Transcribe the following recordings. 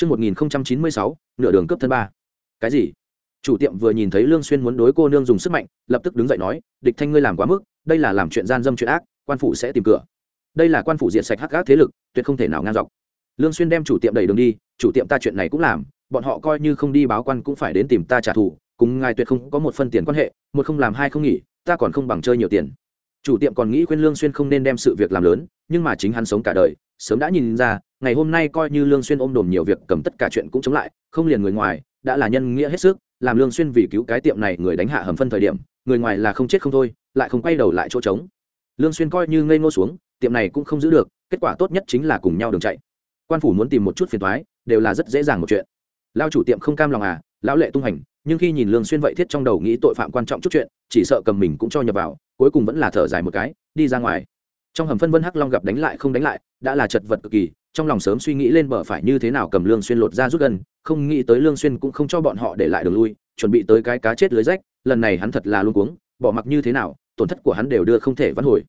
Trước 1096, nửa đường cấp thân ba. Cái gì? Chủ tiệm vừa nhìn thấy Lương Xuyên muốn đối cô nương dùng sức mạnh, lập tức đứng dậy nói, địch thanh ngươi làm quá mức, đây là làm chuyện gian dâm chuyện ác, quan phủ sẽ tìm cửa. Đây là quan phủ diệt sạch hắc ác thế lực, tuyệt không thể nào ngang dọc. Lương Xuyên đem chủ tiệm đẩy đường đi, chủ tiệm ta chuyện này cũng làm, bọn họ coi như không đi báo quan cũng phải đến tìm ta trả thù, cùng ngài tuyệt không có một phân tiền quan hệ, một không làm hai không nghỉ, ta còn không bằng chơi nhiều tiền. Chủ tiệm còn nghĩ khuyên Lương Xuyên không nên đem sự việc làm lớn, nhưng mà chính hắn sống cả đời, sớm đã nhìn ra, ngày hôm nay coi như lương xuyên ôm đồm nhiều việc cầm tất cả chuyện cũng chống lại không liền người ngoài đã là nhân nghĩa hết sức làm lương xuyên vì cứu cái tiệm này người đánh hạ hầm phân thời điểm người ngoài là không chết không thôi lại không quay đầu lại chỗ trống. Lương xuyên coi như ngây ngô xuống tiệm này cũng không giữ được kết quả tốt nhất chính là cùng nhau đường chạy. Quan phủ muốn tìm một chút phiền toái đều là rất dễ dàng một chuyện. Lao chủ tiệm không cam lòng à lão lệ tung hành nhưng khi nhìn lương xuyên vậy thiết trong đầu nghĩ tội phạm quan trọng chút chuyện chỉ sợ cầm mình cũng cho nhập vào cuối cùng vẫn là thở dài một cái đi ra ngoài trong hầm phân vân hắc long gặp đánh lại không đánh lại, đã là chật vật cực kỳ, trong lòng sớm suy nghĩ lên bờ phải như thế nào cầm lương xuyên lột ra rút gần, không nghĩ tới lương xuyên cũng không cho bọn họ để lại đường lui, chuẩn bị tới cái cá chết lưới rách, lần này hắn thật là luôn cuống, bỏ mặc như thế nào, tổn thất của hắn đều đưa không thể vãn hồi.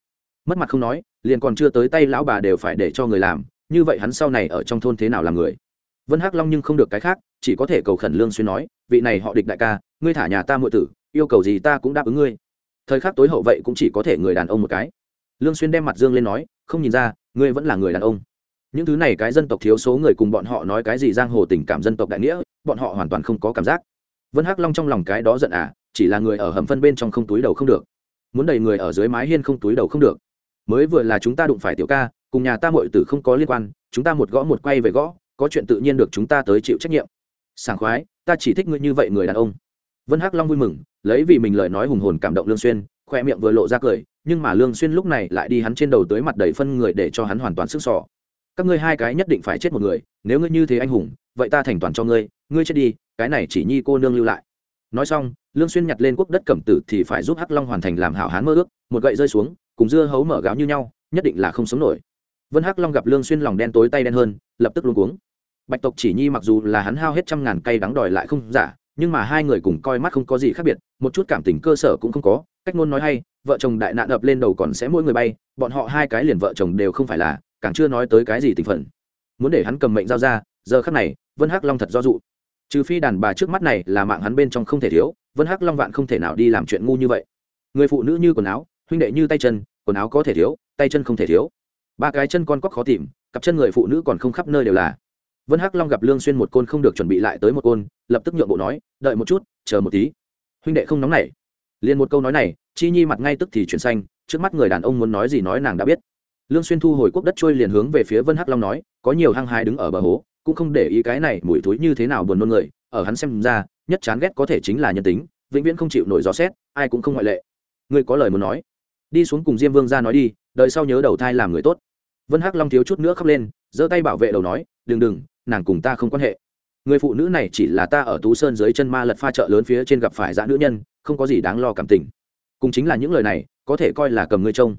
Mất mặt không nói, liền còn chưa tới tay lão bà đều phải để cho người làm, như vậy hắn sau này ở trong thôn thế nào làm người? Vân hắc long nhưng không được cái khác, chỉ có thể cầu khẩn lương xuyên nói, vị này họ địch đại ca, ngươi thả nhà ta muội tử, yêu cầu gì ta cũng đáp ứng ngươi. Thời khắc tối hậu vậy cũng chỉ có thể người đàn ông một cái lương xuyên đem mặt dương lên nói, không nhìn ra, ngươi vẫn là người đàn ông. Những thứ này cái dân tộc thiếu số người cùng bọn họ nói cái gì giang hồ tình cảm dân tộc đại nghĩa, bọn họ hoàn toàn không có cảm giác. Vân hắc long trong lòng cái đó giận à chỉ là người ở hầm phân bên trong không túi đầu không được. Muốn đầy người ở dưới mái hiên không túi đầu không được. Mới vừa là chúng ta đụng phải tiểu ca, cùng nhà ta muội tử không có liên quan, chúng ta một gõ một quay về gõ, có chuyện tự nhiên được chúng ta tới chịu trách nhiệm. Sảng khoái, ta chỉ thích ngươi như vậy người đàn ông. Vân hắc long vui mừng, lấy vì mình lời nói hùng hồn cảm động lương xuyên khoe miệng vừa lộ ra cười, nhưng mà lương xuyên lúc này lại đi hắn trên đầu tới mặt đầy phân người để cho hắn hoàn toàn sức sỏ. Các ngươi hai cái nhất định phải chết một người, nếu ngươi như thế anh hùng, vậy ta thành toàn cho ngươi ngươi chết đi, cái này chỉ nhi cô nương lưu lại. Nói xong, lương xuyên nhặt lên quốc đất cẩm tử thì phải giúp hắc long hoàn thành làm hảo hán mơ ước, một gậy rơi xuống, cùng dưa hấu mở gáo như nhau, nhất định là không sống nổi. Vân hắc long gặp lương xuyên lòng đen tối tay đen hơn, lập tức luống cuống. Bạch tộc chỉ nhi mặc dù là hắn hao hết trăm ngàn cây đắng đòi lại không giả, nhưng mà hai người cùng coi mắt không có gì khác biệt, một chút cảm tình cơ sở cũng không có cách ngôn nói hay, vợ chồng đại nạn ập lên đầu còn sẽ mỗi người bay, bọn họ hai cái liền vợ chồng đều không phải là, càng chưa nói tới cái gì tình phận muốn để hắn cầm mệnh giao ra, giờ khắc này, vân hắc long thật do dụ. Trừ phi đàn bà trước mắt này là mạng hắn bên trong không thể thiếu, vân hắc long vạn không thể nào đi làm chuyện ngu như vậy. Người phụ nữ như quần áo, huynh đệ như tay chân, quần áo có thể thiếu, tay chân không thể thiếu. Ba cái chân con cóc khó tìm, cặp chân người phụ nữ còn không khắp nơi đều là. Vân hắc long gặp lương xuyên một côn không được chuẩn bị lại tới một côn, lập tức nhượng bộ nói, đợi một chút, chờ một tí. Huynh đệ không nóng nảy liền một câu nói này, chi nhi mặt ngay tức thì chuyển xanh, trước mắt người đàn ông muốn nói gì nói nàng đã biết. Lương xuyên thu hồi quốc đất trôi liền hướng về phía vân hắc long nói, có nhiều hăng hái đứng ở bờ hố, cũng không để ý cái này mùi thối như thế nào buồn nôn người, ở hắn xem ra, nhất chán ghét có thể chính là nhân tính, vĩnh viễn không chịu nổi gió xét ai cũng không ngoại lệ. Ngươi có lời muốn nói. Đi xuống cùng diêm vương ra nói đi, đợi sau nhớ đầu thai làm người tốt. Vân hắc long thiếu chút nữa khóc lên, giơ tay bảo vệ đầu nói, đừng đừng, nàng cùng ta không quan hệ. Người phụ nữ này chỉ là ta ở tú sơn dưới chân ma lật pha chợ lớn phía trên gặp phải dã nữ nhân không có gì đáng lo cảm tình. Cùng chính là những lời này, có thể coi là cầm ngươi trông.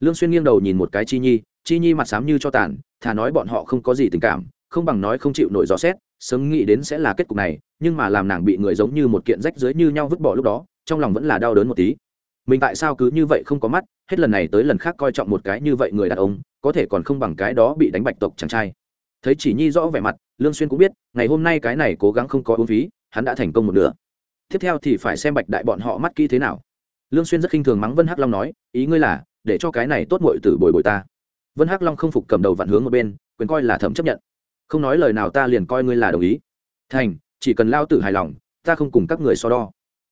Lương xuyên nghiêng đầu nhìn một cái chi nhi chi nhi mặt sám như cho tàn, thà nói bọn họ không có gì tình cảm, không bằng nói không chịu nổi gió xét, sớm nghĩ đến sẽ là kết cục này, nhưng mà làm nàng bị người giống như một kiện rách dưới như nhau vứt bỏ lúc đó, trong lòng vẫn là đau đớn một tí. Mình tại sao cứ như vậy không có mắt, hết lần này tới lần khác coi trọng một cái như vậy người đàn ông, có thể còn không bằng cái đó bị đánh bạch tộc chàng trai. Thấy chỉ nhi rõ vẻ mặt, lương xuyên cũng biết, ngày hôm nay cái này cố gắng không có uống phí, hắn đã thành công một nửa tiếp theo thì phải xem bạch đại bọn họ mắt kỹ thế nào. Lương xuyên rất khinh thường mắng vân hắc long nói, ý ngươi là, để cho cái này tốt muội tử bồi bồi ta. Vân hắc long không phục cầm đầu vặn hướng một bên, quyền coi là thẩm chấp nhận. Không nói lời nào ta liền coi ngươi là đồng ý. Thành, chỉ cần lao tử hài lòng, ta không cùng các người so đo.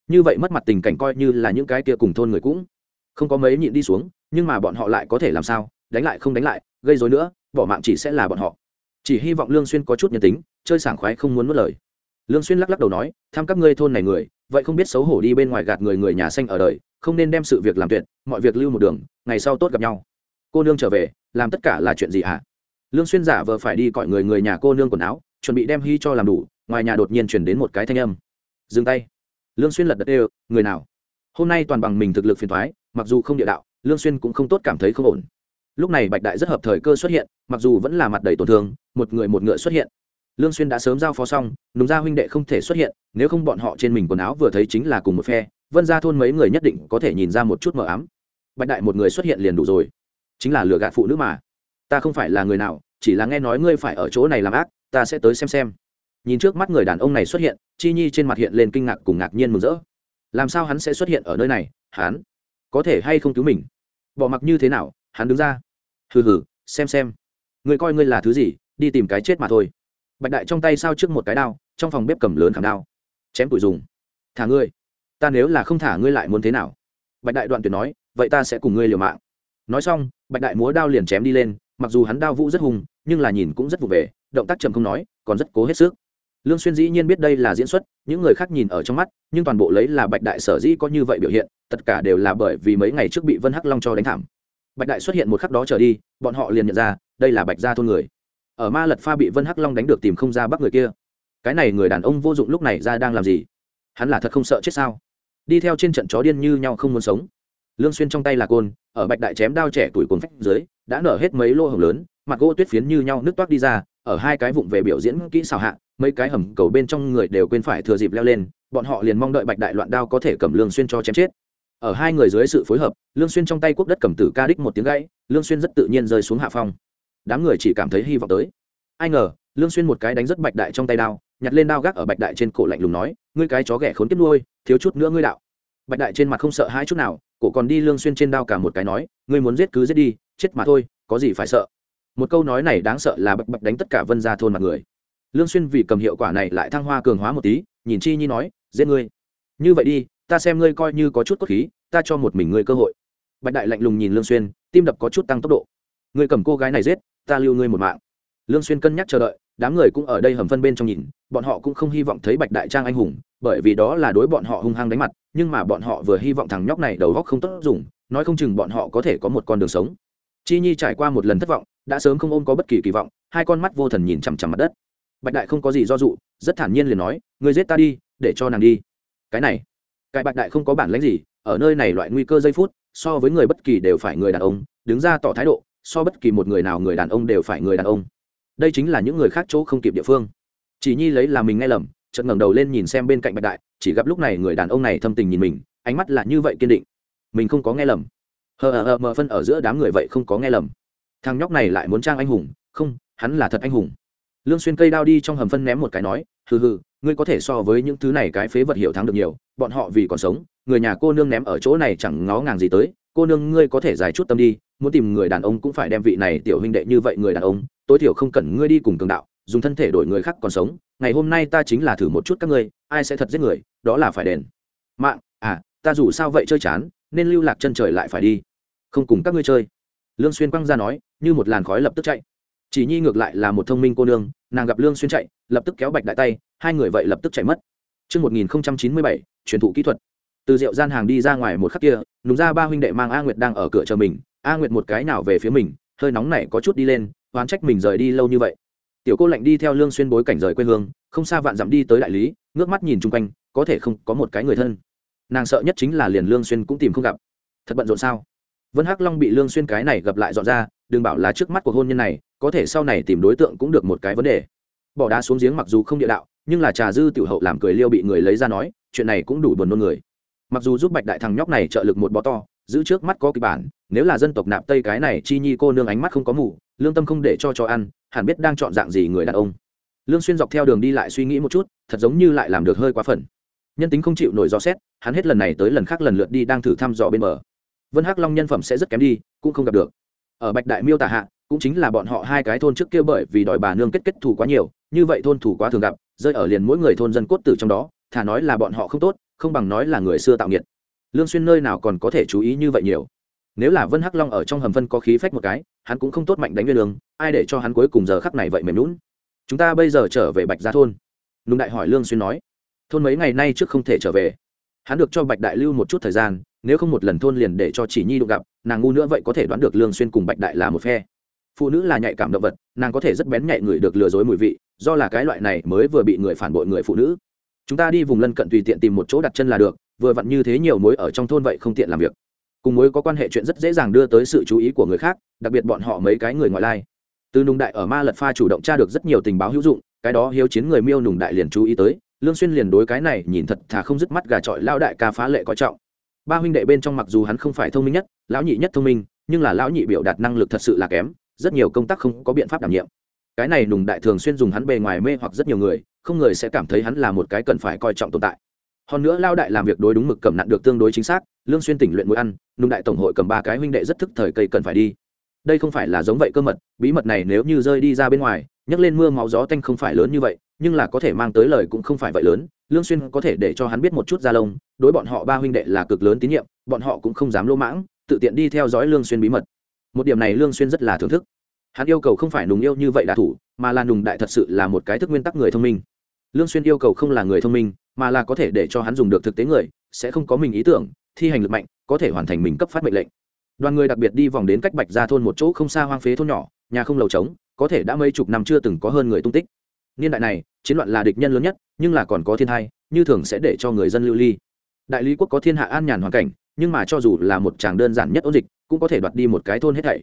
Như vậy mất mặt tình cảnh coi như là những cái kia cùng thôn người cũng không có mấy nhịn đi xuống, nhưng mà bọn họ lại có thể làm sao, đánh lại không đánh lại, gây rối nữa, bỏ mạng chỉ sẽ là bọn họ. Chỉ hy vọng lương xuyên có chút nhân tính, chơi sảng khoái không muốn mất lời lương xuyên lắc lắc đầu nói, tham các ngươi thôn này người, vậy không biết xấu hổ đi bên ngoài gạt người người nhà xanh ở đời, không nên đem sự việc làm tuyệt, mọi việc lưu một đường, ngày sau tốt gặp nhau. Cô nương trở về, làm tất cả là chuyện gì hả? Lương xuyên giả vờ phải đi cõi người người nhà cô nương quần áo, chuẩn bị đem hy cho làm đủ, ngoài nhà đột nhiên truyền đến một cái thanh âm. Dừng tay. Lương xuyên lật đật đều người nào? Hôm nay toàn bằng mình thực lực phiền toái, mặc dù không địa đạo, lương xuyên cũng không tốt cảm thấy không ổn. Lúc này bạch đại rất hợp thời cơ xuất hiện, mặc dù vẫn là mặt đầy tổn thương, một người một ngựa xuất hiện lương xuyên đã sớm giao phó xong, nùng gia huynh đệ không thể xuất hiện, nếu không bọn họ trên mình quần áo vừa thấy chính là cùng một phe, vân gia thôn mấy người nhất định có thể nhìn ra một chút mờ ám. Bạch đại một người xuất hiện liền đủ rồi. Chính là lừa gạt phụ nữ mà. Ta không phải là người nào, chỉ là nghe nói ngươi phải ở chỗ này làm ác, ta sẽ tới xem xem. Nhìn trước mắt người đàn ông này xuất hiện, chi nhi trên mặt hiện lên kinh ngạc cùng ngạc nhiên mừng rỡ. Làm sao hắn sẽ xuất hiện ở nơi này, hắn? Có thể hay không cứu mình? Bỏ mặc như thế nào, hắn đứng ra. Hừ hừ, xem xem. Người coi ngươi là thứ gì, đi tìm cái chết mà thôi bạch đại trong tay sao trước một cái đao, trong phòng bếp cầm lớn khảm đao. Chém tuổi dùng. Thả ngươi. Ta nếu là không thả ngươi lại muốn thế nào? Bạch đại đoạn tuyệt nói, vậy ta sẽ cùng ngươi liều mạng. Nói xong, bạch đại múa đao liền chém đi lên, mặc dù hắn đao vũ rất hùng, nhưng là nhìn cũng rất vụ về, động tác chậm không nói, còn rất cố hết sức. Lương xuyên dĩ nhiên biết đây là diễn xuất, những người khác nhìn ở trong mắt, nhưng toàn bộ lấy là bạch đại sở dĩ có như vậy biểu hiện, tất cả đều là bởi vì mấy ngày trước bị vân hắc long cho đánh thảm. Bạch đại xuất hiện một khắc đó trở đi, bọn họ liền nhận ra, đây là bạch gia thôn người ở ma lật pha bị vân hắc long đánh được tìm không ra bắt người kia cái này người đàn ông vô dụng lúc này ra đang làm gì hắn là thật không sợ chết sao đi theo trên trận chó điên như nhau không muốn sống lương xuyên trong tay là côn ở bạch đại chém đao trẻ tuổi cuồng phách dưới đã nở hết mấy lô hồng lớn mặt gỗ tuyết phiến như nhau nước toát đi ra ở hai cái vụng về biểu diễn kỹ xảo hạ mấy cái hầm cầu bên trong người đều quên phải thừa dịp leo lên bọn họ liền mong đợi bạch đại loạn đao có thể cầm lương xuyên cho chém chết ở hai người dưới sự phối hợp lương xuyên trong tay quốc đất cầm tử ca đích một tiếng gãy lương xuyên rất tự nhiên rơi xuống hạ phong đám người chỉ cảm thấy hy vọng tới. Ai ngờ, lương xuyên một cái đánh rất bạch đại trong tay đao, nhặt lên đao gác ở bạch đại trên cổ lạnh lùng nói, ngươi cái chó ghẻ khốn kiếp nuôi, thiếu chút nữa ngươi đạo. Bạch đại trên mặt không sợ hãi chút nào, cổ còn đi lương xuyên trên đao cả một cái nói, ngươi muốn giết cứ giết đi, chết mà thôi, có gì phải sợ? Một câu nói này đáng sợ là bạch bạch đánh tất cả vân gia thôn mặt người. Lương xuyên vì cầm hiệu quả này lại thăng hoa cường hóa một tí, nhìn chi nhi nói, giết ngươi. Như vậy đi, ta xem ngươi coi như có chút cốt khí, ta cho một mình ngươi cơ hội. Bạch đại lạnh lùng nhìn lương xuyên, tim đập có chút tăng tốc độ. Ngươi cầm cô gái này giết ta lưu ngươi một mạng. Lương xuyên cân nhắc chờ đợi, đám người cũng ở đây hầm phân bên trong nhìn, bọn họ cũng không hy vọng thấy bạch đại trang anh hùng, bởi vì đó là đối bọn họ hung hăng đánh mặt, nhưng mà bọn họ vừa hy vọng thằng nhóc này đầu óc không tốt dùng, nói không chừng bọn họ có thể có một con đường sống. Chi nhi trải qua một lần thất vọng, đã sớm không ôm có bất kỳ kỳ vọng, hai con mắt vô thần nhìn chằm chằm mặt đất. Bạch đại không có gì do dụ, rất thản nhiên liền nói người giết ta đi, để cho nàng đi. Cái này, cái bạch đại không có bản lãnh gì, ở nơi này loại nguy cơ giây phút, so với người bất kỳ đều phải người đàn ông, đứng ra tỏ thái độ so bất kỳ một người nào người đàn ông đều phải người đàn ông. Đây chính là những người khác chỗ không kịp địa phương. Chỉ nhi lấy là mình nghe lầm, chợt ngẩng đầu lên nhìn xem bên cạnh bạch đại, chỉ gặp lúc này người đàn ông này thâm tình nhìn mình, ánh mắt là như vậy kiên định. Mình không có nghe lầm. Hờ hờ hờ, mờ phân ở giữa đám người vậy không có nghe lầm. Thằng nhóc này lại muốn trang anh hùng, không, hắn là thật anh hùng. Lương xuyên cây đao đi trong hầm phân ném một cái nói, hừ hừ, ngươi có thể so với những thứ này cái phế vật hiểu thắng được nhiều, bọn họ vì còn sống, người nhà cô nương ném ở chỗ này chẳng ngó ngàng gì tới cô nương ngươi có thể giải chút tâm đi muốn tìm người đàn ông cũng phải đem vị này tiểu huynh đệ như vậy người đàn ông tối thiểu không cần ngươi đi cùng cường đạo dùng thân thể đổi người khác còn sống ngày hôm nay ta chính là thử một chút các ngươi ai sẽ thật giết người đó là phải đền. Mạng à ta dù sao vậy chơi chán nên lưu lạc chân trời lại phải đi. Không cùng các ngươi chơi. Lương xuyên quăng ra nói như một làn khói lập tức chạy. Chỉ nhi ngược lại là một thông minh cô nương nàng gặp lương xuyên chạy lập tức kéo bạch đại tay hai người vậy lập tức chạy mất. Trước 1097, truyền thụ kỹ thuật. Từ rượu gian hàng đi ra ngoài một khắc kia, núng ra ba huynh đệ mang A Nguyệt đang ở cửa chờ mình, A Nguyệt một cái nào về phía mình, hơi nóng này có chút đi lên, oán trách mình rời đi lâu như vậy. Tiểu cô lạnh đi theo Lương Xuyên bối cảnh rời quê hương, không xa vạn dặm đi tới đại lý, ngước mắt nhìn chung quanh, có thể không có một cái người thân. Nàng sợ nhất chính là liền Lương Xuyên cũng tìm không gặp. Thật bận rộn sao? Vân Hắc Long bị Lương Xuyên cái này gặp lại dọn ra, đừng bảo là trước mắt của hôn nhân này, có thể sau này tìm đối tượng cũng được một cái vấn đề bỏ đá xuống giếng mặc dù không địa đạo nhưng là trà dư tiểu hậu làm cười liêu bị người lấy ra nói chuyện này cũng đủ buồn nôn người mặc dù giúp bạch đại thằng nhóc này trợ lực một bó to, giữ trước mắt có kịch bản, nếu là dân tộc nạp tây cái này chi nhi cô nương ánh mắt không có mù, lương tâm không để cho cho ăn, hẳn biết đang chọn dạng gì người đàn ông. Lương xuyên dọc theo đường đi lại suy nghĩ một chút, thật giống như lại làm được hơi quá phần nhân tính không chịu nổi do xét, hắn hết lần này tới lần khác lần lượt đi đang thử thăm dò bên bờ. Vân hắc long nhân phẩm sẽ rất kém đi, cũng không gặp được. Ở bạch đại miêu tả hạ, cũng chính là bọn họ hai cái thôn trước kia bởi vì đòi bà nương kết kết thù quá nhiều, như vậy thôn thủ quá thường gặp, rơi ở liền mỗi người thôn dân cốt tử trong đó, thà nói là bọn họ không tốt không bằng nói là người xưa tạo nghiệt. Lương xuyên nơi nào còn có thể chú ý như vậy nhiều? Nếu là vân hắc long ở trong hầm phân có khí phách một cái, hắn cũng không tốt mạnh đánh nguyên lương, ai để cho hắn cuối cùng giờ khắc này vậy mềm lún chúng ta bây giờ trở về bạch gia thôn. Nung đại hỏi lương xuyên nói. Thôn mấy ngày nay trước không thể trở về. Hắn được cho bạch đại lưu một chút thời gian, nếu không một lần thôn liền để cho chỉ nhi đụng gặp, nàng ngu nữa vậy có thể đoán được lương xuyên cùng bạch đại là một phe. Phụ nữ là nhạy cảm động vật, nàng có thể rất bén nhạy người được lừa dối mùi vị, do là cái loại này mới vừa bị người phản bội người phụ nữ chúng ta đi vùng lân cận tùy tiện tìm một chỗ đặt chân là được, vừa vặn như thế nhiều mối ở trong thôn vậy không tiện làm việc. Cùng mối có quan hệ chuyện rất dễ dàng đưa tới sự chú ý của người khác, đặc biệt bọn họ mấy cái người ngoại lai. Từ nùng đại ở ma lật pha chủ động tra được rất nhiều tình báo hữu dụng, cái đó hiếu chiến người miêu nùng đại liền chú ý tới, lương xuyên liền đối cái này nhìn thật thà không dứt mắt gà trọi lão đại ca phá lệ có trọng. Ba huynh đệ bên trong mặc dù hắn không phải thông minh nhất, lão nhị nhất thông minh, nhưng là lão nhị biểu đạt năng lực thật sự là kém, rất nhiều công tác không có biện pháp đảm nhiệm cái này nùng đại thường xuyên dùng hắn bề ngoài mê hoặc rất nhiều người, không người sẽ cảm thấy hắn là một cái cần phải coi trọng tồn tại. Hơn nữa lao đại làm việc đối đúng mực cầm nặn được tương đối chính xác, lương xuyên tỉnh luyện mũi ăn nùng đại tổng hội cầm ba cái huynh đệ rất thức thời cây cần phải đi. Đây không phải là giống vậy cơ mật, bí mật này nếu như rơi đi ra bên ngoài, nhấc lên mưa máu gió tanh không phải lớn như vậy, nhưng là có thể mang tới lời cũng không phải vậy lớn, lương xuyên có thể để cho hắn biết một chút ra lông, đối bọn họ ba huynh đệ là cực lớn tín nhiệm, bọn họ cũng không dám lỗ mãng, tự tiện đi theo dõi lương xuyên bí mật. Một điểm này lương xuyên rất là thưởng thức hắn yêu cầu không phải nùng yêu như vậy đả thủ, mà là nùng đại thật sự là một cái thức nguyên tắc người thông minh. Lương xuyên yêu cầu không là người thông minh, mà là có thể để cho hắn dùng được thực tế người, sẽ không có mình ý tưởng, thi hành lực mạnh, có thể hoàn thành mình cấp phát mệnh lệnh. Đoàn người đặc biệt đi vòng đến cách bạch ra thôn một chỗ không xa hoang phế thôn nhỏ, nhà không lầu trống, có thể đã mấy chục năm chưa từng có hơn người tung tích. Niên đại này, chiến loạn là địch nhân lớn nhất, nhưng là còn có thiên hai như thường sẽ để cho người dân lưu ly. Đại lý quốc có thiên hạ an nhàn hoàn cảnh, nhưng mà cho dù là một tràng đơn giản nhất ôn dịch, cũng có thể đoạt đi một cái thôn hết thảy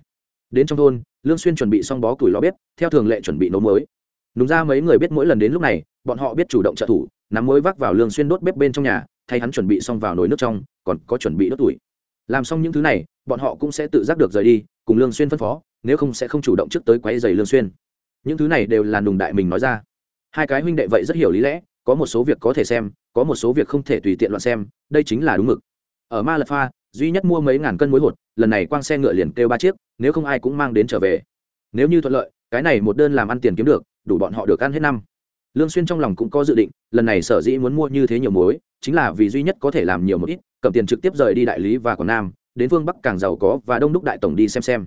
đến trong thôn, lương xuyên chuẩn bị xong bó củi lò bếp, theo thường lệ chuẩn bị nấu mới. Đúng ra mấy người biết mỗi lần đến lúc này, bọn họ biết chủ động trợ thủ, nắm muối vác vào lương xuyên đốt bếp bên trong nhà, thay hắn chuẩn bị xong vào nồi nước trong, còn có chuẩn bị đốt tuổi làm xong những thứ này, bọn họ cũng sẽ tự giác được rời đi, cùng lương xuyên phân phó, nếu không sẽ không chủ động trước tới quấy giày lương xuyên. Những thứ này đều là nùng đại mình nói ra. Hai cái huynh đệ vậy rất hiểu lý lẽ, có một số việc có thể xem, có một số việc không thể tùy tiện loạn xem, đây chính là đúng mực. Ở ma lật pha, duy nhất mua mấy ngàn cân muối hột lần này quang xe ngựa liền kêu ba chiếc, nếu không ai cũng mang đến trở về. Nếu như thuận lợi, cái này một đơn làm ăn tiền kiếm được, đủ bọn họ được ăn hết năm. Lương xuyên trong lòng cũng có dự định, lần này sở dĩ muốn mua như thế nhiều muối, chính là vì duy nhất có thể làm nhiều một ít, cầm tiền trực tiếp rời đi đại lý và quảng nam, đến phương bắc càng giàu có và đông đúc đại tổng đi xem xem.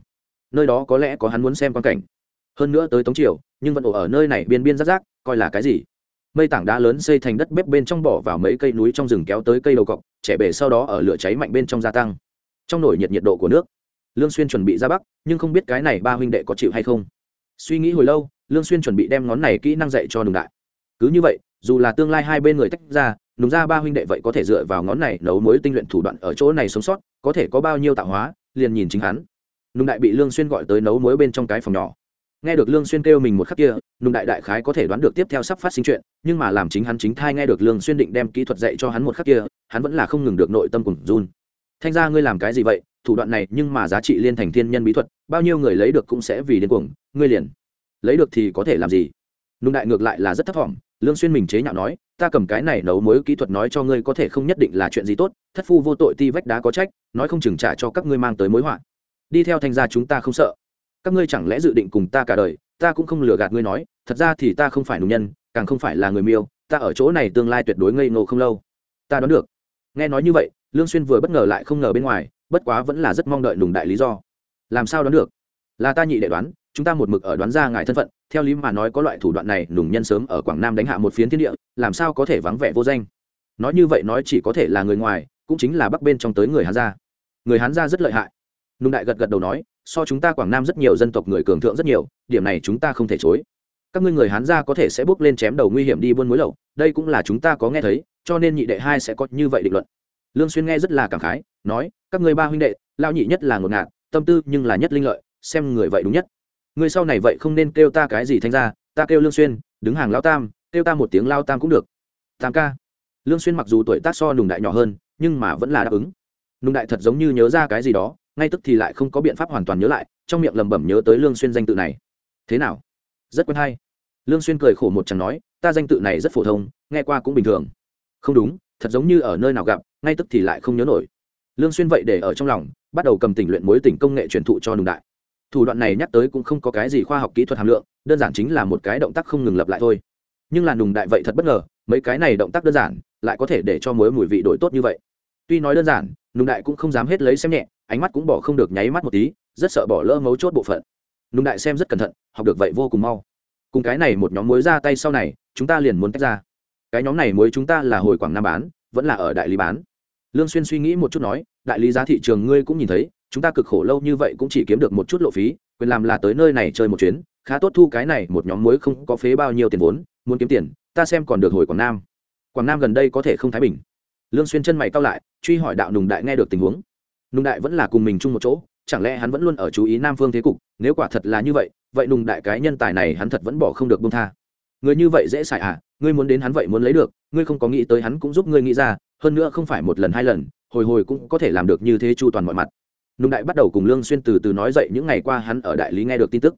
Nơi đó có lẽ có hắn muốn xem quan cảnh. Hơn nữa tới tống triều, nhưng vẫn ổ ở nơi này biên biên rác rác, coi là cái gì? Mây tảng đá lớn xây thành đất bếp bên trong bỏ vào mấy cây núi trong rừng kéo tới cây đầu cọc, trẻ bể sau đó ở lửa cháy mạnh bên trong gia tăng trong nổi nhiệt nhiệt độ của nước. Lương xuyên chuẩn bị ra bắc, nhưng không biết cái này ba huynh đệ có chịu hay không. Suy nghĩ hồi lâu, lương xuyên chuẩn bị đem ngón này kỹ năng dạy cho nùng đại. Cứ như vậy, dù là tương lai hai bên người tách ra, nùng ra ba huynh đệ vậy có thể dựa vào ngón này nấu mối tinh luyện thủ đoạn ở chỗ này sống sót, có thể có bao nhiêu tạo hóa, liền nhìn chính hắn. Nùng đại bị lương xuyên gọi tới nấu mối bên trong cái phòng nhỏ. Nghe được lương xuyên kêu mình một khắc kia, nùng đại đại khái có thể đoán được tiếp theo sắp phát sinh chuyện, nhưng mà làm chính hắn chính thai nghe được lương xuyên định đem kỹ thuật dạy cho hắn một khắc kia, hắn vẫn là không ngừng được nội tâm cùng run thanh gia ngươi làm cái gì vậy? Thủ đoạn này nhưng mà giá trị liên thành thiên nhân bí thuật, bao nhiêu người lấy được cũng sẽ vì điên cuồng, ngươi liền lấy được thì có thể làm gì? Nung đại ngược lại là rất thấp thỏm, lương xuyên mình chế nhạo nói, ta cầm cái này nấu mối kỹ thuật nói cho ngươi có thể không nhất định là chuyện gì tốt, thất phu vô tội ti vách đá có trách, nói không chừng trả cho các ngươi mang tới mối họa. Đi theo thanh gia chúng ta không sợ. Các ngươi chẳng lẽ dự định cùng ta cả đời, ta cũng không lừa gạt ngươi nói, thật ra thì ta không phải nùng nhân, càng không phải là người miêu, ta ở chỗ này tương lai tuyệt đối ngây ngô không lâu. Ta đoán được. Nghe nói như vậy lương xuyên vừa bất ngờ lại không ngờ bên ngoài, bất quá vẫn là rất mong đợi nùng đại lý do. Làm sao đoán được? Là ta nhị đệ đoán, chúng ta một mực ở đoán ra ngài thân phận, theo lý mà nói có loại thủ đoạn này, nùng nhân sớm ở quảng nam đánh hạ một phiến thiên địa, làm sao có thể vắng vẻ vô danh? Nói như vậy nói chỉ có thể là người ngoài, cũng chính là bắc bên trong tới người hán gia. Người hán gia rất lợi hại. Nùng đại gật gật đầu nói, so chúng ta quảng nam rất nhiều dân tộc người cường thượng rất nhiều, điểm này chúng ta không thể chối. Các ngươi người hán gia có thể sẽ bước lên chém đầu nguy hiểm đi buôn mối lậu, đây cũng là chúng ta có nghe thấy, cho nên nhị đệ hai sẽ có như vậy định luận lương xuyên nghe rất là cảm khái, nói, các ngươi ba huynh đệ, Lão nhị nhất là ngột ngạt, tâm tư nhưng là nhất linh lợi, xem người vậy đúng nhất. Người sau này vậy không nên kêu ta cái gì thanh ra ta kêu lương xuyên, đứng hàng Lão tam, kêu ta một tiếng lao tam cũng được. Tam ca. Lương xuyên mặc dù tuổi tác so nùng đại nhỏ hơn, nhưng mà vẫn là đáp ứng. Nùng đại thật giống như nhớ ra cái gì đó, ngay tức thì lại không có biện pháp hoàn toàn nhớ lại, trong miệng lẩm bẩm nhớ tới lương xuyên danh tự này. Thế nào? Rất quen hay. Lương xuyên cười khổ một chẳng nói, ta danh tự này rất phổ thông, nghe qua cũng bình thường. Không đúng, thật giống như ở nơi nào gặp ngay tức thì lại không nhớ nổi. Lương xuyên vậy để ở trong lòng, bắt đầu cầm tỉnh luyện mối tỉnh công nghệ truyền thụ cho nùng đại. Thủ đoạn này nhắc tới cũng không có cái gì khoa học kỹ thuật hàm lượng, đơn giản chính là một cái động tác không ngừng lặp lại thôi. Nhưng là nùng đại vậy thật bất ngờ, mấy cái này động tác đơn giản, lại có thể để cho mối mùi vị đổi tốt như vậy. Tuy nói đơn giản, nùng đại cũng không dám hết lấy xem nhẹ, ánh mắt cũng bỏ không được nháy mắt một tí, rất sợ bỏ lỡ mấu chốt bộ phận. Nùng đại xem rất cẩn thận, học được vậy vô cùng mau. Cùng cái này một nhóm muối ra tay sau này, chúng ta liền muốn tách ra. Cái nhóm này muối chúng ta là hồi quảng nam bán, vẫn là ở đại lý bán lương xuyên suy nghĩ một chút nói, đại lý giá thị trường ngươi cũng nhìn thấy, chúng ta cực khổ lâu như vậy cũng chỉ kiếm được một chút lộ phí, quyền làm là tới nơi này chơi một chuyến, khá tốt thu cái này, một nhóm muối không có phế bao nhiêu tiền vốn, muốn kiếm tiền, ta xem còn được hồi quảng nam. Quảng nam gần đây có thể không thái bình. Lương xuyên chân mày cau lại, truy hỏi đạo nùng đại nghe được tình huống. Nùng đại vẫn là cùng mình chung một chỗ, chẳng lẽ hắn vẫn luôn ở chú ý nam phương thế cục, nếu quả thật là như vậy vậy nùng đại cái nhân tài này hắn thật vẫn bỏ không được buông tha. Người như vậy dễ xài à ngươi muốn đến hắn vậy muốn lấy được, ngươi không có nghĩ tới hắn cũng giúp ngươi nghĩ ra hơn nữa không phải một lần hai lần, hồi hồi cũng có thể làm được như thế chu toàn mọi mặt. Nùng đại bắt đầu cùng lương xuyên từ từ nói dậy những ngày qua hắn ở đại lý nghe được tin tức.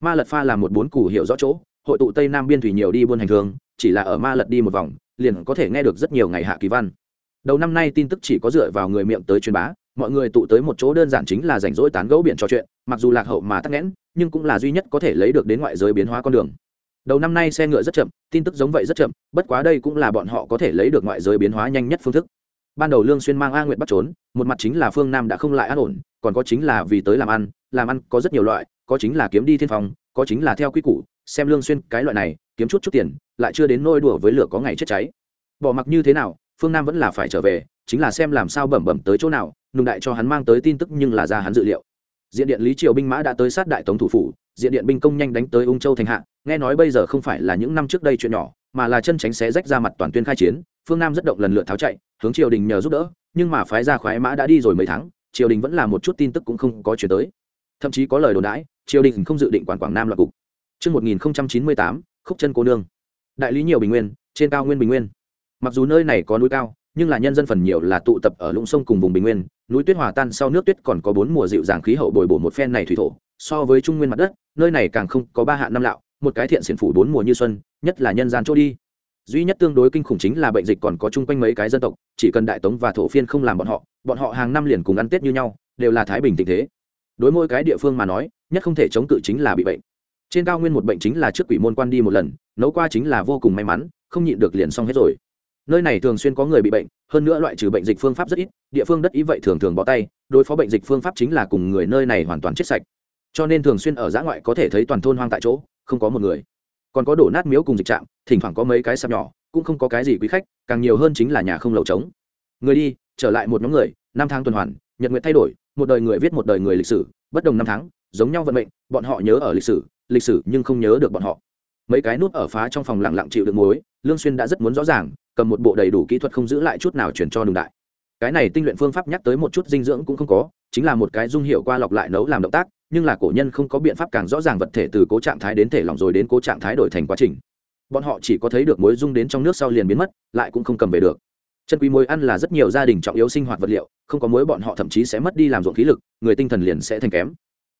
Ma lật pha là một bốn củ hiểu rõ chỗ, hội tụ tây nam biên thủy nhiều đi buôn hành thường, chỉ là ở ma lật đi một vòng, liền có thể nghe được rất nhiều ngày hạ kỳ văn. Đầu năm nay tin tức chỉ có dựa vào người miệng tới truyền bá, mọi người tụ tới một chỗ đơn giản chính là rảnh rỗi tán gẫu biển trò chuyện, mặc dù lạc hậu mà tắc nghẽn, nhưng cũng là duy nhất có thể lấy được đến ngoại giới biến hóa con đường đầu năm nay xe ngựa rất chậm, tin tức giống vậy rất chậm, bất quá đây cũng là bọn họ có thể lấy được ngoại giới biến hóa nhanh nhất phương thức. Ban đầu lương xuyên mang a nguyện bắt trốn, một mặt chính là phương nam đã không lại an ổn, còn có chính là vì tới làm ăn làm ăn có rất nhiều loại, có chính là kiếm đi thiên phòng có chính là theo quy củ, xem lương xuyên cái loại này, kiếm chút chút tiền, lại chưa đến nôi đùa với lửa có ngày chết cháy. Bỏ mặc như thế nào, phương nam vẫn là phải trở về, chính là xem làm sao bẩm bẩm tới chỗ nào, nùng đại cho hắn mang tới tin tức nhưng là ra hắn dự liệu. Diện điện lý triều binh mã đã tới sát đại tống thủ phủ diện điện binh công nhanh đánh tới ung châu thành hạ nghe nói bây giờ không phải là những năm trước đây chuyện nhỏ mà là chân tránh xé rách ra mặt toàn tuyên khai chiến phương nam rất động lần lượt tháo chạy hướng triều đình nhờ giúp đỡ nhưng mà phái ra khoái mã đã đi rồi mấy tháng triều đình vẫn là một chút tin tức cũng không có chuyển tới thậm chí có lời đồn đãi triều đình không dự định quản quảng nam loạt cục Trước 1098, khúc chân cô nương. Đại lý nhiều bình nguyên, trên cao nguyên bình nguyên. Mặc dù nơi này có núi cao, nhưng là nhân dân phần nhiều là tụ tập ở lũng sông cùng vùng bình nguyên, núi tuyết hòa tan sau nước tuyết còn có bốn mùa dịu dàng khí hậu bồi bổ một phen này thủy thổ, so với trung nguyên mặt đất, nơi này càng không có ba hạ năm lạo, một cái thiện xiển phủ bốn mùa như xuân, nhất là nhân gian chỗ đi. Duy nhất tương đối kinh khủng chính là bệnh dịch còn có chung quanh mấy cái dân tộc, chỉ cần đại tống và thổ phiên không làm bọn họ, bọn họ hàng năm liền cùng ăn Tết như nhau, đều là thái bình tình thế. Đối mỗi cái địa phương mà nói, nhất không thể chống cự chính là bị bệnh trên cao nguyên một bệnh chính là trước quỷ môn quan đi một lần nấu qua chính là vô cùng may mắn không nhịn được liền xong hết rồi nơi này thường xuyên có người bị bệnh hơn nữa loại trừ bệnh dịch phương pháp rất ít địa phương đất ý vậy thường thường bỏ tay đối phó bệnh dịch phương pháp chính là cùng người nơi này hoàn toàn chết sạch cho nên thường xuyên ở giã ngoại có thể thấy toàn thôn hoang tại chỗ, không có một người. Còn có đổ nát miếu cùng dịch trạm, thỉnh thoảng có mấy cái sạp nhỏ, cũng không có cái gì quý khách, càng nhiều hơn chính là nhà không lầu trống. Người đi, trở lại một nhóm người, năm tháng tuần hoàn, nhật nguyện thay đổi, một đời người viết một đời người lịch sử, bất đồng năm tháng, giống nhau vận mệnh, bọn họ nhớ ở lịch sử lịch sử nhưng không nhớ được bọn họ. Mấy cái nút ở phá trong phòng lặng lặng chịu được mối lương xuyên đã rất muốn rõ ràng, cầm một bộ đầy đủ kỹ thuật không giữ lại chút nào chuyển cho đường đại cái này tinh luyện phương pháp nhắc tới một chút dinh dưỡng cũng không có, chính là một cái dung hiệu qua lọc lại nấu làm động tác, nhưng là cổ nhân không có biện pháp càng rõ ràng vật thể từ cố trạng thái đến thể lỏng rồi đến cố trạng thái đổi thành quá trình. Bọn họ chỉ có thấy được muối dung đến trong nước sau liền biến mất, lại cũng không cầm về được. Chân quý muối ăn là rất nhiều gia đình trọng yếu sinh hoạt vật liệu, không có muối bọn họ thậm chí sẽ mất đi làm ruộng khí lực, người tinh thần liền sẽ thành kém.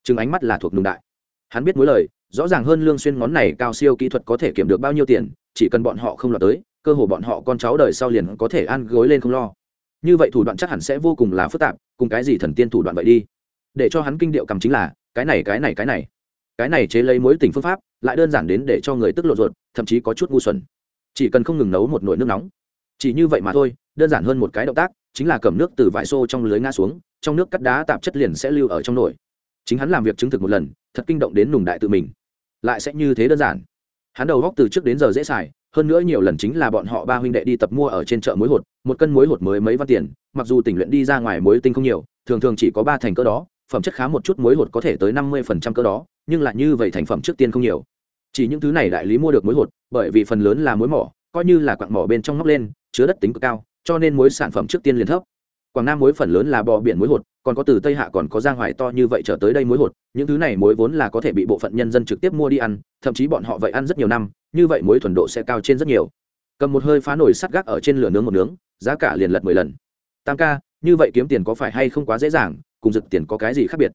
Chừng ánh mắt là thuộc nung đại. Hắn biết mối lời, rõ ràng hơn lương xuyên ngón này cao siêu kỹ thuật có thể kiếm được bao nhiêu tiền, chỉ cần bọn họ không lọt tới, cơ hồ bọn họ con cháu đời sau liền có thể ăn gối lên không lo như vậy thủ đoạn chắc hẳn sẽ vô cùng là phức tạp, cùng cái gì thần tiên thủ đoạn vậy đi? Để cho hắn kinh điệu cầm chính là, cái này cái này cái này. Cái này chế lấy mối tình phương pháp, lại đơn giản đến để cho người tức lộ ruột, thậm chí có chút ngu xuẩn. Chỉ cần không ngừng nấu một nồi nước nóng. Chỉ như vậy mà thôi, đơn giản hơn một cái động tác, chính là cầm nước từ vải xô trong lưới ngã xuống, trong nước cắt đá tạp chất liền sẽ lưu ở trong nồi. Chính hắn làm việc chứng thực một lần, thật kinh động đến nùng đại tự mình. Lại sẽ như thế đơn giản. Hắn đầu góc từ trước đến giờ dễ xài, hơn nữa nhiều lần chính là bọn họ ba huynh đệ đi tập mua ở trên chợ muối hột một cân muối hột mới mấy văn tiền, mặc dù tỉnh luyện đi ra ngoài muối tinh không nhiều, thường thường chỉ có ba thành cỡ đó, phẩm chất khá một chút muối hột có thể tới năm mươi phần trăm cỡ đó, nhưng lại như vậy thành phẩm trước tiên không nhiều. Chỉ những thứ này đại lý mua được muối hột, bởi vì phần lớn là muối mỏ, coi như là quặng mỏ bên trong ngóc lên, chứa đất tính cực cao, cho nên muối sản phẩm trước tiên liền thấp. Quảng nam muối phần lớn là bò biển muối hột, còn có từ tây hạ còn có giang hoài to như vậy trở tới đây muối hột, những thứ này muối vốn là có thể bị bộ phận nhân dân trực tiếp mua đi ăn, thậm chí bọn họ vậy ăn rất nhiều năm, như vậy muối thuần độ sẽ cao trên rất nhiều. Cầm một hơi phá nổi sắt gác ở trên lửa nướng một nướng giá cả liền lật mười lần. Tam ca, như vậy kiếm tiền có phải hay không quá dễ dàng, cùng rực tiền có cái gì khác biệt?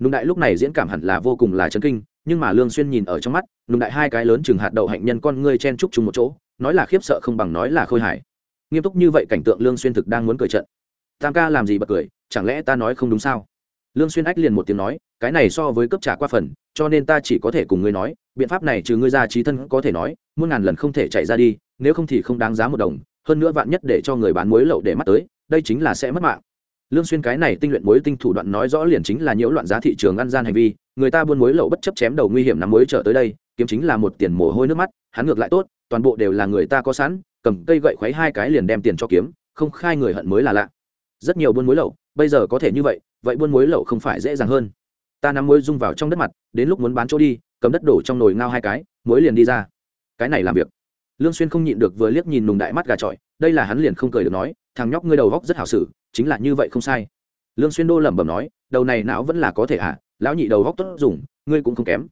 Nùng đại lúc này diễn cảm hẳn là vô cùng là chấn kinh, nhưng mà lương xuyên nhìn ở trong mắt, nùng đại hai cái lớn chừng hạt đậu hạnh nhân con ngươi chen chúc chung một chỗ, nói là khiếp sợ không bằng nói là khôi hài. Nghiêm túc như vậy cảnh tượng lương xuyên thực đang muốn cười trận. Tam ca làm gì bật cười, chẳng lẽ ta nói không đúng sao? Lương xuyên ách liền một tiếng nói, cái này so với cấp trả qua phần, cho nên ta chỉ có thể cùng ngươi nói, biện pháp này trừ ngươi ra trí thân có thể nói, muôn ngàn lần không thể chạy ra đi, nếu không thì không đáng giá một đồng hơn nữa vạn nhất để cho người bán muối lậu để mắt tới, đây chính là sẽ mất mạng. Lương xuyên cái này tinh luyện muối tinh thủ đoạn nói rõ liền chính là nhiễu loạn giá thị trường ăn gian hành vi, người ta buôn muối lậu bất chấp chém đầu nguy hiểm nắm muối trở tới đây, kiếm chính là một tiền mồ hôi nước mắt, hắn ngược lại tốt, toàn bộ đều là người ta có sẵn, cầm cây gậy khuấy hai cái liền đem tiền cho kiếm, không khai người hận mới là lạ. Rất nhiều buôn muối lậu, bây giờ có thể như vậy vậy buôn muối lậu không phải dễ dàng hơn. Ta nắm muối dung vào trong đất mặt, đến lúc muốn bán chỗ đi, cầm đất đổ trong nồi ngao hai cái, muối liền đi ra. Cái này làm việc lương xuyên không nhịn được vừa liếc nhìn nùng đại mắt gà trọi, đây là hắn liền không cười được nói, thằng nhóc ngươi đầu góc rất hảo xử, chính là như vậy không sai. Lương xuyên đô lẩm bẩm nói, đầu này não vẫn là có thể à lão nhị đầu góc tốt dùng, ngươi cũng không kém.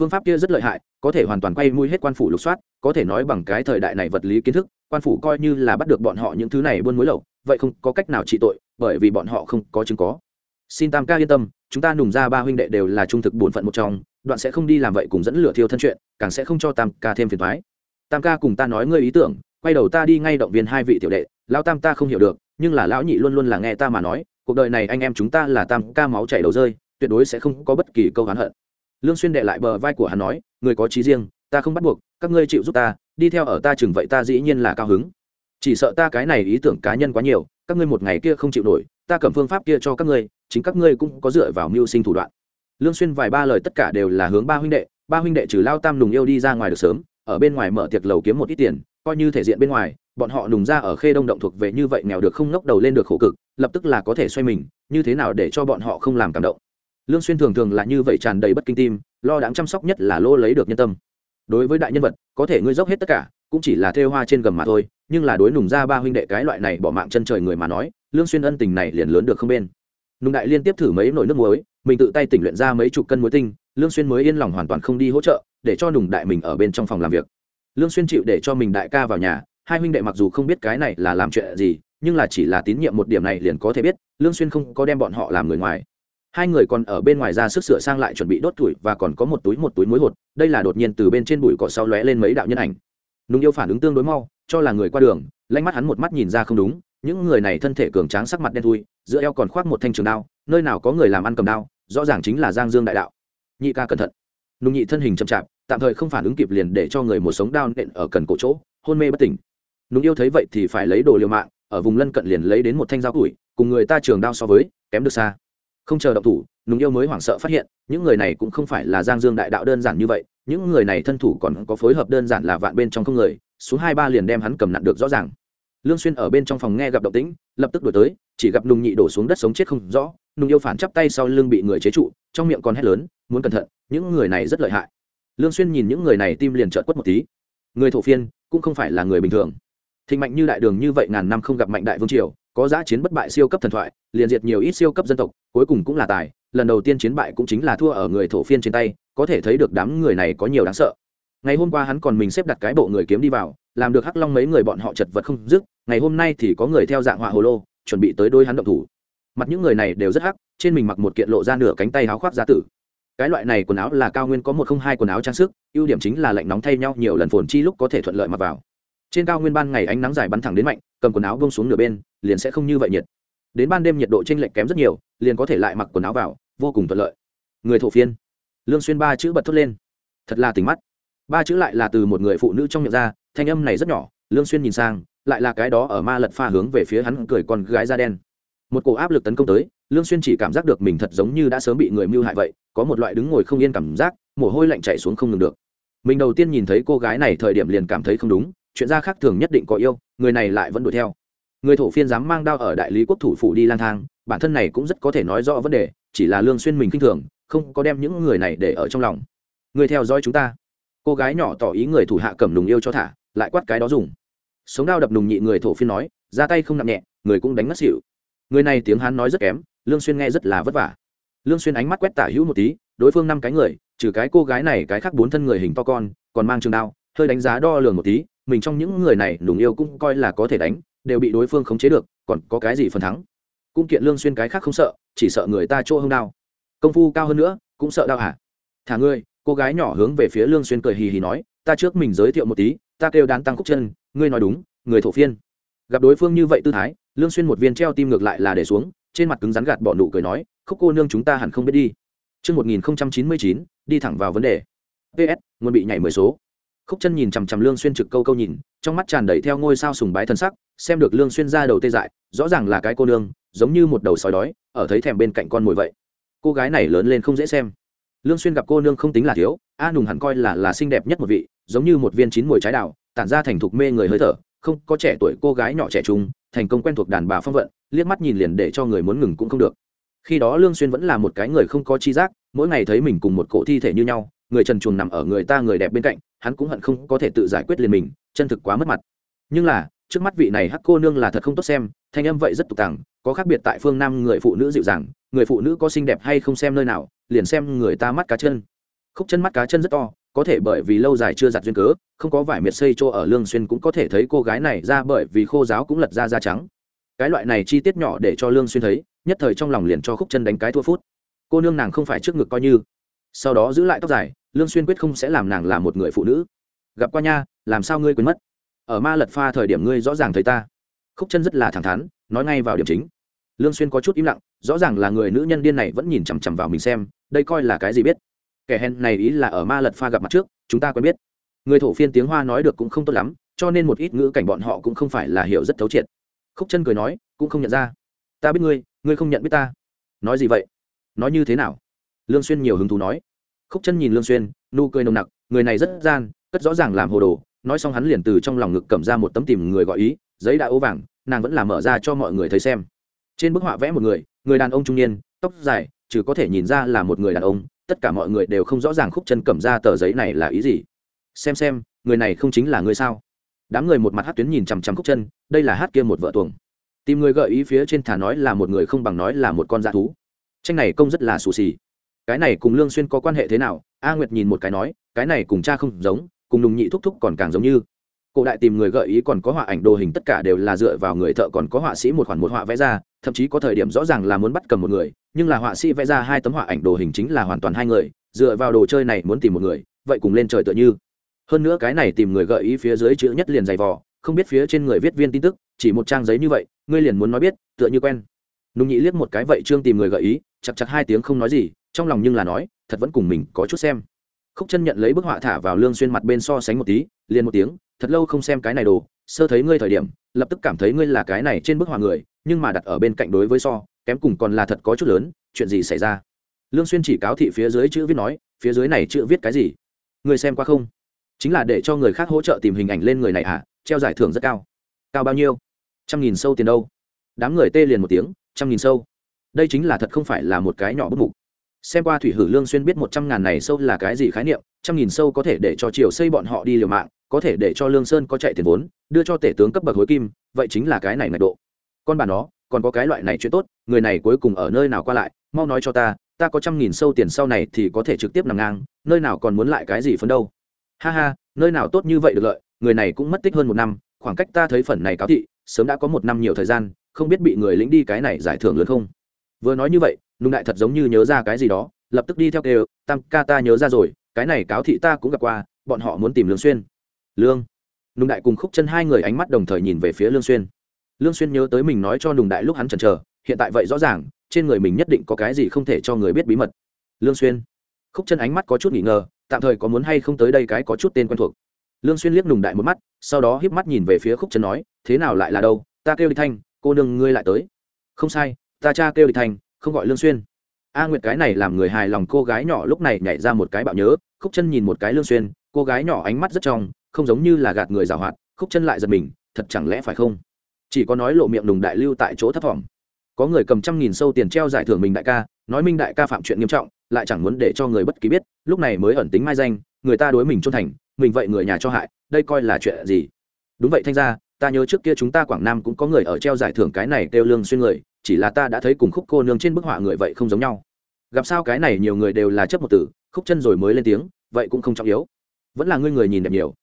Phương pháp kia rất lợi hại, có thể hoàn toàn quay mũi hết quan phủ lục soát, có thể nói bằng cái thời đại này vật lý kiến thức, quan phủ coi như là bắt được bọn họ những thứ này buôn muối lậu, vậy không có cách nào trị tội, bởi vì bọn họ không có chứng có. Xin tam ca yên tâm, chúng ta nùng ra ba huynh đệ đều là trung thực bổn phận một trong, đoạn sẽ không đi làm vậy cùng dẫn lửa thiêu thân chuyện, càng sẽ không cho tam ca thêm phiền thoái tam ca cùng ta nói ngươi ý tưởng, quay đầu ta đi ngay động viên hai vị tiểu đệ, Lão tam ta không hiểu được, nhưng là lão nhị luôn luôn là nghe ta mà nói, cuộc đời này anh em chúng ta là tam ca máu chảy đầu rơi, tuyệt đối sẽ không có bất kỳ câu hắn hận. Lương xuyên đệ lại bờ vai của hắn nói, người có trí riêng, ta không bắt buộc, các ngươi chịu giúp ta, đi theo ở ta chừng vậy ta dĩ nhiên là cao hứng. Chỉ sợ ta cái này ý tưởng cá nhân quá nhiều, các ngươi một ngày kia không chịu nổi, ta cầm phương pháp kia cho các ngươi, chính các ngươi cũng có dựa vào mưu sinh thủ đoạn. Lương xuyên vài ba lời tất cả đều là hướng ba huynh đệ, ba huynh đệ trừ lao tam nùng yêu đi ra ngoài được sớm ở bên ngoài mở tiệc lầu kiếm một ít tiền, coi như thể diện bên ngoài, bọn họ nùng ra ở khê đông động thuộc về như vậy nghèo được không ngóc đầu lên được khổ cực, lập tức là có thể xoay mình, như thế nào để cho bọn họ không làm cảm động. Lương xuyên thường thường là như vậy tràn đầy bất kinh tim, lo đáng chăm sóc nhất là lô lấy được nhân tâm. Đối với đại nhân vật, có thể ngươi dốc hết tất cả, cũng chỉ là thêu hoa trên gầm mà thôi, nhưng là đối nùng ra ba huynh đệ cái loại này bỏ mạng chân trời người mà nói, lương xuyên ân tình này liền lớn được không bên. Nùng đại liên tiếp thử mấy nồi nước muối, mình tự tay tỉnh luyện ra mấy chục cân muối tinh lương xuyên mới yên lòng hoàn toàn không đi hỗ trợ, để cho nùng đại mình ở bên trong phòng làm việc. Lương xuyên chịu để cho mình đại ca vào nhà, hai huynh đệ mặc dù không biết cái này là làm chuyện gì, nhưng là chỉ là tín nhiệm một điểm này liền có thể biết, lương xuyên không có đem bọn họ làm người ngoài. Hai người còn ở bên ngoài ra sức sửa sang lại chuẩn bị đốt tuổi và còn có một túi một túi muối hột, đây là đột nhiên từ bên trên bụi cỏ sau lóe lên mấy đạo nhân ảnh. Nùng yêu phản ứng tương đối mau, cho là người qua đường lanh mắt hắn một mắt nhìn ra không đúng, những người này thân thể cường tráng sắc mặt đen thui, giữa eo còn khoác một thanh trường đao, nơi nào có người làm ăn cầm đao, rõ ràng chính là giang dương đại đạo nhị ca cẩn thận. Nung nhị thân hình chậm chạp, tạm thời không phản ứng kịp liền để cho người một sống đao nện ở cần cổ chỗ, hôn mê bất tỉnh. Nung yêu thấy vậy thì phải lấy đồ liều mạng, ở vùng lân cận liền lấy đến một thanh dao củi cùng người ta trường đao so với, kém được xa. Không chờ động thủ nung yêu mới hoảng sợ phát hiện, những người này cũng không phải là giang dương đại đạo đơn giản như vậy, những người này thân thủ còn có phối hợp đơn giản là vạn bên trong không người, xuống hai ba liền đem hắn cầm nặn được rõ ràng. Lương xuyên ở bên trong phòng nghe gặp động tĩnh, lập tức đuổi tới, chỉ gặp nung nhị đổ xuống đất sống chết không rõ nung yêu phản chắp tay sau lưng bị người chế trụ, trong miệng còn hét lớn, muốn cẩn thận, những người này rất lợi hại. Lương xuyên nhìn những người này tim liền trợn quất một tí. Người thổ phiên, cũng không phải là người bình thường. Thịnh mạnh như đại đường như vậy ngàn năm không gặp mạnh đại vương triều, có giá chiến bất bại siêu cấp thần thoại, liền diệt nhiều ít siêu cấp dân tộc, cuối cùng cũng là tài, lần đầu tiên chiến bại cũng chính là thua ở người thổ phiên trên tay, có thể thấy được đám người này có nhiều đáng sợ. Ngày hôm qua hắn còn mình xếp đặt cái bộ người kiếm đi vào, làm được hắc long mấy người bọn họ chật vật không dứt, ngày hôm nay thì có người theo dạng họa hồ lô, chuẩn bị tới đôi hắn động thủ mặt những người này đều rất hắc, trên mình mặc một kiện lộ ra nửa cánh tay áo khoác giá tử. Cái loại này quần áo là cao nguyên có một không hai quần áo trang sức, ưu điểm chính là lạnh nóng thay nhau, nhiều lần phồn chi lúc có thể thuận lợi mặc vào. Trên cao nguyên ban ngày ánh nắng dài bắn thẳng đến mạnh, cầm quần áo bông xuống nửa bên, liền sẽ không như vậy nhiệt. Đến ban đêm nhiệt độ trên r lệch kém rất nhiều, liền có thể lại mặc quần áo vào, vô cùng thuận lợi. Người thổ phiên. Lương xuyên ba chữ bật thốt lên. Thật là tỉnh mắt. Ba chữ lại là từ một người phụ nữ trong miệng ra, thanh âm này rất nhỏ, lương xuyên nhìn sang, lại là cái đó ở ma lật pha hướng về phía hắn cười con gái da đen một cổ áp lực tấn công tới, lương xuyên chỉ cảm giác được mình thật giống như đã sớm bị người mưu hại vậy, có một loại đứng ngồi không yên cảm giác, mồ hôi lạnh chảy xuống không ngừng được. Mình đầu tiên nhìn thấy cô gái này thời điểm liền cảm thấy không đúng, chuyện ra khác thường nhất định có yêu, người này lại vẫn đuổi theo. Người thổ phiên dám mang đao ở đại lý quốc thủ phủ đi lang thang, bản thân này cũng rất có thể nói rõ vấn đề, chỉ là lương xuyên mình kinh thường, không có đem những người này để ở trong lòng. Người theo dõi chúng ta. Cô gái nhỏ tỏ ý người thủ hạ cầm nùng yêu cho thả, lại quát cái đó dùng. Sống đao đập nùng nhị người thổ phiên nói, ra tay không nặng nhẹ, người cũng đánh mất xỉu người này tiếng hán nói rất kém, lương xuyên nghe rất là vất vả. Lương xuyên ánh mắt quét tả hữu một tí, đối phương năm cái người, trừ cái cô gái này cái khác bốn thân người hình to con, còn mang trường đao, hơi đánh giá đo lường một tí, mình trong những người này đúng yêu cũng coi là có thể đánh, đều bị đối phương khống chế được, còn có cái gì phần thắng? Cũng kiện lương xuyên cái khác không sợ, chỉ sợ người ta chỗ hông đao. Công phu cao hơn nữa, cũng sợ đao hả? Thả ngươi, cô gái nhỏ hướng về phía lương xuyên cười hì hì nói, ta trước mình giới thiệu một tí, ta kêu đán tăng khúc chân, ngươi nói đúng, người thổ phiên. Gặp đối phương như vậy tư thái lương xuyên một viên treo tim ngược lại là để xuống, trên mặt cứng rắn gạt bỏ nụ cười nói, khúc cô nương chúng ta hẳn không biết đi. Chương 1099 đi thẳng vào vấn đề. Ps nguồn bị nhảy mười số. Khúc chân nhìn chằm chằm lương xuyên trực câu câu nhìn, trong mắt tràn đầy theo ngôi sao sùng bái thần sắc, xem được lương xuyên ra đầu tê dại, rõ ràng là cái cô nương, giống như một đầu sói đói, ở thấy thèm bên cạnh con mồi vậy. Cô gái này lớn lên không dễ xem. Lương xuyên gặp cô nương không tính là thiếu, a nùng hẳn coi là là xinh đẹp nhất một vị, giống như một viên chín mùi trái đào, tản ra thành thục mê người hơi thở không có trẻ tuổi cô gái nhỏ trẻ trung, thành công quen thuộc đàn bà phong vận, liếc mắt nhìn liền để cho người muốn ngừng cũng không được. Khi đó lương xuyên vẫn là một cái người không có chi giác, mỗi ngày thấy mình cùng một cổ thi thể như nhau, người trần truồng nằm ở người ta người đẹp bên cạnh, hắn cũng hận không có thể tự giải quyết liền mình, chân thực quá mất mặt. Nhưng là, trước mắt vị này hắc cô nương là thật không tốt xem, thanh âm vậy rất tục tằng có khác biệt tại phương nam người phụ nữ dịu dàng, người phụ nữ có xinh đẹp hay không xem nơi nào, liền xem người ta mắt cá chân. Khúc chân mắt cá chân rất to có thể bởi vì lâu dài chưa giặt duyên cớ, không có vải miệt xây chỗ ở lương xuyên cũng có thể thấy cô gái này ra bởi vì khô giáo cũng lật ra da trắng. Cái loại này chi tiết nhỏ để cho lương xuyên thấy, nhất thời trong lòng liền cho khúc chân đánh cái thua phút. Cô nương nàng không phải trước ngực coi như. Sau đó giữ lại tóc dài, lương xuyên quyết không sẽ làm nàng là một người phụ nữ. Gặp qua nha, làm sao ngươi quên mất? Ở ma lật pha thời điểm ngươi rõ ràng thấy ta. Khúc chân rất là thẳng thắn, nói ngay vào điểm chính. Lương xuyên có chút im lặng, rõ ràng là người nữ nhân điên này vẫn nhìn chằm chằm vào mình xem, đây coi là cái gì biết? Kẻ hèn này ý là ở ma lật pha gặp mặt trước, chúng ta quen biết. Người thổ phiên tiếng hoa nói được cũng không tốt lắm, cho nên một ít ngữ cảnh bọn họ cũng không phải là hiểu rất thấu triệt. Khúc chân cười nói, cũng không nhận ra. Ta biết ngươi ngươi không nhận biết ta. Nói gì vậy? Nói như thế nào? Lương xuyên nhiều hứng thú nói. Khúc chân nhìn lương xuyên, nụ cười nồng nặc, người này rất gian, cất rõ ràng làm hồ đồ. Nói xong hắn liền từ trong lòng ngực cầm ra một tấm tìm người gọi ý, giấy đã ố vàng, nàng vẫn làm mở ra cho mọi người thấy xem. Trên bức họa vẽ một người người đàn ông trung niên, tóc dài chứ có thể nhìn ra là một người đàn ông tất cả mọi người đều không rõ ràng khúc chân cầm ra tờ giấy này là ý gì. Xem xem, người này không chính là người sao? Đám người một mặt hát tuyến nhìn chằm chằm khúc chân, đây là hát kia một vợ tuồng. Tìm người gợi ý phía trên thả nói là một người không bằng nói là một con dã thú. Tranh này công rất là xù xì. Cái này cùng lương xuyên có quan hệ thế nào? A nguyệt nhìn một cái nói, cái này cùng cha không giống, cùng nùng nhị thúc thúc còn càng giống như. Cổ đại tìm người gợi ý còn có họa ảnh đồ hình tất cả đều là dựa vào người thợ còn có họa sĩ một khoản một họa vẽ ra, thậm chí có thời điểm rõ ràng là muốn bắt cầm một người nhưng là họa sĩ vẽ ra hai tấm họa ảnh đồ hình chính là hoàn toàn hai người, dựa vào đồ chơi này muốn tìm một người, vậy cùng lên trời tựa như. Hơn nữa cái này tìm người gợi ý phía dưới chữ nhất liền dày vò, không biết phía trên người viết viên tin tức, chỉ một trang giấy như vậy, ngươi liền muốn nói biết, tựa như quen. Nùng nhị liếc một cái vậy trương tìm người gợi ý, chặt chặt hai tiếng không nói gì, trong lòng nhưng là nói, thật vẫn cùng mình có chút xem. Khúc chân nhận lấy bức họa thả vào lương xuyên mặt bên so sánh một tí, liền một tiếng, thật lâu không xem cái này đồ, sơ thấy ngươi thời điểm, lập tức cảm thấy ngươi là cái này trên bức họa người, nhưng mà đặt ở bên cạnh đối với so kém cùng còn là thật có chút lớn, chuyện gì xảy ra? Lương xuyên chỉ cáo thị phía dưới chữ viết nói, phía dưới này chữ viết cái gì? Người xem qua không? Chính là để cho người khác hỗ trợ tìm hình ảnh lên người này à treo giải thưởng rất cao. Cao bao nhiêu? Trăm nghìn sâu tiền đâu? Đám người tê liền một tiếng, trăm nghìn sâu. Đây chính là thật không phải là một cái nhỏ bút mục. Xem qua thủy hử lương xuyên biết một trăm ngàn này sâu là cái gì khái niệm, trăm nghìn sâu có thể để cho triều xây bọn họ đi liều mạng, có thể để cho lương sơn có chạy tiền vốn, đưa cho tể tướng cấp bậc hối kim, vậy chính là cái này ngạch độ. Con bà nó còn có cái loại này chuyện tốt, người này cuối cùng ở nơi nào qua lại, mau nói cho ta ta có trăm nghìn sâu tiền sau này thì có thể trực tiếp nằm ngang, nơi nào còn muốn lại cái gì phấn đâu. Ha ha, nơi nào tốt như vậy được lợi, người này cũng mất tích hơn một năm, khoảng cách ta thấy phần này cáo thị, sớm đã có một năm nhiều thời gian, không biết bị người lính đi cái này giải thưởng lớn không? Vừa nói như vậy nung đại thật giống như nhớ ra cái gì đó, lập tức đi theo kêu, tam ca ta nhớ ra rồi, cái này cáo thị ta cũng gặp qua, bọn họ muốn tìm lương xuyên. Lương? Nung đại cùng khúc chân hai người ánh mắt đồng thời nhìn về phía lương xuyên lương xuyên nhớ tới mình nói cho nùng đại lúc hắn chần chờ, hiện tại vậy rõ ràng, trên người mình nhất định có cái gì không thể cho người biết bí mật. Lương xuyên. Khúc chân ánh mắt có chút nghỉ ngờ, tạm thời có muốn hay không tới đây cái có chút tên quen thuộc. Lương xuyên liếc nùng đại một mắt, sau đó híp mắt nhìn về phía khúc chân nói, thế nào lại là đâu? Ta kêu đi thanh, cô nương ngươi lại tới. Không sai, ta cha kêu đi thanh, không gọi lương xuyên. A nguyệt cái này làm người hài lòng cô gái nhỏ lúc này nhảy ra một cái bạo nhớ, khúc chân nhìn một cái lương xuyên, cô gái nhỏ ánh mắt rất trong, không giống như là gạt người giảo hoạt, khúc chân lại giật mình, thật chẳng lẽ phải không? Chỉ có nói lộ miệng nùng đại lưu tại chỗ thấp thỏm. Có người cầm trăm nghìn sâu tiền treo giải thưởng mình đại ca, nói minh đại ca phạm chuyện nghiêm trọng, lại chẳng muốn để cho người bất kỳ biết, lúc này mới ẩn tính mai danh, người ta đối mình trôn thành, mình vậy người nhà cho hại, đây coi là chuyện gì? Đúng vậy thanh ra ta nhớ trước kia chúng ta quảng nam cũng có người ở treo giải thưởng cái này kêu lương xuyên người, chỉ là ta đã thấy cùng khúc cô nương trên bức họa người vậy không giống nhau. Gặp sao cái này nhiều người đều là chấp một tử, khúc chân rồi mới lên tiếng, vậy cũng không trọng yếu. Vẫn là ngươi người nhìn đẹp nhiều.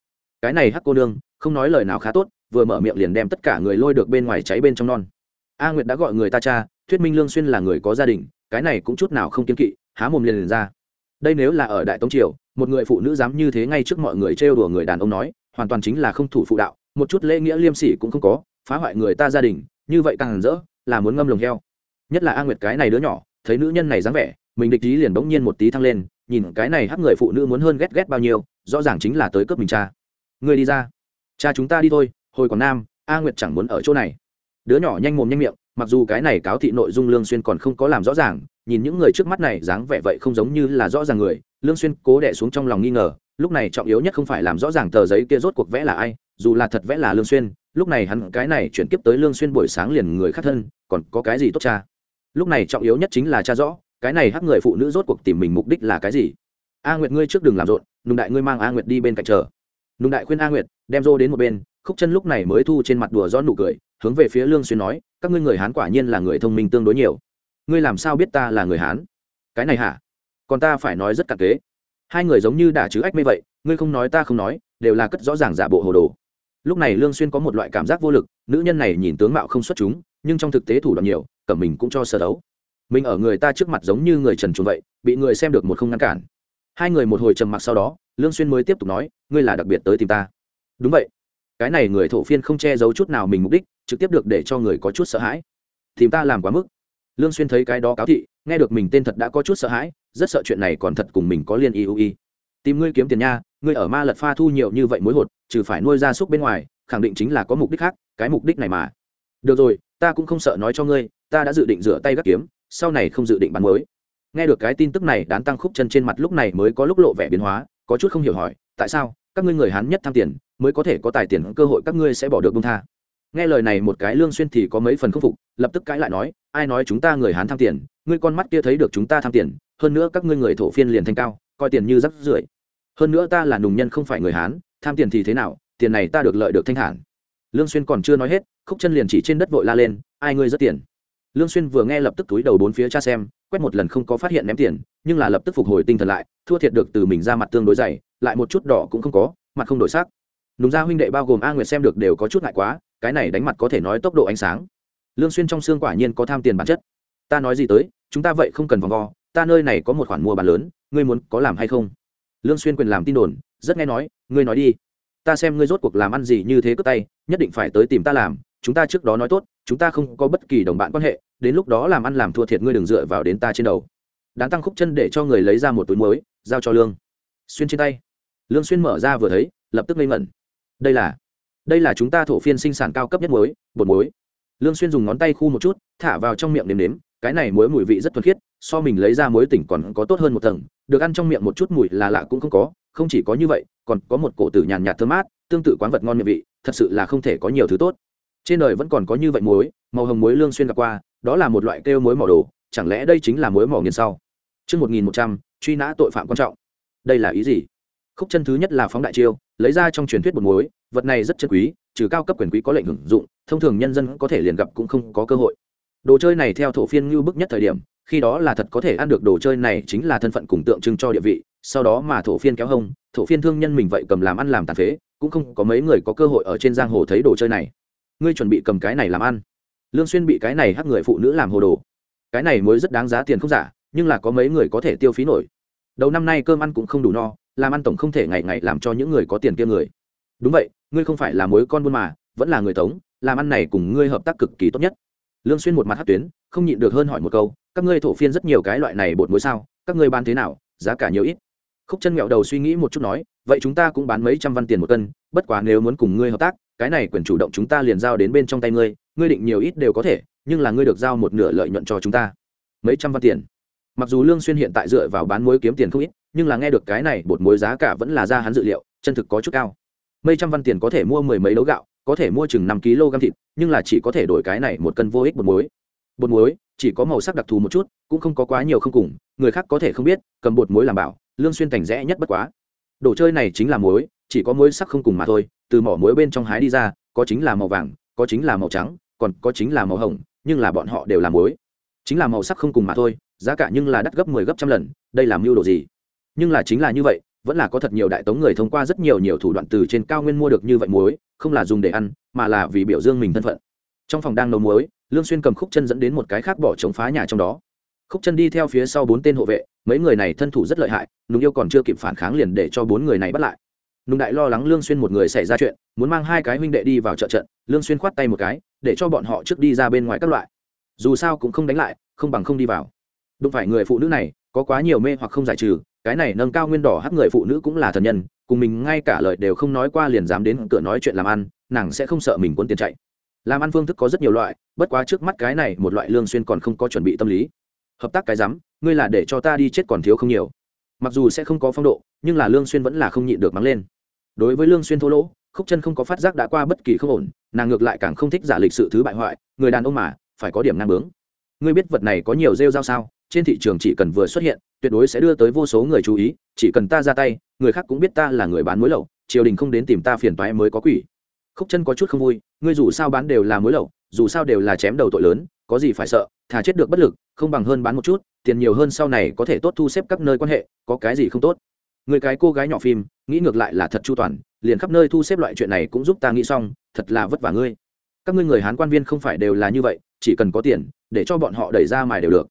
Cái này hắc cô nương, không nói lời nào khá tốt vừa mở miệng liền đem tất cả người lôi được bên ngoài cháy bên trong non. A nguyệt đã gọi người ta cha thuyết minh lương xuyên là người có gia đình cái này cũng chút nào không kiên kỵ há mồm liền, liền ra. Đây nếu là ở đại tống triều một người phụ nữ dám như thế ngay trước mọi người trêu đùa người đàn ông nói hoàn toàn chính là không thủ phụ đạo một chút lễ nghĩa liêm sỉ cũng không có phá hoại người ta gia đình như vậy càng rỡ là muốn ngâm lồng heo. Nhất là a nguyệt cái này đứa nhỏ thấy nữ nhân này dáng vẻ mình địch ý liền bỗng nhiên một tí thăng lên nhìn cái này hắc người phụ nữ muốn hơn ghét ghét bao nhiêu rõ ràng chính là tới cướp mình cha. Người đi ra. Cha chúng ta đi thôi hồi còn nam, a nguyệt chẳng muốn ở chỗ này. Đứa nhỏ nhanh mồm nhanh miệng, mặc dù cái này cáo thị nội dung lương xuyên còn không có làm rõ ràng, nhìn những người trước mắt này dáng vẻ vậy không giống như là rõ ràng người, lương xuyên cố đè xuống trong lòng nghi ngờ, lúc này trọng yếu nhất không phải làm rõ ràng tờ giấy kia rốt cuộc vẽ là ai, dù là thật vẽ là lương xuyên, lúc này hắn cái này chuyển kiếp tới lương xuyên buổi sáng liền người khác thân, còn có cái gì tốt cha? Lúc này trọng yếu nhất chính là cha rõ, cái này hắc người phụ nữ rốt cuộc tìm mình mục đích là cái gì? A nguyệt ngươi trước đừng làm rộn, nùng đại ngươi mang a nguyệt đi bên cạnh chờ. Nùng đại khuyên a nguyệt, đem rô đến một bên khúc chân lúc này mới thu trên mặt đùa do nụ cười, hướng về phía lương xuyên nói, các ngươi người hán quả nhiên là người thông minh tương đối nhiều. Ngươi làm sao biết ta là người hán? Cái này hả? Còn ta phải nói rất cặn kế. Hai người giống như đả chứ ách mê vậy, ngươi không nói ta không nói, đều là cất rõ ràng giả bộ hồ đồ. Lúc này lương xuyên có một loại cảm giác vô lực, nữ nhân này nhìn tướng mạo không xuất chúng, nhưng trong thực tế thủ đoạn nhiều cẩm mình cũng cho sơ đấu. Mình ở người ta trước mặt giống như người trần truồng vậy, bị người xem được một không ngăn cản. Hai người một hồi trầm mặc sau đó, lương xuyên mới tiếp tục nói, ngươi là đặc biệt tới tìm ta. Đúng vậy cái này người thổ phiên không che giấu chút nào mình mục đích, trực tiếp được để cho người có chút sợ hãi. Tìm ta làm quá mức. Lương xuyên thấy cái đó cáo thị, nghe được mình tên thật đã có chút sợ hãi, rất sợ chuyện này còn thật cùng mình có liên y u y. Tìm ngươi kiếm tiền nha, ngươi ở ma lật pha thu nhiều như vậy mối hột, trừ phải nuôi gia súc bên ngoài, khẳng định chính là có mục đích khác, cái mục đích này mà. Được rồi, ta cũng không sợ nói cho ngươi, ta đã dự định rửa tay gắt kiếm, sau này không dự định bán mới nghe được cái tin tức này đán tăng khúc chân trên mặt lúc này mới có lúc lộ vẻ biến hóa, có chút không hiểu hỏi, tại sao, các ngươi người hán nhất tham tiền mới có thể có tài tiền cơ hội các ngươi sẽ bỏ được bông tha. Nghe lời này một cái lương xuyên thì có mấy phần không phục, lập tức cãi lại nói, ai nói chúng ta người hán tham tiền, ngươi con mắt kia thấy được chúng ta tham tiền, hơn nữa các ngươi người thổ phiên liền thanh cao, coi tiền như rắc rưởi. Hơn nữa ta là nùng nhân không phải người hán, tham tiền thì thế nào, tiền này ta được lợi được thanh hẳn. Lương xuyên còn chưa nói hết, khúc chân liền chỉ trên đất vội la lên, ai ngươi rất tiền? Lương xuyên vừa nghe lập tức túi đầu bốn phía tra xem, quét một lần không có phát hiện ném tiền, nhưng là lập tức phục hồi tinh thần lại, thua thiệt được từ mình ra mặt tương đối dày, lại một chút đỏ cũng không có, mặt không đổi sắc nùng gia huynh đệ bao gồm a nguyệt xem được đều có chút ngại quá, cái này đánh mặt có thể nói tốc độ ánh sáng. Lương xuyên trong xương quả nhiên có tham tiền bản chất. Ta nói gì tới, chúng ta vậy không cần vòng vo, ta nơi này có một khoản mua bán lớn, ngươi muốn có làm hay không? Lương xuyên quyền làm tin đồn, rất nghe nói, ngươi nói đi. Ta xem ngươi rốt cuộc làm ăn gì như thế cướp tay, nhất định phải tới tìm ta làm, chúng ta trước đó nói tốt, chúng ta không có bất kỳ đồng bạn quan hệ, đến lúc đó làm ăn làm thua thiệt ngươi đừng dựa vào đến ta trên đầu. Đáng tăng khúc chân để cho người lấy ra một túi muối, giao cho lương xuyên trên tay. Lương xuyên mở ra vừa thấy, lập tức ngây ngẩn đây là đây là chúng ta thổ phiên sinh sản cao cấp nhất muối bột muối lương xuyên dùng ngón tay khu một chút thả vào trong miệng nếm nếm cái này muối mùi vị rất thuần khiết so mình lấy ra muối tỉnh còn có tốt hơn một tầng được ăn trong miệng một chút mùi là lạ cũng không có không chỉ có như vậy còn có một cổ tử nhàn nhạt thơm mát tương tự quán vật ngon miệng vị thật sự là không thể có nhiều thứ tốt trên đời vẫn còn có như vậy muối màu hồng muối lương xuyên gặp qua đó là một loại kêu muối mỏ đồ chẳng lẽ đây chính là muối mỏ nghiền sau Trước 1100, truy nã tội phạm quan trọng. Đây là ý gì? Khúc chân thứ nhất là phóng đại chiêu, lấy ra trong truyền thuyết bột muối, vật này rất chân quý, trừ cao cấp quyền quý có lệnh hưởng dụng, thông thường nhân dân có thể liền gặp cũng không có cơ hội. Đồ chơi này theo thổ phiên như bức nhất thời điểm, khi đó là thật có thể ăn được đồ chơi này chính là thân phận cùng tượng trưng cho địa vị, sau đó mà thổ phiên kéo hông, thổ phiên thương nhân mình vậy cầm làm ăn làm tàn phế, cũng không có mấy người có cơ hội ở trên giang hồ thấy đồ chơi này. Ngươi chuẩn bị cầm cái này làm ăn? Lương Xuyên bị cái này hắc người phụ nữ làm hồ đồ. Cái này mới rất đáng giá tiền không giả, nhưng là có mấy người có thể tiêu phí nổi. Đầu năm nay cơm ăn cũng không đủ no, làm ăn tổng không thể ngày ngày làm cho những người có tiền kia người. Đúng vậy, ngươi không phải là mối con buôn mà, vẫn là người tống, làm ăn này cùng ngươi hợp tác cực kỳ tốt nhất. Lương xuyên một mặt hất tuyến không nhịn được hơn hỏi một câu các ngươi thổ phiên rất nhiều cái loại này bột muối sao các ngươi bán thế nào giá cả nhiều ít. Khúc chân ngẹo đầu suy nghĩ một chút nói vậy chúng ta cũng bán mấy trăm văn tiền một cân bất quá nếu muốn cùng ngươi hợp tác cái này quyền chủ động chúng ta liền giao đến bên trong tay ngươi ngươi định nhiều ít đều có thể nhưng là ngươi được giao một nửa lợi nhuận cho chúng ta. Mấy trăm văn tiền. Mặc dù lương xuyên hiện tại dựa vào bán muối kiếm tiền không ít nhưng là nghe được cái này, bột muối giá cả vẫn là ra hắn dự liệu, chân thực có chút cao. Mấy trăm văn tiền có thể mua mười mấy đấu gạo, có thể mua chừng năm kg thịt, nhưng là chỉ có thể đổi cái này một cân vô ích bột muối. Bột muối, chỉ có màu sắc đặc thù một chút, cũng không có quá nhiều không cùng, người khác có thể không biết, cầm bột muối làm bảo, lương xuyên cảnh rẽ nhất bất quá. Đồ chơi này chính là muối, chỉ có muối sắc không cùng mà thôi, từ mỏ muối bên trong hái đi ra, có chính là màu vàng, có chính là màu trắng, còn có chính là màu hồng, nhưng là bọn họ đều là muối. Chính là màu sắc không cùng mà thôi, giá cả nhưng là đắt gấp 10 gấp trăm lần, đây làm mưu đồ gì? Nhưng là chính là như vậy, vẫn là có thật nhiều đại tống người thông qua rất nhiều nhiều thủ đoạn từ trên cao nguyên mua được như vậy muối, không là dùng để ăn, mà là vì biểu dương mình thân phận. Trong phòng đang nấu muối, lương xuyên cầm khúc chân dẫn đến một cái khác bỏ chống phá nhà trong đó. Khúc chân đi theo phía sau bốn tên hộ vệ, mấy người này thân thủ rất lợi hại, nùng yêu còn chưa kịp phản kháng liền để cho bốn người này bắt lại. Nùng đại lo lắng lương xuyên một người xảy ra chuyện, muốn mang hai cái huynh đệ đi vào trợ trận, lương xuyên khoát tay một cái, để cho bọn họ trước đi ra bên ngoài các loại. Dù sao cũng không đánh lại, không bằng không đi vào. Đụng phải người phụ nữ này, có quá nhiều mê hoặc không giải trừ cái này nâng cao nguyên đỏ hắc người phụ nữ cũng là thần nhân, cùng mình ngay cả lời đều không nói qua liền dám đến cửa nói chuyện làm ăn, nàng sẽ không sợ mình quân tiền chạy. Làm ăn phương thức có rất nhiều loại, bất quá trước mắt cái này một loại lương xuyên còn không có chuẩn bị tâm lý. Hợp tác cái dám ngươi là để cho ta đi chết còn thiếu không nhiều. Mặc dù sẽ không có phong độ, nhưng là lương xuyên vẫn là không nhịn được mắng lên. Đối với lương xuyên thô lỗ, khúc chân không có phát giác đã qua bất kỳ không ổn, nàng ngược lại càng không thích giả lịch sự thứ bại hoại, người đàn ông mà, phải có điểm năng bướng. Ngươi biết vật này có nhiều rêu rao sao? Trên thị trường chỉ cần vừa xuất hiện, tuyệt đối sẽ đưa tới vô số người chú ý, chỉ cần ta ra tay, người khác cũng biết ta là người bán muối lậu triều đình không đến tìm ta phiền toái mới có quỷ. Khúc chân có chút không vui, ngươi dù sao bán đều là muối lậu dù sao đều là chém đầu tội lớn, có gì phải sợ, thà chết được bất lực, không bằng hơn bán một chút, tiền nhiều hơn sau này có thể tốt thu xếp các nơi quan hệ, có cái gì không tốt? Người cái cô gái nhỏ phim, nghĩ ngược lại là thật chu toàn, liền khắp nơi thu xếp loại chuyện này cũng giúp ta nghĩ xong, thật là vất vả ngươi. Các ngươi người hán quan viên không phải đều là như vậy, chỉ cần có tiền, để cho bọn họ đẩy ra mài đều được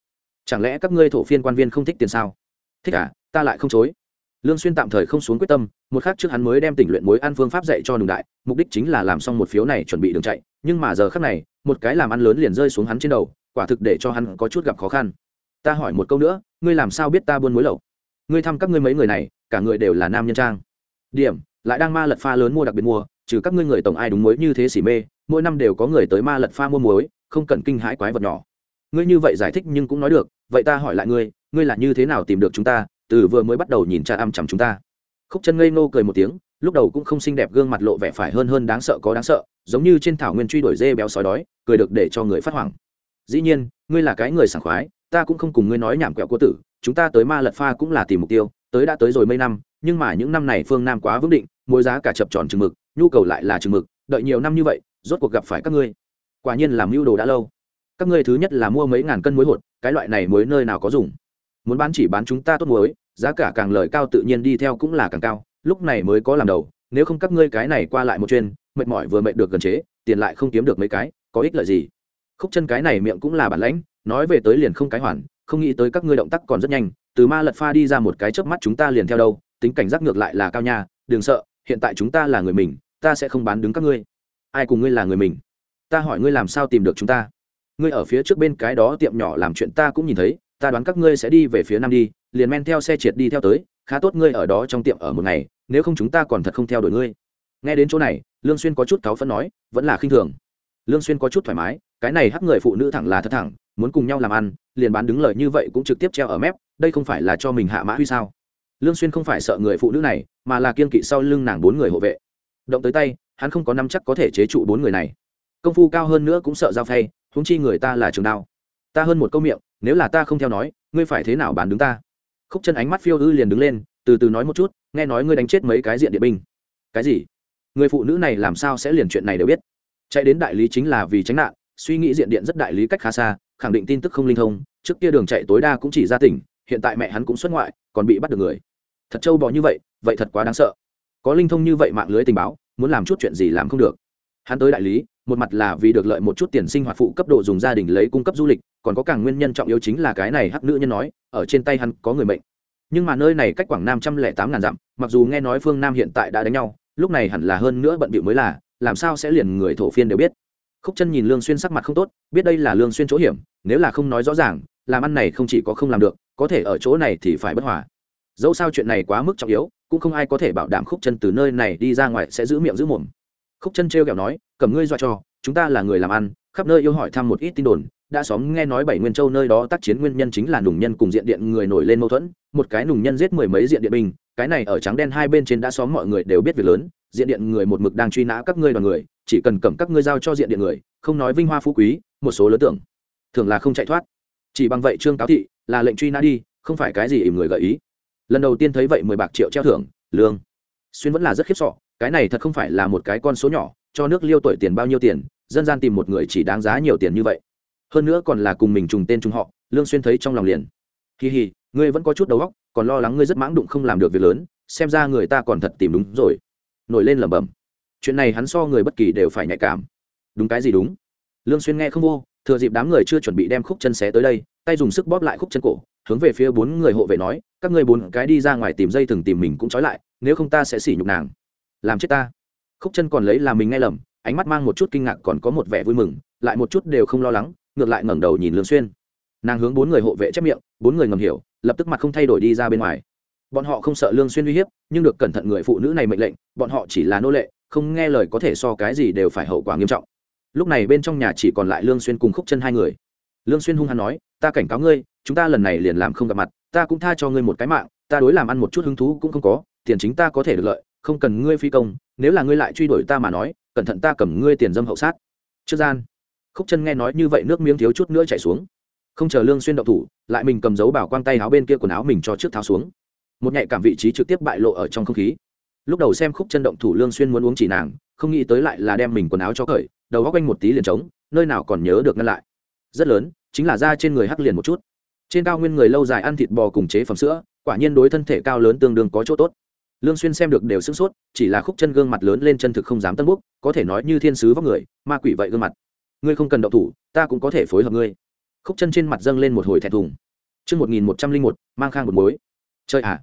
chẳng lẽ các ngươi thổ phiên quan viên không thích tiền sao? Thích à ta lại không chối. Lương xuyên tạm thời không xuống quyết tâm, một khắc trước hắn mới đem tỉnh luyện muối ăn phương pháp dạy cho nùng đại, mục đích chính là làm xong một phiếu này chuẩn bị đường chạy, nhưng mà giờ khắc này, một cái làm ăn lớn liền rơi xuống hắn trên đầu, quả thực để cho hắn có chút gặp khó khăn. Ta hỏi một câu nữa, ngươi làm sao biết ta buôn muối lậu? Ngươi thăm các ngươi mấy người này, cả người đều là nam nhân trang. Điểm, lại đang ma lật pha lớn mua đặc biệt mua, trừ các ngươi người tổng ai đúng muối như thế xỉ mê, mỗi năm đều có người tới ma lật pha mua muối không cần kinh hãi quái vật nhỏ ngươi như vậy giải thích nhưng cũng nói được, vậy ta hỏi lại ngươi ngươi là như thế nào tìm được chúng ta, từ vừa mới bắt đầu nhìn cha âm chằm chúng ta. Khúc chân ngây nô cười một tiếng, lúc đầu cũng không xinh đẹp gương mặt lộ vẻ phải hơn hơn đáng sợ có đáng sợ, giống như trên thảo nguyên truy đuổi dê béo sói đói, cười được để cho người phát hoảng. Dĩ nhiên, ngươi là cái người sảng khoái, ta cũng không cùng ngươi nói nhảm quẹo cô tử, chúng ta tới ma lật pha cũng là tìm mục tiêu, tới đã tới rồi mấy năm, nhưng mà những năm này phương nam quá vững định mối giá cả chập tròn chừng mực, nhu cầu lại là chừng mực, đợi nhiều năm như vậy, rốt cuộc gặp phải các ngươi. Quả nhiên làm mưu đồ đã lâu các ngươi thứ nhất là mua mấy ngàn cân muối hột, cái loại này muối nơi nào có dùng? Muốn bán chỉ bán chúng ta tốt muối, giá cả càng lời cao tự nhiên đi theo cũng là càng cao, lúc này mới có làm đầu, nếu không các ngươi cái này qua lại một chuyên, mệt mỏi vừa mệt được gần chế, tiền lại không kiếm được mấy cái, có ích lợi gì? Khúc chân cái này miệng cũng là bản lãnh, nói về tới liền không cái hoàn, không nghĩ tới các ngươi động tác còn rất nhanh, từ ma lật pha đi ra một cái chớp mắt chúng ta liền theo đâu, tính cảnh giác ngược lại là cao nha, đừng sợ, hiện tại chúng ta là người mình, ta sẽ không bán đứng các ngươi. Ai cùng ngươi là người mình? Ta hỏi ngươi làm sao tìm được chúng ta? Ngươi ở phía trước bên cái đó tiệm nhỏ làm chuyện ta cũng nhìn thấy, ta đoán các ngươi sẽ đi về phía nam đi, liền men theo xe triệt đi theo tới, khá tốt ngươi ở đó trong tiệm ở một ngày, nếu không chúng ta còn thật không theo đuổi ngươi. Nghe đến chỗ này, lương xuyên có chút cáu phẫn nói, vẫn là khinh thường. Lương xuyên có chút thoải mái, cái này hắc người phụ nữ thẳng là thật thẳng, muốn cùng nhau làm ăn, liền bán đứng lời như vậy cũng trực tiếp treo ở mép, đây không phải là cho mình hạ mã huy sao? Lương xuyên không phải sợ người phụ nữ này, mà là kiên kỵ sau lưng nàng bốn người hộ vệ. Động tới tay, hắn không có nắm chắc có thể chế trụ bốn người này. Công phu cao hơn nữa cũng sợ giao phay huống chi người ta là trường đao. Ta hơn một câu miệng, nếu là ta không theo nói, ngươi phải thế nào bán đứng ta? Khúc chân ánh mắt phiêu ư liền đứng lên, từ từ nói một chút, nghe nói ngươi đánh chết mấy cái diện địa binh. Cái gì? Người phụ nữ này làm sao sẽ liền chuyện này đều biết? Chạy đến đại lý chính là vì tránh nạn, suy nghĩ diện điện rất đại lý cách khá xa, khẳng định tin tức không linh thông, trước kia đường chạy tối đa cũng chỉ ra tỉnh, hiện tại mẹ hắn cũng xuất ngoại, còn bị bắt được người. Thật trâu bò như vậy vậy thật quá đáng sợ. Có linh thông như vậy mạng lưới tình báo, muốn làm chút chuyện gì làm không được. Hắn tới đại lý một mặt là vì được lợi một chút tiền sinh hoạt phụ cấp độ dùng gia đình lấy cung cấp du lịch, còn có càng nguyên nhân trọng yếu chính là cái này hắc nữ nhân nói, ở trên tay hắn có người mệnh. Nhưng mà nơi này cách quảng nam trăm lẻ tám ngàn dặm, mặc dù nghe nói phương nam hiện tại đã đánh nhau, lúc này hẳn là hơn nữa bận bịu mới là, làm sao sẽ liền người thổ phiên đều biết. Khúc chân nhìn lương xuyên sắc mặt không tốt, biết đây là lương xuyên chỗ hiểm, nếu là không nói rõ ràng, làm ăn này không chỉ có không làm được, có thể ở chỗ này thì phải bất hòa. Dẫu sao chuyện này quá mức trọng yếu, cũng không ai có thể bảo đảm khúc chân từ nơi này đi ra ngoài sẽ giữ miệng giữ mồm khúc chân trêu kẹo nói, cầm ngươi dọa cho, chúng ta là người làm ăn, khắp nơi yêu hỏi thăm một ít tin đồn, đã xóm nghe nói bảy nguyên châu nơi đó tác chiến nguyên nhân chính là nùng nhân cùng diện điện người nổi lên mâu thuẫn, một cái nùng nhân giết mười mấy diện điện binh, cái này ở trắng đen hai bên trên đã xóm mọi người đều biết việc lớn, diện điện người một mực đang truy nã các ngươi đoàn người, chỉ cần cầm các ngươi giao cho diện điện người, không nói vinh hoa phú quý, một số lớn tưởng, thường là không chạy thoát. Chỉ bằng vậy trương cáo thị là lệnh truy nã đi, không phải cái gì ìm người gợi ý. Lần đầu tiên thấy vậy mười bạc triệu treo thưởng, lương. Xuyên vẫn là rất khiếp sọ cái này thật không phải là một cái con số nhỏ, cho nước liêu tuổi tiền bao nhiêu tiền, dân gian tìm một người chỉ đáng giá nhiều tiền như vậy. Hơn nữa còn là cùng mình trùng tên trùng họ, lương xuyên thấy trong lòng liền. Kỳ hì, ngươi vẫn có chút đầu óc, còn lo lắng ngươi rất mãng đụng không làm được việc lớn, xem ra người ta còn thật tìm đúng rồi. Nổi lên lẩm bẩm. Chuyện này hắn so người bất kỳ đều phải nhạy cảm. Đúng cái gì đúng? Lương xuyên nghe không vô, thừa dịp đám người chưa chuẩn bị đem khúc chân xé tới đây, tay dùng sức bóp lại khúc chân cổ, hướng về phía bốn người hộ vệ nói, các ngươi bốn cái đi ra ngoài tìm dây thừng tìm mình cũng trói lại, nếu không ta sẽ xỉ nhục nàng làm chết ta. Khúc chân còn lấy là mình nghe lầm, ánh mắt mang một chút kinh ngạc còn có một vẻ vui mừng, lại một chút đều không lo lắng, ngược lại ngẩng đầu nhìn lương xuyên. Nàng hướng bốn người hộ vệ chép miệng, bốn người ngầm hiểu, lập tức mặt không thay đổi đi ra bên ngoài. Bọn họ không sợ lương xuyên uy hiếp, nhưng được cẩn thận người phụ nữ này mệnh lệnh, bọn họ chỉ là nô lệ, không nghe lời có thể so cái gì đều phải hậu quả nghiêm trọng. Lúc này bên trong nhà chỉ còn lại lương xuyên cùng khúc chân hai người. Lương xuyên hung hăng nói, ta cảnh cáo ngươi, chúng ta lần này liền làm không gặp mặt, ta cũng tha cho ngươi một cái mạng, ta đối làm ăn một chút hứng thú cũng không có, tiền chính ta có thể được lợi không cần ngươi phi công, nếu là ngươi lại truy đuổi ta mà nói, cẩn thận ta cầm ngươi tiền dâm hậu sát. Trước gian, khúc chân nghe nói như vậy nước miếng thiếu chút nữa chảy xuống. Không chờ lương xuyên động thủ, lại mình cầm dấu bảo quang tay áo bên kia quần áo mình cho trước tháo xuống. Một nhạy cảm vị trí trực tiếp bại lộ ở trong không khí. Lúc đầu xem khúc chân động thủ lương xuyên muốn uống chỉ nàng, không nghĩ tới lại là đem mình quần áo cho cởi, đầu góc quanh một tí liền trống, nơi nào còn nhớ được ngăn lại. Rất lớn, chính là da trên người hắc liền một chút. Trên cao nguyên người lâu dài ăn thịt bò cùng chế phẩm sữa, quả nhiên đối thân thể cao lớn tương đương có chỗ tốt lương xuyên xem được đều sững sốt chỉ là khúc chân gương mặt lớn lên chân thực không dám tân bước, có thể nói như thiên sứ vóc người ma quỷ vậy gương mặt ngươi không cần động thủ ta cũng có thể phối hợp ngươi khúc chân trên mặt dâng lên một hồi thẹn thùng Trước 1101, mang khang một mối. Chơi à?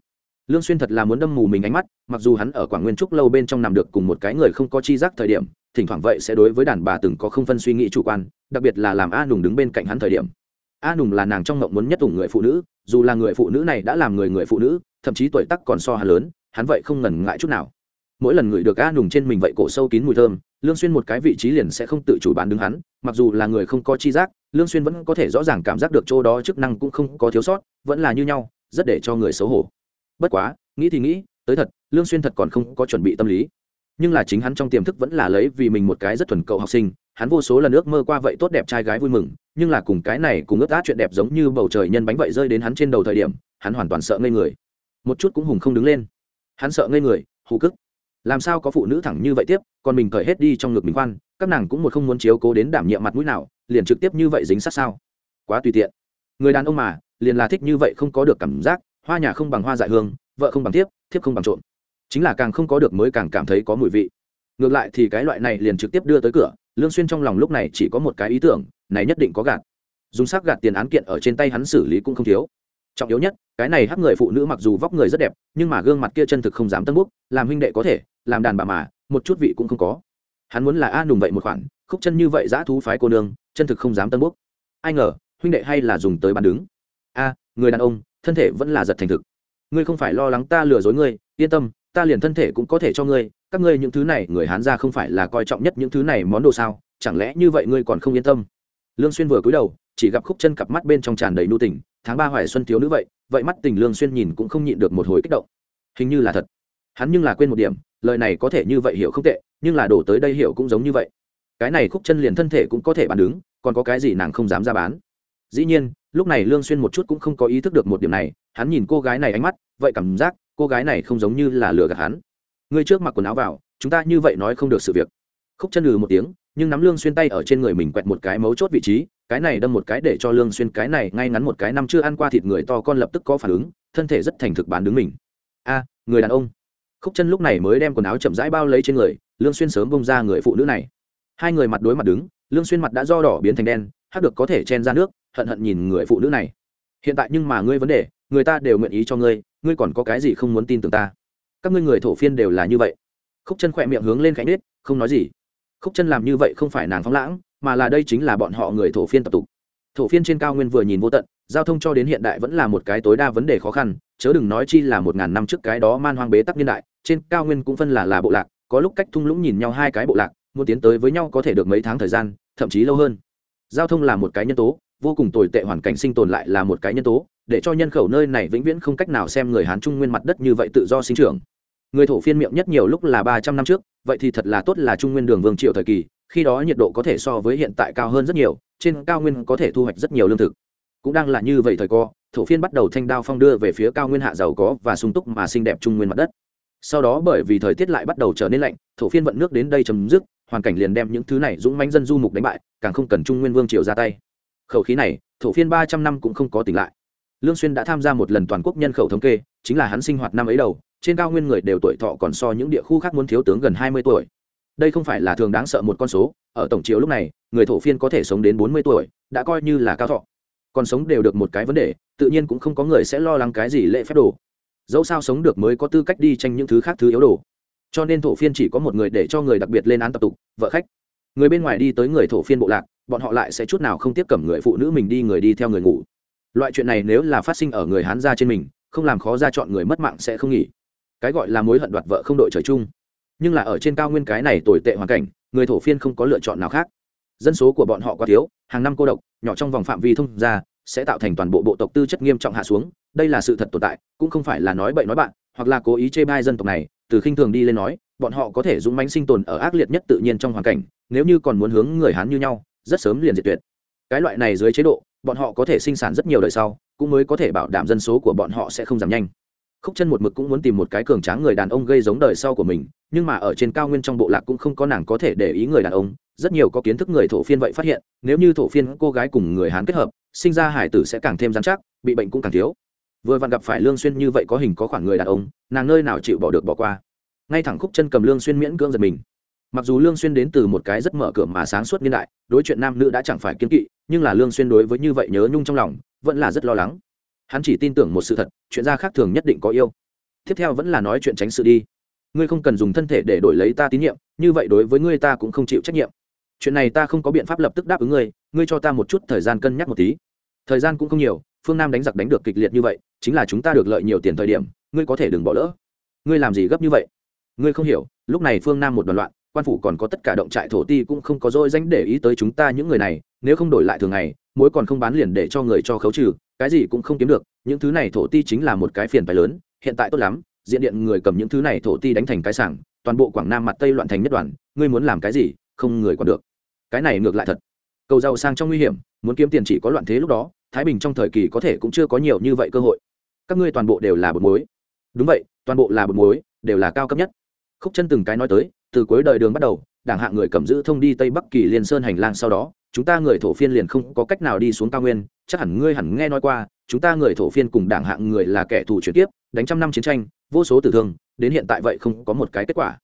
lương xuyên thật là muốn đâm mù mình ánh mắt mặc dù hắn ở quảng nguyên trúc lâu bên trong nằm được cùng một cái người không có chi giác thời điểm thỉnh thoảng vậy sẽ đối với đàn bà từng có không phân suy nghĩ chủ quan đặc biệt là làm a nùng đứng bên cạnh hắn thời điểm a nùng là nàng trong ngộng muốn nhất ủng người phụ nữ dù là người phụ nữ này đã làm người người phụ nữ thậm chí tuổi tác còn so hà lớn hắn vậy không ngần ngại chút nào. Mỗi lần người được a nùng trên mình vậy cổ sâu kín mùi thơm, lương xuyên một cái vị trí liền sẽ không tự chủ bán đứng hắn, mặc dù là người không có chi giác, lương xuyên vẫn có thể rõ ràng cảm giác được chỗ đó chức năng cũng không có thiếu sót, vẫn là như nhau, rất để cho người xấu hổ. Bất quá, nghĩ thì nghĩ, tới thật, lương xuyên thật còn không có chuẩn bị tâm lý. Nhưng là chính hắn trong tiềm thức vẫn là lấy vì mình một cái rất thuần cậu học sinh, hắn vô số lần ước mơ qua vậy tốt đẹp trai gái vui mừng, nhưng là cùng cái này cùng ước át chuyện đẹp giống như bầu trời nhân bánh vậy rơi đến hắn trên đầu thời điểm, hắn hoàn toàn sợ ngây người. Một chút cũng hùng không đứng lên hắn sợ ngây người, hù cức. Làm sao có phụ nữ thẳng như vậy tiếp, còn mình cởi hết đi trong ngực mình khoan, các nàng cũng một không muốn chiếu cố đến đảm nhiệm mặt mũi nào, liền trực tiếp như vậy dính sát sao? Quá tùy tiện. Người đàn ông mà, liền là thích như vậy không có được cảm giác, hoa nhà không bằng hoa dại hương, vợ không bằng thiếp thiếp không bằng trộm. Chính là càng không có được mới càng cảm thấy có mùi vị. Ngược lại thì cái loại này liền trực tiếp đưa tới cửa, lương xuyên trong lòng lúc này chỉ có một cái ý tưởng, này nhất định có gạt. Dùng sắc gạt tiền án kiện ở trên tay hắn xử lý cũng không thiếu trọng yếu nhất, cái này hắc người phụ nữ mặc dù vóc người rất đẹp, nhưng mà gương mặt kia chân thực không dám tân búc làm huynh đệ có thể, làm đàn bà mà, một chút vị cũng không có. Hắn muốn là a nùng vậy một khoản, khúc chân như vậy dã thú phái cô nương, chân thực không dám tân búc ai ngờ, huynh đệ hay là dùng tới bàn đứng. A, người đàn ông, thân thể vẫn là giật thành thực. Ngươi không phải lo lắng ta lừa dối ngươi, yên tâm, ta liền thân thể cũng có thể cho ngươi, các ngươi những thứ này, người hán ra không phải là coi trọng nhất những thứ này món đồ sao, chẳng lẽ như vậy ngươi còn không yên tâm? Lương xuyên vừa cúi đầu, chỉ gặp khúc chân cặp mắt bên trong tràn đầy nu tình tháng ba hoài xuân thiếu nữ vậy vậy mắt tình lương xuyên nhìn cũng không nhịn được một hồi kích động. Hình như là thật. Hắn nhưng là quên một điểm, lời này có thể như vậy hiểu không tệ, nhưng là đổ tới đây hiểu cũng giống như vậy. Cái này khúc chân liền thân thể cũng có thể bán đứng, còn có cái gì nàng không dám ra bán. Dĩ nhiên, lúc này lương xuyên một chút cũng không có ý thức được một điểm này, hắn nhìn cô gái này ánh mắt, vậy cảm giác cô gái này không giống như là lừa gạt hắn. Ngươi trước mặc quần áo vào, chúng ta như vậy nói không được sự việc. Khúc chân lừ một tiếng, nhưng nắm lương xuyên tay ở trên người mình quẹt một cái mấu chốt vị trí cái này đâm một cái để cho lương xuyên cái này ngay ngắn một cái năm chưa ăn qua thịt người to con lập tức có phản ứng, thân thể rất thành thực bán đứng mình. A, người đàn ông. Khúc chân lúc này mới đem quần áo chậm rãi bao lấy trên người, lương xuyên sớm bông ra người phụ nữ này. Hai người mặt đối mặt đứng, lương xuyên mặt đã do đỏ biến thành đen, hắc được có thể chen ra nước, hận hận nhìn người phụ nữ này. Hiện tại nhưng mà ngươi vấn đề, người ta đều nguyện ý cho ngươi ngươi còn có cái gì không muốn tin tưởng ta? Các ngươi người thổ phiên đều là như vậy. Khúc chân khoẹt miệng hướng lên khẽ nết không nói gì. Khúc chân làm như vậy không phải nàng phóng lãng mà là đây chính là bọn họ người thổ phiên tập tục. Thổ phiên trên cao nguyên vừa nhìn vô tận, giao thông cho đến hiện đại vẫn là một cái tối đa vấn đề khó khăn, chớ đừng nói chi là một ngàn năm trước cái đó man hoang bế tắc niên đại, trên cao nguyên cũng phân là là bộ lạc, có lúc cách thung lũng nhìn nhau hai cái bộ lạc, muốn tiến tới với nhau có thể được mấy tháng thời gian, thậm chí lâu hơn. Giao thông là một cái nhân tố, vô cùng tồi tệ hoàn cảnh sinh tồn lại là một cái nhân tố, để cho nhân khẩu nơi này vĩnh viễn không cách nào xem người hán trung nguyên mặt đất như vậy tự do sinh trưởng. Người thổ phiên miệng nhất nhiều lúc là ba trăm năm trước, vậy thì thật là tốt là trung nguyên đường vương triệu thời kỳ khi đó nhiệt độ có thể so với hiện tại cao hơn rất nhiều, trên cao nguyên có thể thu hoạch rất nhiều lương thực. Cũng đang là như vậy thời co, thổ phiên bắt đầu thanh đao phong đưa về phía cao nguyên hạ giàu có và sung túc mà xinh đẹp trung nguyên mặt đất. Sau đó bởi vì thời tiết lại bắt đầu trở nên lạnh, thổ phiên vận nước đến đây chấm dứt, hoàn cảnh liền đem những thứ này dũng mãnh dân du mục đánh bại, càng không cần trung nguyên vương triều ra tay. Khẩu khí này, thổ phiên ba trăm năm cũng không có tỉnh lại. Lương xuyên đã tham gia một lần toàn quốc nhân khẩu thống kê, chính là hắn sinh hoạt năm ấy đầu, trên cao nguyên người đều tuổi thọ còn so những địa khu khác muốn thiếu tướng gần hai mươi tuổi đây không phải là thường đáng sợ một con số, ở tổng chiếu lúc này, người thổ phiên có thể sống đến bốn mươi tuổi, đã coi như là cao thọ. Còn sống đều được một cái vấn đề, tự nhiên cũng không có người sẽ lo lắng cái gì lệ phép đồ. Dẫu sao sống được mới có tư cách đi tranh những thứ khác thứ yếu đồ. Cho nên thổ phiên chỉ có một người để cho người đặc biệt lên án tập tục, vợ khách. Người bên ngoài đi tới người thổ phiên bộ lạc, bọn họ lại sẽ chút nào không tiếp cẩm người phụ nữ mình đi người đi theo người ngủ. Loại chuyện này nếu là phát sinh ở người hán gia trên mình, không làm khó ra chọn người mất mạng sẽ không nghỉ. Cái gọi là mối hận đoạt vợ không đội trời chung nhưng là ở trên cao nguyên cái này tồi tệ hoàn cảnh, người thổ phiên không có lựa chọn nào khác. Dân số của bọn họ quá thiếu, hàng năm cô độc, nhỏ trong vòng phạm vi thông ra, sẽ tạo thành toàn bộ bộ tộc tư chất nghiêm trọng hạ xuống, đây là sự thật tồn tại, cũng không phải là nói bậy nói bạn, hoặc là cố ý chê bai dân tộc này, từ khinh thường đi lên nói, bọn họ có thể dũng mãnh sinh tồn ở ác liệt nhất tự nhiên trong hoàn cảnh, nếu như còn muốn hướng người hán như nhau, rất sớm liền diệt tuyệt. Cái loại này dưới chế độ, bọn họ có thể sinh sản rất nhiều đời sau, cũng mới có thể bảo đảm dân số của bọn họ sẽ không giảm nhanh khúc chân một mực cũng muốn tìm một cái cường tráng người đàn ông gây giống đời sau của mình, nhưng mà ở trên cao nguyên trong bộ lạc cũng không có nàng có thể để ý người đàn ông, rất nhiều có kiến thức người thổ phiên vậy phát hiện, nếu như thổ phiên cô gái cùng người hán kết hợp, sinh ra hải tử sẽ càng thêm dán chắc, bị bệnh cũng càng thiếu. Vừa vặn gặp phải lương xuyên như vậy có hình có khoảng người đàn ông, nàng nơi nào chịu bỏ được bỏ qua. Ngay thẳng khúc chân cầm lương xuyên miễn cưỡng giật mình. Mặc dù lương xuyên đến từ một cái rất mở cửa mà sáng suốt niên đại, đối chuyện nam nữ đã chẳng phải kiên kỵ, nhưng là lương xuyên đối với như vậy nhớ nhung trong lòng, vẫn là rất lo lắng hắn chỉ tin tưởng một sự thật, chuyện gia khác thường nhất định có yêu. Tiếp theo vẫn là nói chuyện tránh sự đi. Ngươi không cần dùng thân thể để đổi lấy ta tín nhiệm, như vậy đối với ngươi ta cũng không chịu trách nhiệm. Chuyện này ta không có biện pháp lập tức đáp ứng ngươi ngươi cho ta một chút thời gian cân nhắc một tí. Thời gian cũng không nhiều, phương nam đánh giặc đánh được kịch liệt như vậy, chính là chúng ta được lợi nhiều tiền thời điểm, ngươi có thể đừng bỏ lỡ. Ngươi làm gì gấp như vậy? Ngươi không hiểu, lúc này phương nam một đoàn loạn, quan phủ còn có tất cả động trại thổ ti cũng không có dôi danh để ý tới chúng ta những người này, nếu không đổi lại thường ngày, mối còn không bán liền để cho người cho khấu trừ cái gì cũng không kiếm được, những thứ này thổ ti chính là một cái phiền phái lớn, hiện tại tốt lắm, diện điện người cầm những thứ này thổ ti đánh thành cái sảng, toàn bộ quảng nam mặt tây loạn thành nhất đoàn, ngươi muốn làm cái gì, không người còn được. Cái này ngược lại thật. Cầu giàu sang trong nguy hiểm, muốn kiếm tiền chỉ có loạn thế lúc đó, thái bình trong thời kỳ có thể cũng chưa có nhiều như vậy cơ hội. Các ngươi toàn bộ đều là bột muối. Đúng vậy, toàn bộ là bột muối, đều là cao cấp nhất. Khúc chân từng cái nói tới từ cuối đời đường bắt đầu, đảng hạng người cầm giữ thông đi tây bắc kỳ liên sơn hành lang sau đó, chúng ta người thổ phiên liền không có cách nào đi xuống cao nguyên, chắc hẳn ngươi hẳn nghe nói qua, chúng ta người thổ phiên cùng đảng hạng người là kẻ thù chuyển tiếp đánh trăm năm chiến tranh, vô số tử thương, đến hiện tại vậy không có một cái kết quả.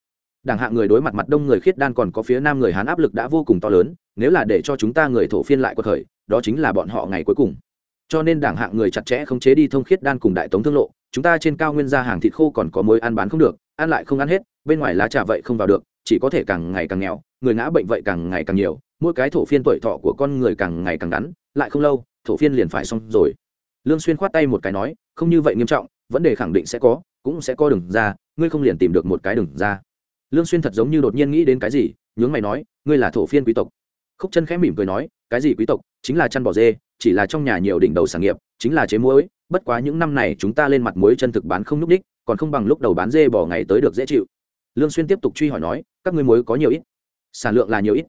Đảng hạng người đối mặt mặt đông người khiết đan còn có phía nam người hán áp lực đã vô cùng to lớn, nếu là để cho chúng ta người thổ phiên lại có thời, đó chính là bọn họ ngày cuối cùng. Cho nên đảng hạng người chặt chẽ không chế đi thông khiết đan cùng đại tống thương lộ, chúng ta trên cao nguyên ra hàng thịt khô còn có mối ăn bán không được ăn lại không ăn hết, bên ngoài lá trà vậy không vào được, chỉ có thể càng ngày càng nghèo, người ngã bệnh vậy càng ngày càng nhiều, mỗi cái thổ phiên tuổi thọ của con người càng ngày càng ngắn, lại không lâu, thổ phiên liền phải xong rồi. Lương xuyên khoát tay một cái nói, không như vậy nghiêm trọng, vấn đề khẳng định sẽ có, cũng sẽ có đường ra, ngươi không liền tìm được một cái đường ra. Lương xuyên thật giống như đột nhiên nghĩ đến cái gì, nhướng mày nói, ngươi là thổ phiên quý tộc. Khúc chân khẽ mỉm cười nói, cái gì quý tộc, chính là chăn bò dê, chỉ là trong nhà nhiều đỉnh đầu sản nghiệp, chính là chế muối, bất quá những năm này chúng ta lên mặt muối chân thực bán không nhúc đích còn không bằng lúc đầu bán dê bỏ ngày tới được dễ chịu. Lương xuyên tiếp tục truy hỏi nói, các ngươi muối có nhiều ít? Sản lượng là nhiều ít.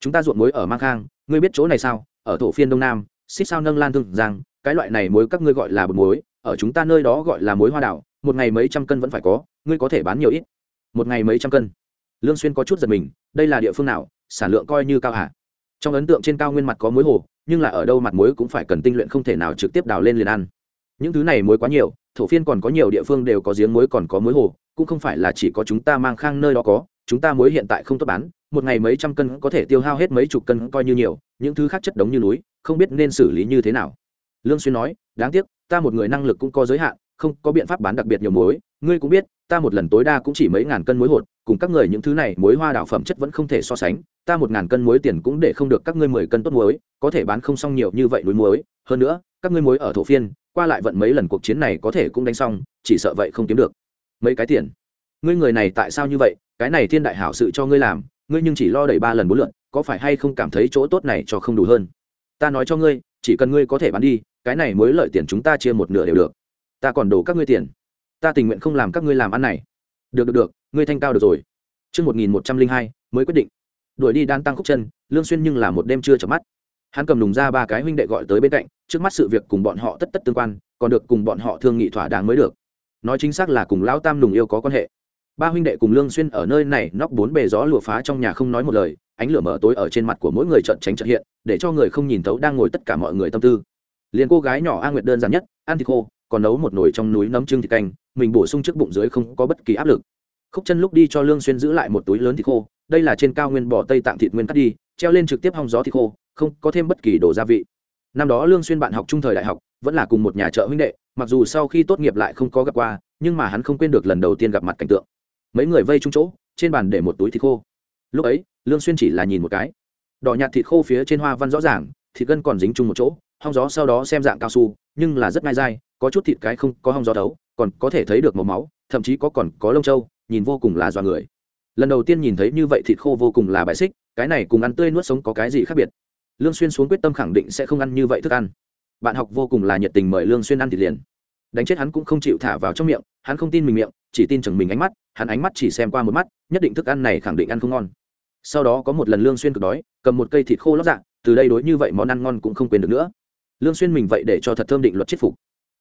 Chúng ta ruộng muối ở mang khang, ngươi biết chỗ này sao? Ở thổ phiên đông nam, xích sao nâng lan thương giang, cái loại này muối các ngươi gọi là bột muối, ở chúng ta nơi đó gọi là muối hoa đảo, một ngày mấy trăm cân vẫn phải có, ngươi có thể bán nhiều ít? Một ngày mấy trăm cân. Lương xuyên có chút giật mình, đây là địa phương nào? Sản lượng coi như cao hả? Trong ấn tượng trên cao nguyên mặt có muối hồ, nhưng là ở đâu mặt muối cũng phải cần tinh luyện không thể nào trực tiếp đào lên liền ăn. Những thứ này muối quá nhiều thổ phiên còn có nhiều địa phương đều có giếng muối còn có muối hồ, cũng không phải là chỉ có chúng ta mang khang nơi đó có, chúng ta muối hiện tại không tốt bán, một ngày mấy trăm cân có thể tiêu hao hết mấy chục cân coi như nhiều, những thứ khác chất đống như núi, không biết nên xử lý như thế nào. Lương xuyên nói, đáng tiếc, ta một người năng lực cũng có giới hạn, không có biện pháp bán đặc biệt nhiều muối. Ngươi cũng biết, ta một lần tối đa cũng chỉ mấy ngàn cân muối hột, cùng các người những thứ này muối hoa đảo phẩm chất vẫn không thể so sánh. Ta một ngàn cân muối tiền cũng để không được các ngươi mười cân tốt muối, có thể bán không xong nhiều như vậy núi muối. Hơn nữa, các ngươi muối ở thổ phiên qua lại vận mấy lần cuộc chiến này có thể cũng đánh xong chỉ sợ vậy không kiếm được. Mấy cái tiền? Ngươi người này tại sao như vậy? Cái này thiên đại hảo sự cho ngươi làm ngươi nhưng chỉ lo đẩy ba lần bốn lượn có phải hay không cảm thấy chỗ tốt này cho không đủ hơn? Ta nói cho ngươi chỉ cần ngươi có thể bán đi cái này mới lợi tiền chúng ta chia một nửa đều được. Ta còn đổ các ngươi tiền. Ta tình nguyện không làm các ngươi làm ăn này. Được được được ngươi thanh cao được rồi. Trước 1102, mới quyết định. Đuổi đi đan tăng khúc chân, Lương Xuyên nhưng là một đêm chưa chợp mắt. Hắn cầm nùng ra ba cái huynh đệ gọi tới bên cạnh, trước mắt sự việc cùng bọn họ tất tất tương quan, còn được cùng bọn họ thương nghị thỏa đáng mới được. Nói chính xác là cùng lão tam nùng yêu có quan hệ. Ba huynh đệ cùng Lương Xuyên ở nơi này nóc bốn bề gió lùa phá trong nhà không nói một lời, ánh lửa mở tối ở trên mặt của mỗi người trợn tránh chợt hiện, để cho người không nhìn thấu đang ngồi tất cả mọi người tâm tư. Liên cô gái nhỏ A Nguyệt đơn giản nhất, ăn thịt khô, còn nấu một nồi trong núi nấm trưng thịt canh, mình bổ sung trước bụng dưới không có bất kỳ áp lực khúc chân lúc đi cho lương xuyên giữ lại một túi lớn thịt khô đây là trên cao nguyên bò tây tạm thịt nguyên cắt đi treo lên trực tiếp hong gió thịt khô không có thêm bất kỳ đồ gia vị. Năm đó lương xuyên bạn học trung thời đại học, vẫn là cùng một nhà chợ huynh đệ, mặc dù sau khi tốt nghiệp lại không có gặp qua, nhưng mà hắn không quên được lần đầu tiên gặp mặt cảnh tượng. Mấy người vây chung chỗ, trên bàn để một túi thịt khô. Lúc ấy, lương xuyên chỉ là nhìn một cái. Đỏ nhạt thịt khô phía trên hoa văn rõ ràng, thịt gân còn dính chung một chỗ, hong gió sau đó xem dạng cao su, nhưng là rất ngai dai, có chút thịt cái không có hong gió đấu còn có thể thấy được màu máu, thậm chí có còn có lông trâu, nhìn vô cùng là dọa người. Lần đầu tiên nhìn thấy như vậy thịt khô vô cùng là bài xích, cái này cùng ăn tươi nuốt sống có cái gì khác biệt? Lương xuyên xuống quyết tâm khẳng định sẽ không ăn như vậy thức ăn. Bạn học vô cùng là nhiệt tình mời lương xuyên ăn thịt liền. Đánh chết hắn cũng không chịu thả vào trong miệng hắn không tin mình miệng chỉ tin chừng mình ánh mắt hắn ánh mắt chỉ xem qua một mắt nhất định thức ăn này khẳng định ăn không ngon. Sau đó có một lần lương xuyên cực đói cầm một cây thịt khô lót dạ, từ đây đối như vậy món ăn ngon cũng không quên được nữa. Lương xuyên mình vậy để cho thật thơm định luật chết phục.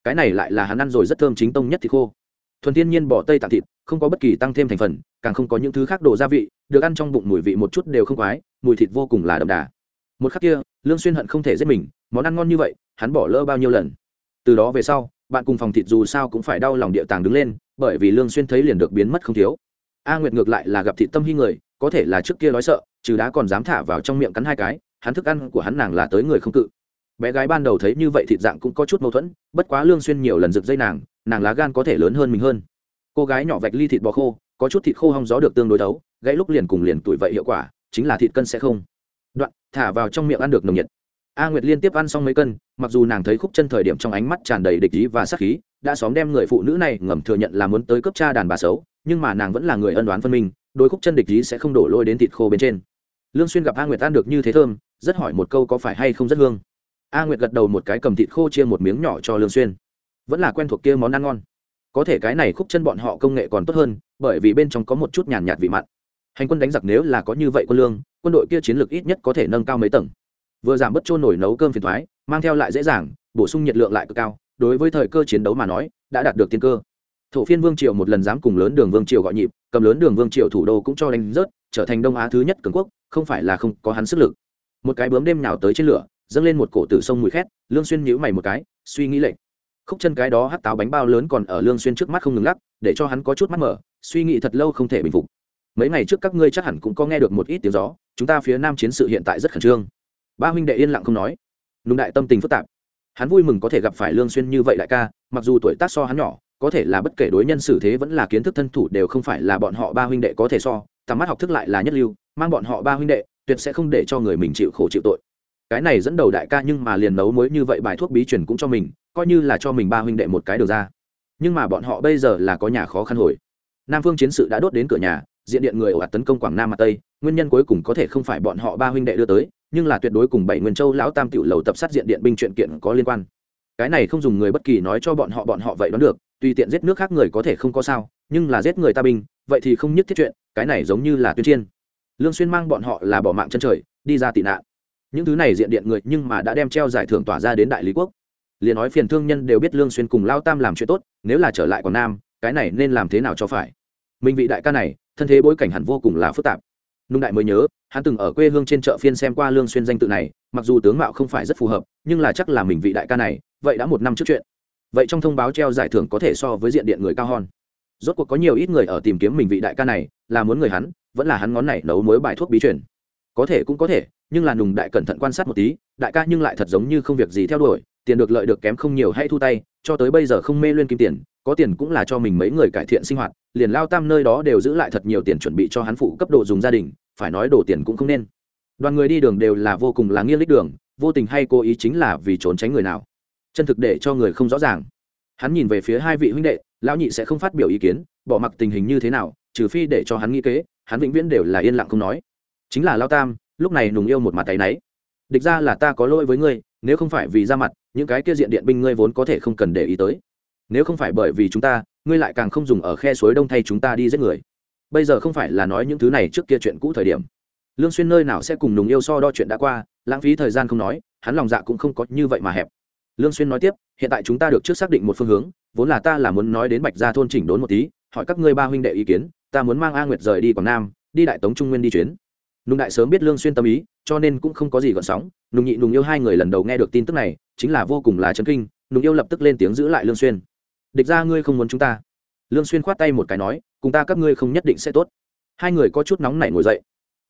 Cái này lại là hắn ăn rồi rất thơm chính tông nhất thịt khô. Thuần thiên nhiên bỏ tây tạng thịt không có bất kỳ tăng thêm thành phần càng không có những thứ khác đồ gia vị được ăn trong bụng mùi vị một chút đều không quái mùi thịt vô cùng là đậm đà một khắc kia lương xuyên hận không thể giết mình món ăn ngon như vậy hắn bỏ lỡ bao nhiêu lần? Từ đó về sau bạn cùng phòng thịt dù sao cũng phải đau lòng địa tàng đứng lên bởi vì lương xuyên thấy liền được biến mất không thiếu. A nguyệt ngược lại là gặp Thị tâm hy người có thể là trước kia nói sợ trừ đã còn dám thả vào trong miệng cắn hai cái hắn thức ăn của hắn nàng là tới người không cự. Bé gái ban đầu thấy như vậy thịt dạng cũng có chút mâu thuẫn bất quá lương xuyên nhiều lần giật dây nàng nàng lá gan có thể lớn hơn mình hơn. Cô gái nhỏ vạch ly thịt bò khô có chút thịt khô hong gió được tương đối đấu, gãy lúc liền cùng liền tuổi vậy hiệu quả chính là thịt cân sẽ không đoạn, thả vào trong miệng ăn được nồng nhiệt. A nguyệt liên tiếp ăn xong mấy cân, mặc dù nàng thấy khúc chân thời điểm trong ánh mắt tràn đầy địch ý và sắc khí, đã xóm đem người phụ nữ này ngầm thừa nhận là muốn tới cấp cha đàn bà xấu, nhưng mà nàng vẫn là người ân đoán phân minh, đôi khúc chân địch ý sẽ không đổ lôi đến thịt khô bên trên. Lương xuyên gặp a nguyệt ăn được như thế thơm, rất hỏi một câu có phải hay không rất hương. A nguyệt gật đầu một cái cầm thịt khô chia một miếng nhỏ cho lương xuyên. Vẫn là quen thuộc kia món ăn ngon. Có thể cái này khúc chân bọn họ công nghệ còn tốt hơn, bởi vì bên trong có một chút nhàn nhạt vị mặn hành quân đánh giặc nếu là có như vậy quân lương, quân đội kia chiến lược ít nhất có thể nâng cao mấy tầng. Vừa giảm bớt trôn nổi nấu cơm phiền thoái, mang theo lại dễ dàng, bổ sung nhiệt lượng lại cực cao, đối với thời cơ chiến đấu mà nói, đã đạt được tiên cơ. Thổ phiên vương triều một lần dám cùng lớn đường vương triều gọi nhịp, cầm lớn đường vương triều thủ đô cũng cho đánh rớt, trở thành đông á thứ nhất cường quốc, không phải là không có hắn sức lực. Một cái bướm đêm nhào tới trên lửa, dâng lên một cổ tử sông mùi khét, lương xuyên nhíu mày một cái, suy nghĩ lệnh khúc chân cái đó hắt táo bánh bao lớn còn ở lương xuyên trước mắt không ngừng lắc, để cho hắn có chút mắt mở, suy nghĩ thật lâu không thể bình phục mấy ngày trước các ngươi chắc hẳn cũng có nghe được một ít tiếng gió, chúng ta phía nam chiến sự hiện tại rất khẩn trương. Ba huynh đệ yên lặng không nói. Nùng đại tâm tình phức tạp. Hắn vui mừng có thể gặp phải lương xuyên như vậy đại ca, mặc dù tuổi tác so hắn nhỏ, có thể là bất kể đối nhân xử thế vẫn là kiến thức thân thủ đều không phải là bọn họ ba huynh đệ có thể so, tầm mắt học thức lại là nhất lưu, mang bọn họ ba huynh đệ, tuyệt sẽ không để cho người mình chịu khổ chịu tội. Cái này dẫn đầu đại ca nhưng mà liền nấu mới như vậy bài thuốc bí truyền cũng cho mình, coi như là cho mình ba huynh đệ một cái đầu ra. Nhưng mà bọn họ bây giờ là có nhà khó khăn hồi. Nam phương chiến sự đã đốt đến cửa nhà diện điện người ồ ạt tấn công quảng nam mặt tây, nguyên nhân cuối cùng có thể không phải bọn họ ba huynh đệ đưa tới, nhưng là tuyệt đối cùng bảy nguyên châu lão tam tiểu lầu tập sát diện điện binh chuyện kiện có liên quan. Cái này không dùng người bất kỳ nói cho bọn họ bọn họ vậy đoán được, tùy tiện giết nước khác người có thể không có sao, nhưng là giết người ta binh, vậy thì không nhất thiết chuyện, cái này giống như là tuyên chiên lương xuyên mang bọn họ là bỏ mạng chân trời, đi ra tị nạn. Những thứ này diện điện người nhưng mà đã đem treo giải thưởng tỏa ra đến đại lý quốc. Liền nói phiền thương nhân đều biết lương xuyên cùng lao tam làm chuyện tốt, nếu là trở lại quảng nam, cái này nên làm thế nào cho phải? Minh vị đại ca này thân thế bối cảnh hẳn vô cùng là phức tạp. Nung đại mới nhớ, hắn từng ở quê hương trên chợ phiên xem qua lương xuyên danh tự này, mặc dù tướng mạo không phải rất phù hợp, nhưng là chắc là mình vị đại ca này, vậy đã một năm trước chuyện. Vậy trong thông báo treo giải thưởng có thể so với diện điện người cao hòn rốt cuộc có nhiều ít người ở tìm kiếm mình vị đại ca này, là muốn người hắn, vẫn là hắn ngón này nấu mối bài thuốc bí truyền. Có thể cũng có thể, nhưng là nùng đại cẩn thận quan sát một tí, đại ca nhưng lại thật giống như không việc gì theo đuổi tiền được lợi được kém không nhiều hay thu tay, cho tới bây giờ không mê lên kim tiền, có tiền cũng là cho mình mấy người cải thiện sinh hoạt, liền lao tam nơi đó đều giữ lại thật nhiều tiền chuẩn bị cho hắn phụ cấp độ dùng gia đình, phải nói đổ tiền cũng không nên. Đoàn người đi đường đều là vô cùng là nghiêng lích đường, vô tình hay cố ý chính là vì trốn tránh người nào. Chân thực để cho người không rõ ràng. Hắn nhìn về phía hai vị huynh đệ, lão nhị sẽ không phát biểu ý kiến, bỏ mặc tình hình như thế nào, trừ phi để cho hắn nghĩ kế, hắn vĩnh viễn đều là yên lặng không nói. Chính là lao tam, lúc này nùng yêu một mặt tay náy. Địch ra là ta có lỗi với ngươi, nếu không phải vì ra mặt những cái kia diện điện binh ngươi vốn có thể không cần để ý tới. Nếu không phải bởi vì chúng ta, ngươi lại càng không dùng ở khe suối đông thay chúng ta đi giết người. Bây giờ không phải là nói những thứ này trước kia chuyện cũ thời điểm. Lương xuyên nơi nào sẽ cùng nùng yêu so đo chuyện đã qua, lãng phí thời gian không nói, hắn lòng dạ cũng không có như vậy mà hẹp. Lương xuyên nói tiếp, hiện tại chúng ta được trước xác định một phương hướng, vốn là ta là muốn nói đến bạch gia thôn chỉnh đốn một tí, hỏi các ngươi ba huynh đệ ý kiến, ta muốn mang a nguyệt rời đi quảng nam, đi đại tống trung nguyên đi chuyến nùng đại sớm biết lương xuyên tâm ý, cho nên cũng không có gì gợn sóng. Nùng nhị nùng yêu hai người lần đầu nghe được tin tức này, chính là vô cùng là chấn kinh. Nùng yêu lập tức lên tiếng giữ lại lương xuyên. Địch ra ngươi không muốn chúng ta. Lương xuyên khoát tay một cái nói, cùng ta các ngươi không nhất định sẽ tốt. Hai người có chút nóng nảy ngồi dậy.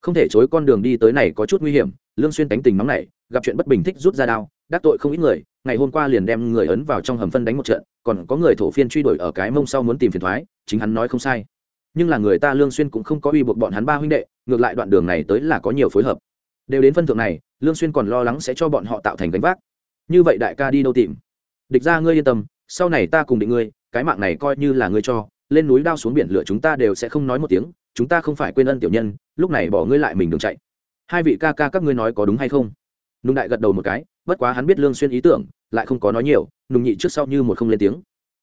Không thể chối con đường đi tới này có chút nguy hiểm, lương xuyên tánh tình nóng nảy, gặp chuyện bất bình thích rút ra đao, đắc tội không ít người, ngày hôm qua liền đem người ấn vào trong hầm phân đánh một trận, còn có người thổ phiên truy đuổi ở cái mông sau muốn tìm phiền toái chính hắn nói không sai nhưng là người ta lương xuyên cũng không có uy buộc bọn hắn ba huynh đệ, ngược lại đoạn đường này tới là có nhiều phối hợp. Đều đến phân thượng này, lương xuyên còn lo lắng sẽ cho bọn họ tạo thành gánh vác. Như vậy đại ca đi đâu tìm? Địch ra ngươi yên tâm, sau này ta cùng định ngươi, cái mạng này coi như là ngươi cho, lên núi đao xuống biển lửa chúng ta đều sẽ không nói một tiếng, chúng ta không phải quên ân tiểu nhân, lúc này bỏ ngươi lại mình đường chạy. Hai vị ca ca các ngươi nói có đúng hay không? Nung đại gật đầu một cái, bất quá hắn biết lương xuyên ý tưởng, lại không có nói nhiều, nùng nhị trước sau như một không lên tiếng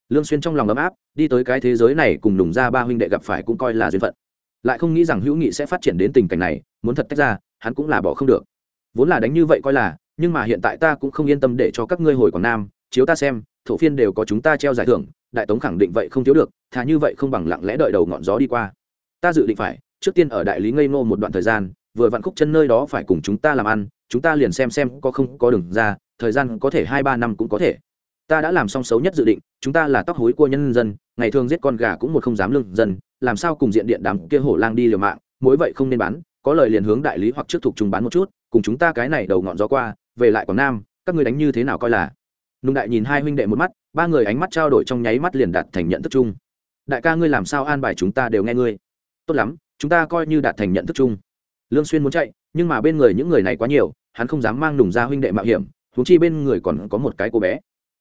lương xuyên trong lòng ấm áp, đi tới cái thế giới này cùng nùng gia ba huynh đệ gặp phải cũng coi là duyên phận. Lại không nghĩ rằng hữu nghị sẽ phát triển đến tình cảnh này, muốn thật tách ra, hắn cũng là bỏ không được. Vốn là đánh như vậy coi là, nhưng mà hiện tại ta cũng không yên tâm để cho các ngươi hồi quảng nam, chiếu ta xem, thổ phiên đều có chúng ta treo giải thưởng, đại tống khẳng định vậy không thiếu được, thà như vậy không bằng lặng lẽ đợi đầu ngọn gió đi qua. Ta dự định phải, trước tiên ở đại lý ngây ngô một đoạn thời gian, vừa vặn khúc chân nơi đó phải cùng chúng ta làm ăn, chúng ta liền xem xem có không có đường ra, thời gian có thể hai ba năm cũng có thể ta đã làm xong xấu nhất dự định, chúng ta là tóc hối của nhân dân, ngày thường giết con gà cũng một không dám lưng dân, làm sao cùng diện điện đám kia hổ lang đi liều mạng mối vậy không nên bán, có lời liền hướng đại lý hoặc trước thuộc chúng bán một chút, cùng chúng ta cái này đầu ngọn gió qua, về lại quảng nam, các người đánh như thế nào coi là? Nung đại nhìn hai huynh đệ một mắt, ba người ánh mắt trao đổi trong nháy mắt liền đạt thành nhận thức chung. Đại ca ngươi làm sao an bài chúng ta đều nghe ngươi? Tốt lắm, chúng ta coi như đạt thành nhận thức chung. Lương xuyên muốn chạy, nhưng mà bên người những người này quá nhiều, hắn không dám mang nùng ra huynh đệ mạo hiểm, huống chi bên người còn có một cái cô bé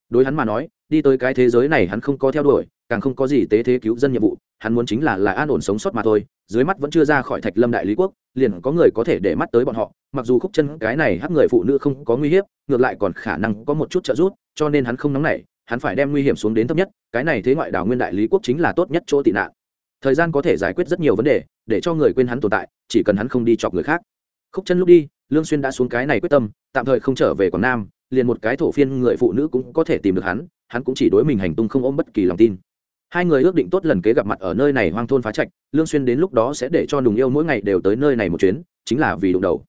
đối hắn mà nói, đi tới cái thế giới này hắn không có theo đuổi, càng không có gì tế thế cứu dân nhiệm vụ, hắn muốn chính là là an ổn sống sót mà thôi, dưới mắt vẫn chưa ra khỏi thạch lâm đại lý quốc, liền có người có thể để mắt tới bọn họ, mặc dù khúc chân cái này hắc người phụ nữ không có nguy hiểm ngược lại còn khả năng có một chút trợ giúp, cho nên hắn không nóng nảy, hắn phải đem nguy hiểm xuống đến thấp nhất, cái này thế ngoại đảo nguyên đại lý quốc chính là tốt nhất chỗ tị nạn. Thời gian có thể giải quyết rất nhiều vấn đề, để cho người quên hắn tồn tại, chỉ cần hắn không đi chọc người khác. Khúc chân lúc đi, lương xuyên đã xuống cái này quyết tâm, tạm thời không trở về quảng nam liền một cái thổ phiên người phụ nữ cũng có thể tìm được hắn hắn cũng chỉ đối mình hành tung không ôm bất kỳ lòng tin. Hai người ước định tốt lần kế gặp mặt ở nơi này hoang thôn phá trạch lương xuyên đến lúc đó sẽ để cho đùng yêu mỗi ngày đều tới nơi này một chuyến chính là vì đụng đầu.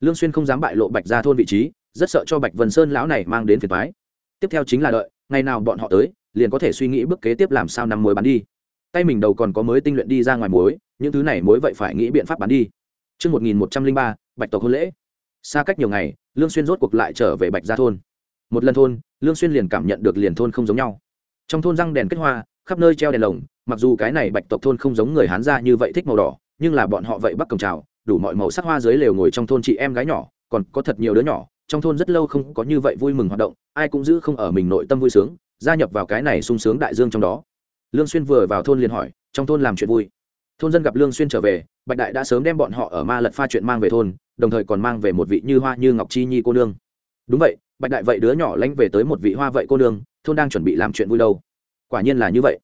Lương xuyên không dám bại lộ bạch gia thôn vị trí rất sợ cho bạch vân sơn lão này mang đến phiền toái. Tiếp theo chính là đợi ngày nào bọn họ tới liền có thể suy nghĩ bước kế tiếp làm sao năm muối bán đi. Tay mình đầu còn có mới tinh luyện đi ra ngoài muối những thứ này muối vậy phải nghĩ biện pháp bán đi. Trước 1103, bạch tộc hôn lễ. Xa cách nhiều ngày, Lương Xuyên rốt cuộc lại trở về Bạch Gia thôn. Một lần thôn, Lương Xuyên liền cảm nhận được liền thôn không giống nhau. Trong thôn răng đèn kết hoa, khắp nơi treo đèn lồng, mặc dù cái này Bạch tộc thôn không giống người Hán gia như vậy thích màu đỏ, nhưng là bọn họ vậy bắc cổng chào, đủ mọi màu sắc hoa dưới lều ngồi trong thôn chị em gái nhỏ, còn có thật nhiều đứa nhỏ, trong thôn rất lâu không có như vậy vui mừng hoạt động, ai cũng giữ không ở mình nội tâm vui sướng, gia nhập vào cái này sung sướng đại dương trong đó. Lương Xuyên vừa vào thôn liền hỏi, trong thôn làm chuyện vui. Thôn dân gặp Lương Xuyên trở về, Bạch Đại đã sớm đem bọn họ ở Ma Lật pha chuyện mang về thôn, đồng thời còn mang về một vị như hoa như ngọc chi nhi cô nương. Đúng vậy, bạch đại vậy đứa nhỏ lánh về tới một vị hoa vậy cô nương, thôn đang chuẩn bị làm chuyện vui đâu. Quả nhiên là như vậy.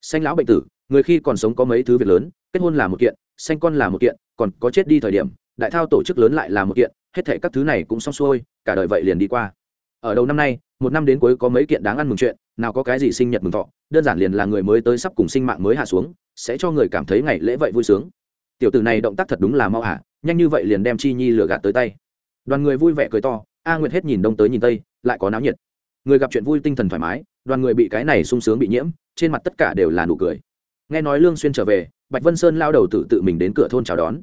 Xanh lão bệnh tử, người khi còn sống có mấy thứ việc lớn, kết hôn là một kiện xanh con là một kiện, còn có chết đi thời điểm, đại thao tổ chức lớn lại là một kiện, hết thể các thứ này cũng xong xuôi, cả đời vậy liền đi qua. Ở đầu năm nay, một năm đến cuối có mấy kiện đáng ăn mừng chuyện, nào có cái gì sinh nhật mừng thọ, đơn giản liền là người mới tới sắp cùng sinh mạng mới hạ xuống, sẽ cho người cảm thấy ngày lễ vậy vui sướng. Tiểu tử này động tác thật đúng là mau hả? Nhanh như vậy liền đem chi nhi lừa gạt tới tay. Đoàn người vui vẻ cười to, a nguyệt hết nhìn đông tới nhìn tây, lại có náo nhiệt. Người gặp chuyện vui tinh thần thoải mái, đoàn người bị cái này sung sướng bị nhiễm, trên mặt tất cả đều là nụ cười. Nghe nói lương xuyên trở về, bạch vân sơn lao đầu tự tự mình đến cửa thôn chào đón.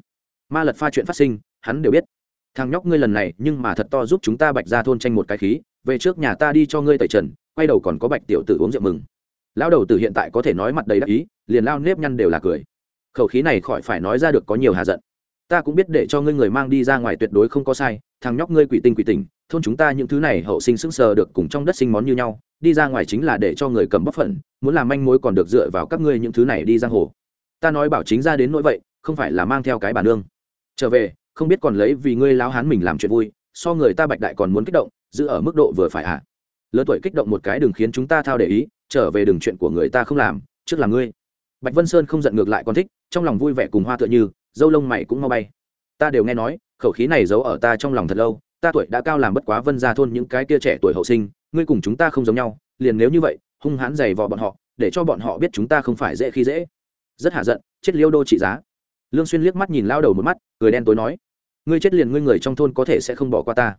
Ma lật pha chuyện phát sinh, hắn đều biết. Thằng nhóc ngươi lần này, nhưng mà thật to giúp chúng ta bạch ra thôn tranh một cái khí, về trước nhà ta đi cho ngươi tẩy trần, quay đầu còn có bạch tiểu tử uống rượu mừng. Lao đầu tử hiện tại có thể nói mặt đầy đắc ý, liền lao nếp nhăn đều là cười. Khẩu khí này khỏi phải nói ra được có nhiều hà giận ta cũng biết để cho ngươi người mang đi ra ngoài tuyệt đối không có sai, thằng nhóc ngươi quỷ tinh quỷ tình, thôn chúng ta những thứ này hậu sinh sững sờ được cùng trong đất sinh món như nhau, đi ra ngoài chính là để cho người cầm bóc phận, muốn làm manh mối còn được dựa vào các ngươi những thứ này đi giang hồ. Ta nói bảo chính ra đến nỗi vậy, không phải là mang theo cái bà nương trở về, không biết còn lấy vì ngươi láo hán mình làm chuyện vui, so người ta bạch đại còn muốn kích động, giữ ở mức độ vừa phải ạ à. lớn tuổi kích động một cái đừng khiến chúng ta thao để ý, trở về đường chuyện của người ta không làm, trước là ngươi. Bạch vân sơn không giận ngược lại còn thích, trong lòng vui vẻ cùng hoa tựa như dâu lông mày cũng mau bay. Ta đều nghe nói, khẩu khí này giấu ở ta trong lòng thật lâu, ta tuổi đã cao làm bất quá vân ra thôn những cái kia trẻ tuổi hậu sinh, ngươi cùng chúng ta không giống nhau, liền nếu như vậy, hung hãn giày vò bọn họ, để cho bọn họ biết chúng ta không phải dễ khi dễ. Rất hạ giận, chết liêu đô trị giá. Lương xuyên liếc mắt nhìn lao đầu một mắt, cười đen tối nói, ngươi chết liền ngươi người trong thôn có thể sẽ không bỏ qua ta.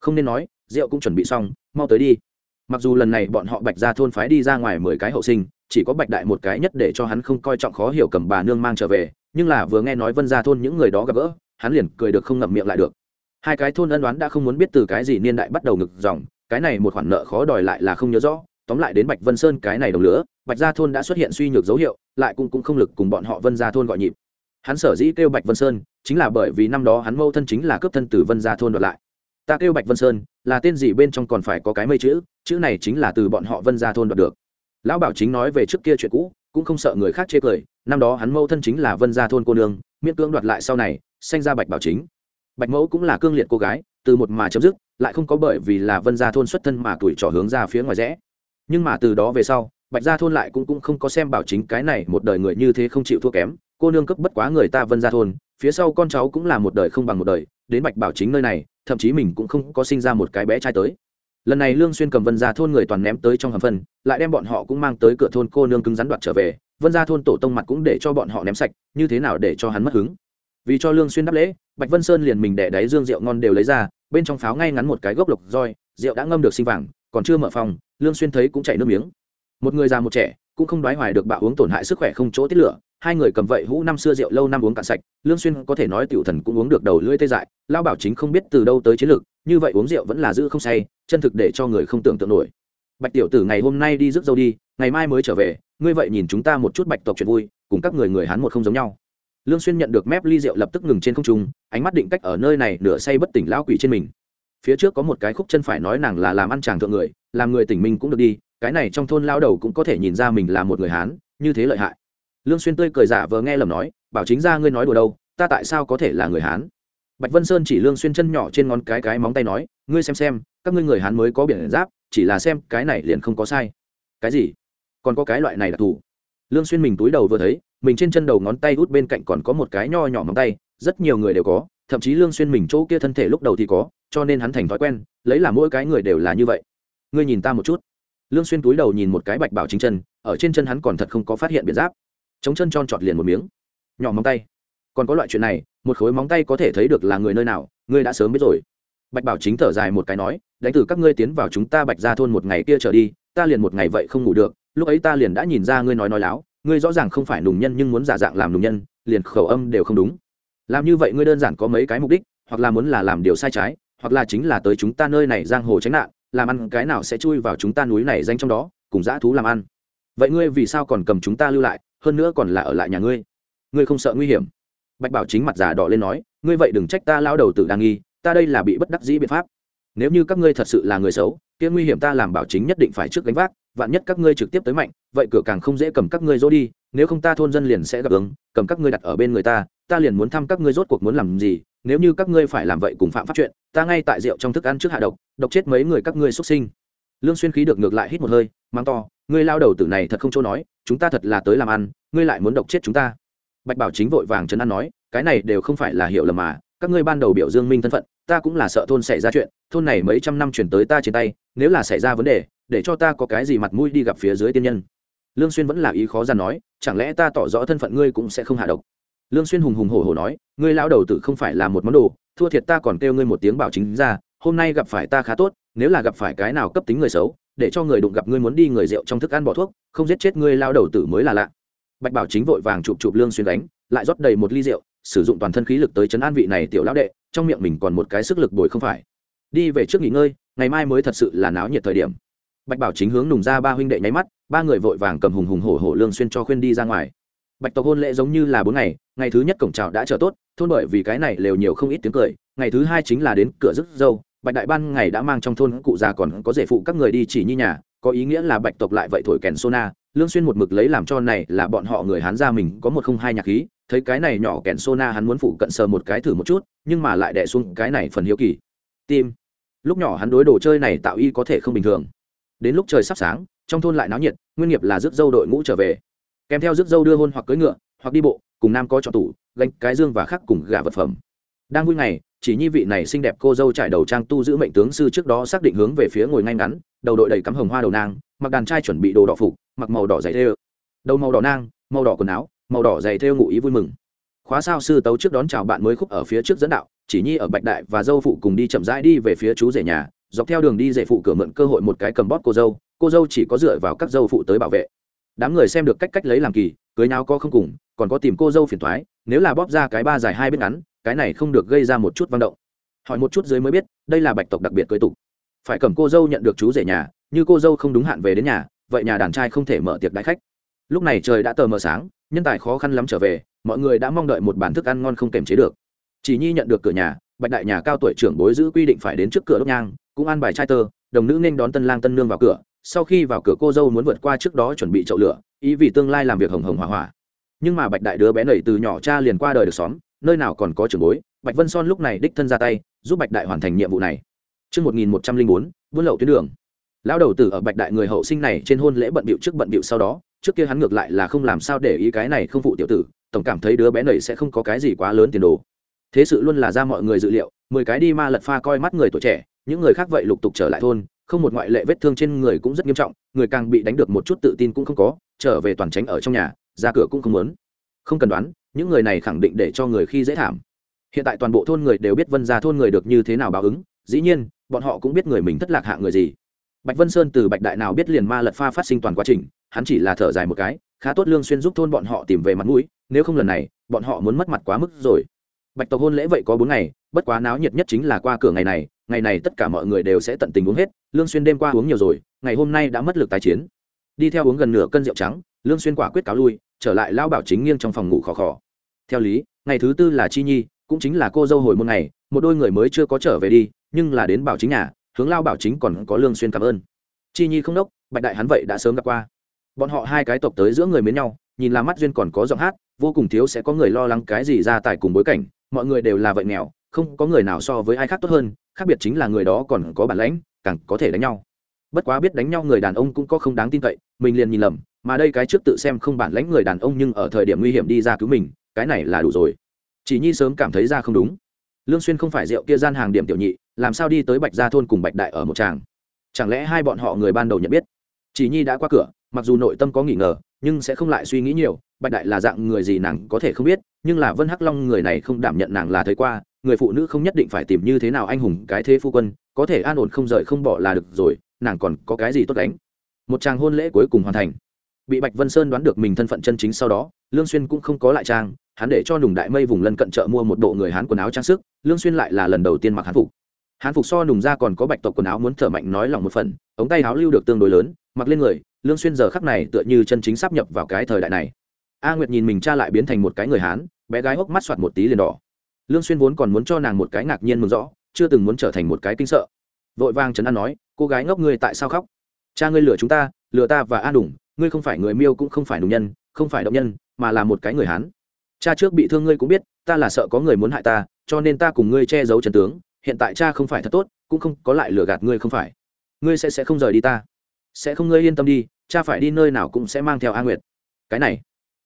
Không nên nói, rượu cũng chuẩn bị xong, mau tới đi. Mặc dù lần này bọn họ bạch ra thôn phái đi ra ngoài mười cái hậu sinh, chỉ có bạch đại một cái nhất để cho hắn không coi trọng khó hiểu cầm bà nương mang trở về nhưng là vừa nghe nói vân ra thôn những người đó gặp gỡ, hắn liền cười được không ngậm miệng lại được. Hai cái thôn ân đoán đã không muốn biết từ cái gì niên đại bắt đầu ngực dòng, cái này một khoản nợ khó đòi lại là không nhớ rõ. Tóm lại đến bạch vân sơn cái này đồng lửa, bạch gia thôn đã xuất hiện suy nhược dấu hiệu, lại cũng cũng không lực cùng bọn họ vân gia thôn gọi nhịp. Hắn sở dĩ kêu bạch vân sơn, chính là bởi vì năm đó hắn mâu thân chính là cướp thân từ vân gia thôn đoạt lại. Ta kêu bạch vân sơn, là tên gì bên trong còn phải có cái mây chữ chữ này chính là từ bọn họ vân gia thôn đoạt được. Lão bảo chính nói về trước kia chuyện cũ cũng không sợ người khác chê cười năm đó hắn mâu thân chính là vân gia thôn cô nương miễn cưỡng đoạt lại sau này sanh ra bạch bảo chính. Bạch mẫu cũng là cương liệt cô gái từ một mà chấm dứt lại không có bởi vì là vân gia thôn xuất thân mà tuổi trỏ hướng ra phía ngoài rẽ. Nhưng mà từ đó về sau bạch gia thôn lại cũng, cũng không có xem bảo chính cái này một đời người như thế không chịu thua kém cô nương cấp bất quá người ta vân gia thôn phía sau con cháu cũng là một đời không bằng một đời đến bạch bảo chính nơi này thậm chí mình cũng không có sinh ra một cái bé trai tới lần này lương xuyên cầm vân gia thôn người toàn ném tới trong hầm phân, lại đem bọn họ cũng mang tới cửa thôn cô nương cứng rắn đoạt trở về. Vân gia thôn tổ tông mặt cũng để cho bọn họ ném sạch, như thế nào để cho hắn mất hứng? Vì cho lương xuyên đáp lễ, bạch vân sơn liền mình đẻ đáy dương rượu ngon đều lấy ra, bên trong pháo ngay ngắn một cái gốc lộc roi, rượu đã ngâm được sinh vàng, còn chưa mở phòng, lương xuyên thấy cũng chảy nước miếng. Một người già một trẻ cũng không đoái hoài được bạo uống tổn hại sức khỏe không chỗ tiết lửa. Hai người cầm vậy hũ năm xưa rượu lâu năm uống cạn sạch, lương xuyên có thể nói tiểu thần cũng uống được đầu lưỡi tê dại lao bảo chính không biết từ đâu tới chiến lược, như vậy uống rượu vẫn là giữ không say, chân thực để cho người không tưởng tượng nổi. Bạch tiểu tử ngày hôm nay đi rước dâu đi, ngày mai mới trở về, ngươi vậy nhìn chúng ta một chút bạch tộc chuyện vui, cùng các người người hán một không giống nhau. Lương xuyên nhận được mép ly rượu lập tức ngừng trên không trung, ánh mắt định cách ở nơi này nửa say bất tỉnh lão quỷ trên mình. Phía trước có một cái khúc chân phải nói nàng là làm ăn chàng thượng người, làm người tỉnh mình cũng được đi cái này trong thôn lao đầu cũng có thể nhìn ra mình là một người hán, như thế lợi hại. Lương xuyên tươi cười giả vờ nghe lầm nói, bảo chính ra ngươi nói đùa đâu, ta tại sao có thể là người hán? Bạch vân sơn chỉ lương xuyên chân nhỏ trên ngón cái cái móng tay nói, ngươi xem xem, các ngươi người hán mới có biển giáp, chỉ là xem cái này liền không có sai. Cái gì? Còn có cái loại này là thủ lương xuyên mình túi đầu vừa thấy, mình trên chân đầu ngón tay út bên cạnh còn có một cái nho nhỏ móng tay, rất nhiều người đều có, thậm chí lương xuyên mình chỗ kia thân thể lúc đầu thì có, cho nên hắn thành thói quen, lấy là mỗi cái người đều là như vậy. Ngươi nhìn ta một chút lương xuyên túi đầu nhìn một cái bạch bảo chính chân, ở trên chân hắn còn thật không có phát hiện biệt giáp. Chống chân tròn trọt liền một miếng. Nhỏ móng tay. Còn có loại chuyện này, một khối móng tay có thể thấy được là người nơi nào, ngươi đã sớm biết rồi. Bạch bảo chính thở dài một cái nói, đánh từ các ngươi tiến vào chúng ta bạch ra thôn một ngày kia trở đi, ta liền một ngày vậy không ngủ được, lúc ấy ta liền đã nhìn ra ngươi nói nói láo, ngươi rõ ràng không phải nùng nhân nhưng muốn giả dạng làm nùng nhân, liền khẩu âm đều không đúng. Làm như vậy ngươi đơn giản có mấy cái mục đích, hoặc là muốn là làm điều sai trái, hoặc là chính là tới chúng ta nơi này giang hồ tránh nạn làm ăn, cái nào sẽ chui vào chúng ta núi này danh trong đó, cùng dã thú làm ăn. Vậy ngươi vì sao còn cầm chúng ta lưu lại, hơn nữa còn là ở lại nhà ngươi? Ngươi không sợ nguy hiểm? Bạch bảo chính mặt già đỏ lên nói, ngươi vậy đừng trách ta lao đầu tử đang nghi, ta đây là bị bất đắc dĩ biện pháp. Nếu như các ngươi thật sự là người xấu, kia nguy hiểm ta làm bảo chính nhất định phải trước gánh vác, vạn nhất các ngươi trực tiếp tới mạnh, vậy cửa càng không dễ cầm các ngươi dỗ đi, nếu không ta thôn dân liền sẽ gặp ứng, cầm các ngươi đặt ở bên người ta ta liền muốn thăm các ngươi rốt cuộc muốn làm gì nếu như các ngươi phải làm vậy cùng phạm pháp chuyện, ta ngay tại rượu trong thức ăn trước hạ độc độc chết mấy người các ngươi xuất sinh. Lương xuyên khí được ngược lại hít một hơi mang to, ngươi lao đầu tử này thật không chỗ nói, chúng ta thật là tới làm ăn, ngươi lại muốn độc chết chúng ta. Bạch bảo chính vội vàng chấn an nói, cái này đều không phải là hiểu lầm mà, các ngươi ban đầu biểu dương minh thân phận, ta cũng là sợ thôn xảy ra chuyện, thôn này mấy trăm năm chuyển tới ta trên tay, nếu là xảy ra vấn đề, để cho ta có cái gì mặt mũi đi gặp phía dưới tiên nhân. Lương xuyên vẫn là ý khó dằn nói, chẳng lẽ ta tỏ rõ thân phận ngươi cũng sẽ không hạ độc? Lương xuyên hùng hùng hổ hổ nói, ngươi lão đầu tử không phải là một món đồ, thua thiệt ta còn kêu ngươi một tiếng bảo chính ra, hôm nay gặp phải ta khá tốt, nếu là gặp phải cái nào cấp tính người xấu, để cho người đụng gặp ngươi muốn đi người rượu trong thức ăn bỏ thuốc, không giết chết ngươi lao đầu tử mới là lạ. Bạch bảo chính vội vàng chụp chụp lương xuyên đánh lại rót đầy một ly rượu, sử dụng toàn thân khí lực tới chấn an vị này tiểu lão đệ, trong miệng mình còn một cái sức lực bồi không phải. Đi về trước nghỉ ngơi, ngày mai mới thật sự là náo nhiệt thời điểm. Bạch bảo chính hướng nùng ra ba huynh đệ nháy mắt, ba người vội vàng cầm hùng hùng hổ hổ lương xuyên cho khuyên đi ra ngoài bạch tộc hôn lễ giống như là bốn ngày ngày thứ nhất cổng chào đã chờ tốt, thôn bởi vì cái này lều nhiều không ít tiếng cười, ngày thứ hai chính là đến cửa rước dâu, bạch đại ban ngày đã mang trong thôn cụ già còn có rể phụ các người đi chỉ như nhà, có ý nghĩa là bạch tộc lại vậy thổi kèn sona lương xuyên một mực lấy làm cho này là bọn họ người hán gia mình có một không hai nhạc khí, thấy cái này nhỏ kèn sona hắn muốn phụ cận sờ một cái thử một chút, nhưng mà lại đè xuống cái này phần hiếu kỳ. Tim. Lúc nhỏ hắn đối đồ chơi này tạo y có thể không bình thường. Đến lúc trời sắp sáng, trong thôn lại náo nhiệt, nguyên nghiệp là rước dâu đội ngũ trở về kèm theo rước dâu đưa hôn hoặc cưỡi ngựa, hoặc đi bộ, cùng nam có trọ tủ, gánh cái dương và khắc cùng gà vật phẩm. Đang vui ngày, chỉ nhi vị này xinh đẹp cô dâu trải đầu trang tu giữ mệnh tướng sư trước đó xác định hướng về phía ngồi ngay ngắn, đầu đội đầy cắm hồng hoa đầu nang, mặc đàn trai chuẩn bị đồ đỏ phục, mặc màu đỏ dày thêu. Đầu màu đỏ nang, màu đỏ quần áo, màu đỏ dày thêu ngụ ý vui mừng. Khóa sao sư tấu trước đón chào bạn mới khúc ở phía trước dẫn đạo, chỉ nhi ở bạch đại và dâu phụ cùng đi chậm rãi đi về phía chú rể nhà, dọc theo đường đi rể phụ cửa mượn cơ hội một cái cầm bót cô dâu cô dâu chỉ có dựa vào các dâu phụ tới bảo vệ đám người xem được cách cách lấy làm kỳ, cưới nào có không cùng, còn có tìm cô dâu phiền thoái nếu là bóp ra cái ba dài hai bên ngắn, cái này không được gây ra một chút văn động. Hỏi một chút dưới mới biết, đây là bạch tộc đặc biệt cưới tục. Phải cầm cô dâu nhận được chú rể nhà, như cô dâu không đúng hạn về đến nhà, vậy nhà đàn trai không thể mở tiệc đại khách. Lúc này trời đã tờ mờ sáng, nhân tài khó khăn lắm trở về, mọi người đã mong đợi một bản thức ăn ngon không kềm chế được. Chỉ nhi nhận được cửa nhà, bạch đại nhà cao tuổi trưởng bối giữ quy định phải đến trước cửa đốt nhang, cũng ăn bài trai tơ, đồng nữ nên đón tân lang tân nương vào cửa sau khi vào cửa cô dâu muốn vượt qua trước đó chuẩn bị chậu lửa ý vì tương lai làm việc hồng hồng hỏa hỏa nhưng mà bạch đại đứa bé nảy từ nhỏ cha liền qua đời được xóm nơi nào còn có trưởng bối bạch vân son lúc này đích thân ra tay giúp bạch đại hoàn thành nhiệm vụ này Trước 1104, buôn lậu tuyến đường. Lão đầu tử ở bạch đại người hậu sinh này trên hôn lễ bận bịu trước bận bịu sau đó, trước kia hắn ngược lại là không làm sao để ý cái này không phụ tiểu tử, tổng cảm thấy đứa bé này sẽ không có cái gì quá lớn tiền đồ. Thế sự luôn là ra mọi người dự liệu, mười cái đi ma lật pha coi mắt người tuổi trẻ, những người khác vậy lục tục trở lại thôn, không một ngoại lệ vết thương trên người cũng rất nghiêm trọng, người càng bị đánh được một chút tự tin cũng không có, trở về toàn tránh ở trong nhà, ra cửa cũng không muốn. Không cần đoán, những người này khẳng định để cho người khi dễ thảm. Hiện tại toàn bộ thôn người đều biết vân gia thôn người được như thế nào báo ứng dĩ nhiên bọn họ cũng biết người mình thất lạc hạ người gì. Bạch vân sơn từ bạch đại nào biết liền ma lật pha phát sinh toàn quá trình hắn chỉ là thở dài một cái khá tốt lương xuyên giúp thôn bọn họ tìm về mặt mũi nếu không lần này bọn họ muốn mất mặt quá mức rồi. Bạch tộc hôn lễ vậy có bốn ngày bất quá náo nhiệt nhất chính là qua cửa ngày này ngày này tất cả mọi người đều sẽ tận tình uống hết lương xuyên đêm qua uống nhiều rồi, ngày hôm nay đã mất lực tài chiến. Đi theo uống gần nửa cân rượu trắng, lương xuyên quả quyết cáo lui, trở lại lao bảo chính nghiêng trong phòng ngủ khò khò. Theo lý, ngày thứ tư là chi nhi, cũng chính là cô dâu hồi một ngày, một đôi người mới chưa có trở về đi, nhưng là đến bảo chính nhà, hướng lao bảo chính còn có lương xuyên cảm ơn. Chi nhi không đốc, bạch đại hắn vậy đã sớm gặp qua. Bọn họ hai cái tộc tới giữa người mến nhau, nhìn là mắt duyên còn có giọng hát, vô cùng thiếu sẽ có người lo lắng cái gì ra tại cùng bối cảnh, mọi người đều là vậy nghèo, không có người nào so với ai khác tốt hơn, khác biệt chính là người đó còn có bản lãnh càng có thể đánh nhau. Bất quá biết đánh nhau người đàn ông cũng có không đáng tin cậy, mình liền nhìn lầm, mà đây cái trước tự xem không bản lãnh người đàn ông nhưng ở thời điểm nguy hiểm đi ra cứu mình, cái này là đủ rồi. Chỉ nhi sớm cảm thấy ra không đúng. Lương xuyên không phải rượu kia gian hàng điểm tiểu nhị, làm sao đi tới bạch gia thôn cùng bạch đại ở một tràng? Chẳng lẽ hai bọn họ người ban đầu nhận biết? Chỉ nhi đã qua cửa, mặc dù nội tâm có nghi ngờ, nhưng sẽ không lại suy nghĩ nhiều, bạch đại là dạng người gì nàng có thể không biết, nhưng là vân hắc long người này không đảm nhận nàng là thấy qua, người phụ nữ không nhất định phải tìm như thế nào anh hùng cái thế phu quân có thể an ổn không rời không bỏ là được rồi, nàng còn có cái gì tốt đánh một tràng hôn lễ cuối cùng hoàn thành. Bị bạch vân sơn đoán được mình thân phận chân chính sau đó, lương xuyên cũng không có lại trang, hắn để cho nùng đại mây vùng lân cận chợ mua một bộ người hán quần áo trang sức, lương xuyên lại là lần đầu tiên mặc hán phục. Hán phục so nùng ra còn có bạch tộc quần áo muốn thở mạnh nói lòng một phần, ống tay áo lưu được tương đối lớn, mặc lên người, lương xuyên giờ khắc này tựa như chân chính sắp nhập vào cái thời đại này. A nguyệt nhìn mình cha lại biến thành một cái người hán, bé gái hốc mắt xoát một tí liền đỏ. Lương xuyên vốn còn muốn cho nàng một cái ngạc nhiên mừng rõ chưa từng muốn trở thành một cái kinh sợ. Vội vàng trấn an nói, cô gái ngốc ngươi tại sao khóc? Cha ngươi lừa chúng ta, lừa ta và an đủng ngươi không phải người miêu cũng không phải đùng nhân, không phải động nhân, mà là một cái người hán. Cha trước bị thương ngươi cũng biết, ta là sợ có người muốn hại ta, cho nên ta cùng ngươi che giấu trần tướng, hiện tại cha không phải thật tốt, cũng không có lại lừa gạt ngươi không phải. Ngươi sẽ sẽ không rời đi ta. Sẽ không ngươi yên tâm đi, cha phải đi nơi nào cũng sẽ mang theo a nguyệt. Cái này.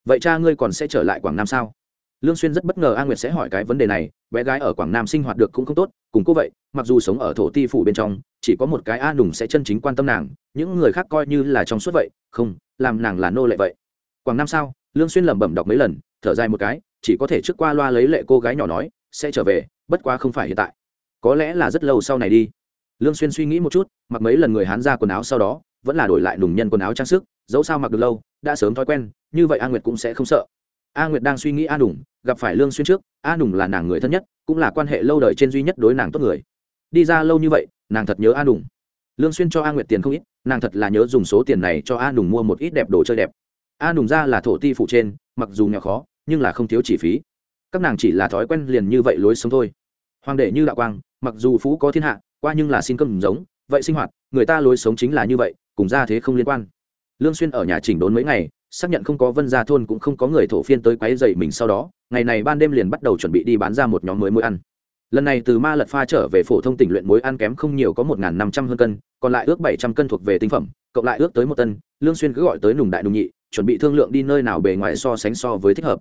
Vậy cha ngươi còn sẽ trở lại quảng nam sao? Lương xuyên rất bất ngờ a nguyệt sẽ hỏi cái vấn đề này, bé gái ở quảng nam sinh hoạt được cũng không tốt cùng cô vậy, mặc dù sống ở thổ ti phủ bên trong, chỉ có một cái a nùng sẽ chân chính quan tâm nàng, những người khác coi như là trong suốt vậy, không, làm nàng là nô lệ vậy. Quảng nam sao? Lương xuyên lẩm bẩm đọc mấy lần, thở dài một cái, chỉ có thể trước qua loa lấy lệ cô gái nhỏ nói, sẽ trở về, bất quá không phải hiện tại. Có lẽ là rất lâu sau này đi. Lương xuyên suy nghĩ một chút, mặc mấy lần người hán ra quần áo sau đó, vẫn là đổi lại nùng nhân quần áo trang sức, dẫu sao mặc được lâu, đã sớm thói quen, như vậy a nguyệt cũng sẽ không sợ a nguyệt đang suy nghĩ a nùng, gặp phải lương xuyên trước, a nùng là nàng người thân nhất, cũng là quan hệ lâu đời trên duy nhất đối nàng tốt người. Đi ra lâu như vậy, nàng thật nhớ a nùng. Lương xuyên cho a nguyệt tiền không ít, nàng thật là nhớ dùng số tiền này cho a nùng mua một ít đẹp đồ chơi đẹp. A nùng ra là thổ ti phụ trên, mặc dù nghèo khó, nhưng là không thiếu chi phí. Các nàng chỉ là thói quen liền như vậy lối sống thôi. Hoàng đệ như đạo quang, mặc dù phú có thiên hạ, qua nhưng là xin cơm giống, vậy sinh hoạt, người ta lối sống chính là như vậy, cùng ra thế không liên quan. Lương xuyên ở nhà chỉnh đốn mấy ngày xác nhận không có vân gia thôn cũng không có người thổ phiên tới quấy dậy mình sau đó, ngày này ban đêm liền bắt đầu chuẩn bị đi bán ra một nhóm mới muối ăn. Lần này từ ma lật pha trở về phổ thông tỉnh luyện muối ăn kém không nhiều có một năm trăm hơn cân, còn lại ước bảy trăm cân thuộc về tinh phẩm, cộng lại ước tới một tân lương xuyên cứ gọi tới nùng đại nùng nhị, chuẩn bị thương lượng đi nơi nào bề ngoài so sánh so với thích hợp.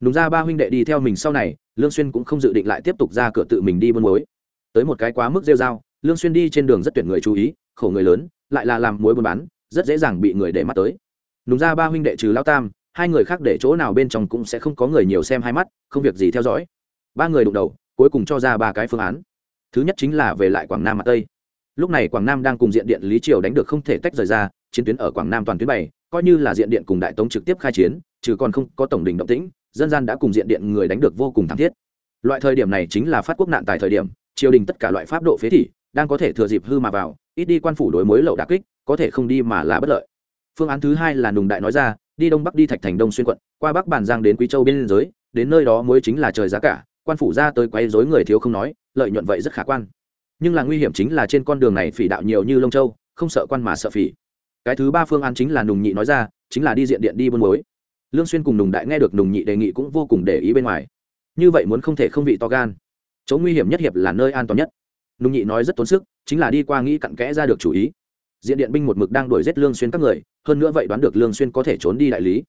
Nùng ra ba huynh đệ đi theo mình sau này, lương xuyên cũng không dự định lại tiếp tục ra cửa tự mình đi buôn muối. Tới một cái quá mức rêu rao, lương xuyên đi trên đường rất tuyển người chú ý, khổ người lớn, lại là làm muối buôn bán, rất dễ dàng bị người để mắt tới nùng ra ba huynh đệ trừ lao tam, hai người khác để chỗ nào bên trong cũng sẽ không có người nhiều xem hai mắt, không việc gì theo dõi. Ba người đụng đầu, cuối cùng cho ra ba cái phương án. Thứ nhất chính là về lại quảng nam mặt tây. Lúc này quảng nam đang cùng diện điện lý triều đánh được không thể tách rời ra, chiến tuyến ở quảng nam toàn tuyến bảy coi như là diện điện cùng đại tống trực tiếp khai chiến, trừ còn không có tổng đình động tĩnh, dân gian đã cùng diện điện người đánh được vô cùng thảm thiết. Loại thời điểm này chính là phát quốc nạn tại thời điểm, triều đình tất cả loại pháp độ phế thị, đang có thể thừa dịp hư mà vào, ít đi quan phủ đối mối lậu đà kích, có thể không đi mà là bất lợi phương án thứ hai là nùng đại nói ra, đi đông bắc đi thạch thành đông xuyên quận, qua bắc bàn giang đến quý châu biên giới, đến nơi đó mới chính là trời giá cả, quan phủ ra tới quay dối người thiếu không nói, lợi nhuận vậy rất khả quan. Nhưng là nguy hiểm chính là trên con đường này phỉ đạo nhiều như lông châu, không sợ quan mà sợ phỉ. Cái thứ ba phương án chính là nùng nhị nói ra, chính là đi diện điện đi buôn muối. Lương xuyên cùng nùng đại nghe được nùng nhị đề nghị cũng vô cùng để ý bên ngoài. Như vậy muốn không thể không vị to gan. Chỗ nguy hiểm nhất hiệp là nơi an toàn nhất. Nùng nhị nói rất tốn sức, chính là đi qua nghĩ cặn kẽ ra được chủ ý diện điện binh một mực đang đuổi giết lương xuyên các người, hơn nữa vậy đoán được lương xuyên có thể trốn đi đại lý.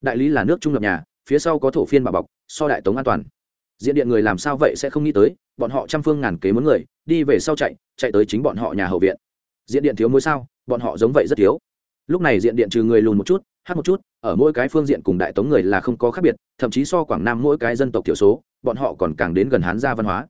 Đại lý là nước trung lập nhà, phía sau có thổ phiên bảo bọc, so đại tống an toàn. Diện điện người làm sao vậy sẽ không nghĩ tới, bọn họ trăm phương ngàn kế muốn người, đi về sau chạy chạy tới chính bọn họ nhà hậu viện. Diện điện thiếu mối sao, bọn họ giống vậy rất thiếu. Lúc này diện điện trừ người lùn một chút, hát một chút, ở mỗi cái phương diện cùng đại tống người là không có khác biệt, thậm chí so quảng nam mỗi cái dân tộc thiểu số, bọn họ còn càng đến gần hán gia văn hóa.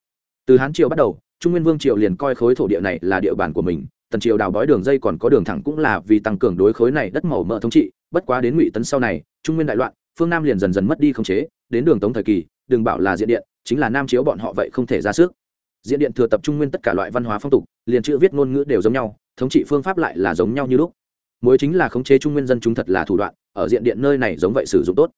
Từ hán triều bắt đầu, trung nguyên vương triều liền coi khối thổ địa này là địa bàn của mình tần triều đào bói đường dây còn có đường thẳng cũng là vì tăng cường đối khối này đất màu mỡ thống trị, bất quá đến ngụy tấn sau này, trung nguyên đại loạn, phương nam liền dần dần mất đi khống chế, đến đường tống thời kỳ, đừng bảo là diện điện, chính là nam chiếu bọn họ vậy không thể ra sức. Diện điện thừa tập trung nguyên tất cả loại văn hóa phong tục, liền chữ viết ngôn ngữ đều giống nhau, thống trị phương pháp lại là giống nhau như lúc. Mối chính là khống chế trung nguyên dân chúng thật là thủ đoạn, ở diện điện nơi này giống vậy sử dụng tốt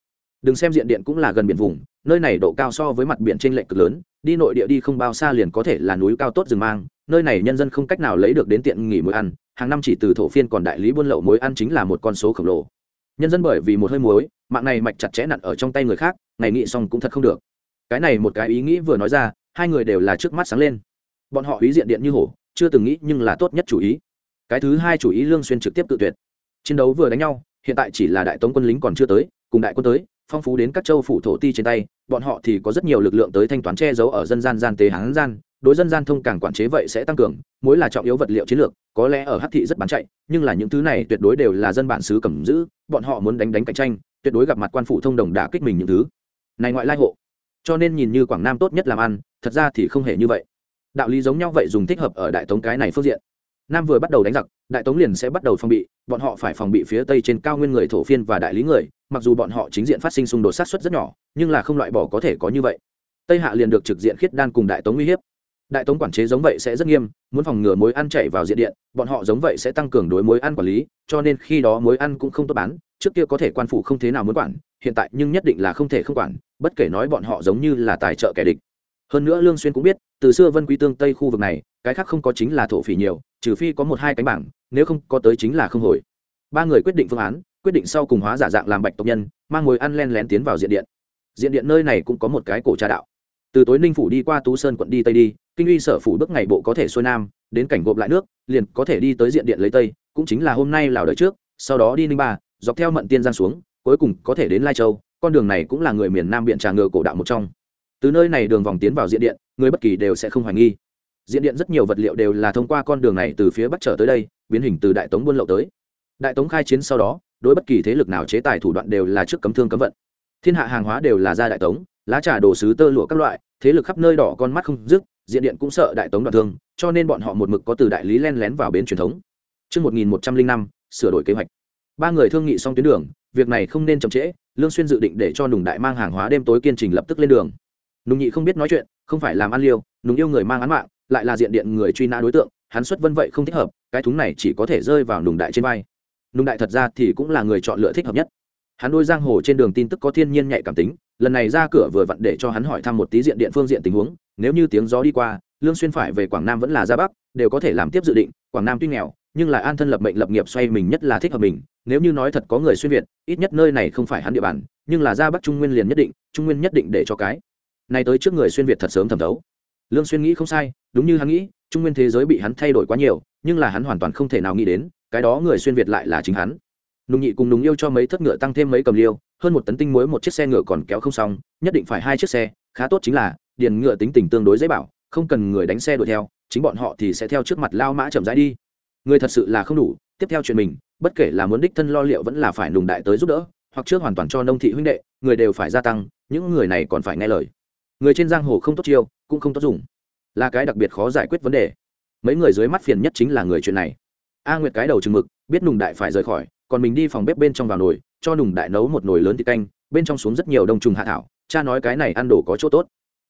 đừng xem diện điện cũng là gần biển vùng, nơi này độ cao so với mặt biển trên lệch cực lớn, đi nội địa đi không bao xa liền có thể là núi cao tốt rừng mang, nơi này nhân dân không cách nào lấy được đến tiện nghỉ muối ăn, hàng năm chỉ từ thổ phiên còn đại lý buôn lậu muối ăn chính là một con số khổng lồ. Nhân dân bởi vì một hơi muối, mạng này mạch chặt chẽ nặn ở trong tay người khác, ngày nghị xong cũng thật không được. Cái này một cái ý nghĩ vừa nói ra, hai người đều là trước mắt sáng lên. Bọn họ ý diện điện như hổ, chưa từng nghĩ nhưng là tốt nhất chủ ý. Cái thứ hai chủ ý lương xuyên trực tiếp tự tuyệt. Chiến đấu vừa đánh nhau, hiện tại chỉ là đại tống quân lính còn chưa tới, cùng đại quân tới phong phú đến các châu phủ thổ ti trên tay, bọn họ thì có rất nhiều lực lượng tới thanh toán che giấu ở dân gian gian tế hán gian, đối dân gian thông càng quản chế vậy sẽ tăng cường mối là trọng yếu vật liệu chiến lược, có lẽ ở hắc thị rất bán chạy, nhưng là những thứ này tuyệt đối đều là dân bản xứ cầm giữ, bọn họ muốn đánh đánh cạnh tranh, tuyệt đối gặp mặt quan phủ thông đồng đã kích mình những thứ. Này ngoại lai hộ, cho nên nhìn như quảng nam tốt nhất làm ăn, thật ra thì không hề như vậy. Đạo lý giống nhau vậy dùng thích hợp ở đại tống cái này phương diện nam vừa bắt đầu đánh giặc, đại tống liền sẽ bắt đầu phòng bị, bọn họ phải phòng bị phía tây trên cao nguyên người thổ phiên và đại lý người, mặc dù bọn họ chính diện phát sinh xung đột sát xuất rất nhỏ, nhưng là không loại bỏ có thể có như vậy. Tây hạ liền được trực diện khiết đan cùng đại tống uy hiếp. Đại tống quản chế giống vậy sẽ rất nghiêm, muốn phòng ngừa mối ăn chạy vào diện điện, bọn họ giống vậy sẽ tăng cường đối mối ăn quản lý, cho nên khi đó mối ăn cũng không tốt bán, trước kia có thể quan phủ không thế nào muốn quản, hiện tại nhưng nhất định là không thể không quản, bất kể nói bọn họ giống như là tài trợ kẻ địch. Hơn nữa lương xuyên cũng biết, từ xưa vân quý tương tây khu vực này cái khác không có chính là thổ phỉ nhiều, trừ phi có một hai cánh bảng, nếu không có tới chính là không hồi. Ba người quyết định phương án, quyết định sau cùng hóa giả dạng làm bạch tộc nhân, mang ngồi ăn len lén tiến vào diện điện. Diện điện nơi này cũng có một cái cổ trà đạo. Từ tối ninh phủ đi qua tú sơn quận đi tây đi, kinh uy sở phủ bước ngày bộ có thể xuôi nam, đến cảnh gộp lại nước, liền có thể đi tới diện điện lấy tây, cũng chính là hôm nay lào đời trước, sau đó đi ninh ba, dọc theo mận tiên giang xuống, cuối cùng có thể đến lai châu, con đường này cũng là người miền nam biện trà ngựa cổ đạo một trong. Từ nơi này đường vòng tiến vào diện điện, người bất kỳ đều sẽ không hoài nghi diện điện rất nhiều vật liệu đều là thông qua con đường này từ phía bắc trở tới đây biến hình từ đại tống buôn lậu tới đại tống khai chiến sau đó đối bất kỳ thế lực nào chế tài thủ đoạn đều là trước cấm thương cấm vận thiên hạ hàng hóa đều là ra đại tống lá trà đồ sứ tơ lụa các loại thế lực khắp nơi đỏ con mắt không dứt diện điện cũng sợ đại tống đoạn thương cho nên bọn họ một mực có từ đại lý len lén vào bến truyền thống Trước 1105, sửa đổi kế hoạch. Ba người thương nghị xong tuyến đường, việc này không nên chậm trễ, Lương Xuyên dự định để cho Nùng Đại mang hàng hóa đêm tối kiên trình lập tức lên đường. Nùng Nhị không biết nói chuyện, không phải làm ăn liêu, Nùng yêu người mang án mạng, lại là diện điện người truy nã đối tượng, hắn xuất vân vậy không thích hợp, cái thúng này chỉ có thể rơi vào Nùng Đại trên vai. Nùng Đại thật ra thì cũng là người chọn lựa thích hợp nhất. Hắn đôi giang hồ trên đường tin tức có thiên nhiên nhạy cảm tính, lần này ra cửa vừa vặn để cho hắn hỏi thăm một tí diện điện phương diện tình huống, nếu như tiếng gió đi qua, Lương Xuyên phải về Quảng Nam vẫn là ra Bắc, đều có thể làm tiếp dự định, Quảng Nam tuy nghèo, nhưng lại an thân lập mệnh lập nghiệp xoay mình nhất là thích hợp mình nếu như nói thật có người xuyên việt ít nhất nơi này không phải hắn địa bàn nhưng là ra bắc trung nguyên liền nhất định trung nguyên nhất định để cho cái này tới trước người xuyên việt thật sớm thẩm thấu lương xuyên nghĩ không sai, đúng như hắn nghĩ, trung nguyên thế giới bị hắn thay đổi quá nhiều, nhưng là hắn hoàn toàn không thể nào nghĩ đến, cái đó người xuyên việt lại là chính hắn. Nùng nhị cùng nùng yêu cho mấy thất ngựa tăng thêm mấy cầm liêu, hơn một tấn tinh muối một chiếc xe ngựa còn kéo không xong, nhất định phải hai chiếc xe, khá tốt chính là, điền ngựa tính tình tương đối dễ bảo, không cần người đánh xe đuổi theo, chính bọn họ thì sẽ theo trước mặt lao mã chậm rãi đi. Người thật sự là không đủ, tiếp theo chuyện mình, bất kể là muốn đích thân lo liệu vẫn là phải nùng đại tới giúp đỡ, hoặc trước hoàn toàn cho nông thị huynh đệ, người đều phải gia tăng, những người này còn phải nghe lời người trên giang hồ không tốt chiêu, cũng không tốt dùng. Là cái đặc biệt khó giải quyết vấn đề. Mấy người dưới mắt phiền nhất chính là người chuyện này. A nguyệt cái đầu chừng mực, biết nùng đại phải rời khỏi, còn mình đi phòng bếp bên trong vào nồi, cho nùng đại nấu một nồi lớn thịt canh, bên trong xuống rất nhiều đông trùng hạ thảo, cha nói cái này ăn đồ có chỗ tốt.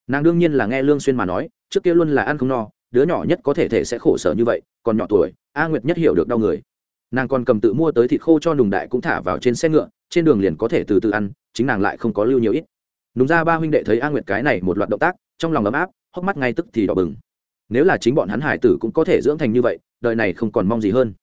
Nàng đương nhiên là nghe lương xuyên mà nói, trước kia luôn là ăn không no, đứa nhỏ nhất có thể thể sẽ khổ sở như vậy, còn nhỏ tuổi, a nguyệt nhất hiểu được đau người. Nàng còn cầm tự mua tới thịt khô cho nùng đại cũng thả vào trên xe ngựa, trên đường liền có thể từ từ ăn, chính nàng lại không có lưu nhiều ít núng ra ba huynh đệ thấy a nguyệt cái này một loạt động tác, trong lòng ấm áp, hốc mắt ngay tức thì đỏ bừng. Nếu là chính bọn hắn hải tử cũng có thể dưỡng thành như vậy, đời này không còn mong gì hơn.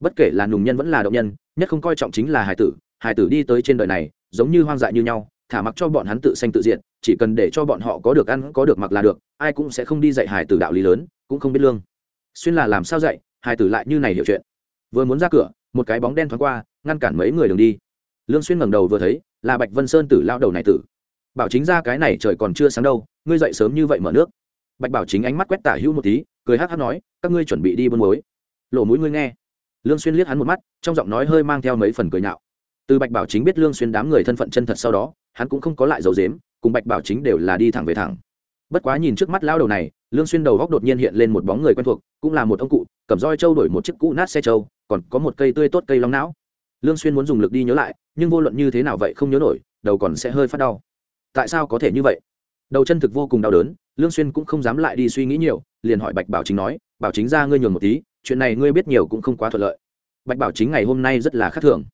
Bất kể là nùng nhân vẫn là động nhân, nhất không coi trọng chính là hải tử hải tử đi tới trên đời này, giống như hoang dại như nhau, thả mặc cho bọn hắn tự sanh tự diện, chỉ cần để cho bọn họ có được ăn, có được mặc là được, ai cũng sẽ không đi dạy hải tử đạo lý lớn, cũng không biết lương. Xuyên là làm sao dạy, hải tử lại như này hiểu chuyện. Vừa muốn ra cửa, một cái bóng đen thoáng qua, ngăn cản mấy người đường đi. Lương xuyên ngẩng đầu vừa thấy, là bạch vân sơn tử lao đầu này tử bảo chính ra cái này trời còn chưa sáng đâu ngươi dậy sớm như vậy mở nước. Bạch bảo chính ánh mắt quét tả hữu một tí cười hắc hắc nói các ngươi chuẩn bị đi buôn mối lộ mũi ngươi nghe. Lương xuyên liếc hắn một mắt trong giọng nói hơi mang theo mấy phần cười nhạo. Từ bạch bảo chính biết lương xuyên đám người thân phận chân thật sau đó hắn cũng không có lại dầu dím, cùng bạch bảo chính đều là đi thẳng về thẳng. Bất quá nhìn trước mắt lão đầu này lương xuyên đầu góc đột nhiên hiện lên một bóng người quen thuộc cũng là một ông cụ cầm roi trâu đổi một chiếc cũ nát xe trâu còn có một cây tươi tốt cây long não. Lương xuyên muốn dùng lực đi nhớ lại nhưng vô luận như thế nào vậy không nhớ nổi đầu còn sẽ hơi phát đau tại sao có thể như vậy? Đầu chân thực vô cùng đau đớn, lương xuyên cũng không dám lại đi suy nghĩ nhiều, liền hỏi bạch bảo chính nói, bảo chính ra ngươi nhường một tí, chuyện này ngươi biết nhiều cũng không quá thuận lợi. Bạch bảo chính ngày hôm nay rất là khác thường.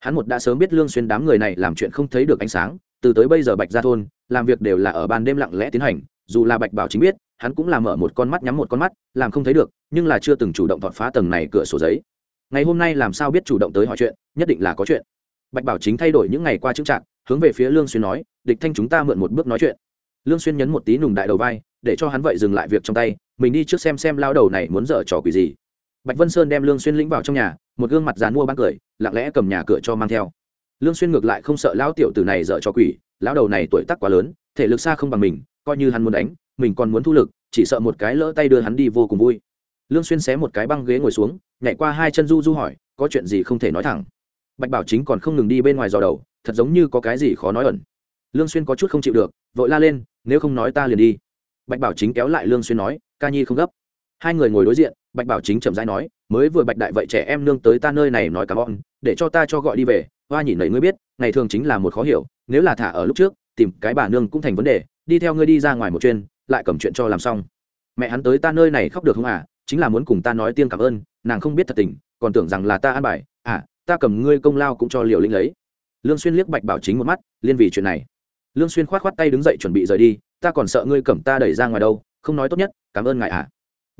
Hắn một đã sớm biết lương xuyên đám người này làm chuyện không thấy được ánh sáng, từ tới bây giờ bạch gia thôn, làm việc đều là ở ban đêm lặng lẽ tiến hành, dù là bạch bảo chính biết, hắn cũng làm mở một con mắt nhắm một con mắt, làm không thấy được, nhưng là chưa từng chủ động thọt phá tầng này cửa sổ giấy. Ngày hôm nay làm sao biết chủ động tới hỏi chuyện, nhất định là có chuyện. Bạch bảo chính thay đổi những ngày qua chứng trạng hướng về phía lương xuyên nói, địch thanh chúng ta mượn một bước nói chuyện. Lương xuyên nhấn một tí nùng đại đầu vai, để cho hắn vậy dừng lại việc trong tay, mình đi trước xem xem lao đầu này muốn dở trò quỷ gì. Bạch vân sơn đem lương xuyên lĩnh vào trong nhà, một gương mặt dàn mua bán cười, lặng lẽ cầm nhà cửa cho mang theo. Lương xuyên ngược lại không sợ lão tiểu tử này dở trò quỷ, lão đầu này tuổi tác quá lớn, thể lực xa không bằng mình, coi như hắn muốn đánh, mình còn muốn thu lực, chỉ sợ một cái lỡ tay đưa hắn đi vô cùng vui. Lương xuyên xé một cái băng ghế ngồi xuống, nhảy qua hai chân du du hỏi, có chuyện gì không thể nói thẳng? Bạch bảo chính còn không ngừng đi bên ngoài dò đầu thật giống như có cái gì khó nói ẩn. Lương xuyên có chút không chịu được, vội la lên, nếu không nói ta liền đi. Bạch bảo chính kéo lại lương xuyên nói, ca nhi không gấp. Hai người ngồi đối diện, bạch bảo chính chậm rãi nói, mới vừa bạch đại vậy trẻ em nương tới ta nơi này nói cảm ơn để cho ta cho gọi đi về, hoa nhỉ nầy ngươi biết, ngày thường chính là một khó hiểu, nếu là thả ở lúc trước, tìm cái bà nương cũng thành vấn đề, đi theo ngươi đi ra ngoài một chuyên, lại cầm chuyện cho làm xong. Mẹ hắn tới ta nơi này khóc được không à? Chính là muốn cùng ta nói tiên cảm ơn, nàng không biết thật tình, còn tưởng rằng là ta ăn bài à ta cầm ngươi công lao cũng cho liều linh lấy lương xuyên liếc bạch bảo chính một mắt, liên vì chuyện này. Lương xuyên khoát khoát tay đứng dậy chuẩn bị rời đi, ta còn sợ ngươi cầm ta đẩy ra ngoài đâu, không nói tốt nhất, cảm ơn ngài à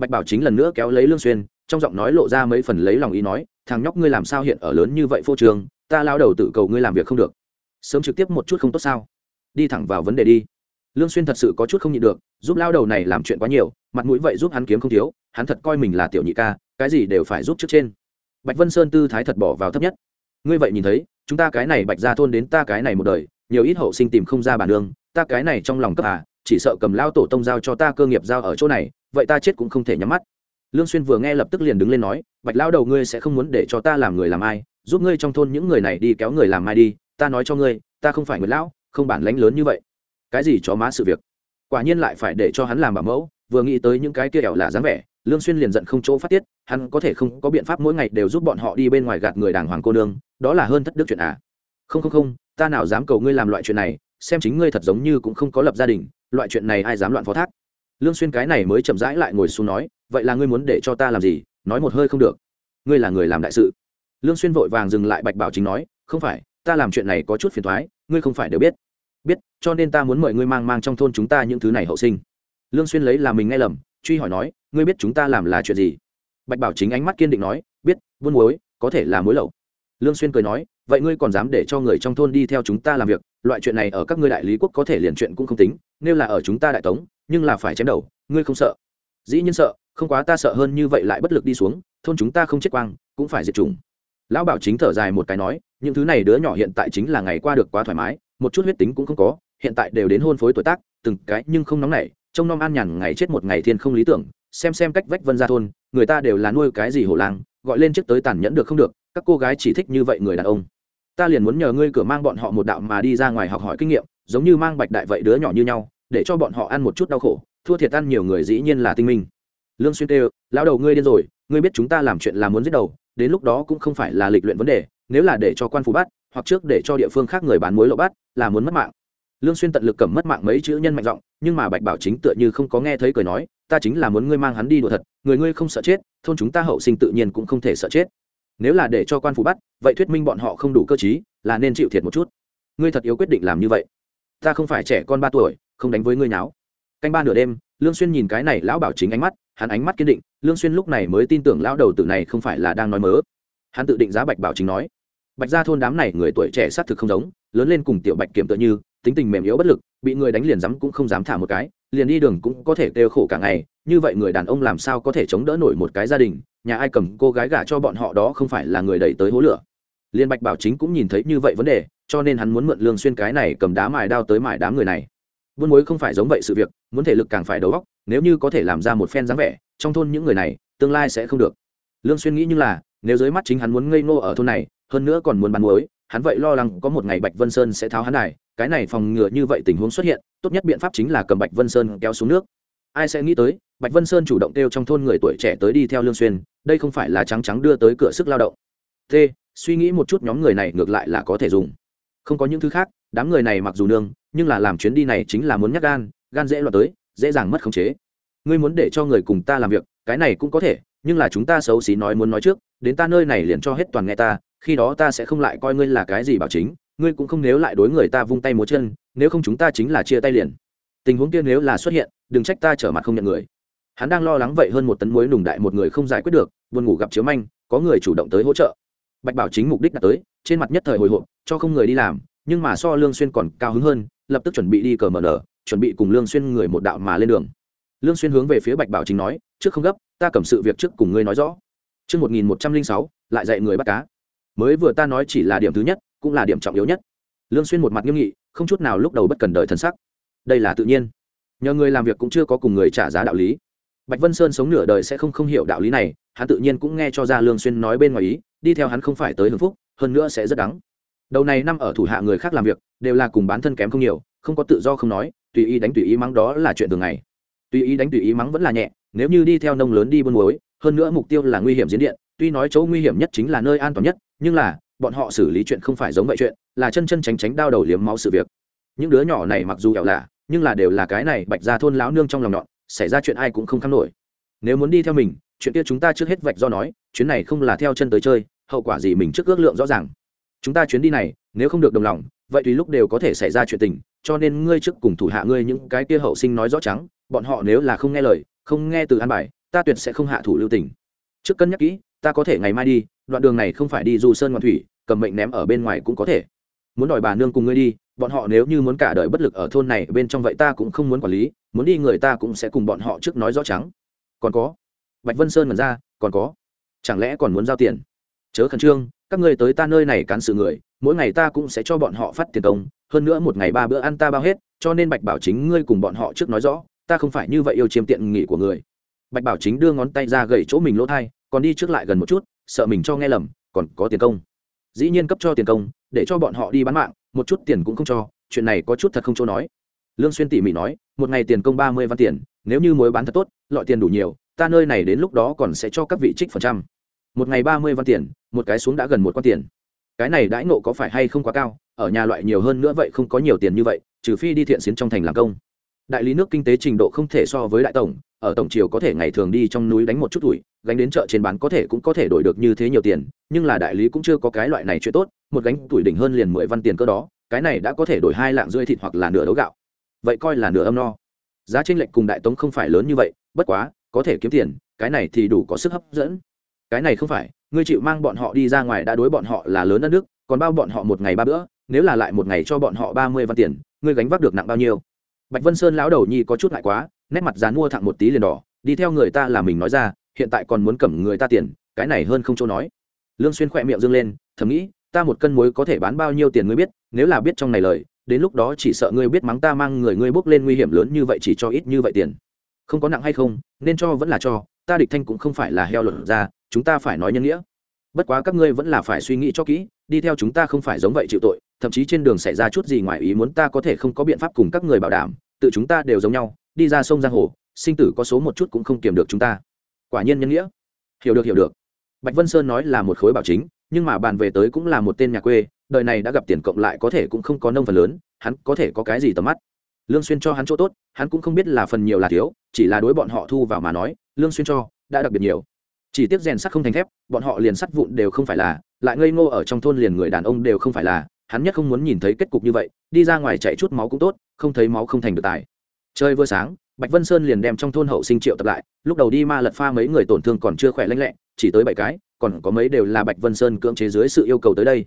bạch bảo chính lần nữa kéo lấy lương xuyên, trong giọng nói lộ ra mấy phần lấy lòng ý nói, thằng nhóc ngươi làm sao hiện ở lớn như vậy phô trường ta lao đầu tự cầu ngươi làm việc không được. Sớm trực tiếp một chút không tốt sao? Đi thẳng vào vấn đề đi. Lương xuyên thật sự có chút không nhịn được, giúp lao đầu này làm chuyện quá nhiều, mặt mũi vậy giúp hắn kiếm không thiếu, hắn thật coi mình là tiểu nhị ca, cái gì đều phải giúp trước trên. Bạch vân sơn tư thái thật bỏ vào thấp nhất. Ngươi vậy nhìn thấy chúng ta cái này bạch gia thôn đến ta cái này một đời, nhiều ít hậu sinh tìm không ra bản đường ta cái này trong lòng cấp à chỉ sợ cầm lao tổ tông giao cho ta cơ nghiệp giao ở chỗ này, vậy ta chết cũng không thể nhắm mắt. Lương xuyên vừa nghe lập tức liền đứng lên nói, bạch lao đầu ngươi sẽ không muốn để cho ta làm người làm ai, giúp ngươi trong thôn những người này đi kéo người làm ai đi, ta nói cho ngươi, ta không phải người lão, không bản lãnh lớn như vậy. Cái gì chó má sự việc? Quả nhiên lại phải để cho hắn làm bảo mẫu, vừa nghĩ tới những cái kia ẻo là dáng vẻ lương xuyên liền giận không chỗ phát tiết, hắn có thể không có biện pháp mỗi ngày đều giúp bọn họ đi bên ngoài gạt người đàng hoàng cô nương, đó là hơn thất đức chuyện à. Không không không, ta nào dám cầu ngươi làm loại chuyện này, xem chính ngươi thật giống như cũng không có lập gia đình, loại chuyện này ai dám loạn phó thác. Lương xuyên cái này mới chậm rãi lại ngồi xuống nói, vậy là ngươi muốn để cho ta làm gì, nói một hơi không được. Ngươi là người làm đại sự. Lương xuyên vội vàng dừng lại bạch bảo chính nói, không phải, ta làm chuyện này có chút phiền toái, ngươi không phải đều biết. Biết, cho nên ta muốn mời ngươi mang mang trong thôn chúng ta những thứ này hậu sinh. Lương xuyên lấy là mình nghe lầm, truy hỏi nói ngươi biết chúng ta làm là chuyện gì? Bạch bảo chính ánh mắt kiên định nói, biết, buôn muối, có thể là muối lậu lương xuyên cười nói, vậy ngươi còn dám để cho người trong thôn đi theo chúng ta làm việc, loại chuyện này ở các ngươi đại lý quốc có thể liền chuyện cũng không tính, nếu là ở chúng ta đại tống, nhưng là phải chém đầu, ngươi không sợ. Dĩ nhiên sợ, không quá ta sợ hơn như vậy lại bất lực đi xuống, thôn chúng ta không chết quang, cũng phải diệt chủng. Lão bảo chính thở dài một cái nói, những thứ này đứa nhỏ hiện tại chính là ngày qua được quá thoải mái, một chút huyết tính cũng không có, hiện tại đều đến hôn phối tuổi tác, từng cái nhưng không nóng nảy, trông nom an nhàn ngày chết một ngày thiên không lý tưởng xem xem cách vách vân ra thôn, người ta đều là nuôi cái gì hổ lang gọi lên trước tới tàn nhẫn được không được, các cô gái chỉ thích như vậy người đàn ông. Ta liền muốn nhờ ngươi cửa mang bọn họ một đạo mà đi ra ngoài học hỏi kinh nghiệm, giống như mang bạch đại vậy đứa nhỏ như nhau, để cho bọn họ ăn một chút đau khổ, thua thiệt ăn nhiều người dĩ nhiên là tinh minh. Lương xuyên tê lão đầu ngươi điên rồi, ngươi biết chúng ta làm chuyện là muốn giết đầu, đến lúc đó cũng không phải là lịch luyện vấn đề, nếu là để cho quan phủ bắt, hoặc trước để cho địa phương khác người bán muối lộ bắt, là muốn mất mạng lương xuyên tận lực cầm mất mạng mấy chữ nhân mạnh giọng, nhưng mà bạch bảo chính tựa như không có nghe thấy cười nói, ta chính là muốn ngươi mang hắn đi đùa thật, người ngươi không sợ chết, thôn chúng ta hậu sinh tự nhiên cũng không thể sợ chết. Nếu là để cho quan phủ bắt, vậy thuyết minh bọn họ không đủ cơ trí, là nên chịu thiệt một chút. Ngươi thật yếu quyết định làm như vậy. Ta không phải trẻ con ba tuổi, không đánh với ngươi nháo. Canh ba nửa đêm, lương xuyên nhìn cái này lão bảo chính ánh mắt, hắn ánh mắt kiên định, lương xuyên lúc này mới tin tưởng lão đầu tử này không phải là đang nói mớ. Hắn tự định giá bạch bảo chính nói, bạch gia thôn đám này người tuổi trẻ sát thực không giống, lớn lên cùng tiểu bạch kiểm tựa như tính tình mềm yếu bất lực, bị người đánh liền dám cũng không dám thả một cái, liền đi đường cũng có thể kêu khổ cả ngày, như vậy người đàn ông làm sao có thể chống đỡ nổi một cái gia đình, nhà ai cầm cô gái gả cho bọn họ đó không phải là người đẩy tới hố lửa. Liên bạch bảo chính cũng nhìn thấy như vậy vấn đề, cho nên hắn muốn mượn lương xuyên cái này cầm đá mài đao tới mài đám người này. Buôn mối không phải giống vậy sự việc, muốn thể lực càng phải đầu óc, nếu như có thể làm ra một phen dáng vẻ, trong thôn những người này, tương lai sẽ không được. Lương xuyên nghĩ như là, nếu dưới mắt chính hắn muốn ngây ngô ở thôn này, hơn nữa còn muốn bán muối hắn vậy lo lắng có một ngày bạch vân sơn sẽ tháo hắn này cái này phòng ngừa như vậy tình huống xuất hiện, tốt nhất biện pháp chính là cầm bạch vân sơn kéo xuống nước. Ai sẽ nghĩ tới, bạch vân sơn chủ động kêu trong thôn người tuổi trẻ tới đi theo lương xuyên, đây không phải là trắng trắng đưa tới cửa sức lao động. T, suy nghĩ một chút nhóm người này ngược lại là có thể dùng. Không có những thứ khác, đám người này mặc dù nương, nhưng là làm chuyến đi này chính là muốn nhắc gan gan dễ loạt tới, dễ dàng mất khống chế. Ngươi muốn để cho người cùng ta làm việc, cái này cũng có thể, nhưng là chúng ta xấu xí nói muốn nói trước, đến ta nơi này liền cho hết toàn nghe ta khi đó ta sẽ không lại coi ngươi là cái gì bảo chính, ngươi cũng không nếu lại đối người ta vung tay múa chân, nếu không chúng ta chính là chia tay liền. Tình huống kia nếu là xuất hiện, đừng trách ta trở mặt không nhận người. Hắn đang lo lắng vậy hơn một tấn muối nùng đại một người không giải quyết được, buồn ngủ gặp chiếu manh, có người chủ động tới hỗ trợ. Bạch bảo chính mục đích đã tới, trên mặt nhất thời hồi hộp, cho không người đi làm, nhưng mà so lương xuyên còn cao hứng hơn, lập tức chuẩn bị đi cờ mở nở, chuẩn bị cùng lương xuyên người một đạo mà lên đường. Lương xuyên hướng về phía bạch bảo chính nói, trước không gấp, ta cầm sự việc trước cùng ngươi nói rõ. Trước 1106 lại dạy người bắt cá mới vừa ta nói chỉ là điểm thứ nhất, cũng là điểm trọng yếu nhất. Lương xuyên một mặt nghiêm nghị, không chút nào lúc đầu bất cần đời thần sắc. Đây là tự nhiên. Nhờ người làm việc cũng chưa có cùng người trả giá đạo lý. Bạch vân sơn sống nửa đời sẽ không không hiểu đạo lý này, hắn tự nhiên cũng nghe cho ra lương xuyên nói bên ngoài ý, đi theo hắn không phải tới hưởng phúc, hơn nữa sẽ rất đắng. Đầu này năm ở thủ hạ người khác làm việc, đều là cùng bán thân kém không nhiều, không có tự do không nói, tùy ý đánh tùy ý mắng đó là chuyện thường ngày. Tùy ý đánh tùy ý mắng vẫn là nhẹ, nếu như đi theo nông lớn đi buôn muối, hơn nữa mục tiêu là nguy hiểm diễn điện tuy nói chỗ nguy hiểm nhất chính là nơi an toàn nhất, nhưng là, bọn họ xử lý chuyện không phải giống vậy chuyện, là chân chân tránh tránh đau đầu liếm máu sự việc. Những đứa nhỏ này mặc dù kẹo lạ, nhưng là đều là cái này bạch ra thôn láo nương trong lòng nhọn, xảy ra chuyện ai cũng không kham nổi. Nếu muốn đi theo mình, chuyện kia chúng ta trước hết vạch do nói, chuyến này không là theo chân tới chơi, hậu quả gì mình trước ước lượng rõ ràng. Chúng ta chuyến đi này, nếu không được đồng lòng, vậy tùy lúc đều có thể xảy ra chuyện tình, cho nên ngươi trước cùng thủ hạ ngươi những cái kia hậu sinh nói rõ trắng, bọn họ nếu là không nghe lời, không nghe từ an bài, ta tuyệt sẽ không hạ thủ lưu tình. Trước cân nhắc kỹ ta có thể ngày mai đi, đoạn đường này không phải đi du sơn ngoan thủy, cầm mệnh ném ở bên ngoài cũng có thể. Muốn đòi bà nương cùng ngươi đi, bọn họ nếu như muốn cả đời bất lực ở thôn này, bên trong vậy ta cũng không muốn quản lý, muốn đi người ta cũng sẽ cùng bọn họ trước nói rõ trắng. Còn có? Bạch vân sơn mật ra, còn có? Chẳng lẽ còn muốn giao tiền? Chớ khẩn trương, các ngươi tới ta nơi này cán sự người, mỗi ngày ta cũng sẽ cho bọn họ phát tiền công, hơn nữa một ngày ba bữa ăn ta bao hết, cho nên bạch bảo chính ngươi cùng bọn họ trước nói rõ, ta không phải như vậy yêu chiếm tiện nghỉ của người. Bạch bảo chính đưa ngón tay ra gậy chỗ mình lỗ thai còn đi trước lại gần một chút, sợ mình cho nghe lầm, còn có tiền công. Dĩ nhiên cấp cho tiền công, để cho bọn họ đi bán mạng, một chút tiền cũng không cho, chuyện này có chút thật không chỗ nói. Lương xuyên tỉ mỉ nói, một ngày tiền công ba mươi văn tiền, nếu như mối bán thật tốt loại tiền đủ nhiều, ta nơi này đến lúc đó còn sẽ cho các vị trích phần trăm. Một ngày ba mươi văn tiền, một cái xuống đã gần một con tiền. Cái này đãi nộ có phải hay không quá cao, ở nhà loại nhiều hơn nữa vậy không có nhiều tiền như vậy, trừ phi đi thiện xuyến trong thành làm công đại lý nước kinh tế trình độ không thể so với đại tổng, ở tổng triều có thể ngày thường đi trong núi đánh một chút tuổi, gánh đến chợ trên bán có thể cũng có thể đổi được như thế nhiều tiền, nhưng là đại lý cũng chưa có cái loại này chuyện tốt, một gánh tuổi đỉnh hơn liền mười văn tiền cơ đó, cái này đã có thể đổi hai lạng rưỡi thịt hoặc là nửa đấu gạo. Vậy coi là nửa âm no. Giá trên lệnh cùng đại tống không phải lớn như vậy, bất quá, có thể kiếm tiền, cái này thì đủ có sức hấp dẫn. Cái này không phải, ngươi chịu mang bọn họ đi ra ngoài đã đối bọn họ là lớn đất nước, còn bao bọn họ một ngày ba bữa, nếu là lại một ngày cho bọn họ ba mươi văn tiền, ngươi gánh vác được nặng bao nhiêu? Bạch vân sơn lão đầu nhi có chút ngại quá, nét mặt dán mua thẳng một tí liền đỏ, đi theo người ta là mình nói ra, hiện tại còn muốn cầm người ta tiền, cái này hơn không chỗ nói. Lương xuyên khỏe miệng dương lên, thầm nghĩ, ta một cân muối có thể bán bao nhiêu tiền ngươi biết, nếu là biết trong này lời, đến lúc đó chỉ sợ ngươi biết mắng ta mang người ngươi bước lên nguy hiểm lớn như vậy chỉ cho ít như vậy tiền. Không có nặng hay không, nên cho vẫn là cho, ta địch thanh cũng không phải là heo luận ra, chúng ta phải nói nhân nghĩa bất quá các ngươi vẫn là phải suy nghĩ cho kỹ, đi theo chúng ta không phải giống vậy chịu tội, thậm chí trên đường xảy ra chút gì ngoài ý muốn ta có thể không có biện pháp cùng các người bảo đảm, tự chúng ta đều giống nhau, đi ra sông giang hồ, sinh tử có số một chút cũng không kiềm được chúng ta. Quả nhiên nhân nghĩa. Hiểu được hiểu được. Bạch vân sơn nói là một khối bảo chính, nhưng mà bàn về tới cũng là một tên nhà quê, đời này đã gặp tiền cộng lại có thể cũng không có nông phần lớn, hắn có thể có cái gì tầm mắt? Lương xuyên cho hắn chỗ tốt, hắn cũng không biết là phần nhiều là thiếu, chỉ là đối bọn họ thu vào mà nói, lương xuyên cho, đã đặc biệt nhiều chỉ tiếc rèn sắt không thành thép, bọn họ liền sắt vụn đều không phải là, lại ngây ngô ở trong thôn liền người đàn ông đều không phải là, hắn nhất không muốn nhìn thấy kết cục như vậy, đi ra ngoài chạy chút máu cũng tốt, không thấy máu không thành được tài. Chơi vừa sáng, bạch vân sơn liền đem trong thôn hậu sinh triệu tập lại, lúc đầu đi ma lật pha mấy người tổn thương còn chưa khỏe lanh lẹ, chỉ tới bảy cái, còn có mấy đều là bạch vân sơn cưỡng chế dưới sự yêu cầu tới đây.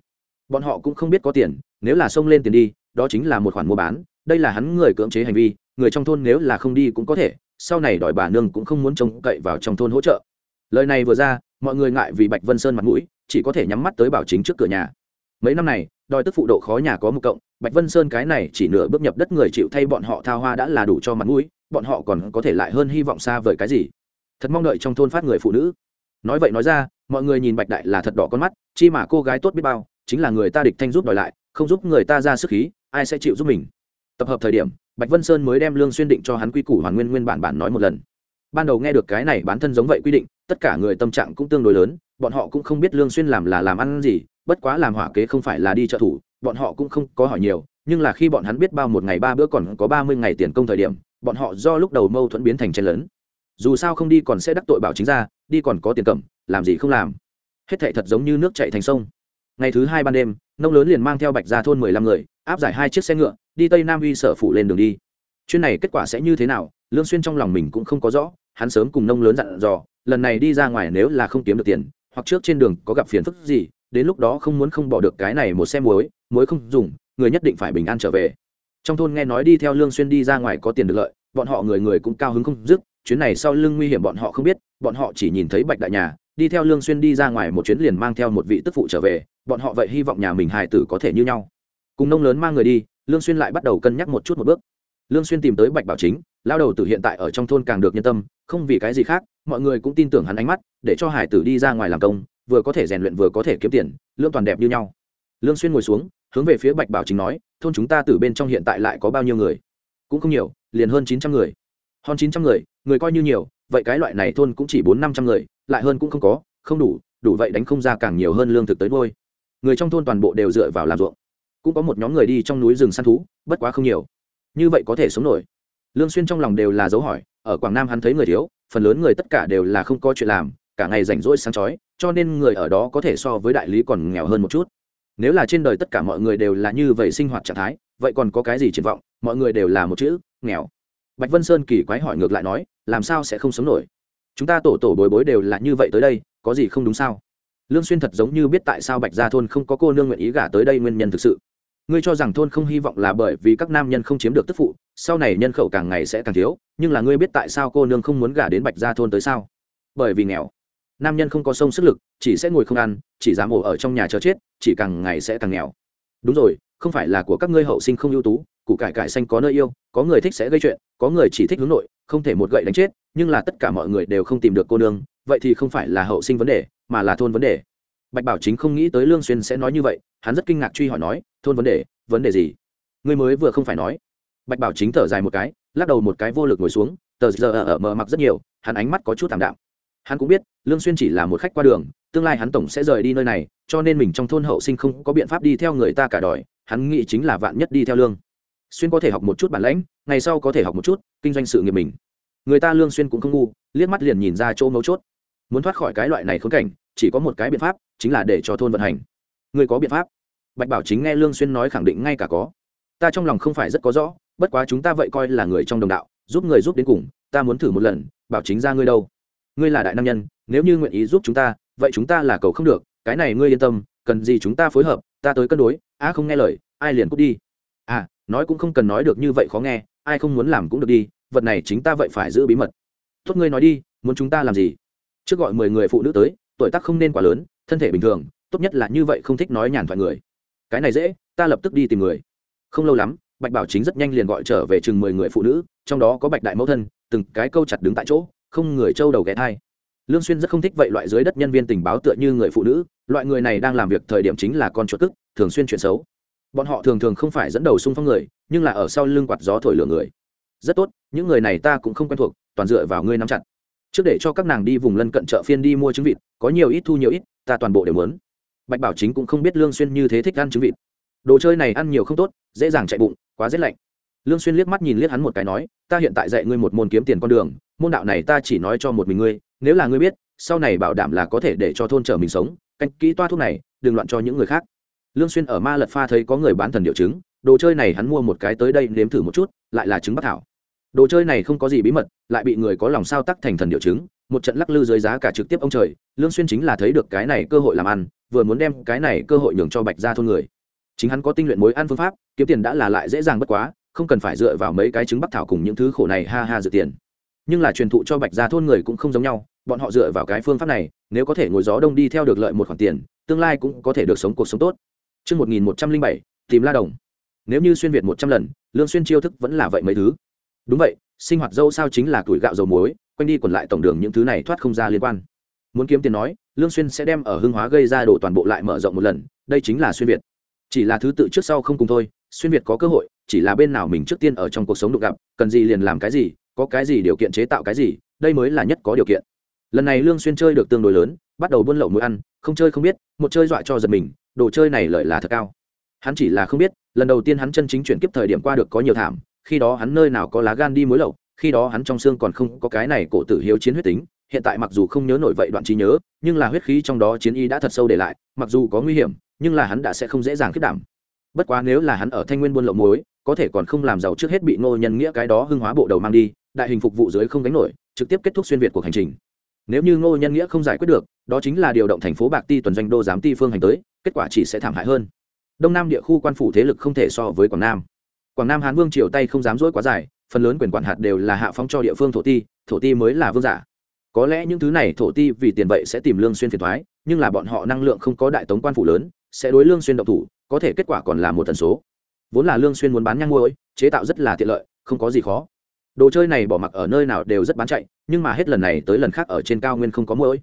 Bọn họ cũng không biết có tiền, nếu là xông lên tiền đi, đó chính là một khoản mua bán, đây là hắn người cưỡng chế hành vi, người trong thôn nếu là không đi cũng có thể, sau này đòi bà nương cũng không muốn trông cậy vào trong thôn hỗ trợ lời này vừa ra, mọi người ngại vì bạch vân sơn mặt mũi, chỉ có thể nhắm mắt tới bảo chính trước cửa nhà. Mấy năm này, đòi tức phụ độ khó nhà có một cộng, bạch vân sơn cái này chỉ nửa bước nhập đất người chịu thay bọn họ thao hoa đã là đủ cho mặt mũi, bọn họ còn có thể lại hơn hy vọng xa vời cái gì? Thật mong đợi trong thôn phát người phụ nữ. Nói vậy nói ra, mọi người nhìn bạch đại là thật đỏ con mắt, chi mà cô gái tốt biết bao, chính là người ta địch thanh giúp đòi lại, không giúp người ta ra sức khí, ai sẽ chịu giúp mình? Tập hợp thời điểm, bạch vân sơn mới đem lương xuyên định cho hắn quy củ hoàn nguyên nguyên bản bản nói một lần. Ban đầu nghe được cái này bán thân giống vậy quy định tất cả người tâm trạng cũng tương đối lớn, bọn họ cũng không biết lương xuyên làm là làm ăn gì, bất quá làm hỏa kế không phải là đi trợ thủ, bọn họ cũng không có hỏi nhiều, nhưng là khi bọn hắn biết bao một ngày ba bữa còn có ba mươi ngày tiền công thời điểm, bọn họ do lúc đầu mâu thuẫn biến thành chen lớn dù sao không đi còn sẽ đắc tội bảo chính ra đi còn có tiền cầm, làm gì không làm. Hết thảy thật giống như nước chảy thành sông. Ngày thứ hai ban đêm, nông lớn liền mang theo bạch ra thôn mười lăm người, áp giải hai chiếc xe ngựa, đi tây nam uy sở phủ lên đường đi. Chuyến này kết quả sẽ như thế nào, lương xuyên trong lòng mình cũng không có rõ hắn sớm cùng nông lớn dặn dò, lần này đi ra ngoài nếu là không kiếm được tiền, hoặc trước trên đường có gặp phiền phức gì, đến lúc đó không muốn không bỏ được cái này một xe muối muối không dùng, người nhất định phải bình an trở về. Trong thôn nghe nói đi theo lương xuyên đi ra ngoài có tiền được lợi, bọn họ người người cũng cao hứng không dứt, chuyến này sau lưng nguy hiểm bọn họ không biết, bọn họ chỉ nhìn thấy bạch đại nhà, đi theo lương xuyên đi ra ngoài một chuyến liền mang theo một vị tức phụ trở về, bọn họ vậy hy vọng nhà mình hài tử có thể như nhau. Cùng nông lớn mang người đi, lương xuyên lại bắt đầu cân nhắc một chút một bước. Lương xuyên tìm tới bạch bảo chính lao đầu tử hiện tại ở trong thôn càng được nhân tâm, không vì cái gì khác, mọi người cũng tin tưởng hắn ánh mắt, để cho hải tử đi ra ngoài làm công, vừa có thể rèn luyện vừa có thể kiếm tiền, lương toàn đẹp như nhau. Lương xuyên ngồi xuống, hướng về phía bạch bảo chính nói, thôn chúng ta từ bên trong hiện tại lại có bao nhiêu người? Cũng không nhiều, liền hơn 900 người. Hơn 900 người người coi như nhiều, vậy cái loại này thôn cũng chỉ bốn năm trăm người, lại hơn cũng không có, không đủ đủ vậy đánh không ra càng nhiều hơn lương thực tới nuôi. Người trong thôn toàn bộ đều dựa vào làm ruộng. Cũng có một nhóm người đi trong núi rừng săn thú, bất quá không nhiều. Như vậy có thể sống nổi lương xuyên trong lòng đều là dấu hỏi, ở quảng nam hắn thấy người thiếu, phần lớn người tất cả đều là không có chuyện làm, cả ngày rảnh rỗi sáng chói, cho nên người ở đó có thể so với đại lý còn nghèo hơn một chút. Nếu là trên đời tất cả mọi người đều là như vậy sinh hoạt trạng thái, vậy còn có cái gì triển vọng, mọi người đều là một chữ, nghèo. Bạch vân sơn kỳ quái hỏi ngược lại nói, làm sao sẽ không sống nổi? Chúng ta tổ tổ bối bối đều là như vậy tới đây, có gì không đúng sao? Lương xuyên thật giống như biết tại sao bạch gia thôn không có cô nương nguyện ý gả tới đây nguyên nhân thực sự ngươi cho rằng thôn không hy vọng là bởi vì các nam nhân không chiếm được tức phụ, sau này nhân khẩu càng ngày sẽ càng thiếu, nhưng là ngươi biết tại sao cô nương không muốn gả đến bạch gia thôn tới sao? Bởi vì nghèo. Nam nhân không có sông sức lực, chỉ sẽ ngồi không ăn, chỉ dám ổ ở trong nhà chờ chết, chỉ càng ngày sẽ càng nghèo. Đúng rồi, không phải là của các ngươi hậu sinh không ưu tú, củ cải cải xanh có nơi yêu, có người thích sẽ gây chuyện, có người chỉ thích hướng nội, không thể một gậy đánh chết, nhưng là tất cả mọi người đều không tìm được cô nương, vậy thì không phải là hậu sinh vấn đề, mà là thôn vấn đề bạch bảo chính không nghĩ tới lương xuyên sẽ nói như vậy, hắn rất kinh ngạc truy hỏi nói, thôn vấn đề vấn đề gì? Ngươi mới vừa không phải nói. Bạch bảo chính thở dài một cái, lắc đầu một cái vô lực ngồi xuống, tờ giờ ở mờ mặc rất nhiều, hắn ánh mắt có chút thảm đạm. Hắn cũng biết, lương xuyên chỉ là một khách qua đường, tương lai hắn tổng sẽ rời đi nơi này, cho nên mình trong thôn hậu sinh không có biện pháp đi theo người ta cả đòi hắn nghĩ chính là vạn nhất đi theo lương. Xuyên có thể học một chút bản lãnh, ngày sau có thể học một chút, kinh doanh sự nghiệp mình. Người ta lương xuyên cũng không ngu, liếc mắt liền nhìn ra chỗ mấu chốt. Muốn thoát khỏi cái loại này khốn cảnh chỉ có một cái biện pháp, chính là để cho thôn vận hành. Người có biện pháp? Bạch bảo chính nghe lương xuyên nói khẳng định ngay cả có. Ta trong lòng không phải rất có rõ, bất quá chúng ta vậy coi là người trong đồng đạo, giúp người giúp đến cùng, ta muốn thử một lần, bảo chính ra ngươi đâu? Ngươi là đại nam nhân, nếu như nguyện ý giúp chúng ta, vậy chúng ta là cầu không được, cái này ngươi yên tâm, cần gì chúng ta phối hợp, ta tới cân đối, á không nghe lời, ai liền cút đi. À nói cũng không cần nói được như vậy khó nghe, ai không muốn làm cũng được đi, vật này chính ta vậy phải giữ bí mật. Tốt ngươi nói đi, muốn chúng ta làm gì? Trước gọi mười người phụ nữ tới tuổi tác không nên quá lớn, thân thể bình thường, tốt nhất là như vậy không thích nói nhàn thoại người. Cái này dễ, ta lập tức đi tìm người. Không lâu lắm, bạch bảo chính rất nhanh liền gọi trở về chừng mười người phụ nữ, trong đó có bạch đại mẫu thân, từng cái câu chặt đứng tại chỗ, không người trâu đầu ghé thai. Lương xuyên rất không thích vậy loại dưới đất nhân viên tình báo tựa như người phụ nữ, loại người này đang làm việc thời điểm chính là con chuột cức, thường xuyên chuyện xấu. Bọn họ thường thường không phải dẫn đầu xung phong người, nhưng là ở sau lưng quạt gió thổi lửa người. Rất tốt, những người này ta cũng không quen thuộc, toàn dựa vào ngươi nắm chặt trước để cho các nàng đi vùng lân cận chợ phiên đi mua trứng vịt, có nhiều ít thu nhiều ít, ta toàn bộ đều muốn. Bạch bảo chính cũng không biết lương xuyên như thế thích ăn trứng vịt. Đồ chơi này ăn nhiều không tốt, dễ dàng chạy bụng, quá rét lạnh. Lương xuyên liếc mắt nhìn liếc hắn một cái nói, ta hiện tại dạy ngươi một môn kiếm tiền con đường, môn đạo này ta chỉ nói cho một mình ngươi, nếu là ngươi biết, sau này bảo đảm là có thể để cho thôn trở mình sống, canh kỹ toa thuốc này, đừng loạn cho những người khác. Lương xuyên ở ma lật pha thấy có người bán thần điệu trứng, đồ chơi này hắn mua một cái tới đây nếm thử một chút, lại là trứng bắc thảo đồ chơi này không có gì bí mật lại bị người có lòng sao tắc thành thần điệu chứng, một trận lắc lư dưới giá cả trực tiếp ông trời lương xuyên chính là thấy được cái này cơ hội làm ăn vừa muốn đem cái này cơ hội nhường cho bạch gia thôn người chính hắn có tinh luyện mối ăn phương pháp kiếm tiền đã là lại dễ dàng bất quá không cần phải dựa vào mấy cái trứng bắc thảo cùng những thứ khổ này ha ha dự tiền nhưng là truyền thụ cho bạch gia thôn người cũng không giống nhau bọn họ dựa vào cái phương pháp này nếu có thể ngồi gió đông đi theo được lợi một khoản tiền tương lai cũng có thể được sống cuộc sống tốt Trước 1107, tìm la đồng. Nếu như xuyên Việt 100 lần, lương xuyên chiêu thức vẫn là vậy mấy thứ. Đúng vậy, sinh hoạt dâu sao chính là tuổi gạo dầu muối, quanh đi quẩn lại tổng đường những thứ này thoát không ra liên quan. Muốn kiếm tiền nói, lương xuyên sẽ đem ở hương hóa gây ra đổ toàn bộ lại mở rộng một lần, đây chính là xuyên Việt. Chỉ là thứ tự trước sau không cùng thôi, xuyên Việt có cơ hội, chỉ là bên nào mình trước tiên ở trong cuộc sống đụng gặp, cần gì liền làm cái gì, có cái gì điều kiện chế tạo cái gì, đây mới là nhất có điều kiện lần này lương xuyên chơi được tương đối lớn bắt đầu buôn lậu mũi ăn không chơi không biết một chơi dọa cho giật mình đồ chơi này lợi là thật cao hắn chỉ là không biết lần đầu tiên hắn chân chính chuyển kiếp thời điểm qua được có nhiều thảm khi đó hắn nơi nào có lá gan đi muối lậu, khi đó hắn trong xương còn không có cái này cổ tử hiếu chiến huyết tính, hiện tại mặc dù không nhớ nổi vậy đoạn trí nhớ, nhưng là huyết khí trong đó chiến y đã thật sâu để lại, mặc dù có nguy hiểm, nhưng là hắn đã sẽ không dễ dàng khiết đảm. Bất quá nếu là hắn ở thanh nguyên buôn lậu muối, có thể còn không làm giàu trước hết bị ngô nhân nghĩa cái đó hưng hóa bộ đầu mang đi, đại hình phục vụ dưới không gánh nổi, trực tiếp kết thúc xuyên việt cuộc hành trình. Nếu như ngô nhân nghĩa không giải quyết được, đó chính là điều động thành phố bạc ti tuần doanh đô giám ti phương hành tới, kết quả chỉ sẽ thảm hại hơn. Đông nam địa khu quan phủ thế lực không thể so với quảng nam quảng nam hán vương triều tay không dám dỗi quá dài, phần lớn quyền quản hạt đều là hạ phong cho địa phương thổ ti thổ ti mới là vương giả. Có lẽ những thứ này thổ ti vì tiền vậy sẽ tìm lương xuyên phiền thoái, nhưng là bọn họ năng lượng không có đại tống quan phủ lớn, sẽ đối lương xuyên động thủ, có thể kết quả còn là một tần số. Vốn là lương xuyên muốn bán nhang muối, chế tạo rất là tiện lợi, không có gì khó. Đồ chơi này bỏ mặc ở nơi nào đều rất bán chạy, nhưng mà hết lần này tới lần khác ở trên cao nguyên không có muối.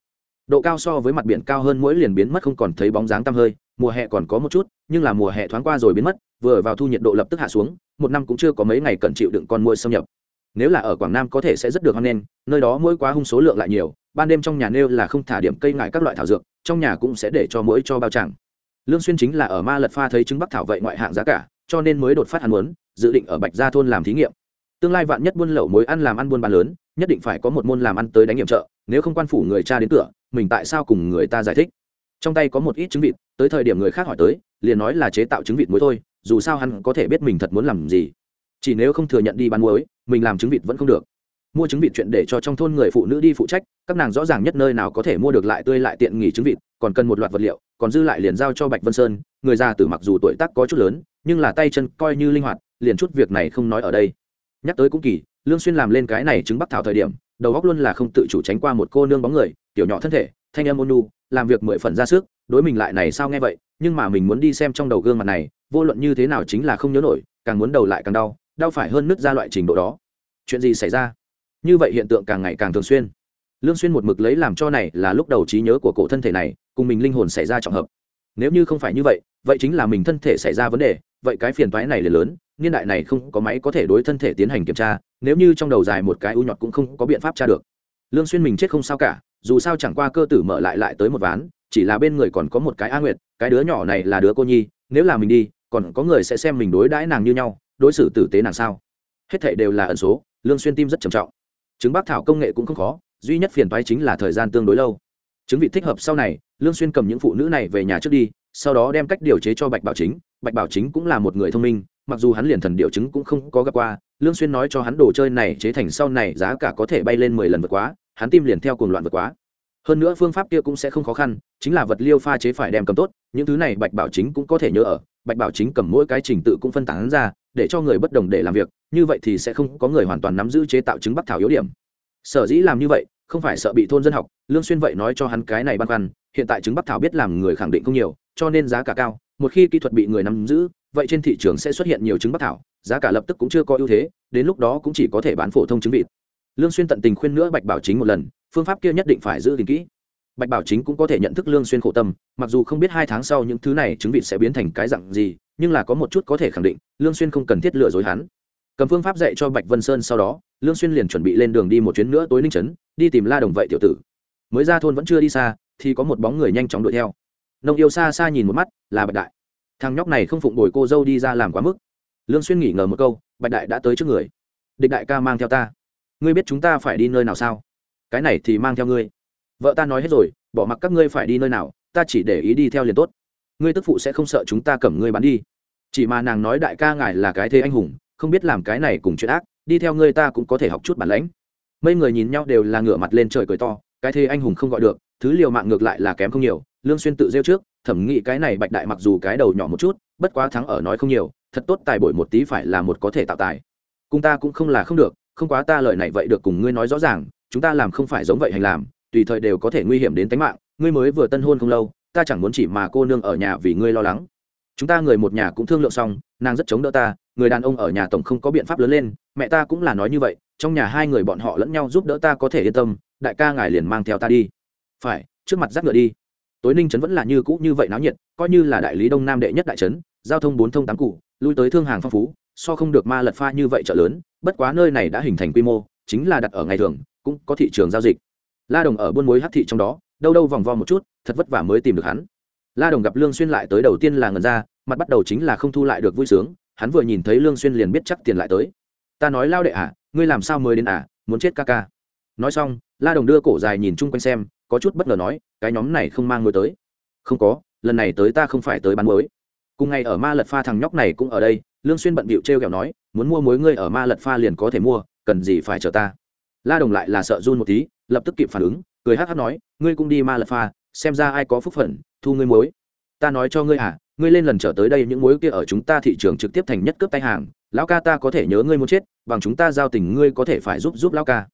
Độ cao so với mặt biển cao hơn mỗi liền biến mất không còn thấy bóng dáng tăm hơi mùa hè còn có một chút, nhưng là mùa hè thoáng qua rồi biến mất, vừa vào thu nhiệt độ lập tức hạ xuống, một năm cũng chưa có mấy ngày cần chịu đựng con muỗi xâm nhập. Nếu là ở quảng nam có thể sẽ rất được hoan nghênh, nơi đó mỗi quá hung số lượng lại nhiều, ban đêm trong nhà nêu là không thả điểm cây ngại các loại thảo dược, trong nhà cũng sẽ để cho muỗi cho bao chẳng lương xuyên chính là ở ma lật pha thấy trứng bắc thảo vậy ngoại hạng giá cả, cho nên mới đột phát hắn muốn, dự định ở bạch gia thôn làm thí nghiệm. Tương lai vạn nhất buôn lậu mối ăn làm ăn buôn bán lớn, nhất định phải có một môn làm ăn tới đánh nghiệm trợ nếu không quan phủ người cha đến cửa, mình tại sao cùng người ta giải thích? Trong tay có một ít trứng vịt tới thời điểm người khác hỏi tới, liền nói là chế tạo trứng vịt muối thôi, dù sao hắn có thể biết mình thật muốn làm gì. Chỉ nếu không thừa nhận đi bán muối, mình làm trứng vịt vẫn không được. Mua trứng vịt chuyện để cho trong thôn người phụ nữ đi phụ trách, các nàng rõ ràng nhất nơi nào có thể mua được lại tươi lại tiện nghỉ trứng vịt, còn cần một loạt vật liệu, còn dư lại liền giao cho bạch vân sơn, người già tử mặc dù tuổi tác có chút lớn, nhưng là tay chân coi như linh hoạt, liền chút việc này không nói ở đây. Nhắc tới cũng kỳ, lương xuyên làm lên cái này trứng bắc thảo thời điểm, đầu óc luôn là không tự chủ tránh qua một cô nương bóng người, tiểu nhỏ thân thể thanh âm ôn nhu, làm việc mười phần ra sức, đối mình lại này sao nghe vậy, nhưng mà mình muốn đi xem trong đầu gương mặt này, vô luận như thế nào chính là không nhớ nổi, càng muốn đầu lại càng đau đau phải hơn nứt ra loại trình độ đó. Chuyện gì xảy ra? Như vậy hiện tượng càng ngày càng thường xuyên. Lương xuyên một mực lấy làm cho này là lúc đầu trí nhớ của cổ thân thể này, cùng mình linh hồn xảy ra trọng hợp. Nếu như không phải như vậy vậy chính là mình thân thể xảy ra vấn đề, vậy cái phiền toái này là lớn, niên đại này không có máy có thể đối thân thể tiến hành kiểm tra, nếu như trong đầu dài một cái u nhọt cũng không có biện pháp tra được. Lương xuyên mình chết không sao cả dù sao chẳng qua cơ tử mở lại lại tới một ván, chỉ là bên người còn có một cái a nguyệt, cái đứa nhỏ này là đứa cô nhi, nếu là mình đi, còn có người sẽ xem mình đối đãi nàng như nhau, đối xử tử tế nàng sao? Hết thệ đều là ẩn số, lương xuyên tim rất trầm trọng. Chứng bác thảo công nghệ cũng không khó, duy nhất phiền toái chính là thời gian tương đối lâu. Chứng vị thích hợp sau này, lương xuyên cầm những phụ nữ này về nhà trước đi, sau đó đem cách điều chế cho bạch bảo chính. Bạch bảo chính cũng là một người thông minh, mặc dù hắn liền thần điều chứng cũng không có gặp qua, lương xuyên nói cho hắn đồ chơi này chế thành sau này giá cả có thể bay lên mười lần vượt quá hắn tim liền theo cuồng loạn vượt quá. Hơn nữa phương pháp kia cũng sẽ không khó khăn, chính là vật liêu pha chế phải đem cầm tốt, những thứ này bạch bảo chính cũng có thể nhớ ở, bạch bảo chính cầm mỗi cái trình tự cũng phân tán ra, để cho người bất đồng để làm việc, như vậy thì sẽ không có người hoàn toàn nắm giữ chế tạo chứng bắc thảo yếu điểm. Sở dĩ làm như vậy, không phải sợ bị thôn dân học, lương xuyên vậy nói cho hắn cái này băn khoăn, hiện tại chứng bắc thảo biết làm người khẳng định không nhiều, cho nên giá cả cao, một khi kỹ thuật bị người nắm giữ, vậy trên thị trường sẽ xuất hiện nhiều trứng bắc thảo, giá cả lập tức cũng chưa có ưu thế, đến lúc đó cũng chỉ có thể bán phổ thông trứng vịt lương xuyên tận tình khuyên nữa bạch bảo chính một lần, phương pháp kia nhất định phải giữ gìn kỹ. Bạch bảo chính cũng có thể nhận thức lương xuyên khổ tâm, mặc dù không biết hai tháng sau những thứ này chứng vịt sẽ biến thành cái dạng gì, nhưng là có một chút có thể khẳng định, lương xuyên không cần thiết lừa dối hắn. Cầm phương pháp dạy cho bạch vân sơn sau đó, lương xuyên liền chuẩn bị lên đường đi một chuyến nữa tối ninh chấn đi tìm la đồng vậy tiểu tử. Mới ra thôn vẫn chưa đi xa, thì có một bóng người nhanh chóng đuổi theo. Nông yêu xa xa nhìn một mắt, là bạch đại. Thằng nhóc này không phụng bồi cô dâu đi ra làm quá mức. Lương xuyên nghỉ ngờ một câu, bạch đại đã tới trước người. Địch đại ca mang theo ta ngươi biết chúng ta phải đi nơi nào sao? Cái này thì mang theo ngươi. Vợ ta nói hết rồi, bỏ mặc các ngươi phải đi nơi nào, ta chỉ để ý đi theo liền tốt. Ngươi tức phụ sẽ không sợ chúng ta cầm ngươi bán đi. Chỉ mà nàng nói đại ca ngài là cái thế anh hùng, không biết làm cái này cùng chuyện ác, đi theo ngươi ta cũng có thể học chút bản lãnh. Mấy người nhìn nhau đều là ngửa mặt lên trời cười to, cái thế anh hùng không gọi được, thứ liều mạng ngược lại là kém không nhiều, lương xuyên tự rêu trước, thẩm nghĩ cái này bạch đại mặc dù cái đầu nhỏ một chút, bất quá thắng ở nói không nhiều, thật tốt tài bội một tí phải là một có thể tạo tài. Cùng ta cũng không là không được không quá ta lời này vậy được cùng ngươi nói rõ ràng, chúng ta làm không phải giống vậy hành làm, tùy thời đều có thể nguy hiểm đến tính mạng, ngươi mới vừa tân hôn không lâu, ta chẳng muốn chỉ mà cô nương ở nhà vì ngươi lo lắng. Chúng ta người một nhà cũng thương lượng xong, nàng rất chống đỡ ta, người đàn ông ở nhà tổng không có biện pháp lớn lên, mẹ ta cũng là nói như vậy, trong nhà hai người bọn họ lẫn nhau giúp đỡ ta có thể yên tâm, đại ca ngài liền mang theo ta đi. Phải, trước mặt dắt ngựa đi. Tối ninh trấn vẫn là như cũ như vậy náo nhiệt, coi như là đại lý đông nam đệ nhất đại trấn, giao thông bốn thông tám cụ lui tới thương hàng phong phú, so không được ma lật pha như vậy chợ lớn bất quá nơi này đã hình thành quy mô, chính là đặt ở ngày thường, cũng có thị trường giao dịch. La đồng ở buôn mối hát thị trong đó, đâu đâu vòng vo một chút, thật vất vả mới tìm được hắn. La đồng gặp lương xuyên lại tới đầu tiên là ngần ra, mặt bắt đầu chính là không thu lại được vui sướng, hắn vừa nhìn thấy lương xuyên liền biết chắc tiền lại tới. Ta nói lao đệ à ngươi làm sao mới đến à muốn chết ca ca. Nói xong, la đồng đưa cổ dài nhìn chung quanh xem, có chút bất ngờ nói, cái nhóm này không mang người tới. Không có, lần này tới ta không phải tới bán muối. Cùng ngày ở ma lật pha thằng nhóc này cũng ở đây, lương xuyên bận bịu treo kẹo nói muốn mua muối ngươi ở ma lật pha liền có thể mua, cần gì phải chờ ta? La đồng lại là sợ run một tí, lập tức kịp phản ứng, cười hát hát nói, ngươi cũng đi ma lật pha, xem ra ai có phúc phận, thu ngươi muối ta nói cho ngươi à ngươi lên lần trở tới đây những muối kia ở chúng ta thị trường trực tiếp thành nhất cướp tay hàng, lão ca ta có thể nhớ ngươi muốn chết, bằng chúng ta giao tình ngươi có thể phải giúp giúp lão ca.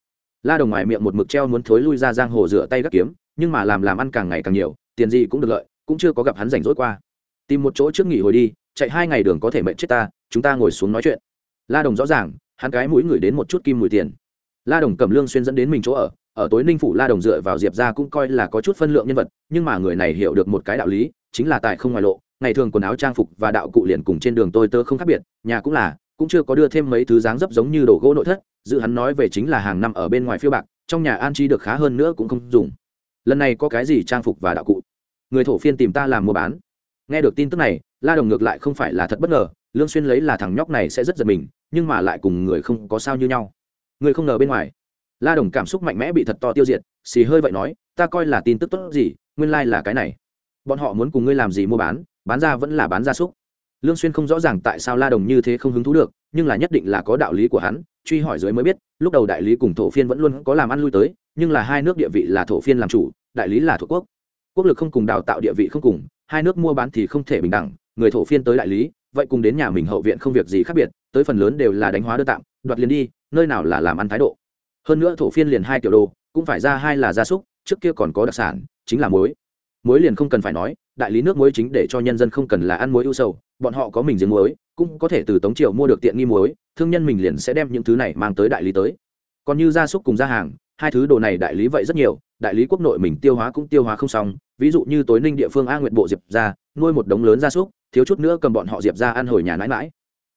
La đồng ngoài miệng một mực treo muốn thối lui ra giang hồ rửa tay gác kiếm, nhưng mà làm làm ăn càng ngày càng nhiều, tiền gì cũng được lợi, cũng chưa có gặp hắn rảnh rỗi qua. Tìm một chỗ trước nghỉ hồi đi, chạy hai ngày đường có thể mệnh chết ta, chúng ta ngồi xuống nói chuyện la đồng rõ ràng, hắn cái mũi ngửi đến một chút kim mùi tiền. La đồng cầm lương xuyên dẫn đến mình chỗ ở ở tối ninh phủ la đồng dựa vào diệp ra cũng coi là có chút phân lượng nhân vật, nhưng mà người này hiểu được một cái đạo lý, chính là tại không ngoài lộ, ngày thường quần áo trang phục và đạo cụ liền cùng trên đường tôi tớ không khác biệt, nhà cũng là, cũng chưa có đưa thêm mấy thứ dáng dấp giống như đồ gỗ nội thất, dự hắn nói về chính là hàng năm ở bên ngoài phiêu bạc, trong nhà an chi được khá hơn nữa cũng không dùng. Lần này có cái gì trang phục và đạo cụ? Người thổ phiên tìm ta làm mua bán. Nghe được tin tức này, la đồng ngược lại không phải là thật bất ngờ lương xuyên lấy là thằng nhóc này sẽ rất giật mình, nhưng mà lại cùng người không có sao như nhau. Người không ngờ bên ngoài. La đồng cảm xúc mạnh mẽ bị thật to tiêu diệt, xì hơi vậy nói, ta coi là tin tức tốt gì, nguyên lai like là cái này. Bọn họ muốn cùng ngươi làm gì mua bán bán ra vẫn là bán gia súc. Lương xuyên không rõ ràng tại sao la đồng như thế không hứng thú được, nhưng là nhất định là có đạo lý của hắn, truy hỏi dưới mới biết, lúc đầu đại lý cùng thổ phiên vẫn luôn có làm ăn lui tới, nhưng là hai nước địa vị là thổ phiên làm chủ, đại lý là thuộc quốc. Quốc lực không cùng đào tạo địa vị không cùng, hai nước mua bán thì không thể bình đẳng, người thổ phiên tới đại lý vậy cùng đến nhà mình hậu viện không việc gì khác biệt, tới phần lớn đều là đánh hóa đơn tạm, đoạt liền đi, nơi nào là làm ăn thái độ. Hơn nữa thổ phiên liền hai kiểu đồ, cũng phải ra hai là gia súc, trước kia còn có đặc sản, chính là muối. Muối liền không cần phải nói, đại lý nước muối chính để cho nhân dân không cần là ăn muối ưu sầu, bọn họ có mình giếng muối, cũng có thể từ tống triều mua được tiện nghi muối, thương nhân mình liền sẽ đem những thứ này mang tới đại lý tới. Còn như gia súc cùng gia hàng, hai thứ đồ này đại lý vậy rất nhiều, đại lý quốc nội mình tiêu hóa cũng tiêu hóa không xong, ví dụ như tối ninh địa phương a nguyện bộ diệp ra, nuôi một đống lớn gia súc thiếu chút nữa cầm bọn họ diệp ra ăn hồi nhà mãi mãi.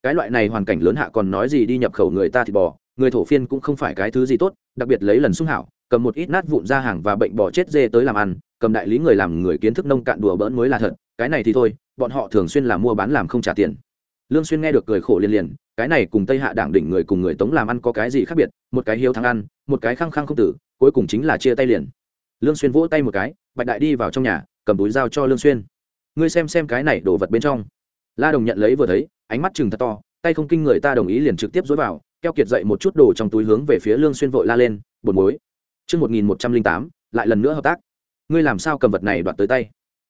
Cái loại này hoàn cảnh lớn hạ còn nói gì đi nhập khẩu người ta thịt bò người thổ phiên cũng không phải cái thứ gì tốt, đặc biệt lấy lần xung hảo, cầm một ít nát vụn ra hàng và bệnh bò chết dê tới làm ăn, cầm đại lý người làm người kiến thức nông cạn đùa bỡn mới là thật, cái này thì thôi, bọn họ thường xuyên làm mua bán làm không trả tiền. Lương xuyên nghe được cười khổ liên liền, cái này cùng tây hạ đảng đỉnh người cùng người tống làm ăn có cái gì khác biệt, một cái hiếu thắng ăn, một cái khăng khăng không tử, cuối cùng chính là chia tay liền. Lương xuyên vỗ tay một cái, bạch đại đi vào trong nhà, cầm túi dao cho lương xuyên ngươi xem xem cái này đổ vật bên trong. La đồng nhận lấy vừa thấy, ánh mắt chừng thật to, tay không kinh người ta đồng ý liền trực tiếp dối vào, keo kiệt dậy một chút đồ trong túi hướng về phía lương xuyên vội la lên bột muối chương một nghìn một trăm linh tám, lại lần nữa hợp tác. Ngươi làm sao cầm vật này đoạt tới tay?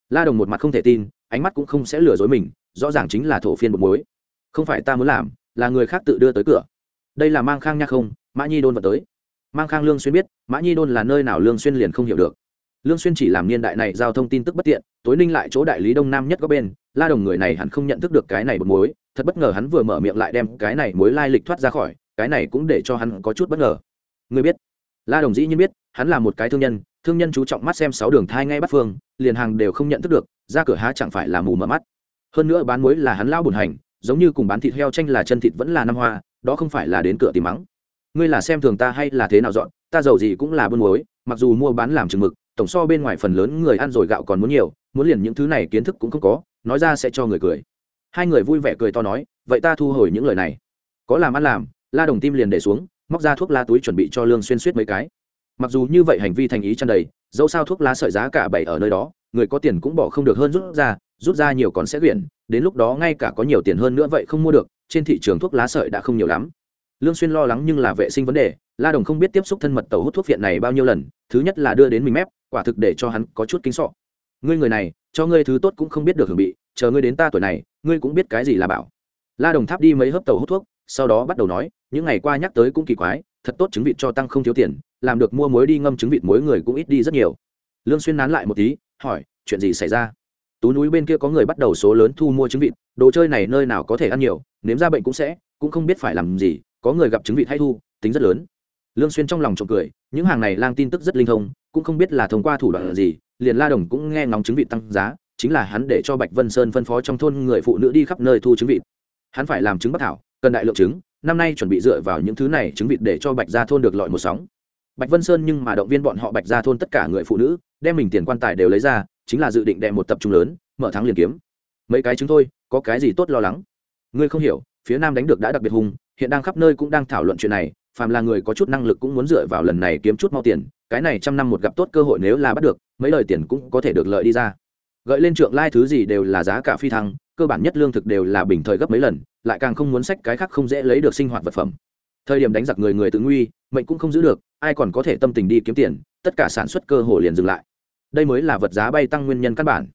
La đồng một mặt không thể tin, ánh mắt cũng không sẽ lừa dối mình, rõ ràng chính là thổ phiên bột muối không phải ta muốn làm, là người khác tự đưa tới cửa. Đây là mang khang nha không, mã nhi đôn vật tới. Mang khang lương xuyên biết, mã nhi đôn là nơi nào lương xuyên liền không hiểu được lương xuyên chỉ làm niên đại này giao thông tin tức bất tiện, tối ninh lại chỗ đại lý đông nam nhất có bên, la đồng người này hẳn không nhận thức được cái này bột muối, thật bất ngờ hắn vừa mở miệng lại đem cái này muối lai lịch thoát ra khỏi, cái này cũng để cho hắn có chút bất ngờ. Người biết, la đồng dĩ nhiên biết, hắn là một cái thương nhân thương nhân chú trọng mắt xem sáu đường thai ngay bắt phương, liền hàng đều không nhận thức được, ra cửa há chẳng phải là mù mở mắt. Hơn nữa bán muối là hắn lao bùn hành, giống như cùng bán thịt heo tranh là chân thịt vẫn là năm hoa, đó không phải là đến cửa tìm mắng. Ngươi là xem thường ta hay là thế nào dọn, ta giàu gì cũng là buôn muối, mặc dù mua bán làm chừng mực tổng so bên ngoài phần lớn người ăn rồi gạo còn muốn nhiều, muốn liền những thứ này kiến thức cũng không có, nói ra sẽ cho người cười. Hai người vui vẻ cười to nói, vậy ta thu hồi những lời này. Có làm ăn làm, la đồng tim liền để xuống, móc ra thuốc la túi chuẩn bị cho lương xuyên suýt mấy cái. Mặc dù như vậy hành vi thành ý chăn đầy, dẫu sao thuốc lá sợi giá cả bảy ở nơi đó, người có tiền cũng bỏ không được hơn rút ra rút ra nhiều còn sẽ quyển, đến lúc đó ngay cả có nhiều tiền hơn nữa vậy không mua được, trên thị trường thuốc lá sợi đã không nhiều lắm. Lương xuyên lo lắng nhưng là vệ sinh vấn đề, la đồng không biết tiếp xúc thân mật tàu hút thuốc viện này bao nhiêu lần, thứ nhất là đưa đến mình mép quả thực để cho hắn có chút kính sọ. Ngươi người này, cho ngươi thứ tốt cũng không biết được hưởng bị, chờ ngươi đến ta tuổi này, ngươi cũng biết cái gì là bảo. La đồng tháp đi mấy hớp tàu hút thuốc, sau đó bắt đầu nói, những ngày qua nhắc tới cũng kỳ quái, thật tốt trứng vịt cho tăng không thiếu tiền, làm được mua muối đi ngâm trứng vịt muối người cũng ít đi rất nhiều. Lương xuyên nán lại một tí, hỏi, chuyện gì xảy ra? Tú núi bên kia có người bắt đầu số lớn thu mua trứng vịt, đồ chơi này nơi nào có thể ăn nhiều, nếm ra bệnh cũng sẽ, cũng không biết phải làm gì, có người gặp trứng vịt hay thu, tính rất lớn. Lương xuyên trong lòng trộm cười, những hàng này lang tin tức rất linh thông cũng không biết là thông qua thủ đoạn gì, liền la đồng cũng nghe ngóng chứng vịt tăng giá, chính là hắn để cho bạch vân sơn phân phó trong thôn người phụ nữ đi khắp nơi thu chứng vịt hắn phải làm trứng bắc thảo, cần đại lượng trứng năm nay chuẩn bị dựa vào những thứ này trứng vịt để cho bạch gia thôn được lọi một sóng. Bạch vân sơn nhưng mà động viên bọn họ bạch gia thôn tất cả người phụ nữ, đem mình tiền quan tài đều lấy ra, chính là dự định đem một tập trung lớn, mở thắng liền kiếm. Mấy cái chứng thôi, có cái gì tốt lo lắng? Ngươi không hiểu, phía nam đánh được đã đặc biệt hung hiện đang khắp nơi cũng đang thảo luận chuyện này phàm là người có chút năng lực cũng muốn dựa vào lần này kiếm chút mau tiền, cái này trăm năm một gặp tốt cơ hội nếu là bắt được, mấy lời tiền cũng có thể được lợi đi ra. Gợi lên trượng lai thứ gì đều là giá cả phi thăng, cơ bản nhất lương thực đều là bình thời gấp mấy lần, lại càng không muốn sách cái khác không dễ lấy được sinh hoạt vật phẩm. Thời điểm đánh giặc người người tự nguy, mệnh cũng không giữ được, ai còn có thể tâm tình đi kiếm tiền, tất cả sản xuất cơ hồ liền dừng lại. Đây mới là vật giá bay tăng nguyên nhân căn bản.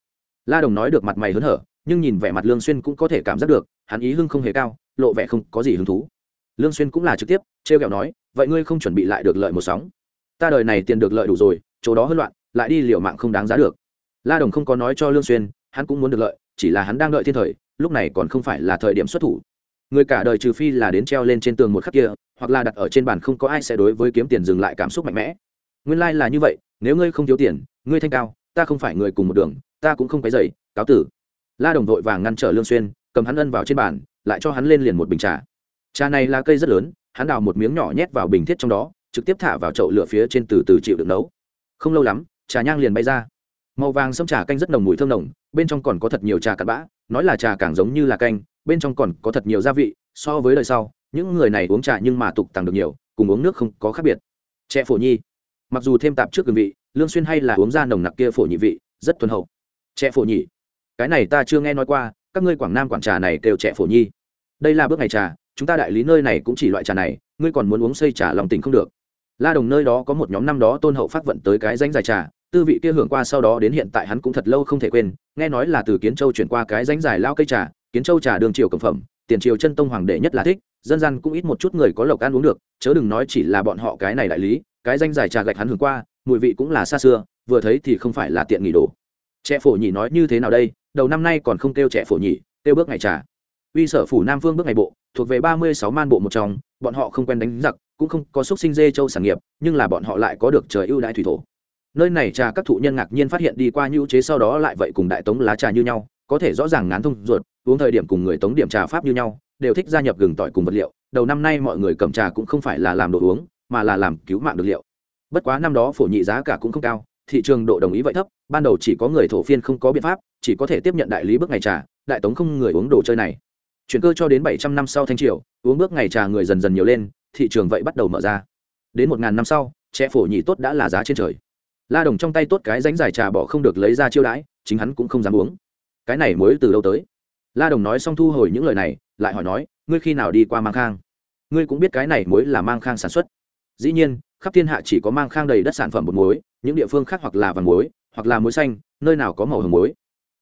La đồng nói được mặt mày hớn hở, nhưng nhìn vẻ mặt lương xuyên cũng có thể cảm giác được, hắn ý hưng không hề cao, lộ vẻ không có gì hứng thú lương xuyên cũng là trực tiếp treo kẹo nói, vậy ngươi không chuẩn bị lại được lợi một sóng? Ta đời này tiền được lợi đủ rồi, chỗ đó hỗn loạn, lại đi liều mạng không đáng giá được. La đồng không có nói cho lương xuyên, hắn cũng muốn được lợi, chỉ là hắn đang đợi thiên thời, lúc này còn không phải là thời điểm xuất thủ. Người cả đời trừ phi là đến treo lên trên tường một khắc kia, hoặc là đặt ở trên bàn không có ai sẽ đối với kiếm tiền dừng lại cảm xúc mạnh mẽ. Nguyên lai like là như vậy, nếu ngươi không thiếu tiền, ngươi thanh cao, ta không phải người cùng một đường, ta cũng không phải dậy cáo tử. La đồng vội vàng ngăn trở lương xuyên, cầm hắn ân vào trên bàn, lại cho hắn lên liền một bình trà trà này là cây rất lớn, hắn đào một miếng nhỏ nhét vào bình thiết trong đó, trực tiếp thả vào chậu lửa phía trên từ từ chịu được nấu. Không lâu lắm, trà nhang liền bay ra. Màu vàng sâm trà canh rất nồng mùi thơm nồng, bên trong còn có thật nhiều trà cặn bã, nói là trà càng giống như là canh, bên trong còn có thật nhiều gia vị, so với đời sau, những người này uống trà nhưng mà tục tàng được nhiều, cùng uống nước không có khác biệt. Trẻ phổ nhi, mặc dù thêm tạp trước cường vị, lương xuyên hay là uống ra nồng nặc kia phổ nhị vị, rất thuần hậu. Trẻ phổ nhị, cái này ta chưa nghe nói qua, các ngươi quảng nam quảng trà này đều trẻ phổ nhi. Đây là bước ngày trà chúng ta đại lý nơi này cũng chỉ loại trà này, ngươi còn muốn uống xây trà lòng tình không được. La đồng nơi đó có một nhóm năm đó tôn hậu phát vận tới cái danh dài trà, tư vị kia hưởng qua sau đó đến hiện tại hắn cũng thật lâu không thể quên, nghe nói là từ kiến châu chuyển qua cái danh dài lao cây trà, kiến châu trà đường triều cầm phẩm, tiền triều chân tông hoàng đệ nhất là thích, dân gian cũng ít một chút người có lộc ăn uống được, chớ đừng nói chỉ là bọn họ cái này đại lý, cái danh dài trà gạch hắn hưởng qua, mùi vị cũng là xa xưa, vừa thấy thì không phải là tiện nghỉ đồ. Trẻ phổ nhị nói như thế nào đây, đầu năm nay còn không kêu trẻ phổ nhị kêu bước ngày trà. Uy sở phủ nam vương bước ngày bộ thuộc về ba mươi sáu man bộ một trong, bọn họ không quen đánh giặc, cũng không có xúc sinh dê châu sản nghiệp, nhưng là bọn họ lại có được trời ưu đãi thủy thổ. Nơi này trà các thụ nhân ngạc nhiên phát hiện đi qua nhu chế sau đó lại vậy cùng đại tống lá trà như nhau, có thể rõ ràng ngán thông ruột, uống thời điểm cùng người tống điểm trà pháp như nhau, đều thích gia nhập gừng tỏi cùng vật liệu, đầu năm nay mọi người cầm trà cũng không phải là làm đồ uống, mà là làm cứu mạng được liệu. Bất quá năm đó phổ nhị giá cả cũng không cao, thị trường độ đồng ý vậy thấp, ban đầu chỉ có người thổ phiên không có biện pháp, chỉ có thể tiếp nhận đại lý bước ngày trà, đại tống không người uống đồ chơi này chuyển cơ cho đến bảy trăm năm sau thanh triều, uống bước ngày trà người dần dần nhiều lên, thị trường vậy bắt đầu mở ra. Đến một ngàn năm sau trẻ phổ nhị tốt đã là giá trên trời. La đồng trong tay tốt cái ránh giải trà bỏ không được lấy ra chiêu đãi, chính hắn cũng không dám uống. Cái này mới từ đâu tới? La đồng nói xong thu hồi những lời này, lại hỏi nói, ngươi khi nào đi qua mang khang? Ngươi cũng biết cái này mới là mang khang sản xuất. Dĩ nhiên, khắp thiên hạ chỉ có mang khang đầy đất sản phẩm bột muối, những địa phương khác hoặc là vàng muối, hoặc là muối xanh, nơi nào có màu hồng muối.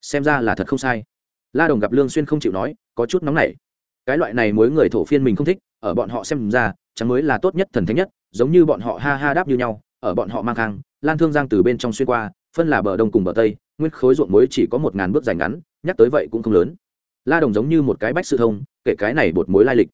Xem ra là thật không sai la đồng gặp lương xuyên không chịu nói, có chút nóng nảy. Cái loại này mối người thổ phiên mình không thích, ở bọn họ xem ra, chẳng mới là tốt nhất thần thánh nhất, giống như bọn họ ha ha đáp như nhau, ở bọn họ mang khang, lan thương giang từ bên trong xuyên qua, phân là bờ đông cùng bờ tây, nguyên khối ruộng muối chỉ có một ngàn bước dài ngắn, nhắc tới vậy cũng không lớn. La đồng giống như một cái bách sự thông, kể cái này bột muối lai lịch.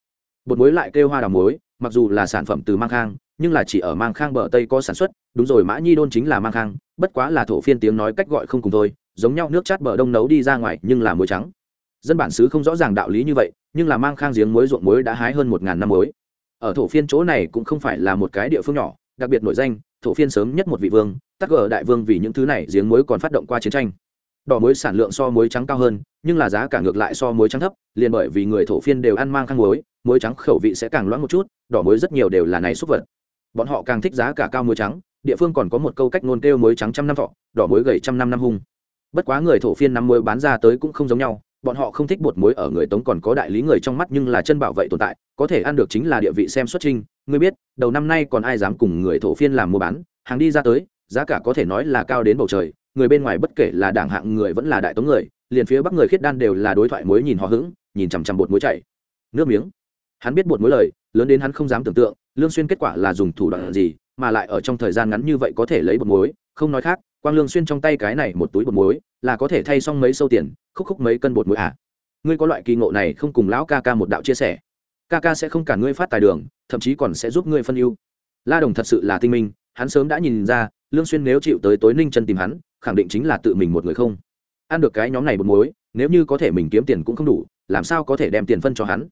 Bột muối lại kêu hoa đào muối, mặc dù là sản phẩm từ mang khang, nhưng là chỉ ở mang khang bờ tây có sản xuất, đúng rồi, mã nhi đôn chính là mang khang, bất quá là thổ phiên tiếng nói cách gọi không cùng thôi giống nhau nước chát bờ đông nấu đi ra ngoài, nhưng là muối trắng. Dân bản xứ không rõ ràng đạo lý như vậy, nhưng là mang khang giếng muối ruộng muối đã hái hơn một ngàn năm muối. Ở thổ phiên chỗ này cũng không phải là một cái địa phương nhỏ, đặc biệt nổi danh, thổ phiên sớm nhất một vị vương, tắc gờ đại vương vì những thứ này giếng muối còn phát động qua chiến tranh. Đỏ muối sản lượng so muối trắng cao hơn, nhưng là giá cả ngược lại so muối trắng thấp, liền bởi vì người thổ phiên đều ăn mang khang muối muối trắng khẩu vị sẽ càng loãng một chút, đỏ muối rất nhiều đều là này xúc vật. Bọn họ càng thích giá cả cao muối trắng, địa phương còn có một câu cách ngôn kêu muối trắng trăm năm thọ, đỏ muối gầy trăm năm năm hung bất quá người thổ phiên năm muối bán ra tới cũng không giống nhau, bọn họ không thích bột muối ở người tống còn có đại lý người trong mắt nhưng là chân bảo vệ tồn tại, có thể ăn được chính là địa vị xem xuất trinh ngươi biết, đầu năm nay còn ai dám cùng người thổ phiên làm mua bán, hàng đi ra tới, giá cả có thể nói là cao đến bầu trời, người bên ngoài bất kể là đảng hạng người vẫn là đại tống người, liền phía bắc người khiết đan đều là đối thoại muối nhìn họ hững, nhìn chằm chằm bột muối chảy. Nước miếng. Hắn biết bột muối lời, lớn đến hắn không dám tưởng tượng, lương xuyên kết quả là dùng thủ đoạn gì, mà lại ở trong thời gian ngắn như vậy có thể lấy bột muối, không nói khác quang lương xuyên trong tay cái này một túi bột muối, là có thể thay xong mấy sâu tiền, khúc khúc mấy cân bột muối à? Ngươi có loại kỳ ngộ này không cùng lão ca ca một đạo chia sẻ. Ca ca sẽ không cả ngươi phát tài đường, thậm chí còn sẽ giúp ngươi phân ưu. La đồng thật sự là tinh minh, hắn sớm đã nhìn ra, lương xuyên nếu chịu tới tối ninh chân tìm hắn, khẳng định chính là tự mình một người không. Ăn được cái nhóm này bột muối, nếu như có thể mình kiếm tiền cũng không đủ, làm sao có thể đem tiền phân cho hắn?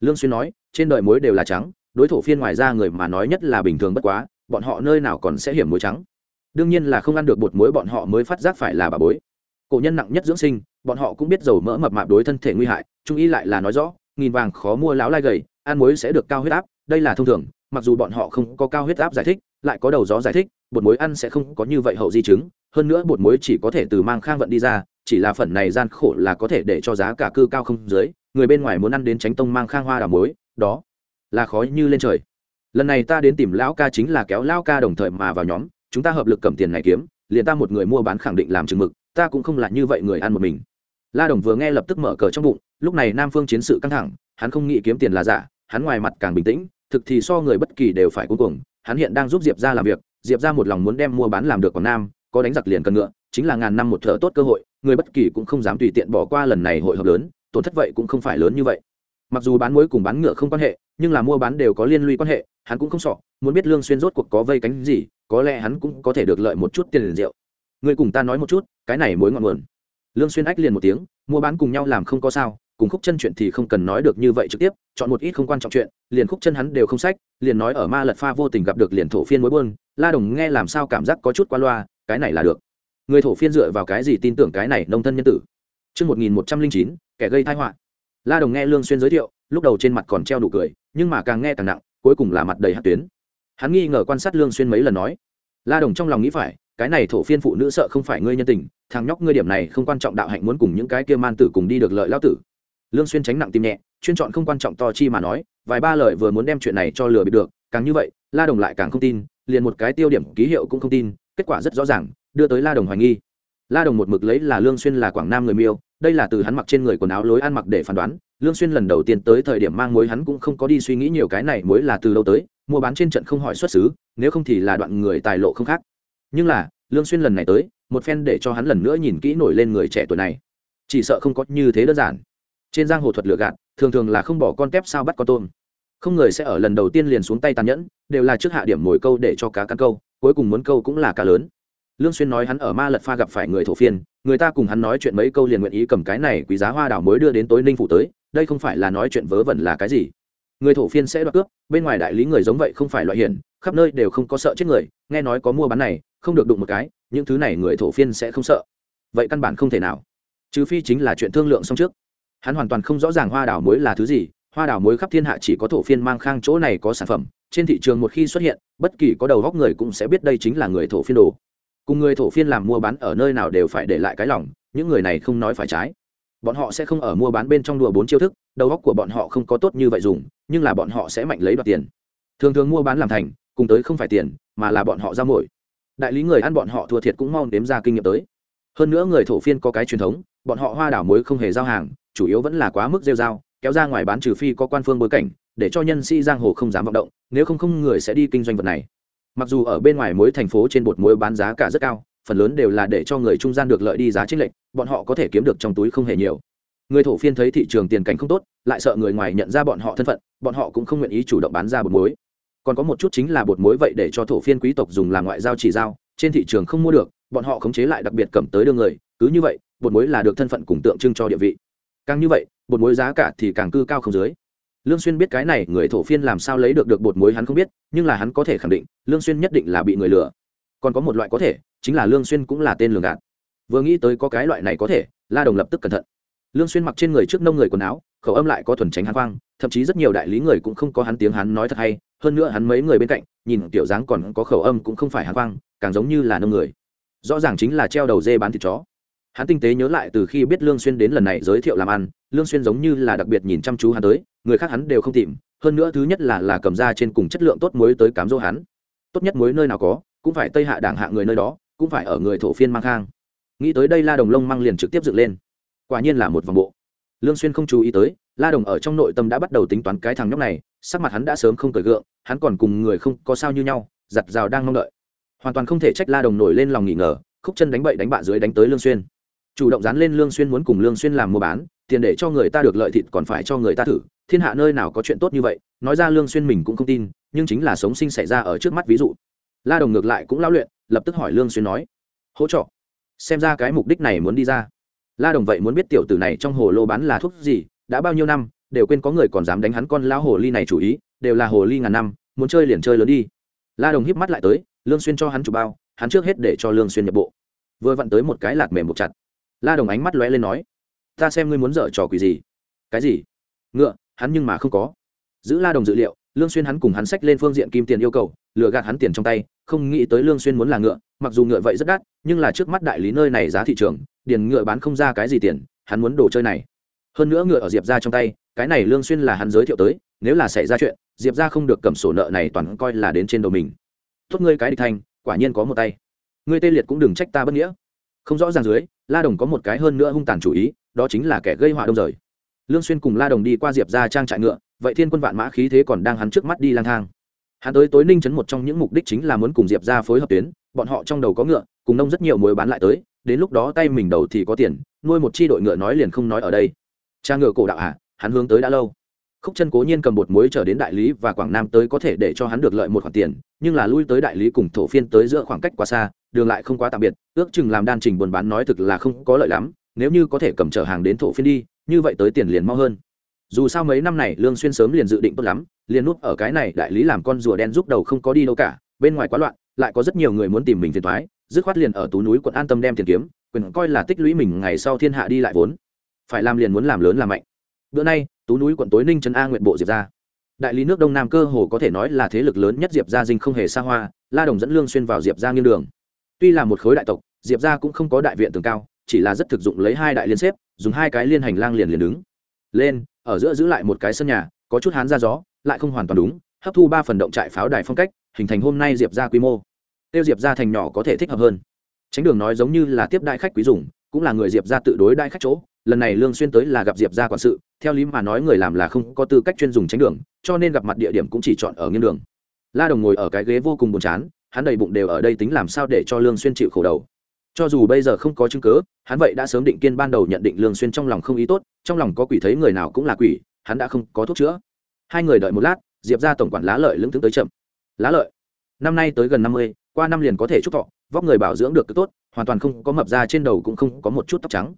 Lương xuyên nói, trên đời muối đều là trắng, đối thủ phiên ngoài ra người mà nói nhất là bình thường bất quá, bọn họ nơi nào còn sẽ hiểm muối trắng? Đương nhiên là không ăn được bột muối, bọn họ mới phát giác phải là bà bối. Cổ nhân nặng nhất dưỡng sinh, bọn họ cũng biết dầu mỡ mập mạp đối thân thể nguy hại, trung y lại là nói rõ, nghìn vàng khó mua láo lai gầy, ăn muối sẽ được cao huyết áp, đây là thông thường, mặc dù bọn họ không có cao huyết áp giải thích, lại có đầu gió giải thích, bột muối ăn sẽ không có như vậy hậu di chứng, hơn nữa bột muối chỉ có thể từ mang khang vận đi ra, chỉ là phần này gian khổ là có thể để cho giá cả cư cao không dưới, người bên ngoài muốn ăn đến tránh tông mang khang hoa đào muối, đó là khó như lên trời. Lần này ta đến tìm lão ca chính là kéo lão ca đồng thời mà vào nhóm chúng ta hợp lực cầm tiền này kiếm, liền ta một người mua bán khẳng định làm chừng mực, ta cũng không là như vậy người ăn một mình. La đồng vừa nghe lập tức mở cờ trong bụng, lúc này nam phương chiến sự căng thẳng, hắn không nghĩ kiếm tiền là giả, hắn ngoài mặt càng bình tĩnh, thực thì so người bất kỳ đều phải cuối cùng hắn hiện đang giúp diệp ra làm việc, diệp ra một lòng muốn đem mua bán làm được quảng nam, có đánh giặc liền cần ngựa, chính là ngàn năm một thợ tốt cơ hội, người bất kỳ cũng không dám tùy tiện bỏ qua lần này hội hợp lớn, tổn thất vậy cũng không phải lớn như vậy. Mặc dù bán muối cùng bán ngựa không quan hệ, nhưng là mua bán đều có liên lụy quan hệ hắn cũng không sọ muốn biết lương xuyên rốt cuộc có vây cánh gì có lẽ hắn cũng có thể được lợi một chút tiền liền rượu. Người cùng ta nói một chút cái này mối ngọn nguồn. Lương xuyên ách liền một tiếng mua bán cùng nhau làm không có sao cùng khúc chân chuyện thì không cần nói được như vậy trực tiếp chọn một ít không quan trọng chuyện liền khúc chân hắn đều không sách liền nói ở ma lật pha vô tình gặp được liền thổ phiên mối buôn la đồng nghe làm sao cảm giác có chút qua loa cái này là được. Người thổ phiên dựa vào cái gì tin tưởng cái này nông thân nhân tử? Trước 1109, kẻ gây tai họa. La Đồng nghe Lương Xuyên giới thiệu, lúc đầu trên mặt còn treo nụ cười, nhưng mà càng nghe càng nặng, cuối cùng là mặt đầy hạt tuyến. Hắn nghi ngờ quan sát Lương Xuyên mấy lần nói. La Đồng trong lòng nghĩ phải, cái này thổ phiên phụ nữ sợ không phải ngươi nhân tình, thằng nhóc ngươi điểm này không quan trọng đạo hạnh muốn cùng những cái kia man tử cùng đi được lợi lão tử. Lương Xuyên tránh nặng tim nhẹ, chuyên chọn không quan trọng to chi mà nói, vài ba lời vừa muốn đem chuyện này cho lừa bị được, càng như vậy, La Đồng lại càng không tin, liền một cái tiêu điểm ký hiệu cũng không tin, kết quả rất rõ ràng, đưa tới La Đồng hoài nghi la đồng một mực lấy là lương xuyên là quảng nam người miêu đây là từ hắn mặc trên người quần áo lối ăn mặc để phán đoán lương xuyên lần đầu tiên tới thời điểm mang muối hắn cũng không có đi suy nghĩ nhiều cái này muối là từ đâu tới, mua bán trên trận không hỏi xuất xứ, nếu không thì là đoạn người tài lộ không khác. Nhưng là, lương xuyên lần này tới, một phen để cho hắn lần nữa nhìn kỹ nổi lên người trẻ tuổi này. Chỉ sợ không có như thế đơn giản. Trên giang hồ thuật lừa gạt, thường thường là không bỏ con tép sao bắt con tôm. Không người sẽ ở lần đầu tiên liền xuống tay tàn nhẫn, đều là trước hạ điểm mồi câu để cho cá cắn câu, cuối cùng muốn câu cũng là cá lớn. Lương xuyên nói hắn ở ma lật pha gặp phải người thổ phiên, người ta cùng hắn nói chuyện mấy câu liền nguyện ý cầm cái này quý giá hoa đảo mới đưa đến tối ninh phủ tới đây không phải là nói chuyện vớ vẩn là cái gì? Người thổ phiên sẽ đoạt cướp, bên ngoài đại lý người giống vậy không phải loại hiển, khắp nơi đều không có sợ chết người, nghe nói có mua bán này, không được đụng một cái, những thứ này người thổ phiên sẽ không sợ. Vậy căn bản không thể nào. Trừ phi chính là chuyện thương lượng xong trước. Hắn hoàn toàn không rõ ràng hoa đảo muối là thứ gì, hoa đảo muối khắp thiên hạ chỉ có thổ phiên mang khang chỗ này có sản phẩm, trên thị trường một khi xuất hiện, bất kỳ có đầu góc người cũng sẽ biết đây chính là người thổ phiên đồ. Cùng người thổ phiên làm mua bán ở nơi nào đều phải để lại cái lòng, những người này không nói phải trái bọn họ sẽ không ở mua bán bên trong đùa bốn chiêu thức, đầu góc của bọn họ không có tốt như vậy dùng, nhưng là bọn họ sẽ mạnh lấy đoạt tiền. Thường thường mua bán làm thành, cùng tới không phải tiền, mà là bọn họ ra mồi. Đại lý người ăn bọn họ thua thiệt cũng mau đếm ra kinh nghiệm tới. Hơn nữa người thổ phiên có cái truyền thống, bọn họ hoa đảo muối không hề giao hàng, chủ yếu vẫn là quá mức rêu dao kéo ra ngoài bán trừ phi có quan phương bối cảnh, để cho nhân sĩ giang hồ không dám vọng động, nếu không không người sẽ đi kinh doanh vật này. Mặc dù ở bên ngoài mối thành phố trên bột muối bán giá cả rất cao phần lớn đều là để cho người trung gian được lợi đi giá chính lệnh bọn họ có thể kiếm được trong túi không hề nhiều. Người thổ phiên thấy thị trường tiền cảnh không tốt, lại sợ người ngoài nhận ra bọn họ thân phận, bọn họ cũng không nguyện ý chủ động bán ra bột muối. Còn có một chút chính là bột muối vậy để cho thổ phiên quý tộc dùng làm ngoại giao chỉ giao, trên thị trường không mua được, bọn họ khống chế lại đặc biệt cầm tới đưa người, cứ như vậy, bột muối là được thân phận cùng tượng trưng cho địa vị. Càng như vậy, bột muối giá cả thì càng cư cao không dưới. Lương xuyên biết cái này, người thổ phiên làm sao lấy được được bột muối hắn không biết, nhưng là hắn có thể khẳng định, lương xuyên nhất định là bị người lừa còn có một loại có thể, chính là lương xuyên cũng là tên lường gạt. Vừa nghĩ tới có cái loại này có thể, la đồng lập tức cẩn thận. Lương xuyên mặc trên người trước nông người quần áo, khẩu âm lại có thuần tránh hán quang, thậm chí rất nhiều đại lý người cũng không có hắn tiếng hắn nói thật hay, hơn nữa hắn mấy người bên cạnh, nhìn tiểu dáng còn có khẩu âm cũng không phải hán quang, càng giống như là nông người. Rõ ràng chính là treo đầu dê bán thịt chó. Hắn tinh tế nhớ lại từ khi biết lương xuyên đến lần này giới thiệu làm ăn, lương xuyên giống như là đặc biệt nhìn chăm chú hắn tới, người khác hắn đều không tìm, hơn nữa thứ nhất là là cầm ra trên cùng chất lượng tốt muối tới cám dỗ hắn. Tốt nhất muối nơi nào có cũng phải tây hạ đảng hạ người nơi đó, cũng phải ở người thổ phiên mang khang. Nghĩ tới đây la đồng lông mang liền trực tiếp dựng lên. Quả nhiên là một vòng bộ. Lương xuyên không chú ý tới, la đồng ở trong nội tâm đã bắt đầu tính toán cái thằng nhóc này, sắc mặt hắn đã sớm không cởi gượng, hắn còn cùng người không có sao như nhau, giặt rào đang mong đợi. Hoàn toàn không thể trách la đồng nổi lên lòng nghỉ ngờ, khúc chân đánh bậy đánh bạ dưới đánh tới lương xuyên. Chủ động dán lên lương xuyên muốn cùng lương xuyên làm mua bán, tiền để cho người ta được lợi thịt còn phải cho người ta thử, thiên hạ nơi nào có chuyện tốt như vậy, nói ra lương xuyên mình cũng không tin, nhưng chính là sống sinh xảy ra ở trước mắt ví dụ la đồng ngược lại cũng lao luyện, lập tức hỏi lương xuyên nói, hỗ trợ xem ra cái mục đích này muốn đi ra. La đồng vậy muốn biết tiểu tử này trong hồ lô bán là thuốc gì, đã bao nhiêu năm, đều quên có người còn dám đánh hắn con lão hồ ly này chủ ý, đều là hồ ly ngàn năm, muốn chơi liền chơi lớn đi. La đồng híp mắt lại tới, lương xuyên cho hắn chủ bao, hắn trước hết để cho lương xuyên nhập bộ. Vừa vặn tới một cái lạt mềm buộc chặt. La đồng ánh mắt lóe lên nói, ta xem ngươi muốn dở trò quỷ gì? Cái gì? Ngựa, hắn nhưng mà không có. Giữ la đồng dự liệu lương xuyên hắn cùng hắn sách lên phương diện kim tiền yêu cầu, lừa gạt hắn tiền trong tay, không nghĩ tới lương xuyên muốn là ngựa, mặc dù ngựa vậy rất đắt, nhưng là trước mắt đại lý nơi này giá thị trường, điền ngựa bán không ra cái gì tiền, hắn muốn đồ chơi này. Hơn nữa ngựa ở diệp Gia trong tay, cái này lương xuyên là hắn giới thiệu tới, nếu là xảy ra chuyện, diệp Gia không được cầm sổ nợ này toàn coi là đến trên đầu mình. Tốt ngươi cái địch thanh quả nhiên có một tay. Ngươi tê liệt cũng đừng trách ta bất nghĩa. Không rõ ràng dưới, la đồng có một cái hơn nữa hung tàn chủ ý, đó chính là kẻ gây họa đông rời. Lương xuyên cùng la đồng đi qua diệp Gia trang trại ngựa vậy thiên quân vạn mã khí thế còn đang hắn trước mắt đi lang thang. Hắn tới tối ninh chấn một trong những mục đích chính là muốn cùng diệp ra phối hợp tuyến, bọn họ trong đầu có ngựa, cùng nông rất nhiều mối bán lại tới, đến lúc đó tay mình đầu thì có tiền, nuôi một chi đội ngựa nói liền không nói ở đây. Cha ngựa cổ đạo hạ hắn hướng tới đã lâu. Khúc chân cố nhiên cầm bột muối trở đến đại lý và quảng nam tới có thể để cho hắn được lợi một khoản tiền, nhưng là lui tới đại lý cùng thổ phiên tới giữa khoảng cách quá xa, đường lại không quá tạm biệt, ước chừng làm đan trình buôn bán nói thực là không có lợi lắm, nếu như có thể cầm chở hàng đến thổ phiên đi, như vậy tới tiền liền mau hơn dù sao mấy năm này lương xuyên sớm liền dự định tốt lắm, liền núp ở cái này đại lý làm con rùa đen giúp đầu không có đi đâu cả, bên ngoài quá loạn, lại có rất nhiều người muốn tìm mình phiền toái, dứt khoát liền ở tú núi quận an tâm đem tiền kiếm, quyền coi là tích lũy mình ngày sau thiên hạ đi lại vốn. Phải làm liền muốn làm lớn làm mạnh. Bữa nay, tú núi quận tối ninh trấn a nguyện bộ diệp ra. Đại lý nước đông nam cơ hồ có thể nói là thế lực lớn nhất diệp gia dinh không hề xa hoa, la đồng dẫn lương xuyên vào diệp gia nghiêng đường. Tuy là một khối đại tộc, diệp gia cũng không có đại viện tường cao, chỉ là rất thực dụng lấy hai đại liên xếp, dùng hai cái liên hành lang liền liền đứng. Lên ở giữa giữ lại một cái sân nhà, có chút hán ra gió, lại không hoàn toàn đúng, hấp thu ba phần động trại pháo đài phong cách, hình thành hôm nay diệp gia quy mô. Tiêu diệp gia thành nhỏ có thể thích hợp hơn. Tránh đường nói giống như là tiếp đại khách quý dùng, cũng là người diệp gia tự đối đại khách chỗ, lần này lương xuyên tới là gặp diệp gia quản sự, theo lý mà nói người làm là không có tư cách chuyên dùng tránh đường, cho nên gặp mặt địa điểm cũng chỉ chọn ở nghiêng đường. La đồng ngồi ở cái ghế vô cùng buồn chán, hắn đầy bụng đều ở đây tính làm sao để cho lương xuyên chịu khổ đầu cho dù bây giờ không có chứng cứ, hắn vậy đã sớm định kiên ban đầu nhận định lương xuyên trong lòng không ý tốt, trong lòng có quỷ thấy người nào cũng là quỷ, hắn đã không có thuốc chữa. Hai người đợi một lát, diệp gia tổng quản lá lợi lững tướng tới chậm. Lá lợi, năm nay tới gần năm mươi, qua năm liền có thể chúc thọ, vóc người bảo dưỡng được cứ tốt, hoàn toàn không có mập ra trên đầu cũng không có một chút tóc trắng.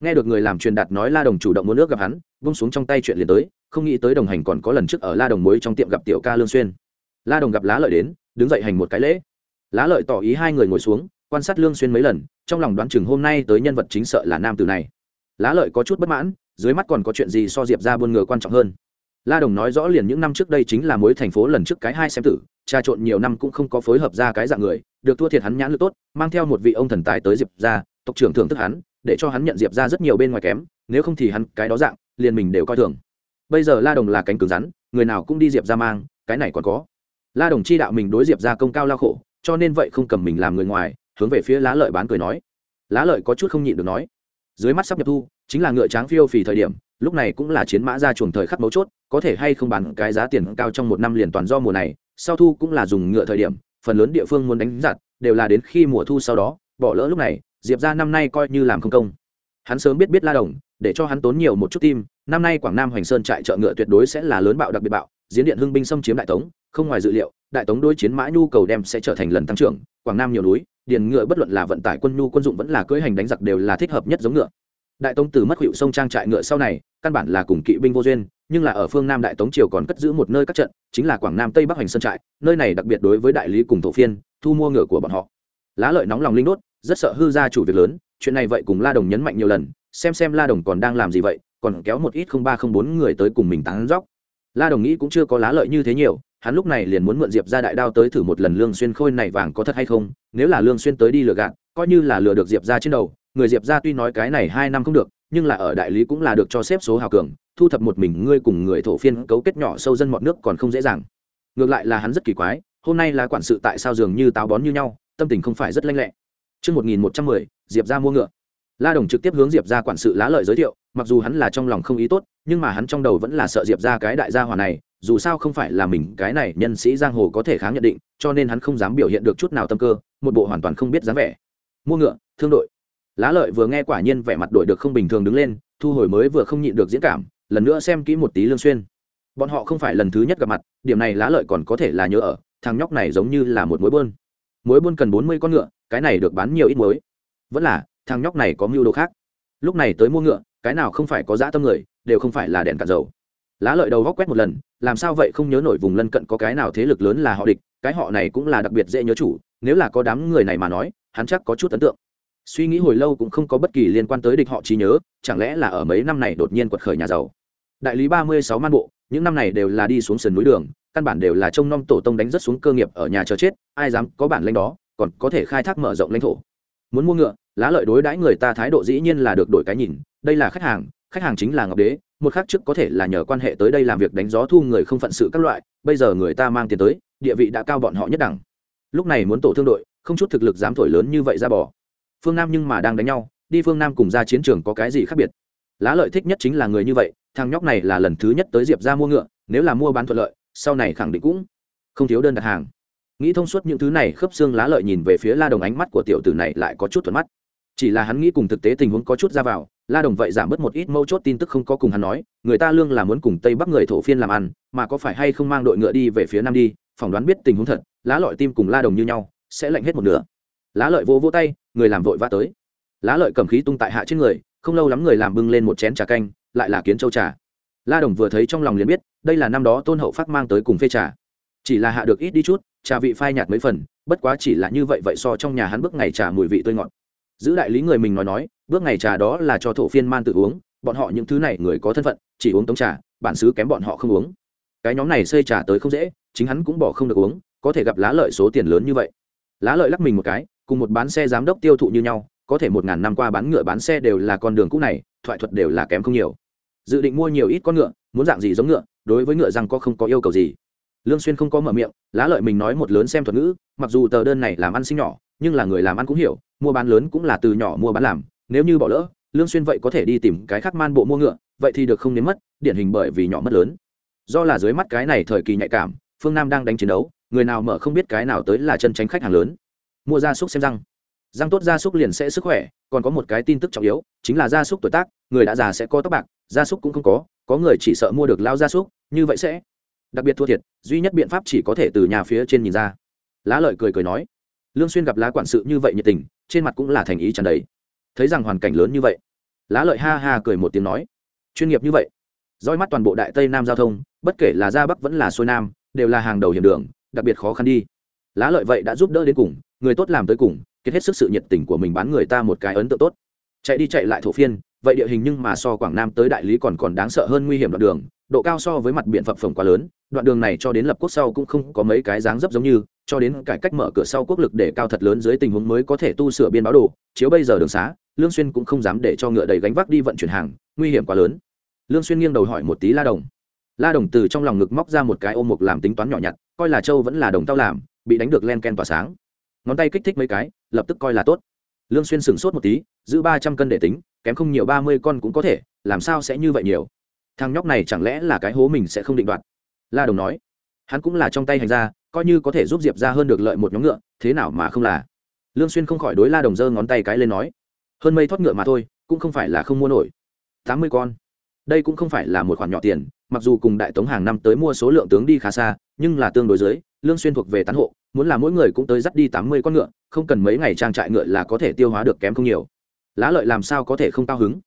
Nghe được người làm truyền đạt nói la đồng chủ động muốn nước gặp hắn bung xuống trong tay chuyện liền tới, không nghĩ tới đồng hành còn có lần trước ở la đồng muối trong tiệm gặp tiểu ca lương xuyên. La đồng gặp lá lợi đến, đứng dậy hành một cái lễ. Lá lợi tỏ ý hai người ngồi xuống quan sát lương xuyên mấy lần, trong lòng đoán chừng hôm nay tới nhân vật chính sợ là nam tử này. Lá lợi có chút bất mãn, dưới mắt còn có chuyện gì so diệp ra buôn ngựa quan trọng hơn. La đồng nói rõ liền những năm trước đây chính là mối thành phố lần trước cái hai xem tử, trà trộn nhiều năm cũng không có phối hợp ra cái dạng người, được thua thiệt hắn nhãn lực tốt, mang theo một vị ông thần tài tới diệp ra tộc trưởng thưởng thức hắn, để cho hắn nhận diệp ra rất nhiều bên ngoài kém, nếu không thì hắn cái đó dạng, liền mình đều coi thường. Bây giờ la đồng là cánh cứng rắn, người nào cũng đi diệp ra mang, cái này còn có. La đồng chi đạo mình đối diệp ra công cao lao khổ, cho nên vậy không cầm mình làm người ngoài hướng về phía lá lợi bán cười nói. Lá lợi có chút không nhịn được nói. Dưới mắt sắp nhập thu, chính là ngựa tráng phiêu phì thời điểm, lúc này cũng là chiến mã ra chuồng thời khắc mấu chốt, có thể hay không bán cái giá tiền cao trong một năm liền toàn do mùa này, sau thu cũng là dùng ngựa thời điểm, phần lớn địa phương muốn đánh giặt, đều là đến khi mùa thu sau đó, bỏ lỡ lúc này, diệp ra năm nay coi như làm không công. Hắn sớm biết biết la đồng, để cho hắn tốn nhiều một chút tim, năm nay quảng nam hoành sơn trại chợ ngựa tuyệt đối sẽ là lớn bạo đặc biệt bạo, diễn điện hưng binh xâm chiếm đại tống, không ngoài dự liệu, đại tống đối chiến mã nhu cầu đem sẽ trở thành lần tăng trưởng, quảng nam nhiều núi điền ngựa bất luận là vận tải quân nhu quân dụng vẫn là cưỡi hành đánh giặc đều là thích hợp nhất giống ngựa. Đại tống từ mất hiệu sông trang trại ngựa sau này, căn bản là cùng kỵ binh vô duyên, nhưng là ở phương nam đại tống triều còn cất giữ một nơi các trận, chính là quảng nam tây bắc hành sơn trại, nơi này đặc biệt đối với đại lý cùng thổ phiên, thu mua ngựa của bọn họ. Lá lợi nóng lòng linh đốt, rất sợ hư ra chủ việc lớn, chuyện này vậy cùng la đồng nhấn mạnh nhiều lần, xem xem la đồng còn đang làm gì vậy, còn kéo một ít không ba không bốn người tới cùng mình tán dóc. La đồng nghĩ cũng chưa có lá lợi như thế nhiều hắn lúc này liền muốn mượn diệp ra đại đao tới thử một lần lương xuyên khôi này vàng có thật hay không nếu là lương xuyên tới đi lừa gạt coi như là lừa được diệp ra trên đầu người diệp ra tuy nói cái này hai năm không được nhưng là ở đại lý cũng là được cho xếp số hào cường thu thập một mình ngươi cùng người thổ phiên cấu kết nhỏ sâu dân mọi nước còn không dễ dàng ngược lại là hắn rất kỳ quái hôm nay là quản sự tại sao dường như táo bón như nhau tâm tình không phải rất lanh lẹ Trước 1110, Diệp ra mua ngựa. La Đồng trực tiếp hướng Diệp ra quản sự lá lợi giới thiệu, mặc dù hắn là trong lòng không ý tốt, nhưng mà hắn trong đầu vẫn là sợ Diệp ra cái đại gia hỏa này, dù sao không phải là mình cái này nhân sĩ giang hồ có thể kháng nhận định, cho nên hắn không dám biểu hiện được chút nào tâm cơ, một bộ hoàn toàn không biết dáng vẻ. Mua ngựa, thương đội. Lá lợi vừa nghe quả nhiên vẻ mặt đội được không bình thường đứng lên, thu hồi mới vừa không nhịn được diễn cảm, lần nữa xem kỹ một tí Lương Xuyên. Bọn họ không phải lần thứ nhất gặp mặt, điểm này lá lợi còn có thể là nhớ ở, thằng nhóc này giống như là một mối buôn. Mối buôn cần bốn mươi con ngựa, cái này được bán nhiều ít mối. vẫn là thằng nhóc này có mưu đồ khác lúc này tới mua ngựa cái nào không phải có dã tâm người đều không phải là đèn cạn dầu lá lợi đầu góc quét một lần, làm sao vậy không nhớ nổi vùng lân cận có cái nào thế lực lớn là họ địch, cái họ này cũng là đặc biệt dễ nhớ chủ, nếu là có đám người này mà nói, hắn chắc có chút ấn tượng. Suy nghĩ hồi lâu cũng không có bất kỳ liên quan tới địch họ trí nhớ, chẳng lẽ là ở mấy năm này đột nhiên quật khởi nhà giàu. Đại lý ba mươi sáu man bộ, những năm này đều là đi xuống sườn núi đường, căn bản đều là trông nom tổ tông đánh rất xuống cơ nghiệp ở nhà chờ chết, ai dám có bản lanh đó, còn có thể khai thác mở rộng lãnh thổ. Muốn mua ngựa, lá lợi đối đãi người ta thái độ dĩ nhiên là được đổi cái nhìn, đây là khách hàng khách hàng chính là ngọc đế, một khác trước có thể là nhờ quan hệ tới đây làm việc đánh gió thu người không phận sự các loại, bây giờ người ta mang tiền tới, địa vị đã cao bọn họ nhất đẳng. Lúc này muốn tổ thương đội, không chút thực lực dám thổi lớn như vậy ra bỏ phương nam nhưng mà đang đánh nhau, đi phương nam cùng ra chiến trường có cái gì khác biệt? Lá lợi thích nhất chính là người như vậy, thằng nhóc này là lần thứ nhất tới diệp ra mua ngựa, nếu là mua bán thuận lợi, sau này khẳng định cũng không thiếu đơn đặt hàng. Nghĩ thông suốt những thứ này, khớp xương lá lợi nhìn về phía la đồng ánh mắt của tiểu tử này lại có chút thuận mắt. Chỉ là hắn nghĩ cùng thực tế tình huống có chút ra vào la đồng vậy giảm bớt một ít mâu chốt tin tức không có cùng hắn nói, người ta lương là muốn cùng tây bắc người thổ phiên làm ăn, mà có phải hay không mang đội ngựa đi về phía nam đi, phỏng đoán biết tình huống thật, lá lợi tim cùng la đồng như nhau, sẽ lạnh hết một nửa. Lá lợi vô vô tay, người làm vội vã tới. Lá lợi cầm khí tung tại hạ trên người, không lâu lắm người làm bưng lên một chén trà canh, lại là kiến châu trà. La đồng vừa thấy trong lòng liền biết, đây là năm đó tôn hậu phát mang tới cùng phê trà. Chỉ là hạ được ít đi chút, trà vị phai nhạt mấy phần, bất quá chỉ là như vậy vậy so trong nhà hắn bước ngày trà mùi vị tươi ngọt giữ đại lý người mình nói nói, bước ngày trà đó là cho thổ phiên man tự uống, bọn họ những thứ này người có thân phận, chỉ uống tống trà, bản xứ kém bọn họ không uống. Cái nhóm này xây trà tới không dễ, chính hắn cũng bỏ không được uống, có thể gặp lá lợi số tiền lớn như vậy. Lá lợi lắc mình một cái, cùng một bán xe giám đốc tiêu thụ như nhau, có thể một ngàn năm qua bán ngựa bán xe đều là con đường cũ này, thoại thuật đều là kém không nhiều. Dự định mua nhiều ít con ngựa, muốn dạng gì giống ngựa, đối với ngựa rằng có không có yêu cầu gì. Lương xuyên không có mở miệng, lá lợi mình nói một lớn xem thuật ngữ, mặc dù tờ đơn này làm ăn sinh nhỏ, nhưng là người làm ăn cũng hiểu mua bán lớn cũng là từ nhỏ mua bán làm, nếu như bỏ lỡ, lương xuyên vậy có thể đi tìm cái khác man bộ mua ngựa, vậy thì được không nếm mất, điển hình bởi vì nhỏ mất lớn. Do là dưới mắt cái này thời kỳ nhạy cảm, phương nam đang đánh chiến đấu, người nào mở không biết cái nào tới là chân tránh khách hàng lớn. Mua gia súc xem răng. Răng tốt gia súc liền sẽ sức khỏe, còn có một cái tin tức trọng yếu, chính là gia súc tuổi tác, người đã già sẽ có tóc bạc, gia súc cũng không có có người chỉ sợ mua được lao gia súc, như vậy sẽ đặc biệt thua thiệt, duy nhất biện pháp chỉ có thể từ nhà phía trên nhìn ra. Lá lợi cười cười nói, lương xuyên gặp lá quản sự như vậy nhiệt tình trên mặt cũng là thành ý tràn đầy. Thấy rằng hoàn cảnh lớn như vậy, lá lợi ha ha cười một tiếng nói, chuyên nghiệp như vậy, dõi mắt toàn bộ đại tây nam giao thông, bất kể là ra bắc vẫn là xuôi nam, đều là hàng đầu hiểm đường, đặc biệt khó khăn đi. Lá lợi vậy đã giúp đỡ đến cùng, người tốt làm tới cùng kết hết sức sự nhiệt tình của mình bán người ta một cái ấn tượng tốt. Chạy đi chạy lại thổ phiên vậy địa hình nhưng mà so quảng nam tới đại lý còn còn đáng sợ hơn nguy hiểm đoạn đường, độ cao so với mặt biển phập phồng quá lớn, đoạn đường này cho đến lập quốc sau cũng không có mấy cái dáng dấp giống như, cho đến cải cách mở cửa sau quốc lực để cao thật lớn dưới tình huống mới có thể tu sửa biên báo đồ, chiếu bây giờ đường xá, lương xuyên cũng không dám để cho ngựa đầy gánh vác đi vận chuyển hàng, nguy hiểm quá lớn. Lương xuyên nghiêng đầu hỏi một tí la đồng. La đồng từ trong lòng ngực móc ra một cái ôm mục làm tính toán nhỏ nhặt, coi là châu vẫn là đồng tao làm, bị đánh được len ken tỏa sáng. Ngón tay kích thích mấy cái, lập tức coi là tốt. Lương xuyên sửng sốt một tí, giữ ba trăm cân để tính kém không nhiều ba mươi con cũng có thể, làm sao sẽ như vậy nhiều? Thằng nhóc này chẳng lẽ là cái hố mình sẽ không định đoạt? La đồng nói. Hắn cũng là trong tay hành ra coi như có thể giúp diệp ra hơn được lợi một nhóm ngựa, thế nào mà không là? Lương xuyên không khỏi đối la đồng giơ ngón tay cái lên nói. Hơn mây thoát ngựa mà thôi, cũng không phải là không mua nổi. Tám mươi con. Đây cũng không phải là một khoản nhỏ tiền, mặc dù cùng đại tống hàng năm tới mua số lượng tướng đi khá xa, nhưng là tương đối dưới, lương xuyên thuộc về tán hộ, muốn là mỗi người cũng tới dắt đi tám mươi con ngựa, không cần mấy ngày trang trại ngựa là có thể tiêu hóa được kém không nhiều lá lợi làm sao có thể không cao hứng?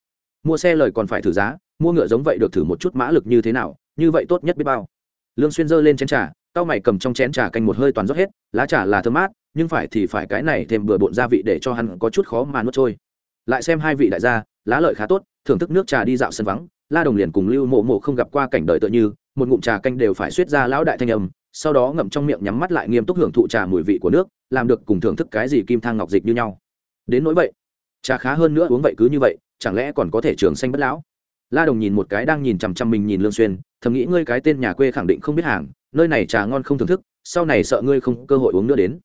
Mua xe lời còn phải thử giá, mua ngựa giống vậy được thử một chút mã lực như thế nào, như vậy tốt nhất biết bao. Lương xuyên giơ lên chén trà tao mày cầm trong chén trà canh một hơi toàn rót hết, lá trà là thơm mát, nhưng phải thì phải cái này thêm bừa bộn gia vị để cho hắn có chút khó mà nuốt trôi. Lại xem hai vị đại gia, lá lợi khá tốt, thưởng thức nước trà đi dạo sân vắng, la đồng liền cùng lưu mộ mộ không gặp qua cảnh đời tựa như, một ngụm trà canh đều phải suýt ra lão đại thanh âm, sau đó ngậm trong miệng nhắm mắt lại nghiêm túc hưởng thụ trà mùi vị của nước, làm được cùng thưởng thức cái gì kim thang ngọc dịch như nhau. Đến nỗi vậy trà khá hơn nữa uống vậy cứ như vậy, chẳng lẽ còn có thể trường xanh bất lão? La đồng nhìn một cái đang nhìn chằm chằm mình nhìn lương xuyên, thầm nghĩ ngươi cái tên nhà quê khẳng định không biết hàng, nơi này trà ngon không thưởng thức, sau này sợ ngươi không cơ hội uống nữa đến.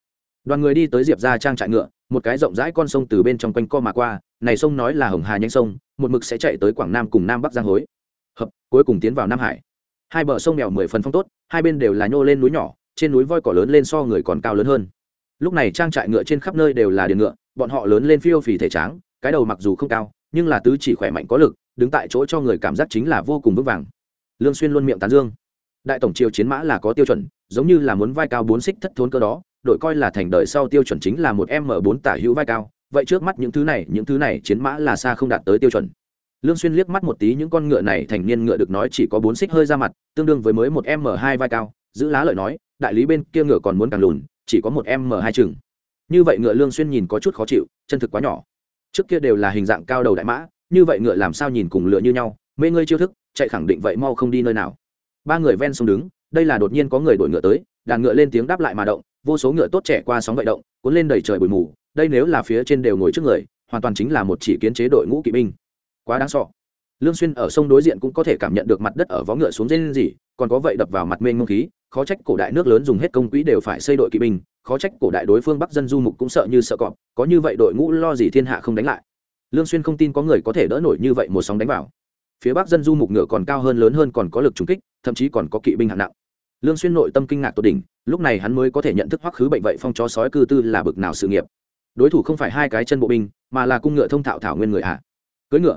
Đoàn người đi tới diệp gia trang trại ngựa, một cái rộng rãi con sông từ bên trong quanh co mà qua, này sông nói là hồng hà nhanh sông, một mực sẽ chạy tới quảng nam cùng nam bắc giang hối. Hợp, cuối cùng tiến vào nam hải. Hai bờ sông mèo mười phần phong tốt, hai bên đều là nhô lên núi nhỏ, trên núi voi cỏ lớn lên so người còn cao lớn hơn. Lúc này trang trại ngựa trên khắp nơi đều là điện ngựa bọn họ lớn lên phiêu phì thể tráng, cái đầu mặc dù không cao, nhưng là tứ chỉ khỏe mạnh có lực, đứng tại chỗ cho người cảm giác chính là vô cùng vững vàng. Lương xuyên luôn miệng tán dương. Đại tổng triều chiến mã là có tiêu chuẩn, giống như là muốn vai cao bốn xích thất thốn cơ đó, đội coi là thành đời sau tiêu chuẩn chính là một m bốn tả hữu vai cao, vậy trước mắt những thứ này, những thứ này chiến mã là xa không đạt tới tiêu chuẩn. Lương xuyên liếc mắt một tí những con ngựa này thành niên ngựa được nói chỉ có bốn xích hơi ra mặt, tương đương với mới một m hai vai cao, giữ lá lợi nói, đại lý bên kia ngựa còn muốn càng lùn, chỉ có một m hai chừng như vậy ngựa lương xuyên nhìn có chút khó chịu, chân thực quá nhỏ. Trước kia đều là hình dạng cao đầu đại mã, như vậy ngựa làm sao nhìn cùng lựa như nhau, mê ngươi chiêu thức, chạy khẳng định vậy mau không đi nơi nào. Ba người ven sông đứng, đây là đột nhiên có người đuổi ngựa tới, đàn ngựa lên tiếng đáp lại mà động, vô số ngựa tốt trẻ qua sóng vậy động, cuốn lên đầy trời bụi mù, đây nếu là phía trên đều ngồi trước người, hoàn toàn chính là một chỉ kiến chế đội ngũ kỵ binh. Quá đáng sợ lương xuyên ở sông đối diện cũng có thể cảm nhận được mặt đất ở vó ngựa xuống dây gì còn có vậy đập vào mặt mênh mông khí, khó trách cổ đại nước lớn dùng hết công quỹ đều phải xây đội kỵ binh, khó trách cổ đại đối phương bắc dân du mục cũng sợ như sợ cọp, có như vậy đội ngũ lo gì thiên hạ không đánh lại. Lương xuyên không tin có người có thể đỡ nổi như vậy một sóng đánh vào. Phía bắc dân du mục ngựa còn cao hơn lớn hơn còn có lực trúng kích, thậm chí còn có kỵ binh hạng nặng. Lương xuyên nội tâm kinh ngạc tột đỉnh, lúc này hắn mới có thể nhận thức hoắc khứ bệnh vậy phong chó sói cư tư là bực nào sự nghiệp. Đối thủ không phải hai cái chân bộ binh, mà là cung ngựa thông thạo thảo nguyên người hạ. Cưỡi ngựa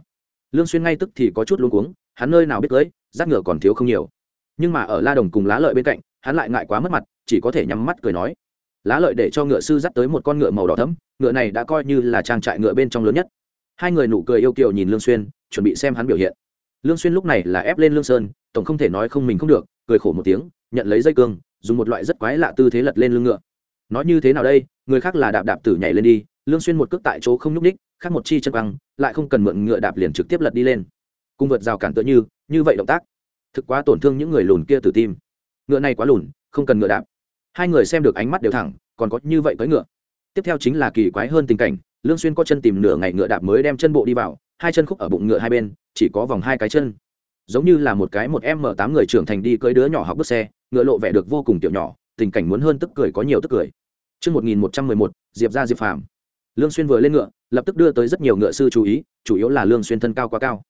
lương xuyên ngay tức thì có chút luống cuống, hắn nơi nào biết cưỡi dắt ngựa còn thiếu không nhiều. Nhưng mà ở la đồng cùng lá lợi bên cạnh, hắn lại ngại quá mất mặt, chỉ có thể nhắm mắt cười nói. Lá lợi để cho ngựa sư dắt tới một con ngựa màu đỏ thẫm, ngựa này đã coi như là trang trại ngựa bên trong lớn nhất. Hai người nụ cười yêu kiều nhìn lương xuyên, chuẩn bị xem hắn biểu hiện. Lương xuyên lúc này là ép lên lương sơn, tổng không thể nói không mình không được, cười khổ một tiếng, nhận lấy dây cương, dùng một loại rất quái lạ tư thế lật lên lưng ngựa. Nói như thế nào đây, người khác là đạp đạp tử nhảy lên đi lương xuyên một cước tại chỗ không nhúc ních khác một chi chân băng lại không cần mượn ngựa đạp liền trực tiếp lật đi lên. Cung vượt rào cản tựa như như vậy động tác thực quá tổn thương những người lùn kia từ tim. Ngựa này quá lùn không cần ngựa đạp. Hai người xem được ánh mắt đều thẳng còn có như vậy tới ngựa. Tiếp theo chính là kỳ quái hơn tình cảnh lương xuyên có chân tìm nửa ngày ngựa đạp mới đem chân bộ đi vào hai chân khúc ở bụng ngựa hai bên chỉ có vòng hai cái chân. Giống như là một cái một m tám người trưởng thành đi cưới đứa nhỏ học bước xe ngựa lộ vẻ được vô cùng tiểu nhỏ tình cảnh muốn hơn tức cười có nhiều tức cười. Trước 1111, Diệp ra Diệp Phàm. Lương Xuyên vừa lên ngựa, lập tức đưa tới rất nhiều ngựa sư chú ý, chủ yếu là Lương Xuyên thân cao quá cao.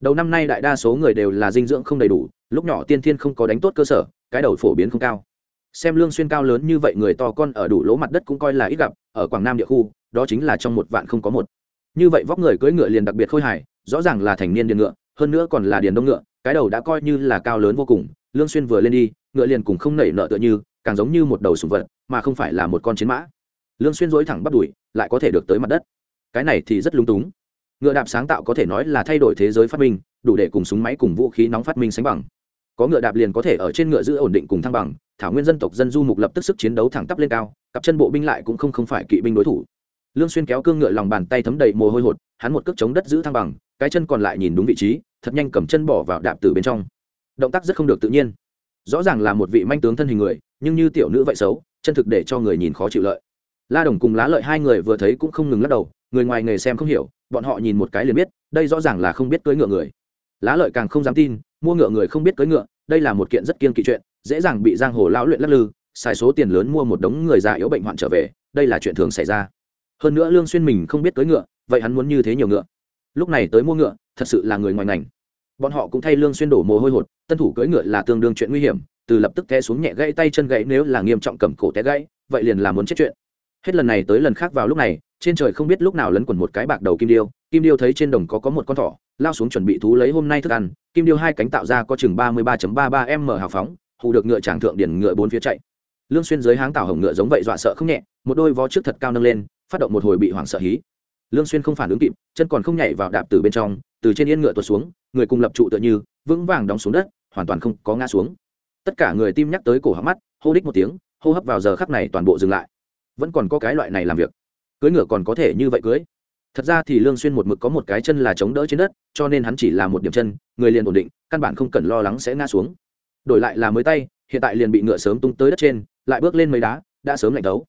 Đầu năm nay đại đa số người đều là dinh dưỡng không đầy đủ, lúc nhỏ tiên thiên không có đánh tốt cơ sở, cái đầu phổ biến không cao. Xem Lương Xuyên cao lớn như vậy người to con ở đủ lỗ mặt đất cũng coi là ít gặp, ở Quảng Nam địa khu, đó chính là trong một vạn không có một. Như vậy vóc người cưỡi ngựa liền đặc biệt khôi hài, rõ ràng là thành niên điền ngựa, hơn nữa còn là điền đông ngựa, cái đầu đã coi như là cao lớn vô cùng, Lương Xuyên vừa lên đi, ngựa liền cùng không nảy nợ tựa như, càng giống như một đầu sủng vật, mà không phải là một con chiến mã. Lương Xuyên dối thẳng bắt đuổi, lại có thể được tới mặt đất. Cái này thì rất lung túng. Ngựa đạp sáng tạo có thể nói là thay đổi thế giới phát minh, đủ để cùng súng máy cùng vũ khí nóng phát minh sánh bằng. Có ngựa đạp liền có thể ở trên ngựa giữ ổn định cùng thăng bằng, thảo nguyên dân tộc dân du mục lập tức sức chiến đấu thẳng tắp lên cao, cặp chân bộ binh lại cũng không không phải kỵ binh đối thủ. Lương Xuyên kéo cương ngựa lòng bàn tay thấm đầy mồ hôi hột, hắn một cước chống đất giữ thăng bằng, cái chân còn lại nhìn đúng vị trí, thật nhanh cầm chân bỏ vào đạp từ bên trong. Động tác rất không được tự nhiên. Rõ ràng là một vị manh tướng thân hình người, nhưng như tiểu nữ vậy xấu, chân thực để cho người nhìn khó chịu lợi la đồng cùng lá lợi hai người vừa thấy cũng không ngừng lắc đầu, người ngoài nghề xem không hiểu, bọn họ nhìn một cái liền biết, đây rõ ràng là không biết cưỡi ngựa người. Lá lợi càng không dám tin, mua ngựa người không biết cưỡi ngựa, đây là một kiện rất kiên kỵ chuyện, dễ dàng bị giang hồ lão luyện lắc lư, xài số tiền lớn mua một đống người già yếu bệnh hoạn trở về, đây là chuyện thường xảy ra. Hơn nữa lương xuyên mình không biết cưỡi ngựa, vậy hắn muốn như thế nhiều ngựa? Lúc này tới mua ngựa, thật sự là người ngoài ngành. Bọn họ cũng thay lương xuyên đổ mồ hôi hột, tân thủ cưỡi ngựa là tương đương chuyện nguy hiểm, từ lập tức té xuống nhẹ gãy tay chân gãy nếu là nghiêm trọng cầm cổ té gãy, vậy liền là muốn chết chuyện hết lần này tới lần khác vào lúc này, trên trời không biết lúc nào lấn quẩn một cái bạc đầu kim điêu kim điêu thấy trên đồng có có một con thỏ, lao xuống chuẩn bị thú lấy hôm nay thức ăn, kim điêu hai cánh tạo ra có chừng ba mươi ba ba ba m hào phóng, hù được ngựa tràng thượng điển ngựa bốn phía chạy. Lương xuyên dưới háng tảo hồng ngựa giống vậy dọa sợ không nhẹ, một đôi vó trước thật cao nâng lên, phát động một hồi bị hoảng sợ hí. Lương xuyên không phản ứng kịp, chân còn không nhảy vào đạp từ bên trong, từ trên yên ngựa tuột xuống, người cùng lập trụ tựa như, vững vàng đóng xuống đất, hoàn toàn không có ngã xuống. Tất cả người tim nhắc tới cổ họng mắt, hô đích một tiếng, hô hấp vào giờ khắc này toàn bộ dừng lại vẫn còn có cái loại này làm việc. Cưới ngựa còn có thể như vậy cưới. Thật ra thì lương xuyên một mực có một cái chân là chống đỡ trên đất, cho nên hắn chỉ là một điểm chân, người liền ổn định, căn bản không cần lo lắng sẽ ngã xuống. Đổi lại là mới tay, hiện tại liền bị ngựa sớm tung tới đất trên, lại bước lên mấy đá, đã sớm lạnh đấu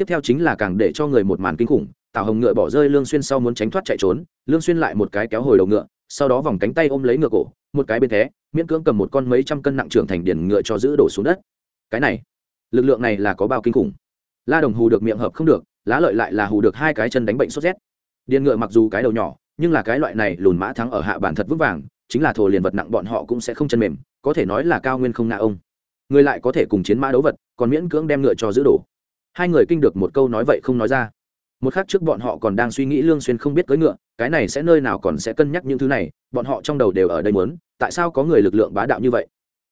tiếp theo chính là càng để cho người một màn kinh khủng, tào hồng ngựa bỏ rơi lương xuyên sau muốn tránh thoát chạy trốn, lương xuyên lại một cái kéo hồi đầu ngựa, sau đó vòng cánh tay ôm lấy ngựa cổ, một cái bên thế, miễn cưỡng cầm một con mấy trăm cân nặng trưởng thành điển ngựa cho giữ đổ xuống đất. Cái này, lực lượng này là có bao kinh khủng la đồng hù được miệng hợp không được, lá lợi lại là hù được hai cái chân đánh bệnh sốt rét. Điền ngựa mặc dù cái đầu nhỏ, nhưng là cái loại này lùn mã thắng ở hạ bản thật vững vàng, chính là thổ liền vật nặng bọn họ cũng sẽ không chân mềm, có thể nói là cao nguyên không ngã ông. Người lại có thể cùng chiến mã đấu vật, còn miễn cưỡng đem ngựa cho giữ đổ. Hai người kinh được một câu nói vậy không nói ra. Một khác trước bọn họ còn đang suy nghĩ lương xuyên không biết cưỡi ngựa, cái này sẽ nơi nào còn sẽ cân nhắc những thứ này, bọn họ trong đầu đều ở đây muốn, tại sao có người lực lượng bá đạo như vậy?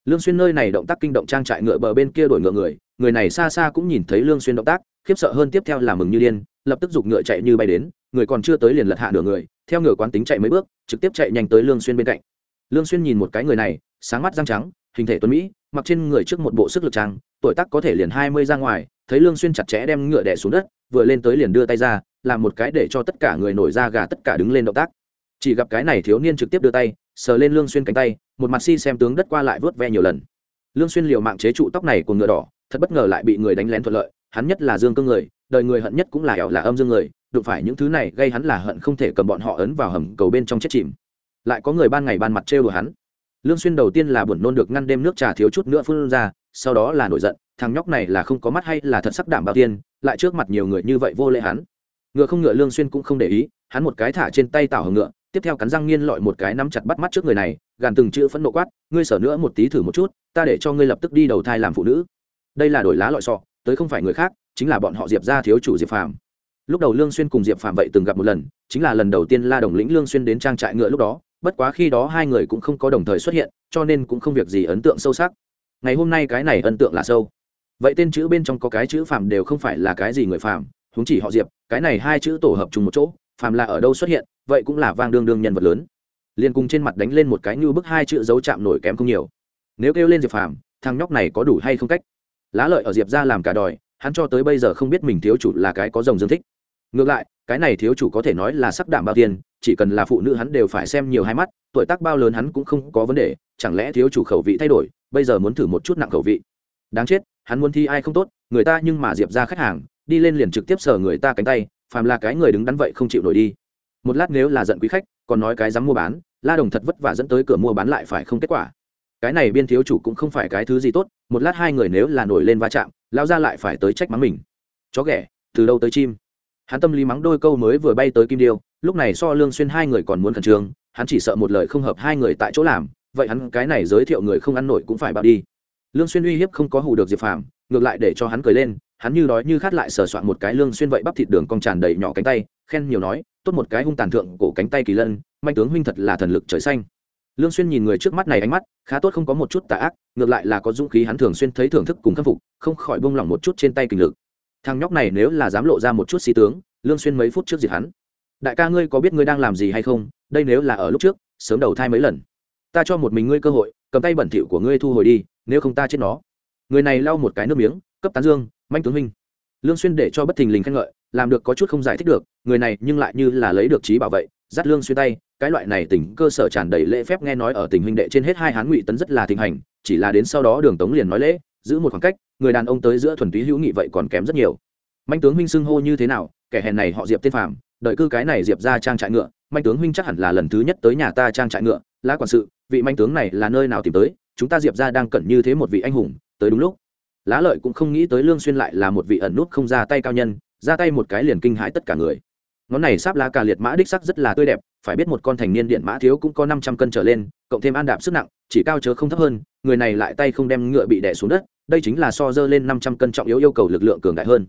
Lương xuyên nơi này động tác kinh động trang trại ngựa bờ bên kia đổi ngựa người người này xa xa cũng nhìn thấy lương xuyên động tác, khiếp sợ hơn tiếp theo là mừng như điên, lập tức giục ngựa chạy như bay đến, người còn chưa tới liền lật hạ nửa người, theo ngựa quán tính chạy mấy bước, trực tiếp chạy nhanh tới lương xuyên bên cạnh. Lương xuyên nhìn một cái người này, sáng mắt răng trắng, hình thể tuấn mỹ, mặc trên người trước một bộ sức lực trang, tuổi tác có thể liền hai mươi ra ngoài, thấy lương xuyên chặt chẽ đem ngựa đè xuống đất, vừa lên tới liền đưa tay ra, làm một cái để cho tất cả người nổi ra gà tất cả đứng lên động tác. Chỉ gặp cái này thiếu niên trực tiếp đưa tay sờ lên lương xuyên cánh tay một mặt si xem tướng đất qua lại vớt ve nhiều lần lương xuyên liều mạng chế trụ tóc này của ngựa đỏ thật bất ngờ lại bị người đánh lén thuận lợi hắn nhất là dương cương người đời người hận nhất cũng là ẻo là âm dương người đụng phải những thứ này gây hắn là hận không thể cầm bọn họ ấn vào hầm cầu bên trong chết chìm lại có người ban ngày ban mặt trêu đùa hắn lương xuyên đầu tiên là buồn nôn được ngăn đêm nước trà thiếu chút nữa phun ra sau đó là nổi giận thằng nhóc này là không có mắt hay là thật sắc đảm bảo tiên lại trước mặt nhiều người như vậy vô lễ hắn ngựa không ngựa lương xuyên cũng không để ý hắn một cái thả trên tay tảo hồng ngựa tiếp theo cắn răng nghiên lọi một cái nắm chặt bắt mắt trước người này, gàn từng chữ phẫn nộ quát, ngươi sở nữa một tí thử một chút, ta để cho ngươi lập tức đi đầu thai làm phụ nữ. Đây là đổi lá lọi sọ, tới không phải người khác, chính là bọn họ diệp gia thiếu chủ diệp phàm. Lúc đầu lương xuyên cùng diệp phàm vậy từng gặp một lần, chính là lần đầu tiên la đồng lĩnh lương xuyên đến trang trại ngựa lúc đó, bất quá khi đó hai người cũng không có đồng thời xuất hiện, cho nên cũng không việc gì ấn tượng sâu sắc. Ngày hôm nay cái này ấn tượng là sâu. Vậy tên chữ bên trong có cái chữ phàm đều không phải là cái gì người phàm chúng chỉ họ diệp, cái này hai chữ tổ hợp chung một chỗ, phàm là ở đâu xuất hiện vậy cũng là vang đương đương nhân vật lớn. Liền cùng trên mặt đánh lên một cái như bức hai chữ dấu chạm nổi kém không nhiều. Nếu kêu lên diệp phàm, thằng nhóc này có đủ hay không cách? Lá lợi ở diệp ra làm cả đòi, hắn cho tới bây giờ không biết mình thiếu chủ là cái có rồng dương thích. Ngược lại, cái này thiếu chủ có thể nói là sắc đảm bao tiền, chỉ cần là phụ nữ hắn đều phải xem nhiều hai mắt, tuổi tác bao lớn hắn cũng không có vấn đề, chẳng lẽ thiếu chủ khẩu vị thay đổi, bây giờ muốn thử một chút nặng khẩu vị. Đáng chết, hắn muốn thi ai không tốt, người ta nhưng mà diệp ra khách hàng, đi lên liền trực tiếp sờ người ta cánh tay, phàm là cái người đứng đắn vậy không chịu nổi đi một lát nếu là giận quý khách, còn nói cái dám mua bán, la đồng thật vất vả dẫn tới cửa mua bán lại phải không kết quả? Cái này biên thiếu chủ cũng không phải cái thứ gì tốt, một lát hai người nếu là nổi lên va chạm lao ra lại phải tới trách mắng mình. Chó ghẻ, từ đâu tới chim? Hắn tâm lý mắng đôi câu mới vừa bay tới kim điêu, lúc này so lương xuyên hai người còn muốn khẩn trương, hắn chỉ sợ một lời không hợp hai người tại chỗ làm, vậy hắn cái này giới thiệu người không ăn nổi cũng phải bạo đi. Lương xuyên uy hiếp không có hù được diệp phàm, ngược lại để cho hắn cười lên, hắn như đói như khát lại sờ soạn một cái lương xuyên vậy bắp thịt đường cong tràn đầy nhỏ cánh tay, khen nhiều nói tốt một cái hung tàn thượng cổ cánh tay kỳ lân manh tướng huynh thật là thần lực trời xanh. Lương xuyên nhìn người trước mắt này ánh mắt, khá tốt không có một chút tà ác, ngược lại là có dũng khí hắn thường xuyên thấy thưởng thức cùng khâm phục, không khỏi buông lỏng một chút trên tay kình lực. Thằng nhóc này nếu là dám lộ ra một chút xí tướng, lương xuyên mấy phút trước diệt hắn. Đại ca ngươi có biết ngươi đang làm gì hay không? Đây nếu là ở lúc trước, sớm đầu thai mấy lần. Ta cho một mình ngươi cơ hội, cầm tay bẩn thỉu của ngươi thu hồi đi, nếu không ta chết nó. Người này lau một cái nước miếng, cấp tán dương manh tướng huynh. Lương xuyên để cho bất thình lình khen ngợi làm được có chút không giải thích được, người này nhưng lại như là lấy được trí bảo vệ dắt lương xuyên tay, cái loại này tình cơ sở tràn đầy lễ phép nghe nói ở tình huynh đệ trên hết hai hán ngụy tấn rất là thịnh hành, chỉ là đến sau đó đường tống liền nói lễ, giữ một khoảng cách, người đàn ông tới giữa thuần túy hữu nghị vậy còn kém rất nhiều. Manh tướng huynh xưng hô như thế nào, kẻ hèn này họ diệp tên phàm, đợi cư cái này diệp ra trang trại ngựa, manh tướng huynh chắc hẳn là lần thứ nhất tới nhà ta trang trại ngựa, lá quản sự, vị manh tướng này là nơi nào tìm tới, chúng ta diệp ra đang cẩn như thế một vị anh hùng, tới đúng lúc. Lá lợi cũng không nghĩ tới lương xuyên lại là một vị ẩn nút không ra tay cao nhân ra tay một cái liền kinh hãi tất cả người. Ngón này sáp lá cà liệt mã đích sắc rất là tươi đẹp, phải biết một con thành niên điện mã thiếu cũng có năm trăm cân trở lên, cộng thêm an đạp sức nặng, chỉ cao chớ không thấp hơn, người này lại tay không đem ngựa bị đè xuống đất, đây chính là so dơ lên năm trăm cân trọng yếu yêu cầu lực lượng cường đại hơn.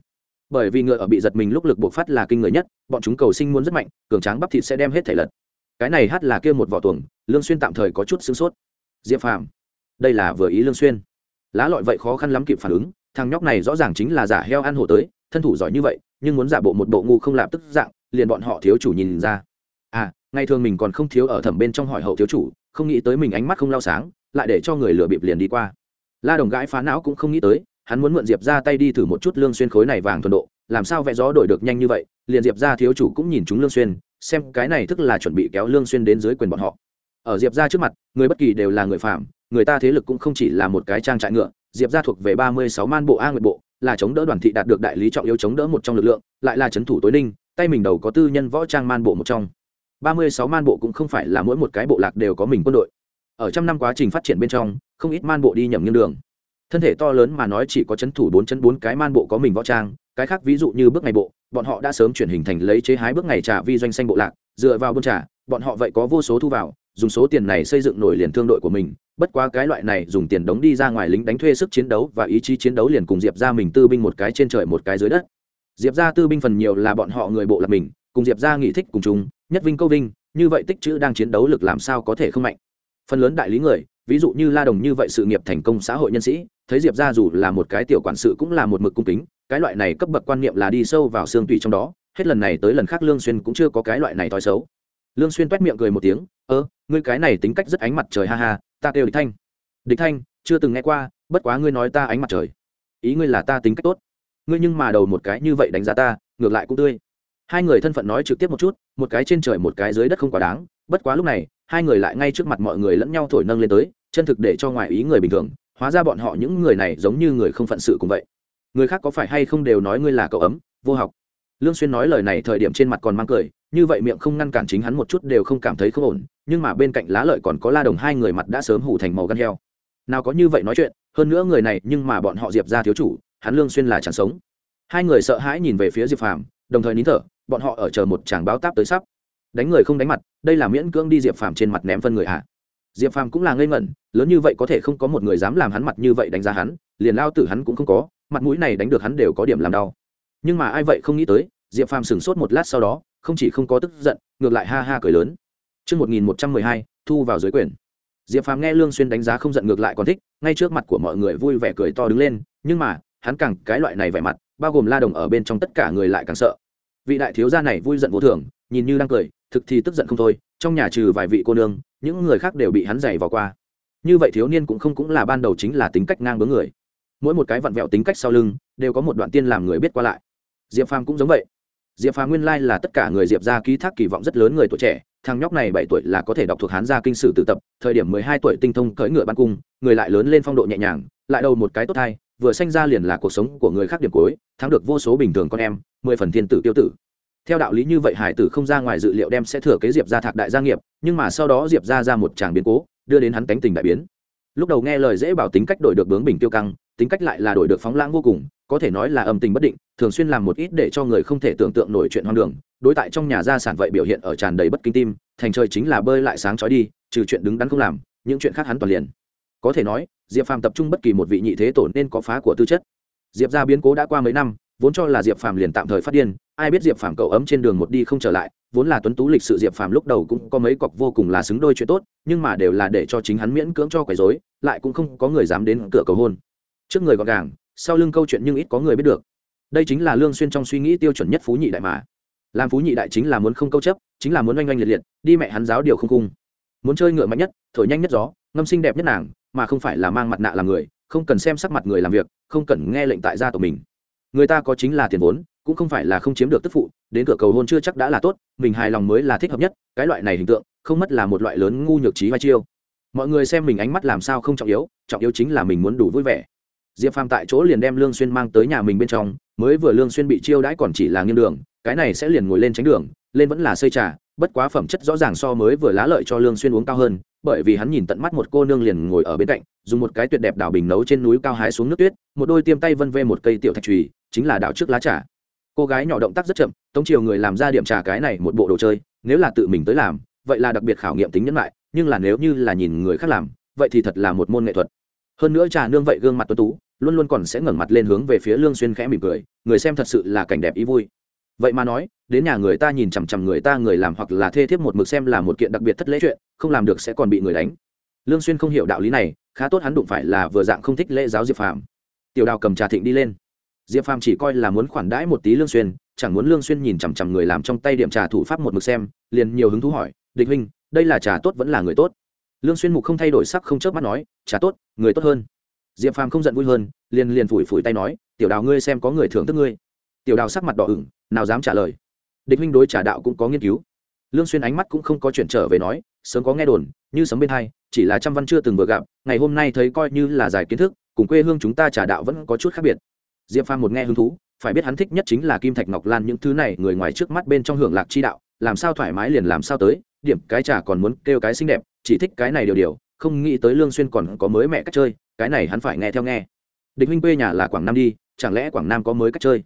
Bởi vì ngựa ở bị giật mình lúc lực buộc phát là kinh người nhất, bọn chúng cầu sinh muốn rất mạnh, cường tráng bắp thịt sẽ đem hết thể lật. Cái này hát là kia một vỏ tuồng, lương xuyên tạm thời có chút sướng sốt. Diệp phàm, đây là vừa ý lương xuyên. Lá lọi vậy khó khăn lắm kịp phản ứng, thằng nhóc này rõ ràng chính là giả heo ăn hổ tới thân thủ giỏi như vậy, nhưng muốn giả bộ một bộ ngu không lạp tức dạng, liền bọn họ thiếu chủ nhìn ra. À ngày thường mình còn không thiếu ở thẩm bên trong hỏi hậu thiếu chủ, không nghĩ tới mình ánh mắt không lao sáng, lại để cho người lừa bịp liền đi qua. La đồng gãi phá não cũng không nghĩ tới, hắn muốn mượn diệp ra tay đi thử một chút lương xuyên khối này vàng thuần độ, làm sao vẽ gió đổi được nhanh như vậy, liền diệp ra thiếu chủ cũng nhìn chúng lương xuyên, xem cái này tức là chuẩn bị kéo lương xuyên đến dưới quyền bọn họ. Ở diệp ra trước mặt, người bất kỳ đều là người phạm người ta thế lực cũng không chỉ là một cái trang trại ngựa, diệp ra thuộc về ba mươi sáu man bộ a nguyệt bộ là chống đỡ đoàn thị đạt được đại lý trọng yếu chống đỡ một trong lực lượng, lại là chấn thủ tối ninh, tay mình đầu có tư nhân võ trang man bộ một trong. Ba mươi sáu man bộ cũng không phải là mỗi một cái bộ lạc đều có mình quân đội. Ở trăm năm quá trình phát triển bên trong, không ít man bộ đi nhầm nghiêng đường. Thân thể to lớn mà nói chỉ có chấn thủ bốn chân bốn cái man bộ có mình võ trang, cái khác ví dụ như bước ngày bộ, bọn họ đã sớm chuyển hình thành lấy chế hái bước ngày trà vi doanh xanh bộ lạc, dựa vào buôn trà, bọn họ vậy có vô số thu vào, dùng số tiền này xây dựng nổi liền thương đội của mình bất quá cái loại này dùng tiền đóng đi ra ngoài lính đánh thuê sức chiến đấu và ý chí chiến đấu liền cùng diệp ra mình tư binh một cái trên trời một cái dưới đất. Diệp ra tư binh phần nhiều là bọn họ người bộ lạc mình, cùng diệp ra nghị thích cùng chúng nhất vinh câu vinh, như vậy tích chữ đang chiến đấu lực làm sao có thể không mạnh. Phần lớn đại lý người, ví dụ như la đồng như vậy sự nghiệp thành công xã hội nhân sĩ, thấy diệp ra dù là một cái tiểu quản sự cũng là một mực cung kính, cái loại này cấp bậc quan niệm là đi sâu vào xương tùy trong đó, hết lần này tới lần khác lương xuyên cũng chưa có cái loại này thói xấu. Lương xuyên toét miệng cười một tiếng, ơ, ngươi cái này tính cách rất ánh mặt trời ha ha ta kêu địch thanh. Địch thanh, chưa từng nghe qua, bất quá ngươi nói ta ánh mặt trời. Ý ngươi là ta tính cách tốt. Ngươi nhưng mà đầu một cái như vậy đánh giá ta, ngược lại cũng tươi. Hai người thân phận nói trực tiếp một chút, một cái trên trời một cái dưới đất không quá đáng, bất quá lúc này, hai người lại ngay trước mặt mọi người lẫn nhau thổi nâng lên tới, chân thực để cho ngoài ý người bình thường, hóa ra bọn họ những người này giống như người không phận sự cũng vậy. Người khác có phải hay không đều nói ngươi là cậu ấm, vô học. Lương xuyên nói lời này thời điểm trên mặt còn mang cười như vậy miệng không ngăn cản chính hắn một chút đều không cảm thấy không ổn, nhưng mà bên cạnh lá lợi còn có la đồng hai người mặt đã sớm hủ thành màu gan heo. Nào có như vậy nói chuyện, hơn nữa người này nhưng mà bọn họ diệp ra thiếu chủ, hắn lương xuyên là chẳng sống. Hai người sợ hãi nhìn về phía diệp phàm, đồng thời nín thở, bọn họ ở chờ một chàng báo táp tới sắp. Đánh người không đánh mặt, đây là miễn cưỡng đi diệp phàm trên mặt ném phân người hạ diệp phàm cũng là ngây ngẩn, lớn như vậy có thể không có một người dám làm hắn mặt như vậy đánh giá hắn, liền lao tử hắn cũng không có, mặt mũi này đánh được hắn đều có điểm làm đau. Nhưng mà ai vậy không nghĩ tới, diệp phàm sửng sốt một lát sau đó không chỉ không có tức giận ngược lại ha ha cười lớn Trước 1112, thu vào dưới quyền. Diệp Phàm nghe Lương Xuyên đánh giá không giận ngược lại còn thích, ngay trước mặt của mọi người vui vẻ cười to đứng lên, nhưng mà, hắn càng cái loại này vẻ mặt, bao gồm La Đồng ở bên trong tất cả người lại càng sợ. Vị đại thiếu gia này vui giận vô thường, nhìn như đang cười, thực thì tức giận không thôi, trong nhà trừ vài vị cô nương, những người khác đều bị hắn giày vào qua. Như vậy thiếu niên cũng không cũng là ban đầu chính là tính cách ngang bướng người. Mỗi một cái vặn vẹo tính cách sau lưng, đều có một đoạn tiên làm người biết qua lại. Diệp Phàm cũng giống vậy diệp phàm nguyên lai là tất cả người diệp ra ký thác kỳ vọng rất lớn người tuổi trẻ, thằng nhóc này bảy tuổi là có thể đọc thuộc hán gia kinh sử tự tập, thời điểm mười hai tuổi tinh thông cưỡi ngựa ban cung, người lại lớn lên phong độ nhẹ nhàng, lại đầu một cái tốt thai, vừa sanh ra liền là cuộc sống của người khác điểm cuối, thắng được vô số bình thường con em, mười phần thiên tử tiêu tử. Theo đạo lý như vậy hải tử không ra ngoài dự liệu đem sẽ thừa kế diệp ra thạc đại gia nghiệp, nhưng mà sau đó diệp ra ra một tràng biến cố, đưa đến hắn tánh tình đại biến. Lúc đầu nghe lời dễ bảo tính cách đổi được bướng bình tiêu căng tính cách lại là đổi được phóng lãng vô cùng, có thể nói là âm tình bất định, thường xuyên làm một ít để cho người không thể tưởng tượng nổi chuyện hoang đường. Đối tại trong nhà gia sản vậy biểu hiện ở tràn đầy bất kinh tim, thành trời chính là bơi lại sáng trói đi, trừ chuyện đứng đắn không làm, những chuyện khác hắn toàn liền. Có thể nói, diệp phàm tập trung bất kỳ một vị nhị thế tổ nên có phá của tư chất. Diệp ra biến cố đã qua mấy năm, vốn cho là diệp phàm liền tạm thời phát điên, ai biết diệp phàm cậu ấm trên đường một đi không trở lại, vốn là tuấn tú lịch sự diệp phàm lúc đầu cũng có mấy cọc vô cùng là xứng đôi chuyện tốt, nhưng mà đều là để cho chính hắn miễn cưỡng cho quấy dối lại cũng không có người dám đến cửa cầu hôn trước người gọn gàng, sau lưng câu chuyện nhưng ít có người biết được. Đây chính là lương xuyên trong suy nghĩ tiêu chuẩn nhất phú nhị đại mà. Làm phú nhị đại chính là muốn không câu chấp, chính là muốn oanh oanh liệt liệt, đi mẹ hắn giáo điều không cung muốn chơi ngựa mạnh nhất, thổi nhanh nhất gió, ngâm xinh đẹp nhất nàng, mà không phải là mang mặt nạ làm người, không cần xem sắc mặt người làm việc, không cần nghe lệnh tại gia tộc mình. Người ta có chính là tiền vốn, cũng không phải là không chiếm được tức phụ, đến cửa cầu hôn chưa chắc đã là tốt, mình hài lòng mới là thích hợp nhất, cái loại này hình tượng, không mất là một loại lớn ngu nhược trí vai chiêu. Mọi người xem mình ánh mắt làm sao không trọng yếu trọng yếu chính là mình muốn đủ vui vẻ diệp phàm tại chỗ liền đem lương xuyên mang tới nhà mình bên trong, mới vừa lương xuyên bị chiêu đãi còn chỉ là nghiêng đường, cái này sẽ liền ngồi lên tránh đường, lên vẫn là xây trà, bất quá phẩm chất rõ ràng so mới vừa lá lợi cho lương xuyên uống cao hơn, bởi vì hắn nhìn tận mắt một cô nương liền ngồi ở bên cạnh, dùng một cái tuyệt đẹp đảo bình nấu trên núi cao hái xuống nước tuyết, một đôi tiêm tay vân ve một cây tiểu thạch trùy chính là đảo trước lá trà. Cô gái nhỏ động tác rất chậm, tống chiều người làm ra điểm trà cái này một bộ đồ chơi, nếu là tự mình tới làm, vậy là đặc biệt khảo nghiệm tính nhân lại nhưng là nếu như là nhìn người khác làm, vậy thì thật là một môn nghệ thuật hơn nữa trà nương vậy gương mặt tuấn tú, luôn luôn còn sẽ ngẩng mặt lên hướng về phía lương xuyên khẽ mỉm cười, người xem thật sự là cảnh đẹp ý vui. Vậy mà nói, đến nhà người ta nhìn chằm chằm người ta người làm hoặc là thê thiếp một mực xem là một kiện đặc biệt thất lễ chuyện, không làm được sẽ còn bị người đánh. Lương xuyên không hiểu đạo lý này, khá tốt hắn đụng phải là vừa dạng không thích lễ giáo diệp phàm. Tiểu đào cầm trà thịnh đi lên. Diệp phàm chỉ coi là muốn khoản đãi một tí lương xuyên, chẳng muốn lương xuyên nhìn chằm chằm người làm trong tay điểm trà thủ pháp một mực xem, liền nhiều hứng thú hỏi, địch huynh, đây là trà tốt vẫn là người tốt? Lương xuyên mục không thay đổi sắc không chớp mắt nói trà tốt, người tốt hơn. Diệp phàm không giận vui hơn, liền liền phủi phủi tay nói, tiểu đào ngươi xem có người thưởng thức ngươi. Tiểu đào sắc mặt đỏ ửng, nào dám trả lời. Địch huynh đối trả đạo cũng có nghiên cứu. Lương xuyên ánh mắt cũng không có chuyển trở về nói, sớm có nghe đồn, như sấm bên hai, chỉ là trăm văn chưa từng vừa gặp, ngày hôm nay thấy coi như là giải kiến thức, cùng quê hương chúng ta trả đạo vẫn có chút khác biệt. Diệp phàm một nghe hứng thú, phải biết hắn thích nhất chính là kim thạch ngọc lan những thứ này, người ngoài trước mắt bên trong hưởng lạc chi đạo, làm sao thoải mái liền làm sao tới, điểm cái trà còn muốn kêu cái xinh đẹp chỉ thích cái này điều điều, không nghĩ tới lương xuyên còn có mới mẹ cách chơi, cái này hắn phải nghe theo nghe. Địch huynh quê nhà là quảng nam đi, chẳng lẽ quảng nam có mới cách chơi?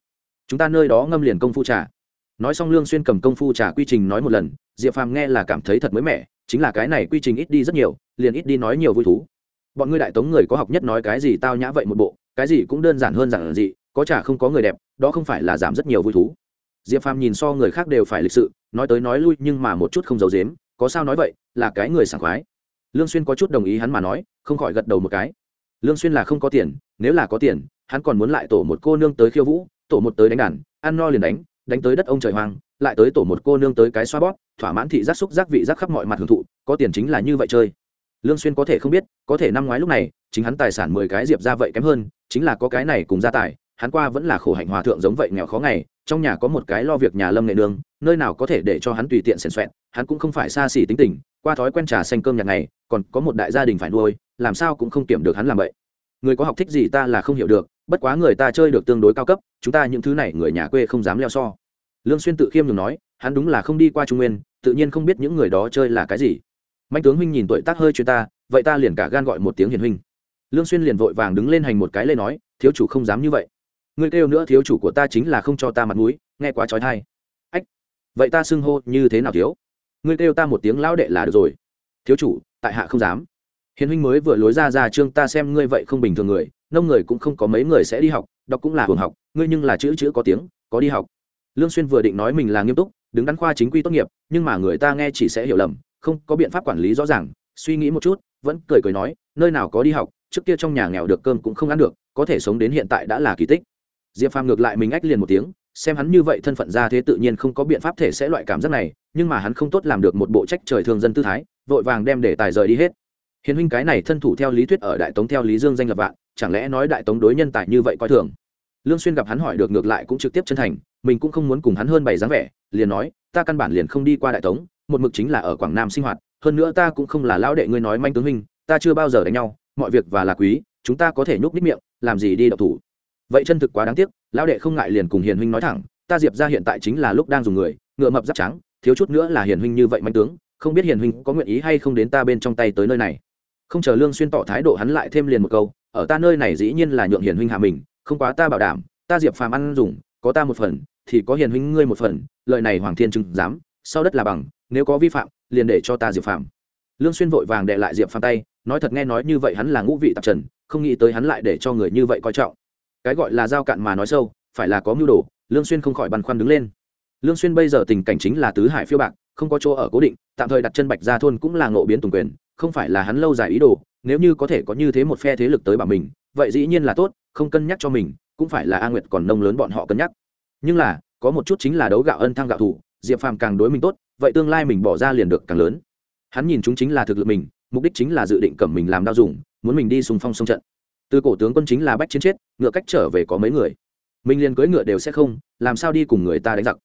Chúng ta nơi đó ngâm liền công phu trà. Nói xong lương xuyên cầm công phu trà quy trình nói một lần, diệp phàm nghe là cảm thấy thật mới mẻ, chính là cái này quy trình ít đi rất nhiều, liền ít đi nói nhiều vui thú. Bọn ngươi đại tống người có học nhất nói cái gì tao nhã vậy một bộ, cái gì cũng đơn giản hơn giản dị, có trà không có người đẹp, đó không phải là giảm rất nhiều vui thú. Diệp phàm nhìn so người khác đều phải lịch sự, nói tới nói lui nhưng mà một chút không giấu giếm có sao nói vậy, là cái người sảng khoái. Lương xuyên có chút đồng ý hắn mà nói, không khỏi gật đầu một cái. Lương xuyên là không có tiền, nếu là có tiền, hắn còn muốn lại tổ một cô nương tới khiêu vũ, tổ một tới đánh đàn, ăn no liền đánh đánh tới đất ông trời hoang, lại tới tổ một cô nương tới cái xoa bóp, thỏa mãn thị giác xúc giác vị giác khắp mọi mặt hưởng thụ, có tiền chính là như vậy chơi. Lương xuyên có thể không biết, có thể năm ngoái lúc này, chính hắn tài sản mười cái diệp ra vậy kém hơn, chính là có cái này cùng gia tài, hắn qua vẫn là khổ hạnh hòa thượng giống vậy nghèo khó ngày trong nhà có một cái lo việc nhà lâm nghệ đường nơi nào có thể để cho hắn tùy tiện xèn xoẹn hắn cũng không phải xa xỉ tính tình, qua thói quen trà xanh cơm nhạc này còn có một đại gia đình phải nuôi, làm sao cũng không kiểm được hắn làm vậy. Người có học thích gì ta là không hiểu được, bất quá người ta chơi được tương đối cao cấp, chúng ta những thứ này người nhà quê không dám leo so. Lương xuyên tự khiêm nhường nói, hắn đúng là không đi qua trung nguyên, tự nhiên không biết những người đó chơi là cái gì. Mạnh tướng huynh nhìn tuổi tác hơi chuyên ta, vậy ta liền cả gan gọi một tiếng hiền huynh. Lương xuyên liền vội vàng đứng lên hành một cái lên nói, thiếu chủ không dám như vậy ngươi kêu nữa thiếu chủ của ta chính là không cho ta mặt mũi, nghe quá chói tai. Ách, vậy ta xưng hô như thế nào thiếu? Ngươi kêu ta một tiếng lão đệ là được rồi. Thiếu chủ, tại hạ không dám. Hiền huynh mới vừa lối ra ra trương ta xem ngươi vậy không bình thường người, nông người cũng không có mấy người sẽ đi học, đọc cũng là hưởng học, ngươi nhưng là chữ chữ có tiếng, có đi học. Lương xuyên vừa định nói mình là nghiêm túc, đứng đắn khoa chính quy tốt nghiệp, nhưng mà người ta nghe chỉ sẽ hiểu lầm, không có biện pháp quản lý rõ ràng, suy nghĩ một chút, vẫn cười cười nói, nơi nào có đi học, trước kia trong nhà nghèo được cơm cũng không ăn được, có thể sống đến hiện tại đã là kỳ tích diệp phàm ngược lại mình ách liền một tiếng, xem hắn như vậy thân phận ra thế tự nhiên không có biện pháp thể sẽ loại cảm giác này, nhưng mà hắn không tốt làm được một bộ trách trời thương dân tư thái, vội vàng đem để tài rời đi hết. Hiền huynh cái này thân thủ theo lý thuyết ở đại tống theo lý dương danh lập vạn, chẳng lẽ nói đại tống đối nhân tài như vậy coi thường? Lương xuyên gặp hắn hỏi được ngược lại cũng trực tiếp chân thành, mình cũng không muốn cùng hắn hơn bày dáng vẻ, liền nói, ta căn bản liền không đi qua đại tống, một mực chính là ở quảng nam sinh hoạt, hơn nữa ta cũng không là lão đệ ngươi nói manh tướng huynh, ta chưa bao giờ đánh nhau, mọi việc và là quý, chúng ta có thể nhúc nít miệng, làm gì đi đậu thủ? Vậy chân thực quá đáng tiếc, lão đệ không ngại liền cùng hiền huynh nói thẳng, ta diệp ra hiện tại chính là lúc đang dùng người, ngựa mập giáp trắng, thiếu chút nữa là hiền huynh như vậy manh tướng, không biết hiền huynh có nguyện ý hay không đến ta bên trong tay tới nơi này. Không chờ lương xuyên tỏ thái độ hắn lại thêm liền một câu, ở ta nơi này dĩ nhiên là nhượng hiền huynh hạ mình, không quá ta bảo đảm, ta diệp phàm ăn dùng, có ta một phần, thì có hiền huynh ngươi một phần, lợi này hoàng thiên chứng dám, sau đất là bằng, nếu có vi phạm, liền để cho ta diệp phàm. Lương xuyên vội vàng đệ lại diệp phàm tay, nói thật nghe nói như vậy hắn là ngũ vị tạp trần, không nghĩ tới hắn lại để cho người như vậy coi trọng cái gọi là giao cạn mà nói sâu, phải là có mưu đồ, lương xuyên không khỏi băn khoăn đứng lên. Lương xuyên bây giờ tình cảnh chính là tứ hải phiêu bạc, không có chỗ ở cố định, tạm thời đặt chân bạch gia thôn cũng là ngộ biến tùng quyền, không phải là hắn lâu dài ý đồ, nếu như có thể có như thế một phe thế lực tới bảo mình, vậy dĩ nhiên là tốt, không cân nhắc cho mình, cũng phải là a nguyệt còn nông lớn bọn họ cân nhắc. Nhưng là, có một chút chính là đấu gạo ân thăng gạo thủ, diệp phàm càng đối mình tốt, vậy tương lai mình bỏ ra liền được càng lớn. Hắn nhìn chúng chính là thực lực mình, mục đích chính là dự định cầm mình làm đao dùng, muốn mình đi xung phong sông trận từ cổ tướng quân chính là bách chiến chết, ngựa cách trở về có mấy người? Mình liền cưỡi ngựa đều sẽ không, làm sao đi cùng người ta đánh giặc?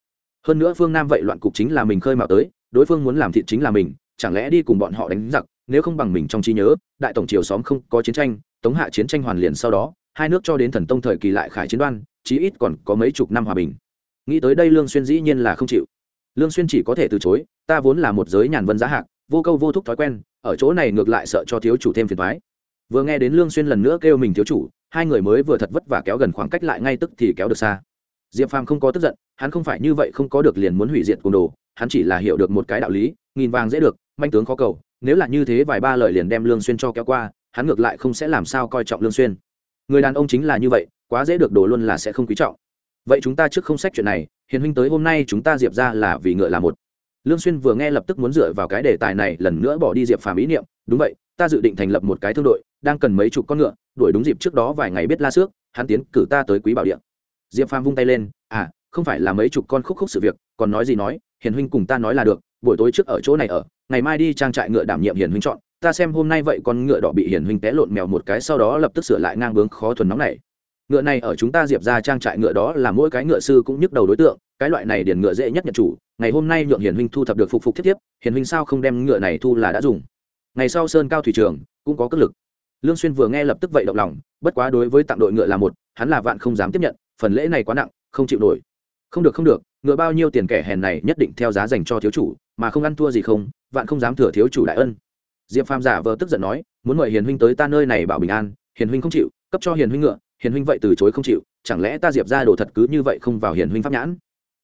Hơn nữa phương nam vậy loạn cục chính là mình khơi mào tới, đối phương muốn làm thịt chính là mình, chẳng lẽ đi cùng bọn họ đánh giặc, nếu không bằng mình trong trí nhớ, đại tổng triều xóm không có chiến tranh, tống hạ chiến tranh hoàn liền sau đó, hai nước cho đến thần tông thời kỳ lại khải chiến đoan, chí ít còn có mấy chục năm hòa bình. Nghĩ tới đây lương xuyên dĩ nhiên là không chịu. Lương xuyên chỉ có thể từ chối, ta vốn là một giới nhàn vân giá hạc, vô câu vô thúc thói quen, ở chỗ này ngược lại sợ cho thiếu chủ thêm phiền toái vừa nghe đến lương xuyên lần nữa kêu mình thiếu chủ, hai người mới vừa thật vất vả kéo gần khoảng cách lại ngay tức thì kéo được xa. Diệp phàm không có tức giận, hắn không phải như vậy không có được liền muốn hủy diệt cung đồ, hắn chỉ là hiểu được một cái đạo lý, nghìn vàng dễ được, manh tướng khó cầu, nếu là như thế vài ba lời liền đem lương xuyên cho kéo qua, hắn ngược lại không sẽ làm sao coi trọng lương xuyên. Người đàn ông chính là như vậy, quá dễ được đồ luôn là sẽ không quý trọng. Vậy chúng ta trước không xét chuyện này, hiền huynh tới hôm nay chúng ta diệp ra là vì ngựa là một lương xuyên vừa nghe lập tức muốn dựa vào cái đề tài này lần nữa bỏ đi diệp phàm ý niệm, đúng vậy, ta dự định thành lập một cái thương đội, đang cần mấy chục con ngựa, đuổi đúng dịp trước đó vài ngày biết la xước, hắn tiến cử ta tới quý bảo điện diệp phàm vung tay lên à không phải là mấy chục con khúc khúc sự việc, còn nói gì nói, hiền huynh cùng ta nói là được, buổi tối trước ở chỗ này ở, ngày mai đi trang trại ngựa đảm nhiệm hiền huynh chọn, ta xem hôm nay vậy con ngựa đỏ bị hiền huynh té lộn mèo một cái sau đó lập tức sửa lại ngang bướng khó thuần nóng này ngựa này ở chúng ta diệp ra trang trại ngựa đó là mỗi cái ngựa sư cũng nhức đầu đối tượng cái loại này điền ngựa dễ nhất nhận chủ ngày hôm nay nhượng hiền huynh thu thập được phục phục thiết tiếp, hiền huynh sao không đem ngựa này thu là đã dùng. Ngày sau sơn cao thủy trường cũng có cất lực. Lương xuyên vừa nghe lập tức vậy động lòng bất quá đối với tặng đội ngựa là một hắn là vạn không dám tiếp nhận phần lễ này quá nặng không chịu nổi. Không được không được ngựa bao nhiêu tiền kẻ hèn này nhất định theo giá dành cho thiếu chủ mà không ăn thua gì không vạn không dám thừa thiếu chủ đại ân. Diệp phàm giả vờ tức giận nói muốn mời hiền huynh tới ta nơi này bảo bình an hiền huynh không chịu cấp cho hiền huynh ngựa hiền huynh vậy từ chối không chịu chẳng lẽ ta diệp ra đồ thật cứ như vậy không vào hiền huynh pháp nhãn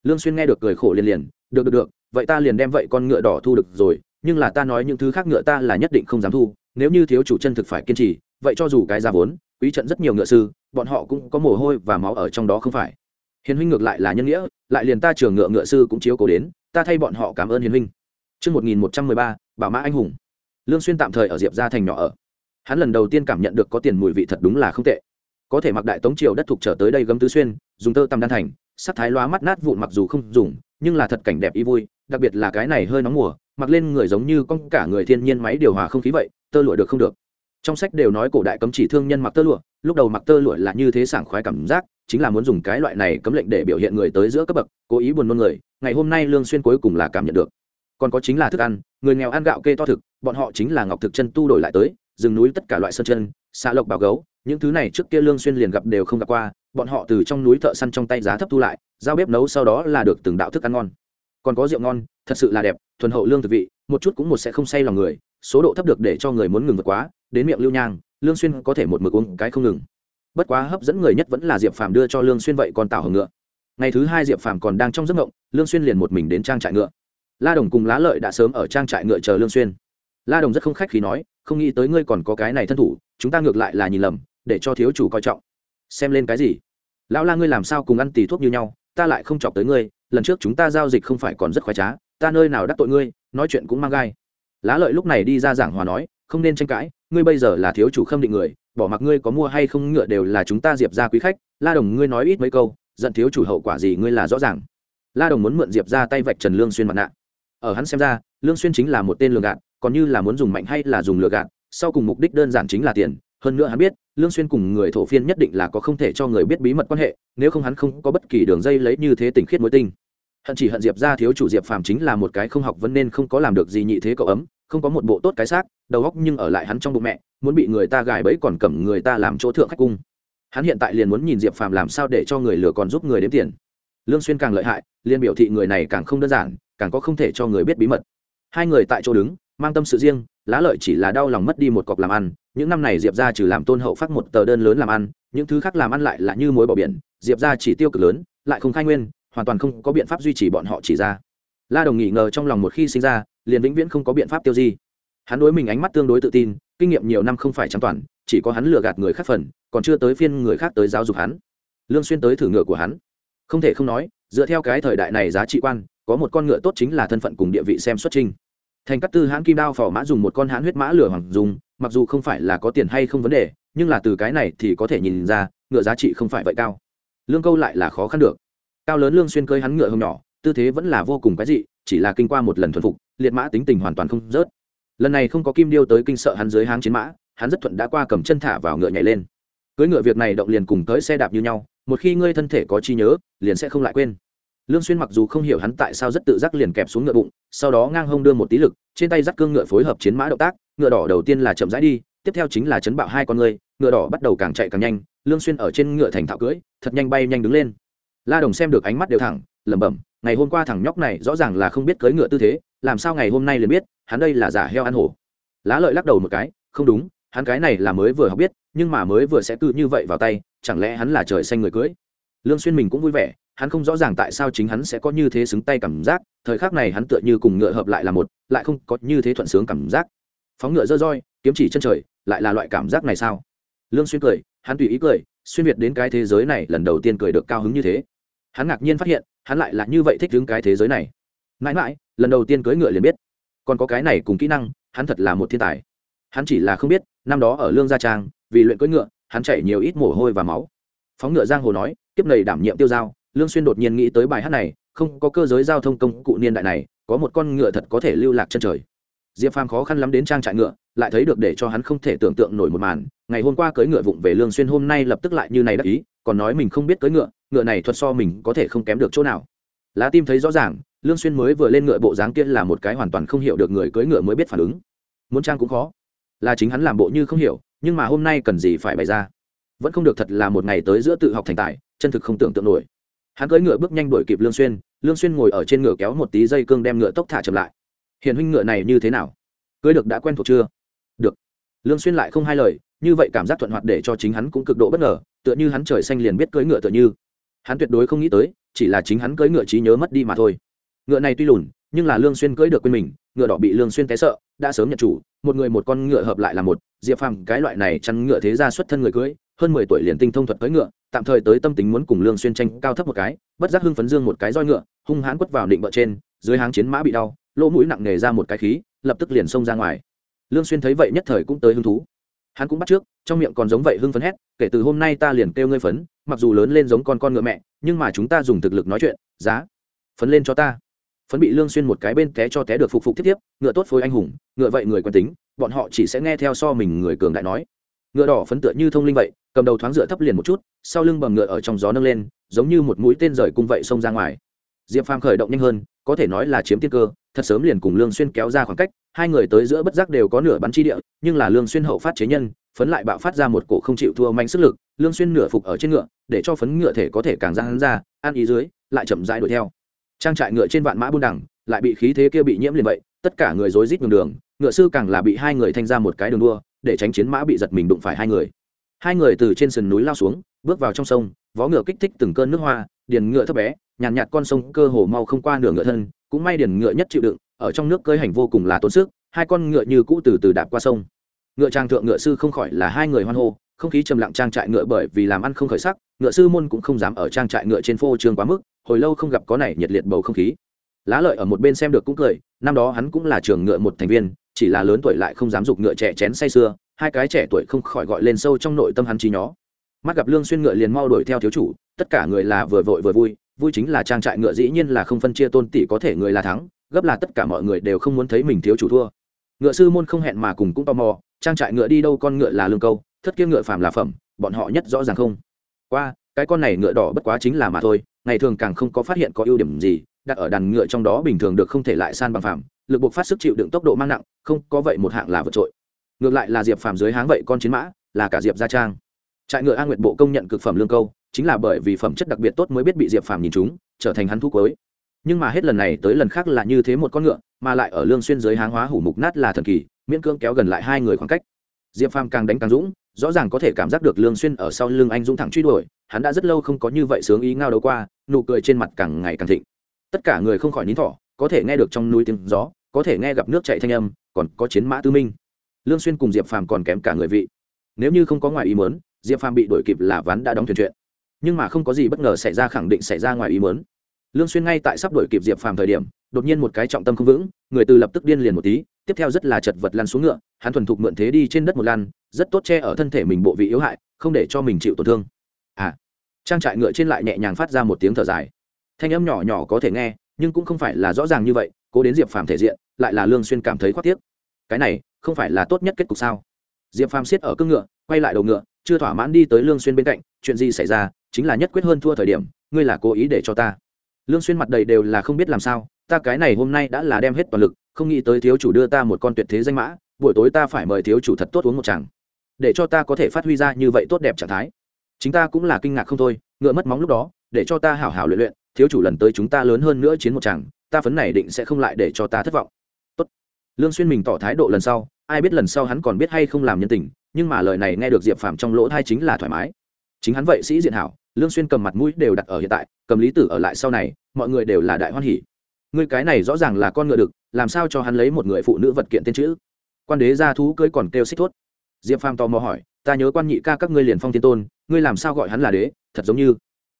lương xuyên nghe được cười khổ liền liền được được được vậy ta liền đem vậy con ngựa đỏ thu được rồi nhưng là ta nói những thứ khác ngựa ta là nhất định không dám thu nếu như thiếu chủ chân thực phải kiên trì vậy cho dù cái ra vốn quý trận rất nhiều ngựa sư bọn họ cũng có mồ hôi và máu ở trong đó không phải hiền huynh ngược lại là nhân nghĩa lại liền ta trường ngựa ngựa sư cũng chiếu cố đến ta thay bọn họ cảm ơn hiền huynh Trước 1113, Bảo Mã anh hùng. Lương Xuyên tạm thời ở Diệp gia thành nhỏ ở. Hắn lần đầu tiên cảm nhận được có tiền mùi vị thật đúng là không tệ. Có thể mặc đại tống triều đất thuộc trở tới đây gấm tứ xuyên, dùng tơ tằm đan thành, sắc thái loa mắt nát vụn mặc dù không dùng, nhưng là thật cảnh đẹp y vui, đặc biệt là cái này hơi nóng mùa, mặc lên người giống như con cả người thiên nhiên máy điều hòa không khí vậy, tơ lụa được không được. Trong sách đều nói cổ đại cấm chỉ thương nhân mặc tơ lụa, lúc đầu mặc tơ lụa là như thế sảng khoái cảm giác, chính là muốn dùng cái loại này cấm lệnh để biểu hiện người tới giữa cấp bậc, cố ý buồn nôn người, ngày hôm nay Lương Xuyên cuối cùng là cảm nhận được còn có chính là thức ăn người nghèo ăn gạo kê to thực bọn họ chính là ngọc thực chân tu đổi lại tới rừng núi tất cả loại sơn chân xạ lộc bảo gấu những thứ này trước kia lương xuyên liền gặp đều không gặp qua, bọn họ từ trong núi thợ săn trong tay giá thấp thu lại, giao bếp nấu sau đó là được từng đạo thức ăn ngon. Còn có rượu ngon, thật sự là đẹp, thuần hậu lương thực vị, một chút cũng một sẽ không say lòng người, số độ thấp được để cho người muốn ngừng vượt quá, đến miệng lưu nhang, lương xuyên có thể một mực uống cái không ngừng. Bất quá hấp dẫn người nhất vẫn là diệp phàm đưa cho lương xuyên vậy còn tảo hồng ngựa. Ngày thứ hai diệp phàm còn đang trong giấc ngộng, lương xuyên liền một mình đến trang trại ngựa. La đồng cùng lá lợi đã sớm ở trang trại ngựa chờ lương xuyên. La đồng rất không khách khí nói, không nghĩ tới ngươi còn có cái này thân thủ, chúng ta ngược lại là nhìn lầm để cho thiếu chủ coi trọng. Xem lên cái gì? Lão la ngươi làm sao cùng ăn tì thuốc như nhau, ta lại không chọc tới ngươi, lần trước chúng ta giao dịch không phải còn rất khoái trá, ta nơi nào đắc tội ngươi, nói chuyện cũng mang gai. Lá lợi lúc này đi ra giảng hòa nói, không nên tranh cãi, ngươi bây giờ là thiếu chủ khâm định người, bỏ mặc ngươi có mua hay không ngựa đều là chúng ta diệp ra quý khách, la đồng ngươi nói ít mấy câu, giận thiếu chủ hậu quả gì ngươi là rõ ràng. La đồng muốn mượn diệp ra tay vạch trần lương xuyên mặt nạ. Ở hắn xem ra, lương xuyên chính là một tên lừa gạt, còn như là muốn dùng mạnh hay là dùng lừa gạt, sau cùng mục đích đơn giản chính là tiền hơn nữa hắn biết, lương xuyên cùng người thổ phiên nhất định là có không thể cho người biết bí mật quan hệ, nếu không hắn không có bất kỳ đường dây lấy như thế tình khiết mối tình. Hận chỉ hận diệp gia thiếu chủ diệp phàm chính là một cái không học vấn nên không có làm được gì nhị thế cậu ấm, không có một bộ tốt cái xác, đầu óc nhưng ở lại hắn trong bụng mẹ, muốn bị người ta gài bẫy còn cầm người ta làm chỗ thượng khách cung. Hắn hiện tại liền muốn nhìn diệp phàm làm sao để cho người lừa còn giúp người đếm tiền. Lương xuyên càng lợi hại, liền biểu thị người này càng không đơn giản, càng có không thể cho người biết bí mật. Hai người tại chỗ đứng mang tâm sự riêng, lá lợi chỉ là đau lòng mất đi một cọc làm ăn, những năm này diệp ra trừ làm tôn hậu phát một tờ đơn lớn làm ăn, những thứ khác làm ăn lại là như mối bỏ biển, diệp ra chỉ tiêu cực lớn, lại không khai nguyên, hoàn toàn không có biện pháp duy trì bọn họ chỉ ra. La đồng nghỉ ngờ trong lòng một khi sinh ra, liền vĩnh viễn không có biện pháp tiêu di. Hắn đối mình ánh mắt tương đối tự tin, kinh nghiệm nhiều năm không phải trắng toàn chỉ có hắn lừa gạt người khác phần, còn chưa tới phiên người khác tới giáo dục hắn. Lương xuyên tới thử ngựa của hắn. Không thể không nói, dựa theo cái thời đại này giá trị quan, có một con ngựa tốt chính là thân phận cùng địa vị xem xuất trình thành cát tư hãn kim đao phò mã dùng một con hãn huyết mã lửa hoàng dùng, mặc dù không phải là có tiền hay không vấn đề, nhưng là từ cái này thì có thể nhìn ra, ngựa giá trị không phải vậy cao. Lương câu lại là khó khăn được. Cao lớn lương xuyên cơi hắn ngựa hông nhỏ, tư thế vẫn là vô cùng cái dị, chỉ là kinh qua một lần thuần phục, liệt mã tính tình hoàn toàn không rớt. Lần này không có kim điêu tới kinh sợ hắn dưới háng chiến mã, hắn rất thuận đã qua cầm chân thả vào ngựa nhảy lên. Cưỡi ngựa việc này động liền cùng tới xe đạp như nhau, một khi ngươi thân thể có chi nhớ, liền sẽ không lại quên lương xuyên mặc dù không hiểu hắn tại sao rất tự giác liền kẹp xuống ngựa bụng, sau đó ngang hông đưa một tí lực, trên tay dắt cương ngựa phối hợp chiến mã động tác, ngựa đỏ đầu tiên là chậm rãi đi, tiếp theo chính là chấn bạo hai con người, ngựa đỏ bắt đầu càng chạy càng nhanh, lương xuyên ở trên ngựa thành thạo cưỡi, thật nhanh bay nhanh đứng lên. La đồng xem được ánh mắt đều thẳng, lẩm bẩm, ngày hôm qua thằng nhóc này rõ ràng là không biết cưỡi ngựa tư thế, làm sao ngày hôm nay liền biết, hắn đây là giả heo ăn hổ. Lá lợi lắc đầu một cái, không đúng, hắn cái này là mới vừa học biết, nhưng mà mới vừa sẽ cứ như vậy vào tay, chẳng lẽ hắn là trời xanh người cưỡi? Lương xuyên mình cũng vui vẻ, hắn không rõ ràng tại sao chính hắn sẽ có như thế xứng tay cảm giác, thời khắc này hắn tựa như cùng ngựa hợp lại là một, lại không có như thế thuận sướng cảm giác. Phóng ngựa dơ roi, kiếm chỉ chân trời, lại là loại cảm giác này sao? Lương xuyên cười, hắn tùy ý cười, xuyên việt đến cái thế giới này, lần đầu tiên cười được cao hứng như thế. Hắn ngạc nhiên phát hiện, hắn lại là như vậy thích đứng cái thế giới này. Mãi mãi, lần đầu tiên cưỡi ngựa liền biết. Còn có cái này cùng kỹ năng, hắn thật là một thiên tài. Hắn chỉ là không biết, năm đó ở lương gia trang, vì luyện cưỡi ngựa, hắn chảy nhiều ít mồ hôi và máu. Phóng ngựa giang hồ nói kiếp này đảm nhiệm tiêu giao, lương xuyên đột nhiên nghĩ tới bài hát này, không có cơ giới giao thông công cụ niên đại này, có một con ngựa thật có thể lưu lạc chân trời. Diệp phàm khó khăn lắm đến trang trại ngựa, lại thấy được để cho hắn không thể tưởng tượng nổi một màn, ngày hôm qua cưỡi ngựa vụng về lương xuyên, hôm nay lập tức lại như này đắc ý, còn nói mình không biết cưỡi ngựa ngựa này thuật so mình có thể không kém được chỗ nào. Lá tim thấy rõ ràng, lương xuyên mới vừa lên ngựa bộ dáng kia là một cái hoàn toàn không hiểu được người cưỡi ngựa mới biết phản ứng. Muốn trang cũng khó, là chính hắn làm bộ như không hiểu, nhưng mà hôm nay cần gì phải bày ra? Vẫn không được thật là một ngày tới giữa tự học thành tài chân thực không tưởng tượng nổi. Hắn cưỡi ngựa bước nhanh đuổi kịp lương xuyên lương xuyên ngồi ở trên ngựa kéo một tí dây cương đem ngựa tốc thả chậm lại. Hiền huynh ngựa này như thế nào? Cưỡi được đã quen thuộc chưa? Được. Lương xuyên lại không hai lời, như vậy cảm giác thuận hoạt để cho chính hắn cũng cực độ bất ngờ, tựa như hắn trời xanh liền biết cưỡi ngựa tựa như. Hắn tuyệt đối không nghĩ tới, chỉ là chính hắn cưỡi ngựa trí nhớ mất đi mà thôi. Ngựa này tuy lùn, nhưng là lương xuyên cưỡi được quên mình, ngựa đỏ bị lương xuyên té sợ, đã sớm nhận chủ, một người một con ngựa hợp lại là một, diệp phàm cái loại này chăn ngựa thế ra xuất thân người cưỡi hơn mười tuổi liền tinh thông thuật cưỡi ngựa, tạm thời tới tâm tính muốn cùng lương xuyên tranh cao thấp một cái, bất giác hưng phấn dương một cái roi ngựa, hung hãn quất vào định vợ trên, dưới háng chiến mã bị đau, lỗ mũi nặng nề ra một cái khí, lập tức liền xông ra ngoài. Lương xuyên thấy vậy nhất thời cũng tới hứng thú. Hắn cũng bắt trước, trong miệng còn giống vậy hưng phấn hét, kể từ hôm nay ta liền kêu ngươi phấn, mặc dù lớn lên giống con con ngựa mẹ, nhưng mà chúng ta dùng thực lực nói chuyện, giá, phấn lên cho ta. Phấn bị lương xuyên một cái bên té cho té được phục phục tiếp tiếp, ngựa tốt phối anh hùng, ngựa vậy người quen tính, bọn họ chỉ sẽ nghe theo so mình người cường đại nói ngựa đỏ phấn tựa như thông linh vậy, cầm đầu thoáng dựa thấp liền một chút, sau lưng bầm ngựa ở trong gió nâng lên, giống như một mũi tên rời cung vậy xông ra ngoài. Diệp phàm khởi động nhanh hơn, có thể nói là chiếm tiên cơ, thật sớm liền cùng lương xuyên kéo ra khoảng cách, hai người tới giữa bất giác đều có nửa bắn chi địa, nhưng là lương xuyên hậu phát chế nhân, phấn lại bạo phát ra một cổ không chịu thua mạnh sức lực, lương xuyên nửa phục ở trên ngựa, để cho phấn ngựa thể có thể càng ra hắn ra, ăn ý dưới, lại chậm rãi đuổi theo. Trang trại ngựa trên vạn mã buôn đẳng lại bị khí thế kia bị nhiễm liền vậy, tất cả người rối rít đường đường, ngựa sư càng là bị hai người thanh ra một cái đường đua để tránh chiến mã bị giật mình đụng phải hai người. Hai người từ trên sườn núi lao xuống bước vào trong sông vó ngựa kích thích từng cơn nước hoa điền ngựa thấp bé nhàn nhạt, nhạt con sông cơ hồ mau không qua nửa ngựa thân cũng may điền ngựa nhất chịu đựng ở trong nước cơi hành vô cùng là tốn sức hai con ngựa như cũ từ từ đạp qua sông. Ngựa trang thượng ngựa sư không khỏi là hai người hoan hô không khí trầm lặng trang trại ngựa bởi vì làm ăn không khởi sắc ngựa sư môn cũng không dám ở trang trại ngựa trên phô trương quá mức hồi lâu không gặp có này nhiệt liệt bầu không khí. Lá lợi ở một bên xem được cũng cười năm đó hắn cũng là trường ngựa một thành viên chỉ là lớn tuổi lại không dám dục ngựa trẻ chén say sưa, hai cái trẻ tuổi không khỏi gọi lên sâu trong nội tâm hắn trí nhó mắt gặp lương xuyên ngựa liền mau đuổi theo thiếu chủ, tất cả người là vừa vội vừa vui vui chính là trang trại ngựa dĩ nhiên là không phân chia tôn tỷ có thể người là thắng, gấp là tất cả mọi người đều không muốn thấy mình thiếu chủ thua. Ngựa sư môn không hẹn mà cùng cũng tò mò, trang trại ngựa đi đâu con ngựa là lương câu, thất kia ngựa phàm là phẩm, bọn họ nhất rõ ràng không. Qua, cái con này ngựa đỏ bất quá chính là mà thôi, ngày thường càng không có phát hiện có ưu điểm gì, đặt ở đàn ngựa trong đó bình thường được không thể lại san bằng phàm lực buộc phát sức chịu đựng tốc độ mang nặng, không có vậy một hạng là vượt trội. Ngược lại là diệp phàm dưới háng vậy con chiến mã, là cả diệp gia trang. Trại ngựa an nguyệt bộ công nhận cực phẩm lương câu, chính là bởi vì phẩm chất đặc biệt tốt mới biết bị diệp phàm nhìn chúng trở thành hắn thu cuối. Nhưng mà hết lần này tới lần khác là như thế một con ngựa, mà lại ở lương xuyên dưới háng hóa hủ mục nát là thần kỳ, miễn cưỡng kéo gần lại hai người khoảng cách. Diệp phàm càng đánh càng dũng, rõ ràng có thể cảm giác được lương xuyên ở sau lưng anh dũng thẳng truy đuổi, hắn đã rất lâu không có như vậy sướng ý ngao đấu qua, nụ cười trên mặt càng ngày càng thịnh. Tất cả người không khỏi nín thở có thể nghe được trong núi tiếng gió, có thể nghe gặp nước chảy thanh âm, còn có chiến mã tư minh. Lương xuyên cùng diệp phàm còn kém cả người vị. Nếu như không có ngoài ý muốn, diệp phàm bị đuổi kịp là ván đã đóng thuyền chuyện. Nhưng mà không có gì bất ngờ xảy ra khẳng định xảy ra ngoài ý muốn. Lương xuyên ngay tại sắp đuổi kịp diệp phàm thời điểm, đột nhiên một cái trọng tâm không vững, người từ lập tức điên liền một tí, tiếp theo rất là chật vật lăn xuống ngựa, hắn thuần thục mượn thế đi trên đất một lăn, rất tốt che ở thân thể mình bộ vị yếu hại, không để cho mình chịu tổn thương. À trang trại ngựa trên lại nhẹ nhàng phát ra một tiếng thở dài. Thanh âm nhỏ nhỏ có thể nghe nhưng cũng không phải là rõ ràng như vậy, cố đến diệp phàm thể diện, lại là lương xuyên cảm thấy khoát tiếc. Cái này, không phải là tốt nhất kết cục sao? Diệp phàm siết ở cương ngựa, quay lại đầu ngựa, chưa thỏa mãn đi tới lương xuyên bên cạnh, chuyện gì xảy ra, chính là nhất quyết hơn thua thời điểm, ngươi là cố ý để cho ta. Lương xuyên mặt đầy đều là không biết làm sao, ta cái này hôm nay đã là đem hết toàn lực, không nghĩ tới thiếu chủ đưa ta một con tuyệt thế danh mã, buổi tối ta phải mời thiếu chủ thật tốt uống một chàng. Để cho ta có thể phát huy ra như vậy tốt đẹp trạng thái. Chính ta cũng là kinh ngạc không thôi, ngựa mất móng lúc đó, để cho ta hảo hảo luyện luyện thiếu chủ lần tới chúng ta lớn hơn nữa chiến một chàng, ta phấn này định sẽ không lại để cho ta thất vọng. Tốt. Lương xuyên mình tỏ thái độ lần sau, ai biết lần sau hắn còn biết hay không làm nhân tình, nhưng mà lời này nghe được diệp phàm trong lỗ thai chính là thoải mái. Chính hắn vậy sĩ diện hảo, lương xuyên cầm mặt mũi đều đặt ở hiện tại, cầm lý tử ở lại sau này, mọi người đều là đại hoan hỉ. Ngươi cái này rõ ràng là con ngựa được, làm sao cho hắn lấy một người phụ nữ vật kiện tên chữ? Quan đế gia thú cưới còn kêu xích thốt. Diệp phàm tò mò hỏi, ta nhớ quan nhị ca các ngươi liền phong thiên tôn, ngươi làm sao gọi hắn là đế, thật giống như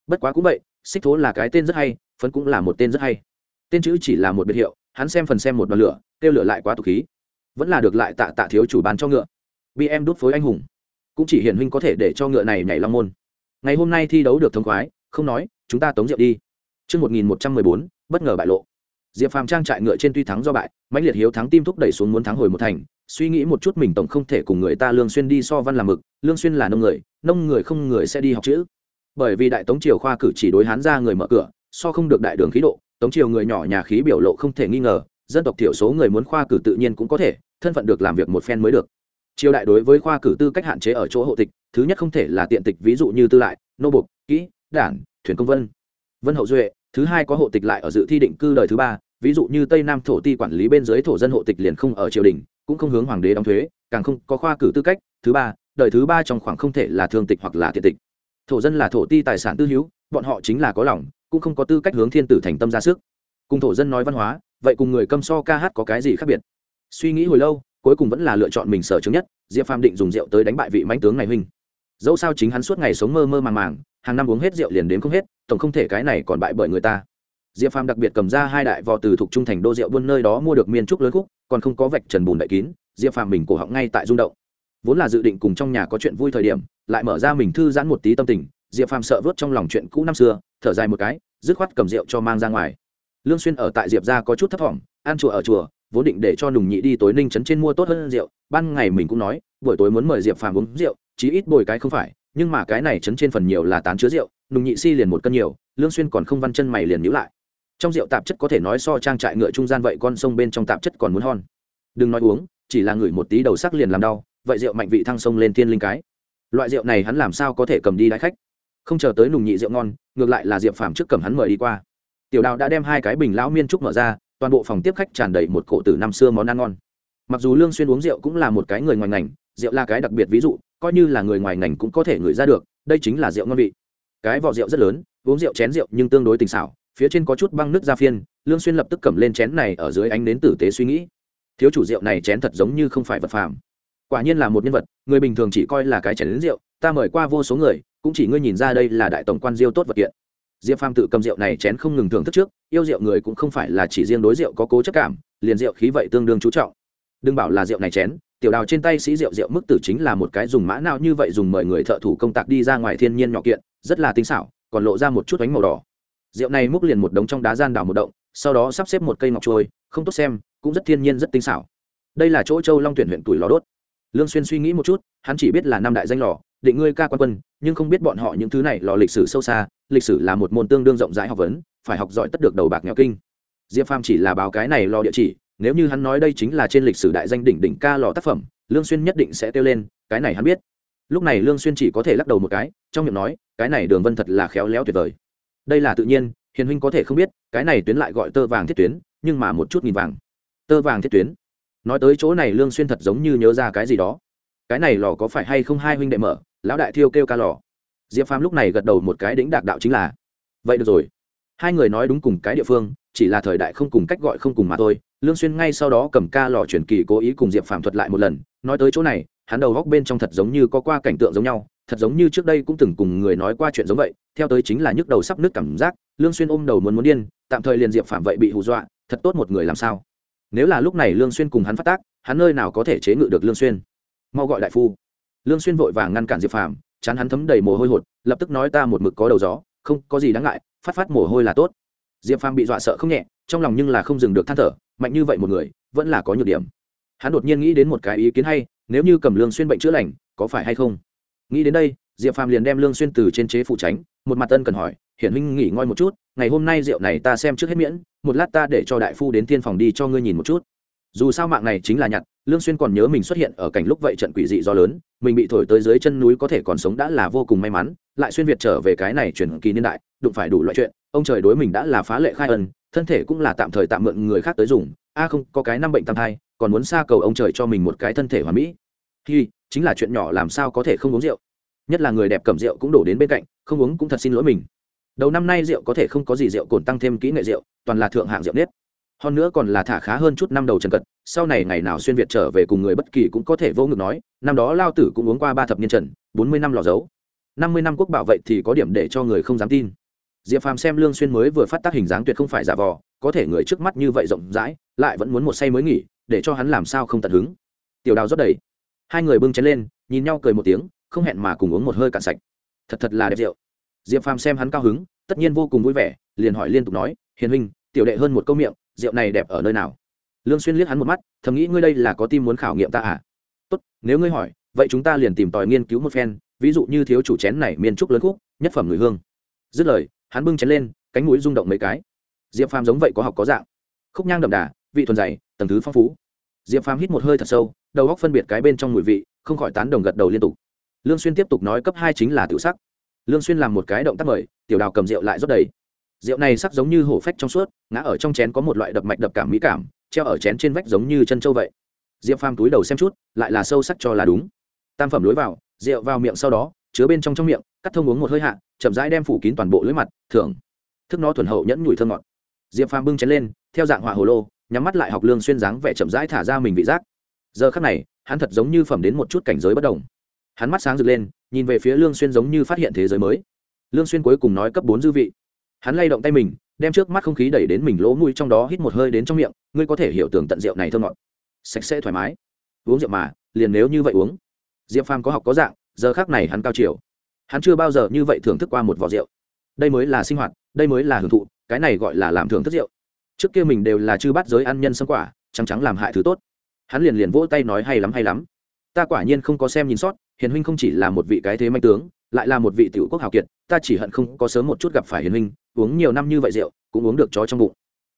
bất quá cũng vậy xích thố là cái tên rất hay phấn cũng là một tên rất hay. Tên chữ chỉ là một biệt hiệu hắn xem phần xem một đoàn lửa kêu lửa lại quá tục khí. Vẫn là được lại tạ tạ thiếu chủ bán cho ngựa. Bị em đốt phối anh hùng. Cũng chỉ hiển huynh có thể để cho ngựa này nhảy long môn. Ngày hôm nay thi đấu được thông khoái không nói chúng ta tống rượu đi. Trước 1114, bất ngờ bại lộ. Diệp Phàm trang trại ngựa trên tuy thắng do bại, mãnh liệt hiếu thắng tim thúc đẩy xuống muốn thắng hồi một thành, suy nghĩ một chút mình tổng không thể cùng người ta lương xuyên đi so văn làm mực, lương xuyên là nông người, nông người không người sẽ đi học chữ. Bởi vì đại tống triều khoa cử chỉ đối hán ra người mở cửa, so không được đại đường khí độ, tống triều người nhỏ nhà khí biểu lộ không thể nghi ngờ, dân tộc thiểu số người muốn khoa cử tự nhiên cũng có thể, thân phận được làm việc một phen mới được. Triều đại đối với khoa cử tư cách hạn chế ở chỗ hộ tịch thứ nhất không thể là tiện tịch ví dụ như tư lại nô bục kỹ đản thuyền công vân. Vân hậu duệ thứ hai có hộ tịch lại ở dự thi định cư đời thứ ba ví dụ như tây nam thổ ti quản lý bên dưới thổ dân hộ tịch liền không ở triều đình cũng không hướng hoàng đế đóng thuế càng không có khoa cử tư cách thứ ba đời thứ ba trong khoảng không thể là thương tịch hoặc là tiện tịch thổ dân là thổ ti tài sản tư hữu, bọn họ chính là có lòng, cũng không có tư cách hướng thiên tử thành tâm ra sức. Cùng thổ dân nói văn hóa, vậy cùng người câm so ca hát có cái gì khác biệt? Suy nghĩ hồi lâu, cuối cùng vẫn là lựa chọn mình sở chứng nhất, diệp phàm định dùng rượu tới đánh bại vị mãnh tướng này huynh. Dẫu sao chính hắn suốt ngày sống mơ mơ màng màng, hàng năm uống hết rượu liền đến không hết, tổng không thể cái này còn bại bởi người ta. Diệp phàm đặc biệt cầm ra hai đại vò từ thuộc trung thành đô rượu buôn nơi đó mua được miên trúc lớn khúc, còn không có vạch trần bùn đại kín, diệp phàm mình cổ họng ngay tại rung động vốn là dự định cùng trong nhà có chuyện vui thời điểm, lại mở ra mình thư giãn một tí tâm tình, diệp phàm sợ vớt trong lòng chuyện cũ năm xưa, thở dài một cái, dứt khoát cầm rượu cho mang ra ngoài. Lương xuyên ở tại diệp gia có chút thấp thỏm, ăn chùa ở chùa, vốn định để cho nùng nhị đi tối ninh trấn trên mua tốt hơn rượu, ban ngày mình cũng nói, buổi tối muốn mời diệp phàm uống rượu, chí ít bồi cái không phải, nhưng mà cái này trấn trên phần nhiều là tán chứa rượu, nùng nhị si liền một cân nhiều, lương xuyên còn không văn chân mày liền nhíu lại. Trong rượu tạp chất có thể nói so trang trại ngựa trung gian vậy, con sông bên trong tạp chất còn muốn hon đừng nói uống, chỉ là ngửi một tí đầu sắc liền làm đau vậy rượu mạnh vị thăng sông lên thiên linh cái. Loại rượu này hắn làm sao có thể cầm đi đái khách? Không chờ tới nùng nhị rượu ngon, ngược lại là diệp phàm trước cầm hắn mời đi qua. Tiểu đào đã đem hai cái bình lão miên trúc mở ra, toàn bộ phòng tiếp khách tràn đầy một cổ tử năm xưa món ăn ngon. Mặc dù lương xuyên uống rượu cũng là một cái người ngoài ngành, rượu là cái đặc biệt ví dụ, coi như là người ngoài ngành cũng có thể ngửi ra được, đây chính là rượu ngon vị. Cái vỏ rượu rất lớn, uống rượu chén rượu nhưng tương đối tình xảo, phía trên có chút băng nước ra phiên, lương xuyên lập tức cầm lên chén này ở dưới ánh đến tử tế suy nghĩ. Thiếu chủ rượu này chén thật giống như không phải vật phàm quả nhiên là một nhân vật, người bình thường chỉ coi là cái chén đến rượu, ta mời qua vô số người, cũng chỉ ngươi nhìn ra đây là đại tổng quan diêu tốt vật kiện. Diệp phàm tự cầm rượu này chén không ngừng thưởng thức trước, yêu rượu người cũng không phải là chỉ riêng đối rượu có cố chất cảm, liền rượu khí vậy tương đương chú trọng. Đừng bảo là rượu này chén, tiểu đào trên tay sĩ rượu rượu mức tử chính là một cái dùng mã nào như vậy dùng mời người thợ thủ công tạc đi ra ngoài thiên nhiên nhỏ kiện, rất là tinh xảo, còn lộ ra một chút bánh màu đỏ. Rượu này múc liền một đống trong đá gian đào một động, sau đó sắp xếp một cây ngọc trôi, không tốt xem, cũng rất thiên nhiên rất tinh xảo. Đây là chỗ châu long tuyển huyện tuổi lò đốt lương xuyên suy nghĩ một chút, hắn chỉ biết là năm đại danh lò, định ngươi ca quan quân, nhưng không biết bọn họ những thứ này lò lịch sử sâu xa, lịch sử là một môn tương đương rộng rãi học vấn, phải học giỏi tất được đầu bạc nghèo kinh. Diệp phàm chỉ là báo cái này lò địa chỉ, nếu như hắn nói đây chính là trên lịch sử đại danh đỉnh đỉnh ca lò tác phẩm, lương xuyên nhất định sẽ tiêu lên, cái này hắn biết. Lúc này lương xuyên chỉ có thể lắc đầu một cái, trong miệng nói, cái này đường vân thật là khéo léo tuyệt vời. Đây là tự nhiên, hiền huynh có thể không biết, cái này tuyến lại gọi tơ vàng thiết tuyến, nhưng mà một chút nghìn vàng. Tơ vàng thiết tuyến nói tới chỗ này lương xuyên thật giống như nhớ ra cái gì đó. Cái này lò có phải hay không hai huynh đệ mở, lão đại thiêu kêu ca lò. Diệp phàm lúc này gật đầu một cái đỉnh đạc đạo chính là, vậy được rồi. Hai người nói đúng cùng cái địa phương, chỉ là thời đại không cùng cách gọi không cùng mà thôi. Lương xuyên ngay sau đó cầm ca lò chuyển kỳ cố ý cùng diệp phàm thuật lại một lần, nói tới chỗ này, hắn đầu góc bên trong thật giống như có qua cảnh tượng giống nhau, thật giống như trước đây cũng từng cùng người nói qua chuyện giống vậy. Theo tới chính là nhức đầu sắp nứt cảm giác, lương xuyên ôm đầu muốn muốn điên, tạm thời liền diệp phàm vậy bị hù dọa, thật tốt một người làm sao? Nếu là lúc này lương xuyên cùng hắn phát tác, hắn nơi nào có thể chế ngự được lương xuyên? Mau gọi đại phu. Lương xuyên vội vàng ngăn cản diệp phàm, chán hắn thấm đầy mồ hôi hột, lập tức nói ta một mực có đầu gió, không có gì đáng ngại, phát phát mồ hôi là tốt. Diệp phàm bị dọa sợ không nhẹ, trong lòng nhưng là không dừng được than thở, mạnh như vậy một người, vẫn là có nhược điểm. Hắn đột nhiên nghĩ đến một cái ý kiến hay, nếu như cầm lương xuyên bệnh chữa lành, có phải hay không? Nghĩ đến đây diệp phàm liền đem lương xuyên từ trên chế phụ tránh, một mặt tân cần hỏi, hiển huynh nghỉ ngơi một chút, ngày hôm nay rượu này ta xem trước hết miễn, một lát ta để cho đại phu đến tiên phòng đi cho ngươi nhìn một chút. Dù sao mạng này chính là nhặt, lương xuyên còn nhớ mình xuất hiện ở cảnh lúc vậy trận quỷ dị do lớn, mình bị thổi tới dưới chân núi có thể còn sống đã là vô cùng may mắn, lại xuyên việt trở về cái này chuyển kỳ niên đại, đụng phải đủ loại chuyện, ông trời đối mình đã là phá lệ khai ân, thân thể cũng là tạm thời tạm mượn người khác tới dùng, a không, có cái năm bệnh tam thai, còn muốn xa cầu ông trời cho mình một cái thân thể hoàn mỹ. Thì chính là chuyện nhỏ làm sao có thể không uống rượu? Nhất là người đẹp cầm rượu cũng đổ đến bên cạnh, không uống cũng thật xin lỗi mình. Đầu năm nay rượu có thể không có gì rượu cồn tăng thêm kỹ nghệ rượu, toàn là thượng hạng rượu nếp. Hơn nữa còn là thả khá hơn chút năm đầu trần cật, sau này ngày nào xuyên việt trở về cùng người bất kỳ cũng có thể vô ngực nói, năm đó lao tử cũng uống qua ba thập niên trần, bốn mươi năm lò dấu. Năm mươi năm quốc bảo vậy thì có điểm để cho người không dám tin. Diệp phàm xem lương xuyên mới vừa phát tác hình dáng tuyệt không phải giả vò có thể người trước mắt như vậy rộng rãi, lại vẫn muốn một say mới nghỉ, để cho hắn làm sao không tận hứng. Tiểu đào rót đầy. Hai người bưng chén lên, nhìn nhau cười một tiếng không hẹn mà cùng uống một hơi cạn sạch. Thật thật là đẹp rượu. Diệp phàm xem hắn cao hứng, tất nhiên vô cùng vui vẻ, liền hỏi liên tục nói, hiền huynh, tiểu đệ hơn một câu miệng, rượu này đẹp ở nơi nào? Lương xuyên liếc hắn một mắt, thầm nghĩ ngươi đây là có tim muốn khảo nghiệm ta à? Tốt, nếu ngươi hỏi, vậy chúng ta liền tìm tòi nghiên cứu một phen, ví dụ như thiếu chủ chén này miên trúc lớn khúc, nhất phẩm người hương. Dứt lời, hắn bưng chén lên, cánh mũi rung động mấy cái. Diệp phàm giống vậy có học có dạng. Khúc nhang đậm đà, vị thuần dày, tầng thứ phong phú. Diệp phàm hít một hơi thật sâu, đầu góc phân biệt cái bên trong mùi vị, không khỏi tán đồng gật đầu liên tục lương xuyên tiếp tục nói cấp hai chính là tiểu sắc. Lương xuyên làm một cái động tác mời, tiểu đào cầm rượu lại rót đầy. Rượu này sắc giống như hổ phách trong suốt, ngã ở trong chén có một loại đập mạch đập cảm mỹ cảm, treo ở chén trên vách giống như chân châu vậy. Diệp phàm túi đầu xem chút, lại là sâu sắc cho là đúng. Tam phẩm lối vào, rượu vào miệng sau đó, chứa bên trong trong miệng, cắt thông uống một hơi hạ, chậm rãi đem phủ kín toàn bộ lưỡi mặt, thưởng. Thức nó thuần hậu nhẫn nhủi thơm ngọt. Diệp phàm bưng chén lên, theo dạng họa hồ lô, nhắm mắt lại học lương xuyên dáng vẻ chậm rãi thả ra mình vị giác. Giờ khắc này, hắn thật giống như phẩm đến một chút cảnh giới bất động hắn mắt sáng rực lên, nhìn về phía lương xuyên giống như phát hiện thế giới mới. Lương xuyên cuối cùng nói cấp bốn dư vị. Hắn lay động tay mình, đem trước mắt không khí đẩy đến mình lỗ mũi trong đó hít một hơi đến trong miệng, ngươi có thể hiểu tưởng tận rượu này thơm ngọt. Sạch sẽ thoải mái. Uống rượu mà, liền nếu như vậy uống. Diệp phàm có học có dạng, giờ khác này hắn cao chiều. Hắn chưa bao giờ như vậy thưởng thức qua một vỏ rượu. Đây mới là sinh hoạt, đây mới là hưởng thụ, cái này gọi là làm thưởng thức rượu. Trước kia mình đều là chư bắt giới ăn nhân sâm quả, trắng trắng làm hại thứ tốt. Hắn liền liền vỗ tay nói hay lắm hay lắm. Ta quả nhiên không có xem nhìn sót hiền huynh không chỉ là một vị cái thế manh tướng, lại là một vị tiểu quốc hào kiệt, ta chỉ hận không có sớm một chút gặp phải hiền huynh, uống nhiều năm như vậy rượu, cũng uống được chó trong bụng.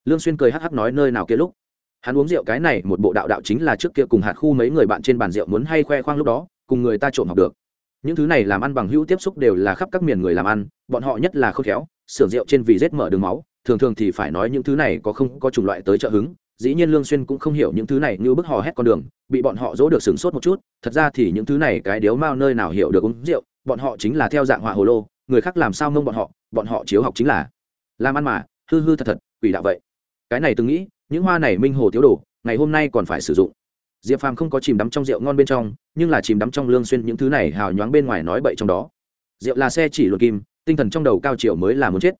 Lương xuyên cười hắc hắc nói nơi nào kia lúc. Hắn uống rượu cái này một bộ đạo đạo chính là trước kia cùng hạt khu mấy người bạn trên bàn rượu muốn hay khoe khoang lúc đó, cùng người ta trộm học được. Những thứ này làm ăn bằng hữu tiếp xúc đều là khắp các miền người làm ăn, bọn họ nhất là khôn khéo sưởng rượu trên vì rết mở đường máu, thường thường thì phải nói những thứ này có không có chủng loại tới trợ hứng dĩ nhiên lương xuyên cũng không hiểu những thứ này như bức hò hét con đường, bị bọn họ dỗ được sừng sốt một chút, thật ra thì những thứ này cái điếu mao nơi nào hiểu được uống rượu, bọn họ chính là theo dạng họa hồ lô, người khác làm sao mông bọn họ bọn họ chiếu học chính là làm ăn mà, hư hư thật thật, quỷ đạo vậy. Cái này từng nghĩ, những hoa này minh hồ thiếu đồ, ngày hôm nay còn phải sử dụng. Diệp phàm không có chìm đắm trong rượu ngon bên trong, nhưng là chìm đắm trong lương xuyên những thứ này hào nhoáng bên ngoài nói bậy trong đó. Rượu là xe chỉ luật kim, tinh thần trong đầu cao triệu mới là muốn chết.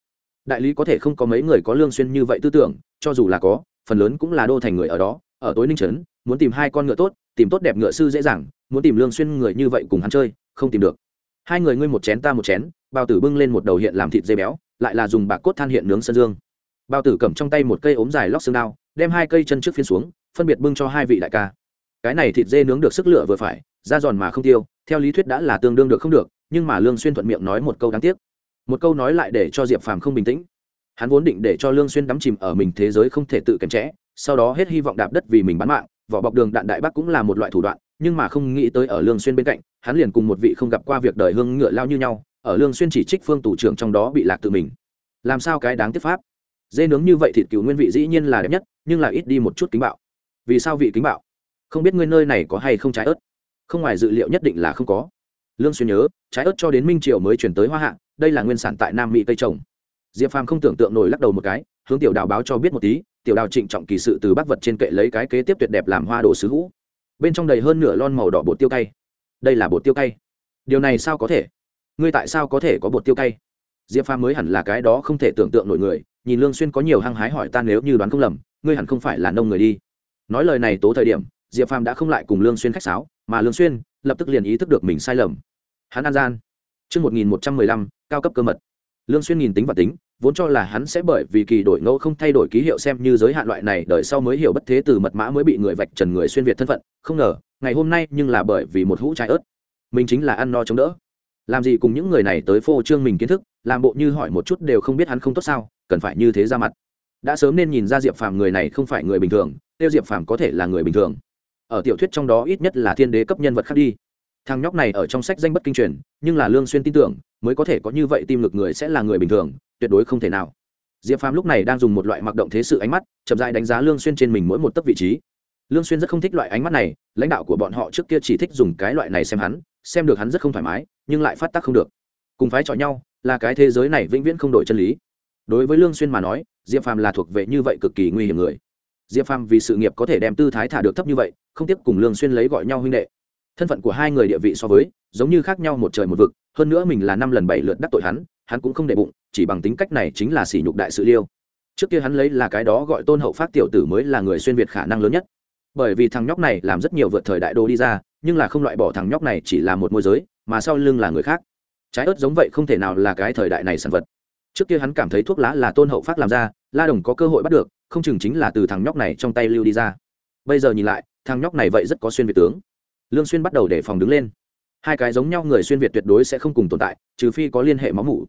Đại lý có thể không có mấy người có lương xuyên như vậy tư tưởng, cho dù là có phần lớn cũng là đô thành người ở đó, ở tối ninh trấn, muốn tìm hai con ngựa tốt, tìm tốt đẹp ngựa sư dễ dàng, muốn tìm lương xuyên người như vậy cùng hắn chơi, không tìm được. Hai người ngươi một chén ta một chén, bao tử bưng lên một đầu hiện làm thịt dê béo, lại là dùng bạc cốt than hiện nướng sơn dương. Bao tử cầm trong tay một cây ốm dài lóc xương đao, đem hai cây chân trước phiên xuống, phân biệt bưng cho hai vị đại ca. Cái này thịt dê nướng được sức lửa vừa phải, da giòn mà không tiêu, theo lý thuyết đã là tương đương được không được, nhưng mà lương xuyên thuận miệng nói một câu đáng tiếc. Một câu nói lại để cho diệp phàm không bình tĩnh hắn vốn định để cho lương xuyên đắm chìm ở mình thế giới không thể tự kiềm chế, sau đó hết hy vọng đạp đất vì mình bán mạng, vỏ bọc đường đạn đại bắc cũng là một loại thủ đoạn, nhưng mà không nghĩ tới ở lương xuyên bên cạnh, hắn liền cùng một vị không gặp qua việc đời hương ngựa lao như nhau, ở lương xuyên chỉ trích phương tủ trưởng trong đó bị lạc tự mình. Làm sao cái đáng tiếc pháp? Dê nướng như vậy thịt cừu nguyên vị dĩ nhiên là đẹp nhất, nhưng là ít đi một chút kính bạo. Vì sao vị kính bạo? Không biết ngươi nơi này có hay không trái ớt? Không ngoài dự liệu nhất định là không có. Lương xuyên nhớ, trái ớt cho đến minh triều mới chuyển tới hoa hạ, đây là nguyên sản tại nam mỹ cây trồng diệp phàm không tưởng tượng nổi lắc đầu một cái hướng tiểu đào báo cho biết một tí tiểu đào trịnh trọng kỳ sự từ bác vật trên kệ lấy cái kế tiếp tuyệt đẹp làm hoa đồ sứ hũ. Bên trong đầy hơn nửa lon màu đỏ bột tiêu cay. Đây là bột tiêu cay. Điều này sao có thể? Ngươi tại sao có thể có bột tiêu cay? Diệp phàm mới hẳn là cái đó không thể tưởng tượng nổi người nhìn lương xuyên có nhiều hăng hái hỏi ta nếu như đoán không lầm ngươi hẳn không phải là nông người đi. Nói lời này tố thời điểm diệp phàm đã không lại cùng lương xuyên khách sáo mà lương xuyên lập tức liền ý thức được mình sai lầm. Hắn an gian. Trước 1115, cao cấp cơ mật. Lương Xuyên nhìn tính và tính, vốn cho là hắn sẽ bởi vì kỳ đổi ngẫu không thay đổi ký hiệu xem như giới hạn loại này đời sau mới hiểu bất thế từ mật mã mới bị người vạch trần người xuyên việt thân phận, không ngờ, ngày hôm nay nhưng là bởi vì một hũ trái ớt. Mình chính là ăn no chống đỡ. Làm gì cùng những người này tới phô trương mình kiến thức, làm bộ như hỏi một chút đều không biết hắn không tốt sao, cần phải như thế ra mặt. Đã sớm nên nhìn ra Diệp Phàm người này không phải người bình thường, tiêu Diệp Phàm có thể là người bình thường. Ở tiểu thuyết trong đó ít nhất là thiên đế cấp nhân vật khác đi thằng nhóc này ở trong sách danh bất kinh truyền nhưng là lương xuyên tin tưởng mới có thể có như vậy tim lực người sẽ là người bình thường, tuyệt đối không thể nào. Diệp phàm lúc này đang dùng một loại mặc động thế sự ánh mắt, chậm rãi đánh giá lương xuyên trên mình mỗi một tấc vị trí. Lương xuyên rất không thích loại ánh mắt này, lãnh đạo của bọn họ trước kia chỉ thích dùng cái loại này xem hắn, xem được hắn rất không thoải mái, nhưng lại phát tác không được. Cùng phái chọi nhau, là cái thế giới này vĩnh viễn không đổi chân lý. Đối với lương xuyên mà nói, diệp phàm là thuộc về như vậy cực kỳ nguy hiểm người. Diệp phàm vì sự nghiệp có thể đem tư thái thả được thấp như vậy, không tiếp cùng lương xuyên lấy gọi nhau huynh đệ thân phận của hai người địa vị so với, giống như khác nhau một trời một vực, hơn nữa mình là năm lần bảy lượt đắc tội hắn hắn cũng không để bụng, chỉ bằng tính cách này chính là sỉ nhục đại sự liêu. Trước kia hắn lấy là cái đó gọi tôn hậu phát tiểu tử mới là người xuyên việt khả năng lớn nhất. Bởi vì thằng nhóc này làm rất nhiều vượt thời đại đô đi ra, nhưng là không loại bỏ thằng nhóc này chỉ là một môi giới, mà sau lưng là người khác. Trái ớt giống vậy không thể nào là cái thời đại này sản vật. Trước kia hắn cảm thấy thuốc lá là tôn hậu phát làm ra, la đồng có cơ hội bắt được, không chừng chính là từ thằng nhóc này trong tay lưu đi ra. Bây giờ nhìn lại, thằng nhóc này vậy rất có xuyên việt tướng lương xuyên bắt đầu để phòng đứng lên. Hai cái giống nhau người xuyên việt tuyệt đối sẽ không cùng tồn tại, trừ phi có liên hệ máu mủ.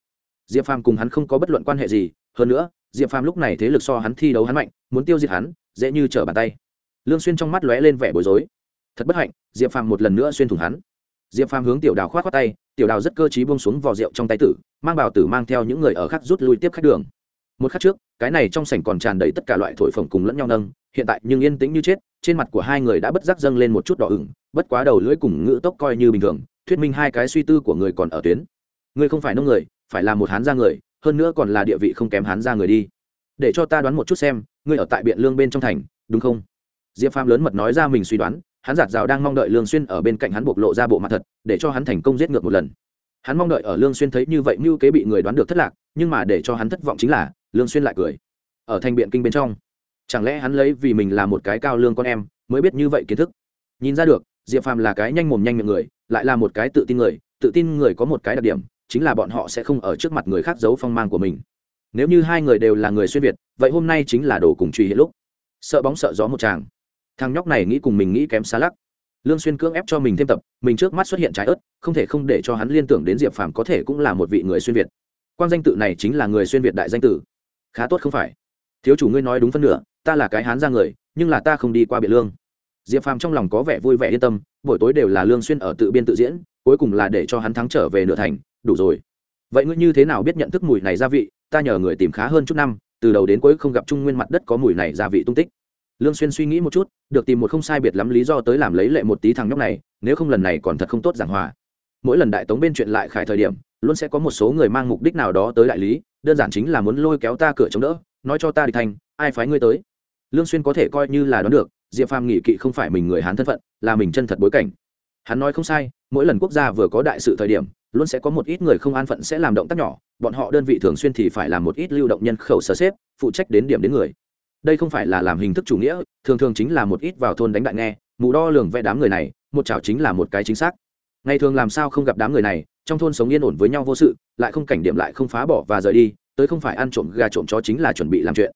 Diệp phàm cùng hắn không có bất luận quan hệ gì, hơn nữa, diệp phàm lúc này thế lực so hắn thi đấu hắn mạnh, muốn tiêu diệt hắn, dễ như trở bàn tay. Lương xuyên trong mắt lóe lên vẻ bối rối. Thật bất hạnh, diệp phàm một lần nữa xuyên thủng hắn. Diệp phàm hướng tiểu đào khoát khoát tay, tiểu đào rất cơ trí buông xuống vò rượu trong tay tử, mang bào tử mang theo những người ở khác rút lui tiếp khách đường một khắc trước, cái này trong sảnh còn tràn đầy tất cả loại thổi phồng cùng lẫn nhau nâng, hiện tại nhưng yên tĩnh như chết, trên mặt của hai người đã bất giác dâng lên một chút đỏ ửng, bất quá đầu lưỡi cùng ngữ tốc coi như bình thường, thuyết minh hai cái suy tư của người còn ở tuyến. Ngươi không phải nông người, phải là một hán gia người, hơn nữa còn là địa vị không kém hán gia người đi. Để cho ta đoán một chút xem ngươi ở tại biện lương bên trong thành, đúng không? Diệp phàm lớn mật nói ra mình suy đoán, hắn giạt rào đang mong đợi lương xuyên ở bên cạnh hắn bộc lộ ra bộ mặt thật, để cho hắn thành công giết ngược một lần. Hắn mong đợi ở lương xuyên thấy như vậy như kế bị người đoán được thất lạc, nhưng mà để cho hắn thất vọng chính là lương xuyên lại cười. Ở thành biện kinh bên trong, chẳng lẽ hắn lấy vì mình là một cái cao lương con em, mới biết như vậy kiến thức? Nhìn ra được, diệp phàm là cái nhanh mồm nhanh miệng người, lại là một cái tự tin người, tự tin người có một cái đặc điểm, chính là bọn họ sẽ không ở trước mặt người khác giấu phong mang của mình. Nếu như hai người đều là người xuyên việt, vậy hôm nay chính là đồ cùng truy hiện lúc. Sợ bóng sợ gió một chàng thằng nhóc này nghĩ cùng mình nghĩ kém xa lắc. Lương xuyên cưỡng ép cho mình thêm tập, mình trước mắt xuất hiện trái ớt, không thể không để cho hắn liên tưởng đến diệp phàm có thể cũng là một vị người xuyên việt. Quan danh tự này chính là người xuyên việt đại danh tử khá tốt không phải. Thiếu chủ ngươi nói đúng phân nửa, ta là cái hán ra người, nhưng là ta không đi qua biển lương. Diệp phàm trong lòng có vẻ vui vẻ yên tâm, buổi tối đều là lương xuyên ở tự biên tự diễn, cuối cùng là để cho hắn thắng trở về nửa thành, đủ rồi. Vậy ngươi như thế nào biết nhận thức mùi này gia vị, ta nhờ người tìm khá hơn chút năm, từ đầu đến cuối không gặp trung nguyên mặt đất có mùi này gia vị tung tích. Lương xuyên suy nghĩ một chút, được tìm một không sai biệt lắm lý do tới làm lấy lệ một tí thằng nhóc này, nếu không lần này còn thật không tốt giảng hòa. Mỗi lần đại tống bên chuyện lại khải thời điểm, luôn sẽ có một số người mang mục đích nào đó tới đại lý đơn giản chính là muốn lôi kéo ta cửa chống đỡ, nói cho ta đi thành, ai phái ngươi tới? Lương xuyên có thể coi như là đoán được, diệp phàm nghị kỵ không phải mình người hán thân phận, là mình chân thật bối cảnh. Hắn nói không sai, mỗi lần quốc gia vừa có đại sự thời điểm, luôn sẽ có một ít người không an phận sẽ làm động tác nhỏ, bọn họ đơn vị thường xuyên thì phải làm một ít lưu động nhân khẩu sơ xếp, phụ trách đến điểm đến người. Đây không phải là làm hình thức chủ nghĩa, thường thường chính là một ít vào thôn đánh đại nghe, mù đo lường vẽ đám người này, một chảo chính là một cái chính xác. Ngày thường làm sao không gặp đám người này trong thôn sống yên ổn với nhau vô sự, lại không cảnh điểm lại không phá bỏ và rời đi, tới không phải ăn trộm gà trộm chó chính là chuẩn bị làm chuyện.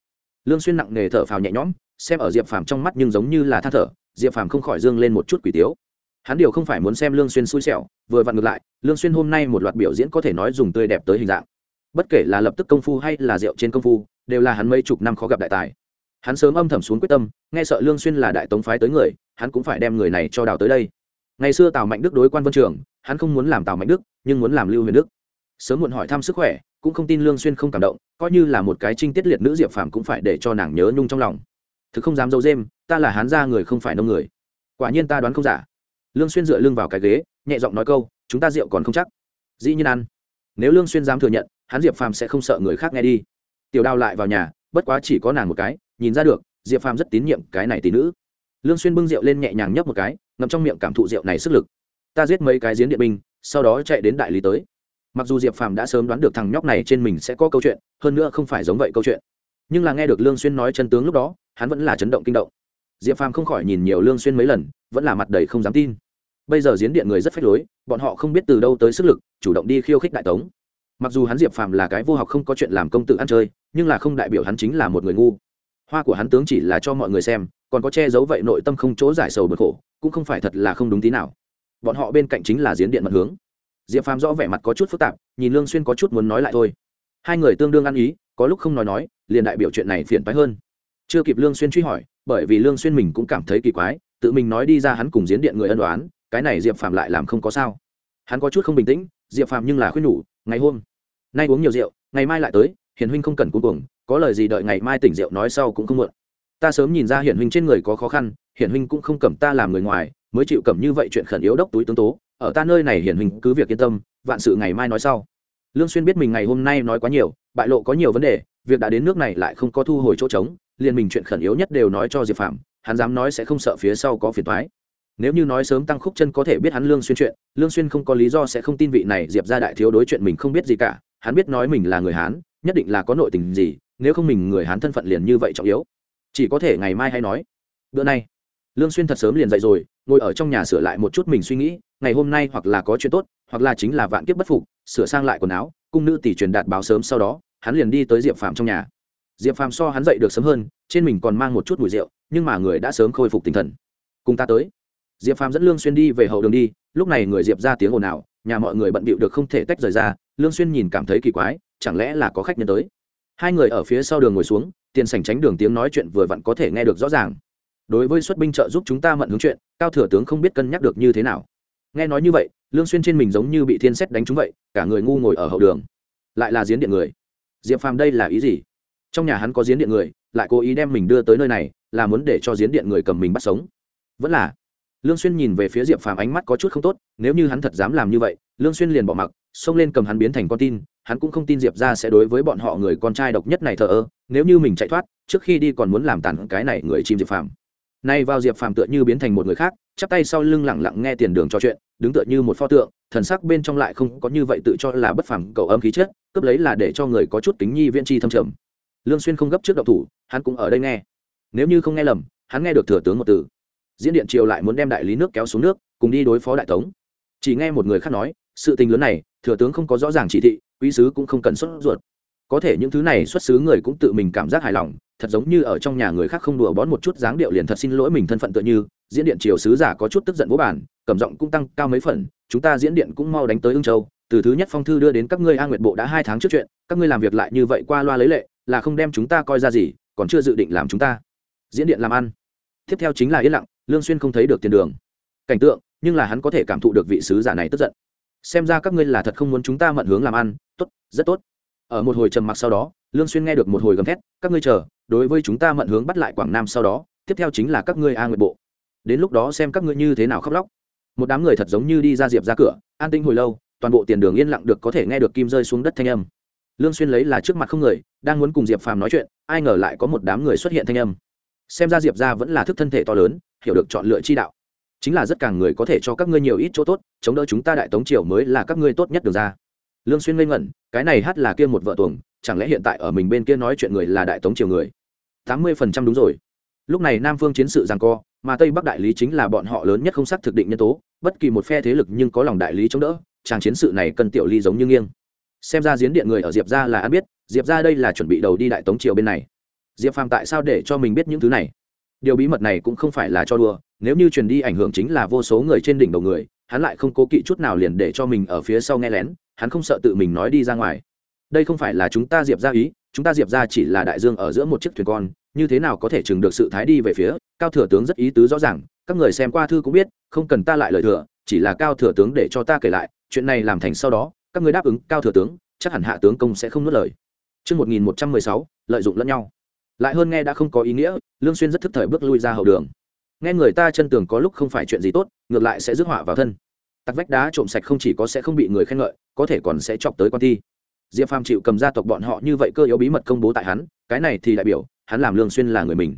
Lương xuyên nặng nề thở phào nhẹ nhõm, xem ở diệp phàm trong mắt nhưng giống như là than thở, diệp phàm không khỏi dương lên một chút quỷ tiếu. Hắn điều không phải muốn xem lương xuyên xui xẻo, vừa vặn ngược lại, lương xuyên hôm nay một loạt biểu diễn có thể nói dùng tươi đẹp tới hình dạng. Bất kể là lập tức công phu hay là rượu trên công phu, đều là hắn mấy chục năm khó gặp đại tài. Hắn sớm âm thầm xuống quyết tâm, nghe sợ lương xuyên là đại tống phái tới người, hắn cũng phải đem người này cho đào tới đây ngày xưa tào mạnh đức đối quan vân trường, hắn không muốn làm tào mạnh đức, nhưng muốn làm lưu huyền đức. Sớm muộn hỏi thăm sức khỏe, cũng không tin lương xuyên không cảm động, coi như là một cái trinh tiết liệt nữ diệp phàm cũng phải để cho nàng nhớ nhung trong lòng. Thực không dám dâu dêm ta là hán gia người không phải nông người. Quả nhiên ta đoán không giả. Lương xuyên dựa lưng vào cái ghế, nhẹ giọng nói câu, chúng ta rượu còn không chắc? Dĩ nhiên ăn. Nếu lương xuyên dám thừa nhận, hắn diệp phàm sẽ không sợ người khác nghe đi. Tiểu đào lại vào nhà, bất quá chỉ có nàng một cái, nhìn ra được, diệp phàm rất tín nhiệm cái này tỷ nữ lương xuyên bưng rượu lên nhẹ nhàng nhấp một cái, ngậm trong miệng cảm thụ rượu này sức lực. Ta giết mấy cái giếng điện binh, sau đó chạy đến đại lý tới. Mặc dù diệp phàm đã sớm đoán được thằng nhóc này trên mình sẽ có câu chuyện, hơn nữa không phải giống vậy câu chuyện. Nhưng là nghe được lương xuyên nói chân tướng lúc đó, hắn vẫn là chấn động kinh động. Diệp phàm không khỏi nhìn nhiều lương xuyên mấy lần, vẫn là mặt đầy không dám tin. Bây giờ giếng điện người rất phách lối, bọn họ không biết từ đâu tới sức lực, chủ động đi khiêu khích đại tống. Mặc dù hắn diệp phàm là cái vô học không có chuyện làm công tử ăn chơi, nhưng là không đại biểu hắn chính là một người ngu hoa của hắn tướng chỉ là cho mọi người xem, còn có che giấu vậy nội tâm không chỗ giải sầu bực khổ, cũng không phải thật là không đúng tí nào. Bọn họ bên cạnh chính là diễn điện mật hướng. Diệp phàm rõ vẻ mặt có chút phức tạp, nhìn lương xuyên có chút muốn nói lại thôi. Hai người tương đương ăn ý, có lúc không nói nói, liền đại biểu chuyện này phiền phái hơn. Chưa kịp lương xuyên truy hỏi, bởi vì lương xuyên mình cũng cảm thấy kỳ quái, tự mình nói đi ra hắn cùng diễn điện người ân đoán cái này diệp phàm lại làm không có sao. Hắn có chút không bình tĩnh, diệp phàm nhưng là khuyên nhủ, ngày hôm nay uống nhiều rượu, ngày mai lại tới hiền huynh không cần cuối cuồng, có lời gì đợi ngày mai tỉnh rượu nói sau cũng không muộn. Ta sớm nhìn ra hiển huynh trên người có khó khăn, hiển huynh cũng không cầm ta làm người ngoài, mới chịu cầm như vậy chuyện khẩn yếu đốc túi tướng tố, ở ta nơi này hiển huynh cứ việc yên tâm, vạn sự ngày mai nói sau. Lương xuyên biết mình ngày hôm nay nói quá nhiều, bại lộ có nhiều vấn đề, việc đã đến nước này lại không có thu hồi chỗ trống, liền mình chuyện khẩn yếu nhất đều nói cho diệp phạm hắn dám nói sẽ không sợ phía sau có phiền toái. Nếu như nói sớm tăng khúc chân có thể biết hắn lương xuyên chuyện, lương xuyên không có lý do sẽ không tin vị này diệp gia đại thiếu đối chuyện mình không biết gì cả, hắn biết nói mình là người hán nhất định là có nội tình gì, nếu không mình người hán thân phận liền như vậy trọng yếu. Chỉ có thể ngày mai hay nói. Bữa nay, lương xuyên thật sớm liền dậy rồi, ngồi ở trong nhà sửa lại một chút mình suy nghĩ, ngày hôm nay hoặc là có chuyện tốt, hoặc là chính là vạn kiếp bất phục, sửa sang lại quần áo, cung nữ tỷ truyền đạt báo sớm sau đó, hắn liền đi tới diệp phàm trong nhà. Diệp phàm so hắn dậy được sớm hơn, trên mình còn mang một chút mùi rượu, nhưng mà người đã sớm khôi phục tinh thần. Cùng ta tới. Diệp phàm dẫn lương xuyên đi về hậu đường đi, lúc này người diệp ra tiếng ồn ào, nhà mọi người bận bịu được không thể tách rời ra, lương xuyên nhìn cảm thấy kỳ quái chẳng lẽ là có khách nhân tới? Hai người ở phía sau đường ngồi xuống, tiền sảnh tránh đường tiếng nói chuyện vừa vặn có thể nghe được rõ ràng. Đối với xuất binh trợ giúp chúng ta mận hướng chuyện, cao thừa tướng không biết cân nhắc được như thế nào. Nghe nói như vậy, lương xuyên trên mình giống như bị thiên xét đánh trúng vậy, cả người ngu ngồi ở hậu đường. Lại là giếng điện người. Diệp phàm đây là ý gì? Trong nhà hắn có giếng điện người, lại cố ý đem mình đưa tới nơi này, là muốn để cho giếng điện người cầm mình bắt sống. Vẫn là. Lương xuyên nhìn về phía diệp phàm ánh mắt có chút không tốt, nếu như hắn thật dám làm như vậy, lương xuyên liền bỏ mặc, xông lên cầm hắn biến thành con tin hắn cũng không tin diệp ra sẽ đối với bọn họ người con trai độc nhất này thờ ơ nếu như mình chạy thoát trước khi đi còn muốn làm tàn cái này người chim diệp phàm. Nay vào diệp phàm tựa như biến thành một người khác chắp tay sau lưng lẳng lặng nghe tiền đường trò chuyện đứng tựa như một pho tượng thần sắc bên trong lại không có như vậy tự cho là bất phàm cầu âm khí chết, cướp lấy là để cho người có chút kính nhi viễn chi thâm trầm. Lương xuyên không gấp trước độc thủ hắn cũng ở đây nghe. Nếu như không nghe lầm hắn nghe được thừa tướng một từ. Diễn điện triều lại muốn đem đại lý nước kéo xuống nước cùng đi đối phó đại tống. Chỉ nghe một người khác nói sự tình lớn này thừa tướng không có rõ ràng chỉ thị quý sứ cũng không cần xuất ruột. Có thể những thứ này xuất xứ người cũng tự mình cảm giác hài lòng, thật giống như ở trong nhà người khác không đùa bón một chút dáng điệu liền thật xin lỗi mình thân phận tựa như, diễn điện triều sứ giả có chút tức giận vô bản, cầm giọng cũng tăng cao mấy phần, chúng ta diễn điện cũng mau đánh tới ương châu, từ thứ nhất phong thư đưa đến các ngươi a nguyệt bộ đã hai tháng trước chuyện, các ngươi làm việc lại như vậy qua loa lấy lệ, là không đem chúng ta coi ra gì, còn chưa dự định làm chúng ta. Diễn điện làm ăn. Tiếp theo chính là yên lặng, lương xuyên không thấy được tiền đường. Cảnh tượng, nhưng là hắn có thể cảm thụ được vị sứ giả này tức giận xem ra các ngươi là thật không muốn chúng ta mận hướng làm ăn, tốt, rất tốt. Ở một hồi trầm mặc sau đó, lương xuyên nghe được một hồi gầm thét, các ngươi chờ, đối với chúng ta mận hướng bắt lại quảng nam sau đó, tiếp theo chính là các ngươi a nguyệt bộ. Đến lúc đó xem các ngươi như thế nào khóc lóc. Một đám người thật giống như đi ra diệp ra cửa, an tinh hồi lâu, toàn bộ tiền đường yên lặng được có thể nghe được kim rơi xuống đất thanh âm. Lương xuyên lấy là trước mặt không người, đang muốn cùng diệp phàm nói chuyện, ai ngờ lại có một đám người xuất hiện thanh âm. Xem ra diệp ra vẫn là thức thân thể to lớn, hiểu được chọn lựa chi đạo chính là rất càng người có thể cho các ngươi nhiều ít chỗ tốt, chống đỡ chúng ta đại tống triều mới là các ngươi tốt nhất được ra. Lương xuyên ngây ngẩn, cái này hát là kia một vợ tuồng, chẳng lẽ hiện tại ở mình bên kia nói chuyện người là đại tống triều người? Tám mươi phần trăm đúng rồi. Lúc này nam phương chiến sự giằng co, mà tây bắc đại lý chính là bọn họ lớn nhất không xác thực định nhân tố, bất kỳ một phe thế lực nhưng có lòng đại lý chống đỡ, chàng chiến sự này cần tiểu ly giống như nghiêng. Xem ra giếng điện người ở diệp gia là ăn biết, diệp gia đây là chuẩn bị đầu đi đại tống triều bên này. Diệp phàm tại sao để cho mình biết những thứ này? Điều bí mật này cũng không phải là cho đùa nếu như truyền đi ảnh hưởng chính là vô số người trên đỉnh đầu người hắn lại không cố kỵ chút nào liền để cho mình ở phía sau nghe lén hắn không sợ tự mình nói đi ra ngoài đây không phải là chúng ta diệp ra ý chúng ta diệp ra chỉ là đại dương ở giữa một chiếc thuyền con như thế nào có thể chừng được sự thái đi về phía cao thừa tướng rất ý tứ rõ ràng các người xem qua thư cũng biết không cần ta lại lời thừa chỉ là cao thừa tướng để cho ta kể lại chuyện này làm thành sau đó các người đáp ứng cao thừa tướng chắc hẳn hạ tướng công sẽ không nuốt lời Trước 1116, lợi dụng lẫn nhau. Lại hơn nghe đã không có ý nghĩa, Lương Xuyên rất thức thời bước lui ra hậu đường. Nghe người ta chân tường có lúc không phải chuyện gì tốt, ngược lại sẽ rước họa vào thân. Tắc vách đá trộm sạch không chỉ có sẽ không bị người khen ngợi, có thể còn sẽ chọc tới quan thi. Diệp Phàm chịu cầm gia tộc bọn họ như vậy cơ yếu bí mật công bố tại hắn, cái này thì đại biểu, hắn làm Lương Xuyên là người mình.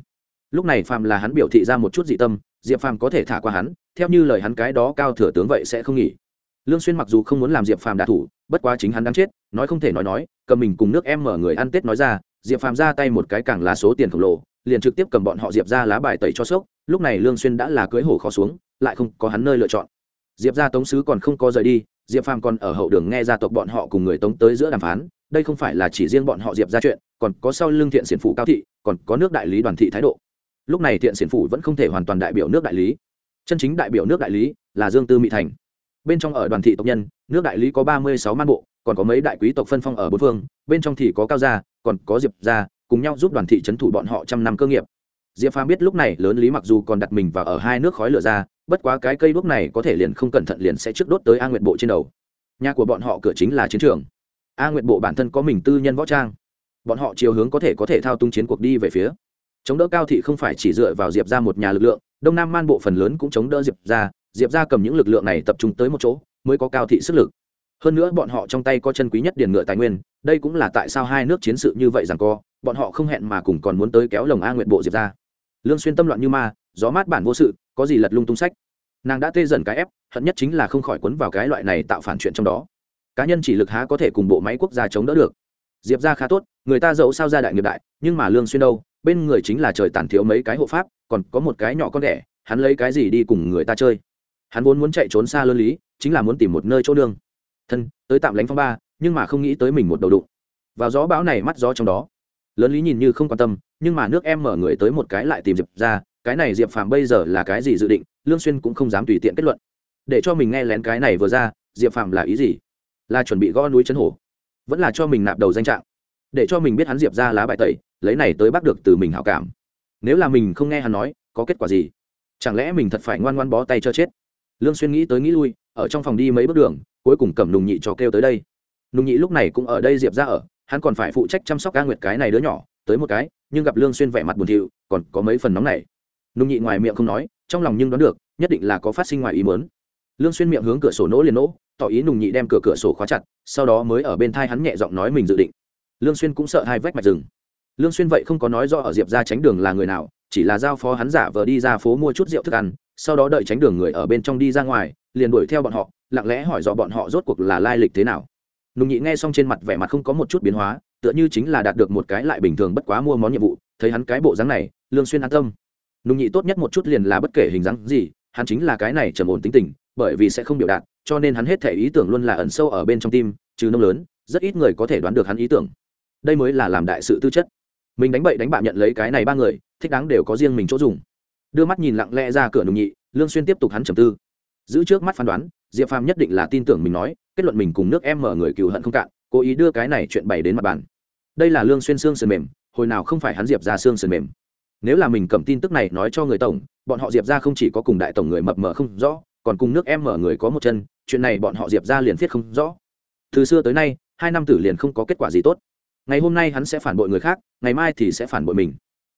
Lúc này Phàm là hắn biểu thị ra một chút dị tâm, Diệp Phàm có thể thả qua hắn, theo như lời hắn cái đó cao thừa tướng vậy sẽ không nghỉ lương xuyên mặc dù không muốn làm diệp phàm đả thủ bất quá chính hắn đang chết nói không thể nói nói cầm mình cùng nước em mở người ăn tết nói ra diệp phàm ra tay một cái càng là số tiền khổng lồ liền trực tiếp cầm bọn họ diệp ra lá bài tẩy cho sốc, lúc này lương xuyên đã là cưới hổ khó xuống, lại không có hắn nơi lựa chọn. Diệp ra tống sứ còn không có rời đi, diệp phàm còn ở hậu đường nghe gia tộc bọn họ cùng người tống tới giữa đàm phán, đây không phải là chỉ riêng bọn họ diệp ra chuyện, còn có sau lương thiện xiển phủ cao thị, còn có nước đại lý đoàn thị thái độ. Lúc này thiện xiển phủ vẫn không thể hoàn toàn đại biểu nước đại lý. Chân chính đại biểu nước đại lý là dương tư mỹ thành. Bên trong ở đoàn thị tộc nhân, nước đại lý có ba mươi sáu man bộ, còn có mấy đại quý tộc phân phong ở bốn phương, bên trong thì có cao gia, còn có diệp gia cùng nhau giúp đoàn thị trấn thủ bọn họ trăm năm cơ nghiệp. Diệp phàm biết lúc này lớn lý mặc dù còn đặt mình vào ở hai nước khói lửa ra, bất quá cái cây đuốc này có thể liền không cẩn thận liền sẽ trước đốt tới a nguyệt bộ trên đầu. Nhà của bọn họ cửa chính là chiến trường. A nguyệt bộ bản thân có mình tư nhân võ trang. Bọn họ chiều hướng có thể có thể thao tung chiến cuộc đi về phía. Chống đỡ cao thị không phải chỉ dựa vào diệp ra một nhà lực lượng, đông nam man bộ phần lớn cũng chống đỡ diệp ra. Diệp ra cầm những lực lượng này tập trung tới một chỗ, mới có cao thị sức lực hơn nữa bọn họ trong tay có chân quý nhất điền ngựa tài nguyên, đây cũng là tại sao hai nước chiến sự như vậy rằng co, bọn họ không hẹn mà cùng còn muốn tới kéo lồng a nguyện bộ diệp ra. Lương xuyên tâm loạn như ma, gió mát bản vô sự, có gì lật lung tung sách. Nàng đã tê dần cái ép, hận nhất chính là không khỏi cuốn vào cái loại này tạo phản chuyện trong đó. Cá nhân chỉ lực há có thể cùng bộ máy quốc gia chống đỡ được. Diệp ra khá tốt, người ta dẫu sao ra đại nghiệp đại, nhưng mà lương xuyên đâu, bên người chính là trời tàn thiếu mấy cái hộ pháp, còn có một cái nhỏ con đẻ, hắn lấy cái gì đi cùng người ta chơi? Hắn vốn muốn chạy trốn xa lơn lý, chính là muốn tìm một nơi chỗ đường thân, tới tạm lánh phong ba, nhưng mà không nghĩ tới mình một đầu đụng. Vào gió bão này mắt gió trong đó. Lớn lý nhìn như không quan tâm, nhưng mà nước em mở người tới một cái lại tìm diệp ra, cái này diệp phàm bây giờ là cái gì dự định, lương xuyên cũng không dám tùy tiện kết luận. Để cho mình nghe lén cái này vừa ra, diệp phàm là ý gì? Là chuẩn bị gõ núi chấn hổ. Vẫn là cho mình nạp đầu danh trạng. Để cho mình biết hắn diệp ra lá bài tẩy, lấy này tới bắt được từ mình hảo cảm. Nếu là mình không nghe hắn nói, có kết quả gì? Chẳng lẽ mình thật phải ngoan ngoan bó tay cho chết? Lương xuyên nghĩ tới nghĩ lui ở trong phòng đi mấy bước đường, cuối cùng cầm nùng nhị cho kêu tới đây. Nùng nhị lúc này cũng ở đây diệp ra ở, hắn còn phải phụ trách chăm sóc ca nguyệt cái này đứa nhỏ, tới một cái, nhưng gặp lương xuyên vẻ mặt buồn thiu, còn có mấy phần nóng này nùng nhị ngoài miệng không nói, trong lòng nhưng đoán được, nhất định là có phát sinh ngoài ý muốn. Lương xuyên miệng hướng cửa sổ nỗ liền nỗ, tỏ ý nùng nhị đem cửa cửa sổ khóa chặt, sau đó mới ở bên thai hắn nhẹ giọng nói mình dự định. Lương xuyên cũng sợ hai vách mạch rừng. Lương xuyên vậy không có nói rõ ở diệp ra tránh đường là người nào, chỉ là giao phó hắn giả vờ đi ra phố mua chút rượu thức ăn sau đó đợi tránh đường người ở bên trong đi ra ngoài, liền đuổi theo bọn họ, lặng lẽ hỏi dò bọn họ rốt cuộc là lai lịch thế nào. Nùng nhị nghe xong trên mặt vẻ mặt không có một chút biến hóa, tựa như chính là đạt được một cái lại bình thường bất quá mua món nhiệm vụ, thấy hắn cái bộ dáng này, lương xuyên an tâm. Nùng nhị tốt nhất một chút liền là bất kể hình dáng gì, hắn chính là cái này trầm ổn tính tình, bởi vì sẽ không biểu đạt, cho nên hắn hết thể ý tưởng luôn là ẩn sâu ở bên trong tim, trừ nông lớn, rất ít người có thể đoán được hắn ý tưởng. Đây mới là làm đại sự tư chất. Mình đánh bậy đánh bạ nhận lấy cái này ba người, thích đáng đều có riêng mình chỗ dùng đưa mắt nhìn lặng lẽ ra cửa nùng nhị, lương xuyên tiếp tục hắn trầm tư. Giữ trước mắt phán đoán, diệp phàm nhất định là tin tưởng mình nói, kết luận mình cùng nước em mở người cựu hận không cạn, cố ý đưa cái này chuyện bày đến mặt bàn. Đây là lương xuyên xương sườn mềm, hồi nào không phải hắn diệp ra xương sườn mềm. Nếu là mình cầm tin tức này nói cho người tổng, bọn họ diệp ra không chỉ có cùng đại tổng người mập mờ không rõ, còn cùng nước em mở người có một chân, chuyện này bọn họ diệp ra liền thiết không rõ. Từ xưa tới nay, hai năm tử liền không có kết quả gì tốt. Ngày hôm nay hắn sẽ phản bội người khác, ngày mai thì sẽ phản bội mình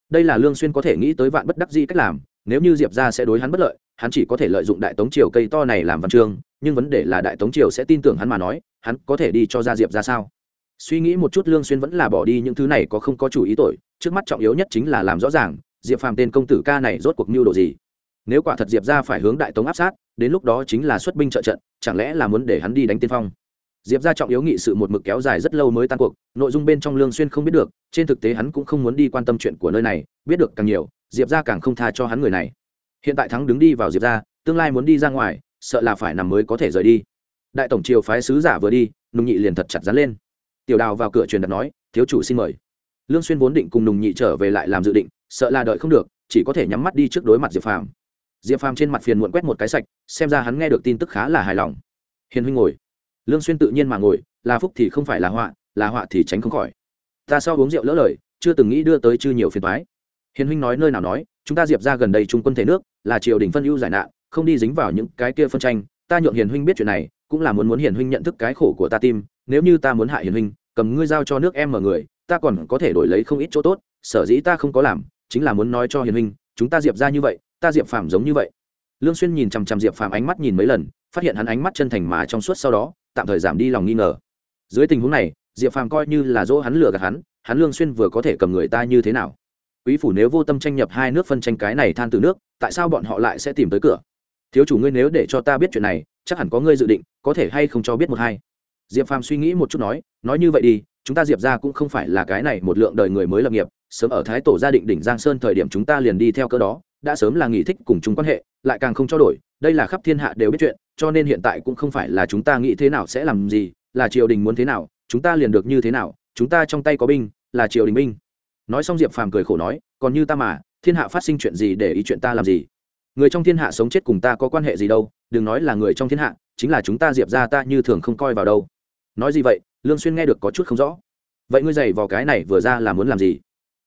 đây là lương xuyên có thể nghĩ tới vạn bất đắc dĩ cách làm, nếu như diệp gia sẽ đối hắn bất lợi, hắn chỉ có thể lợi dụng đại tống triều cây to này làm văn chương, nhưng vấn đề là đại tống triều sẽ tin tưởng hắn mà nói, hắn có thể đi cho ra diệp ra sao? Suy nghĩ một chút, lương xuyên vẫn là bỏ đi những thứ này có không có chủ ý tội, trước mắt trọng yếu nhất chính là làm rõ ràng, diệp phàm tên công tử ca này rốt cuộc mưu đồ gì. Nếu quả thật diệp ra phải hướng đại tống áp sát, đến lúc đó chính là xuất binh trợ trận, chẳng lẽ là muốn để hắn đi đánh tiên phong? Diệp ra trọng yếu nghị sự một mực kéo dài rất lâu mới tan cuộc, nội dung bên trong lương xuyên không biết được, trên thực tế hắn cũng không muốn đi quan tâm chuyện của nơi này, biết được càng nhiều, diệp ra càng không tha cho hắn người này. Hiện tại thắng đứng đi vào diệp ra tương lai muốn đi ra ngoài, sợ là phải nằm mới có thể rời đi. Đại tổng triều phái sứ giả vừa đi, nùng nhị liền thật chặt dán lên. Tiểu đào vào cửa truyền đặt nói, thiếu chủ xin mời. Lương xuyên vốn định cùng nùng nhị trở về lại làm dự định, sợ là đợi không được, chỉ có thể nhắm mắt đi trước đối mặt diệp phàm. Diệp phàm trên mặt phiền muộn quét một cái sạch, xem ra hắn nghe được tin tức khá là hài lòng. Hiền huynh ngồi lương xuyên tự nhiên mà ngồi, là phúc thì không phải là họa là họa thì tránh không khỏi. Ta sau uống rượu lỡ lời, chưa từng nghĩ đưa tới chư nhiều phiền toái. Hiền huynh nói nơi nào nói, chúng ta diệp ra gần đây trung quân thể nước, là triều đình phân ưu giải nạn, không đi dính vào những cái kia phân tranh. Ta nhượng hiền huynh biết chuyện này, cũng là muốn muốn hiền huynh nhận thức cái khổ của ta tim. Nếu như ta muốn hại hiền huynh, cầm ngươi giao cho nước em mở người, ta còn có thể đổi lấy không ít chỗ tốt. Sở dĩ ta không có làm, chính là muốn nói cho hiền huynh, chúng ta diệp ra như vậy, ta diệp phàm giống như vậy. Lương xuyên nhìn chằm chằm diệp phàm ánh mắt nhìn mấy lần, phát hiện hắn ánh mắt chân thành mà trong suốt sau đó tạm thời giảm đi lòng nghi ngờ. Dưới tình huống này, diệp phàm coi như là dỗ hắn lừa gạt hắn hắn lương xuyên vừa có thể cầm người ta như thế nào? Quý phủ nếu vô tâm tranh nhập hai nước phân tranh cái này than từ nước, tại sao bọn họ lại sẽ tìm tới cửa? Thiếu chủ ngươi nếu để cho ta biết chuyện này, chắc hẳn có ngươi dự định, có thể hay không cho biết một hai? Diệp phàm suy nghĩ một chút nói nói như vậy đi, chúng ta diệp ra cũng không phải là cái này một lượng đời người mới lập nghiệp, sớm ở thái tổ gia định đỉnh giang sơn thời điểm chúng ta liền đi theo cơ đó, đã sớm là nghỉ thích cùng chúng quan hệ, lại càng không cho đổi, đây là khắp thiên hạ đều biết chuyện cho nên hiện tại cũng không phải là chúng ta nghĩ thế nào sẽ làm gì, là triều đình muốn thế nào, chúng ta liền được như thế nào, chúng ta trong tay có binh, là triều đình binh. Nói xong diệp phàm cười khổ nói, còn như ta mà, thiên hạ phát sinh chuyện gì để ý chuyện ta làm gì? Người trong thiên hạ sống chết cùng ta có quan hệ gì đâu, đừng nói là người trong thiên hạ, chính là chúng ta diệp ra ta như thường không coi vào đâu. Nói gì vậy? Lương xuyên nghe được có chút không rõ. Vậy ngươi giày vào cái này vừa ra là muốn làm gì?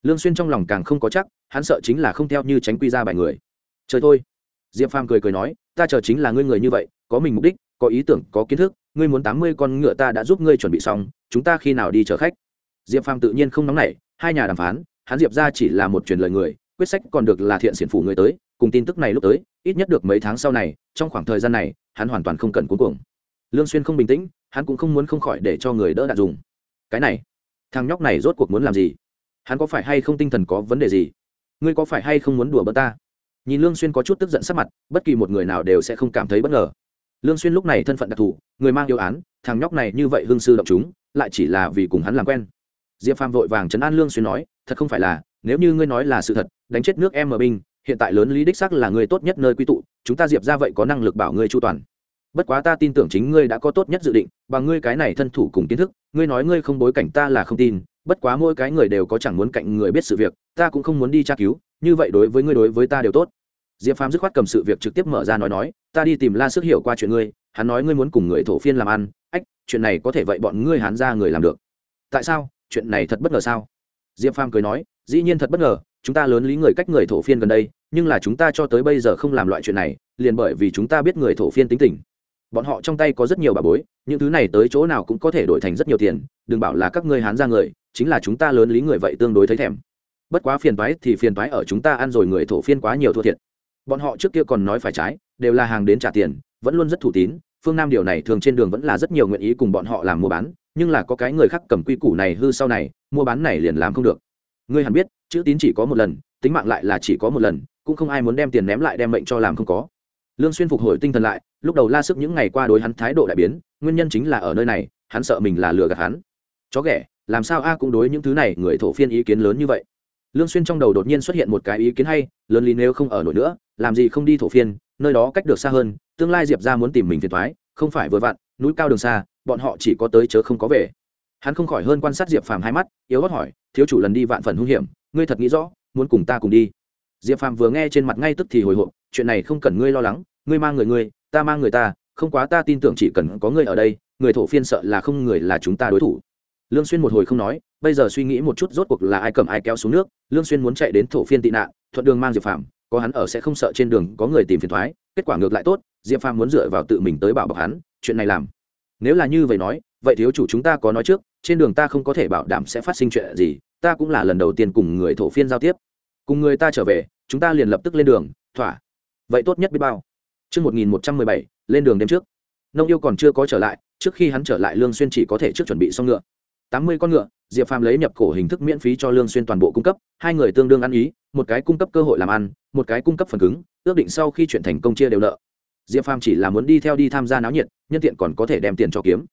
Lương xuyên trong lòng càng không có chắc, hắn sợ chính là không theo như tránh quy ra bài người. Trời thôi. Diệp phàm cười cười nói, ta chờ chính là ngươi người như vậy có mình mục đích, có ý tưởng, có kiến thức, ngươi muốn tám mươi con ngựa ta đã giúp ngươi chuẩn bị xong, chúng ta khi nào đi chở khách? Diệp phàm tự nhiên không nóng nảy, hai nhà đàm phán, hắn diệp ra chỉ là một truyền lời người, quyết sách còn được là thiện xiển phủ người tới, cùng tin tức này lúc tới, ít nhất được mấy tháng sau này, trong khoảng thời gian này, hắn hoàn toàn không cần cuối cùng lương xuyên không bình tĩnh, hắn cũng không muốn không khỏi để cho người đỡ đạn dùng. Cái này, thằng nhóc này rốt cuộc muốn làm gì? Hắn có phải hay không tinh thần có vấn đề gì? Ngươi có phải hay không muốn đùa bỡ ta? Nhìn lương xuyên có chút tức giận sắc mặt, bất kỳ một người nào đều sẽ không cảm thấy bất ngờ lương xuyên lúc này thân phận đặc thù, người mang yêu án, thằng nhóc này như vậy hương sư động chúng, lại chỉ là vì cùng hắn làm quen. Diệp phàm vội vàng chấn an lương xuyên nói, thật không phải là, nếu như ngươi nói là sự thật, đánh chết nước em ở binh, hiện tại lớn lý đích sắc là người tốt nhất nơi quy tụ, chúng ta diệp ra vậy có năng lực bảo ngươi chu toàn. Bất quá ta tin tưởng chính ngươi đã có tốt nhất dự định, bằng ngươi cái này thân thủ cùng kiến thức, ngươi nói ngươi không bối cảnh ta là không tin, bất quá mỗi cái người đều có chẳng muốn cạnh người biết sự việc, ta cũng không muốn đi tra cứu, như vậy đối với ngươi đối với ta đều tốt diệp phàm dứt khoát cầm sự việc trực tiếp mở ra nói nói, ta đi tìm la sức hiểu qua chuyện ngươi, hắn nói ngươi muốn cùng người thổ phiên làm ăn, ách, chuyện này có thể vậy bọn ngươi hắn ra người làm được. Tại sao? Chuyện này thật bất ngờ sao? Diệp phàm cười nói, dĩ nhiên thật bất ngờ, chúng ta lớn lý người cách người thổ phiên gần đây, nhưng là chúng ta cho tới bây giờ không làm loại chuyện này, liền bởi vì chúng ta biết người thổ phiên tính tình. Bọn họ trong tay có rất nhiều bà bối, những thứ này tới chỗ nào cũng có thể đổi thành rất nhiều tiền, đừng bảo là các ngươi hán ra người, chính là chúng ta lớn lý người vậy tương đối thấy thèm. Bất quá phiền toái thì phiền toái ở chúng ta ăn rồi người thổ phiên quá nhiều thua thiệt bọn họ trước kia còn nói phải trái, đều là hàng đến trả tiền, vẫn luôn rất thủ tín. Phương nam điều này thường trên đường vẫn là rất nhiều nguyện ý cùng bọn họ làm mua bán, nhưng là có cái người khác cầm quy củ này hư sau này, mua bán này liền làm không được. Ngươi hẳn biết, chữ tín chỉ có một lần, tính mạng lại là chỉ có một lần, cũng không ai muốn đem tiền ném lại đem mệnh cho làm không có. Lương xuyên phục hồi tinh thần lại, lúc đầu la sức những ngày qua đối hắn thái độ đại biến, nguyên nhân chính là ở nơi này, hắn sợ mình là lừa gạt hắn. Chó ghẻ, làm sao a cũng đối những thứ này, người thổ phiên ý kiến lớn như vậy lương xuyên trong đầu đột nhiên xuất hiện một cái ý kiến hay, lớn lý nếu không ở nổi nữa, làm gì không đi thổ phiên, nơi đó cách được xa hơn, tương lai diệp gia muốn tìm mình phiền toái, không phải vừa vặn, núi cao đường xa, bọn họ chỉ có tới chớ không có về. Hắn không khỏi hơn quan sát diệp phàm hai mắt, yếu gót hỏi, thiếu chủ lần đi vạn phần hung hiểm, ngươi thật nghĩ rõ, muốn cùng ta cùng đi? Diệp phàm vừa nghe trên mặt ngay tức thì hồi hộp, chuyện này không cần ngươi lo lắng, ngươi mang người ngươi, ta mang người ta, không quá ta tin tưởng chỉ cần có ngươi ở đây, người thổ phiên sợ là không người là chúng ta đối thủ. Lương xuyên một hồi không nói bây giờ suy nghĩ một chút rốt cuộc là ai cầm ai kéo xuống nước lương xuyên muốn chạy đến thổ phiên tị nạn thuận đường mang diệp phàm có hắn ở sẽ không sợ trên đường có người tìm phiền toái kết quả ngược lại tốt diệp phàm muốn dựa vào tự mình tới bảo bọc hắn chuyện này làm nếu là như vậy nói vậy thiếu chủ chúng ta có nói trước trên đường ta không có thể bảo đảm sẽ phát sinh chuyện gì ta cũng là lần đầu tiên cùng người thổ phiên giao tiếp cùng người ta trở về chúng ta liền lập tức lên đường thỏa vậy tốt nhất biết bao Trước 1117, lên đường đêm trước. Nông yêu còn chưa có trở lại, trước khi hắn trở lại Lương Xuyên chỉ có thể trước chuẩn bị xong ngựa. 80 con ngựa, Diệp Phàm lấy nhập cổ hình thức miễn phí cho Lương Xuyên toàn bộ cung cấp, hai người tương đương ăn ý, một cái cung cấp cơ hội làm ăn, một cái cung cấp phần cứng, ước định sau khi chuyện thành công chia đều nợ. Diệp Phàm chỉ là muốn đi theo đi tham gia náo nhiệt, nhân tiện còn có thể đem tiền cho kiếm.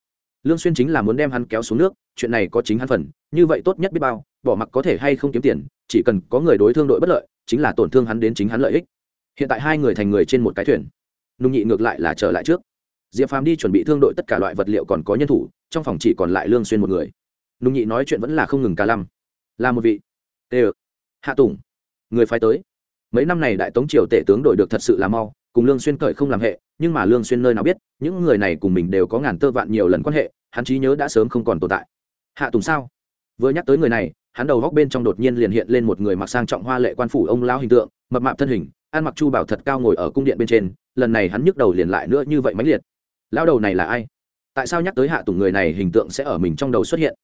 Lương Xuyên chính là muốn đem hắn kéo xuống nước, chuyện này có chính hắn phần, như vậy tốt nhất biết bao, bỏ mặc có thể hay không kiếm tiền, chỉ cần có người đối thương đội bất lợi, chính là tổn thương hắn đến chính hắn lợi ích. Hiện tại hai người thành người trên một cái thuyền nung nhị ngược lại là trở lại trước diệp phàm đi chuẩn bị thương đội tất cả loại vật liệu còn có nhân thủ trong phòng chỉ còn lại lương xuyên một người nung nhị nói chuyện vẫn là không ngừng cả lăm. Là một vị. Tê hạ tùng. Người phái tới. Mấy năm này đại tống triều tể tướng đổi được thật sự là mau, cùng lương xuyên cởi không làm hệ, nhưng mà lương xuyên nơi nào biết, những người này cùng mình đều có ngàn tơ vạn nhiều lần quan hệ, hắn trí nhớ đã sớm không còn tồn tại. Hạ tùng sao? Vừa nhắc tới người này, hắn đầu góc bên trong đột nhiên liền hiện lên một người mặc sang trọng hoa lệ quan phủ ông lão hình tượng, mập mạp thân hình, ăn mặc chu bảo thật cao ngồi ở cung điện bên trên, lần này hắn nhức đầu liền lại nữa như vậy mãnh liệt. Lão đầu này là ai? Tại sao nhắc tới hạ tùng người này hình tượng sẽ ở mình trong đầu xuất hiện?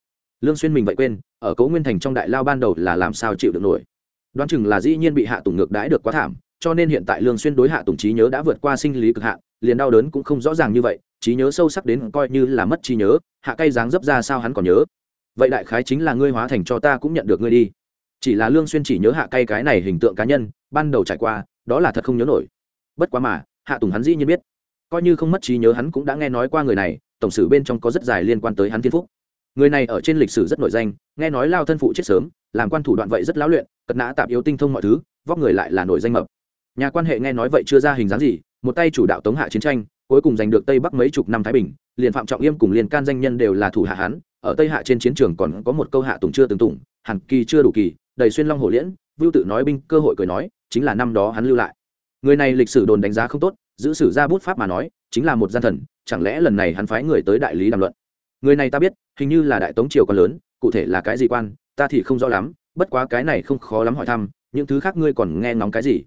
Lương xuyên mình vậy quên, ở cố nguyên thành trong đại lao ban đầu là làm sao chịu được nổi. Đoán chừng là dĩ nhiên bị hạ tùng ngược đãi được quá thảm, cho nên hiện tại lương xuyên đối hạ tùng trí nhớ đã vượt qua sinh lý cực hạn, liền đau đớn cũng không rõ ràng như vậy, trí nhớ sâu sắc đến coi như là mất trí nhớ, hạ cay dáng dấp ra sao hắn còn nhớ. Vậy đại khái chính là ngươi hóa thành cho ta cũng nhận được ngươi đi. Chỉ là lương xuyên chỉ nhớ hạ cay cái này hình tượng cá nhân, ban đầu trải qua, đó là thật không nhớ nổi. Bất quá mà, hạ tùng hắn dĩ nhiên biết. Coi như không mất trí nhớ hắn cũng đã nghe nói qua người này, tổng sử bên trong có rất dài liên quan tới hắn thiên phúc người này ở trên lịch sử rất nổi danh nghe nói lao thân phụ chết sớm làm quan thủ đoạn vậy rất lão luyện cật nã tạp yếu tinh thông mọi thứ vóc người lại là nổi danh mập. Nhà quan hệ nghe nói vậy chưa ra hình dáng gì một tay chủ đạo tống hạ chiến tranh cuối cùng giành được tây bắc mấy chục năm thái bình liền phạm trọng yêm cùng liền can danh nhân đều là thủ hạ hán, ở tây hạ trên chiến trường còn có một câu hạ tùng chưa từng tùng hẳn kỳ chưa đủ kỳ đầy xuyên long hổ liễn vưu tự nói binh cơ hội cười nói chính là năm đó hắn lưu lại. Người này lịch sử đồn đánh giá không tốt giữ sử ra bút pháp mà nói chính là một gian thần chẳng lẽ lần này hắn phái người tới đại lý đàm luận? Người này ta biết, hình như là đại tống triều còn lớn, cụ thể là cái gì quan, ta thì không rõ lắm, bất quá cái này không khó lắm hỏi thăm, những thứ khác ngươi còn nghe ngóng cái gì?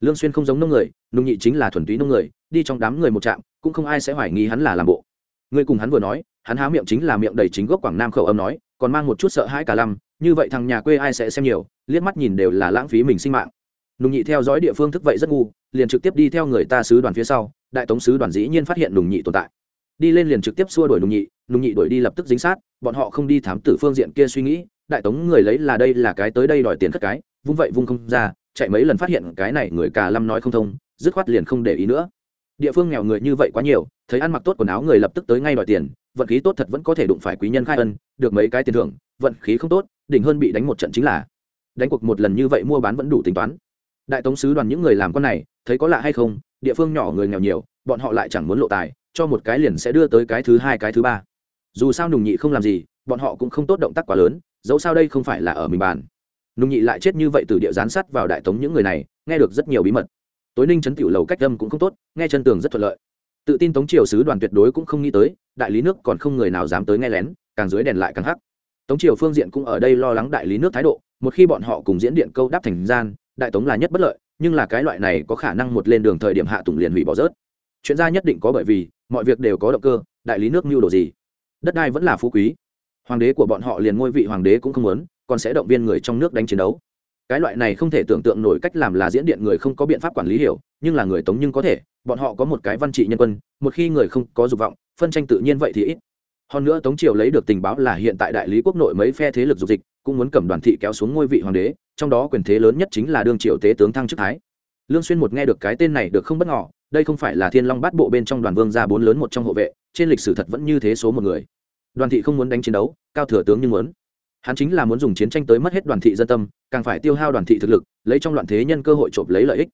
Lương xuyên không giống nông người nông nhị chính là thuần túy nông người, đi trong đám người một trạm, cũng không ai sẽ hoài nghi hắn là làm bộ. Ngươi cùng hắn vừa nói, hắn há miệng chính là miệng đầy chính gốc quảng nam khẩu âm nói, còn mang một chút sợ hãi cả lăm, như vậy thằng nhà quê ai sẽ xem nhiều, liếc mắt nhìn đều là lãng phí mình sinh mạng. Nùng nhị theo dõi địa phương thức vậy rất ngu, liền trực tiếp đi theo người ta sứ đoàn phía sau, đại tống sứ đoàn dĩ nhiên phát hiện nùng nhị tồn tại đi lên liền trực tiếp xua đuổi nùng nhị nùng nhị đuổi đi lập tức dính sát, bọn họ không đi thám tử phương diện kia suy nghĩ, đại tống người lấy là đây là cái tới đây đòi tiền cất cái, vung vậy vung không ra, chạy mấy lần phát hiện cái này người cà lâm nói không thông, dứt khoát liền không để ý nữa. Địa phương nghèo người như vậy quá nhiều, thấy ăn mặc tốt quần áo người lập tức tới ngay đòi tiền, vận khí tốt thật vẫn có thể đụng phải quý nhân khai ân, được mấy cái tiền thưởng, vận khí không tốt, đỉnh hơn bị đánh một trận chính là đánh cuộc một lần như vậy mua bán vẫn đủ tính toán. Đại tống sứ đoàn những người làm con này, thấy có lạ hay không, địa phương nhỏ người nghèo nhiều, bọn họ lại chẳng muốn lộ tài cho một cái liền sẽ đưa tới cái thứ hai, cái thứ ba. Dù sao nùng nhị không làm gì, bọn họ cũng không tốt động tác quá lớn, dẫu sao đây không phải là ở mình bàn. Nùng nhị lại chết như vậy từ địa gián sắt vào đại tống những người này, nghe được rất nhiều bí mật. Tối ninh chấn tiểu lầu cách âm cũng không tốt, nghe chân tường rất thuận lợi. Tự tin tống triều sứ đoàn tuyệt đối cũng không nghĩ tới, đại lý nước còn không người nào dám tới nghe lén, càng dưới đèn lại càng hắc. Tống triều phương diện cũng ở đây lo lắng đại lý nước thái độ, một khi bọn họ cùng diễn điện câu đáp thành gian, đại tống là nhất bất lợi, nhưng là cái loại này có khả năng một lên đường thời điểm hạ tùng liền hủy bỏ rớt. Chuyện ra nhất định có bởi vì mọi việc đều có động cơ, đại lý nước mưu đồ gì? Đất đai vẫn là phú quý. Hoàng đế của bọn họ liền ngôi vị hoàng đế cũng không muốn, còn sẽ động viên người trong nước đánh chiến đấu. Cái loại này không thể tưởng tượng nổi cách làm là diễn điện người không có biện pháp quản lý hiểu, nhưng là người tống nhưng có thể, bọn họ có một cái văn trị nhân quân, một khi người không có dục vọng, phân tranh tự nhiên vậy thì ít. Hơn nữa tống triều lấy được tình báo là hiện tại đại lý quốc nội mấy phe thế lực dục dịch, cũng muốn cầm đoàn thị kéo xuống ngôi vị hoàng đế, trong đó quyền thế lớn nhất chính là đương triều tế tướng thăng chức thái. Lương xuyên một nghe được cái tên này được không bất ngờ đây không phải là thiên long bát bộ bên trong đoàn vương gia bốn lớn một trong hộ vệ, trên lịch sử thật vẫn như thế số một người. Đoàn thị không muốn đánh chiến đấu, cao thừa tướng nhưng muốn. Hắn chính là muốn dùng chiến tranh tới mất hết đoàn thị dân tâm, càng phải tiêu hao đoàn thị thực lực, lấy trong loạn thế nhân cơ hội trộm lấy lợi ích.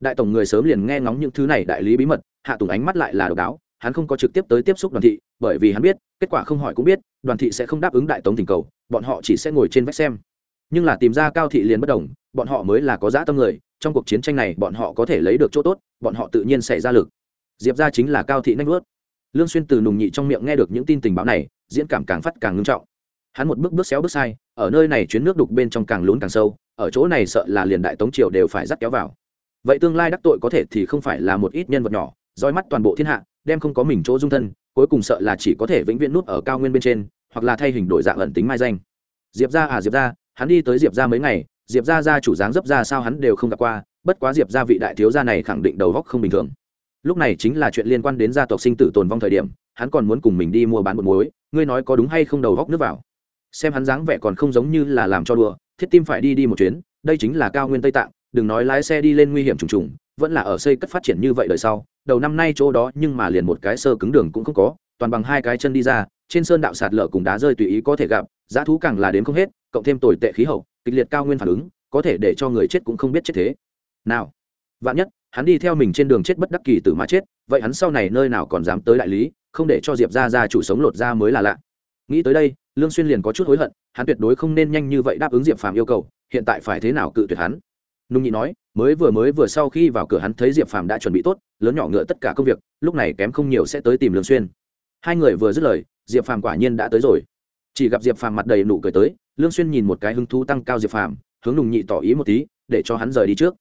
Đại tổng người sớm liền nghe ngóng những thứ này đại lý bí mật, hạ tùng ánh mắt lại là độc đáo, hắn không có trực tiếp tới tiếp xúc đoàn thị, bởi vì hắn biết, kết quả không hỏi cũng biết, đoàn thị sẽ không đáp ứng đại tống tình cầu, bọn họ chỉ sẽ ngồi trên vách xem. Nhưng là tìm ra cao thị liền bất đồng, bọn họ mới là có dã tâm người trong cuộc chiến tranh này bọn họ có thể lấy được chỗ tốt, bọn họ tự nhiên sẽ ra lực. Diệp ra chính là cao thị nanh vớt lương xuyên từ nùng nhị trong miệng nghe được những tin tình báo này, diễn cảm càng phát càng ngưng trọng. Hắn một bước bước xéo bước sai, ở nơi này chuyến nước đục bên trong càng lún càng sâu, ở chỗ này sợ là liền đại tống triều đều phải dắt kéo vào. Vậy tương lai đắc tội có thể thì không phải là một ít nhân vật nhỏ, dõi mắt toàn bộ thiên hạ, đem không có mình chỗ dung thân, cuối cùng sợ là chỉ có thể vĩnh viễn nút ở cao nguyên bên trên, hoặc là thay hình đổi dạng ẩn tính mai danh. Diệp ra à diệp ra hắn đi tới diệp ra mấy ngày diệp ra ra chủ dáng dấp ra sao hắn đều không gặp qua, bất quá diệp ra vị đại thiếu gia này khẳng định đầu góc không bình thường. Lúc này chính là chuyện liên quan đến gia tộc sinh tử tồn vong thời điểm, hắn còn muốn cùng mình đi mua bán một muối, ngươi nói có đúng hay không đầu góc nước vào? Xem hắn dáng vẻ còn không giống như là làm cho đùa, thiết tim phải đi đi một chuyến, đây chính là cao nguyên tây tạng, đừng nói lái xe đi lên nguy hiểm trùng trùng, vẫn là ở xây cất phát triển như vậy đời sau, đầu năm nay chỗ đó nhưng mà liền một cái sơ cứng đường cũng không có, toàn bằng hai cái chân đi ra, trên sơn đạo sạt lở cùng đá rơi tùy ý có thể gặp, giá thú càng là đến không hết, cộng thêm tồi tệ khí hậu kịch liệt cao nguyên phản ứng, có thể để cho người chết cũng không biết chết thế. Nào, vạn nhất, hắn đi theo mình trên đường chết bất đắc kỳ tử mà chết, vậy hắn sau này nơi nào còn dám tới đại lý, không để cho diệp ra ra chủ sống lột ra mới là lạ. Nghĩ tới đây, lương xuyên liền có chút hối hận, hắn tuyệt đối không nên nhanh như vậy đáp ứng diệp phàm yêu cầu, hiện tại phải thế nào cự tuyệt hắn? Nung nhị nói, mới vừa mới vừa sau khi vào cửa hắn thấy diệp phàm đã chuẩn bị tốt, lớn nhỏ ngựa tất cả công việc, lúc này kém không nhiều sẽ tới tìm lương xuyên. Hai người vừa dứt lời, diệp phàm quả nhiên đã tới rồi. Chỉ gặp diệp phàm mặt đầy nụ cười tới lương xuyên nhìn một cái hứng thú tăng cao diệp phàm, hướng nùng nhị tỏ ý một tí, để cho hắn rời đi trước.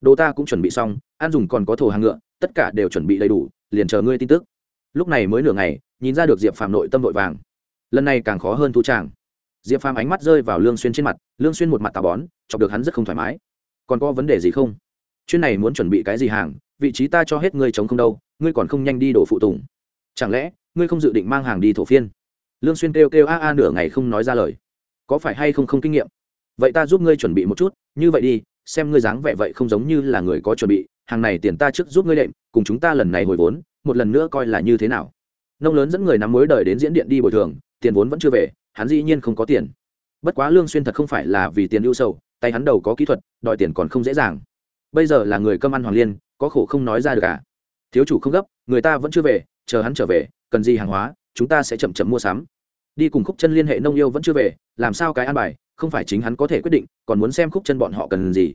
Đồ ta cũng chuẩn bị xong, ăn dùng còn có thổ hàng ngựa, tất cả đều chuẩn bị đầy đủ, liền chờ ngươi tin tức. Lúc này mới nửa ngày, nhìn ra được diệp phàm nội tâm vội vàng. Lần này càng khó hơn thu tràng. Diệp phàm ánh mắt rơi vào lương xuyên trên mặt, lương xuyên một mặt tà bón, chọc được hắn rất không thoải mái. Còn có vấn đề gì không? Chuyên này muốn chuẩn bị cái gì hàng, vị trí ta cho hết ngươi chống không đâu, ngươi còn không nhanh đi đổ phụ tùng. Chẳng lẽ, ngươi không dự định mang hàng đi thổ phiên? Lương xuyên kêu kêu a a nửa ngày không nói ra lời có phải hay không không kinh nghiệm? Vậy ta giúp ngươi chuẩn bị một chút, như vậy đi, xem ngươi dáng vẻ vậy không giống như là người có chuẩn bị, hàng này tiền ta trước giúp ngươi đệm, cùng chúng ta lần này hồi vốn, một lần nữa coi là như thế nào. Nông lớn dẫn người nắm mối đời đến diễn điện đi bồi thường, tiền vốn vẫn chưa về, hắn dĩ nhiên không có tiền. Bất quá lương xuyên thật không phải là vì tiền ưu sầu, tay hắn đầu có kỹ thuật, đòi tiền còn không dễ dàng. Bây giờ là người cơm ăn hoàng liên, có khổ không nói ra được cả thiếu chủ không gấp, người ta vẫn chưa về, chờ hắn trở về, cần gì hàng hóa, chúng ta sẽ chậm chậm mua sắm đi cùng khúc chân liên hệ nông yêu vẫn chưa về, làm sao cái an bài, không phải chính hắn có thể quyết định, còn muốn xem khúc chân bọn họ cần gì.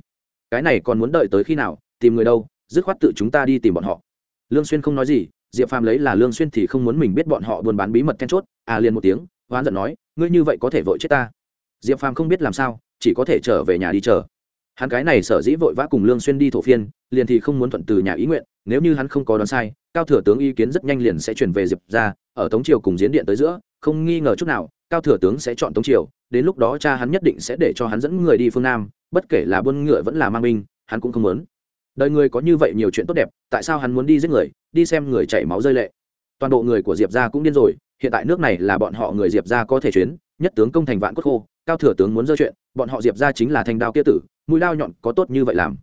Cái này còn muốn đợi tới khi nào, tìm người đâu, dứt khoát tự chúng ta đi tìm bọn họ. Lương xuyên không nói gì, diệp phàm lấy là lương xuyên thì không muốn mình biết bọn họ buôn bán bí mật then chốt à liền một tiếng, hoán giận nói, ngươi như vậy có thể vội chết ta? Diệp phàm không biết làm sao, chỉ có thể trở về nhà đi chờ. Hắn cái này sở dĩ vội vã cùng lương xuyên đi thổ phiên, liền thì không muốn thuận từ nhà ý nguyện, nếu như hắn không có đoán sai, cao thừa tướng ý kiến rất nhanh liền sẽ chuyển về diệp ra ở tống triều cùng diễn điện tới giữa không nghi ngờ chút nào, cao thừa tướng sẽ chọn tống triều, đến lúc đó cha hắn nhất định sẽ để cho hắn dẫn người đi phương nam, bất kể là buôn ngựa vẫn là mang binh, hắn cũng không muốn. Đời người có như vậy nhiều chuyện tốt đẹp, tại sao hắn muốn đi giết người, đi xem người chảy máu rơi lệ? Toàn bộ người của diệp gia cũng điên rồi, hiện tại nước này là bọn họ người diệp gia có thể chuyến, nhất tướng công thành vạn cốt khô, cao thừa tướng muốn dơ chuyện, bọn họ diệp gia chính là thanh đao kia tử, mũi lao nhọn có tốt như vậy làm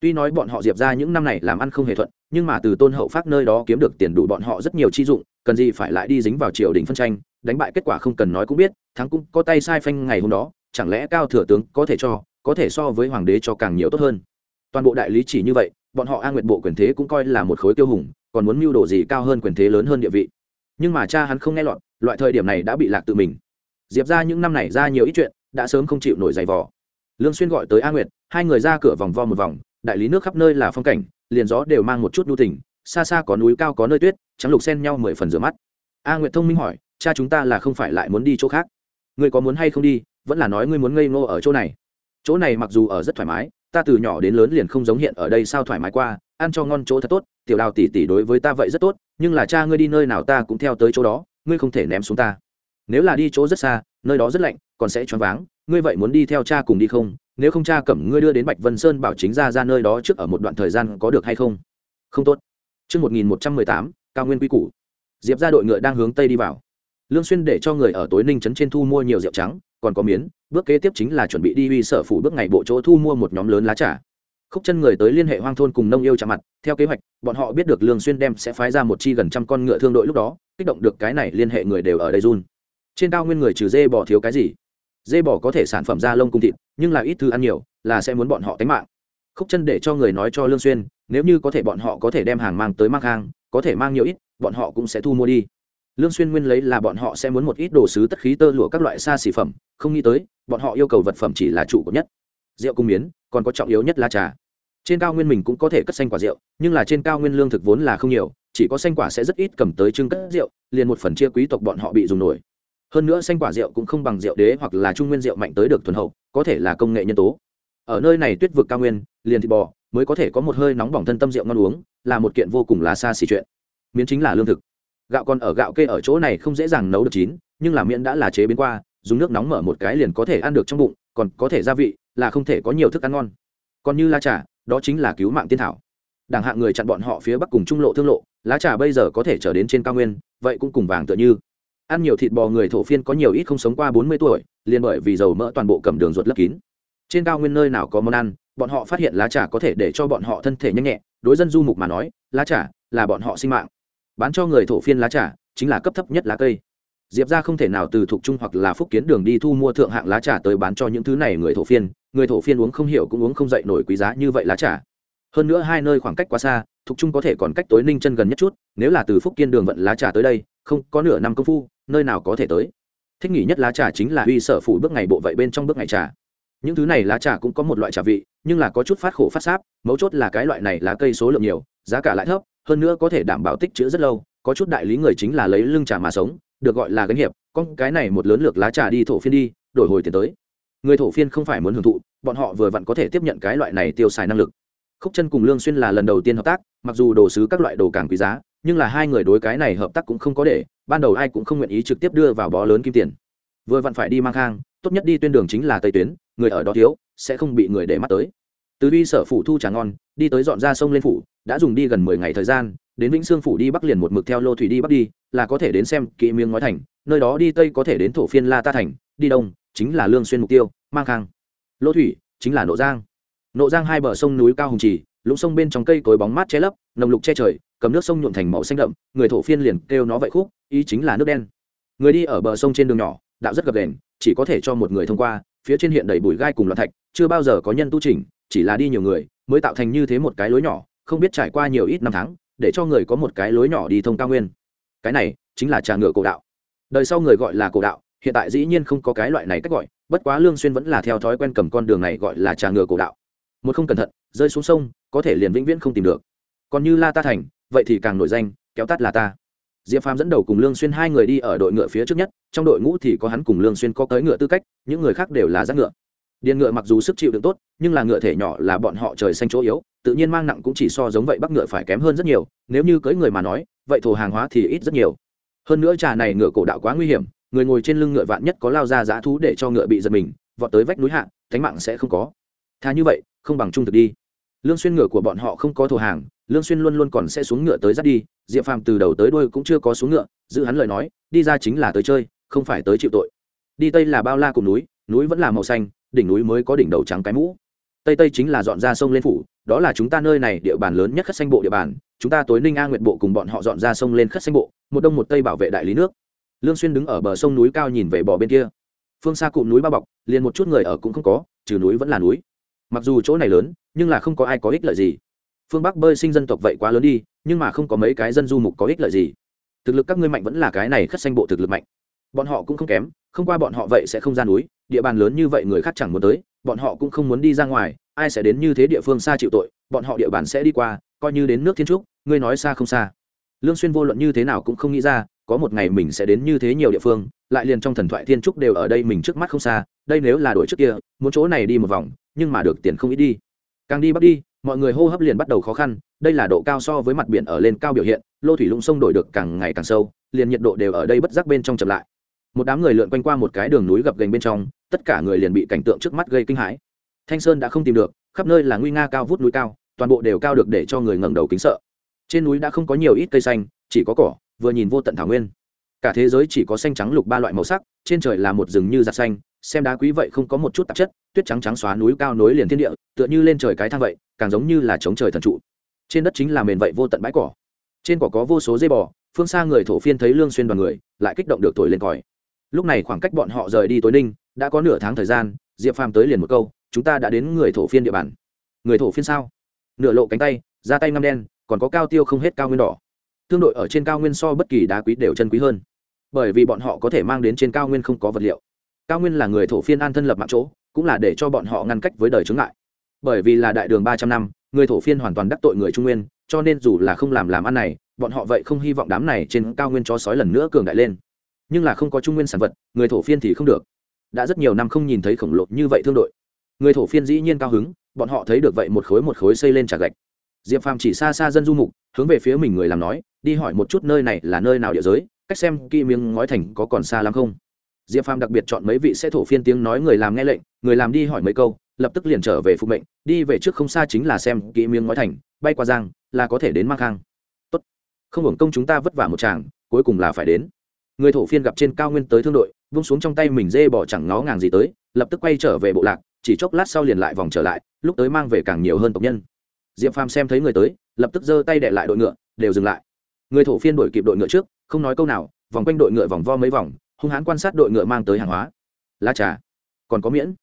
tuy nói bọn họ diệp ra những năm này làm ăn không hề thuận, nhưng mà từ tôn hậu phát nơi đó kiếm được tiền đủ bọn họ rất nhiều chi dụng, cần gì phải lại đi dính vào triều đình phân tranh, đánh bại kết quả không cần nói cũng biết, thắng cũng có tay sai phanh ngày hôm đó, chẳng lẽ cao thừa tướng có thể cho, có thể so với hoàng đế cho càng nhiều tốt hơn? Toàn bộ đại lý chỉ như vậy, bọn họ a nguyệt bộ quyền thế cũng coi là một khối tiêu hùng, còn muốn mưu đồ gì cao hơn quyền thế lớn hơn địa vị. Nhưng mà cha hắn không nghe lọt, loại thời điểm này đã bị lạc tự mình. Diệp ra những năm này ra nhiều ít chuyện, đã sớm không chịu nổi giày vò. Lương xuyên gọi tới a nguyệt, hai người ra cửa vòng vo một vòng đại lý nước khắp nơi là phong cảnh, liền gió đều mang một chút nhu tình, xa xa có núi cao có nơi tuyết, trắng lục xen nhau mười phần rửa mắt. A nguyệt thông minh hỏi, cha chúng ta là không phải lại muốn đi chỗ khác? Ngươi có muốn hay không đi? Vẫn là nói ngươi muốn ngây ngô ở chỗ này. Chỗ này mặc dù ở rất thoải mái, ta từ nhỏ đến lớn liền không giống hiện ở đây sao thoải mái qua, ăn cho ngon chỗ thật tốt, tiểu đào tỷ tỷ đối với ta vậy rất tốt, nhưng là cha ngươi đi nơi nào ta cũng theo tới chỗ đó, ngươi không thể ném xuống ta. Nếu là đi chỗ rất xa, nơi đó rất lạnh, còn sẽ choáng váng, ngươi vậy muốn đi theo cha cùng đi không? Nếu không cha cẩm ngươi đưa đến bạch vân sơn bảo chính ra ra nơi đó trước ở một đoạn thời gian có được hay không không tốt Trước 1118, cao nguyên quy củ. Diệp ra đội ngựa đang hướng tây đi vào. Lương Xuyên để cho người ở tối ninh trấn trên thu mua nhiều rượu trắng, còn có miến, bước kế tiếp chính là chuẩn bị đi uy sở phủ bước ngày bộ chỗ thu mua một nhóm lớn lá trà. Khúc chân người tới liên hệ hoang thôn cùng nông yêu chạm mặt, theo kế hoạch, bọn họ biết được Lương Xuyên đem sẽ phái ra một chi gần trăm con ngựa thương đội lúc đó, kích động được cái này liên hệ người đều ở đây run. Trên cao nguyên người trừ dê bỏ thiếu cái gì? dê bò có thể sản phẩm da lông cung thịt nhưng là ít thứ ăn nhiều, là sẽ muốn bọn họ tánh mạng. Khúc chân để cho người nói cho lương xuyên, nếu như có thể bọn họ có thể đem hàng mang tới mang hàng có thể mang nhiều ít, bọn họ cũng sẽ thu mua đi. Lương xuyên nguyên lấy là bọn họ sẽ muốn một ít đồ sứ tất khí tơ lụa các loại xa xỉ phẩm, không nghĩ tới, bọn họ yêu cầu vật phẩm chỉ là chủ của nhất. Rượu cung miến, còn có trọng yếu nhất là trà. Trên cao nguyên mình cũng có thể cất xanh quả rượu, nhưng là trên cao nguyên lương thực vốn là không nhiều, chỉ có xanh quả sẽ rất ít cầm tới trưng cất rượu, liền một phần chia quý tộc bọn họ bị dùng nổi. Hơn nữa xanh quả rượu cũng không bằng rượu đế hoặc là trung nguyên rượu mạnh tới được thuần hậu có thể là công nghệ nhân tố. Ở nơi này tuyết vực cao nguyên, liền thịt bò mới có thể có một hơi nóng bỏng thân tâm rượu ngon uống, là một kiện vô cùng là xa xỉ chuyện. Miến chính là lương thực. Gạo còn ở gạo kê ở chỗ này không dễ dàng nấu được chín, nhưng là miễn đã là chế biến qua, dùng nước nóng mở một cái liền có thể ăn được trong bụng, còn có thể gia vị, là không thể có nhiều thức ăn ngon. Còn như lá trà, đó chính là cứu mạng tiên thảo. Đảng hạng người chặn bọn họ phía bắc cùng trung lộ thương lộ, lá trà bây giờ có thể trở đến trên cao nguyên, vậy cũng cùng vàng tựa như ăn nhiều thịt bò người thổ phiên có nhiều ít không sống qua bốn mươi tuổi, liền bởi vì dầu mỡ toàn bộ cầm đường ruột lấp kín. Trên cao nguyên nơi nào có món ăn, bọn họ phát hiện lá trà có thể để cho bọn họ thân thể nhanh nhẹ, đối dân du mục mà nói, lá trà là bọn họ sinh mạng. Bán cho người thổ phiên lá trà chính là cấp thấp nhất lá cây. Diệp ra không thể nào từ thuộc trung hoặc là phúc kiến đường đi thu mua thượng hạng lá trà tới bán cho những thứ này người thổ phiên, người thổ phiên uống không hiểu cũng uống không dậy nổi quý giá như vậy lá trà. Hơn nữa hai nơi khoảng cách quá xa, thuộc trung có thể còn cách tối ninh chân gần nhất chút, nếu là từ phúc kiên đường vận lá trà tới đây không có nửa năm công phu, nơi nào có thể tới. Thích nghỉ nhất lá trà chính là uy sở phủ bước ngày bộ vậy bên trong bước ngày trà. Những thứ này lá trà cũng có một loại trà vị, nhưng là có chút phát khổ phát sáp, mấu chốt là cái loại này lá cây số lượng nhiều, giá cả lại thấp, hơn nữa có thể đảm bảo tích chữ rất lâu, có chút đại lý người chính là lấy lưng trà mà sống, được gọi là gánh hiệp, con cái này một lớn lược lá trà đi thổ phiên đi, đổi hồi tiền tới. Người thổ phiên không phải muốn hưởng thụ, bọn họ vừa vặn có thể tiếp nhận cái loại này tiêu xài năng lực. Khúc chân cùng lương xuyên là lần đầu tiên hợp tác, mặc dù đồ sứ các loại đồ càng quý giá nhưng là hai người đối cái này hợp tác cũng không có để, ban đầu ai cũng không nguyện ý trực tiếp đưa vào bó lớn kim tiền. Vừa vặn phải đi mang khang, tốt nhất đi tuyên đường chính là tây tuyến, người ở đó thiếu, sẽ không bị người để mắt tới. Từ đi sở phủ thu trà ngon, đi tới dọn ra sông lên phủ, đã dùng đi gần mười ngày thời gian, đến vĩnh sương phủ đi bắc liền một mực theo lô thủy đi bắc đi, là có thể đến xem kỵ miếng ngói thành, nơi đó đi tây có thể đến thổ phiên la ta thành, đi đông, chính là lương xuyên mục tiêu, mang khang. Lô thủy, chính là nộ giang. Nộ giang hai bờ sông núi cao hùng trì, lũng sông bên trong cây cối bóng mát che lấp, nồng lục che trời cầm nước sông nhuộm thành màu xanh đậm, người thổ phiên liền kêu nó vậy khúc, ý chính là nước đen. Người đi ở bờ sông trên đường nhỏ, đạo rất gập đền chỉ có thể cho một người thông qua, phía trên hiện đầy bụi gai cùng loạn thạch, chưa bao giờ có nhân tu trình chỉ là đi nhiều người, mới tạo thành như thế một cái lối nhỏ, không biết trải qua nhiều ít năm tháng, để cho người có một cái lối nhỏ đi thông cao nguyên. Cái này chính là trà ngựa cổ đạo. Đời sau người gọi là cổ đạo, hiện tại dĩ nhiên không có cái loại này cách gọi, bất quá lương xuyên vẫn là theo thói quen cầm con đường này gọi là trà ngựa cổ đạo. Một không cẩn thận, rơi xuống sông, có thể liền vĩnh viễn không tìm được. Còn như la ta thành vậy thì càng nổi danh, kéo tắt là ta. Diệp phàm dẫn đầu cùng lương xuyên hai người đi ở đội ngựa phía trước nhất, trong đội ngũ thì có hắn cùng lương xuyên có tới ngựa tư cách, những người khác đều là giác ngựa. Điền ngựa mặc dù sức chịu đựng tốt, nhưng là ngựa thể nhỏ là bọn họ trời xanh chỗ yếu, tự nhiên mang nặng cũng chỉ so giống vậy bắc ngựa phải kém hơn rất nhiều, nếu như cưỡi người mà nói, vậy thổ hàng hóa thì ít rất nhiều. Hơn nữa trà này ngựa cổ đạo quá nguy hiểm, người ngồi trên lưng ngựa vạn nhất có lao ra giá thú để cho ngựa bị giật mình, vọt tới vách núi hạ, thánh mạng sẽ không có. Thà như vậy, không bằng trung thực đi. Lương xuyên ngựa của bọn họ không có thổ hàng lương xuyên luôn luôn còn sẽ xuống ngựa tới dắt đi, diệp phàm từ đầu tới đuôi cũng chưa có xuống ngựa, giữ hắn lời nói, đi ra chính là tới chơi, không phải tới chịu tội. Đi tây là bao la cùng núi núi vẫn là màu xanh, đỉnh núi mới có đỉnh đầu trắng cái mũ. Tây tây chính là dọn ra sông lên phủ, đó là chúng ta nơi này địa bàn lớn nhất khất xanh bộ địa bàn, chúng ta tối ninh a nguyệt bộ cùng bọn họ dọn ra sông lên khất xanh bộ, một đông một tây bảo vệ đại lý nước. Lương xuyên đứng ở bờ sông núi cao nhìn về bờ bên kia. Phương xa cụm núi bao bọc, liền một chút người ở cũng không có, trừ núi vẫn là núi. Mặc dù chỗ này lớn, nhưng là không có ai có ích lợi gì phương bắc bơi sinh dân tộc vậy quá lớn đi nhưng mà không có mấy cái dân du mục có ích lợi gì thực lực các ngươi mạnh vẫn là cái này khất xanh bộ thực lực mạnh bọn họ cũng không kém không qua bọn họ vậy sẽ không ra núi địa bàn lớn như vậy người khác chẳng muốn tới bọn họ cũng không muốn đi ra ngoài ai sẽ đến như thế địa phương xa chịu tội bọn họ địa bàn sẽ đi qua coi như đến nước thiên trúc ngươi nói xa không xa lương xuyên vô luận như thế nào cũng không nghĩ ra có một ngày mình sẽ đến như thế nhiều địa phương lại liền trong thần thoại thiên trúc đều ở đây mình trước mắt không xa đây nếu là đổi trước kia muốn chỗ này đi một vòng nhưng mà được tiền không ít đi càng đi bắt đi mọi người hô hấp liền bắt đầu khó khăn, đây là độ cao so với mặt biển ở lên cao biểu hiện, lô thủy lũng sông đổi được càng ngày càng sâu, liền nhiệt độ đều ở đây bất giác bên trong chậm lại. Một đám người lượn quanh qua một cái đường núi gập gành bên trong, tất cả người liền bị cảnh tượng trước mắt gây kinh hãi. Thanh sơn đã không tìm được, khắp nơi là nguy nga cao vút núi cao, toàn bộ đều cao được để cho người ngẩng đầu kính sợ. Trên núi đã không có nhiều ít cây xanh, chỉ có cỏ, vừa nhìn vô tận thảo nguyên. Cả thế giới chỉ có xanh trắng lục ba loại màu sắc, trên trời là một rừng như giặt xanh xem đá quý vậy không có một chút tạp chất, tuyết trắng trắng xóa núi cao nối liền thiên địa, tựa như lên trời cái thang vậy, càng giống như là chống trời thần trụ. Trên đất chính là mền vậy vô tận bãi cỏ. Trên cỏ có vô số dây bò, phương xa người thổ phiên thấy lương xuyên đoàn người, lại kích động được thổi lên còi. Lúc này khoảng cách bọn họ rời đi tối ninh, đã có nửa tháng thời gian, diệp phàm tới liền một câu, chúng ta đã đến người thổ phiên địa bàn. Người thổ phiên sao? Nửa lộ cánh tay, ra tay ngăm đen, còn có cao tiêu không hết cao nguyên đỏ. Tương đội ở trên cao nguyên so bất kỳ đá quý đều chân quý hơn. Bởi vì bọn họ có thể mang đến trên cao nguyên không có vật liệu cao nguyên là người thổ phiên an thân lập mạng chỗ, cũng là để cho bọn họ ngăn cách với đời chướng ngại. Bởi vì là đại đường ba trăm năm, người thổ phiên hoàn toàn đắc tội người trung nguyên, cho nên dù là không làm làm ăn này, bọn họ vậy không hy vọng đám này trên cao nguyên chó sói lần nữa cường đại lên. Nhưng là không có trung nguyên sản vật, người thổ phiên thì không được. Đã rất nhiều năm không nhìn thấy khổng lồ như vậy thương đội. Người thổ phiên dĩ nhiên cao hứng, bọn họ thấy được vậy một khối một khối xây lên trả gạch. Diệp phàm chỉ xa xa dân du mục, hướng về phía mình người làm nói, đi hỏi một chút nơi này là nơi nào địa giới, cách xem kỹ miếng ngói thành có còn xa lắm không? Diệp phàm đặc biệt chọn mấy vị sẽ thổ phiên tiếng nói người làm nghe lệnh, người làm đi hỏi mấy câu, lập tức liền trở về phục mệnh, đi về trước không xa chính là xem kỹ miếng ngói thành, bay qua giang, là có thể đến mang khang. Tốt. Không hưởng công chúng ta vất vả một chàng cuối cùng là phải đến. Người thổ phiên gặp trên cao nguyên tới thương đội, vung xuống trong tay mình dê bỏ chẳng ngó ngàng gì tới, lập tức quay trở về bộ lạc, chỉ chốc lát sau liền lại vòng trở lại, lúc tới mang về càng nhiều hơn tộc nhân. Diệp phàm xem thấy người tới, lập tức giơ tay đệ lại đội ngựa, đều dừng lại. Người thổ phiên đổi kịp đội ngựa trước, không nói câu nào, vòng quanh đội ngựa vòng vo mấy vòng hung hãn quan sát đội ngựa mang tới hàng hóa. Lá trà. Còn có miễn.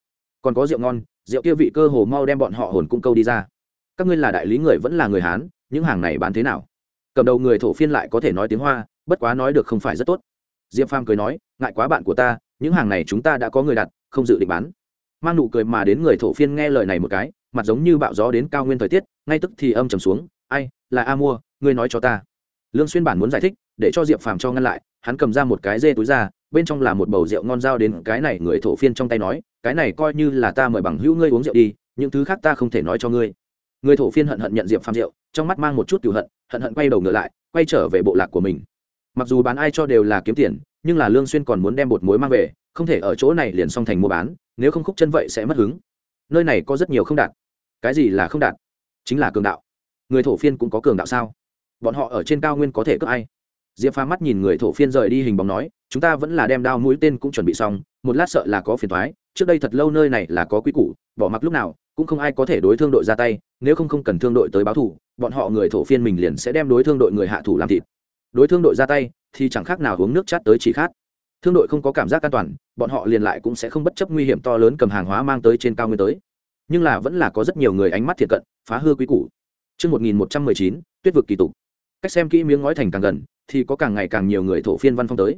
Còn có rượu ngon, rượu kia vị cơ hồ mau đem bọn họ hồn cung câu đi ra. Các ngươi là đại lý người vẫn là người hán, những hàng này bán thế nào? Cầm đầu người thổ phiên lại có thể nói tiếng hoa, bất quá nói được không phải rất tốt. Diệp phàm cười nói, ngại quá bạn của ta, những hàng này chúng ta đã có người đặt, không dự định bán. Mang nụ cười mà đến người thổ phiên nghe lời này một cái, mặt giống như bạo gió đến cao nguyên thời tiết, ngay tức thì âm trầm xuống, ai, là a mua, ngươi nói cho ta. Lương xuyên bản muốn giải thích, để cho diệp phàm cho ngăn lại hắn cầm ra một cái dê túi ra, bên trong là một bầu rượu ngon giao đến cái này người thổ phiên trong tay nói, cái này coi như là ta mời bằng hữu ngươi uống rượu đi, những thứ khác ta không thể nói cho ngươi. Người thổ phiên hận hận nhận diệp phàm rượu, trong mắt mang một chút cựu hận hận hận quay đầu ngựa lại, quay trở về bộ lạc của mình. Mặc dù bán ai cho đều là kiếm tiền, nhưng là lương xuyên còn muốn đem bột muối mang về, không thể ở chỗ này liền xong thành mua bán, nếu không khúc chân vậy sẽ mất hứng. Nơi này có rất nhiều không đạt. Cái gì là không đạt? Chính là cường đạo. Người thổ phiên cũng có cường đạo sao? Bọn họ ở trên cao nguyên có thể cướp ai? Diệp Phàm mắt nhìn người thổ phiên rời đi hình bóng nói chúng ta vẫn là đem đao mũi tên cũng chuẩn bị xong một lát sợ là có phiền thoái trước đây thật lâu nơi này là có quy củ bỏ mặc lúc nào cũng không ai có thể đối thương đội ra tay nếu không không cần thương đội tới báo thủ bọn họ người thổ phiên mình liền sẽ đem đối thương đội người hạ thủ làm thịt. Đối thương đội ra tay thì chẳng khác nào uống nước chát tới chỉ khát. Thương đội không có cảm giác an toàn bọn họ liền lại cũng sẽ không bất chấp nguy hiểm to lớn cầm hàng hóa mang tới trên cao nguyên tới. Nhưng là vẫn là có rất nhiều người ánh mắt thiệt cận phá hư quý củ. Trước 1119, tuyết vực kỳ tục. Cách xem kỹ miếng ngói thành càng gần, thì có càng ngày càng nhiều người thổ phiên văn phong tới.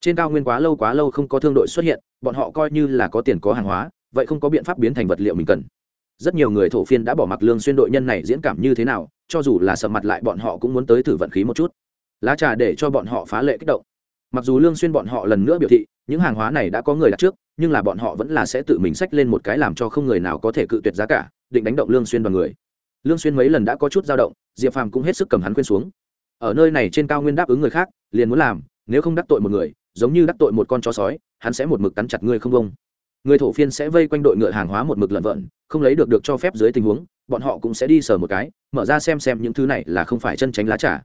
Trên cao nguyên quá lâu quá lâu không có thương đội xuất hiện, bọn họ coi như là có tiền có hàng hóa, vậy không có biện pháp biến thành vật liệu mình cần. Rất nhiều người thổ phiên đã bỏ mặc lương xuyên đội nhân này diễn cảm như thế nào, cho dù là sợ mặt lại bọn họ cũng muốn tới thử vận khí một chút. Lá trà để cho bọn họ phá lệ kích động mặc dù lương xuyên bọn họ lần nữa biểu thị những hàng hóa này đã có người đặt trước nhưng là bọn họ vẫn là sẽ tự mình sách lên một cái làm cho không người nào có thể cự tuyệt giá cả định đánh động lương xuyên đoàn người lương xuyên mấy lần đã có chút dao động diệp phàm cũng hết sức cầm hắn khuyên xuống. Ở nơi này trên cao nguyên đáp ứng người khác, liền muốn làm, nếu không đắc tội một người, giống như đắc tội một con chó sói, hắn sẽ một mực cắn chặt ngươi không bông người thổ phiên sẽ vây quanh đội ngựa hàng hóa một mực lợn vợn không lấy được được cho phép dưới tình huống, bọn họ cũng sẽ đi sờ một cái, mở ra xem xem những thứ này là không phải chân tránh lá trà.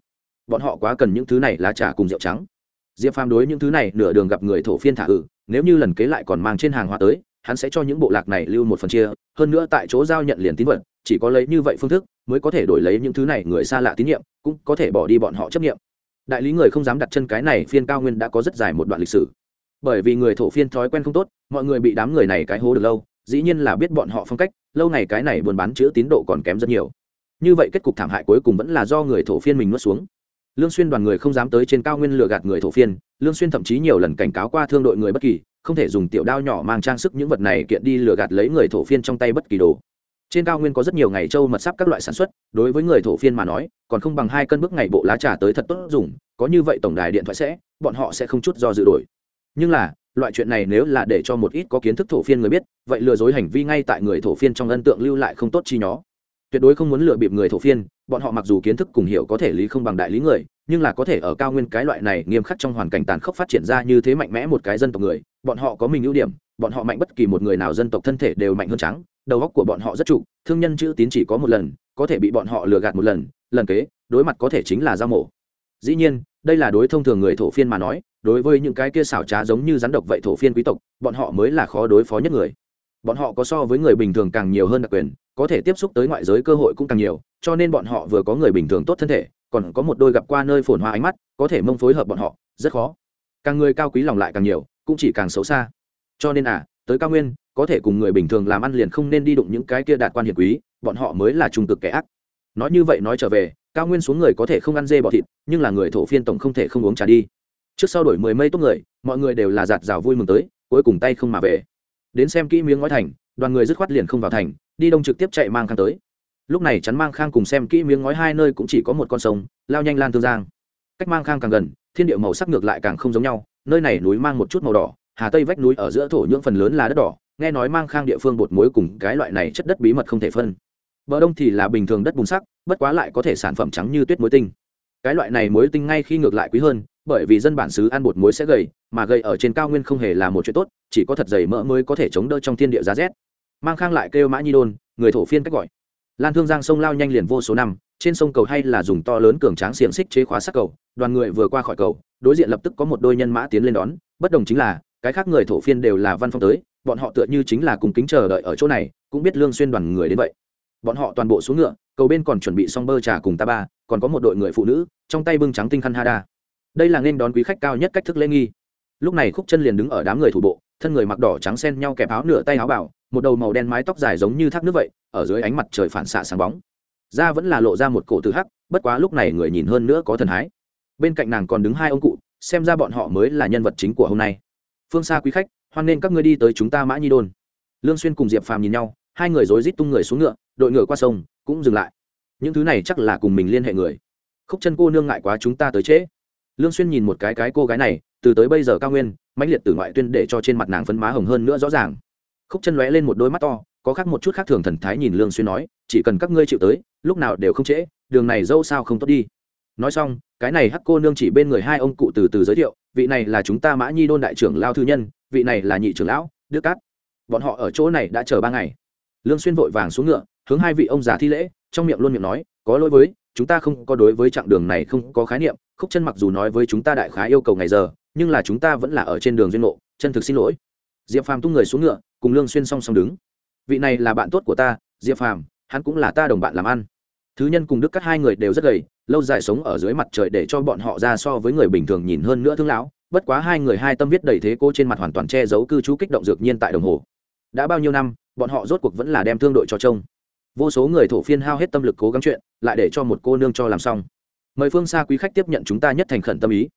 Bọn họ quá cần những thứ này lá trà cùng rượu trắng. Diệp phàm đối những thứ này nửa đường gặp người thổ phiên thả ử nếu như lần kế lại còn mang trên hàng hóa tới, hắn sẽ cho những bộ lạc này lưu một phần chia, hơn nữa tại chỗ giao nhận liền tín vật chỉ có lấy như vậy phương thức mới có thể đổi lấy những thứ này người xa lạ tín nhiệm, cũng có thể bỏ đi bọn họ chấp nghiệm đại lý người không dám đặt chân cái này phiên cao nguyên đã có rất dài một đoạn lịch sử. Bởi vì người thổ phiên thói quen không tốt, mọi người bị đám người này cái hố được lâu, dĩ nhiên là biết bọn họ phong cách, lâu ngày cái này buôn bán chữ tín độ còn kém rất nhiều. Như vậy kết cục thảm hại cuối cùng vẫn là do người thổ phiên mình nuốt xuống. Lương xuyên đoàn người không dám tới trên cao nguyên lừa gạt người thổ phiên, lương xuyên thậm chí nhiều lần cảnh cáo qua thương đội người bất kỳ, không thể dùng tiểu đao nhỏ mang trang sức những vật này kiện đi lừa gạt lấy người thổ phiên trong tay bất kỳ đồ trên cao nguyên có rất nhiều ngày châu mật sắp các loại sản xuất, đối với người thổ phiên mà nói, còn không bằng hai cân bước ngày bộ lá trà tới thật tốt dùng, có như vậy tổng đài điện thoại sẽ, bọn họ sẽ không chút do dự đổi. Nhưng là, loại chuyện này nếu là để cho một ít có kiến thức thổ phiên người biết, vậy lừa dối hành vi ngay tại người thổ phiên trong ấn tượng lưu lại không tốt chi nhó. Tuyệt đối không muốn lừa bịp người thổ phiên, bọn họ mặc dù kiến thức cùng hiểu có thể lý không bằng đại lý người, nhưng là có thể ở cao nguyên cái loại này nghiêm khắc trong hoàn cảnh tàn khốc phát triển ra như thế mạnh mẽ một cái dân tộc người, bọn họ có mình ưu điểm bọn họ mạnh bất kỳ một người nào dân tộc thân thể đều mạnh hơn trắng, đầu góc của bọn họ rất trụ, thương nhân chữ tín chỉ có một lần, có thể bị bọn họ lừa gạt một lần lần kế, đối mặt có thể chính là giao mổ. Dĩ nhiên, đây là đối thông thường người thổ phiên mà nói, đối với những cái kia xảo trá giống như rắn độc vậy thổ phiên quý tộc, bọn họ mới là khó đối phó nhất người. Bọn họ có so với người bình thường càng nhiều hơn đặc quyền, có thể tiếp xúc tới ngoại giới cơ hội cũng càng nhiều, cho nên bọn họ vừa có người bình thường tốt thân thể, còn có một đôi gặp qua nơi phồn hoa ánh mắt, có thể mông phối hợp bọn họ, rất khó. Càng người cao quý lòng lại càng nhiều, cũng chỉ càng xấu xa cho nên à tới cao nguyên, có thể cùng người bình thường làm ăn liền không nên đi đụng những cái kia đạt quan hiền quý, bọn họ mới là trung cực kẻ ác. Nói như vậy nói trở về, cao nguyên xuống người có thể không ăn dê bọ thịt, nhưng là người thổ phiên tổng không thể không uống trà đi. Trước sau đổi mười mây tốt người, mọi người đều là giạt rào vui mừng tới, cuối cùng tay không mà về. Đến xem kỹ miếng ngói thành, đoàn người dứt khoát liền không vào thành, đi đông trực tiếp chạy mang khang tới. Lúc này chắn mang khang cùng xem kỹ miếng ngói hai nơi cũng chỉ có một con sông, lao nhanh lan thương giang. Cách mang khang càng gần, thiên địa màu sắc ngược lại càng không giống nhau, nơi này núi mang một chút màu đỏ hà tây vách núi ở giữa thổ nhưỡng phần lớn là đất đỏ, nghe nói mang khang địa phương bột muối cùng cái loại này chất đất bí mật không thể phân. Bờ đông thì là bình thường đất bùn sắc, bất quá lại có thể sản phẩm trắng như tuyết muối tinh. Cái loại này muối tinh ngay khi ngược lại quý hơn, bởi vì dân bản xứ ăn bột muối sẽ gầy, mà gầy ở trên cao nguyên không hề là một chuyện tốt, chỉ có thật dày mỡ mới có thể chống đỡ trong thiên địa giá rét. Mang khang lại kêu mã nhi đôn, người thổ phiên cách gọi. Lan thương giang sông lao nhanh liền vô số năm, trên sông cầu hay là dùng to lớn cường tráng xiềng xích chế khóa sắc cầu, đoàn người vừa qua khỏi cầu, đối diện lập tức có một đôi nhân mã tiến lên đón, bất đồng chính là cái khác người thổ phiên đều là văn phong tới, bọn họ tựa như chính là cùng kính chờ đợi ở chỗ này, cũng biết lương xuyên đoàn người đến vậy. Bọn họ toàn bộ xuống ngựa, cầu bên còn chuẩn bị xong bơ trà cùng ta ba, còn có một đội người phụ nữ, trong tay bưng trắng tinh khăn hada đây là nên đón quý khách cao nhất cách thức lễ nghi. Lúc này khúc chân liền đứng ở đám người thủ bộ, thân người mặc đỏ trắng xen nhau kẹp áo nửa tay áo bảo, một đầu màu đen mái tóc dài giống như thác nước vậy, ở dưới ánh mặt trời phản xạ sáng bóng. Da vẫn là lộ ra một cổ tự hắc, bất quá lúc này người nhìn hơn nữa có thần hái. Bên cạnh nàng còn đứng hai ông cụ, xem ra bọn họ mới là nhân vật chính của hôm nay phương xa quý khách, hoan nên các ngươi đi tới chúng ta mã nhi đôn. Lương xuyên cùng diệp phàm nhìn nhau, hai người rối rít tung người xuống ngựa, đội ngựa qua sông, cũng dừng lại. Những thứ này chắc là cùng mình liên hệ người. Khúc chân cô nương ngại quá chúng ta tới trễ. Lương xuyên nhìn một cái cái cô gái này, từ tới bây giờ cao nguyên, mãnh liệt từ ngoại tuyên để cho trên mặt nàng phấn má hồng hơn nữa rõ ràng. Khúc chân lóe lên một đôi mắt to, có khác một chút khác thường thần thái nhìn lương xuyên nói, chỉ cần các ngươi chịu tới, lúc nào đều không trễ, đường này dâu sao không tốt đi nói xong, cái này hắc cô nương chỉ bên người hai ông cụ từ từ giới thiệu, vị này là chúng ta mã nhi đôn đại trưởng lao thư nhân, vị này là nhị trưởng lão, đức cát. Bọn họ ở chỗ này đã chờ ba ngày. Lương xuyên vội vàng xuống ngựa, hướng hai vị ông già thi lễ, trong miệng luôn miệng nói, có lỗi với, chúng ta không có đối với chặng đường này không có khái niệm, khúc chân mặc dù nói với chúng ta đại khái yêu cầu ngày giờ, nhưng là chúng ta vẫn là ở trên đường duyên ngộ, chân thực xin lỗi. Diệp phàm tung người xuống ngựa, cùng lương xuyên song song đứng. Vị này là bạn tốt của ta, diệp phàm, hắn cũng là ta đồng bạn làm ăn thứ nhân cùng đức các hai người đều rất gầy, lâu dài sống ở dưới mặt trời để cho bọn họ ra so với người bình thường nhìn hơn nữa thương lão, bất quá hai người hai tâm viết đầy thế cô trên mặt hoàn toàn che giấu cư trú kích động dược nhiên tại đồng hồ. Đã bao nhiêu năm, bọn họ rốt cuộc vẫn là đem thương đội cho trông. Vô số người thổ phiên hao hết tâm lực cố gắng chuyện, lại để cho một cô nương cho làm xong. Mời phương xa quý khách tiếp nhận chúng ta nhất thành khẩn tâm ý.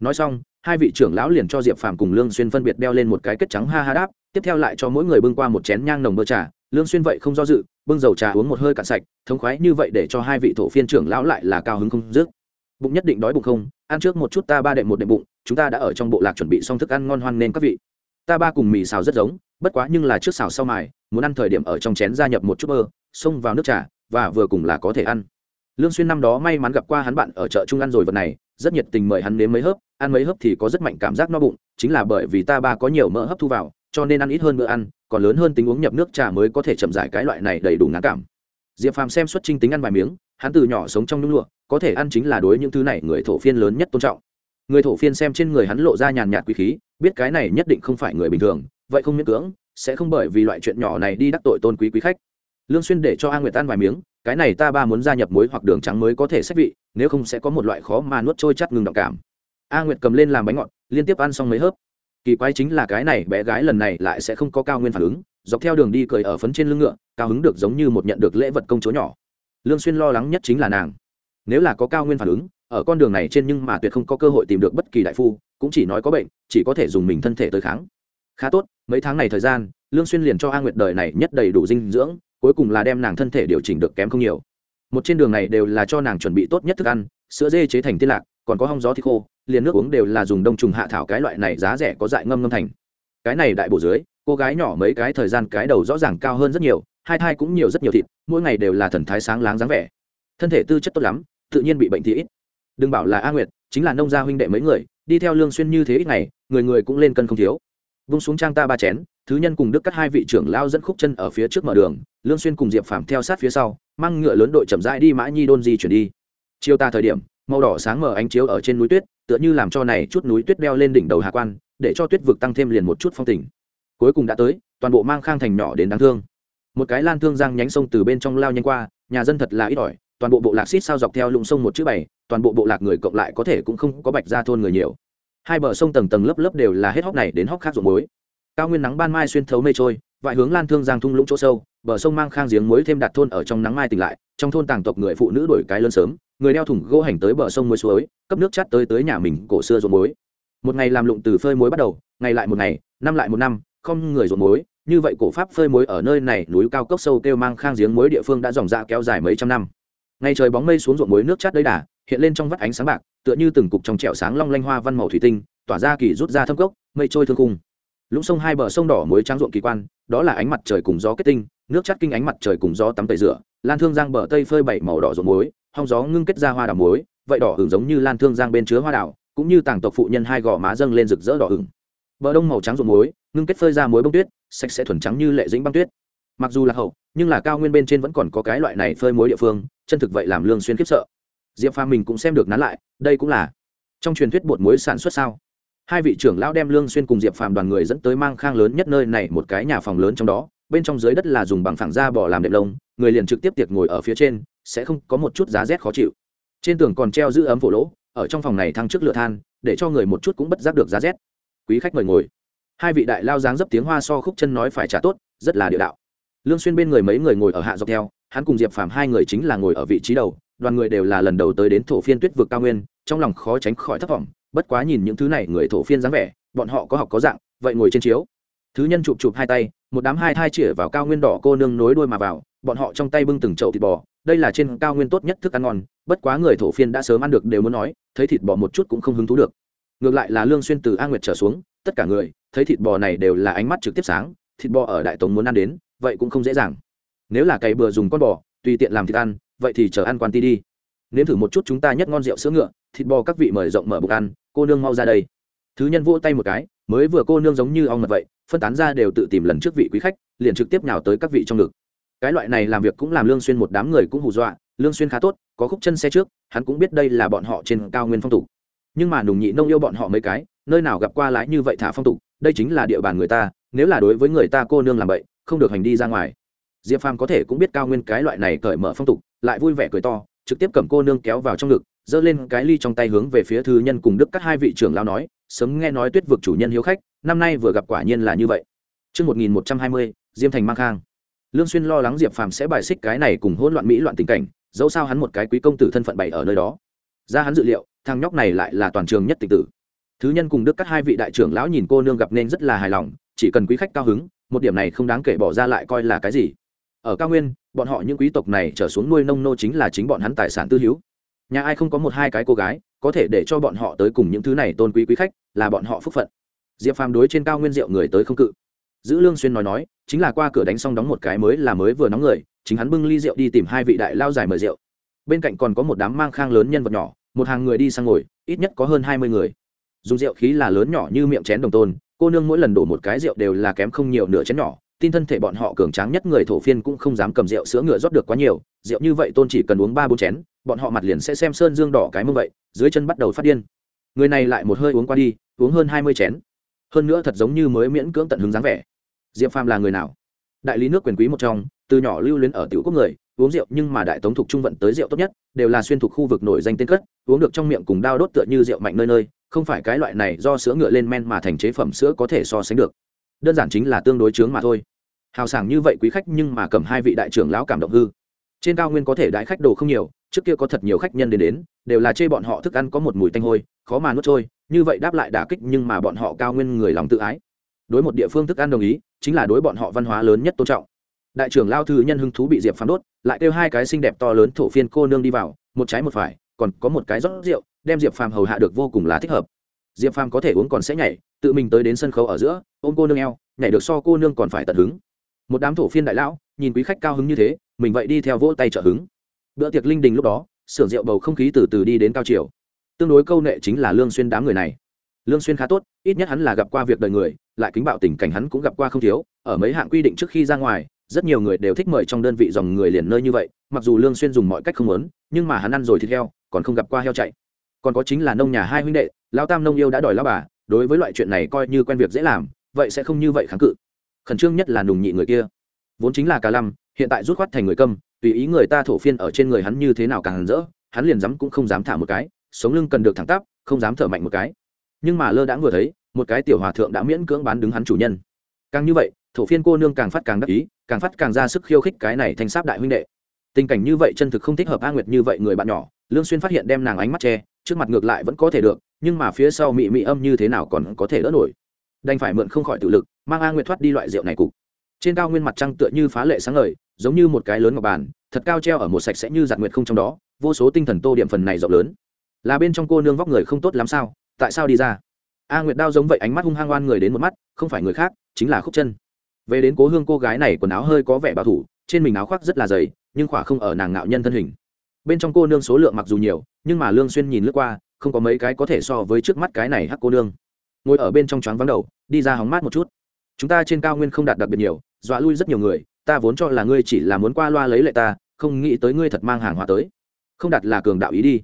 Nói xong, hai vị trưởng lão liền cho diệp phàm cùng lương xuyên phân biệt đeo lên một cái kết trắng ha ha đáp, tiếp theo lại cho mỗi người bưng qua một chén nhang nồng bơ trà lương xuyên vậy không do dự, bưng dầu trà uống một hơi cạn sạch, thống khoái như vậy để cho hai vị thổ phiên trưởng lão lại là cao hứng không dứt. Bụng nhất định đói bụng không? Ăn trước một chút ta ba đệm một đệm bụng, chúng ta đã ở trong bộ lạc chuẩn bị xong thức ăn ngon hoan nên các vị. Ta ba cùng mì xào rất giống, bất quá nhưng là trước xào sau mài, muốn ăn thời điểm ở trong chén gia nhập một chút bơ, xông vào nước trà, và vừa cùng là có thể ăn. Lương xuyên năm đó may mắn gặp qua hắn bạn ở chợ trung ăn rồi vật này, rất nhiệt tình mời hắn nếm mấy hớp, ăn mấy hớp thì có rất mạnh cảm giác no bụng, chính là bởi vì ta ba có nhiều mỡ hấp thu vào cho nên ăn ít hơn bữa ăn, còn lớn hơn tính uống nhập nước trà mới có thể chậm giải cái loại này đầy đủ ngán cảm. Diệp phàm xem xuất trinh tính ăn vài miếng, hắn từ nhỏ sống trong nhung lụa, có thể ăn chính là đối những thứ này người thổ phiên lớn nhất tôn trọng. Người thổ phiên xem trên người hắn lộ ra nhàn nhạt quý khí, biết cái này nhất định không phải người bình thường, vậy không miễn cưỡng, sẽ không bởi vì loại chuyện nhỏ này đi đắc tội tôn quý quý khách. Lương xuyên để cho a nguyệt ăn vài miếng, cái này ta ba muốn gia nhập muối hoặc đường trắng mới có thể xét vị, nếu không sẽ có một loại khó mà nuốt trôi chắt ngừng đọng cảm. A nguyệt cầm lên làm bánh ngọt, liên tiếp ăn xong mấy hớp kỳ quái chính là cái này bé gái lần này lại sẽ không có cao nguyên phản ứng, dọc theo đường đi cười ở phấn trên lưng ngựa, cao hứng được giống như một nhận được lễ vật công chúa nhỏ. Lương xuyên lo lắng nhất chính là nàng. Nếu là có cao nguyên phản ứng, ở con đường này trên nhưng mà tuyệt không có cơ hội tìm được bất kỳ đại phu, cũng chỉ nói có bệnh, chỉ có thể dùng mình thân thể tới kháng. Khá tốt, mấy tháng này thời gian, lương xuyên liền cho a nguyệt đời này nhất đầy đủ dinh dưỡng, cuối cùng là đem nàng thân thể điều chỉnh được kém không nhiều. Một trên đường này đều là cho nàng chuẩn bị tốt nhất thức ăn, sữa dê chế thành tiên lạc, còn có hong gió thì khô liền nước uống đều là dùng đông trùng hạ thảo cái loại này giá rẻ có dại ngâm ngâm thành. Cái này đại bổ dưới, cô gái nhỏ mấy cái thời gian cái đầu rõ ràng cao hơn rất nhiều, hai thai cũng nhiều rất nhiều thịt, mỗi ngày đều là thần thái sáng láng dáng vẻ. Thân thể tư chất tốt lắm, tự nhiên bị bệnh thì ít. Đừng bảo là a nguyệt, chính là nông gia huynh đệ mấy người, đi theo lương xuyên như thế ít ngày, người người cũng lên cân không thiếu. Vung xuống trang ta ba chén, thứ nhân cùng đức cắt hai vị trưởng lao dẫn khúc chân ở phía trước mở đường, lương xuyên cùng diệp phàm theo sát phía sau, mang ngựa lớn đội chậm rãi đi mã nhi đôn di chuyển đi. Chiều ta thời điểm màu đỏ sáng mờ ánh chiếu ở trên núi tuyết, tựa như làm cho này chút núi tuyết đeo lên đỉnh đầu hạ quan, để cho tuyết vực tăng thêm liền một chút phong tình. Cuối cùng đã tới, toàn bộ mang khang thành nhỏ đến đáng thương. Một cái lan thương giang nhánh sông từ bên trong lao nhanh qua, nhà dân thật là ít ỏi, toàn bộ bộ lạc xít sao dọc theo lũng sông một chữ bảy, toàn bộ bộ lạc người cộng lại có thể cũng không có bạch ra thôn người nhiều. Hai bờ sông tầng tầng lớp lớp đều là hết hóc này đến hóc khác ruộng muối. Cao nguyên nắng ban mai xuyên thấu mây trôi vại hướng lan thương giang thung lũng chỗ sâu, bờ sông mang khang giếng muối thêm đặt thôn ở trong nắng mai tỉnh lại, trong thôn tàng tộc người phụ nữ đổi cái lớn sớm người đeo thùng gỗ hành tới bờ sông muối suối, cấp nước chát tới tới nhà mình cổ xưa ruộng muối. Một ngày làm lụng từ phơi muối bắt đầu, ngày lại một ngày, năm lại một năm, không người ruộng muối. Như vậy cổ pháp phơi muối ở nơi này, núi cao cốc sâu kêu mang khang giếng muối địa phương đã dòng dạ kéo dài mấy trăm năm. Ngày trời bóng mây xuống ruộng muối, nước chát đấy đà, hiện lên trong vắt ánh sáng bạc, tựa như từng cục trong trẻo sáng long lanh hoa văn màu thủy tinh, tỏa ra kỳ rút ra thâm cốc, mây trôi thương khung. Lũng sông hai bờ sông đỏ muối trắng ruộng kỳ quan, đó là ánh mặt trời cùng gió kết tinh, nước chát kinh ánh mặt trời cùng gió tắm tẩy rửa, lan thương giang bờ tây phơi bảy màu đỏ ruộng muối hong gió ngưng kết ra hoa đào muối, vậy đỏ hưởng giống như lan thương giang bên chứa hoa đào, cũng như tàng tộc phụ nhân hai gò má dâng lên rực rỡ đỏ hưởng bờ đông màu trắng ruộng muối, ngưng kết phơi ra muối bông tuyết, sạch sẽ thuần trắng như lệ dính băng tuyết. Mặc dù là hậu, nhưng là cao nguyên bên trên vẫn còn có cái loại này phơi muối địa phương, chân thực vậy làm lương xuyên khiếp sợ. Diệp phàm mình cũng xem được nán lại, đây cũng là trong truyền thuyết bột muối sản xuất sao? Hai vị trưởng lão đem lương xuyên cùng diệp phàm đoàn người dẫn tới mang khang lớn nhất nơi này một cái nhà phòng lớn trong đó, bên trong dưới đất là dùng bằng phẳng da bò làm đệm lông, người liền trực tiếp tiệc ngồi ở phía trên sẽ không có một chút giá rét khó chịu. Trên tường còn treo giữ ấm phổ lỗ, ở trong phòng này thăng trước lửa than, để cho người một chút cũng bất giác được giá rét. Quý khách mời ngồi. Hai vị đại lao dáng dấp tiếng hoa so khúc chân nói phải trả tốt, rất là địa đạo. Lương xuyên bên người mấy người ngồi ở hạ dọc theo, hắn cùng diệp phàm hai người chính là ngồi ở vị trí đầu, đoàn người đều là lần đầu tới đến thổ phiên tuyết vực cao nguyên, trong lòng khó tránh khỏi thất vọng, bất quá nhìn những thứ này, người thổ phiên dáng vẻ, bọn họ có học có dạng, vậy ngồi trên chiếu. Thứ nhân chụp chụp hai tay, một đám hai thai chĩa vào cao nguyên đỏ cô nương nối đuôi mà vào, bọn họ trong tay bưng từng chậu thịt bò đây là trên cao nguyên tốt nhất thức ăn ngon, bất quá người thổ phiên đã sớm ăn được đều muốn nói, thấy thịt bò một chút cũng không hứng thú được. Ngược lại là lương xuyên từ a nguyệt trở xuống, tất cả người, thấy thịt bò này đều là ánh mắt trực tiếp sáng, thịt bò ở đại tống muốn ăn đến, vậy cũng không dễ dàng. Nếu là cày bừa dùng con bò, tùy tiện làm thịt ăn, vậy thì chờ ăn quan ti đi. Nếm thử một chút chúng ta nhất ngon rượu sữa ngựa, thịt bò các vị mời rộng mở bụng ăn, cô nương mau ra đây. Thứ nhân vỗ tay một cái, mới vừa cô nương giống như ong mật vậy, phân tán ra đều tự tìm lần trước vị quý khách, liền trực tiếp nhào tới các vị trong ngực cái loại này làm việc cũng làm lương xuyên một đám người cũng hù dọa lương xuyên khá tốt có khúc chân xe trước hắn cũng biết đây là bọn họ trên cao nguyên phong tục. Nhưng mà nùng nhị nông yêu bọn họ mấy cái nơi nào gặp qua lái như vậy thả phong tục đây chính là địa bàn người ta nếu là đối với người ta cô nương làm vậy không được hành đi ra ngoài. Diệp phàm có thể cũng biết cao nguyên cái loại này cởi mở phong tục lại vui vẻ cười to trực tiếp cầm cô nương kéo vào trong ngực giơ lên cái ly trong tay hướng về phía thư nhân cùng đức các hai vị trưởng lao nói sớm nghe nói tuyết vực chủ nhân hiếu khách năm nay vừa gặp quả nhiên là như vậy. Trước 1120, Diêm Thành mang khang. Lương Xuyên lo lắng Diệp Phàm sẽ bài xích cái này cùng hỗn loạn mỹ loạn tình cảnh, dẫu sao hắn một cái quý công tử thân phận bày ở nơi đó. Ra hắn dự liệu, thằng nhóc này lại là toàn trường nhất tịch tử. Thứ nhân cùng đức các hai vị đại trưởng lão nhìn cô nương gặp nên rất là hài lòng, chỉ cần quý khách cao hứng, một điểm này không đáng kể bỏ ra lại coi là cái gì. Ở cao nguyên, bọn họ những quý tộc này trở xuống nuôi nông nô chính là chính bọn hắn tài sản tư hữu nhà ai không có một hai cái cô gái có thể để cho bọn họ tới cùng những thứ này tôn quý quý khách là bọn họ phúc phận diệp phàm đối trên cao nguyên rượu người tới không cự giữ lương xuyên nói nói, chính là qua cửa đánh xong đóng một cái mới là mới vừa nóng người, chính hắn bưng ly rượu đi tìm hai vị đại lao dài mời rượu. Bên cạnh còn có một đám mang khang lớn nhân vật nhỏ, một hàng người đi sang ngồi, ít nhất có hơn hai mươi người. Dùng rượu khí là lớn nhỏ như miệng chén đồng tôn, cô nương mỗi lần đổ một cái rượu đều là kém không nhiều nửa chén nhỏ, tin thân thể bọn họ cường tráng nhất người thổ phiên cũng không dám cầm rượu sữa ngựa rót được quá nhiều, rượu như vậy tôn chỉ cần uống ba bốn chén, bọn họ mặt liền sẽ xem sơn dương đỏ cái mông vậy, dưới chân bắt đầu phát điên. Người này lại một hơi uống qua đi, uống hơn hai mươi chén. Hơn nữa thật giống như mới miễn cưỡng tận hứng dáng vẻ diệp phàm là người nào? Đại lý nước quyền quý một trong, từ nhỏ lưu luyến ở tiểu quốc người, uống rượu nhưng mà đại tống thuộc trung vận tới rượu tốt nhất, đều là xuyên thuộc khu vực nổi danh tên cất, uống được trong miệng cùng đao đốt tựa như rượu mạnh nơi nơi, không phải cái loại này do sữa ngựa lên men mà thành chế phẩm sữa có thể so sánh được. Đơn giản chính là tương đối chướng mà thôi. Hào sảng như vậy quý khách nhưng mà cầm hai vị đại trưởng lão cảm động hư. Trên cao nguyên có thể đãi khách đồ không nhiều, trước kia có thật nhiều khách nhân đến đến, đều là chê bọn họ thức ăn có một mùi tanh hôi, khó mà nuốt trôi, như vậy đáp lại đả kích nhưng mà bọn họ cao nguyên người lòng tự ái đối một địa phương thức ăn đồng ý, chính là đối bọn họ văn hóa lớn nhất tôn trọng. Đại trưởng lao thư nhân hưng thú bị diệp phán đốt, lại kêu hai cái xinh đẹp to lớn thổ phiên cô nương đi vào, một trái một phải, còn có một cái rót rượu, đem diệp phàm hầu hạ được vô cùng là thích hợp. Diệp phàm có thể uống còn sẽ nhảy, tự mình tới đến sân khấu ở giữa, ôm cô nương eo, nhảy được so cô nương còn phải tận hứng. Một đám thổ phiên đại lão, nhìn quý khách cao hứng như thế, mình vậy đi theo vỗ tay trợ hứng. Bữa tiệc linh đình lúc đó sưởng rượu bầu không khí từ từ đi đến cao chiều. Tương đối câu nệ chính là lương xuyên đám người này. Lương xuyên khá tốt, ít nhất hắn là gặp qua việc đời người lại kính bạo tình cảnh hắn cũng gặp qua không thiếu, ở mấy hạng quy định trước khi ra ngoài, rất nhiều người đều thích mời trong đơn vị dòng người liền nơi như vậy, mặc dù lương xuyên dùng mọi cách không muốn, nhưng mà hắn ăn rồi thịt heo, còn không gặp qua heo chạy. Còn có chính là nông nhà hai huynh đệ, lão tam nông yêu đã đòi lão bà, đối với loại chuyện này coi như quen việc dễ làm, vậy sẽ không như vậy kháng cự. Khẩn trương nhất là nùng nhị người kia. Vốn chính là cả lâm, hiện tại rút khoát thành người câm, tùy ý người ta thổ phiên ở trên người hắn như thế nào càng rỡ, hắn liền dám cũng không dám thả một cái, sống lưng cần được thẳng tắp, không dám thở mạnh một cái. Nhưng mà lơ đãng vừa thấy một cái tiểu hòa thượng đã miễn cưỡng bán đứng hắn chủ nhân. Càng như vậy, thổ phiên cô nương càng phát càng đắc ý, càng phát càng ra sức khiêu khích cái này thành sáp đại huynh đệ. Tình cảnh như vậy chân thực không thích hợp a nguyệt như vậy người bạn nhỏ, lương xuyên phát hiện đem nàng ánh mắt che, trước mặt ngược lại vẫn có thể được, nhưng mà phía sau mị mị âm như thế nào còn có thể đỡ nổi. Đành phải mượn không khỏi tự lực, mang a nguyệt thoát đi loại rượu này cục. Trên cao nguyên mặt trăng tựa như phá lệ sáng ngời, giống như một cái lớn ngọc bàn, thật cao treo ở một sạch sẽ như giặt nguyệt không trong đó, vô số tinh thần tô điểm phần này rộng lớn. Là bên trong cô nương vóc người không tốt lắm sao, tại sao đi ra? A nguyệt đao giống vậy ánh mắt hung hăng oan người đến một mắt, không phải người khác, chính là khúc chân. Về đến cố hương cô gái này quần áo hơi có vẻ bảo thủ, trên mình áo khoác rất là dày, nhưng khỏa không ở nàng ngạo nhân thân hình. Bên trong cô nương số lượng mặc dù nhiều, nhưng mà lương xuyên nhìn lướt qua, không có mấy cái có thể so với trước mắt cái này hắc cô nương. Ngồi ở bên trong choáng vắng đầu, đi ra hóng mát một chút. Chúng ta trên cao nguyên không đạt đặc biệt nhiều, dọa lui rất nhiều người, ta vốn cho là ngươi chỉ là muốn qua loa lấy lệ ta, không nghĩ tới ngươi thật mang hàng hóa tới. Không đạt là cường đạo ý đi.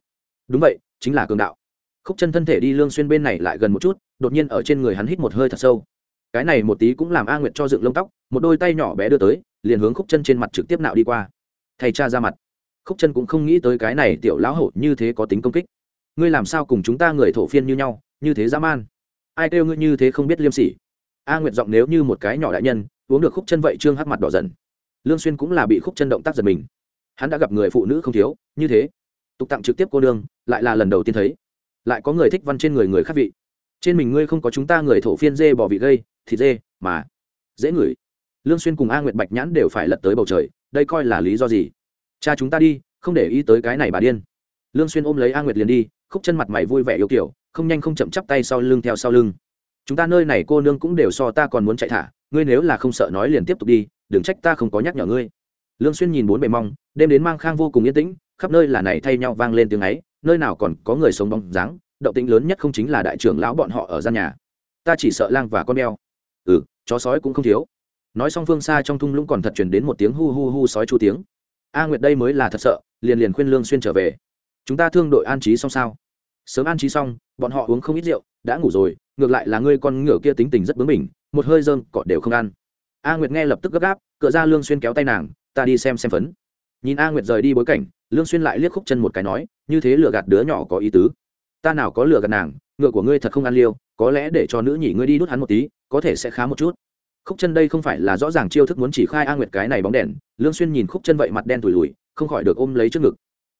Đúng vậy, chính là cường đạo khúc chân thân thể đi lương xuyên bên này lại gần một chút, đột nhiên ở trên người hắn hít một hơi thật sâu. Cái này một tí cũng làm a nguyệt cho dựng lông tóc, một đôi tay nhỏ bé đưa tới, liền hướng khúc chân trên mặt trực tiếp nạo đi qua. Thầy cha ra mặt. Khúc chân cũng không nghĩ tới cái này tiểu lão hổ như thế có tính công kích. Ngươi làm sao cùng chúng ta người thổ phiên như nhau, như thế dã man? Ai kêu ngươi như thế không biết liêm sỉ? A nguyệt giọng nếu như một cái nhỏ đại nhân, uống được khúc chân vậy trương hắc mặt đỏ dần. Lương xuyên cũng là bị khúc chân động tác giật mình. Hắn đã gặp người phụ nữ không thiếu, như thế. Tục tặng trực tiếp cô đương lại là lần đầu tiên thấy lại có người thích văn trên người người khác vị. Trên mình ngươi không có chúng ta người thổ phiên dê bỏ vị gây, thịt dê, mà dễ ngửi. Lương xuyên cùng a nguyệt bạch nhãn đều phải lật tới bầu trời, đây coi là lý do gì? Cha chúng ta đi, không để ý tới cái này bà điên. Lương xuyên ôm lấy a nguyệt liền đi, khúc chân mặt mày vui vẻ yêu kiểu, không nhanh không chậm chắp tay sau lưng theo sau lưng. Chúng ta nơi này cô nương cũng đều so ta còn muốn chạy thả, ngươi nếu là không sợ nói liền tiếp tục đi, đừng trách ta không có nhắc nhở ngươi. Lương xuyên nhìn bốn bề mong, đêm đến mang khang vô cùng yên tĩnh, khắp nơi là này thay nhau vang lên tiếng ấy nơi nào còn có người sống bóng dáng, động tĩnh lớn nhất không chính là đại trưởng lão bọn họ ở gian nhà. Ta chỉ sợ lang và con beo. Ừ chó sói cũng không thiếu. Nói xong phương xa trong thung lũng còn thật truyền đến một tiếng hu hu hu sói chu tiếng. A nguyệt đây mới là thật sợ, liền liền khuyên lương xuyên trở về. Chúng ta thương đội an trí xong sao? Sớm an trí xong, bọn họ uống không ít rượu, đã ngủ rồi, ngược lại là ngươi con ngựa kia tính tình rất bướng bỉnh, một hơi dơm cọ đều không ăn. A nguyệt nghe lập tức gấp gáp cựa ra lương xuyên kéo tay nàng, ta đi xem xem phấn. Nhìn a nguyệt rời đi bối cảnh lương xuyên lại liếc khúc chân một cái nói, như thế lừa gạt đứa nhỏ có ý tứ. Ta nào có lừa gạt nàng, ngựa của ngươi thật không ăn liêu, có lẽ để cho nữ nhị ngươi đi đút hắn một tí, có thể sẽ khá một chút. Khúc chân đây không phải là rõ ràng chiêu thức muốn chỉ khai a nguyệt cái này bóng đèn, lương xuyên nhìn khúc chân vậy mặt đen tủi lùi không khỏi được ôm lấy trước ngực.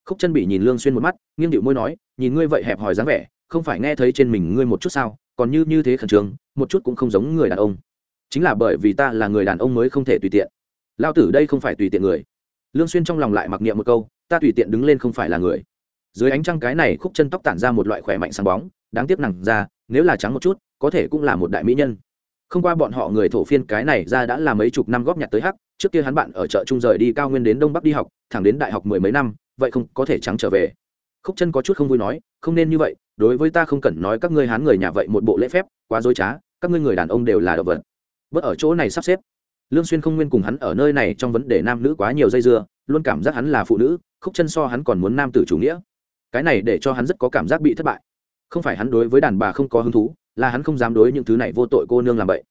Khúc chân bị nhìn lương xuyên một mắt, nghiêng điệu môi nói, nhìn ngươi vậy hẹp hòi dáng vẻ, không phải nghe thấy trên mình ngươi một chút sao, còn như như thế khẩn trương, một chút cũng không giống người đàn ông. Chính là bởi vì ta là người đàn ông mới không thể tùy tiện. Lao tử đây không phải tùy tiện người. Lương xuyên trong lòng lại mặc niệm một câu ta tùy tiện đứng lên không phải là người. Dưới ánh trăng cái này khúc chân tóc tản ra một loại khỏe mạnh sáng bóng, đáng tiếc nặng ra, nếu là trắng một chút, có thể cũng là một đại mỹ nhân. Không qua bọn họ người thổ phiên cái này ra đã là mấy chục năm góp nhặt tới hắc, trước kia hắn bạn ở chợ trung rời đi cao nguyên đến đông bắc đi học, thẳng đến đại học mười mấy năm, vậy không có thể trắng trở về. Khúc chân có chút không vui nói, không nên như vậy, đối với ta không cần nói các ngươi hán người nhà vậy một bộ lễ phép, quá dối trá, các ngươi người đàn ông đều là động vật. Bớt ở chỗ này sắp xếp. Lương xuyên không nguyên cùng hắn ở nơi này trong vấn đề nam nữ quá nhiều dây dưa, luôn cảm giác hắn là phụ nữ khúc chân so hắn còn muốn nam tử chủ nghĩa. Cái này để cho hắn rất có cảm giác bị thất bại. Không phải hắn đối với đàn bà không có hứng thú, là hắn không dám đối những thứ này vô tội cô nương làm vậy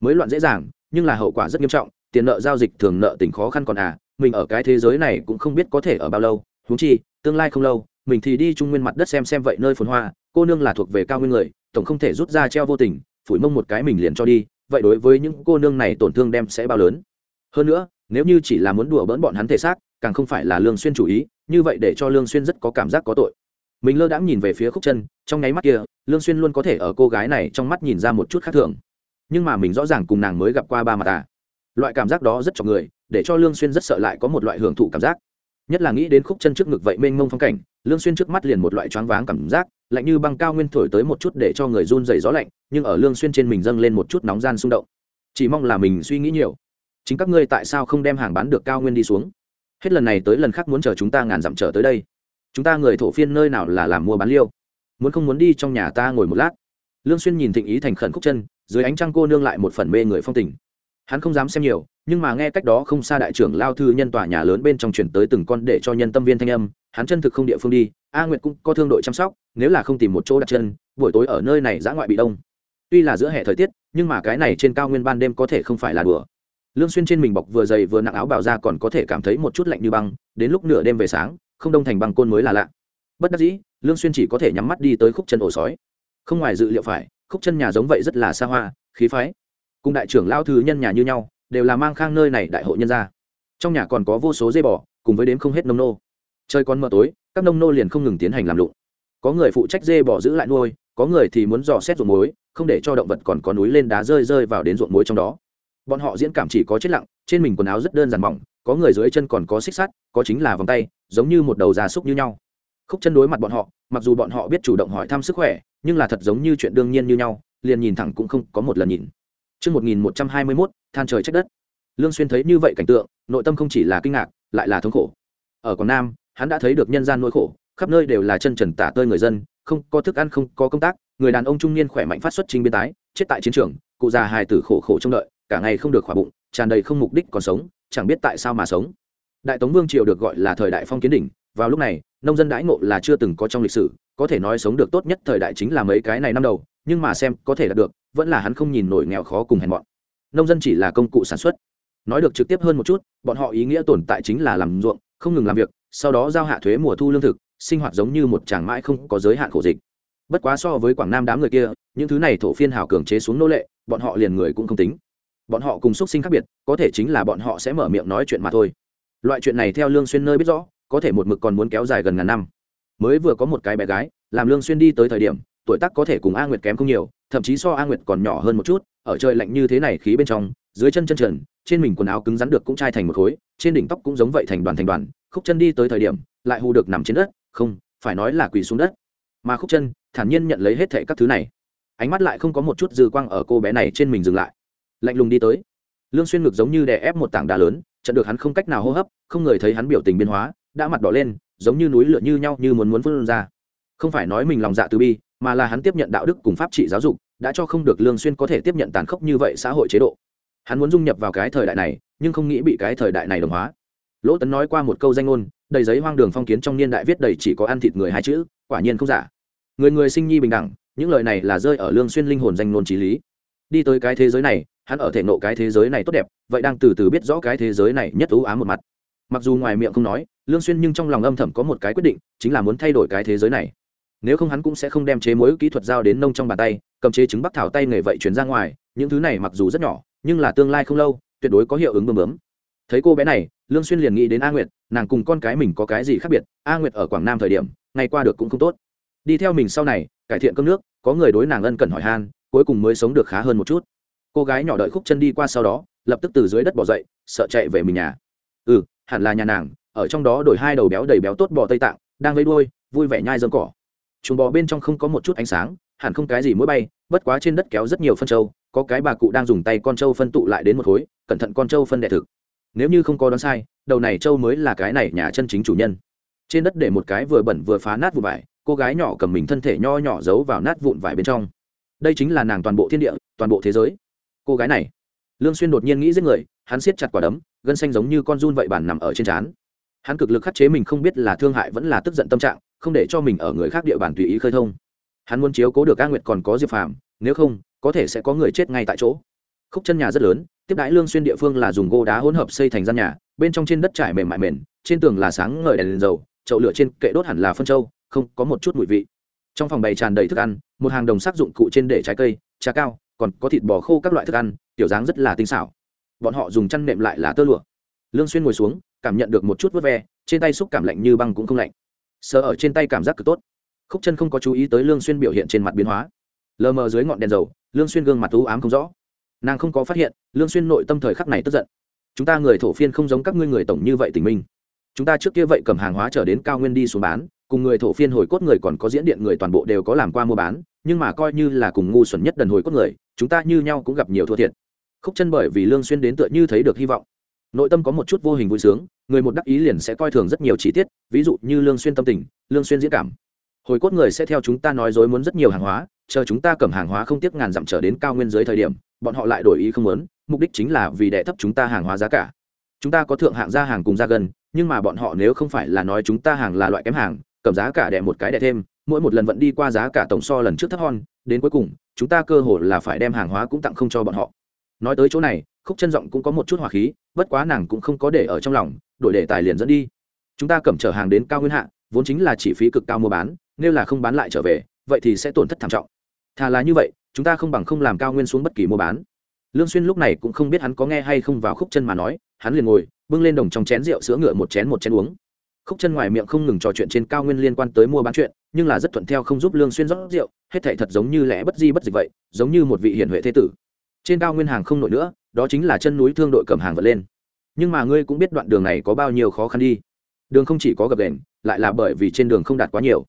mới loạn dễ dàng, nhưng là hậu quả rất nghiêm trọng, tiền nợ giao dịch thường nợ tình khó khăn còn à mình ở cái thế giới này cũng không biết có thể ở bao lâu, huống chi, tương lai không lâu, mình thì đi trung nguyên mặt đất xem xem vậy nơi phồn hoa, cô nương là thuộc về cao nguyên người, tổng không thể rút ra treo vô tình, phủi mông một cái mình liền cho đi, vậy đối với những cô nương này tổn thương đem sẽ bao lớn. Hơn nữa, nếu như chỉ là muốn đùa bỡn bọn hắn thể xác càng không phải là lương xuyên chủ ý, như vậy để cho lương xuyên rất có cảm giác có tội. Mình lơ đãng nhìn về phía khúc chân, trong nháy mắt kia, lương xuyên luôn có thể ở cô gái này trong mắt nhìn ra một chút khác thường. Nhưng mà mình rõ ràng cùng nàng mới gặp qua ba mặt à. Loại cảm giác đó rất cho người, để cho lương xuyên rất sợ lại có một loại hưởng thụ cảm giác. Nhất là nghĩ đến khúc chân trước ngực vậy mênh mông phong cảnh, lương xuyên trước mắt liền một loại choáng váng cảm giác, lạnh như băng cao nguyên thổi tới một chút để cho người run rẩy gió lạnh, nhưng ở lương xuyên trên mình dâng lên một chút nóng gian xung động. Chỉ mong là mình suy nghĩ nhiều. Chính các ngươi tại sao không đem hàng bán được cao nguyên đi xuống? Hết lần này tới lần khác muốn chờ chúng ta ngàn dặm trở tới đây. Chúng ta người thổ phiên nơi nào là làm mua bán liêu? Muốn không muốn đi trong nhà ta ngồi một lát? Lương xuyên nhìn thịnh ý thành khẩn khúc chân, dưới ánh trăng cô nương lại một phần mê người phong tình. Hắn không dám xem nhiều, nhưng mà nghe cách đó không xa đại trưởng lao thư nhân tòa nhà lớn bên trong chuyển tới từng con để cho nhân tâm viên thanh âm, hắn chân thực không địa phương đi, a nguyệt cũng có thương đội chăm sóc, nếu là không tìm một chỗ đặt chân, buổi tối ở nơi này giã ngoại bị đông. Tuy là giữa hè thời tiết, nhưng mà cái này trên cao nguyên ban đêm có thể không phải là đùa lương xuyên trên mình bọc vừa dày vừa nặng áo bào ra còn có thể cảm thấy một chút lạnh như băng, đến lúc nửa đêm về sáng, không đông thành băng côn mới là lạ. Bất đắc dĩ, lương xuyên chỉ có thể nhắm mắt đi tới khúc chân ổ sói. Không ngoài dự liệu phải, khúc chân nhà giống vậy rất là xa hoa, khí phái. Cùng đại trưởng lao thứ nhân nhà như nhau, đều là mang khang nơi này đại hội nhân gia. Trong nhà còn có vô số dây bò, cùng với đếm không hết nông nô. Trời còn mờ tối, các nông nô liền không ngừng tiến hành làm lụng. Có người phụ trách dê bò giữ lại nuôi, có người thì muốn dò xét ruộng muối, không để cho động vật còn có núi lên đá rơi rơi vào đến ruộng muối trong đó bọn họ diễn cảm chỉ có chết lặng trên mình quần áo rất đơn giản mỏng có người dưới chân còn có xích sắt có chính là vòng tay giống như một đầu gia súc như nhau khúc chân đối mặt bọn họ mặc dù bọn họ biết chủ động hỏi thăm sức khỏe nhưng là thật giống như chuyện đương nhiên như nhau liền nhìn thẳng cũng không có một lần nhìn Trước 1121, than trời trách đất. Lương Xuyên thấy như vậy cảnh tượng, nội tâm không chỉ là kinh ngạc, lại là thống khổ. Ở Quảng Nam, hắn đã thấy được nhân gian nỗi khổ, khắp nơi đều là chân trần tả tơi người dân, không có thức ăn không có công tác, người đàn ông trung niên khỏe mạnh phát xuất trình biên tái, chết tại chiến trường, cụ già hài tử khổ khổ trong đợi, cả ngày không được khỏa bụng, tràn đầy không mục đích còn sống, chẳng biết tại sao mà sống. Đại Tống Vương triều được gọi là thời đại phong kiến đỉnh, vào lúc này, nông dân đãi ngộ là chưa từng có trong lịch sử, có thể nói sống được tốt nhất thời đại chính là mấy cái này năm đầu, nhưng mà xem có thể đạt được, vẫn là hắn không nhìn nổi nghèo khó cùng hèn mọn. Nông dân chỉ là công cụ sản xuất. Nói được trực tiếp hơn một chút, bọn họ ý nghĩa tồn tại chính là làm ruộng, không ngừng làm việc, sau đó giao hạ thuế mùa thu lương thực, sinh hoạt giống như một chàng mãi không có giới hạn khổ dịch. Bất quá so với Quảng Nam đám người kia, những thứ này thổ phiên hào cường chế xuống nô lệ, bọn họ liền người cũng không tính. Bọn họ cùng xuất sinh khác biệt, có thể chính là bọn họ sẽ mở miệng nói chuyện mà thôi. Loại chuyện này theo Lương Xuyên nơi biết rõ, có thể một mực còn muốn kéo dài gần ngàn năm. Mới vừa có một cái bé gái, làm Lương Xuyên đi tới thời điểm, tuổi tác có thể cùng A Nguyệt kém không nhiều, thậm chí so A Nguyệt còn nhỏ hơn một chút, ở trời lạnh như thế này khí bên trong, dưới chân chân trần, trên mình quần áo cứng rắn được cũng chai thành một khối, trên đỉnh tóc cũng giống vậy thành đoàn thành đoàn, khúc chân đi tới thời điểm, lại hù được nằm trên đất, không, phải nói là quỳ xuống đất. Mà khúc chân, thản nhiên nhận lấy hết thảy các thứ này. Ánh mắt lại không có một chút dư quang ở cô bé này trên mình dừng lại. Lạnh lùng đi tới. Lương Xuyên ngực giống như đè ép một tảng đá lớn, chặn được hắn không cách nào hô hấp, không người thấy hắn biểu tình biến hóa, đã mặt đỏ lên, giống như núi lửa như nhau như muốn muốn phun ra. Không phải nói mình lòng dạ từ bi, mà là hắn tiếp nhận đạo đức cùng pháp trị giáo dục đã cho không được lương xuyên có thể tiếp nhận tàn khốc như vậy xã hội chế độ hắn muốn dung nhập vào cái thời đại này nhưng không nghĩ bị cái thời đại này đồng hóa lỗ tấn nói qua một câu danh ngôn đầy giấy hoang đường phong kiến trong niên đại viết đầy chỉ có ăn thịt người hai chữ quả nhiên không giả người người sinh nhi bình đẳng những lời này là rơi ở lương xuyên linh hồn danh ngôn trí lý đi tới cái thế giới này hắn ở thể nộ cái thế giới này tốt đẹp, vậy đang từ từ biết rõ cái thế giới này nhất ưu ám một mặt. Mặc dù ngoài miệng không nói, lương xuyên nhưng trong lòng âm thầm có một cái quyết định, chính là muốn thay đổi cái thế giới này. Nếu không hắn cũng sẽ không đem chế mối kỹ thuật giao đến nông trong bàn tay, cầm chế trứng bắc thảo tay nghề vậy chuyển ra ngoài, những thứ này mặc dù rất nhỏ, nhưng là tương lai không lâu, tuyệt đối có hiệu ứng bơm bướm. Thấy cô bé này, lương xuyên liền nghĩ đến a nguyệt, nàng cùng con cái mình có cái gì khác biệt, a nguyệt ở quảng nam thời điểm, ngày qua được cũng không tốt. Đi theo mình sau này, cải thiện cơm nước, có người đối nàng ân cần hỏi han, cuối cùng mới sống được khá hơn một chút cô gái nhỏ đợi khúc chân đi qua sau đó, lập tức từ dưới đất bỏ dậy, sợ chạy về mình nhà. Ừ hẳn là nhà nàng, ở trong đó đổi hai đầu béo đầy béo tốt bò tây tạng, đang vây đuôi, vui vẻ nhai dơm cỏ. Chuồng bò bên trong không có một chút ánh sáng, hẳn không cái gì mũi bay, bất quá trên đất kéo rất nhiều phân trâu có cái bà cụ đang dùng tay con trâu phân tụ lại đến một khối, cẩn thận con trâu phân đệ thực. Nếu như không có đoán sai, đầu này trâu mới là cái này nhà chân chính chủ nhân. Trên đất để một cái vừa bẩn vừa phá nát vụn vải, cô gái nhỏ cầm mình thân thể nho nhỏ giấu vào nát vụn vải bên trong. Đây chính là nàng toàn bộ thiên địa, toàn bộ thế giới cô gái này. Lương xuyên đột nhiên nghĩ giết người hắn siết chặt quả đấm gân xanh giống như con run vậy bản nằm ở trên trán. Hắn cực lực khắc chế mình không biết là thương hại vẫn là tức giận tâm trạng không để cho mình ở người khác địa bàn tùy ý khơi thông. Hắn muốn chiếu cố được a nguyệt còn có diệp phàm nếu không có thể sẽ có người chết ngay tại chỗ. Khúc chân nhà rất lớn tiếp đãi lương xuyên địa phương là dùng gỗ đá hỗn hợp xây thành gian nhà bên trong trên đất trải mềm mại mềm trên tường là sáng ngời đèn, đèn dầu chậu lửa trên kệ đốt hẳn là phân châu không có một chút mùi vị. Trong phòng bày tràn đầy thức ăn một hàng đồng sắc dụng cụ trên để trái cây trà cao còn có thịt bò khô các loại thức ăn, tiểu dáng rất là tinh xảo. Bọn họ dùng chăn nệm lại là tơ lụa. Lương xuyên ngồi xuống, cảm nhận được một chút vớt ve, trên tay xúc cảm lạnh như băng cũng không lạnh. Sờ ở trên tay cảm giác cực tốt. Khúc chân không có chú ý tới lương xuyên biểu hiện trên mặt biến hóa. Lờ mờ dưới ngọn đèn dầu, lương xuyên gương mặt u ám không rõ. Nàng không có phát hiện, lương xuyên nội tâm thời khắc này tức giận. Chúng ta người thổ phiên không giống các ngươi người tổng như vậy tình minh chúng ta trước kia vậy cầm hàng hóa trở đến cao nguyên đi xuống bán, cùng người thổ phiên hồi cốt người còn có diễn điện người toàn bộ đều có làm qua mua bán, nhưng mà coi như là cùng ngu xuẩn nhất đần hồi cốt người chúng ta như nhau cũng gặp nhiều thua thiệt. Khúc chân bởi vì lương xuyên đến tựa như thấy được hy vọng. Nội tâm có một chút vô hình vui sướng, người một đắc ý liền sẽ coi thường rất nhiều chi tiết, ví dụ như lương xuyên tâm tình, lương xuyên diễn cảm. Hồi cốt người sẽ theo chúng ta nói dối muốn rất nhiều hàng hóa, chờ chúng ta cầm hàng hóa không tiếc ngàn dặm trở đến cao nguyên dưới thời điểm, bọn họ lại đổi ý không muốn, mục đích chính là vì đệ thấp chúng ta hàng hóa giá cả. Chúng ta có thượng hạng ra hàng cùng ra gần, nhưng mà bọn họ nếu không phải là nói chúng ta hàng là loại kém hàng, cầm giá cả đẻ một cái đẻ thêm mỗi một lần vận đi qua giá cả tổng so lần trước thấp hon, đến cuối cùng, chúng ta cơ hội là phải đem hàng hóa cũng tặng không cho bọn họ. Nói tới chỗ này, khúc chân giọng cũng có một chút hỏa khí, bất quá nàng cũng không có để ở trong lòng, đổi đề tài liền dẫn đi. Chúng ta cầm chở hàng đến cao nguyên hạ, vốn chính là chi phí cực cao mua bán, nếu là không bán lại trở về, vậy thì sẽ tổn thất thảm trọng. Thà là như vậy, chúng ta không bằng không làm cao nguyên xuống bất kỳ mua bán. Lương xuyên lúc này cũng không biết hắn có nghe hay không vào khúc chân mà nói, hắn liền ngồi, bưng lên đồng trong chén rượu sữa ngựa một chén một chén uống. Khúc chân ngoài miệng không ngừng trò chuyện trên cao nguyên liên quan tới mua bán chuyện nhưng là rất thuận theo không giúp lương xuyên rót rượu, hết thảy thật giống như lẽ bất di bất dịch vậy, giống như một vị hiển huệ thế tử. Trên cao nguyên hàng không nổi nữa, đó chính là chân núi thương đội cầm hàng vật lên. Nhưng mà ngươi cũng biết đoạn đường này có bao nhiêu khó khăn đi. Đường không chỉ có gập đền lại là bởi vì trên đường không đạt quá nhiều.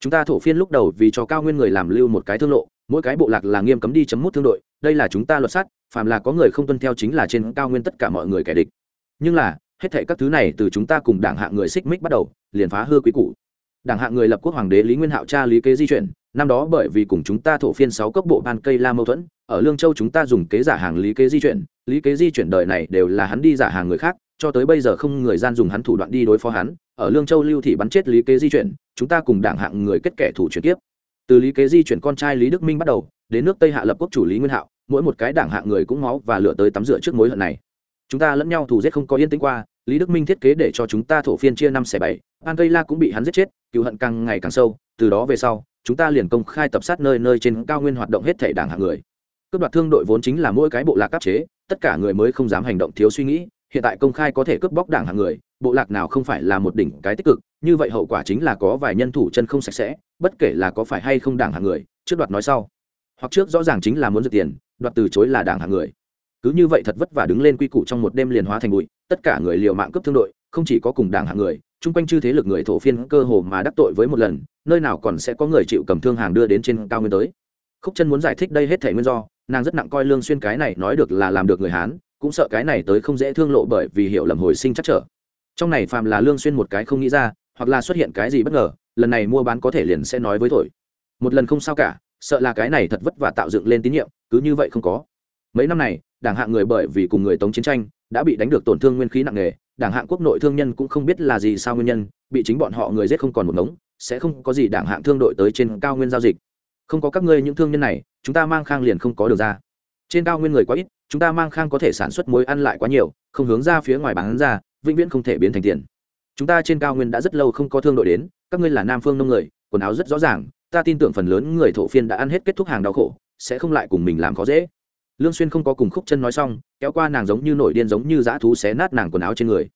Chúng ta thổ phiên lúc đầu vì cho cao nguyên người làm lưu một cái thương lộ, mỗi cái bộ lạc là nghiêm cấm đi chấm mút thương đội, đây là chúng ta luật sát, phàm là có người không tuân theo chính là trên cao nguyên tất cả mọi người kẻ địch. Nhưng là, hết thệ các thứ này từ chúng ta cùng đảng hạng người xích mích bắt đầu, liền phá hư quý cũ đảng hạng người lập quốc hoàng đế lý nguyên hạo cha lý kế di chuyển, năm đó bởi vì cùng chúng ta thổ phiên sáu cấp bộ ban cây la mâu thuẫn, ở lương châu chúng ta dùng kế giả hàng lý kế di chuyển, lý kế di chuyển đời này đều là hắn đi giả hàng người khác, cho tới bây giờ không người gian dùng hắn thủ đoạn đi đối phó hắn, ở lương châu lưu thị bắn chết lý kế di chuyển, chúng ta cùng đảng hạng người kết kẻ thủ chuyển tiếp từ lý kế di chuyển con trai lý đức minh bắt đầu, đến nước tây hạ lập quốc chủ lý nguyên hạo, mỗi một cái đảng hạng người cũng máu và lửa tới tắm rửa trước mối hận này. Chúng ta lẫn nhau thù giết không có yên tĩnh qua lý đức minh thiết kế để cho chúng ta thổ phiên chia năm xẻ bảy an cây la cũng bị hắn giết chết, cựu hận càng ngày càng sâu, từ đó về sau, chúng ta liền công khai tập sát nơi nơi trên cao nguyên hoạt động hết thể đảng hạng người. Cướp đoạt thương đội vốn chính là mỗi cái bộ lạc áp chế, tất cả người mới không dám hành động thiếu suy nghĩ, hiện tại công khai có thể cướp bóc đảng hạng người, bộ lạc nào không phải là một đỉnh cái tích cực, như vậy hậu quả chính là có vài nhân thủ chân không sạch sẽ, bất kể là có phải hay không đảng hạng người, trước đoạt nói sau. Hoặc trước rõ ràng chính là muốn giật tiền, đoạt từ chối là đảng hạng người cứ như vậy thật vất vả đứng lên quy củ trong một đêm liền hóa thành bụi, tất cả người liều mạng cướp thương đội, không chỉ có cùng đảng hạng người, chung quanh chư thế lực người thổ phiên cơ hồ mà đắc tội với một lần, nơi nào còn sẽ có người chịu cầm thương hàng đưa đến trên cao nguyên tới. Khúc chân muốn giải thích đây hết thể nguyên do, nàng rất nặng coi lương xuyên cái này nói được là làm được người hán, cũng sợ cái này tới không dễ thương lộ bởi vì hiểu lầm hồi sinh chắc trở. Trong này phàm là lương xuyên một cái không nghĩ ra, hoặc là xuất hiện cái gì bất ngờ, lần này mua bán có thể liền sẽ nói với thổi một lần không sao cả, sợ là cái này thật vất vả tạo dựng lên tín nhiệm, cứ như vậy không có. Mấy năm này đảng hạng người bởi vì cùng người tống chiến tranh, đã bị đánh được tổn thương nguyên khí nặng nề, đảng hạng quốc nội thương nhân cũng không biết là gì sao nguyên nhân, bị chính bọn họ người giết không còn một ngống, sẽ không có gì đảng hạng thương đội tới trên cao nguyên giao dịch. Không có các ngươi những thương nhân này, chúng ta mang khang liền không có được ra. Trên cao nguyên người quá ít, chúng ta mang khang có thể sản xuất muối ăn lại quá nhiều, không hướng ra phía ngoài bán ra, vĩnh viễn không thể biến thành tiền. Chúng ta trên cao nguyên đã rất lâu không có thương đội đến, các ngươi là nam phương nông người, quần áo rất rõ ràng, ta tin tưởng phần lớn người thổ phiên đã ăn hết kết thúc hàng đau khổ, sẽ không lại cùng mình làm khó dễ lương xuyên không có cùng khúc chân nói xong, kéo qua nàng giống như nổi điên giống như dã thú xé nát nàng quần áo trên người.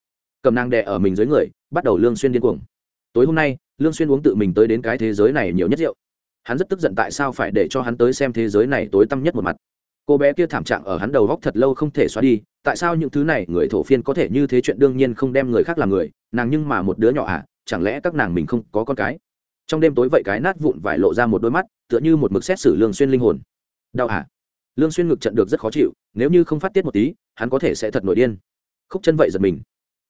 Cầm nàng đè ở mình dưới người, bắt đầu lương xuyên điên cuồng. Tối hôm nay, lương xuyên uống tự mình tới đến cái thế giới này nhiều nhất rượu. Hắn rất tức giận tại sao phải để cho hắn tới xem thế giới này tối tăm nhất một mặt. Cô bé kia thảm trạng ở hắn đầu góc thật lâu không thể xóa đi, tại sao những thứ này người thổ phiên có thể như thế chuyện đương nhiên không đem người khác làm người, nàng nhưng mà một đứa nhỏ à chẳng lẽ các nàng mình không có con cái? Trong đêm tối vậy cái nát vụn vải lộ ra một đôi mắt, tựa như một mực xét xử lương xuyên linh hồn. Đau à? Lương xuyên ngực trận được rất khó chịu, nếu như không phát tiết một tí, hắn có thể sẽ thật nổi điên. Khúc chân vậy giật mình.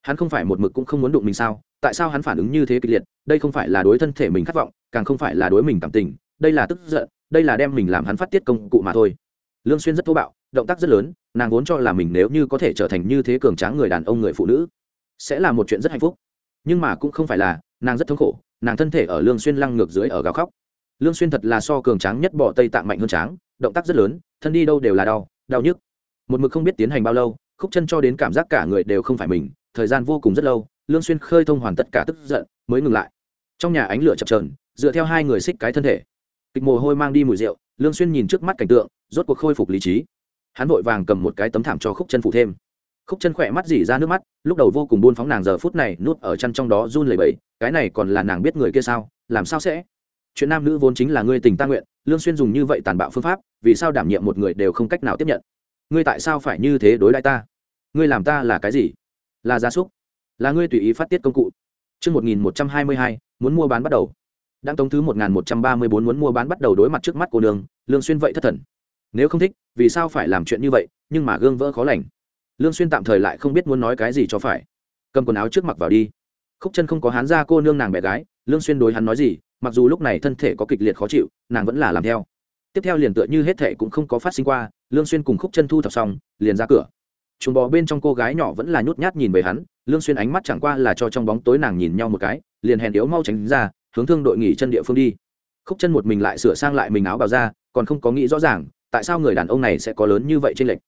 Hắn không phải một mực cũng không muốn đụng mình sao? Tại sao hắn phản ứng như thế kịch liệt? Đây không phải là đối thân thể mình khát vọng, càng không phải là đối mình cảm tình. Đây là tức giận, đây là đem mình làm hắn phát tiết công cụ mà thôi. Lương xuyên rất thô bạo, động tác rất lớn, nàng vốn cho là mình nếu như có thể trở thành như thế cường tráng người đàn ông người phụ nữ, sẽ là một chuyện rất hạnh phúc. Nhưng mà cũng không phải là, nàng rất thống khổ, nàng thân thể ở lương xuyên lăng ngược dưới ở gào khóc. Lương xuyên thật là so cường tráng nhất bỏ tây tạng mạnh hơn tráng, động tác rất lớn thân đi đâu đều là đau đau nhức. Một mực không biết tiến hành bao lâu, khúc chân cho đến cảm giác cả người đều không phải mình, thời gian vô cùng rất lâu, lương xuyên khơi thông hoàn tất cả tức giận, mới ngừng lại. Trong nhà ánh lửa chập chờn, dựa theo hai người xích cái thân thể. Kịch mồ hôi mang đi mùi rượu, lương xuyên nhìn trước mắt cảnh tượng, rốt cuộc khôi phục lý trí. Hắn vội vàng cầm một cái tấm thảm cho khúc chân phụ thêm. Khúc chân khỏe mắt dỉ ra nước mắt, lúc đầu vô cùng buôn phóng nàng giờ phút này nuốt ở chân trong đó run lẩy bẩy, cái này còn là nàng biết người kia sao, làm sao sẽ? Chuyện nam nữ vốn chính là ngươi tình ta nguyện lương xuyên dùng như vậy tàn bạo phương pháp vì sao đảm nhiệm một người đều không cách nào tiếp nhận ngươi tại sao phải như thế đối đãi ta ngươi làm ta là cái gì là gia súc là ngươi tùy ý phát tiết công cụ Trước 1122, muốn mua bán bắt đầu. Đang tống thứ 1134 muốn mua bán bắt đầu đối mặt trước mắt cô Đường Lương Xuyên vậy thất thần. Nếu không thích, vì sao phải làm chuyện như vậy, nhưng mà gương vỡ khó lành. Lương Xuyên tạm thời lại không biết muốn nói cái gì cho phải. Cầm quần áo trước mặc vào đi. Khúc chân không có hán ra cô nương nàng bé gái, Lương Xuyên đối hắn nói gì, mặc dù lúc này thân thể có kịch liệt khó chịu, nàng vẫn là làm theo. Tiếp theo liền tựa như hết thể cũng không có phát sinh qua, Lương Xuyên cùng Khúc chân thu thập xong, liền ra cửa. Chuồng bò bên trong cô gái nhỏ vẫn là nhút nhát nhìn về hắn lương xuyên ánh mắt chẳng qua là cho trong bóng tối nàng nhìn nhau một cái liền hèn yếu mau tránh ra hướng thương đội nghỉ chân địa phương đi. Khúc chân một mình lại sửa sang lại mình áo bào ra còn không có nghĩ rõ ràng tại sao người đàn ông này sẽ có lớn như vậy trên lệnh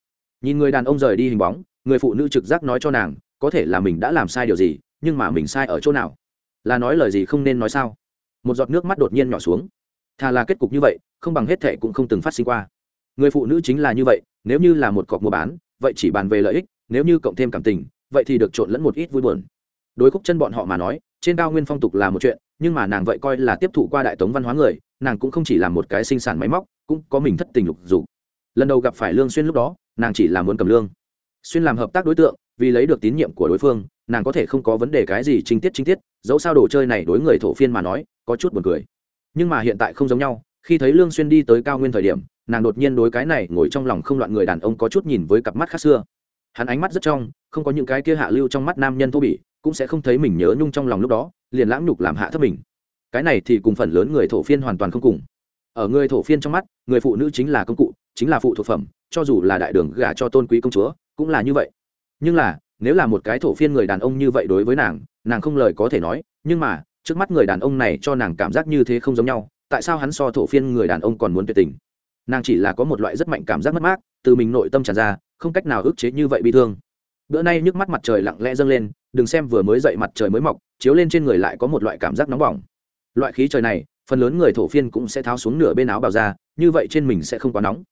nhìn người đàn ông rời đi hình bóng người phụ nữ trực giác nói cho nàng có thể là mình đã làm sai điều gì nhưng mà mình sai ở chỗ nào? Là nói lời gì không nên nói sao? Một giọt nước mắt đột nhiên nhỏ xuống. Thà là kết cục như vậy, không bằng hết thệ cũng không từng phát sinh qua. Người phụ nữ chính là như vậy, nếu như là một cọc mua bán, vậy chỉ bàn về lợi ích, nếu như cộng thêm cảm tình, vậy thì được trộn lẫn một ít vui buồn. Đối khúc chân bọn họ mà nói, trên cao nguyên phong tục là một chuyện, nhưng mà nàng vậy coi là tiếp thụ qua đại tống văn hóa người, nàng cũng không chỉ là một cái sinh sản máy móc, cũng có mình thất tình lục dục. Lần đầu gặp phải lương xuyên lúc đó, nàng chỉ là muốn cầm lương. Xuyên làm hợp tác đối tượng, vì lấy được tín nhiệm của đối phương nàng có thể không có vấn đề cái gì chính tiết chính tiết, dẫu sao đồ chơi này đối người thổ phiên mà nói, có chút buồn cười. Nhưng mà hiện tại không giống nhau, khi thấy lương xuyên đi tới cao nguyên thời điểm, nàng đột nhiên đối cái này ngồi trong lòng không loạn người đàn ông có chút nhìn với cặp mắt khác xưa. Hắn ánh mắt rất trong, không có những cái kia hạ lưu trong mắt nam nhân thô bỉ, cũng sẽ không thấy mình nhớ nhung trong lòng lúc đó, liền lãng nhục làm hạ thấp mình. Cái này thì cùng phần lớn người thổ phiên hoàn toàn không cùng. Ở người thổ phiên trong mắt, người phụ nữ chính là công cụ, chính là phụ thuộc phẩm, cho dù là đại đường gả cho tôn quý công chúa, cũng là như vậy. Nhưng là nếu là một cái thổ phiên người đàn ông như vậy đối với nàng nàng không lời có thể nói, nhưng mà, trước mắt người đàn ông này cho nàng cảm giác như thế không giống nhau, tại sao hắn so thổ phiên người đàn ông còn muốn tuyệt tình? Nàng chỉ là có một loại rất mạnh cảm giác mất mát, từ mình nội tâm tràn ra, không cách nào ức chế như vậy bị thương. Bữa nay nhức mắt mặt trời lặng lẽ dâng lên, đừng xem vừa mới dậy mặt trời mới mọc, chiếu lên trên người lại có một loại cảm giác nóng bỏng. Loại khí trời này, phần lớn người thổ phiên cũng sẽ tháo xuống nửa bên áo bào ra, như vậy trên mình sẽ không quá nóng.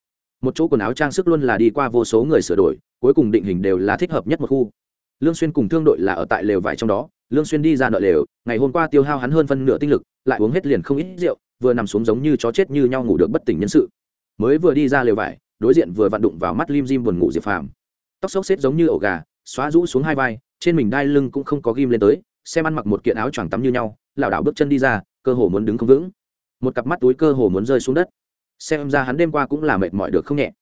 Một chỗ quần áo trang sức luôn là đi qua vô số người sửa đổi cuối cùng định hình đều là thích hợp nhất một khu. Lương xuyên cùng thương đội là ở tại lều vải trong đó, lương xuyên đi ra nợ lều, ngày hôm qua tiêu hao hắn hơn phân nửa tinh lực, lại uống hết liền không ít rượu, vừa nằm xuống giống như chó chết như nhau ngủ được bất tỉnh nhân sự. Mới vừa đi ra lều vải, đối diện vừa vặn đụng vào mắt lim dim buồn ngủ diệp phàm. Tóc xốc xếp giống như ổ gà, xóa rũ xuống hai vai, trên mình đai lưng cũng không có ghim lên tới, xem ăn mặc một kiện áo choàng tắm như nhau, lảo đảo bước chân đi ra, cơ hồ muốn đứng không vững. Một cặp mắt túi cơ hồ muốn rơi xuống đất. Xem ra hắn đêm qua cũng là mệt mỏi được không nhẹ.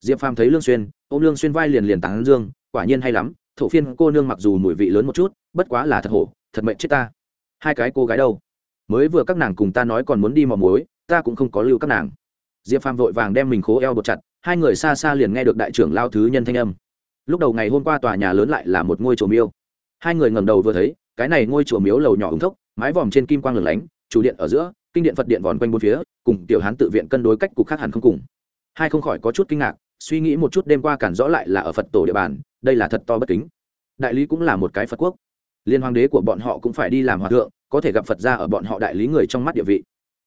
Diệp phàm thấy lương xuyên ôm lương xuyên vai liền liền tán dương, quả nhiên hay lắm, thổ phiên cô nương mặc dù mùi vị lớn một chút, bất quá là thật hổ, thật mệnh chết ta. Hai cái cô gái đâu? Mới vừa các nàng cùng ta nói còn muốn đi mò muối, ta cũng không có lưu các nàng. Diệp phàm vội vàng đem mình khố eo bột chặt, hai người xa xa liền nghe được đại trưởng lao thứ nhân thanh âm. Lúc đầu ngày hôm qua tòa nhà lớn lại là một ngôi chùa miếu hai người ngẩng đầu vừa thấy, cái này ngôi chùa miếu lầu nhỏ ống thốc, mái vòm trên kim quang lửng lánh, chủ điện ở giữa, kinh điện phật điện vòn quanh bốn phía, cùng tiểu hán tự viện cân đối cách cục khác hẳn không cùng. Hai không khỏi có chút kinh ngạc suy nghĩ một chút đêm qua cản rõ lại là ở phật tổ địa bàn, đây là thật to bất kính. Đại lý cũng là một cái phật quốc. Liên hoàng đế của bọn họ cũng phải đi làm hòa thượng, có thể gặp phật ra ở bọn họ đại lý người trong mắt địa vị.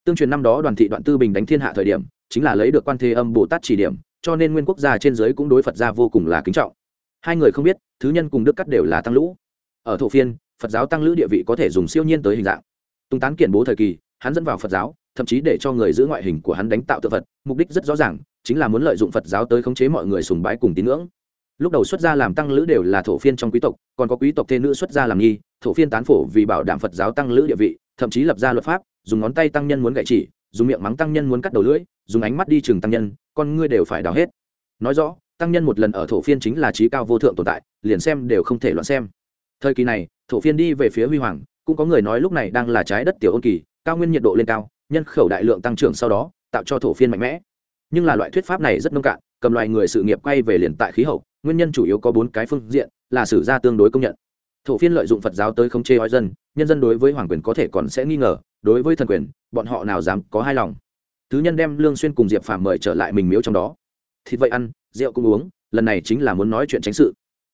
Tương truyền năm đó đoàn thị đoạn tư bình đánh thiên hạ thời điểm, chính là lấy được quan thế âm bồ tát chỉ điểm, cho nên nguyên quốc gia trên giới cũng đối phật gia vô cùng là kính trọng. Hai người không biết, thứ nhân cùng đức cắt đều là tăng lũ. Ở thổ phiên, phật giáo tăng lữ địa vị có thể dùng siêu nhiên tới hình dạng. Tung tán kiển bố thời kỳ, hắn dẫn vào phật giáo, thậm chí để cho người giữ ngoại hình của hắn đánh tạo tự phật, mục đích rất rõ ràng chính là muốn lợi dụng phật giáo tới khống chế mọi người sùng bái cùng tín ngưỡng. Lúc đầu xuất gia làm tăng lữ đều là thổ phiên trong quý tộc, còn có quý tộc thê nữ xuất gia làm nghi, thổ phiên tán phổ vì bảo đảm phật giáo tăng lữ địa vị, thậm chí lập ra luật pháp, dùng ngón tay tăng nhân muốn gậy chỉ, dùng miệng mắng tăng nhân muốn cắt đầu lưỡi, dùng ánh mắt đi chừng tăng nhân, con ngươi đều phải đào hết. Nói rõ, tăng nhân một lần ở thổ phiên chính là trí cao vô thượng tồn tại, liền xem đều không thể loạn xem. Thời kỳ này, thổ phiên đi về phía huy hoàng, cũng có người nói lúc này đang là trái đất tiểu ôn kỳ, cao nguyên nhiệt độ lên cao, nhân khẩu đại lượng tăng trưởng sau đó, tạo cho thổ phiên mạnh mẽ nhưng là loại thuyết pháp này rất nông cạn, cầm loài người sự nghiệp quay về liền tại khí hậu, nguyên nhân chủ yếu có bốn cái phương diện, là sử gia tương đối công nhận. Thổ phiên lợi dụng phật giáo tới không chê ói dân, nhân dân đối với hoàng quyền có thể còn sẽ nghi ngờ, đối với thần quyền, bọn họ nào dám có hai lòng. Thứ nhân đem lương xuyên cùng diệp phàm mời trở lại mình miếu trong đó. Thịt vậy ăn, rượu cũng uống, lần này chính là muốn nói chuyện tránh sự.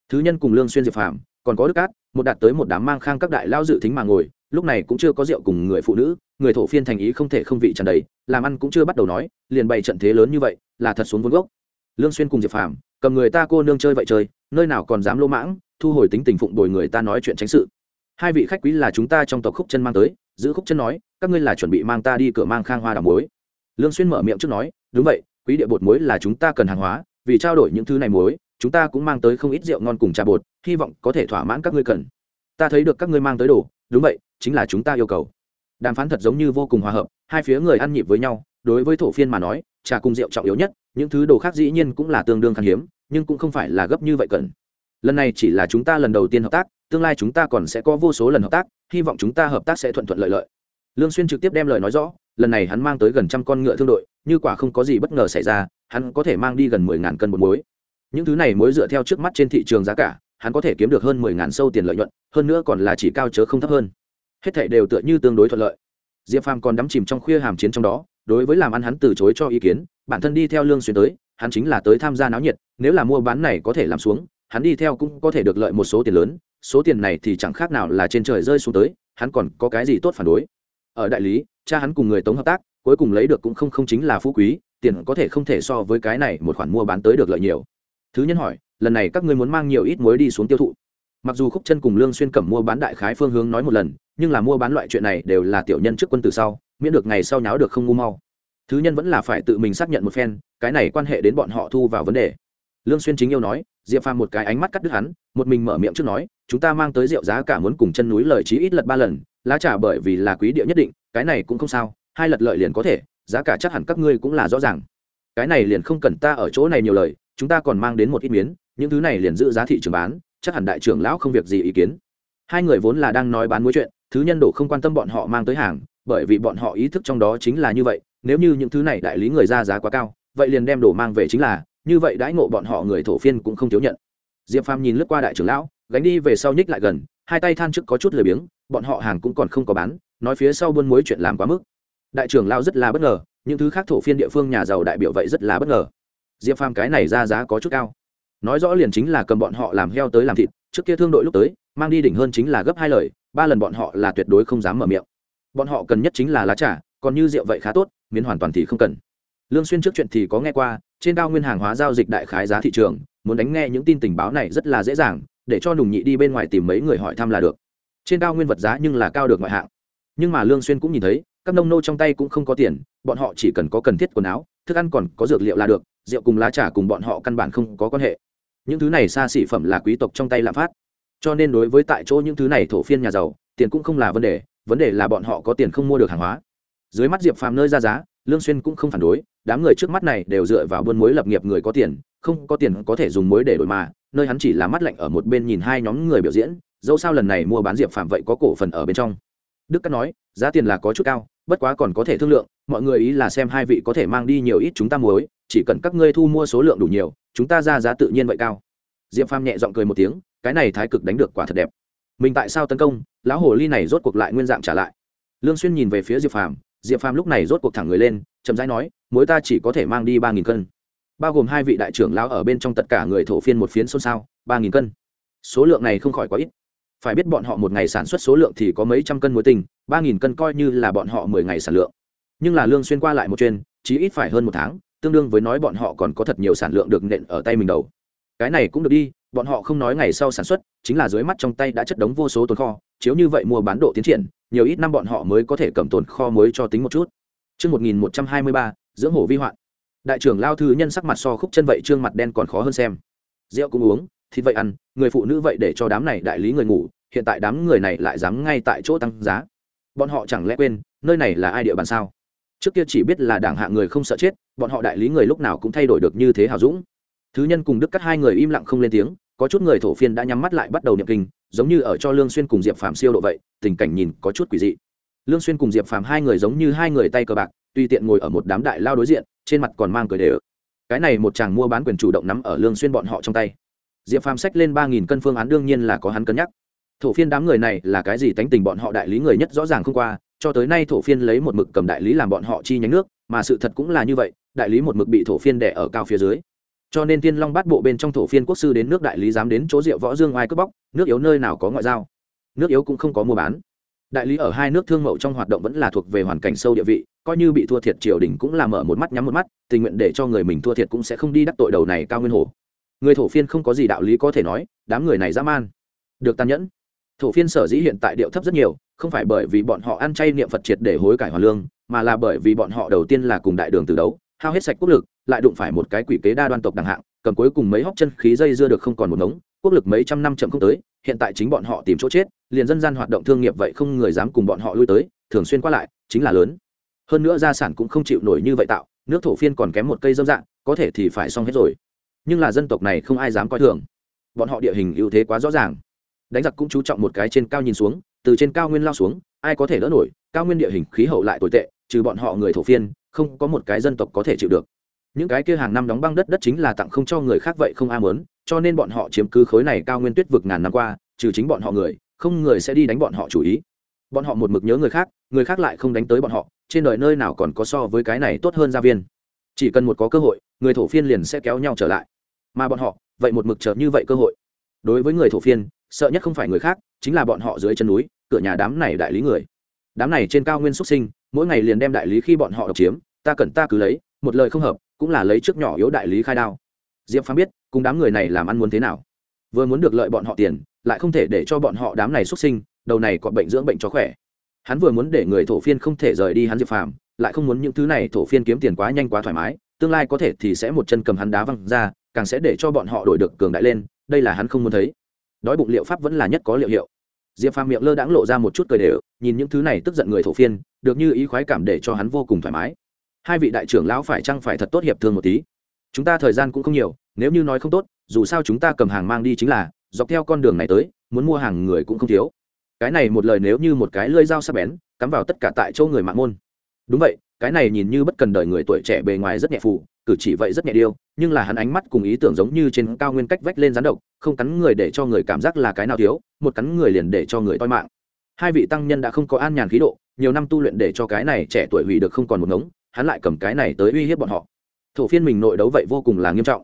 Thứ nhân cùng lương xuyên diệp phàm còn có đức cát, một đạt tới một đám mang khang các đại lao dự thính mà ngồi, lúc này cũng chưa có rượu cùng người phụ nữ người thổ phiên thành ý không thể không vị tràn đầy, làm ăn cũng chưa bắt đầu nói, liền bày trận thế lớn như vậy, là thật xuống vốn gốc. Lương xuyên cùng diệp phàm, cầm người ta cô nương chơi vậy chơi, nơi nào còn dám lô mãng, thu hồi tính tình phụng bồi người ta nói chuyện tránh sự. Hai vị khách quý là chúng ta trong tộc khúc chân mang tới, giữ khúc chân nói, các ngươi là chuẩn bị mang ta đi cửa mang khang hoa đào muối. Lương xuyên mở miệng trước nói, đúng vậy, quý địa bột muối là chúng ta cần hàng hóa, vì trao đổi những thứ này muối, chúng ta cũng mang tới không ít rượu ngon cùng trà bột, hy vọng có thể thỏa mãn các ngươi cần. Ta thấy được các ngươi mang tới đồ, đúng vậy, chính là chúng ta yêu cầu đàm phán thật giống như vô cùng hòa hợp, hai phía người ăn nhịp với nhau, đối với thổ phiên mà nói, trà cùng rượu trọng yếu nhất, những thứ đồ khác dĩ nhiên cũng là tương đương khan hiếm, nhưng cũng không phải là gấp như vậy cần. Lần này chỉ là chúng ta lần đầu tiên hợp tác, tương lai chúng ta còn sẽ có vô số lần hợp tác, hy vọng chúng ta hợp tác sẽ thuận thuận lợi lợi. Lương xuyên trực tiếp đem lời nói rõ, lần này hắn mang tới gần trăm con ngựa thương đội, như quả không có gì bất ngờ xảy ra, hắn có thể mang đi gần mười ngàn cân bột muối. Những thứ này muối dựa theo trước mắt trên thị trường giá cả, hắn có thể kiếm được hơn mười ngàn sâu tiền lợi nhuận, hơn nữa còn là chỉ cao chớ không thấp hơn hết thảy đều tựa như tương đối thuận lợi. Diệp phàm còn đắm chìm trong khuya hàm chiến trong đó, đối với làm ăn hắn từ chối cho ý kiến, bản thân đi theo lương xuyên tới, hắn chính là tới tham gia náo nhiệt, nếu là mua bán này có thể làm xuống, hắn đi theo cũng có thể được lợi một số tiền lớn, số tiền này thì chẳng khác nào là trên trời rơi xuống tới, hắn còn có cái gì tốt phản đối? Ở đại lý, cha hắn cùng người tống hợp tác, cuối cùng lấy được cũng không không chính là phú quý, tiền có thể không thể so với cái này một khoản mua bán tới được lợi nhiều. Thứ nhân hỏi, lần này các ngươi muốn mang nhiều ít muối đi xuống tiêu thụ? Mặc dù khúc chân cùng lương xuyên cẩm mua bán đại khái phương hướng nói một lần nhưng là mua bán loại chuyện này đều là tiểu nhân trước quân từ sau, miễn được ngày sau nháo được không ngu mau. Thứ nhân vẫn là phải tự mình xác nhận một phen, cái này quan hệ đến bọn họ thu vào vấn đề. Lương xuyên chính yêu nói, diệp phàm một cái ánh mắt cắt đứt hắn, một mình mở miệng trước nói, chúng ta mang tới rượu giá cả muốn cùng chân núi lời chí ít lật ba lần, lá trà bởi vì là quý địa nhất định, cái này cũng không sao, hai lật lợi liền có thể, giá cả chắc hẳn các ngươi cũng là rõ ràng. Cái này liền không cần ta ở chỗ này nhiều lời, chúng ta còn mang đến một ít miến những thứ này liền giữ giá thị trường bán, chắc hẳn đại trưởng lão không việc gì ý kiến. Hai người vốn là đang nói bán mối chuyện thứ nhân đổ không quan tâm bọn họ mang tới hàng, bởi vì bọn họ ý thức trong đó chính là như vậy, nếu như những thứ này đại lý người ra giá quá cao, vậy liền đem đồ mang về chính là, như vậy đãi ngộ bọn họ người thổ phiên cũng không thiếu nhận. Diệp phàm nhìn lướt qua đại trưởng lão, gánh đi về sau nhích lại gần, hai tay than trước có chút lười biếng, bọn họ hàng cũng còn không có bán, nói phía sau buôn mối chuyện làm quá mức. Đại trưởng lão rất là bất ngờ, những thứ khác thổ phiên địa phương nhà giàu đại biểu vậy rất là bất ngờ. Diệp phàm cái này ra giá có chút cao. Nói rõ liền chính là cầm bọn họ làm heo tới làm thịt, trước kia thương đội lúc tới, mang đi đỉnh hơn chính là gấp hai lời ba lần bọn họ là tuyệt đối không dám mở miệng. Bọn họ cần nhất chính là lá trà, còn như rượu vậy khá tốt, miến hoàn toàn thì không cần. Lương xuyên trước chuyện thì có nghe qua, trên cao nguyên hàng hóa giao dịch đại khái giá thị trường, muốn đánh nghe những tin tình báo này rất là dễ dàng, để cho nùng nhị đi bên ngoài tìm mấy người hỏi thăm là được. Trên cao nguyên vật giá nhưng là cao được ngoại hạng. Nhưng mà lương xuyên cũng nhìn thấy, các nông nô trong tay cũng không có tiền, bọn họ chỉ cần có cần thiết quần áo, thức ăn còn có dược liệu là được, rượu cùng lá trà cùng bọn họ căn bản không có quan hệ. Những thứ này xa xỉ phẩm là quý tộc trong tay lạm phát cho nên đối với tại chỗ những thứ này thổ phiên nhà giàu, tiền cũng không là vấn đề vấn đề là bọn họ có tiền không mua được hàng hóa. Dưới mắt diệp phàm nơi ra giá, lương xuyên cũng không phản đối, đám người trước mắt này đều dựa vào buôn muối lập nghiệp người có tiền, không có tiền có thể dùng muối để đổi mà, nơi hắn chỉ là mắt lạnh ở một bên nhìn hai nhóm người biểu diễn, dẫu sao lần này mua bán diệp phàm vậy có cổ phần ở bên trong. Đức cát nói, giá tiền là có chút cao, bất quá còn có thể thương lượng, mọi người ý là xem hai vị có thể mang đi nhiều ít chúng ta muối, chỉ cần các ngươi thu mua số lượng đủ nhiều, chúng ta ra giá tự nhiên vậy cao. Diệp phàm nhẹ giọng cười một tiếng cái này thái cực đánh được quả thật đẹp. Mình tại sao tấn công? Lão hồ ly này rốt cuộc lại nguyên dạng trả lại. Lương xuyên nhìn về phía diệp phàm diệp phàm lúc này rốt cuộc thẳng người lên, chậm rãi nói mỗi ta chỉ có thể mang đi ba nghìn cân. Bao gồm hai vị đại trưởng lão ở bên trong tất cả người thổ phiên một phiến xôn xao, ba nghìn cân. Số lượng này không khỏi quá ít. Phải biết bọn họ một ngày sản xuất số lượng thì có mấy trăm cân muối tinh ba nghìn cân coi như là bọn họ mười ngày sản lượng. Nhưng là lương xuyên qua lại một chuyên chí ít phải hơn một tháng, tương đương với nói bọn họ còn có thật nhiều sản lượng được nện ở tay mình đầu. Cái này cũng được đi bọn họ không nói ngày sau sản xuất chính là dưới mắt trong tay đã chất đống vô số tồn kho chiếu như vậy mua bán độ tiến triển nhiều ít năm bọn họ mới có thể cầm tồn kho mới cho tính một chút Trước 1123, dưỡng hổ vi hoạn. Đại trưởng lao thư nhân sắc mặt so khúc chân vậy trương mặt đen còn khó hơn xem. Rượu cũng uống, thịt vậy ăn, người phụ nữ vậy để cho đám này đại lý người ngủ, hiện tại đám người này lại dám ngay tại chỗ tăng giá. Bọn họ chẳng lẽ quên, nơi này là ai địa bàn sao? Trước kia chỉ biết là đảng hạ người không sợ chết, bọn họ đại lý người lúc nào cũng thay đổi được như thế hào dũng thứ nhân cùng đức cắt hai người im lặng không lên tiếng, có chút người thổ phiên đã nhắm mắt lại bắt đầu niệm kinh, giống như ở cho lương xuyên cùng diệp phàm siêu độ vậy, tình cảnh nhìn có chút quỷ dị. Lương xuyên cùng diệp phàm hai người giống như hai người tay cờ bạc, tùy tiện ngồi ở một đám đại lao đối diện, trên mặt còn mang cười đều. Cái này một chàng mua bán quyền chủ động nắm ở lương xuyên bọn họ trong tay. Diệp phàm sách lên ba nghìn cân phương án đương nhiên là có hắn cân nhắc. Thổ phiên đám người này là cái gì tánh tình bọn họ đại lý người nhất rõ ràng không qua, cho tới nay thổ phiên lấy một mực cầm đại lý làm bọn họ chi nhánh nước, mà sự thật cũng là như vậy, đại lý một mực bị thổ phiên đè ở cao phía dưới cho nên tiên long bát bộ bên trong thổ phiên quốc sư đến nước đại lý dám đến chỗ rượu võ dương oai cướp bóc, nước yếu nơi nào có ngoại giao. Nước yếu cũng không có mua bán. Đại lý ở hai nước thương mậu trong hoạt động vẫn là thuộc về hoàn cảnh sâu địa vị, coi như bị thua thiệt triều đình cũng là mở một mắt nhắm một mắt, tình nguyện để cho người mình thua thiệt cũng sẽ không đi đắc tội đầu này cao nguyên hồ. Người thổ phiên không có gì đạo lý có thể nói, đám người này dã man. Được tàn nhẫn. Thổ phiên sở dĩ hiện tại điệu thấp rất nhiều, không phải bởi vì bọn họ ăn chay niệm phật triệt để hối cải hòa lương, mà là bởi vì bọn họ đầu tiên là cùng đại đường từ đấu, hao hết sạch quốc lực lại đụng phải một cái quỷ kế đa đoan tộc đẳng hạng, cầm cuối cùng mấy hóc chân khí dây dưa được không còn một ngống, quốc lực mấy trăm năm chậm không tới, hiện tại chính bọn họ tìm chỗ chết, liền dân gian hoạt động thương nghiệp vậy không người dám cùng bọn họ lui tới, thường xuyên qua lại, chính là lớn. Hơn nữa gia sản cũng không chịu nổi như vậy tạo, nước thổ phiên còn kém một cây dâm dạng, có thể thì phải xong hết rồi. Nhưng là dân tộc này không ai dám coi thường. Bọn họ địa hình ưu thế quá rõ ràng. Đánh giặc cũng chú trọng một cái trên cao nhìn xuống, từ trên cao nguyên lao xuống, ai có thể đỡ nổi, cao nguyên địa hình khí hậu lại tồi tệ, trừ bọn họ người thổ phiên, không có một cái dân tộc có thể chịu được những cái kia hàng năm đóng băng đất đất chính là tặng không cho người khác vậy không am muốn, cho nên bọn họ chiếm cứ khối này cao nguyên tuyết vực ngàn năm qua, trừ chính bọn họ người, không người sẽ đi đánh bọn họ chủ ý. Bọn họ một mực nhớ người khác người khác lại không đánh tới bọn họ, trên đời nơi nào còn có so với cái này tốt hơn gia viên. Chỉ cần một có cơ hội, người thổ phiên liền sẽ kéo nhau trở lại. Mà bọn họ, vậy một mực chờ như vậy cơ hội. Đối với người thổ phiên, sợ nhất không phải người khác, chính là bọn họ dưới chân núi, cửa nhà đám này đại lý người. Đám này trên cao nguyên xuất sinh, mỗi ngày liền đem đại lý khi bọn họ độc chiếm, ta cần ta cứ lấy, một lời không hợp cũng là lấy trước nhỏ yếu đại lý khai đao. Diệp Phàm biết, cùng đám người này làm ăn muốn thế nào. Vừa muốn được lợi bọn họ tiền, lại không thể để cho bọn họ đám này xuất sinh, đầu này có bệnh dưỡng bệnh cho khỏe. Hắn vừa muốn để người thổ phiên không thể rời đi hắn diệp phàm, lại không muốn những thứ này thổ phiên kiếm tiền quá nhanh quá thoải mái, tương lai có thể thì sẽ một chân cầm hắn đá văng ra, càng sẽ để cho bọn họ đổi được cường đại lên, đây là hắn không muốn thấy. Đói bụng liệu pháp vẫn là nhất có liệu hiệu. Diệp phàm miệng lơ đãng lộ ra một chút cười đều, nhìn những thứ này tức giận người thổ phiên, được như ý khoái cảm để cho hắn vô cùng thoải mái hai vị đại trưởng lão phải chăng phải thật tốt hiệp thương một tí? Chúng ta thời gian cũng không nhiều, nếu như nói không tốt, dù sao chúng ta cầm hàng mang đi chính là, dọc theo con đường này tới, muốn mua hàng người cũng không thiếu. Cái này một lời nếu như một cái lưỡi dao sắc bén, cắm vào tất cả tại chỗ người mạng môn. Đúng vậy, cái này nhìn như bất cần đời người tuổi trẻ bề ngoài rất nhẹ phụ cử chỉ vậy rất nhẹ điêu, nhưng là hắn ánh mắt cùng ý tưởng giống như trên cao nguyên cách vách lên rán độc, không cắn người để cho người cảm giác là cái nào thiếu, một cắn người liền để cho người toi mạng. Hai vị tăng nhân đã không có an nhàn khí độ, nhiều năm tu luyện để cho cái này trẻ tuổi hủy được không còn một ngống hắn lại cầm cái này tới uy hiếp bọn họ. Thổ phiên mình nội đấu vậy vô cùng là nghiêm trọng.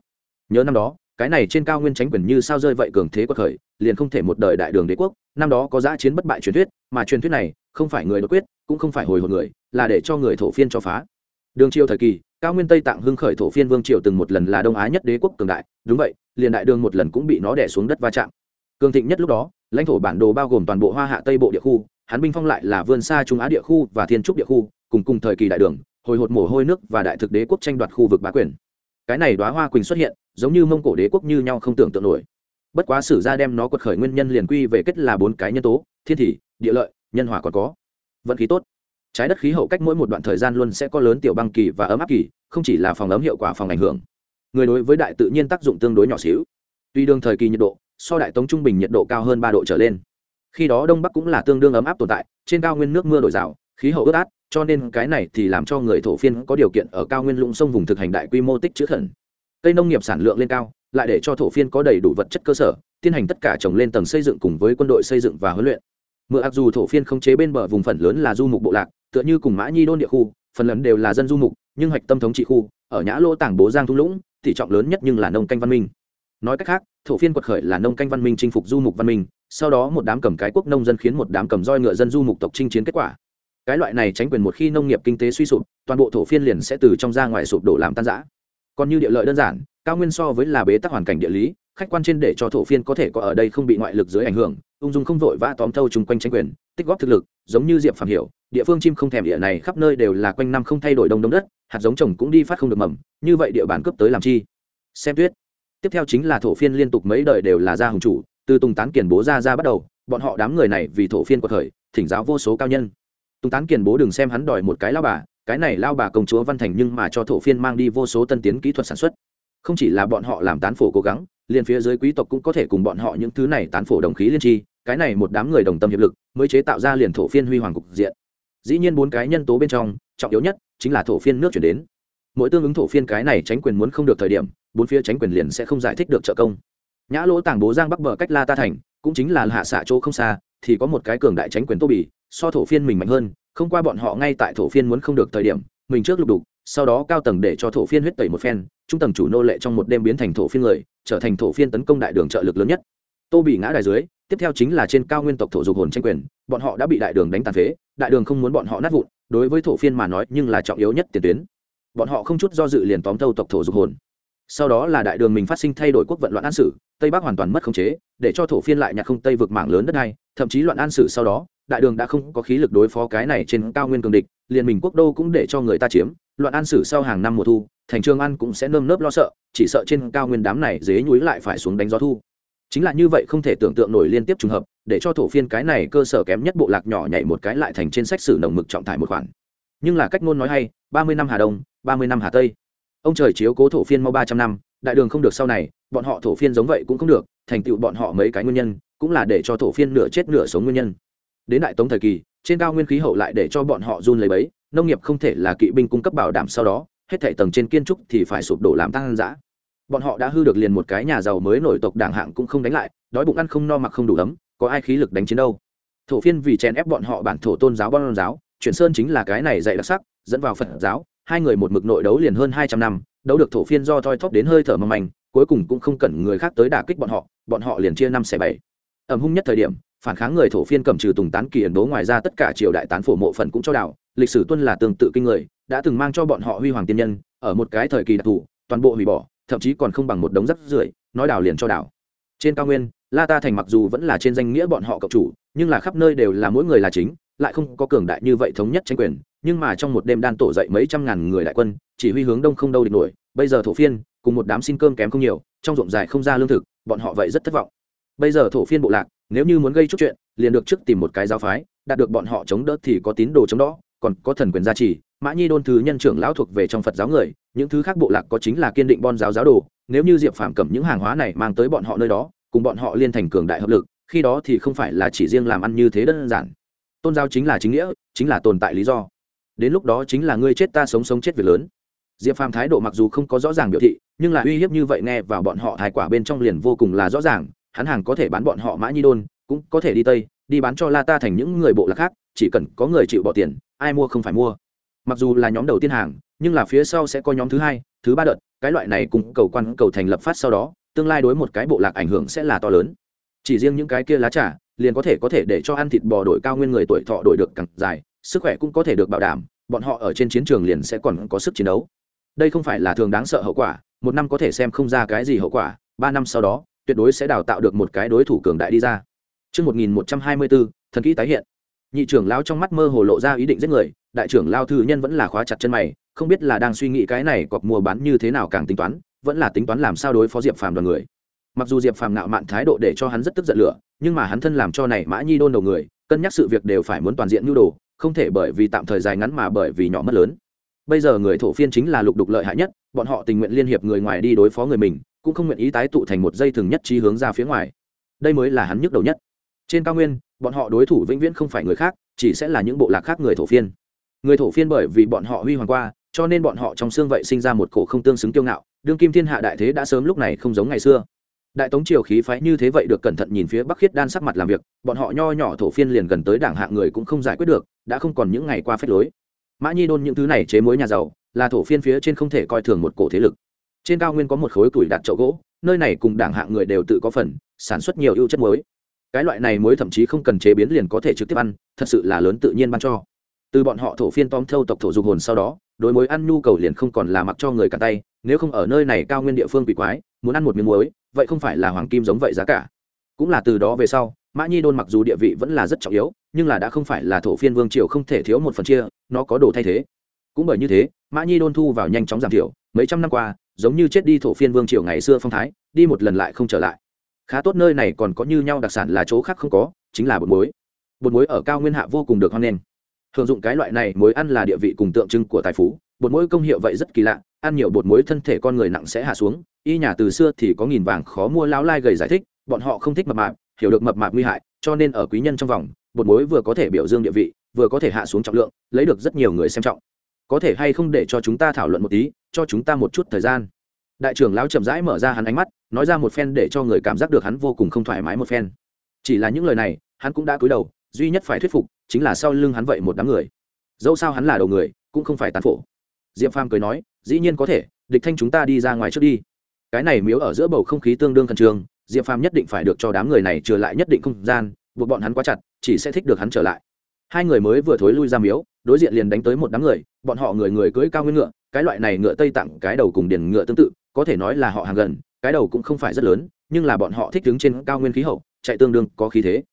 Nhớ năm đó, cái này trên cao nguyên tránh quyền như sao rơi vậy cường thế quật khởi, liền không thể một đời đại đường đế quốc. Năm đó có giã chiến bất bại truyền thuyết, mà truyền thuyết này, không phải người đột quyết, cũng không phải hồi hộp người, là để cho người thổ phiên cho phá. Đường triều thời kỳ, cao nguyên tây tạng hưng khởi thổ phiên vương triều từng một lần là đông á nhất đế quốc cường đại. Đúng vậy, liền đại đường một lần cũng bị nó đẻ xuống đất va chạm. Cường thịnh nhất lúc đó, lãnh thổ bản đồ bao gồm toàn bộ hoa hạ tây bộ địa khu hắn binh phong lại là vươn xa trung á địa khu và thiên trúc địa khu, cùng cùng thời kỳ đại đường hồi hột mồ hôi nước và đại thực đế quốc tranh đoạt khu vực bá quyền. Cái này đoá hoa quỳnh xuất hiện, giống như mông cổ đế quốc như nhau không tưởng tượng nổi. Bất quá sử gia đem nó quật khởi nguyên nhân liền quy về kết là bốn cái nhân tố, thiên thị địa lợi, nhân hòa còn có. Vận khí tốt. Trái đất khí hậu cách mỗi một đoạn thời gian luôn sẽ có lớn tiểu băng kỳ và ấm áp kỳ, không chỉ là phòng ấm hiệu quả phòng ảnh hưởng. Người đối với đại tự nhiên tác dụng tương đối nhỏ xíu. Tuy đương thời kỳ nhiệt độ, so đại tống trung bình nhiệt độ cao hơn ba độ trở lên. Khi đó đông bắc cũng là tương đương ấm áp tồn tại, trên cao nguyên nước mưa đổi rào, khí hậu ướt át cho nên cái này thì làm cho người thổ phiên có điều kiện ở cao nguyên lũng sông vùng thực hành đại quy mô tích chữ khẩn. Cây nông nghiệp sản lượng lên cao, lại để cho thổ phiên có đầy đủ vật chất cơ sở, tiến hành tất cả trồng lên tầng xây dựng cùng với quân đội xây dựng và huấn luyện. Mượn ạc dù thổ phiên không chế bên bờ vùng phần lớn là du mục bộ lạc, tựa như cùng mã nhi đôn địa khu, phần lớn đều là dân du mục, nhưng hạch tâm thống trị khu, ở nhã lô tảng bố giang thung lũng, tỷ trọng lớn nhất nhưng là nông canh văn minh. Nói cách khác, thổ phiên quật khởi là nông canh văn minh chinh phục du mục văn minh, sau đó một đám cầm cái quốc nông dân khiến một đám cầm roi ngựa dân du mục tộc chinh chiến kết quả cái loại này tránh quyền một khi nông nghiệp kinh tế suy sụp, toàn bộ thổ phiên liền sẽ từ trong ra ngoài sụp đổ làm tan giã còn như địa lợi đơn giản, cao nguyên so với là bế tắc hoàn cảnh địa lý, khách quan trên để cho thổ phiên có thể có ở đây không bị ngoại lực dưới ảnh hưởng, ung dung không vội vã tóm thâu chung quanh tranh quyền, tích góp thực lực, giống như diệp phạm hiểu, địa phương chim không thèm địa này khắp nơi đều là quanh năm không thay đổi đông đông đất, hạt giống trồng cũng đi phát không được mầm, như vậy địa bàn cướp tới làm chi? Xem tuyết. Tiếp theo chính là thổ phiên liên tục mấy đời đều là gia hùng chủ, từ tùng tán kiền bố ra ra bắt đầu, bọn họ đám người này vì thổ phiên của thời, thỉnh giáo vô số cao nhân tùng tán kiền bố đừng xem hắn đòi một cái lao bà, cái này lao bà công chúa văn thành nhưng mà cho thổ phiên mang đi vô số tân tiến kỹ thuật sản xuất. Không chỉ là bọn họ làm tán phổ cố gắng, liền phía dưới quý tộc cũng có thể cùng bọn họ những thứ này tán phổ đồng khí liên tri, cái này một đám người đồng tâm hiệp lực, mới chế tạo ra liền thổ phiên huy hoàng cục diện. Dĩ nhiên bốn cái nhân tố bên trong, trọng yếu nhất chính là thổ phiên nước chuyển đến. Mỗi tương ứng thổ phiên cái này tránh quyền muốn không được thời điểm, bốn phía tránh quyền liền sẽ không giải thích được trợ công. Nhã lỗ tàng bố giang bắc bờ cách la ta thành, cũng chính là hạ xạ chỗ không xa thì có một cái cường đại tránh quyền tô bì so thổ phiên mình mạnh hơn, không qua bọn họ ngay tại thổ phiên muốn không được thời điểm, mình trước lục đục, sau đó cao tầng để cho thổ phiên huyết tẩy một phen, trung tầng chủ nô lệ trong một đêm biến thành thổ phiên người, trở thành thổ phiên tấn công đại đường trợ lực lớn nhất. Tô bị ngã đài dưới, tiếp theo chính là trên cao nguyên tộc thổ dục hồn tranh quyền, bọn họ đã bị đại đường đánh tàn phế, đại đường không muốn bọn họ nát vụn, đối với thổ phiên mà nói nhưng là trọng yếu nhất tiền tuyến. Bọn họ không chút do dự liền tóm thâu tộc thổ dục hồn sau đó là đại đường mình phát sinh thay đổi quốc vận loạn an sử, tây bắc hoàn toàn mất khống chế, để cho thổ phiên lại nhặt không tây vực mảng lớn đất này. Thậm chí loạn an sử sau đó, đại đường đã không có khí lực đối phó cái này trên cao nguyên cường địch liền mình quốc đô cũng để cho người ta chiếm. Loạn an sử sau hàng năm mùa thu, thành trường an cũng sẽ nơm nớp lo sợ, chỉ sợ trên cao nguyên đám này dế nhúi lại phải xuống đánh gió thu. Chính là như vậy không thể tưởng tượng nổi liên tiếp trùng hợp, để cho thổ phiên cái này cơ sở kém nhất bộ lạc nhỏ nhảy một cái lại thành trên sách sử nồng mực trọng thải một khoản. Nhưng là cách ngôn nói hay, ba mươi năm hà đông, ba mươi năm hà tây ông trời chiếu cố thổ phiên mau ba trăm năm, đại đường không được sau này, bọn họ thổ phiên giống vậy cũng không được, thành tựu bọn họ mấy cái nguyên nhân, cũng là để cho thổ phiên nửa chết nửa sống nguyên nhân. Đến đại tống thời kỳ, trên cao nguyên khí hậu lại để cho bọn họ run lấy bấy nông nghiệp không thể là kỵ binh cung cấp bảo đảm sau đó, hết thảy tầng trên kiên trúc thì phải sụp đổ làm tăng dã. Bọn họ đã hư được liền một cái nhà giàu mới nổi tộc đảng hạng cũng không đánh lại, đói bụng ăn không no mặc không đủ ấm, có ai khí lực đánh chiến đâu. Thổ phiên vì chèn ép bọn họ bản thổ tôn giáo bon giáo, chuyển sơn chính là cái này dạy đặc sắc, dẫn vào phật giáo hai người một mực nội đấu liền hơn hai trăm năm, đấu được thổ phiên do thoi thóp đến hơi thở mầm manh, cuối cùng cũng không cần người khác tới đả kích bọn họ bọn họ liền chia năm xẻ bảy. Ẩm hung nhất thời điểm, phản kháng người thổ phiên cầm trừ tùng tán kỳ ẩn đố ngoài ra tất cả triều đại tán phổ mộ phần cũng cho đạo lịch sử tuân là tương tự kinh người, đã từng mang cho bọn họ huy hoàng tiên nhân, ở một cái thời kỳ đặc thù, toàn bộ hủy bỏ, thậm chí còn không bằng một đống rắc rưởi, nói đảo liền cho đảo. Trên cao nguyên, la ta thành mặc dù vẫn là trên danh nghĩa bọn họ cộng chủ, nhưng là khắp nơi đều là mỗi người là chính, lại không có cường đại như vậy thống nhất tranh quyền nhưng mà trong một đêm đan tổ dậy mấy trăm ngàn người đại quân, chỉ huy hướng đông không đâu địch nổi, bây giờ thổ phiên, cùng một đám xin cơm kém không nhiều, trong ruộng dài không ra lương thực, bọn họ vậy rất thất vọng. Bây giờ thổ phiên bộ lạc, nếu như muốn gây chút chuyện, liền được trước tìm một cái giáo phái, đạt được bọn họ chống đỡ thì có tín đồ chống đỡ còn có thần quyền gia trì, mã nhi đôn thứ nhân trưởng lão thuộc về trong phật giáo người, những thứ khác bộ lạc có chính là kiên định bon giáo giáo đồ, nếu như diệp phàm cầm những hàng hóa này mang tới bọn họ nơi đó, cùng bọn họ liên thành cường đại hợp lực, khi đó thì không phải là chỉ riêng làm ăn như thế đơn giản. Tôn giáo chính là chính nghĩa, chính là tồn tại lý do đến lúc đó chính là ngươi chết ta sống sống chết việc lớn. Diệp phàm thái độ mặc dù không có rõ ràng biểu thị, nhưng là uy hiếp như vậy nghe vào bọn họ thái quả bên trong liền vô cùng là rõ ràng, hắn hàng có thể bán bọn họ mã nhi đôn, cũng có thể đi tây, đi bán cho la ta thành những người bộ lạc khác, chỉ cần có người chịu bỏ tiền, ai mua không phải mua. Mặc dù là nhóm đầu tiên hàng, nhưng là phía sau sẽ có nhóm thứ hai, thứ ba đợt, cái loại này cùng cầu quan cầu thành lập phát sau đó, tương lai đối một cái bộ lạc ảnh hưởng sẽ là to lớn. Chỉ riêng những cái kia lá trà, liền có thể có thể để cho ăn thịt bò đổi cao nguyên người tuổi thọ đổi được càng dài, sức khỏe cũng có thể được bảo đảm bọn họ ở trên chiến trường liền sẽ còn có sức chiến đấu đây không phải là thường đáng sợ hậu quả một năm có thể xem không ra cái gì hậu quả ba năm sau đó tuyệt đối sẽ đào tạo được một cái đối thủ cường đại đi ra Trước 1124, thần kỹ tái hiện. Nhị trưởng lao trong mắt mơ hồ lộ ra ý định giết người, đại trưởng lao thư nhân vẫn là khóa chặt chân mày, không biết là đang suy nghĩ cái này cọc mua bán như thế nào càng tính toán, vẫn là tính toán làm sao đối phó Diệp Phàm đoàn người. Mặc dù Diệp Phàm nạo mạn thái độ để cho hắn rất tức giận lửa, nhưng mà hắn thân làm cho này Mã Nhi đôn đầu người, cân nhắc sự việc đều phải muốn toàn diện nhu đồ, không thể bởi vì tạm thời dài ngắn mà bởi vì nhỏ mất lớn. Bây giờ người thổ phiên chính là lục đục lợi hại nhất, bọn họ tình nguyện liên hiệp người ngoài đi đối phó người mình, cũng không nguyện ý tái tụ thành một dây thừng nhất trí hướng ra phía ngoài. Đây mới là hắn nhức đầu nhất. Trên cao nguyên, bọn họ đối thủ vĩnh viễn không phải người khác, chỉ sẽ là những bộ lạc khác người thổ phiên. Người thổ phiên bởi vì bọn họ huy hoàng qua, cho nên bọn họ trong xương vậy sinh ra một cổ không tương xứng kiêu ngạo, đương kim thiên hạ đại thế đã sớm lúc này không giống ngày xưa đại tống triều khí phái như thế vậy được cẩn thận nhìn phía bắc khiết đan sắc mặt làm việc, bọn họ nho nhỏ thổ phiên liền gần tới đảng hạng người cũng không giải quyết được, đã không còn những ngày qua phép lối. Mã nhi đôn những thứ này chế mối nhà giàu, là thổ phiên phía trên không thể coi thường một cổ thế lực. Trên cao nguyên có một khối củi đặt chậu gỗ, nơi này cùng đảng hạng người đều tự có phần, sản xuất nhiều ưu chất muối. Cái loại này muối thậm chí không cần chế biến liền có thể trực tiếp ăn, thật sự là lớn tự nhiên ban cho. Từ bọn họ thổ phiên tóm thâu tộc thổ dục hồn sau đó, đối mối ăn nhu cầu liền không còn là mặc cho người cả tay, nếu không ở nơi này cao nguyên địa phương bị quái, muốn ăn một miếng muối vậy không phải là hoàng kim giống vậy giá cả. Cũng là từ đó về sau, mã nhi đôn mặc dù địa vị vẫn là rất trọng yếu, nhưng là đã không phải là thổ phiên vương triều không thể thiếu một phần chia, nó có đồ thay thế. Cũng bởi như thế, mã nhi đôn thu vào nhanh chóng giảm thiểu, mấy trăm năm qua, giống như chết đi thổ phiên vương triều ngày xưa phong thái, đi một lần lại không trở lại. Khá tốt nơi này còn có như nhau đặc sản là chỗ khác không có, chính là bột muối. Bột muối ở cao nguyên hạ vô cùng được hoan nghênh thường dụng cái loại này muối ăn là địa vị cùng tượng trưng của tài phú. Bột muối công hiệu vậy rất kỳ lạ, ăn nhiều bột muối thân thể con người nặng sẽ hạ xuống. Y nhà từ xưa thì có nghìn vàng khó mua lão lai gầy giải thích, bọn họ không thích mập mạp, hiểu được mập mạp nguy hại, cho nên ở quý nhân trong vòng, bột muối vừa có thể biểu dương địa vị, vừa có thể hạ xuống trọng lượng, lấy được rất nhiều người xem trọng. Có thể hay không để cho chúng ta thảo luận một tí, cho chúng ta một chút thời gian. Đại trưởng lão chậm rãi mở ra hắn ánh mắt, nói ra một phen để cho người cảm giác được hắn vô cùng không thoải mái một phen. Chỉ là những lời này, hắn cũng đã cúi đầu, duy nhất phải thuyết phục chính là sau lưng hắn vậy một đám người. Dẫu sao hắn là đầu người, cũng không phải tán phổ. Diệp phàm cười nói, dĩ nhiên có thể, địch thanh chúng ta đi ra ngoài trước đi. Cái này miếu ở giữa bầu không khí tương đương khẩn trương, diệp phàm nhất định phải được cho đám người này trở lại nhất định không gian, buộc bọn hắn quá chặt, chỉ sẽ thích được hắn trở lại. Hai người mới vừa thối lui ra miếu, đối diện liền đánh tới một đám người, bọn họ người người cưỡi cao nguyên ngựa, cái loại này ngựa tây tặng, cái đầu cùng điền ngựa tương tự, có thể nói là họ hàng gần, cái đầu cũng không phải rất lớn, nhưng là bọn họ thích đứng trên cao nguyên khí hậu, chạy tương đương có khí thế.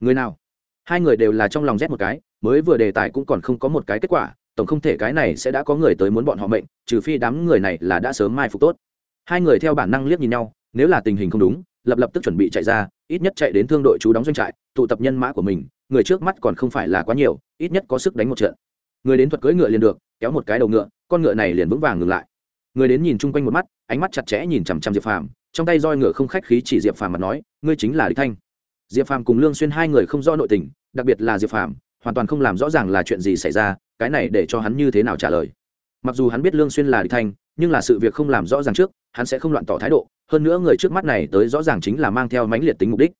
Người nào? Hai người đều là trong lòng rét một cái, mới vừa đề tài cũng còn không có một cái kết quả, tổng không thể cái này sẽ đã có người tới muốn bọn họ mệnh, trừ phi đám người này là đã sớm mai phục tốt. Hai người theo bản năng liếc nhìn nhau, nếu là tình hình không đúng, lập lập tức chuẩn bị chạy ra, ít nhất chạy đến thương đội chú đóng doanh trại, tụ tập nhân mã của mình, người trước mắt còn không phải là quá nhiều, ít nhất có sức đánh một trận. Người đến thuật cưỡi ngựa liền được, kéo một cái đầu ngựa, con ngựa này liền vững vàng ngừng lại. Người đến nhìn chung quanh một mắt, ánh mắt chặt chẽ nhìn chằm chằm diệp phàm, trong tay roi ngựa không khách khí chỉ diệp phàm mà nói, ngươi chính là địch thanh diệp phàm cùng lương xuyên hai người không rõ nội tình, đặc biệt là diệp phàm, hoàn toàn không làm rõ ràng là chuyện gì xảy ra, cái này để cho hắn như thế nào trả lời. Mặc dù hắn biết lương xuyên là địch thanh, nhưng là sự việc không làm rõ ràng trước, hắn sẽ không loạn tỏ thái độ, hơn nữa người trước mắt này tới rõ ràng chính là mang theo mãnh liệt tính mục đích.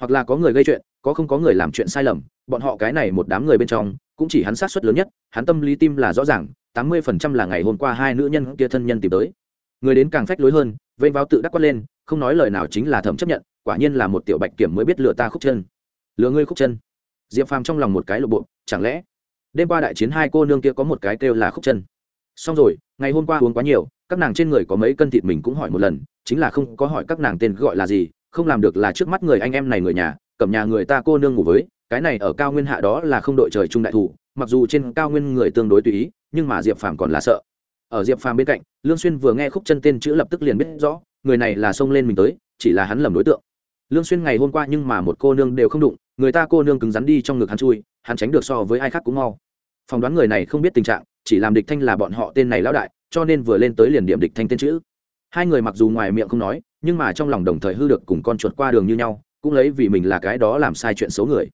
Hoặc là có người gây chuyện, có không có người làm chuyện sai lầm, bọn họ cái này một đám người bên trong, cũng chỉ hắn sát suất lớn nhất, hắn tâm lý tim là rõ ràng, tám mươi phần trăm là ngày hôm qua hai nữ nhân kia thân nhân tìm tới. Người đến càng phách lối hơn, vênh vào tự đắc quát lên, không nói lời nào chính là thẩm chấp nhận quả nhiên là một tiểu bạch kiểm mới biết lừa ta khúc chân. Lừa ngươi khúc chân. Diệp phàm trong lòng một cái lộ bộ, chẳng lẽ đêm qua đại chiến hai cô nương kia có một cái kêu là khúc chân? Xong rồi, ngày hôm qua uống quá nhiều, các nàng trên người có mấy cân thịt mình cũng hỏi một lần, chính là không có hỏi các nàng tên gọi là gì, không làm được là trước mắt người anh em này người nhà cầm nhà người ta cô nương ngủ với, cái này ở cao nguyên hạ đó là không đội trời chung đại thủ, mặc dù trên cao nguyên người tương đối tùy ý, nhưng mà diệp phàm còn là sợ. Ở diệp phàm bên cạnh, lương xuyên vừa nghe khúc chân tên chữ lập tức liền biết rõ, người này là xông lên mình tới, chỉ là hắn lầm đối tượng lương xuyên ngày hôm qua nhưng mà một cô nương đều không đụng, người ta cô nương cứng rắn đi trong ngực hắn chui, hắn tránh được so với ai khác cũng mau. Phỏng đoán người này không biết tình trạng, chỉ làm địch thanh là bọn họ tên này lão đại, cho nên vừa lên tới liền điểm địch thanh tên chữ. Hai người mặc dù ngoài miệng không nói, nhưng mà trong lòng đồng thời hư được cùng con chuột qua đường như nhau, cũng lấy vì mình là cái đó làm sai chuyện xấu người.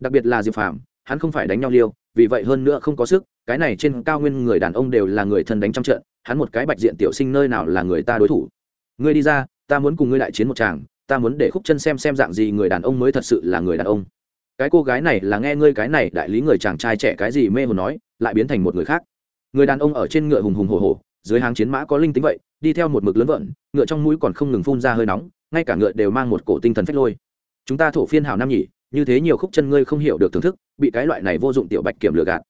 Đặc biệt là diệp phàm, hắn không phải đánh nhau liêu, vì vậy hơn nữa không có sức, cái này trên cao nguyên người đàn ông đều là người thân đánh trong trận, hắn một cái bạch diện tiểu sinh nơi nào là người ta đối thủ. Ngươi đi ra, ta muốn cùng ngươi đại chiến một chàng ta muốn để khúc chân xem xem dạng gì người đàn ông mới thật sự là người đàn ông. Cái cô gái này là nghe ngươi cái này, đại lý người chàng trai trẻ cái gì mê hồn nói, lại biến thành một người khác. Người đàn ông ở trên ngựa hùng hùng hồ hồ dưới hàng chiến mã có linh tính vậy, đi theo một mực lớn vợn, ngựa trong mũi còn không ngừng phun ra hơi nóng, ngay cả ngựa đều mang một cổ tinh thần phách lôi. Chúng ta thổ phiên hào nam nhỉ, như thế nhiều khúc chân ngươi không hiểu được thưởng thức, bị cái loại này vô dụng tiểu bạch kiểm lừa gạt.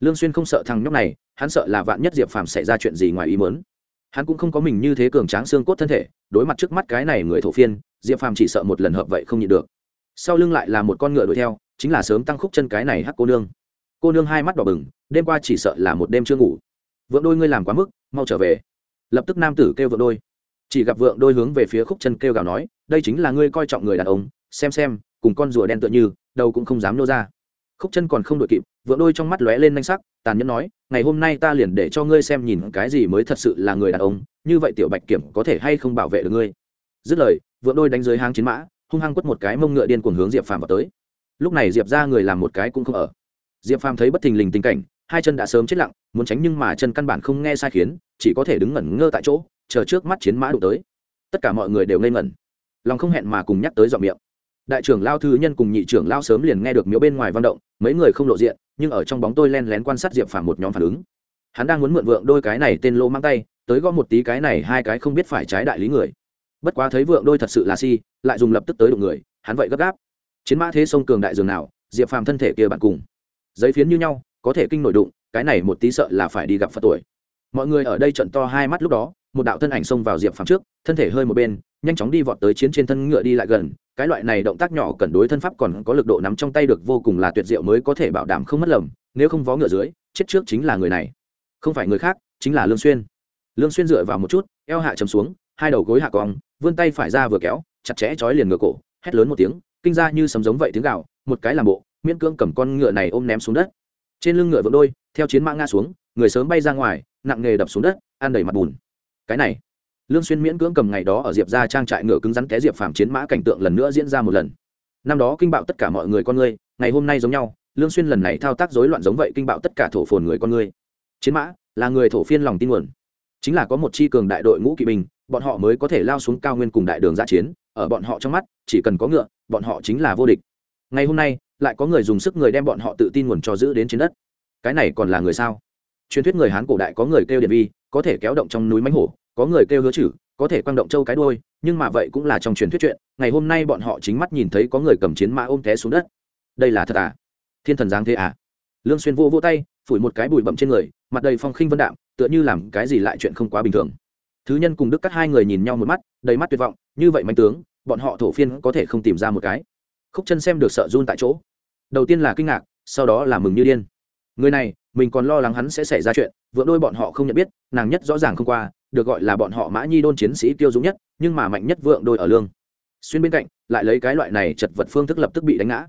Lương xuyên không sợ thằng nhóc này, hắn sợ là vạn nhất diệp phàm xảy ra chuyện gì ngoài ý muốn. Hắn cũng không có mình như thế cường tráng xương cốt thân thể, đối mặt trước mắt cái này người thổ phiên diệp phàm chỉ sợ một lần hợp vậy không nhịn được. Sau lưng lại là một con ngựa đuổi theo, chính là sớm tăng khúc chân cái này hắc cô nương. Cô nương hai mắt đỏ bừng, đêm qua chỉ sợ là một đêm chưa ngủ. Vượng đôi ngươi làm quá mức, mau trở về. Lập tức nam tử kêu vượng đôi. Chỉ gặp vượng đôi hướng về phía khúc chân kêu gào nói, đây chính là ngươi coi trọng người đàn ông, xem xem, cùng con rùa đen tựa như, đầu cũng không dám nô ra. Khúc chân còn không đội kịp, vượng đôi trong mắt lóe lên manh sắc, tàn nhẫn nói, ngày hôm nay ta liền để cho ngươi xem nhìn cái gì mới thật sự là người đàn ông, như vậy tiểu bạch kiểm có thể hay không bảo vệ được ngươi? Dứt lời vượng đôi đánh dưới hang chiến mã, hung hăng quất một cái mông ngựa điên cuồng hướng diệp phàm vào tới. Lúc này diệp ra người làm một cái cũng không ở. Diệp phàm thấy bất thình lình tình cảnh, hai chân đã sớm chết lặng, muốn tránh nhưng mà chân căn bản không nghe sai khiến, chỉ có thể đứng ngẩn ngơ tại chỗ, chờ trước mắt chiến mã đụng tới. Tất cả mọi người đều ngây ngẩn. Lòng không hẹn mà cùng nhắc tới dọn miệng. Đại trưởng lao thư nhân cùng nhị trưởng lao sớm liền nghe được miếu bên ngoài văn động, mấy người không lộ diện, nhưng ở trong bóng tôi len lén quan sát diệp phàm một nhóm phản ứng. Hắn đang muốn mượn vượng đôi cái này tên lô mang tay, tới gõ một tí cái này hai cái không biết phải trái đại lý người bất quá thấy vượng đôi thật sự là si, lại dùng lập tức tới đụng người, hắn vậy gấp gáp. Chiến mã thế sông cường đại dường nào, diệp phàm thân thể kia bạn cùng. Giấy phiến như nhau, có thể kinh nổi đụng, cái này một tí sợ là phải đi gặp phật tuổi. Mọi người ở đây trận to hai mắt lúc đó, một đạo thân ảnh xông vào diệp phàm trước, thân thể hơi một bên, nhanh chóng đi vọt tới chiến trên thân ngựa đi lại gần. Cái loại này động tác nhỏ cần đối thân pháp còn có lực độ nắm trong tay được vô cùng là tuyệt diệu mới có thể bảo đảm không mất lầm, nếu không vó ngựa dưới, chết trước chính là người này. Không phải người khác, chính là lương xuyên. Lương xuyên dựa vào một chút, eo hạ chầm xuống hai đầu gối hạ cong, vươn tay phải ra vừa kéo, chặt chẽ trói liền ngựa cổ, hét lớn một tiếng, kinh ra như sấm giống vậy tiếng gào, một cái làm bộ, miễn cưỡng cầm con ngựa này ôm ném xuống đất. Trên lưng ngựa vượng đôi, theo chiến mã ngã xuống, người sớm bay ra ngoài, nặng nghề đập xuống đất, ăn đầy mặt bùn. Cái này, lương xuyên miễn cưỡng cầm ngày đó ở diệp gia trang trại ngựa cứng rắn té diệp phàm chiến mã cảnh tượng lần nữa diễn ra một lần. Năm đó kinh bạo tất cả mọi người con ngươi, ngày hôm nay giống nhau, lương xuyên lần này thao tác rối loạn giống vậy kinh bạo tất cả thổ phồn người con ngươi. Chiến mã, là người thổ phiên lòng tin nguồn. Chính là có một chi cường đại đội ngũ kỵ binh bọn họ mới có thể lao xuống cao nguyên cùng đại đường giã chiến, ở bọn họ trong mắt, chỉ cần có ngựa, bọn họ chính là vô địch. Ngày hôm nay, lại có người dùng sức người đem bọn họ tự tin nguồn cho giữ đến trên đất. Cái này còn là người sao? Truyền thuyết người hán cổ đại có người kêu điện vi, có thể kéo động trong núi mánh hổ, có người kêu hứa chử, có thể quăng động châu cái đôi nhưng mà vậy cũng là trong truyền thuyết chuyện, ngày hôm nay bọn họ chính mắt nhìn thấy có người cầm chiến mã ôm té xuống đất. Đây là thật à? Thiên thần giáng thế à? Lương xuyên vô vô tay, phủi một cái bụi bậm trên người, mặt đầy phong khinh vân đạm, tựa như làm cái gì lại chuyện không quá bình thường thứ nhân cùng đức cắt hai người nhìn nhau một mắt, đầy mắt tuyệt vọng, như vậy mạnh tướng, bọn họ thổ phiên có thể không tìm ra một cái. Khúc chân xem được sợ run tại chỗ. Đầu tiên là kinh ngạc, sau đó là mừng như điên. Người này, mình còn lo lắng hắn sẽ xảy ra chuyện, vượng đôi bọn họ không nhận biết, nàng nhất rõ ràng không qua, được gọi là bọn họ mã nhi đôn chiến sĩ tiêu dũng nhất, nhưng mà mạnh nhất vượng đôi ở lương. Xuyên bên cạnh, lại lấy cái loại này chật vật phương thức lập tức bị đánh ngã.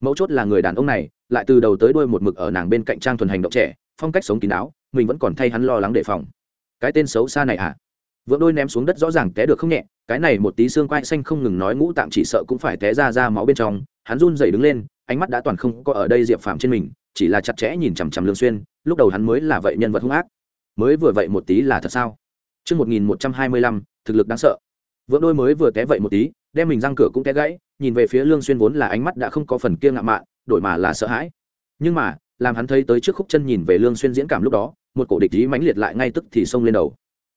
Mấu chốt là người đàn ông này, lại từ đầu tới đuôi một mực ở nàng bên cạnh trang thuần hành động trẻ, phong cách sống kín đáo, mình vẫn còn thay hắn lo lắng đề phòng. Cái tên xấu xa này à? Vượng đôi ném xuống đất rõ ràng té được không nhẹ cái này một tí xương quai xanh không ngừng nói ngũ tạng chỉ sợ cũng phải té ra ra máu bên trong hắn run dậy đứng lên ánh mắt đã toàn không có ở đây diệp phàm trên mình chỉ là chặt chẽ nhìn chằm chằm lương xuyên lúc đầu hắn mới là vậy nhân vật hung ác mới vừa vậy một tí là thật sao Trước 1125, thực lực đáng sợ. Vượng đôi mới vừa té vậy một tí, đem mình răng cửa cũng té gãy, nhìn về phía Lương Xuyên vốn là ánh mắt đã không có phần kia ngạo mạn, đổi mà là sợ hãi. Nhưng mà, làm hắn thấy tới trước khúc chân nhìn về Lương Xuyên diễn cảm lúc đó, một cổ địch ý mãnh liệt lại ngay tức thì xông lên đầu.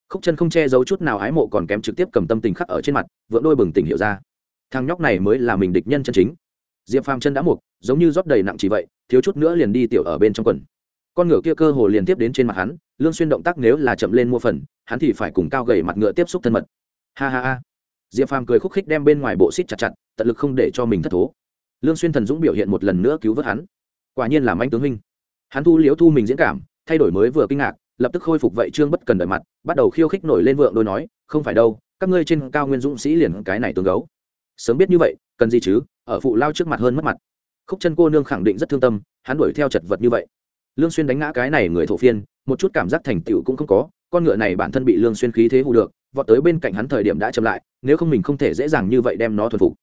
Khúc chân không che giấu chút nào ái mộ còn kém trực tiếp cầm tâm tình khắc ở trên mặt, vượng đôi bừng tỉnh hiểu ra. Thằng nhóc này mới là mình địch nhân chân chính. Diệp Phàm chân đã mục, giống như rót đầy nặng chỉ vậy, thiếu chút nữa liền đi tiểu ở bên trong quần. Con ngựa kia cơ hồ liền tiếp đến trên mặt hắn lương xuyên động tác nếu là chậm lên mua phần hắn thì phải cùng cao gầy mặt ngựa tiếp xúc thân mật. Ha ha ha. Diệp phàm cười khúc khích đem bên ngoài bộ xít chặt chặt tận lực không để cho mình thất thố. Lương xuyên thần dũng biểu hiện một lần nữa cứu vớt hắn. Quả nhiên là manh tướng huynh. Hắn thu liếu thu mình diễn cảm thay đổi mới vừa kinh ngạc lập tức khôi phục vậy trương bất cần đợi mặt, bắt đầu khiêu khích nổi lên vượng đôi nói, không phải đâu, các ngươi trên cao nguyên dũng sĩ liền cái này tướng gấu. Sớm biết như vậy, cần gì chứ, ở phụ lao trước mặt hơn mất mặt. Khúc chân cô nương khẳng định rất thương tâm, hắn đuổi theo chật vật như vậy. Lương xuyên đánh ngã cái này người thổ phiên, một chút cảm giác thành tựu cũng không có, con ngựa này bản thân bị lương xuyên khí thế hù được, vọt tới bên cạnh hắn thời điểm đã chậm lại, nếu không mình không thể dễ dàng như vậy đem nó thuần phục.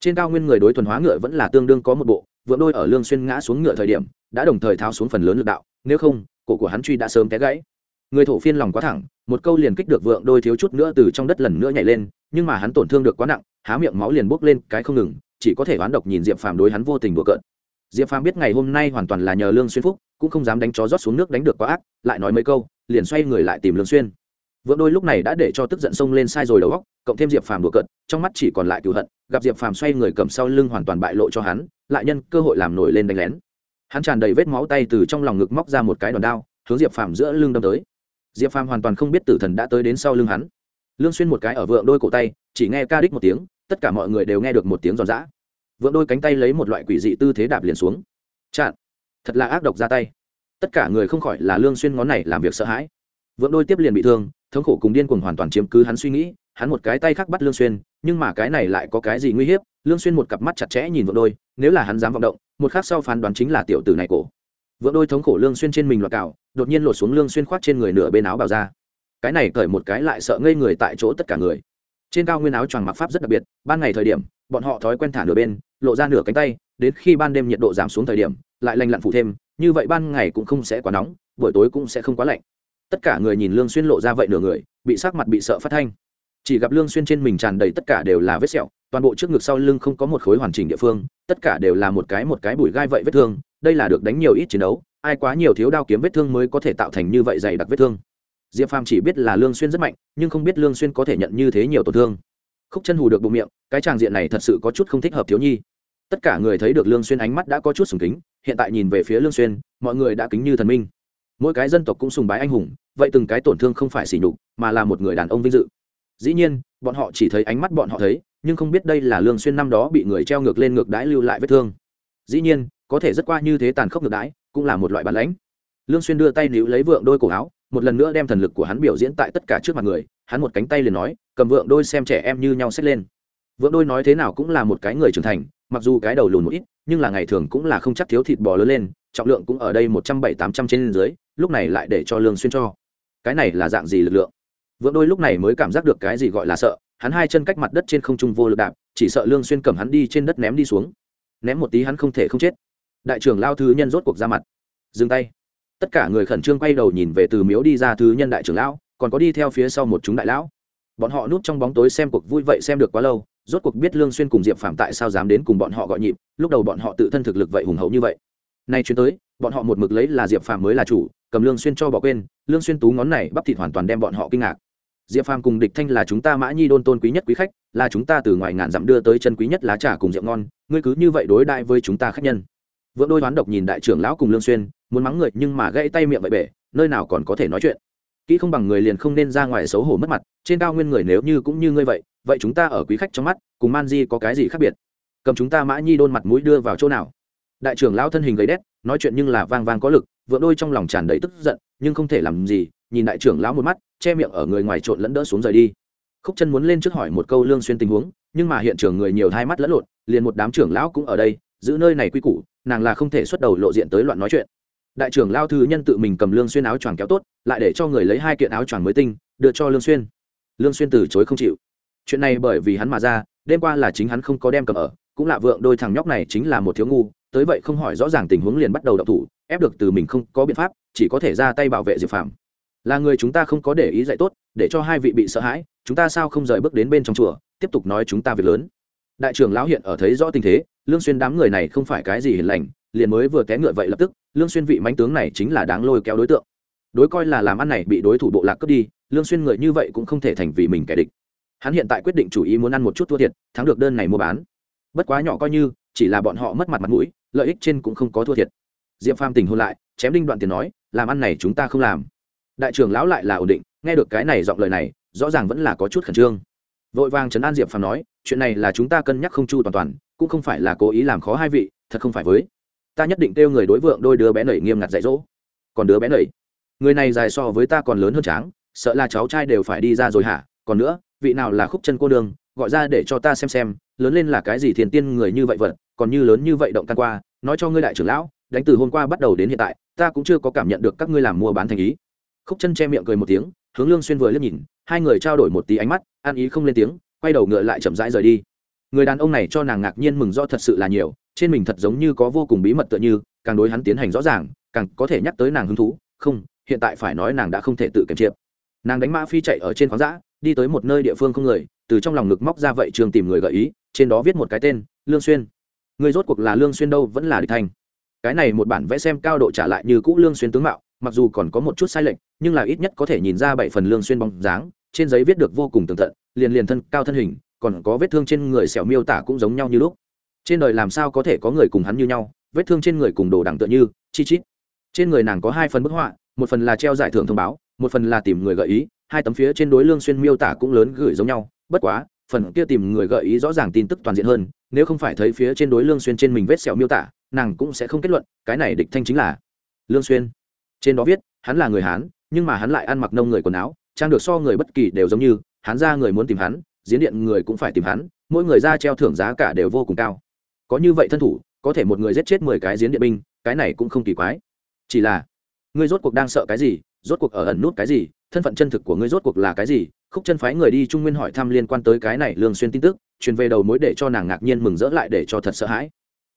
Trên cao nguyên người đối thuần hóa ngựa vẫn là tương đương có một bộ, vượng đôi ở lương xuyên ngã xuống ngựa thời điểm, đã đồng thời tháo xuống phần lớn lực đạo, nếu không cổ của hắn truy đã sớm té gãy. Người thổ phiên lòng quá thẳng, một câu liền kích được vượng đôi thiếu chút nữa từ trong đất lần nữa nhảy lên, nhưng mà hắn tổn thương được quá nặng, há miệng máu liền bốc lên, cái không ngừng, chỉ có thể oán độc nhìn diệp phàm đối hắn vô tình đùa cợt. Diệp phàm biết ngày hôm nay hoàn toàn là nhờ lương xuyên phúc, cũng không dám đánh chó rót xuống nước đánh được quá ác, lại nói mấy câu, liền xoay người lại tìm lương xuyên. Vượng đôi lúc này đã để cho tức giận sông lên sai rồi đầu góc cộng thêm diệp phàm đùa cợt, trong mắt chỉ còn lại cựu hận, gặp diệp phàm xoay người cầm sau lưng hoàn toàn bại lộ cho hắn, lại nhân cơ hội làm nổi lên đánh lén hắn tràn đầy vết máu tay từ trong lòng ngực móc ra một cái đòn đao, hướng diệp phàm giữa lưng đâm tới. Diệp phàm hoàn toàn không biết tử thần đã tới đến sau lưng hắn. Lương xuyên một cái ở vượng đôi cổ tay, chỉ nghe ca đích một tiếng, tất cả mọi người đều nghe được một tiếng giòn giã. Vượng đôi cánh tay lấy một loại quỷ dị tư thế đạp liền xuống. Chặn thật là ác độc ra tay. Tất cả người không khỏi là lương xuyên ngón này làm việc sợ hãi. Vượng đôi tiếp liền bị thương, thống khổ cùng điên cuồng hoàn toàn chiếm cứ hắn suy nghĩ, hắn một cái tay khác bắt lương xuyên, nhưng mà cái này lại có cái gì nguy hiểm lương xuyên một cặp mắt chặt chẽ nhìn vượng đôi, nếu là hắn dám vọng động, một khắc sau phán đoán chính là tiểu tử này cổ. Vượng đôi thống khổ lương xuyên trên mình loạt cào, đột nhiên lột xuống lương xuyên khoác trên người nửa bên áo bào ra. Cái này cởi một cái lại sợ ngây người tại chỗ tất cả người. Trên cao nguyên áo choàng mặc pháp rất đặc biệt, ban ngày thời điểm, bọn họ thói quen thả nửa bên, lộ ra nửa cánh tay, đến khi ban đêm nhiệt độ giảm xuống thời điểm, lại lành lặn phủ thêm, như vậy ban ngày cũng không sẽ quá nóng, buổi tối cũng sẽ không quá lạnh. Tất cả người nhìn lương xuyên lộ ra vậy nửa người, bị sắc mặt bị sợ phát thanh chỉ gặp lương xuyên trên mình tràn đầy tất cả đều là vết sẹo, toàn bộ trước ngực sau lưng không có một khối hoàn chỉnh địa phương, tất cả đều là một cái một cái bụi gai vậy vết thương, đây là được đánh nhiều ít chiến đấu, ai quá nhiều thiếu đao kiếm vết thương mới có thể tạo thành như vậy dày đặc vết thương. Diệp phàm chỉ biết là lương xuyên rất mạnh, nhưng không biết lương xuyên có thể nhận như thế nhiều tổn thương. Khúc chân hù được bụng miệng, cái tràng diện này thật sự có chút không thích hợp thiếu nhi. Tất cả người thấy được lương xuyên ánh mắt đã có chút sùng kính, hiện tại nhìn về phía lương xuyên, mọi người đã kính như thần minh. Mỗi cái dân tộc cũng sùng bái anh hùng, vậy từng cái tổn thương không phải sỉ nhục, mà là một người đàn ông vinh dự dĩ nhiên, bọn họ chỉ thấy ánh mắt bọn họ thấy, nhưng không biết đây là lương xuyên năm đó bị người treo ngược lên ngược đãi lưu lại vết thương. Dĩ nhiên, có thể rất qua như thế tàn khốc ngược đãi, cũng là một loại bản lãnh. Lương xuyên đưa tay níu lấy vượng đôi cổ áo, một lần nữa đem thần lực của hắn biểu diễn tại tất cả trước mặt người, hắn một cánh tay liền nói, cầm vượng đôi xem trẻ em như nhau xét lên. Vượng đôi nói thế nào cũng là một cái người trưởng thành, mặc dù cái đầu lùn một ít, nhưng là ngày thường cũng là không chắc thiếu thịt bò lớn lên, trọng lượng cũng ở đây một trăm bảy tám trăm trên dưới, lúc này lại để cho lương xuyên cho. Cái này là dạng gì lực lượng? Vượng đôi lúc này mới cảm giác được cái gì gọi là sợ, hắn hai chân cách mặt đất trên không trung vô lực đạp, chỉ sợ lương xuyên cầm hắn đi trên đất ném đi xuống. Ném một tí hắn không thể không chết. Đại trưởng lao thứ nhân rốt cuộc ra mặt. Dừng tay. Tất cả người khẩn trương quay đầu nhìn về từ miếu đi ra thứ nhân đại trưởng lão, còn có đi theo phía sau một chúng đại lão. Bọn họ núp trong bóng tối xem cuộc vui vậy xem được quá lâu, rốt cuộc biết lương xuyên cùng diệp phạm tại sao dám đến cùng bọn họ gọi nhịp, lúc đầu bọn họ tự thân thực lực vậy hùng hậu như vậy. Nay chuyến tới, bọn họ một mực lấy là diệp phạm mới là chủ, cầm lương xuyên cho bỏ quên, lương xuyên tú ngón này bắp thịt hoàn toàn đem bọn họ kinh ngạc diệp phàm cùng địch thanh là chúng ta mã nhi đôn tôn quý nhất quý khách, là chúng ta từ ngoài ngàn dặm đưa tới chân quý nhất lá trà cùng rượu ngon, ngươi cứ như vậy đối đại với chúng ta khách nhân. Vượng đôi đoán độc nhìn đại trưởng lão cùng lương xuyên, muốn mắng người nhưng mà gãy tay miệng vậy bể, nơi nào còn có thể nói chuyện. Kỹ không bằng người liền không nên ra ngoài xấu hổ mất mặt, trên cao nguyên người nếu như cũng như ngươi vậy vậy chúng ta ở quý khách trong mắt, cùng man di có cái gì khác biệt? Cầm chúng ta mã nhi đôn mặt mũi đưa vào chỗ nào? Đại trưởng lão thân hình gầy đét, nói chuyện nhưng là vang vang có lực vượng đôi trong lòng tràn đầy tức giận, nhưng không thể làm gì, nhìn đại trưởng lão một mắt, che miệng ở người ngoài trộn lẫn đỡ xuống rời đi. Khúc chân muốn lên trước hỏi một câu lương xuyên tình huống, nhưng mà hiện trường người nhiều hai mắt lẫn lộn, liền một đám trưởng lão cũng ở đây, giữ nơi này quy củ, nàng là không thể xuất đầu lộ diện tới loạn nói chuyện. Đại trưởng lao thư nhân tự mình cầm lương xuyên áo choàng kéo tốt, lại để cho người lấy hai kiện áo choàng mới tinh, đưa cho lương xuyên. Lương xuyên từ chối không chịu. Chuyện này bởi vì hắn mà ra, đêm qua là chính hắn không có đem cầm ở, cũng lạ vượng đôi thằng nhóc này chính là một thiếu ngu, tới vậy không hỏi rõ ràng tình huống liền bắt đầu động thủ ép được từ mình không có biện pháp, chỉ có thể ra tay bảo vệ diệp phàm. là người chúng ta không có để ý dạy tốt, để cho hai vị bị sợ hãi, chúng ta sao không rời bước đến bên trong chùa, tiếp tục nói chúng ta việc lớn. Đại trưởng lão hiện ở thấy rõ tình thế, lương xuyên đám người này không phải cái gì hiền lành, liền mới vừa té ngựa vậy lập tức, lương xuyên vị mãnh tướng này chính là đáng lôi kéo đối tượng. Đối coi là làm ăn này bị đối thủ bộ lạc cướp đi, lương xuyên người như vậy cũng không thể thành vì mình kẻ địch. Hắn hiện tại quyết định chủ ý muốn ăn một chút thua thiệt, thắng được đơn này mua bán. Bất quá nhỏ coi như, chỉ là bọn họ mất mặt mặt mũi, lợi ích trên cũng không có thua thiệt diệp phàm tình hôn lại, chém đinh đoạn tiền nói, làm ăn này chúng ta không làm. Đại trưởng lão lại là ổn định, nghe được cái này giọng lời này, rõ ràng vẫn là có chút khẩn trương. Vội vàng trấn an diệp phàm nói, chuyện này là chúng ta cân nhắc không chu toàn toàn, cũng không phải là cố ý làm khó hai vị, thật không phải với. Ta nhất định kêu người đối vượng đôi đứa bé nẩy nghiêm ngặt dạy dỗ. Còn đứa bé nẩy người này dài so với ta còn lớn hơn tráng, sợ là cháu trai đều phải đi ra rồi hả? Còn nữa, vị nào là khúc chân cô đường gọi ra để cho ta xem xem, lớn lên là cái gì thiền tiên người như vậy vật còn như lớn như vậy động can qua, nói cho ngươi đại trưởng lão đánh từ hôm qua bắt đầu đến hiện tại, ta cũng chưa có cảm nhận được các ngươi làm mua bán thành ý. Khúc chân che miệng cười một tiếng, hướng lương xuyên vừa liếc nhìn, hai người trao đổi một tí ánh mắt, an ý không lên tiếng, quay đầu ngựa lại chậm rãi rời đi. Người đàn ông này cho nàng ngạc nhiên mừng do thật sự là nhiều, trên mình thật giống như có vô cùng bí mật tựa như, càng đối hắn tiến hành rõ ràng, càng có thể nhắc tới nàng hứng thú. Không, hiện tại phải nói nàng đã không thể tự kiềm chiệp nàng đánh mã phi chạy ở trên khoáng dã, đi tới một nơi địa phương không người, từ trong lòng ngực móc ra vậy trường tìm người gợi ý, trên đó viết một cái tên, lương xuyên. Người rốt cuộc là lương xuyên đâu vẫn là địch thành? Cái này một bản vẽ xem cao độ trả lại như cũ lương xuyên tướng mạo, mặc dù còn có một chút sai lệch, nhưng là ít nhất có thể nhìn ra bảy phần lương xuyên bóng dáng, trên giấy viết được vô cùng tường tận, liền liền thân cao thân hình, còn có vết thương trên người sẹo miêu tả cũng giống nhau như lúc. Trên đời làm sao có thể có người cùng hắn như nhau, vết thương trên người cùng đồ đẳng tựa như, chi chít. Trên người nàng có hai phần bức họa, một phần là treo giải thưởng thông báo, một phần là tìm người gợi ý, hai tấm phía trên đối lương xuyên miêu tả cũng lớn gửi giống nhau, bất quá, phần kia tìm người gợi ý rõ ràng tin tức toàn diện hơn, nếu không phải thấy phía trên đối lương xuyên trên mình vết sẹo miêu tả nàng cũng sẽ không kết luận, cái này địch thanh chính là lương xuyên. Trên đó viết, hắn là người hán, nhưng mà hắn lại ăn mặc nông người quần áo, trang được so người bất kỳ đều giống như, hắn ra người muốn tìm hắn, diễn điện người cũng phải tìm hắn, mỗi người ra treo thưởng giá cả đều vô cùng cao. Có như vậy thân thủ, có thể một người giết chết mười cái diễn điện binh, cái này cũng không kỳ quái. Chỉ là, ngươi rốt cuộc đang sợ cái gì, rốt cuộc ở ẩn nút cái gì, thân phận chân thực của ngươi rốt cuộc là cái gì? Khúc chân phái người đi trung nguyên hỏi thăm liên quan tới cái này lương xuyên tin tức, truyền về đầu mối để cho nàng ngạc nhiên mừng rỡ lại để cho thật sợ hãi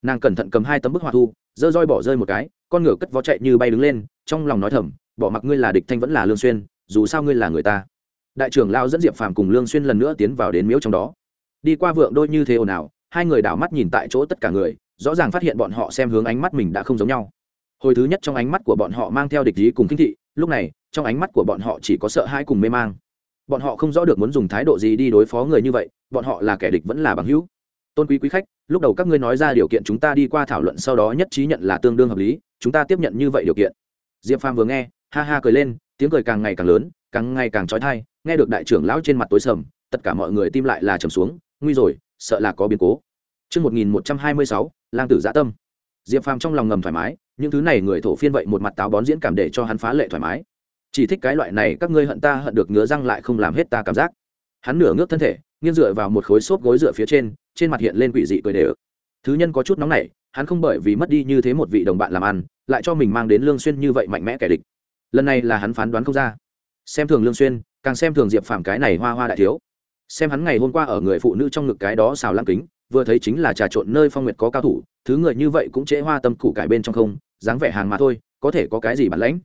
nàng cẩn thận cầm hai tấm bức họa thu dơ roi bỏ rơi một cái, con ngựa cất vó chạy như bay đứng lên, trong lòng nói thầm, bỏ mặc ngươi là địch thanh vẫn là lương xuyên, dù sao ngươi là người ta. Đại trưởng lao dẫn diệp phàm cùng lương xuyên lần nữa tiến vào đến miếu trong đó. Đi qua vượng đôi như thế ồn ào, hai người đảo mắt nhìn tại chỗ tất cả người, rõ ràng phát hiện bọn họ xem hướng ánh mắt mình đã không giống nhau. Hồi thứ nhất trong ánh mắt của bọn họ mang theo địch ý cùng kinh thị, lúc này, trong ánh mắt của bọn họ chỉ có sợ hãi cùng mê mang. Bọn họ không rõ được muốn dùng thái độ gì đi đối phó người như vậy, bọn họ là kẻ địch vẫn là bằng hữu tôn quý quý khách lúc đầu các ngươi nói ra điều kiện chúng ta đi qua thảo luận sau đó nhất trí nhận là tương đương hợp lý chúng ta tiếp nhận như vậy điều kiện diệp phàm vừa nghe ha ha cười lên tiếng cười càng ngày càng lớn càng ngày càng trói thai nghe được đại trưởng lão trên mặt tối sầm tất cả mọi người tim lại là trầm xuống nguy rồi sợ là có biến cố Trước 1126, lang tử giã tâm. Diệp Phàm trong lòng ngầm thoải mái, những thứ này người thổ phiên vậy một mặt táo bón diễn cảm để cho hắn phá lệ thoải mái. Chỉ thích cái loại này các ngươi hận ta hận được ngứa răng lại không làm hết ta cảm giác. Hắn nửa ngước thân thể, nghiêng dựa vào một khối xốp gối dựa phía trên, trên mặt hiện lên quỷ dị cười đều. Thứ nhân có chút nóng nảy, hắn không bởi vì mất đi như thế một vị đồng bạn làm ăn, lại cho mình mang đến lương xuyên như vậy mạnh mẽ kẻ địch. Lần này là hắn phán đoán không ra. Xem thường lương xuyên, càng xem thường Diệp Phàm cái này hoa hoa đại thiếu. Xem hắn ngày hôm qua ở người phụ nữ trong ngực cái đó xào lăng kính, vừa thấy chính là trà trộn nơi phong nguyệt có cao thủ thứ người như vậy cũng trễ hoa tâm cụ cải bên trong không dáng vẻ hàng mà thôi có thể có cái gì bản lãnh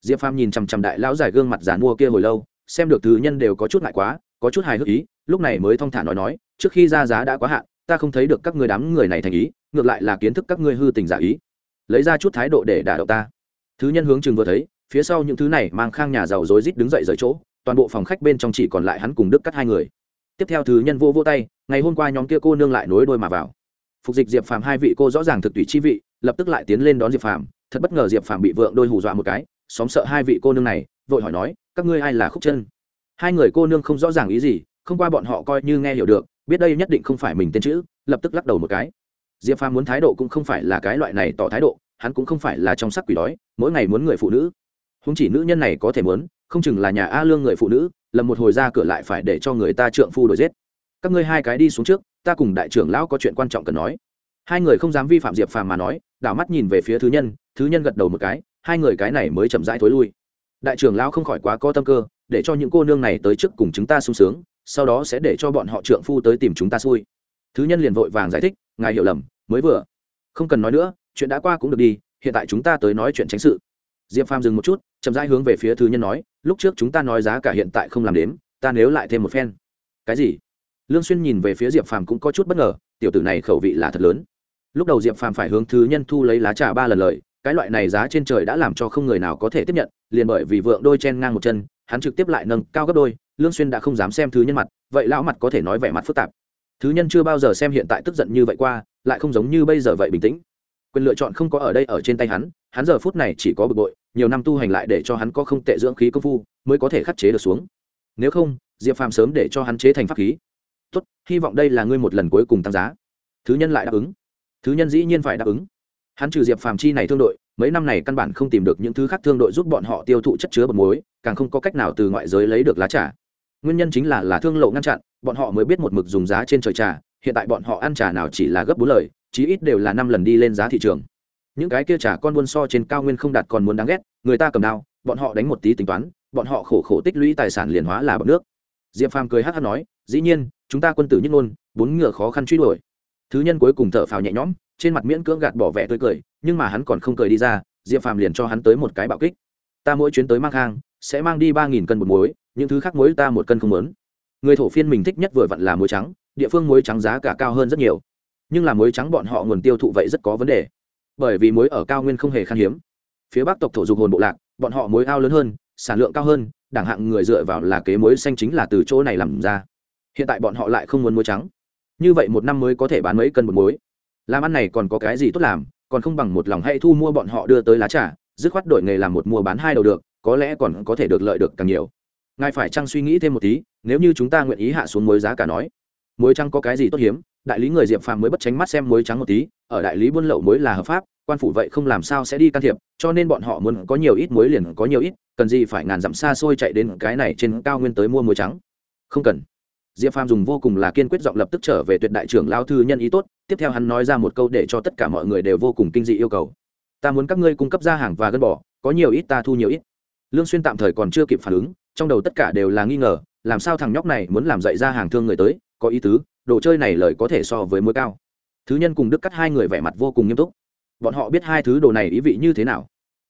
diệp phàm nhìn chằm chằm đại lão giải gương mặt giàn mua kia hồi lâu xem được thứ nhân đều có chút ngại quá có chút hài hước ý, lúc này mới thong thả nói nói, trước khi ra giá đã quá hạn, ta không thấy được các người đám người này thành ý, ngược lại là kiến thức các ngươi hư tình giả ý. Lấy ra chút thái độ để đả động ta. Thứ nhân hướng chừng vừa thấy, phía sau những thứ này mang khang nhà giàu rối rít đứng dậy rời chỗ, toàn bộ phòng khách bên trong chỉ còn lại hắn cùng đức cắt hai người. Tiếp theo thứ nhân vô vô tay, ngày hôm qua nhóm kia cô nương lại nối đôi mà vào. Phục dịch diệp phàm hai vị cô rõ ràng thực tùy chi vị, lập tức lại tiến lên đón diệp phàm, thật bất ngờ diệp phàm bị vượng đôi hù dọa một cái, xóm sợ hai vị cô nương này, vội hỏi nói, các ngươi ai là khúc chân? Hai người cô nương không rõ ràng ý gì, không qua bọn họ coi như nghe hiểu được, biết đây nhất định không phải mình tên chữ, lập tức lắc đầu một cái. Diệp phàm muốn thái độ cũng không phải là cái loại này tỏ thái độ, hắn cũng không phải là trong sắc quỷ đói, mỗi ngày muốn người phụ nữ. Húng chỉ nữ nhân này có thể muốn, không chừng là nhà a lương người phụ nữ, lầm một hồi ra cửa lại phải để cho người ta trượng phu đổi giết. Các ngươi hai cái đi xuống trước, ta cùng đại trưởng lão có chuyện quan trọng cần nói. Hai người không dám vi phạm diệp phàm mà nói, đảo mắt nhìn về phía thứ nhân thứ nhân gật đầu một cái, hai người cái này mới chậm rãi thối lui. Đại trưởng lão không khỏi quá có tâm cơ để cho những cô nương này tới trước cùng chúng ta sung sướng, sau đó sẽ để cho bọn họ trượng phu tới tìm chúng ta xui. Thứ nhân liền vội vàng giải thích, ngài hiểu lầm, mới vừa. Không cần nói nữa, chuyện đã qua cũng được đi, hiện tại chúng ta tới nói chuyện tránh sự. Diệp phàm dừng một chút, chậm rãi hướng về phía thứ nhân nói, lúc trước chúng ta nói giá cả hiện tại không làm đếm, ta nếu lại thêm một phen. Cái gì? Lương xuyên nhìn về phía diệp phàm cũng có chút bất ngờ, tiểu tử này khẩu vị là thật lớn. Lúc đầu diệp phàm phải hướng thứ nhân thu lấy lá trà ba lần lời, cái loại này giá trên trời đã làm cho không người nào có thể tiếp nhận, liền bởi vì vượng đôi chen ngang một chân hắn trực tiếp lại nâng cao gấp đôi, lương xuyên đã không dám xem thứ nhân mặt, vậy lão mặt có thể nói vẻ mặt phức tạp. Thứ nhân chưa bao giờ xem hiện tại tức giận như vậy qua, lại không giống như bây giờ vậy bình tĩnh. Quyền lựa chọn không có ở đây ở trên tay hắn hắn giờ phút này chỉ có bực bội, nhiều năm tu hành lại để cho hắn có không tệ dưỡng khí công phu, mới có thể khắc chế được xuống. Nếu không, diệp phàm sớm để cho hắn chế thành pháp khí. Tốt, hy vọng đây là ngươi một lần cuối cùng tăng giá. Thứ nhân lại đáp ứng. Thứ nhân dĩ nhiên phải đáp ứng hắn trừ diệp phàm chi này thương đội, mấy năm này căn bản không tìm được những thứ khác thương đội giúp bọn họ tiêu thụ chất chứa bột muối, càng không có cách nào từ ngoại giới lấy được lá trà. Nguyên nhân chính là là thương lộ ngăn chặn, bọn họ mới biết một mực dùng giá trên trời trà, hiện tại bọn họ ăn trà nào chỉ là gấp bốn lời, chí ít đều là năm lần đi lên giá thị trường. Những cái kia trà con buôn so trên cao nguyên không đạt còn muốn đáng ghét, người ta cầm đao, bọn họ đánh một tí tính toán, bọn họ khổ khổ tích lũy tài sản liền hóa là bằng nước. Diệp phàm cười hát hát nói, dĩ nhiên, chúng ta quân tử nhất ngôn, bốn ngựa khó khăn truy đuổi. Thứ nhân cuối cùng thở phào nhẹ nhõm trên mặt miễn cưỡng gạt bỏ vẻ tươi cười, nhưng mà hắn còn không cười đi ra, diệp phàm liền cho hắn tới một cái bạo kích. Ta mỗi chuyến tới mang hang sẽ mang đi ba nghìn cân bột muối, những thứ khác muối ta một cân không lớn người thổ phiên mình thích nhất vừa vặn là muối trắng, địa phương muối trắng giá cả cao hơn rất nhiều. Nhưng là muối trắng bọn họ nguồn tiêu thụ vậy rất có vấn đề. Bởi vì muối ở cao nguyên không hề khan hiếm. Phía bắc tộc thổ dục hồn bộ lạc, bọn họ muối ao lớn hơn, sản lượng cao hơn đảng hạng người dựa vào là kế muối xanh chính là từ chỗ này làm ra. Hiện tại bọn họ lại không muốn muối trắng. Như vậy một năm mới có thể bán mấy cân một muối? Làm ăn này còn có cái gì tốt làm, còn không bằng một lòng hay thu mua bọn họ đưa tới lá trà, dứt khoát đổi nghề làm một mua bán hai đầu được, có lẽ còn có thể được lợi được càng nhiều. Ngài phải chăng suy nghĩ thêm một tí, nếu như chúng ta nguyện ý hạ xuống muối giá cả nói. Muối trắng có cái gì tốt hiếm, đại lý người diệp phàm mới bất tránh mắt xem muối trắng một tí, ở đại lý buôn lậu muối là hợp pháp, quan phủ vậy không làm sao sẽ đi can thiệp, cho nên bọn họ muốn có nhiều ít muối liền có nhiều ít, cần gì phải ngàn dặm xa xôi chạy đến cái này trên cao nguyên tới mua muối trắng. Không cần diệp phàm dùng vô cùng là kiên quyết giọng lập tức trở về tuyệt đại trưởng lao thư nhân ý tốt, tiếp theo hắn nói ra một câu để cho tất cả mọi người đều vô cùng kinh dị yêu cầu. Ta muốn các ngươi cung cấp ra hàng và gân bỏ có nhiều ít ta thu nhiều ít. Lương xuyên tạm thời còn chưa kịp phản ứng, trong đầu tất cả đều là nghi ngờ, làm sao thằng nhóc này muốn làm dạy ra hàng thương người tới, có ý tứ, đồ chơi này lời có thể so với mối cao. Thứ nhân cùng đức cắt hai người vẻ mặt vô cùng nghiêm túc. Bọn họ biết hai thứ đồ này ý vị như thế nào.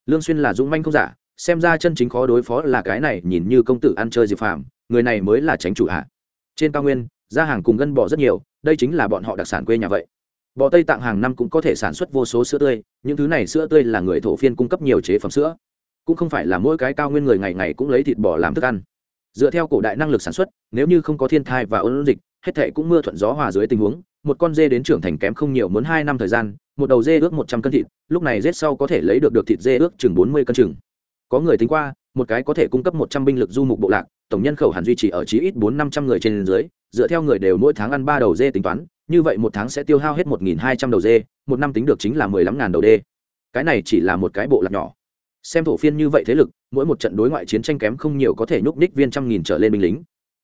Lương xuyên là dũng manh không giả, xem ra chân chính khó đối phó là cái này, nhìn như công tử ăn chơi diệp phàm, người này mới là tránh chủ hạ trên cao nguyên, ra hàng cùng gân bò rất nhiều, đây chính là bọn họ đặc sản quê nhà vậy. Bò tây tạng hàng năm cũng có thể sản xuất vô số sữa tươi, những thứ này sữa tươi là người thổ phiên cung cấp nhiều chế phẩm sữa. Cũng không phải là mỗi cái cao nguyên người ngày ngày cũng lấy thịt bò làm thức ăn. Dựa theo cổ đại năng lực sản xuất, nếu như không có thiên thai và ôn dịch, hết thệ cũng mưa thuận gió hòa dưới tình huống, một con dê đến trưởng thành kém không nhiều muốn hai năm thời gian, một đầu dê ước một trăm cân thịt, lúc này rết sau có thể lấy được được thịt dê ước chừng bốn mươi cân chừng. Có người tính qua một cái có thể cung cấp một trăm binh lực du mục bộ lạc, tổng nhân khẩu hẳn duy trì ở chí ít bốn năm trăm người trên dưới, dựa theo người đều mỗi tháng ăn ba đầu dê tính toán, như vậy một tháng sẽ tiêu hao hết một nghìn hai trăm đầu dê, một năm tính được chính là mười lăm ngàn đầu đê. Cái này chỉ là một cái bộ lạc nhỏ. Xem thổ phiên như vậy thế lực, mỗi một trận đối ngoại chiến tranh kém không nhiều có thể nhúc ních viên trăm nghìn trở lên binh lính.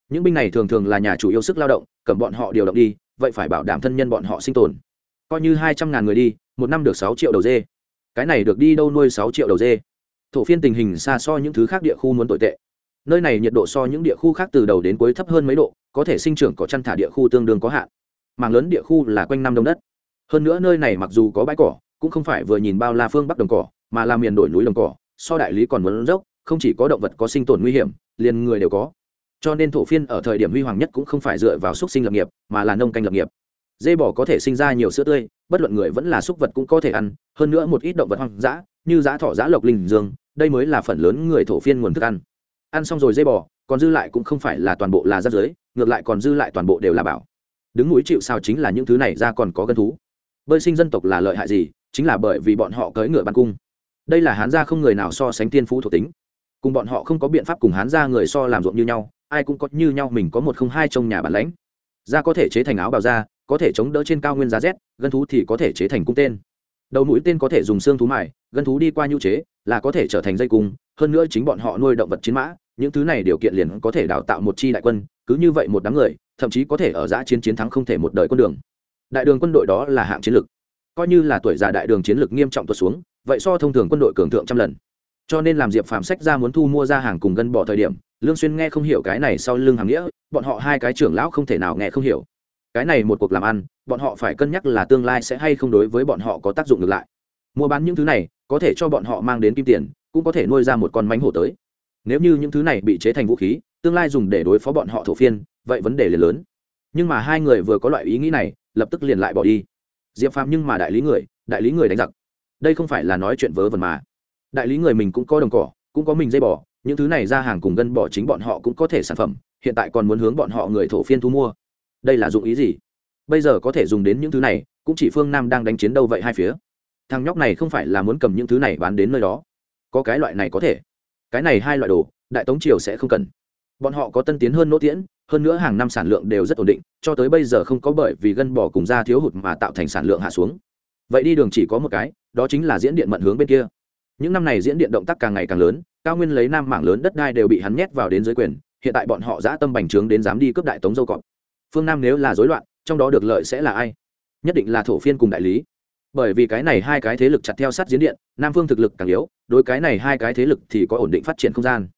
Những binh này thường thường là nhà chủ yêu sức lao động, cầm bọn họ điều động đi, vậy phải bảo đảm thân nhân bọn họ sinh tồn. Coi như hai trăm ngàn người đi, một năm được sáu triệu đầu dê. Cái này được đi đâu nuôi sáu triệu đầu dê? Thổ phiên tình hình xa so những thứ khác địa khu muốn tồi tệ. Nơi này nhiệt độ so những địa khu khác từ đầu đến cuối thấp hơn mấy độ, có thể sinh trưởng có chăn thả địa khu tương đương có hạn. Mảng lớn địa khu là quanh năm đông đất. Hơn nữa nơi này mặc dù có bãi cỏ, cũng không phải vừa nhìn bao la phương bắc đồng cỏ, mà là miền đổi núi đồng cỏ, so đại lý còn muốn dốc, không chỉ có động vật có sinh tồn nguy hiểm, liền người đều có. Cho nên thổ phiên ở thời điểm huy hoàng nhất cũng không phải dựa vào xúc sinh lập nghiệp, mà là nông canh lập nghiệp. Dê bò có thể sinh ra nhiều sữa tươi, bất luận người vẫn là súc vật cũng có thể ăn, hơn nữa một ít động vật hoang dã, như dã thỏ dã lộc, linh dương đây mới là phần lớn người thổ phiên nguồn thức ăn. Ăn xong rồi dê bò, còn dư lại cũng không phải là toàn bộ là rác dưới ngược lại còn dư lại toàn bộ đều là bảo. Đứng núi chịu sao chính là những thứ này ra còn có gân thú. Bơi sinh dân tộc là lợi hại gì? Chính là bởi vì bọn họ cưỡi ngựa bắn cung. Đây là hán gia không người nào so sánh tiên phú thuộc tính. Cùng bọn họ không có biện pháp cùng hán gia người so làm ruộng như nhau, ai cũng có như nhau mình có một không hai trong nhà bản lãnh. Da có thể chế thành áo bào da có thể chống đỡ trên cao nguyên giá rét, gân thú thì có thể chế thành cung tên. Đầu mũi tên có thể dùng xương thú mài gân thú đi qua nhu chế, là có thể trở thành dây cung, hơn nữa chính bọn họ nuôi động vật chiến mã, những thứ này điều kiện liền có thể đào tạo một chi đại quân, cứ như vậy một đám người, thậm chí có thể ở giã chiến chiến thắng không thể một đời quân đường. Đại đường quân đội đó là hạng chiến lược. Coi như là tuổi già đại đường chiến lược nghiêm trọng tuột xuống, vậy so thông thường quân đội cường thượng trăm lần. Cho nên làm diệp phàm sách ra muốn thu mua ra hàng cùng gân bỏ thời điểm, lương xuyên nghe không hiểu cái này sau lưng hàng nghĩa, bọn họ hai cái trưởng lão không thể nào nghe không hiểu. Cái này một cuộc làm ăn, bọn họ phải cân nhắc là tương lai sẽ hay không đối với bọn họ có tác dụng ngược lại mua bán những thứ này, có thể cho bọn họ mang đến kim tiền, cũng có thể nuôi ra một con mánh hổ tới. Nếu như những thứ này bị chế thành vũ khí, tương lai dùng để đối phó bọn họ thổ phiên, vậy vấn đề liền lớn. Nhưng mà hai người vừa có loại ý nghĩ này, lập tức liền lại bỏ đi. Diệp phàm nhưng mà đại lý người, đại lý người đánh giặc. Đây không phải là nói chuyện vớ vẩn mà. Đại lý người mình cũng có đồng cỏ, cũng có mình dây bỏ những thứ này ra hàng cùng gân bỏ chính bọn họ cũng có thể sản phẩm, hiện tại còn muốn hướng bọn họ người thổ phiên thu mua. Đây là dụng ý gì? Bây giờ có thể dùng đến những thứ này, cũng chỉ phương nam đang đánh chiến đâu vậy hai phía thằng nhóc này không phải là muốn cầm những thứ này bán đến nơi đó. Có cái loại này có thể. Cái này hai loại đồ, đại tống triều sẽ không cần. Bọn họ có tân tiến hơn nỗ tiễn, hơn nữa hàng năm sản lượng đều rất ổn định, cho tới bây giờ không có bởi vì gân bỏ cùng da thiếu hụt mà tạo thành sản lượng hạ xuống. Vậy đi đường chỉ có một cái, đó chính là diễn điện mận hướng bên kia. Những năm này diễn điện động tác càng ngày càng lớn, cao nguyên lấy nam mảng lớn đất đai đều bị hắn nhét vào đến dưới quyền, hiện tại bọn họ dã tâm bành trướng đến dám đi cướp đại tống dâu cọp. Phương nam nếu là rối loạn, trong đó được lợi sẽ là ai? Nhất định là thổ phiên cùng đại lý bởi vì cái này hai cái thế lực chặt theo sát diễn điện, nam phương thực lực càng yếu, đối cái này hai cái thế lực thì có ổn định phát triển không gian.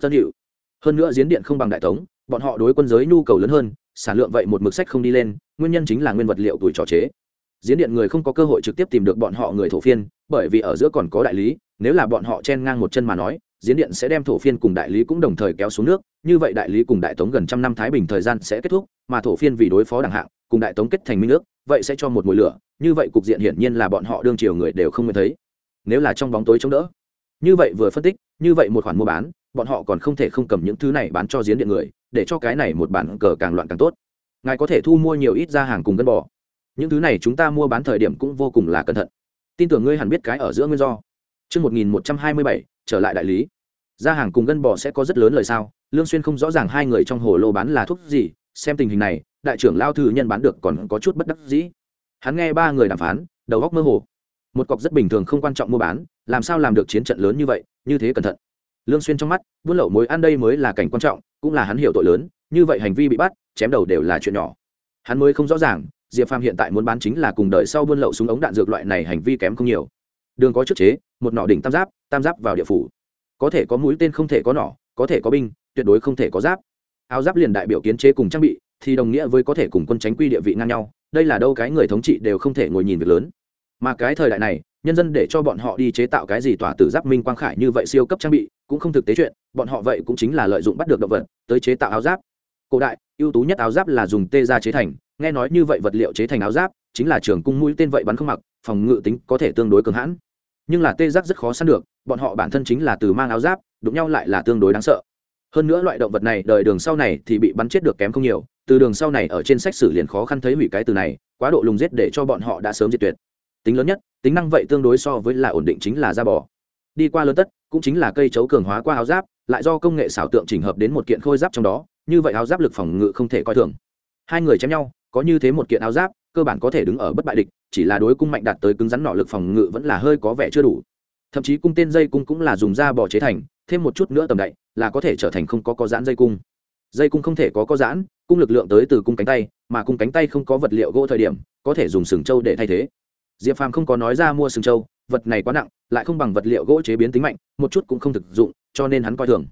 Tân hiệu hơn nữa diễn điện không bằng đại tống, bọn họ đối quân giới nhu cầu lớn hơn, sản lượng vậy một mực sách không đi lên, nguyên nhân chính là nguyên vật liệu tuổi trò chế. Diễn điện người không có cơ hội trực tiếp tìm được bọn họ người thổ phiên, bởi vì ở giữa còn có đại lý, nếu là bọn họ chen ngang một chân mà nói, diễn điện sẽ đem thổ phiên cùng đại lý cũng đồng thời kéo xuống nước, như vậy đại lý cùng đại tống gần trăm năm thái bình thời gian sẽ kết thúc, mà thổ phiên vì đối phó đẳng hạng, cùng đại tống kết thành minh nước vậy sẽ cho một mùi lửa như vậy cục diện hiển nhiên là bọn họ đương triều người đều không nghe thấy. Nếu là trong bóng tối chống đỡ như vậy vừa phân tích như vậy một khoản mua bán bọn họ còn không thể không cầm những thứ này bán cho diễn điện người để cho cái này một bản cờ càng loạn càng tốt. Ngài có thể thu mua nhiều ít ra hàng cùng gân bò. Những thứ này chúng ta mua bán thời điểm cũng vô cùng là cẩn thận. Tin tưởng ngươi hẳn biết cái ở giữa nguyên do. Trước 1127, trở lại đại lý. Ra hàng cùng gân bò sẽ có rất lớn lời sao, Lương Xuyên không rõ ràng hai người trong hồ lô bán là thuốc gì, xem tình hình này, đại trưởng lao thư nhân bán được còn có chút bất đắc dĩ. Hắn nghe ba người đàm phán, đầu óc mơ hồ. Một cọc rất bình thường không quan trọng mua bán, làm sao làm được chiến trận lớn như vậy, như thế cẩn thận. Lương Xuyên trong mắt, buôn lậu mối ăn đây mới là cảnh quan trọng, cũng là hắn hiểu tội lớn, như vậy hành vi bị bắt, chém đầu đều là chuyện nhỏ. Hắn mới không rõ ràng, diệp phàm hiện tại muốn bán chính là cùng đợi sau buôn lậu súng ống đạn dược loại này hành vi kém không nhiều đường có chức chế một nỏ đỉnh tam giáp tam giáp vào địa phủ có thể có mũi tên không thể có nỏ có thể có binh tuyệt đối không thể có giáp áo giáp liền đại biểu kiến chế cùng trang bị thì đồng nghĩa với có thể cùng quân tránh quy địa vị ngang nhau, đây là đâu cái người thống trị đều không thể ngồi nhìn việc lớn. Mà cái thời đại này, nhân dân để cho bọn họ đi chế tạo cái gì tỏa tử giáp minh quang khải như vậy siêu cấp trang bị, cũng không thực tế chuyện, bọn họ vậy cũng chính là lợi dụng bắt được động vật, tới chế tạo áo giáp. Cổ đại, ưu tú nhất áo giáp là dùng tê ra chế thành, nghe nói như vậy vật liệu chế thành áo giáp, chính là trường cung mũi tên vậy bắn không mặc, phòng ngự tính có thể tương đối cường hãn. Nhưng là tê giác rất khó săn được, bọn họ bản thân chính là từ mang áo giáp, đụng nhau lại là tương đối đáng sợ. Hơn nữa loại động vật này đời đường sau này thì bị bắn chết được kém không nhiều từ đường sau này ở trên sách sử liền khó khăn thấy hủy cái từ này, quá độ lùng giết để cho bọn họ đã sớm diệt tuyệt. Tính lớn nhất, tính năng vậy tương đối so với là ổn định chính là da bò. Đi qua lớn tất, cũng chính là cây chấu cường hóa qua áo giáp, lại do công nghệ xảo tượng chỉnh hợp đến một kiện khôi giáp trong đó, như vậy áo giáp lực phòng ngự không thể coi thường. Hai người chém nhau, có như thế một kiện áo giáp, cơ bản có thể đứng ở bất bại địch, chỉ là đối cung mạnh đạt tới cứng rắn nọ lực phòng ngự vẫn là hơi có vẻ chưa đủ. Thậm chí cung tên dây cung cũng là dùng da bò chế thành, thêm một chút nữa tầm đậy, là có thể trở thành không có có giãn dây cung dây cung không thể có có giãn, cung lực lượng tới từ cung cánh tay, mà cung cánh tay không có vật liệu gỗ thời điểm, có thể dùng sừng trâu để thay thế. Diệp phàm không có nói ra mua sừng trâu, vật này quá nặng, lại không bằng vật liệu gỗ chế biến tính mạnh, một chút cũng không thực dụng, cho nên hắn coi thường.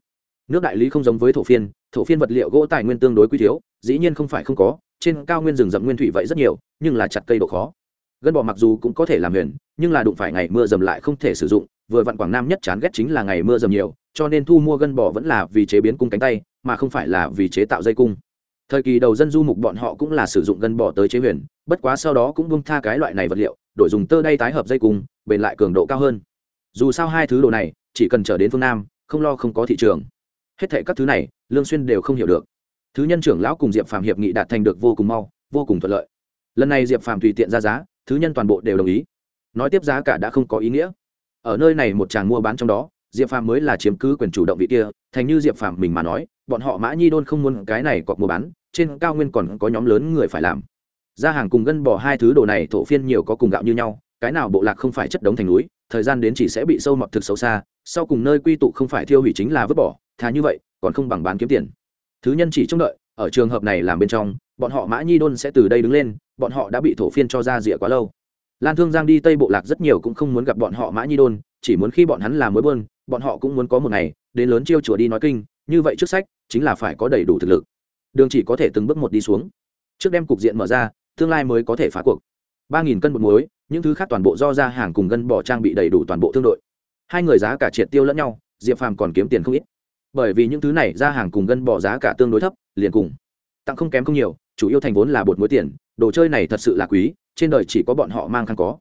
Nước đại lý không giống với thổ phiên thổ phiên vật liệu gỗ tài nguyên tương đối quý thiếu, dĩ nhiên không phải không có, trên cao nguyên rừng rậm nguyên thủy vậy rất nhiều, nhưng là chặt cây độ khó. Gân bò mặc dù cũng có thể làm huyền, nhưng là đụng phải ngày mưa dầm lại không thể sử dụng vừa vặn quảng nam nhất chán ghét chính là ngày mưa dầm nhiều, cho nên thu mua gân bò vẫn là vì chế biến cung cánh tay, mà không phải là vì chế tạo dây cung. Thời kỳ đầu dân du mục bọn họ cũng là sử dụng gân bò tới chế huyền, bất quá sau đó cũng bông tha cái loại này vật liệu, đổi dùng tơ đay tái hợp dây cung, bền lại cường độ cao hơn. Dù sao hai thứ đồ này, chỉ cần trở đến phương nam, không lo không có thị trường. Hết thệ các thứ này, lương xuyên đều không hiểu được. Thứ nhân trưởng lão cùng diệp phàm hiệp nghị đạt thành được vô cùng mau, vô cùng thuận lợi. Lần này diệp phàm tùy tiện ra giá, thứ nhân toàn bộ đều đồng ý. Nói tiếp giá cả đã không có ý nghĩa ở nơi này một chàng mua bán trong đó, diệp phàm mới là chiếm cứ quyền chủ động vị kia, thành như diệp phàm mình mà nói, bọn họ mã nhi đôn không muốn cái này cọc mua bán, trên cao nguyên còn có nhóm lớn người phải làm. Ra hàng cùng gân bỏ hai thứ đồ này thổ phiên nhiều có cùng gạo như nhau, cái nào bộ lạc không phải chất đống thành núi, thời gian đến chỉ sẽ bị sâu mọt thực xấu xa, sau cùng nơi quy tụ không phải thiêu hủy chính là vứt bỏ, thà như vậy, còn không bằng bán kiếm tiền. Thứ nhân chỉ trông đợi, ở trường hợp này làm bên trong, bọn họ mã nhi đôn sẽ từ đây đứng lên, bọn họ đã bị thổ phiên cho ra rịa quá lâu lan thương giang đi tây bộ lạc rất nhiều cũng không muốn gặp bọn họ mã nhi đôn, chỉ muốn khi bọn hắn làm mối bơn bọn họ cũng muốn có một ngày, đến lớn chiêu chùa đi nói kinh, như vậy trước sách, chính là phải có đầy đủ thực lực. Đường chỉ có thể từng bước một đi xuống. Trước đem cục diện mở ra, tương lai mới có thể phá cuộc. Ba nghìn cân một muối, những thứ khác toàn bộ do ra hàng cùng gân bỏ trang bị đầy đủ toàn bộ thương đội. Hai người giá cả triệt tiêu lẫn nhau, diệp phàm còn kiếm tiền không ít. Bởi vì những thứ này ra hàng cùng gân bỏ giá cả tương đối thấp, liền cùng. Tặng không kém không nhiều, chủ yếu thành vốn là bột muối tiền, đồ chơi này thật sự là quý trên đời chỉ có bọn họ mang khăn có.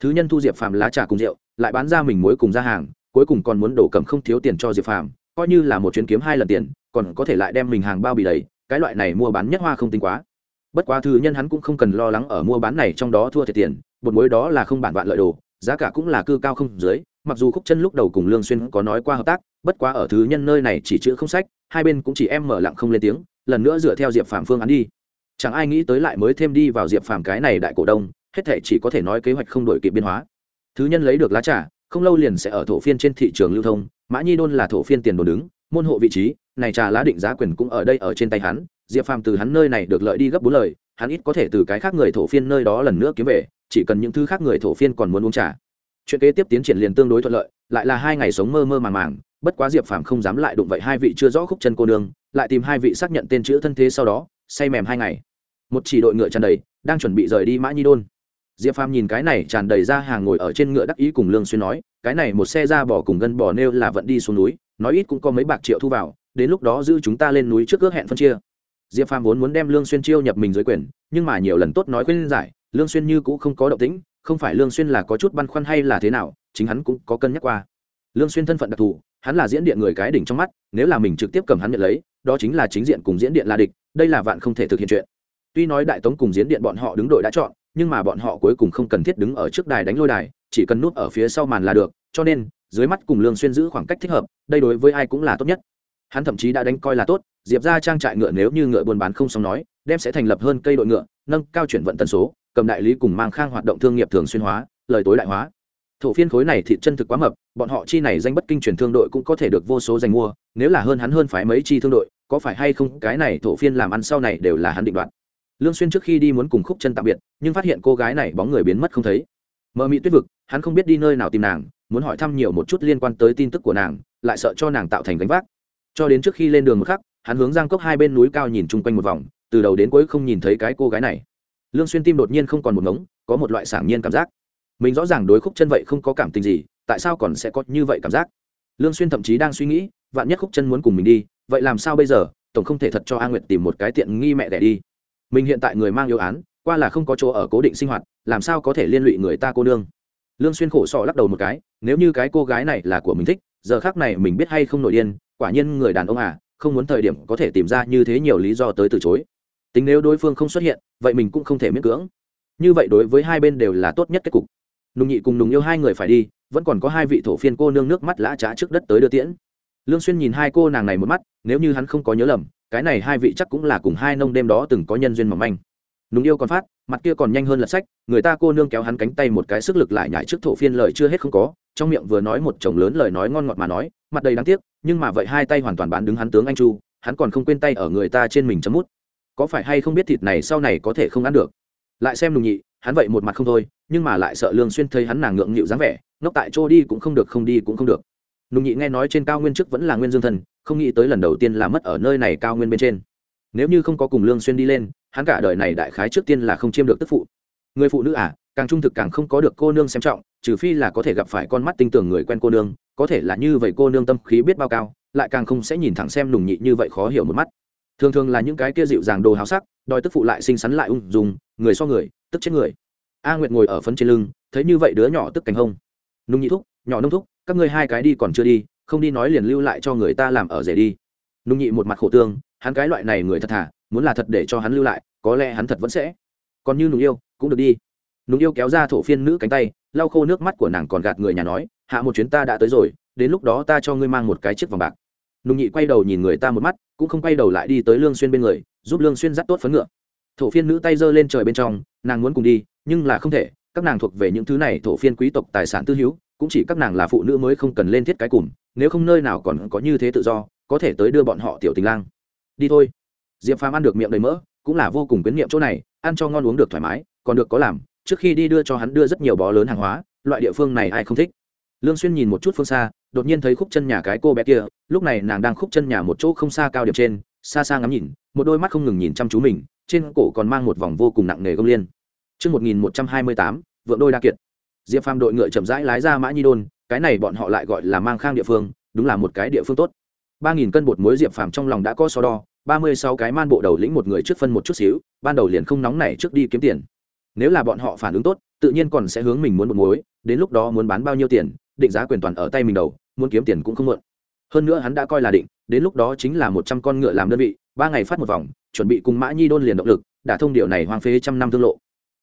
Thứ nhân thu diệp phàm lá trà cùng rượu, lại bán ra mình muối cùng ra hàng, cuối cùng còn muốn đổ cầm không thiếu tiền cho diệp phàm, coi như là một chuyến kiếm hai lần tiền, còn có thể lại đem mình hàng bao bì đầy, cái loại này mua bán nhất hoa không tính quá. Bất quá thứ nhân hắn cũng không cần lo lắng ở mua bán này trong đó thua thiệt tiền bột muối đó là không bản vạn lợi đồ, giá cả cũng là cư cao không dưới, mặc dù khúc chân lúc đầu cùng lương xuyên có nói qua hợp tác, bất quá ở thứ nhân nơi này chỉ chữ không sách, hai bên cũng chỉ em mở lặng không lên tiếng, lần nữa dựa theo diệp phàm phương án đi chẳng ai nghĩ tới lại mới thêm đi vào diệp phàm cái này đại cổ đông, hết thể chỉ có thể nói kế hoạch không đổi kịp biên hóa. Thứ nhân lấy được lá trà, không lâu liền sẽ ở thổ phiên trên thị trường lưu thông, mã nhi đôn là thổ phiên tiền đồ đứng, môn hộ vị trí, này trà lá định giá quyền cũng ở đây ở trên tay hắn, diệp phàm từ hắn nơi này được lợi đi gấp bốn lời, hắn ít có thể từ cái khác người thổ phiên nơi đó lần nữa kiếm về, chỉ cần những thứ khác người thổ phiên còn muốn uống trà. Chuyện kế tiếp tiến triển liền tương đối thuận lợi, lại là hai ngày sống mơ mơ màng màng, bất quá diệp phàm không dám lại đụng vậy hai vị chưa rõ khúc chân cô nương, lại tìm hai vị xác nhận tên chữ thân thế sau đó say mềm hai ngày. Một chỉ đội ngựa tràn đầy, đang chuẩn bị rời đi mã nhi đôn. Diệp phàm nhìn cái này tràn đầy ra hàng ngồi ở trên ngựa đắc ý cùng lương xuyên nói, cái này một xe ra bỏ cùng gân bỏ nêu là vận đi xuống núi, nói ít cũng có mấy bạc triệu thu vào, đến lúc đó giữ chúng ta lên núi trước ước hẹn phân chia. Diệp phàm vốn muốn đem lương xuyên chiêu nhập mình dưới quyền, nhưng mà nhiều lần tốt nói khuyên giải, lương xuyên như cũ không có động tĩnh, không phải lương xuyên là có chút băn khoăn hay là thế nào, chính hắn cũng có cân nhắc qua. Lương xuyên thân phận đặc thù, hắn là diễn điện người cái đỉnh trong mắt, nếu là mình trực tiếp cầm hắn nhận lấy đó chính là chính diện cùng diễn điện là địch, đây là vạn không thể thực hiện chuyện. Tuy nói đại tống cùng diễn điện bọn họ đứng đội đã chọn, nhưng mà bọn họ cuối cùng không cần thiết đứng ở trước đài đánh lôi đài, chỉ cần núp ở phía sau màn là được, cho nên, dưới mắt cùng lương xuyên giữ khoảng cách thích hợp, đây đối với ai cũng là tốt nhất. Hắn thậm chí đã đánh coi là tốt, diệp ra trang trại ngựa nếu như ngựa buôn bán không xong nói, đem sẽ thành lập hơn cây đội ngựa, nâng cao chuyển vận tần số, cầm đại lý cùng mang khang hoạt động thương nghiệp thường xuyên hóa, lời tối đại hóa. Thổ phiên khối này thị chân thực quá mập, bọn họ chi này danh bất kinh truyền thương đội cũng có thể được vô số danh mua, nếu là hơn hắn hơn phải mấy chi thương đội có phải hay không cái này thổ phiên làm ăn sau này đều là hắn định đoạt. Lương xuyên trước khi đi muốn cùng khúc chân tạm biệt, nhưng phát hiện cô gái này bóng người biến mất không thấy. Mờ mị tuyết vực, hắn không biết đi nơi nào tìm nàng, muốn hỏi thăm nhiều một chút liên quan tới tin tức của nàng, lại sợ cho nàng tạo thành gánh vác. Cho đến trước khi lên đường một khắc, hắn hướng giang cốc hai bên núi cao nhìn chung quanh một vòng, từ đầu đến cuối không nhìn thấy cái cô gái này. Lương xuyên tim đột nhiên không còn một ngống, có một loại sảng nhiên cảm giác. Mình rõ ràng đối khúc chân vậy không có cảm tình gì, tại sao còn sẽ có như vậy cảm giác? Lương xuyên thậm chí đang suy nghĩ, vạn nhất khúc chân muốn cùng mình đi vậy làm sao bây giờ? Tổng không thể thật cho a nguyệt tìm một cái tiện nghi mẹ đẻ đi. Mình hiện tại người mang yêu án, qua là không có chỗ ở cố định sinh hoạt, làm sao có thể liên lụy người ta cô nương? Lương xuyên khổ sọ lắc đầu một cái, nếu như cái cô gái này là của mình thích, giờ khác này mình biết hay không nổi điên, quả nhiên người đàn ông à không muốn thời điểm có thể tìm ra như thế nhiều lý do tới từ chối. Tính nếu đối phương không xuất hiện, vậy mình cũng không thể miễn cưỡng. Như vậy đối với hai bên đều là tốt nhất kết cục. Nùng nhị cùng nùng yêu hai người phải đi, vẫn còn có hai vị thổ phiên cô nương nước mắt lã trá trước đất tới đưa tiễn lương xuyên nhìn hai cô nàng này một mắt, nếu như hắn không có nhớ lầm, cái này hai vị chắc cũng là cùng hai nông đêm đó từng có nhân duyên mỏng manh. Nùng yêu còn phát, mặt kia còn nhanh hơn lật sách, người ta cô nương kéo hắn cánh tay một cái sức lực lại nhảy trước thổ phiên lời chưa hết không có, trong miệng vừa nói một chồng lớn lời nói ngon ngọt mà nói, mặt đầy đáng tiếc, nhưng mà vậy hai tay hoàn toàn bán đứng hắn tướng anh chu, hắn còn không quên tay ở người ta trên mình chấm mút. Có phải hay không biết thịt này sau này có thể không ăn được? Lại xem nùng nhị, hắn vậy một mặt không thôi, nhưng mà lại sợ lương xuyên thấy hắn nàng ngượng nghịu dáng vẻ, ngốc tại chỗ đi cũng không được, không đi cũng không được nùng nhị nghe nói trên cao nguyên trước vẫn là nguyên dương thần không nghĩ tới lần đầu tiên là mất ở nơi này cao nguyên bên trên. Nếu như không có cùng lương xuyên đi lên hắn cả đời này đại khái trước tiên là không chiêm được tức phụ. Người phụ nữ à càng trung thực càng không có được cô nương xem trọng trừ phi là có thể gặp phải con mắt tinh tường người quen cô nương có thể là như vậy cô nương tâm khí biết bao cao lại càng không sẽ nhìn thẳng xem nùng nhị như vậy khó hiểu một mắt. Thường thường là những cái kia dịu dàng đồ háo sắc đòi tức phụ lại xinh xắn lại ung dung, người so người tức chết người. A nguyệt ngồi ở phấn trên lưng thấy như vậy đứa nhỏ tức cánh hông. Nung nhị thúc nhỏ nông thúc các ngươi hai cái đi còn chưa đi, không đi nói liền lưu lại cho người ta làm ở rể đi. Nung nhị một mặt khổ tương, hắn cái loại này người thật thà, muốn là thật để cho hắn lưu lại, có lẽ hắn thật vẫn sẽ. Còn như nùng yêu, cũng được đi. Nùng yêu kéo ra thổ phiên nữ cánh tay, lau khô nước mắt của nàng còn gạt người nhà nói, hạ một chuyến ta đã tới rồi, đến lúc đó ta cho ngươi mang một cái chiếc vòng bạc. Nùng nhị quay đầu nhìn người ta một mắt, cũng không quay đầu lại đi tới lương xuyên bên người, giúp lương xuyên dắt tốt phấn ngựa. Thổ phiên nữ tay giơ lên trời bên trong, nàng muốn cùng đi, nhưng là không thể, các nàng thuộc về những thứ này thổ phiên quý tộc tài sản tư hữu cũng chỉ các nàng là phụ nữ mới không cần lên thiết cái cùng nếu không nơi nào còn có như thế tự do có thể tới đưa bọn họ tiểu tình lang. Đi thôi. Diệp phàm ăn được miệng đầy mỡ cũng là vô cùng quyến niệm chỗ này ăn cho ngon uống được thoải mái còn được có làm trước khi đi đưa cho hắn đưa rất nhiều bó lớn hàng hóa loại địa phương này ai không thích. Lương xuyên nhìn một chút phương xa đột nhiên thấy khúc chân nhà cái cô bé kia lúc này nàng đang khúc chân nhà một chỗ không xa cao điểm trên xa xa ngắm nhìn một đôi mắt không ngừng nhìn chăm chú mình trên cổ còn mang một vòng vô cùng nặng nề gông liên. Trước 1128, vượng đôi đa kiệt. Diệp Phàm đội ngựa chậm rãi lái ra Mã Nhi Đôn, cái này bọn họ lại gọi là mang khang địa phương, đúng là một cái địa phương tốt. Ba nghìn cân bột muối Diệp Phàm trong lòng đã có so đo, 36 cái man bộ đầu lĩnh một người trước phân một chút xíu, ban đầu liền không nóng nảy trước đi kiếm tiền. Nếu là bọn họ phản ứng tốt, tự nhiên còn sẽ hướng mình muốn bột muối, đến lúc đó muốn bán bao nhiêu tiền, định giá quyền toàn ở tay mình đầu, muốn kiếm tiền cũng không muộn. Hơn nữa hắn đã coi là định, đến lúc đó chính là 100 con ngựa làm đơn vị, ba ngày phát một vòng, chuẩn bị cùng Mã Nhi Đôn liền động lực, đã thông điệu này hoang phế trăm năm thương lộ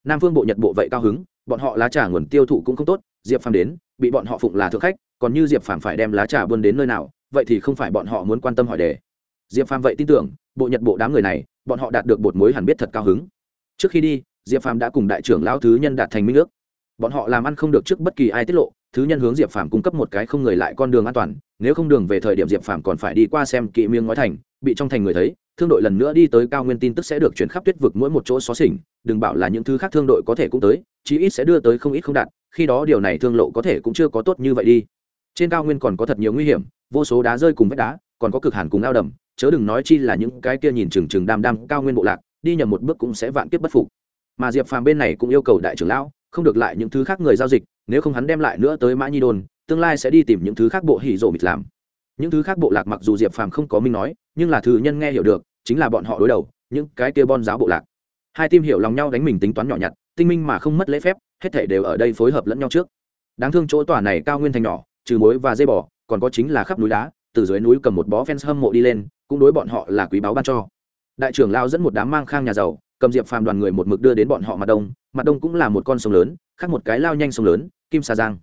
nam phương bộ nhật bộ vậy cao hứng bọn họ lá trà nguồn tiêu thụ cũng không tốt, diệp phàm đến, bị bọn họ phụng là thượng khách, còn như diệp phàm phải đem lá trà buôn đến nơi nào, vậy thì không phải bọn họ muốn quan tâm hỏi đề. Diệp phàm vậy tin tưởng, bộ nhật bộ đám người này, bọn họ đạt được bột mối hẳn biết thật cao hứng. Trước khi đi, diệp phàm đã cùng đại trưởng lão thứ nhân đạt thành minh ước. Bọn họ làm ăn không được trước bất kỳ ai tiết lộ thứ nhân hướng diệp phàm cung cấp một cái không người lại con đường an toàn, nếu không đường về thời điểm diệp phàm còn phải đi qua xem kỵ miếng ngói thành, bị trong thành người thấy, thương đội lần nữa đi tới cao nguyên tin tức sẽ được chuyển khắp tuyết vực mỗi một chỗ xó xỉnh, đừng bảo là những thứ khác thương đội có thể cũng tới, chí ít sẽ đưa tới không ít không đạt, khi đó điều này thương lộ có thể cũng chưa có tốt như vậy đi. Trên cao nguyên còn có thật nhiều nguy hiểm, vô số đá rơi cùng vách đá, còn có cực hàn cùng ao đầm, chớ đừng nói chi là những cái kia nhìn chừng chừng đam đam cao nguyên bộ lạc, đi nhầm một bước cũng sẽ vạn kiếp bất phục. Mà diệp phàm bên này cũng yêu cầu đại trưởng lão không được lại những thứ khác người giao dịch, nếu không hắn đem lại nữa tới mã nhi đồn tương lai sẽ đi tìm những thứ khác bộ hỉ rộ mịt làm. Những thứ khác bộ lạc mặc dù diệp phàm không có minh nói, nhưng là thư nhân nghe hiểu được, chính là bọn họ đối đầu, những cái kia bon giáo bộ lạc. Hai tim hiểu lòng nhau đánh mình tính toán nhỏ nhặt, tinh minh mà không mất lễ phép, hết thể đều ở đây phối hợp lẫn nhau trước. Đáng thương chỗ tòa này cao nguyên thành nhỏ, trừ mối và dây bò, còn có chính là khắp núi đá, từ dưới núi cầm một bó fans hâm mộ đi lên, cũng đối bọn họ là quý báu ban cho đại trưởng lao dẫn một đám mang khang nhà giàu, cầm diệp phàm đoàn người một mực đưa đến bọn họ mặt đông mặt đông cũng là một con sông lớn, khác một cái lao nhanh sông lớn, kim sa giang.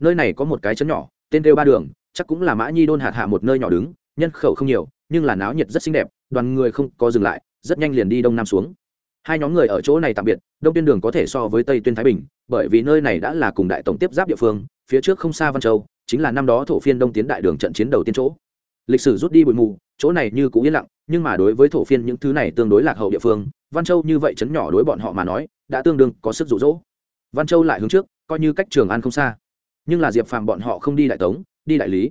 Nơi này có một cái chấn nhỏ, tên kêu ba đường, chắc cũng là mã nhi đôn hạt hạ một nơi nhỏ đứng, nhân khẩu không nhiều, nhưng là náo nhiệt rất xinh đẹp, đoàn người không có dừng lại, rất nhanh liền đi đông nam xuống. Hai nhóm người ở chỗ này tạm biệt, đông tuyên đường có thể so với tây tuyên thái bình, bởi vì nơi này đã là cùng đại tổng tiếp giáp địa phương, phía trước không xa văn châu, chính là năm đó thổ phiên đông tiến đại đường trận chiến đầu tiên chỗ. Lịch sử rút đi bụi mù, chỗ này như cũ yên lặng nhưng mà đối với thổ phiên những thứ này tương đối lạc hậu địa phương, văn châu như vậy chấn nhỏ đối bọn họ mà nói, đã tương đương có sức rụ rỗ văn châu lại hướng trước, coi như cách trường an không xa. Nhưng là diệp phàm bọn họ không đi đại tống, đi đại lý.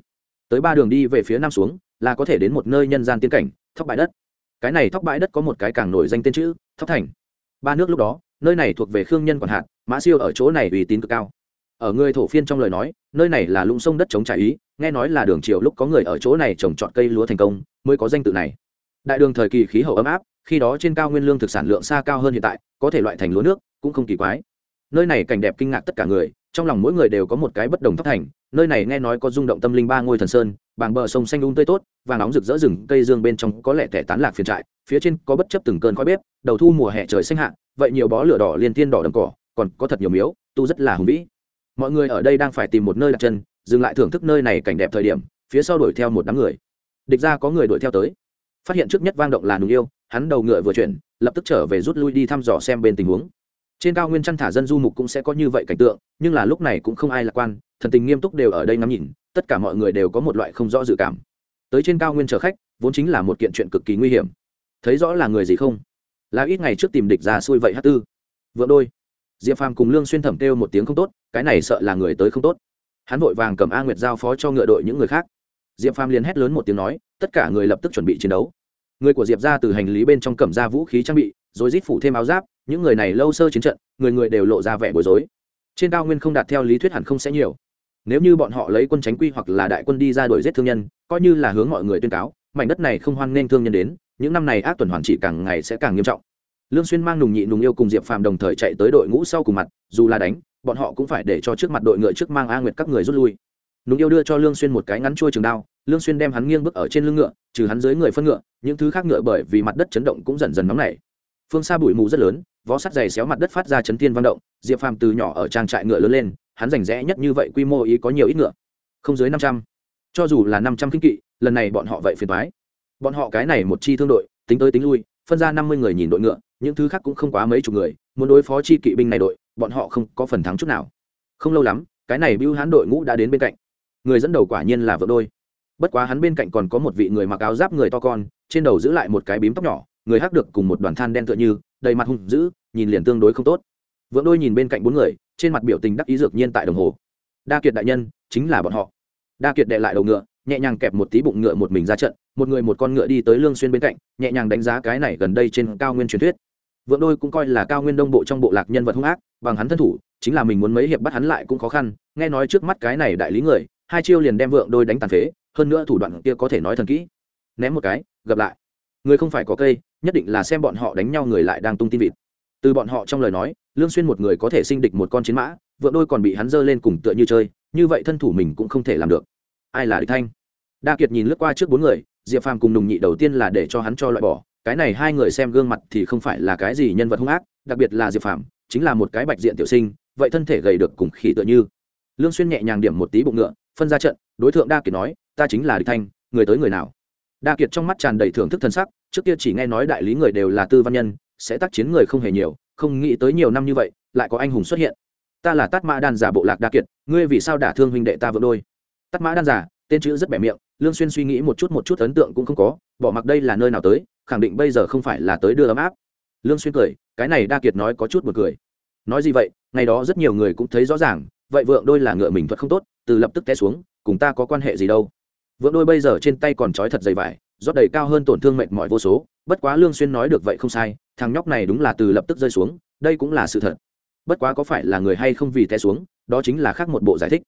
Tới ba đường đi về phía nam xuống, là có thể đến một nơi nhân gian tiên cảnh, thóc bãi đất. Cái này thóc bãi đất có một cái càng nổi danh tên chữ, thóc thành. Ba nước lúc đó, nơi này thuộc về khương nhân quản hạt, mã siêu ở chỗ này uy tín cực cao. Ở người thổ phiên trong lời nói, nơi này là lũng sông đất chống trải ý, nghe nói là đường triều lúc có người ở chỗ này trồng trọt cây lúa thành công, mới có danh tự này đại đường thời kỳ khí hậu ấm áp, khi đó trên cao nguyên lương thực sản lượng xa cao hơn hiện tại, có thể loại thành lúa nước, cũng không kỳ quái. Nơi này cảnh đẹp kinh ngạc tất cả người, trong lòng mỗi người đều có một cái bất đồng thóc thành, nơi này nghe nói có rung động tâm linh ba ngôi thần sơn, bàng bờ sông xanh um tươi tốt và nóng rực rỡ rừng, cây dương bên trong có lẽ tẻ tán lạc phiền trại, phía trên có bất chấp từng cơn khói bếp, đầu thu mùa hè trời xanh hạ, vậy nhiều bó lửa đỏ liên tiên đỏ đầm cỏ, còn có thật nhiều miếu, tu rất là hùng vĩ. Mọi người ở đây đang phải tìm một nơi đặt chân, dừng lại thưởng thức nơi này cảnh đẹp thời điểm, phía sau đuổi theo một đám người. Địch ra có người đuổi theo tới phát hiện trước nhất vang động là nùng yêu, hắn đầu ngựa vừa chuyển, lập tức trở về rút lui đi thăm dò xem bên tình huống. Trên cao nguyên chăn thả dân du mục cũng sẽ có như vậy cảnh tượng, nhưng là lúc này cũng không ai lạc quan, thần tình nghiêm túc đều ở đây ngắm nhìn, tất cả mọi người đều có một loại không rõ dự cảm. Tới trên cao nguyên chở khách, vốn chính là một kiện chuyện cực kỳ nguy hiểm. Thấy rõ là người gì không? Là ít ngày trước tìm địch ra xuôi vậy hát tư. Vợ đôi. Diệp phàm cùng lương xuyên thẩm kêu một tiếng không tốt, cái này sợ là người tới không tốt. Hắn vội vàng cầm a nguyệt giao phó cho ngựa đội những người khác diệp phàm liền hét lớn một tiếng nói, tất cả người lập tức chuẩn bị chiến đấu. Người của diệp ra từ hành lý bên trong cầm ra vũ khí trang bị, rồi rít phủ thêm áo giáp, những người này lâu sơ chiến trận, người người đều lộ ra vẻ bối rối. Trên cao nguyên không đạt theo lý thuyết hẳn không sẽ nhiều. Nếu như bọn họ lấy quân tránh quy hoặc là đại quân đi ra đuổi giết thương nhân, coi như là hướng mọi người tuyên cáo, mảnh đất này không hoan nên thương nhân đến, những năm này ác tuần hoàn chỉ càng ngày sẽ càng nghiêm trọng. Lương xuyên mang nùng nhị nùng yêu cùng diệp phàm đồng thời chạy tới đội ngũ sau cùng mặt, dù là đánh, bọn họ cũng phải để cho trước mặt đội ngựa trước mang a nguyệt các người rút lui núng yêu đưa cho lương xuyên một cái ngắn chuôi trường đao, lương xuyên đem hắn nghiêng bước ở trên lưng ngựa, trừ hắn dưới người phân ngựa, những thứ khác ngựa bởi vì mặt đất chấn động cũng dần dần nóng nảy. Phương xa bụi mù rất lớn, vó sắt dày xéo mặt đất phát ra chấn thiên văn động, diệp phàm từ nhỏ ở trang trại ngựa lớn lên, hắn rành rẽ nhất như vậy quy mô ý có nhiều ít ngựa. Không dưới năm trăm. Cho dù là năm trăm kinh kỵ, lần này bọn họ vậy phiền toái. Bọn họ cái này một chi thương đội, tính tới tính lui, phân ra năm mươi người nhìn đội ngựa, những thứ khác cũng không quá mấy chục người, muốn đối phó chi kỵ binh này đội, bọn họ không có phần thắng chút nào. Không lâu lắm, cái này bưu hán đội ngũ đã đến bên cạnh người dẫn đầu quả nhiên là vợ đôi. Bất quá hắn bên cạnh còn có một vị người mặc áo giáp người to con, trên đầu giữ lại một cái bím tóc nhỏ, người hắc được cùng một đoàn than đen tựa như, đầy mặt hung dữ, nhìn liền tương đối không tốt. Vượng đôi nhìn bên cạnh bốn người, trên mặt biểu tình đắc ý dược nhiên tại đồng hồ. Đa kiệt đại nhân, chính là bọn họ. Đa kiệt đệ lại đầu ngựa, nhẹ nhàng kẹp một tí bụng ngựa một mình ra trận, một người một con ngựa đi tới lương xuyên bên cạnh, nhẹ nhàng đánh giá cái này gần đây trên cao nguyên truyền thuyết. Vượng đôi cũng coi là cao nguyên đông bộ trong bộ lạc nhân vật hung ác, bằng hắn thân thủ, chính là mình muốn mấy hiệp bắt hắn lại cũng khó khăn, nghe nói trước mắt cái này đại lý người hai chiêu liền đem vượng đôi đánh tàn phế, hơn nữa thủ đoạn kia có thể nói thần kỹ. Ném một cái, gặp lại. Người không phải có cây, nhất định là xem bọn họ đánh nhau người lại đang tung tin vịt. Từ bọn họ trong lời nói, lương xuyên một người có thể sinh địch một con chiến mã, vượng đôi còn bị hắn dơ lên cùng tựa như chơi, như vậy thân thủ mình cũng không thể làm được. Ai là địch thanh? Đa kiệt nhìn lướt qua trước bốn người, diệp phàm cùng nùng nhị đầu tiên là để cho hắn cho loại bỏ, cái này hai người xem gương mặt thì không phải là cái gì nhân vật hung ác, đặc biệt là diệp phàm, chính là một cái bạch diện tiểu sinh, vậy thân thể gầy được cùng khỉ tựa như. Lương xuyên nhẹ nhàng điểm một tí bụng ngựa phân ra trận, đối tượng đa kiệt nói, ta chính là địch thanh, người tới người nào? Đa kiệt trong mắt tràn đầy thưởng thức thân sắc, trước kia chỉ nghe nói đại lý người đều là tư văn nhân, sẽ tác chiến người không hề nhiều, không nghĩ tới nhiều năm như vậy, lại có anh hùng xuất hiện. Ta là tát mã đan giả bộ lạc đa kiệt, ngươi vì sao đả thương huynh đệ ta vợ đôi? Tát mã đan giả, tên chữ rất bẻ miệng, lương xuyên suy nghĩ một chút một chút ấn tượng cũng không có, bỏ mặc đây là nơi nào tới, khẳng định bây giờ không phải là tới đưa ấm áp. Lương xuyên cười, cái này đa kiệt nói có chút buồn cười. Nói gì vậy, ngày đó rất nhiều người cũng thấy rõ ràng vậy vượng đôi là ngựa mình thuật không tốt, từ lập tức té xuống, cùng ta có quan hệ gì đâu. Vượng đôi bây giờ trên tay còn trói thật dày vải, rót đầy cao hơn tổn thương mệt mỏi vô số, bất quá lương xuyên nói được vậy không sai, thằng nhóc này đúng là từ lập tức rơi xuống, đây cũng là sự thật. Bất quá có phải là người hay không vì té xuống, đó chính là khác một bộ giải thích.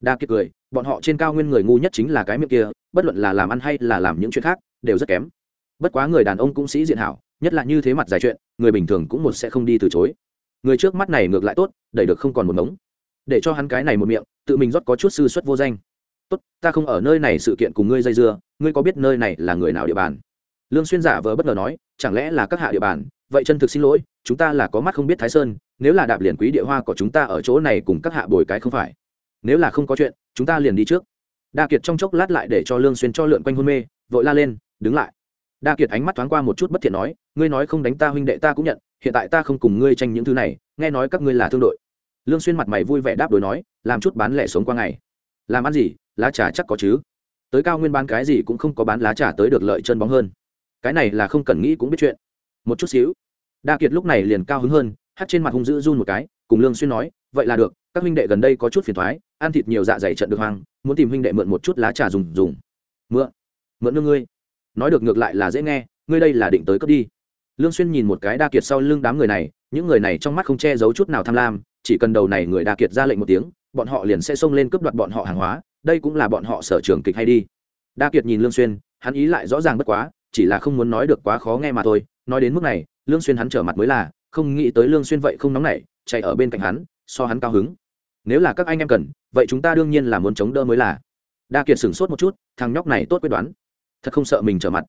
Đa kiệt cười, bọn họ trên cao nguyên người ngu nhất chính là cái miệng kia, bất luận là làm ăn hay là làm những chuyện khác, đều rất kém. Bất quá người đàn ông cũng sĩ diện hảo, nhất là như thế mặt giải chuyện, người bình thường cũng một sẽ không đi từ chối. Người trước mắt này ngược lại tốt, đẩy được không còn một mống để cho hắn cái này một miệng, tự mình rót có chút sư xuất vô danh. Tốt, ta không ở nơi này sự kiện cùng ngươi dây dưa, ngươi có biết nơi này là người nào địa bàn? Lương xuyên giả vờ bất ngờ nói, chẳng lẽ là các hạ địa bàn? Vậy chân thực xin lỗi, chúng ta là có mắt không biết thái sơn, nếu là đạp liền quý địa hoa của chúng ta ở chỗ này cùng các hạ bồi cái không phải. Nếu là không có chuyện, chúng ta liền đi trước. Đa kiệt trong chốc lát lại để cho lương xuyên cho lượn quanh hôn mê, vội la lên, đứng lại. Đa kiệt ánh mắt thoáng qua một chút bất thiện nói, ngươi nói không đánh ta huynh đệ ta cũng nhận, hiện tại ta không cùng ngươi tranh những thứ này, nghe nói các ngươi là thương đội lương xuyên mặt mày vui vẻ đáp đối nói, làm chút bán lẻ sống qua ngày. Làm ăn gì? Lá trà chắc có chứ. Tới cao nguyên bán cái gì cũng không có bán lá trà tới được lợi chân bóng hơn. Cái này là không cần nghĩ cũng biết chuyện. Một chút xíu. Đa kiệt lúc này liền cao hứng hơn hắt trên mặt hung dữ run một cái, cùng lương xuyên nói, vậy là được, các huynh đệ gần đây có chút phiền toái ăn thịt nhiều dạ dày trận được hoang, muốn tìm huynh đệ mượn một chút lá trà dùng dùng. Mượn? Mượn nương ngươi. Nói được ngược lại là dễ nghe, ngươi đây là định tới cướp đi. Lương xuyên nhìn một cái đa kiệt sau lưng đám người này, những người này trong mắt không che giấu chút nào tham lam chỉ cần đầu này người đa kiệt ra lệnh một tiếng, bọn họ liền sẽ xông lên cướp đoạt bọn họ hàng hóa, đây cũng là bọn họ sở trường kịch hay đi. Đa kiệt nhìn lương xuyên, hắn ý lại rõ ràng bất quá, chỉ là không muốn nói được quá khó nghe mà thôi. Nói đến mức này, lương xuyên hắn trở mặt mới là, không nghĩ tới lương xuyên vậy không nóng nảy, chạy ở bên cạnh hắn, so hắn cao hứng. Nếu là các anh em cần, vậy chúng ta đương nhiên là muốn chống đỡ mới là. Đa kiệt sửng sốt một chút, thằng nhóc này tốt quyết đoán. Thật không sợ mình trở mặt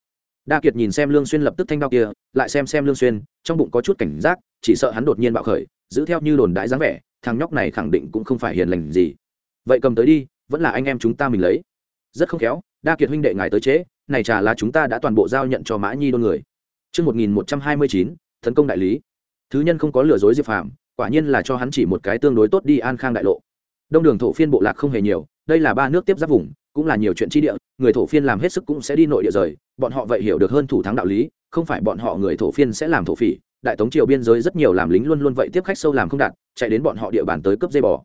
đa kiệt nhìn xem lương xuyên lập tức thanh đao kia lại xem xem lương xuyên trong bụng có chút cảnh giác chỉ sợ hắn đột nhiên bạo khởi giữ theo như đồn đại dáng vẻ thằng nhóc này khẳng định cũng không phải hiền lành gì vậy cầm tới đi vẫn là anh em chúng ta mình lấy rất không khéo đa kiệt huynh đệ ngài tới chế, này trà là chúng ta đã toàn bộ giao nhận cho mã nhi đôn người Trước 1129, tấn công đại lý. Thứ nhân không có lừa dối Diệp Phạm, quả nhiên là cho hắn chỉ một cái tương đối tốt đi an khang đại lộ. Đông đường thổ phiên bộ lạc không hề nhiều, đây là ba nước tiếp giáp vùng, cũng là nhiều chuyện chi địa, người thổ phiên làm hết sức cũng sẽ đi nội địa rời, bọn họ vậy hiểu được hơn thủ thắng đạo lý, không phải bọn họ người thổ phiên sẽ làm thổ phỉ, đại tống triều biên giới rất nhiều làm lính luôn luôn vậy tiếp khách sâu làm không đạt, chạy đến bọn họ địa bàn tới cướp dây bò.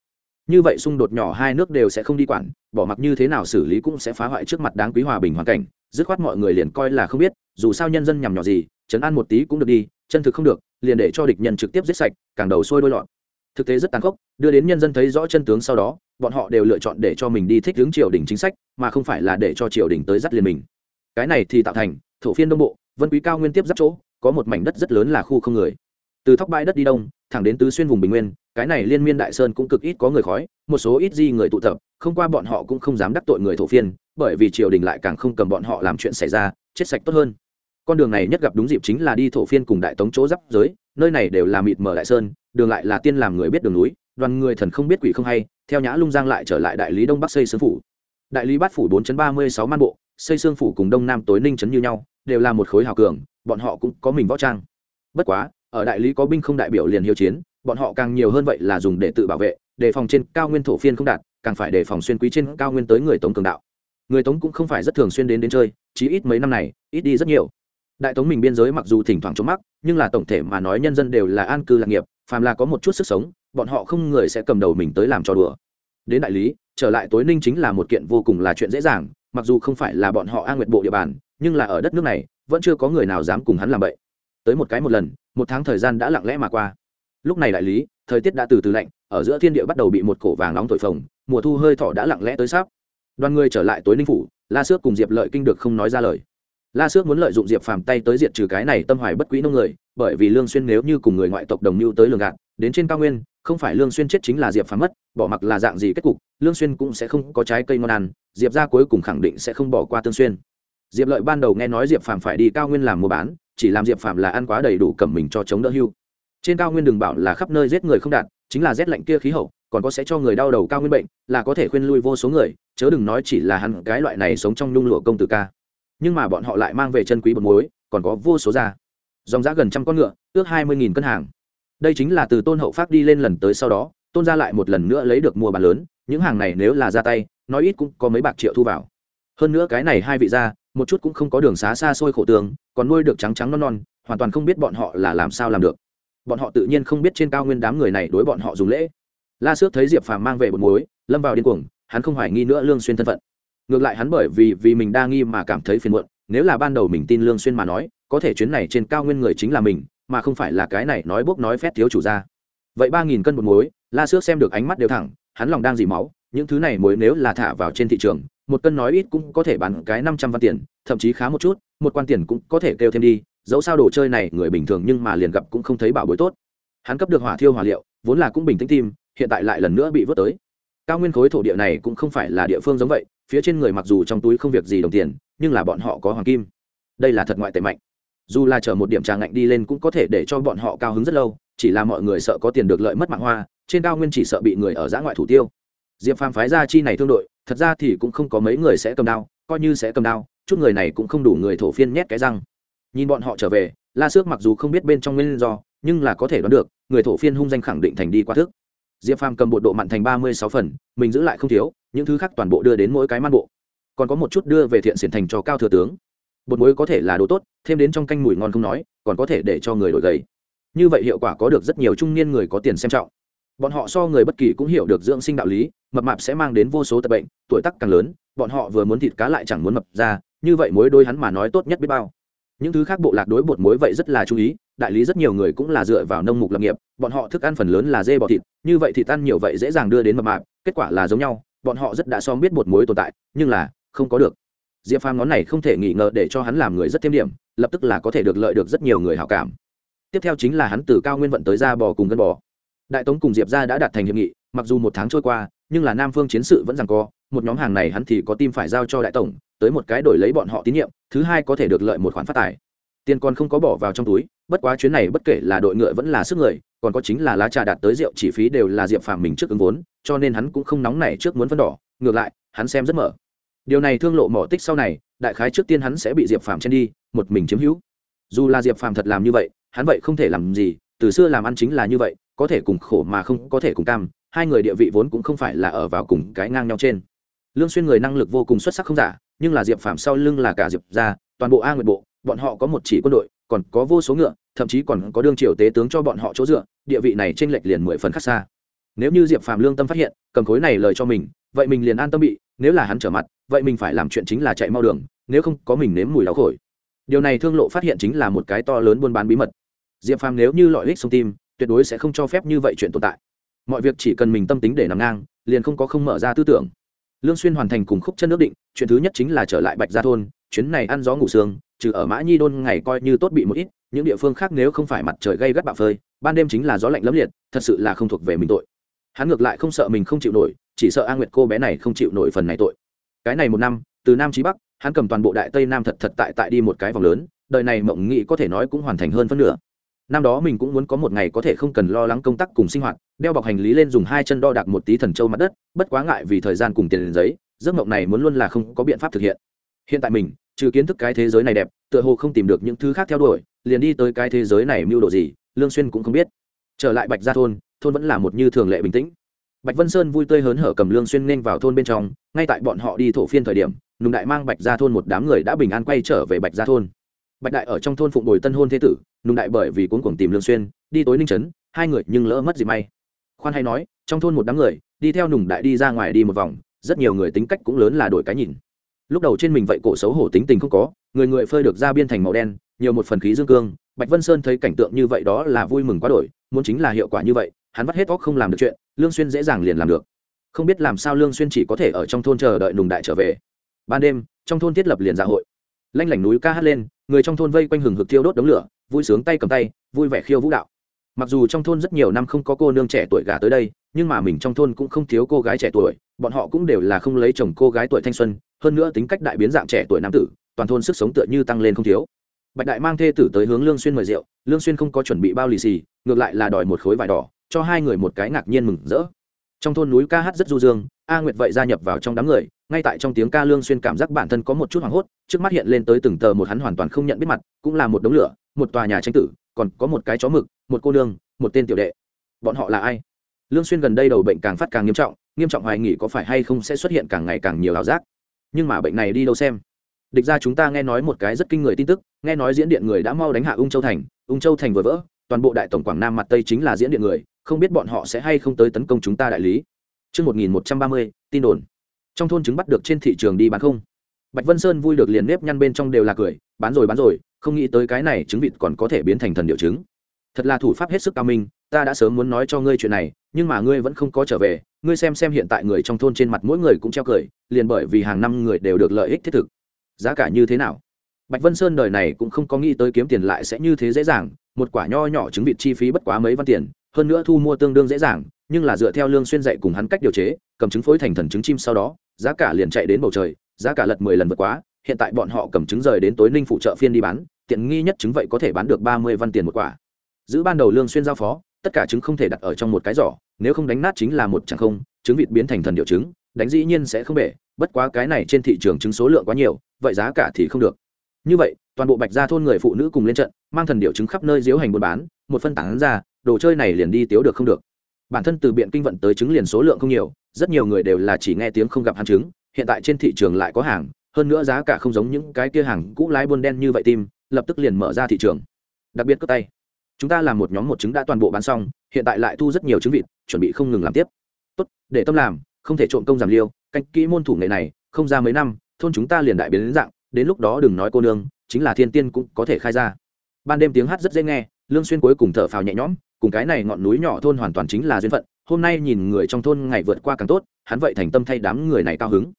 Như vậy xung đột nhỏ hai nước đều sẽ không đi quản, bỏ mặc như thế nào xử lý cũng sẽ phá hoại trước mặt đáng quý hòa bình hoàn cảnh, dứt khoát mọi người liền coi là không biết, dù sao nhân dân nhằm nhỏ gì, chấn an một tí cũng được đi, chân thực không được, liền để cho địch nhân trực tiếp giết sạch, càng đầu sôi đôi lọt. Thực tế rất tàn khốc, đưa đến nhân dân thấy rõ chân tướng sau đó, bọn họ đều lựa chọn để cho mình đi thích hướng triều đình chính sách, mà không phải là để cho triều đình tới dắt liền mình. Cái này thì tạo thành, thổ phiên đông bộ, vân quý cao nguyên tiếp giáp chỗ, có một mảnh đất rất lớn là khu không người. Từ thóc bãi đất đi đông, thẳng đến tứ xuyên vùng bình nguyên, cái này liên miên đại sơn cũng cực ít có người khói, một số ít di người tụ tập, không qua bọn họ cũng không dám đắc tội người thổ phiên, bởi vì triều đình lại càng không cầm bọn họ làm chuyện xảy ra, chết sạch tốt hơn con đường này nhất gặp đúng dịp chính là đi thổ phiên cùng đại tống chỗ giáp giới nơi này đều là mịt mờ đại sơn đường lại là tiên làm người biết đường núi đoàn người thần không biết quỷ không hay theo nhã lung giang lại trở lại đại lý đông bắc xây sương phủ đại lý bát phủ bốn ba mươi sáu man bộ xây sương phủ cùng đông nam tối ninh trấn như nhau đều là một khối hào cường bọn họ cũng có mình võ trang bất quá ở đại lý có binh không đại biểu liền hiếu chiến bọn họ càng nhiều hơn vậy là dùng để tự bảo vệ đề phòng trên cao nguyên thổ phiên không đạt càng phải đề phòng xuyên quý trên cao nguyên tới người tống cường đạo người tống cũng không phải rất thường xuyên đến đến chơi chí ít mấy năm này ít đi rất nhiều đại tống mình biên giới mặc dù thỉnh thoảng trống mắc nhưng là tổng thể mà nói nhân dân đều là an cư lạc nghiệp phàm là có một chút sức sống bọn họ không người sẽ cầm đầu mình tới làm trò đùa. Đến đại lý, trở lại tối ninh chính là một kiện vô cùng là chuyện dễ dàng, mặc dù không phải là bọn họ a nguyệt bộ địa bàn, nhưng là ở đất nước này, vẫn chưa có người nào dám cùng hắn làm vậy tới một cái một lần, một tháng thời gian đã lặng lẽ mà qua. Lúc này đại lý, thời tiết đã từ từ lạnh, ở giữa thiên địa bắt đầu bị một cổ vàng nóng thổi phồng, mùa thu hơi thỏ đã lặng lẽ tới sáp đoàn người trở lại tối ninh phủ, la sước cùng diệp lợi kinh được không nói ra lời. La sước muốn lợi dụng diệp phàm tay tới diệt trừ cái này tâm hoài bất quý nông người, bởi vì lương xuyên nếu như cùng người ngoại tộc đồng mưu tới lường gạt, đến trên cao nguyên không phải lương xuyên chết chính là diệp phàm mất bỏ mặc là dạng gì kết cục lương xuyên cũng sẽ không có trái cây ngon ăn diệp gia cuối cùng khẳng định sẽ không bỏ qua tương xuyên diệp lợi ban đầu nghe nói diệp phàm phải đi cao nguyên làm mua bán chỉ làm diệp phàm là ăn quá đầy đủ cầm mình cho chống đỡ hưu trên cao nguyên đừng bảo là khắp nơi giết người không đạt chính là rét lạnh kia khí hậu còn có sẽ cho người đau đầu cao nguyên bệnh là có thể khuyên lui vô số người chớ đừng nói chỉ là hắn cái loại này sống trong nhung lụa công tử ca nhưng mà bọn họ lại mang về chân quý bột muối còn có vô số da dòng giá gần trăm con ngựa ước hai mươi nghìn cân hàng đây chính là từ tôn hậu phát đi lên lần tới sau đó, tôn ra lại một lần nữa lấy được mua bán lớn, những hàng này nếu là ra tay, nói ít cũng có mấy bạc triệu thu vào. Hơn nữa cái này hai vị ra một chút cũng không có đường xá xa xôi khổ tường còn nuôi được trắng trắng non non, hoàn toàn không biết bọn họ là làm sao làm được. Bọn họ tự nhiên không biết trên cao nguyên đám người này đối bọn họ dùng lễ. La sước thấy diệp phàm mang về một mối lâm vào điên cuồng, hắn không hoài nghi nữa lương xuyên thân phận. Ngược lại hắn bởi vì vì mình đa nghi mà cảm thấy phiền muộn, nếu là ban đầu mình tin lương xuyên mà nói, có thể chuyến này trên cao nguyên người chính là mình mà không phải là cái này nói bốc nói phét thiếu chủ ra vậy ba nghìn cân một muối, la sước xem được ánh mắt đều thẳng, hắn lòng đang dì máu, những thứ này muối nếu là thả vào trên thị trường, một cân nói ít cũng có thể bán cái năm trăm văn tiền, thậm chí khá một chút, một quan tiền cũng có thể kêu thêm đi, dẫu sao đồ chơi này người bình thường nhưng mà liền gặp cũng không thấy bảo bối tốt. Hắn cấp được hỏa thiêu hỏa liệu, vốn là cũng bình tĩnh tim, hiện tại lại lần nữa bị vớt tới. Cao nguyên khối thổ địa này cũng không phải là địa phương giống vậy, phía trên người mặc dù trong túi không việc gì đồng tiền, nhưng là bọn họ có hoàng kim. Đây là thật ngoại tệ mạnh dù là chở một điểm trà ngạnh đi lên cũng có thể để cho bọn họ cao hứng rất lâu, chỉ là mọi người sợ có tiền được lợi mất mạng hoa, trên cao nguyên chỉ sợ bị người ở giã ngoại thủ tiêu. Diệp phàm phái ra chi này thương đội, thật ra thì cũng không có mấy người sẽ cầm đao, coi như sẽ cầm đao, chút người này cũng không đủ người thổ phiên nhét cái răng. Nhìn bọn họ trở về, la sước mặc dù không biết bên trong nguyên do, nhưng là có thể đoán được, người thổ phiên hung danh khẳng định thành đi qua thức. Diệp phàm cầm bộ độ mặn thành ba mươi sáu phần, mình giữ lại không thiếu, những thứ khác toàn bộ đưa đến mỗi cái man bộ. Còn có một chút đưa về thiện xiển thành cho cao thừa tướng bột muối có thể là đồ tốt, thêm đến trong canh mùi ngon không nói, còn có thể để cho người đổi gầy. Như vậy hiệu quả có được rất nhiều trung niên người có tiền xem trọng. Bọn họ so người bất kỳ cũng hiểu được dưỡng sinh đạo lý, mập mạp sẽ mang đến vô số tật bệnh, tuổi tác càng lớn, bọn họ vừa muốn thịt cá lại chẳng muốn mập ra, như vậy mối đôi hắn mà nói tốt nhất biết bao. Những thứ khác bộ lạc đối bột muối vậy rất là chú ý, đại lý rất nhiều người cũng là dựa vào nông mục lập nghiệp, bọn họ thức ăn phần lớn là dê bò thịt, như vậy thịt ăn nhiều vậy dễ dàng đưa đến mập mạp, kết quả là giống nhau, bọn họ rất đã xóm biết bột muối tồn tại, nhưng là không có được diệp phàm ngón này không thể nghi ngờ để cho hắn làm người rất thêm điểm, lập tức là có thể được lợi được rất nhiều người hảo cảm. Tiếp theo chính là hắn từ cao nguyên vận tới ra bò cùng gân bò. Đại tống cùng diệp ra đã đạt thành hiệp nghị, mặc dù một tháng trôi qua, nhưng là nam phương chiến sự vẫn rằng co, một nhóm hàng này hắn thì có tim phải giao cho đại tổng, tới một cái đổi lấy bọn họ tín nhiệm, thứ hai có thể được lợi một khoản phát tài. Tiền còn không có bỏ vào trong túi, bất quá chuyến này bất kể là đội ngựa vẫn là sức người, còn có chính là lá trà đạt tới rượu chỉ phí đều là diệp phàm mình trước ứng vốn, cho nên hắn cũng không nóng này trước muốn phân đỏ, ngược lại, hắn xem rất mở điều này thương lộ mỏ tích sau này, đại khái trước tiên hắn sẽ bị diệp phàm chen đi, một mình chiếm hữu. Dù là diệp phàm thật làm như vậy, hắn vậy không thể làm gì, từ xưa làm ăn chính là như vậy, có thể cùng khổ mà không có thể cùng cam, hai người địa vị vốn cũng không phải là ở vào cùng cái ngang nhau trên. Lương xuyên người năng lực vô cùng xuất sắc không giả, nhưng là diệp phàm sau lưng là cả diệp gia, toàn bộ a nguyệt bộ, bọn họ có một chỉ quân đội, còn có vô số ngựa, thậm chí còn có đương triều tế tướng cho bọn họ chỗ dựa, địa vị này trên lệch liền mười phần khác xa. Nếu như diệp phàm lương tâm phát hiện, cầm khối này lời cho mình, vậy mình liền an tâm bị nếu là hắn trở mặt, vậy mình phải làm chuyện chính là chạy mau đường, nếu không có mình nếm mùi đau khổi điều này thương lộ phát hiện chính là một cái to lớn buôn bán bí mật. Diệp phàm nếu như lọi hích sông tim, tuyệt đối sẽ không cho phép như vậy chuyện tồn tại. Mọi việc chỉ cần mình tâm tính để nằm ngang, liền không có không mở ra tư tưởng. Lương xuyên hoàn thành cùng khúc chân nước định, chuyện thứ nhất chính là trở lại bạch gia thôn, chuyến này ăn gió ngủ sương, trừ ở mã nhi đôn ngày coi như tốt bị một ít, những địa phương khác nếu không phải mặt trời gây gắt bạo phơi, ban đêm chính là gió lạnh lấm liệt, thật sự là không thuộc về mình tội. Hắn ngược lại không sợ mình không chịu nổi chỉ sợ a nguyệt cô bé này không chịu nổi phần này tội. Cái này một năm, từ nam chí bắc, hắn cầm toàn bộ đại tây nam thật thật tại tại đi một cái vòng lớn, đời này mộng nghị có thể nói cũng hoàn thành hơn phân nửa. Năm đó mình cũng muốn có một ngày có thể không cần lo lắng công tác cùng sinh hoạt, đeo bọc hành lý lên dùng hai chân đo đạc một tí thần châu mặt đất, bất quá ngại vì thời gian cùng tiền giấy, giấc mộng này muốn luôn là không có biện pháp thực hiện. Hiện tại mình, trừ kiến thức cái thế giới này đẹp, tựa hồ không tìm được những thứ khác theo đuổi, liền đi tới cái thế giới này mưu đồ gì, lương xuyên cũng không biết. Trở lại bạch gia thôn thôn vẫn là một như thường lệ bình tĩnh bạch vân sơn vui tươi hớn hở cầm lương xuyên nên vào thôn bên trong, ngay tại bọn họ đi thổ phiên thời điểm, nùng đại mang bạch gia thôn một đám người đã bình an quay trở về bạch gia thôn. Bạch đại ở trong thôn phụng bồi tân hôn thế tử, nùng đại bởi vì cuốn cuồng tìm lương xuyên, đi tối ninh trấn hai người nhưng lỡ mất gì may. Khoan hay nói, trong thôn một đám người, đi theo nùng đại đi ra ngoài đi một vòng, rất nhiều người tính cách cũng lớn là đổi cái nhìn. Lúc đầu trên mình vậy cổ xấu hổ tính tình không có, người người phơi được ra biên thành màu đen, nhiều một phần khí dương cương, bạch vân sơn thấy cảnh tượng như vậy đó là vui mừng quá đổi, muốn chính là hiệu quả như vậy hắn vắt hết óc không làm được chuyện, lương xuyên dễ dàng liền làm được. Không biết làm sao lương xuyên chỉ có thể ở trong thôn chờ đợi nùng đại trở về. Ban đêm, trong thôn thiết lập liền dạ hội. Lanh lảnh núi ca hát lên, người trong thôn vây quanh hừng hực thiêu đốt đống lửa, vui sướng tay cầm tay, vui vẻ khiêu vũ đạo. Mặc dù trong thôn rất nhiều năm không có cô nương trẻ tuổi gả tới đây, nhưng mà mình trong thôn cũng không thiếu cô gái trẻ tuổi, bọn họ cũng đều là không lấy chồng cô gái tuổi thanh xuân, hơn nữa tính cách đại biến dạng trẻ tuổi nam tử, toàn thôn sức sống tựa như tăng lên không thiếu. Bạch đại mang thê tử tới hướng lương xuyên mời rượu, lương xuyên không có chuẩn bị bao lì xì, ngược lại là đòi một khối vải đỏ cho hai người một cái ngạc nhiên mừng rỡ. Trong thôn núi ca hát rất du dương, a nguyệt vậy gia nhập vào trong đám người, ngay tại trong tiếng ca lương xuyên cảm giác bản thân có một chút hoảng hốt, trước mắt hiện lên tới từng tờ một hắn hoàn toàn không nhận biết mặt, cũng là một đống lửa, một tòa nhà tranh tử, còn có một cái chó mực, một cô nương, một tên tiểu đệ. Bọn họ là ai? Lương xuyên gần đây đầu bệnh càng phát càng nghiêm trọng nghiêm trọng hoài nghi có phải hay không sẽ xuất hiện càng ngày càng nhiều ảo giác. Nhưng mà bệnh này đi đâu xem? Địch ra chúng ta nghe nói một cái rất kinh người tin tức, nghe nói diễn điện người đã mau đánh hạ ung châu thành, ung châu thành vừa vỡ, toàn bộ đại tổng quảng nam mặt tây chính là diễn điện người không biết bọn họ sẽ hay không tới tấn công chúng ta đại lý Trước 1130, tin đồn. Trong thôn trứng bắt được trên thị trường đi bán không. Bạch Vân Sơn vui được liền nếp nhăn bên trong đều là cười, bán rồi bán rồi, không nghĩ tới cái này trứng vịt còn có thể biến thành thần điệu trứng. Thật là thủ pháp hết sức cao minh, ta đã sớm muốn nói cho ngươi chuyện này, nhưng mà ngươi vẫn không có trở về, ngươi xem xem hiện tại người trong thôn trên mặt mỗi người cũng treo cười, liền bởi vì hàng năm người đều được lợi ích thiết thực. Giá cả như thế nào? Bạch Vân Sơn đời này cũng không có nghĩ tới kiếm tiền lại sẽ như thế dễ dàng, một quả nho nhỏ trứng vịt chi phí bất quá mấy văn tiền, hơn nữa thu mua tương đương dễ dàng, nhưng là dựa theo lương xuyên dạy cùng hắn cách điều chế, cầm trứng phối thành thần trứng chim sau đó, giá cả liền chạy đến bầu trời, giá cả lật 10 lần vượt quá, hiện tại bọn họ cầm trứng rời đến tối Ninh phụ trợ phiên đi bán, tiện nghi nhất trứng vậy có thể bán được 30 văn tiền một quả. Giữ ban đầu lương xuyên giao phó, tất cả trứng không thể đặt ở trong một cái giỏ, nếu không đánh nát chính là một chẳng không, trứng vịt biến thành thần điều trứng, đánh dĩ nhiên sẽ không bể, bất quá cái này trên thị trường trứng số lượng quá nhiều, vậy giá cả thì không được. Như vậy, toàn bộ Bạch gia thôn người phụ nữ cùng lên trận, mang thần điệu trứng khắp nơi diếu hành buôn bán, một phân tán ra, đồ chơi này liền đi tiếu được không được. Bản thân từ biện kinh vận tới chứng liền số lượng không nhiều, rất nhiều người đều là chỉ nghe tiếng không gặp hắn chứng. hiện tại trên thị trường lại có hàng, hơn nữa giá cả không giống những cái kia hàng cũ lái buôn đen như vậy tim lập tức liền mở ra thị trường. Đặc biệt cất tay. Chúng ta làm một nhóm một trứng đã toàn bộ bán xong, hiện tại lại thu rất nhiều trứng vịt, chuẩn bị không ngừng làm tiếp. Tốt, để tâm làm, không thể trộm công giảm liêu, canh kỹ môn thủ nghề này, không ra mấy năm, thôn chúng ta liền đại biến đến dạng, đến lúc đó đừng nói cô nương, chính là thiên tiên cũng có thể khai ra. Ban đêm tiếng hát rất dễ nghe, lương xuyên cuối cùng thở phào nhẹ nhõm cùng cái này ngọn núi nhỏ thôn hoàn toàn chính là duyên phận, hôm nay nhìn người trong thôn ngày vượt qua càng tốt, hắn vậy thành tâm thay đám người này cao hứng.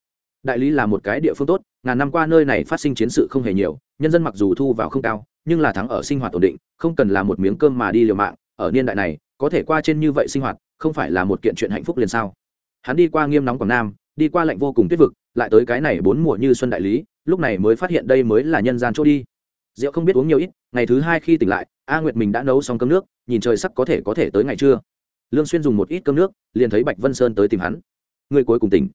Đại lý là một cái địa phương tốt, ngàn năm qua nơi này phát sinh chiến sự không hề nhiều, nhân dân mặc dù thu vào không cao, nhưng là thắng ở sinh hoạt ổn định, không cần là một miếng cơm mà đi liều mạng, ở niên đại này, có thể qua trên như vậy sinh hoạt, không phải là một kiện chuyện hạnh phúc liền sao? Hắn đi qua nghiêm nóng quảng nam, đi qua lạnh vô cùng tuyết vực, lại tới cái này bốn mùa như xuân đại lý, lúc này mới phát hiện đây mới là nhân gian chỗ đi rượu không biết uống nhiều ít, ngày thứ hai khi tỉnh lại, a nguyệt mình đã nấu xong cơm nước, nhìn trời sắc có thể có thể tới ngày trưa. Lương xuyên dùng một ít cơm nước, liền thấy bạch vân sơn tới tìm hắn. Ngươi cuối cùng tỉnh.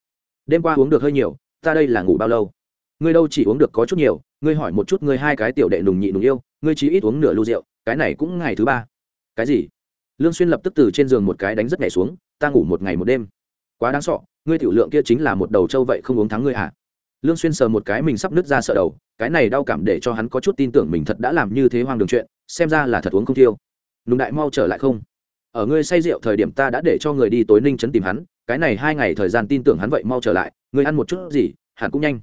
Đêm qua uống được hơi nhiều, ta đây là ngủ bao lâu? Ngươi đâu chỉ uống được có chút nhiều, ngươi hỏi một chút ngươi hai cái tiểu đệ nùng nhị nùng yêu, ngươi chỉ ít uống nửa lu rượu, cái này cũng ngày thứ ba. Cái gì? Lương xuyên lập tức từ trên giường một cái đánh rất nhảy xuống, ta ngủ một ngày một đêm. Quá đáng sợ, ngươi tiểu lượng kia chính là một đầu trâu vậy không uống thắng ngươi à lương xuyên sờ một cái mình sắp nứt ra sợ đầu, cái này đau cảm để cho hắn có chút tin tưởng mình thật đã làm như thế hoang đường chuyện, xem ra là thật uống không tiêu. Nùng đại mau trở lại không? Ở ngươi say rượu thời điểm ta đã để cho người đi tối ninh trấn tìm hắn, cái này hai ngày thời gian tin tưởng hắn vậy mau trở lại, ngươi ăn một chút gì, hẳn cũng nhanh.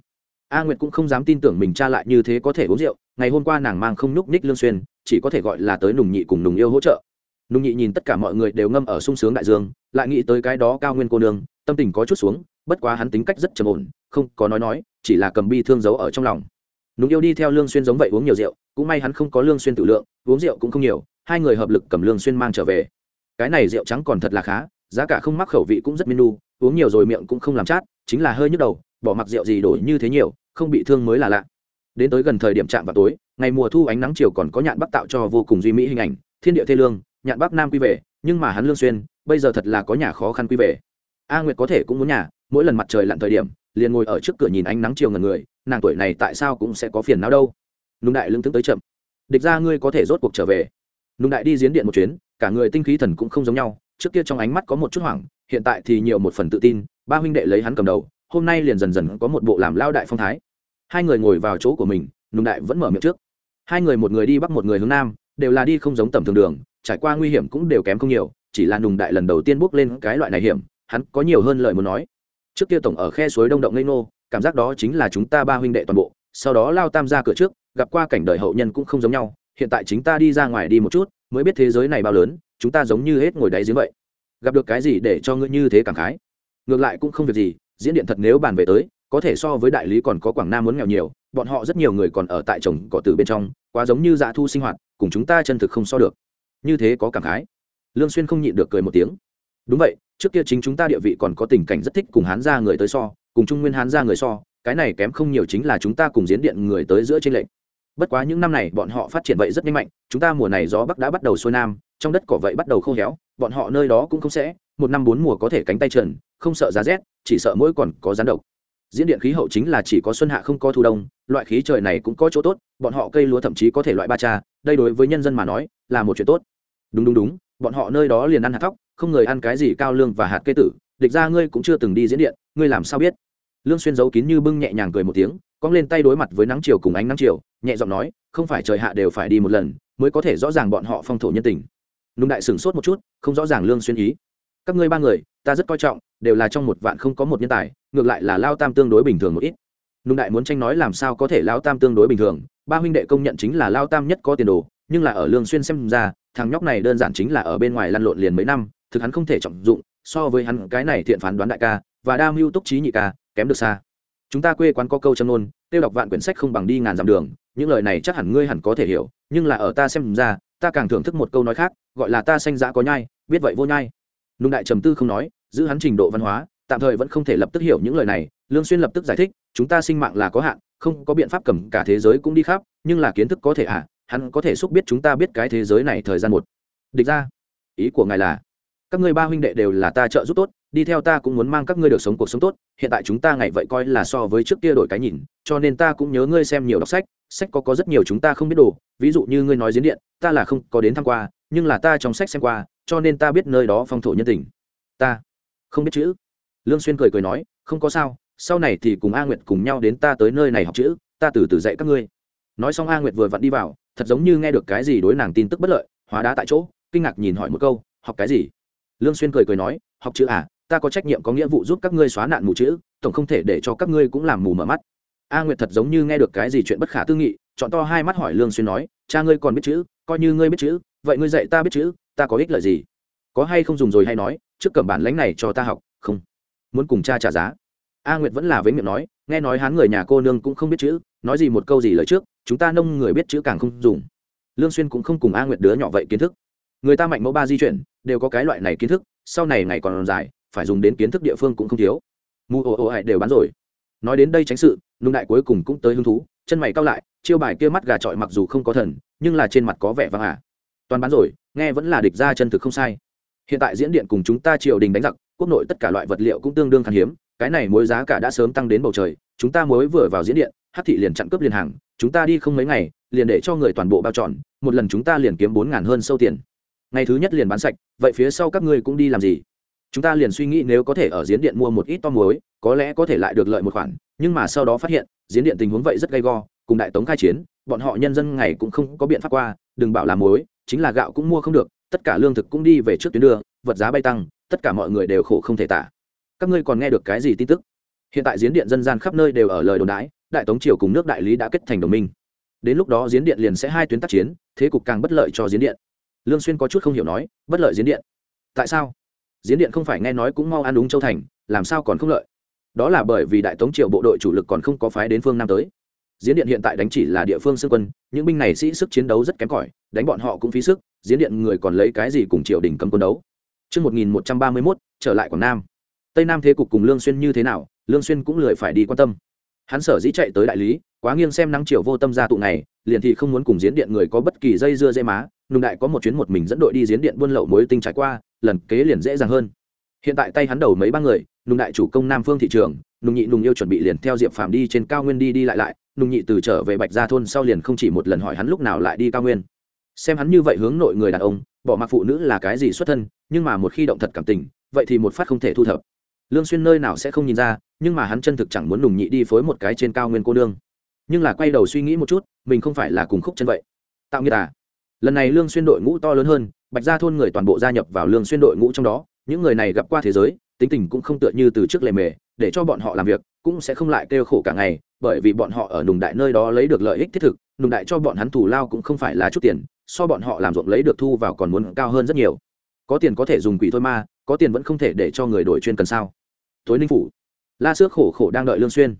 A nguyệt cũng không dám tin tưởng mình cha lại như thế có thể uống rượu, ngày hôm qua nàng mang không núc ních lương xuyên, chỉ có thể gọi là tới nùng nhị cùng nùng yêu hỗ trợ. Nùng nhị nhìn tất cả mọi người đều ngâm ở sung sướng đại dương, lại nghĩ tới cái đó cao nguyên cô nương, tâm tình có chút xuống, bất quá hắn tính cách rất trầm ổn không có nói nói, chỉ là cầm bi thương giấu ở trong lòng. Núng yêu đi theo lương xuyên giống vậy uống nhiều rượu, cũng may hắn không có lương xuyên tự lượng, uống rượu cũng không nhiều, hai người hợp lực cầm lương xuyên mang trở về. Cái này rượu trắng còn thật là khá, giá cả không mắc khẩu vị cũng rất menu, uống nhiều rồi miệng cũng không làm chát, chính là hơi nhức đầu, bỏ mặc rượu gì đổi như thế nhiều, không bị thương mới là lạ. Đến tới gần thời điểm chạm vào tối, ngày mùa thu ánh nắng chiều còn có nhạn bắc tạo cho vô cùng duy mỹ hình ảnh, thiên địa thê lương, nhạn bắc nam quy về, nhưng mà hắn lương xuyên, bây giờ thật là có nhà khó khăn quy về. A nguyệt có thể cũng muốn nhà, mỗi lần mặt trời lặn thời điểm liền ngồi ở trước cửa nhìn ánh nắng chiều ngần người, nàng tuổi này tại sao cũng sẽ có phiền não đâu. Nung đại lưng tướng tới chậm. Địch ra ngươi có thể rốt cuộc trở về. Nung đại đi diễn điện một chuyến, cả người tinh khí thần cũng không giống nhau, trước kia trong ánh mắt có một chút hoảng, hiện tại thì nhiều một phần tự tin, ba huynh đệ lấy hắn cầm đầu, hôm nay liền dần dần có một bộ làm lao đại phong thái. Hai người ngồi vào chỗ của mình nung đại vẫn mở miệng trước. Hai người một người đi bắc một người hướng nam, đều là đi không giống tầm thường đường, trải qua nguy hiểm cũng đều kém không nhiều, chỉ là nùng đại lần đầu tiên bước lên cái loại này hiểm, hắn có nhiều hơn lời muốn nói trước kia tổng ở khe suối đông động ngây nô cảm giác đó chính là chúng ta ba huynh đệ toàn bộ, sau đó lao tam ra cửa trước, gặp qua cảnh đời hậu nhân cũng không giống nhau, hiện tại chính ta đi ra ngoài đi một chút, mới biết thế giới này bao lớn, chúng ta giống như hết ngồi đáy giếng vậy. Gặp được cái gì để cho ngươi như thế cảm khái? Ngược lại cũng không việc gì, diễn điện thật nếu bàn về tới, có thể so với đại lý còn có quảng nam muốn nghèo nhiều, bọn họ rất nhiều người còn ở tại trồng cỏ tử bên trong, quá giống như dạ thu sinh hoạt, cùng chúng ta chân thực không so được. Như thế có cảm khái. Lương xuyên không nhịn được cười một tiếng. Đúng vậy trước kia chính chúng ta địa vị còn có tình cảnh rất thích cùng hán gia người tới so, cùng trung nguyên hán gia người so, cái này kém không nhiều chính là chúng ta cùng diễn điện người tới giữa trên lệnh bất quá những năm này bọn họ phát triển vậy rất nhanh mạnh, chúng ta mùa này gió bắc đã bắt đầu xuôi nam, trong đất cỏ vậy bắt đầu khô héo, bọn họ nơi đó cũng không sẽ, một năm bốn mùa có thể cánh tay trần, không sợ giá rét, chỉ sợ mỗi còn có rán độc. Diễn điện khí hậu chính là chỉ có xuân hạ không có thu đông, loại khí trời này cũng có chỗ tốt, bọn họ cây lúa thậm chí có thể loại ba cha đây đối với nhân dân mà nói là một chuyện tốt. Đúng đúng đúng bọn họ nơi đó liền ăn hạt thóc, không người ăn cái gì cao lương và hạt cây tử, địch ra ngươi cũng chưa từng đi diễn điện, ngươi làm sao biết? Lương xuyên giấu kín như bưng nhẹ nhàng cười một tiếng, cong lên tay đối mặt với nắng chiều cùng ánh nắng chiều, nhẹ giọng nói, không phải trời hạ đều phải đi một lần, mới có thể rõ ràng bọn họ phong thổ nhân tình. Nung đại sửng sốt một chút, không rõ ràng lương xuyên ý. Các ngươi ba người, ta rất coi trọng, đều là trong một vạn không có một nhân tài, ngược lại là lao tam tương đối bình thường một ít. Nung đại muốn tranh nói làm sao có thể lao tam tương đối bình thường, ba huynh đệ công nhận chính là lao tam nhất có tiền đồ nhưng là ở lương xuyên xem ra, thằng nhóc này đơn giản chính là ở bên ngoài lăn lộn liền mấy năm, thực hắn không thể trọng dụng, so với hắn cái này thiện phán đoán đại ca, và đa mưu túc trí nhị ca, kém được xa. Chúng ta quê quán có câu châm ngôn, tiêu đọc vạn quyển sách không bằng đi ngàn dặm đường, những lời này chắc hẳn ngươi hẳn có thể hiểu, nhưng là ở ta xem ra, ta càng thưởng thức một câu nói khác, gọi là ta sanh dã có nhai, biết vậy vô nhai. Nung đại trầm tư không nói, giữ hắn trình độ văn hóa, tạm thời vẫn không thể lập tức hiểu những lời này, lương xuyên lập tức giải thích, chúng ta sinh mạng là có hạn, không có biện pháp cầm cả thế giới cũng đi khắp, nhưng là kiến thức có thể à hắn có thể xúc biết chúng ta biết cái thế giới này thời gian một. Địch ra, ý của ngài là, các ngươi ba huynh đệ đều là ta trợ giúp tốt, đi theo ta cũng muốn mang các ngươi được sống cuộc sống tốt, hiện tại chúng ta ngày vậy coi là so với trước kia đổi cái nhìn, cho nên ta cũng nhớ ngươi xem nhiều đọc sách sách có có rất nhiều chúng ta không biết đồ, ví dụ như ngươi nói diễn điện, ta là không có đến tham qua, nhưng là ta trong sách xem qua, cho nên ta biết nơi đó phong thổ nhân tình. Ta không biết chữ. Lương xuyên cười cười nói, không có sao, sau này thì cùng a nguyệt cùng nhau đến ta tới nơi này học chữ, ta từ từ dạy các ngươi. Nói xong a nguyệt vừa vặn đi vào thật giống như nghe được cái gì đối nàng tin tức bất lợi, hóa đá tại chỗ, kinh ngạc nhìn hỏi một câu, học cái gì? Lương xuyên cười cười nói, học chữ à ta có trách nhiệm có nghĩa vụ giúp các ngươi xóa nạn mù chữ, tổng không thể để cho các ngươi cũng làm mù mở mắt. A nguyệt thật giống như nghe được cái gì chuyện bất khả tư nghị, chọn to hai mắt hỏi lương xuyên nói, cha ngươi còn biết chữ, coi như ngươi biết chữ, vậy ngươi dạy ta biết chữ, ta có ích lợi gì? Có hay không dùng rồi hay nói, trước cầm bản lãnh này cho ta học, không. Muốn cùng cha trả giá. A nguyệt vẫn là với miệng nói, nghe nói hắn người nhà cô nương cũng không biết chữ, nói gì một câu gì lời trước chúng ta nông người biết chữ càng không dùng. Lương xuyên cũng không cùng a nguyệt đứa nhỏ vậy kiến thức. Người ta mạnh mẫu ba di chuyển, đều có cái loại này kiến thức, sau này ngày còn dài, phải dùng đến kiến thức địa phương cũng không thiếu. Mù ồ ồ hại đều bán rồi. Nói đến đây tránh sự nung đại cuối cùng cũng tới hứng thú, chân mày cao lại, chiêu bài kia mắt gà trọi mặc dù không có thần, nhưng là trên mặt có vẻ vang à toàn bán rồi, nghe vẫn là địch ra chân thực không sai. Hiện tại diễn điện cùng chúng ta triều đình đánh giặc, quốc nội tất cả loại vật liệu cũng tương đương khan hiếm, cái này mối giá cả đã sớm tăng đến bầu trời, chúng ta mới vừa vào diễn điện hát thị liền chặn cướp liền hàng, chúng ta đi không mấy ngày, liền để cho người toàn bộ bao tròn một lần chúng ta liền kiếm bốn ngàn hơn sâu tiền. Ngày thứ nhất liền bán sạch, vậy phía sau các ngươi cũng đi làm gì? Chúng ta liền suy nghĩ nếu có thể ở diễn điện mua một ít to muối, có lẽ có thể lại được lợi một khoản, nhưng mà sau đó phát hiện, diễn điện tình huống vậy rất gay go, cùng đại tống khai chiến, bọn họ nhân dân ngày cũng không có biện pháp qua, đừng bảo là muối, chính là gạo cũng mua không được, tất cả lương thực cũng đi về trước tuyến đường vật giá bay tăng, tất cả mọi người đều khổ không thể tả. Các ngươi còn nghe được cái gì tin tức? Hiện tại diễn điện dân gian khắp nơi đều ở lời đồn đái đại tống triều cùng nước đại lý đã kết thành đồng minh. Đến lúc đó diễn điện liền sẽ hai tuyến tác chiến thế cục càng bất lợi cho diễn điện. Lương xuyên có chút không hiểu nói bất lợi diễn điện? Tại sao? Diễn điện không phải nghe nói cũng mau ăn đúng châu thành làm sao còn không lợi? Đó là bởi vì đại tống triều bộ đội chủ lực còn không có phái đến phương nam tới. Diễn điện hiện tại đánh chỉ là địa phương xương quân những binh này sĩ sức chiến đấu rất kém cỏi đánh bọn họ cũng phí sức diễn điện người còn lấy cái gì cùng triều đình cầm quân đấu? Trước 1131, trở lại Quảng Nam. Tây Nam thế cục cùng Lương Xuyên như thế nào, Lương Xuyên cũng lười phải đi quan tâm. Hắn sở dĩ chạy tới đại lý, quá nghiêng xem nắng chiều vô tâm ra tụ này, liền thì không muốn cùng diễn điện người có bất kỳ dây dưa dây má, nùng đại có một chuyến một mình dẫn đội đi diễn điện buôn lậu mối tinh trải qua lần kế liền dễ dàng hơn. Hiện tại tay hắn đầu mấy ba người nùng đại chủ công nam phương thị trường nùng nhị nùng yêu chuẩn bị liền theo diệp phàm đi trên cao nguyên đi đi lại lại nùng nhị từ trở về bạch gia thôn sau liền không chỉ một lần hỏi hắn lúc nào lại đi cao nguyên. Xem hắn như vậy hướng nội người đàn ông bỏ mặc phụ nữ là cái gì xuất thân nhưng mà một khi động thật cảm tình vậy thì một phát không thể thu thập. Lương xuyên nơi nào sẽ không nhìn ra nhưng mà hắn chân thực chẳng muốn nùng nhị đi phối một cái trên cao nguyên cô nương. Nhưng là quay đầu suy nghĩ một chút, mình không phải là cùng khúc chân vậy. Tạo nghiệt à? Lần này lương xuyên đội ngũ to lớn hơn, bạch gia thôn người toàn bộ gia nhập vào lương xuyên đội ngũ trong đó, những người này gặp qua thế giới, tính tình cũng không tựa như từ trước lề mề, để cho bọn họ làm việc, cũng sẽ không lại kêu khổ cả ngày, bởi vì bọn họ ở nùng đại nơi đó lấy được lợi ích thiết thực, nùng đại cho bọn hắn thù lao cũng không phải là chút tiền, so bọn họ làm ruộng lấy được thu vào còn muốn cao hơn rất nhiều. Có tiền có thể dùng quỷ thôi ma, có tiền vẫn không thể để cho người đổi chuyên cần sao? Tối ninh phủ la sước khổ khổ đang đợi lương xuyên.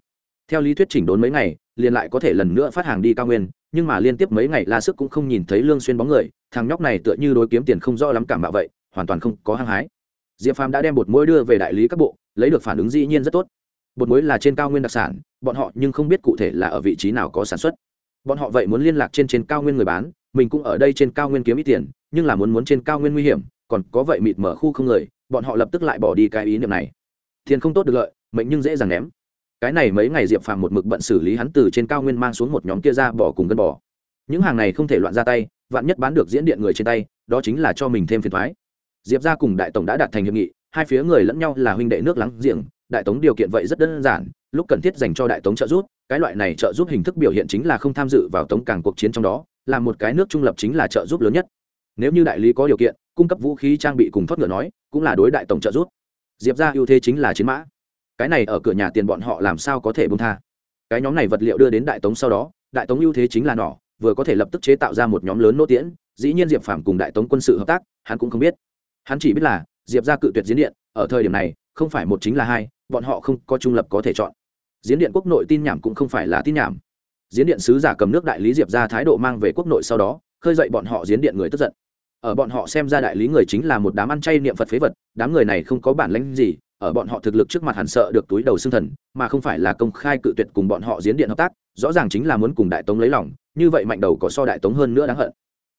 Theo lý thuyết chỉnh đốn mấy ngày, liền lại có thể lần nữa phát hàng đi cao nguyên, nhưng mà liên tiếp mấy ngày la sức cũng không nhìn thấy lương xuyên bóng người, thằng nhóc này tựa như đối kiếm tiền không rõ lắm cảm bạo vậy, hoàn toàn không có hăng hái. Diệp phàm đã đem bột muối đưa về đại lý các bộ, lấy được phản ứng dĩ nhiên rất tốt. Bột muối là trên cao nguyên đặc sản, bọn họ nhưng không biết cụ thể là ở vị trí nào có sản xuất. Bọn họ vậy muốn liên lạc trên trên cao nguyên người bán, mình cũng ở đây trên cao nguyên kiếm ít tiền, nhưng là muốn muốn trên cao nguyên nguy hiểm, còn có vậy mịt mở khu không người, bọn họ lập tức lại bỏ đi cái ý niệm này. Tiền không tốt được lợi mệnh nhưng dễ dàng ném. Cái này mấy ngày diệp phàm một mực bận xử lý hắn từ trên cao nguyên mang xuống một nhóm kia ra bỏ cùng gân bỏ những hàng này không thể loạn ra tay, vạn nhất bán được diễn điện người trên tay, đó chính là cho mình thêm phiền thoái diệp ra cùng đại tổng đã đạt thành hiệp nghị, hai phía người lẫn nhau là huynh đệ nước láng giềng, đại tống điều kiện vậy rất đơn giản, lúc cần thiết dành cho đại tống trợ giúp, cái loại này trợ giúp hình thức biểu hiện chính là không tham dự vào tống càng cuộc chiến trong đó, là một cái nước trung lập chính là trợ giúp lớn nhất. Nếu như đại lý có điều kiện, cung cấp vũ khí trang bị cùng thoát ngựa nói, cũng là đối đại tổng trợ giúp. Diệp ra ưu thế chính là chiến mã cái này ở cửa nhà tiền bọn họ làm sao có thể buông tha? Cái nhóm này vật liệu đưa đến đại tống sau đó, đại tống ưu thế chính là nỏ vừa có thể lập tức chế tạo ra một nhóm lớn nô tiễn, dĩ nhiên diệp phạm cùng đại tống quân sự hợp tác, hắn cũng không biết. Hắn chỉ biết là, diệp ra cự tuyệt diễn điện, ở thời điểm này, không phải một chính là hai, bọn họ không có trung lập có thể chọn. Diễn điện quốc nội tin nhảm cũng không phải là tin nhảm. Diễn điện sứ giả cầm nước đại lý diệp ra thái độ mang về quốc nội sau đó, khơi dậy bọn họ diễn điện người tức giận. Ở bọn họ xem ra đại lý người chính là một đám ăn chay niệm phật phế vật, đám người này không có bản lãnh gì ở bọn họ thực lực trước mặt hẳn sợ được túi đầu xương thần, mà không phải là công khai cự tuyệt cùng bọn họ diễn điện hợp tác, rõ ràng chính là muốn cùng đại tống lấy lòng, như vậy mạnh đầu có so đại tống hơn nữa đáng hận.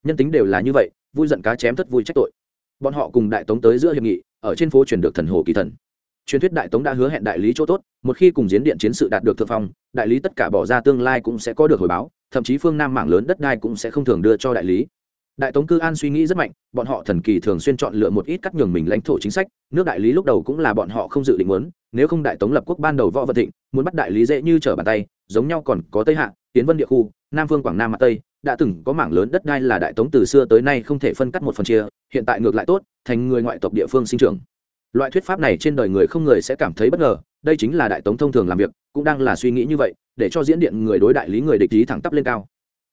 Nhân tính đều là như vậy, vui giận cá chém thất vui trách tội. Bọn họ cùng đại tống tới giữa hiệp nghị, ở trên phố truyền được thần hồ kỳ thần. Truyền thuyết đại tống đã hứa hẹn đại lý chỗ tốt, một khi cùng diễn điện chiến sự đạt được thượng phong, đại lý tất cả bỏ ra tương lai cũng sẽ có được hồi báo, thậm chí phương nam mảng lớn đất đai cũng sẽ không thường đưa cho đại lý đại tống cư an suy nghĩ rất mạnh, bọn họ thần kỳ thường xuyên chọn lựa một ít cắt nhường mình lãnh thổ chính sách, nước đại lý lúc đầu cũng là bọn họ không dự định muốn, nếu không đại tống lập quốc ban đầu võ vận thịnh, muốn bắt đại lý dễ như trở bàn tay, giống nhau còn có tây hạ, tiến vân địa khu, nam phương quảng nam mặt tây, đã từng có mảng lớn đất đai là đại tống từ xưa tới nay không thể phân cắt một phần chia, hiện tại ngược lại tốt, thành người ngoại tộc địa phương sinh trưởng. Loại thuyết pháp này trên đời người không người sẽ cảm thấy bất ngờ, đây chính là đại tống thông thường làm việc, cũng đang là suy nghĩ như vậy, để cho diễn điện người đối đại lý người địch ý thẳng tắp lên cao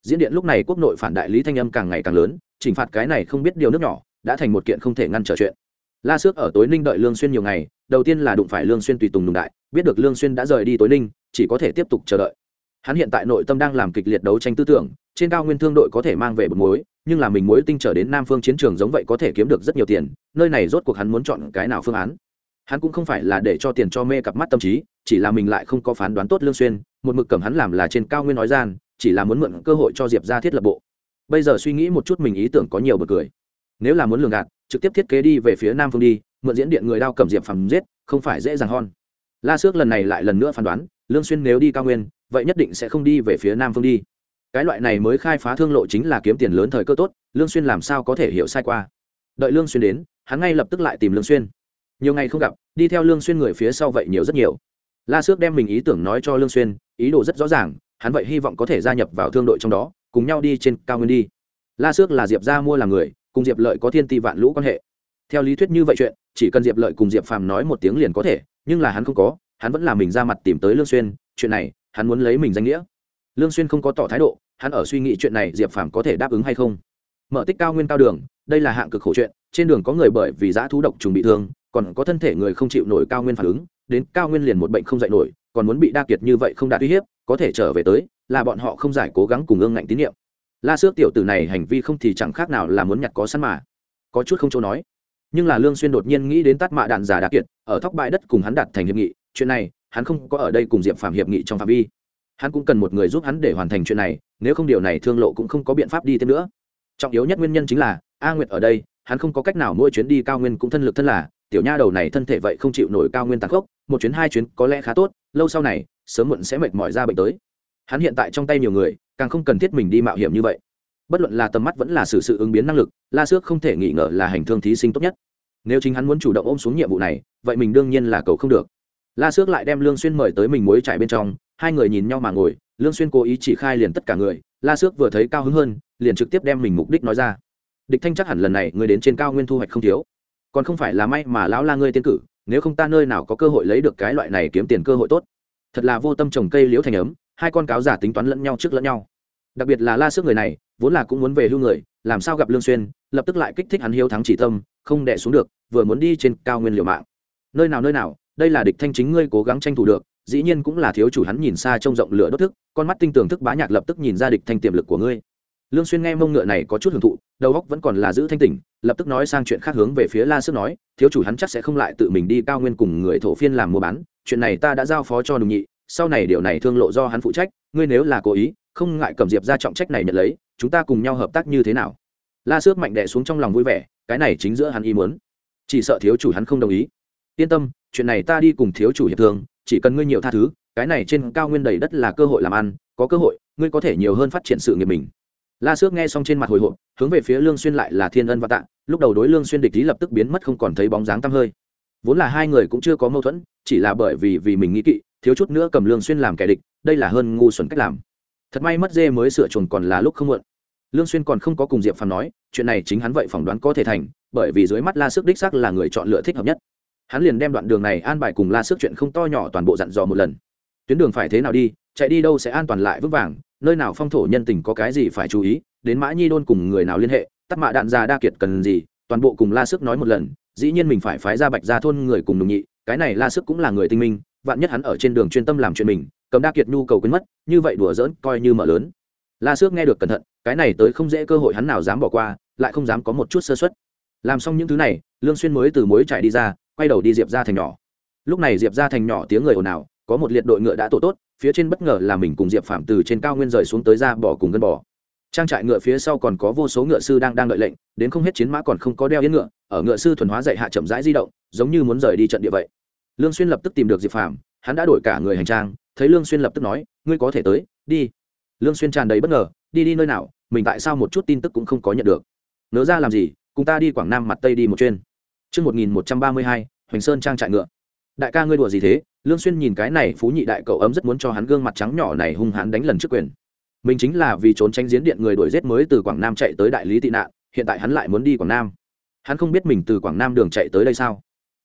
diễn điện lúc này quốc nội phản đại lý thanh âm càng ngày càng lớn, chỉnh phạt cái này không biết điều nước nhỏ, đã thành một kiện không thể ngăn trở chuyện. La xước ở tối ninh đợi lương xuyên nhiều ngày, đầu tiên là đụng phải lương xuyên tùy tùng đùng đại, biết được lương xuyên đã rời đi tối ninh, chỉ có thể tiếp tục chờ đợi. Hắn hiện tại nội tâm đang làm kịch liệt đấu tranh tư tưởng, trên cao nguyên thương đội có thể mang về một mối, nhưng là mình mối tinh trở đến nam phương chiến trường giống vậy có thể kiếm được rất nhiều tiền, nơi này rốt cuộc hắn muốn chọn cái nào phương án. Hắn cũng không phải là để cho tiền cho mê cặp mắt tâm trí, chỉ là mình lại không có phán đoán tốt lương xuyên, một mực cầm hắn làm là trên cao nguyên nói gian chỉ là muốn mượn cơ hội cho diệp ra thiết lập bộ. Bây giờ suy nghĩ một chút mình ý tưởng có nhiều bật cười. Nếu là muốn lường gạt, trực tiếp thiết kế đi về phía nam phương đi, mượn diễn điện người đao cầm diệp phàm giết, không phải dễ dàng hon la xước lần này lại lần nữa phán đoán, lương xuyên nếu đi cao nguyên, vậy nhất định sẽ không đi về phía nam phương đi. Cái loại này mới khai phá thương lộ chính là kiếm tiền lớn thời cơ tốt, lương xuyên làm sao có thể hiểu sai qua. Đợi lương xuyên đến, hắn ngay lập tức lại tìm lương xuyên. Nhiều ngày không gặp, đi theo lương xuyên người phía sau vậy nhiều rất nhiều. La xước đem mình ý tưởng nói cho lương xuyên, ý đồ rất rõ ràng hắn vậy hy vọng có thể gia nhập vào thương đội trong đó, cùng nhau đi trên cao nguyên đi. La xước là diệp gia mua làm người, cùng diệp lợi có thiên ti vạn lũ quan hệ. Theo lý thuyết như vậy chuyện, chỉ cần diệp lợi cùng diệp phàm nói một tiếng liền có thể, nhưng là hắn không có, hắn vẫn là mình ra mặt tìm tới lương xuyên, chuyện này, hắn muốn lấy mình danh nghĩa. Lương xuyên không có tỏ thái độ, hắn ở suy nghĩ chuyện này diệp phàm có thể đáp ứng hay không. Mở tích cao nguyên cao đường, đây là hạng cực khổ chuyện, trên đường có người bởi vì giã thú độc trùng bị thương, còn có thân thể người không chịu nổi cao nguyên phản ứng, đến cao nguyên liền một bệnh không dậy nổi, còn muốn bị đa kiệt như vậy không đạt uy hiếp có thể trở về tới, là bọn họ không giải cố gắng cùng ương ngạnh tín nhiệm. La xước tiểu tử này hành vi không thì chẳng khác nào là muốn nhặt có sẵn mà. Có chút không chỗ nói. Nhưng là lương xuyên đột nhiên nghĩ đến tát mạ đạn giả đặc kiệt, ở thóc bãi đất cùng hắn đạt thành hiệp nghị, chuyện này, hắn không có ở đây cùng diệp phạm hiệp nghị trong phạm vi. Hắn cũng cần một người giúp hắn để hoàn thành chuyện này, nếu không điều này thương lộ cũng không có biện pháp đi thêm nữa. Trọng yếu nhất nguyên nhân chính là, a nguyệt ở đây, hắn không có cách nào mỗi chuyến đi cao nguyên cũng thân lực thân là, tiểu nha đầu này thân thể vậy không chịu nổi cao nguyên tàn khốc, một chuyến hai chuyến có lẽ khá tốt, lâu sau này sớm muộn sẽ mệt mỏi ra bệnh tới. Hắn hiện tại trong tay nhiều người, càng không cần thiết mình đi mạo hiểm như vậy. Bất luận là tầm mắt vẫn là sự sự ứng biến năng lực, la xước không thể nghĩ ngờ là hành thương thí sinh tốt nhất. Nếu chính hắn muốn chủ động ôm xuống nhiệm vụ này, vậy mình đương nhiên là cầu không được. La xước lại đem lương xuyên mời tới mình muối trải bên trong, hai người nhìn nhau mà ngồi, lương xuyên cố ý chỉ khai liền tất cả người, la xước vừa thấy cao hứng hơn, liền trực tiếp đem mình mục đích nói ra. Địch thanh chắc hẳn lần này người đến trên cao nguyên thu hoạch không thiếu. Còn không phải là may mà lão la ngươi tiến cử, nếu không ta nơi nào có cơ hội lấy được cái loại này kiếm tiền cơ hội tốt thật là vô tâm trồng cây liễu thành ấm, hai con cáo giả tính toán lẫn nhau trước lẫn nhau. Đặc biệt là la sức người này, vốn là cũng muốn về hưu người, làm sao gặp lương xuyên, lập tức lại kích thích hắn hiếu thắng chỉ tâm, không đè xuống được, vừa muốn đi trên cao nguyên liều mạng. Nơi nào nơi nào, đây là địch thanh chính ngươi cố gắng tranh thủ được, dĩ nhiên cũng là thiếu chủ hắn nhìn xa trông rộng lửa đốt thức, con mắt tinh tường thức bá nhạc lập tức nhìn ra địch thanh tiềm lực của ngươi lương xuyên nghe mông ngựa này có chút hưởng thụ, đầu óc vẫn còn là giữ thanh tỉnh, lập tức nói sang chuyện khác hướng về phía la sức nói, thiếu chủ hắn chắc sẽ không lại tự mình đi cao nguyên cùng người thổ phiên làm mua bán, chuyện này ta đã giao phó cho đùng nhị, sau này điều này thương lộ do hắn phụ trách, ngươi nếu là cố ý, không ngại cầm diệp ra trọng trách này nhận lấy, chúng ta cùng nhau hợp tác như thế nào? La xước mạnh đẻ xuống trong lòng vui vẻ, cái này chính giữa hắn ý muốn. Chỉ sợ thiếu chủ hắn không đồng ý. Yên tâm, chuyện này ta đi cùng thiếu chủ hiệp thương, chỉ cần ngươi nhiều tha thứ, cái này trên cao nguyên đầy đất là cơ hội làm ăn, có cơ hội, ngươi có thể nhiều hơn phát triển sự nghiệp mình la Sước nghe xong trên mặt hồi hộp, hướng về phía lương xuyên lại là thiên ân và tạ, lúc đầu đối lương xuyên địch ý lập tức biến mất không còn thấy bóng dáng tăm hơi. Vốn là hai người cũng chưa có mâu thuẫn, chỉ là bởi vì vì mình nghĩ kỵ, thiếu chút nữa cầm lương xuyên làm kẻ địch, đây là hơn ngu xuẩn cách làm. Thật may mất dê mới sửa chuồn còn là lúc không muộn. Lương xuyên còn không có cùng diệp phàm nói, chuyện này chính hắn vậy phỏng đoán có thể thành, bởi vì dưới mắt la sức đích xác là người chọn lựa thích hợp nhất. Hắn liền đem đoạn đường này an bài cùng la sức chuyện không to nhỏ toàn bộ dặn dò một lần. Tuyến đường phải thế nào đi, chạy đi đâu sẽ an toàn lại vững vàng nơi nào phong thổ nhân tình có cái gì phải chú ý, đến mã nhi đôn cùng người nào liên hệ tắt mạ đạn già đa kiệt cần gì, toàn bộ cùng la sức nói một lần, dĩ nhiên mình phải phái ra bạch ra thôn người cùng đồng nhị, cái này la sức cũng là người tinh minh, vạn nhất hắn ở trên đường chuyên tâm làm chuyện mình, cầm đa kiệt nhu cầu quên mất, như vậy đùa dỡn coi như mở lớn. La sức nghe được cẩn thận, cái này tới không dễ cơ hội hắn nào dám bỏ qua, lại không dám có một chút sơ xuất làm xong những thứ này, lương xuyên mới từ mối chạy đi ra, quay đầu đi diệp ra thành nhỏ. Lúc này diệp ra thành nhỏ tiếng người ồn ào, có một liệt đội ngựa đã tổ tốt phía trên bất ngờ là mình cùng diệp phạm từ trên cao nguyên rời xuống tới ra bỏ cùng gân bò. Trang trại ngựa phía sau còn có vô số ngựa sư đang đang đợi lệnh đến không hết chiến mã còn không có đeo yên ngựa ở ngựa sư thuần hóa dạy hạ chậm rãi di động giống như muốn rời đi trận địa vậy. Lương xuyên lập tức tìm được diệp phạm hắn đã đổi cả người hành trang thấy lương xuyên lập tức nói ngươi có thể tới đi. Lương xuyên tràn đầy bất ngờ đi đi nơi nào mình tại sao một chút tin tức cũng không có nhận được? Nỡ ra làm gì cùng ta đi quảng nam mặt tây đi một chuyên Trước 1132, Hoành Sơn trang trại ngựa. Đại ca ngươi đùa gì thế? Lương Xuyên nhìn cái này phú nhị đại cậu ấm rất muốn cho hắn gương mặt trắng nhỏ này hung hãn đánh lần trước quyền. Mình chính là vì trốn tránh giếng điện người đuổi giết mới từ Quảng Nam chạy tới đại lý tị nạn, hiện tại hắn lại muốn đi Quảng Nam. Hắn không biết mình từ Quảng Nam đường chạy tới đây sao?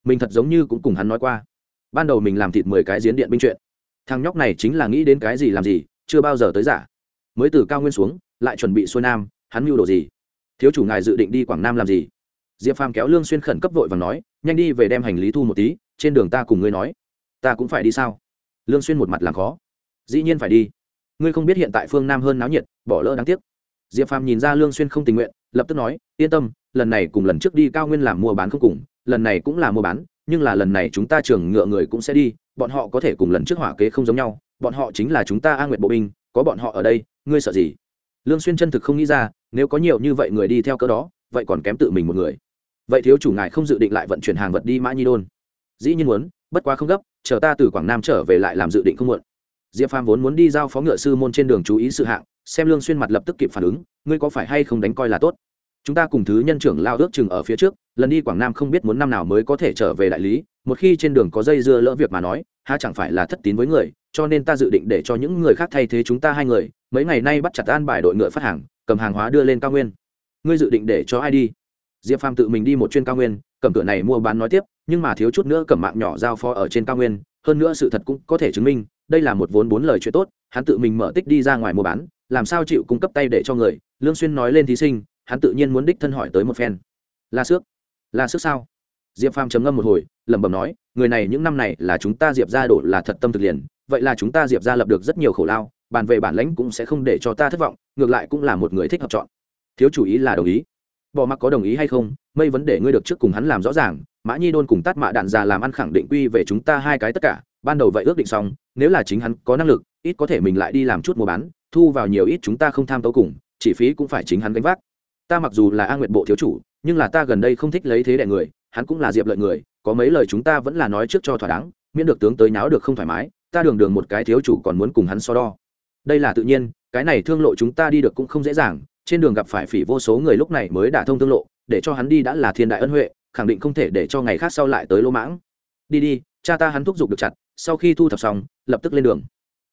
Mình thật giống như cũng cùng hắn nói qua. Ban đầu mình làm thịt mười cái giếng điện binh chuyện. Thằng nhóc này chính là nghĩ đến cái gì làm gì, chưa bao giờ tới giả. Mới từ cao nguyên xuống, lại chuẩn bị xuôi nam, hắn mưu đồ gì? Thiếu chủ ngài dự định đi Quảng Nam làm gì? diệp phàm kéo lương xuyên khẩn cấp vội và nói nhanh đi về đem hành lý thu một tí trên đường ta cùng ngươi nói ta cũng phải đi sao? Lương xuyên một mặt làm khó. Dĩ nhiên phải đi. Ngươi không biết hiện tại phương nam hơn náo nhiệt, bỏ lỡ đáng tiếc. Diệp phàm nhìn ra lương xuyên không tình nguyện, lập tức nói, yên tâm, lần này cùng lần trước đi cao nguyên làm mua bán không cùng, lần này cũng là mua bán, nhưng là lần này chúng ta trường ngựa người cũng sẽ đi, bọn họ có thể cùng lần trước hỏa kế không giống nhau, bọn họ chính là chúng ta a nguyệt bộ binh, có bọn họ ở đây, ngươi sợ gì? Lương xuyên chân thực không nghĩ ra, nếu có nhiều như vậy người đi theo cỡ đó, vậy còn kém tự mình một người. Vậy thiếu chủ ngài không dự định lại vận chuyển hàng vật đi mã nhi đôn. Dĩ nhiên muốn, bất quá không gấp chờ ta từ quảng nam trở về lại làm dự định không muộn. Diệp phàm vốn muốn đi giao phó ngựa sư môn trên đường chú ý sự hạng, xem lương xuyên mặt lập tức kịp phản ứng, ngươi có phải hay không đánh coi là tốt? Chúng ta cùng thứ nhân trưởng lao ước chừng ở phía trước, lần đi quảng nam không biết muốn năm nào mới có thể trở về đại lý, một khi trên đường có dây dưa lỡ việc mà nói ha chẳng phải là thất tín với người, cho nên ta dự định để cho những người khác thay thế chúng ta hai người, mấy ngày nay bắt chặt an bài đội ngựa phát hàng, cầm hàng hóa đưa lên cao nguyên. Ngươi dự định để cho ai đi? Diệp phàm tự mình đi một chuyên cao nguyên, cầm cửa này mua bán nói tiếp, nhưng mà thiếu chút nữa cầm mạng nhỏ giao phó ở trên cao nguyên, hơn nữa sự thật cũng có thể chứng minh, đây là một vốn bốn lời chuyện tốt, hắn tự mình mở tích đi ra ngoài mua bán, làm sao chịu cung cấp tay để cho người, lương xuyên nói lên thí sinh, hắn tự nhiên muốn đích thân hỏi tới một phen. La sước la sước sao? Diệp phàm trầm ngâm một hồi, lẩm bẩm nói, người này những năm này là chúng ta diệp ra đổ là thật tâm thực liền, vậy là chúng ta diệp ra lập được rất nhiều khổ lao, bàn về bản lãnh cũng sẽ không để cho ta thất vọng, ngược lại cũng là một người thích hợp chọn. Thiếu chủ ý là đồng ý bỏ mặc có đồng ý hay không, mây vấn đề ngươi được trước cùng hắn làm rõ ràng, mã nhi đôn cùng tát mạ đạn già làm ăn khẳng định quy về chúng ta hai cái tất cả, ban đầu vậy ước định xong, nếu là chính hắn có năng lực, ít có thể mình lại đi làm chút mua bán, thu vào nhiều ít chúng ta không tham tấu cùng, chỉ phí cũng phải chính hắn gánh vác. Ta mặc dù là a nguyện bộ thiếu chủ, nhưng là ta gần đây không thích lấy thế đại người, hắn cũng là diệp lợi người, có mấy lời chúng ta vẫn là nói trước cho thỏa đáng, miễn được tướng tới náo được không thoải mái, ta đường đường một cái thiếu chủ còn muốn cùng hắn so đo. Đây là tự nhiên, cái này thương lộ chúng ta đi được cũng không dễ dàng trên đường gặp phải phỉ vô số người lúc này mới đả thông tương lộ, để cho hắn đi đã là thiên đại ân huệ, khẳng định không thể để cho ngày khác sau lại tới lỗ mãng. Đi đi, cha ta hắn thúc giục được chặt, sau khi thu thập xong, lập tức lên đường.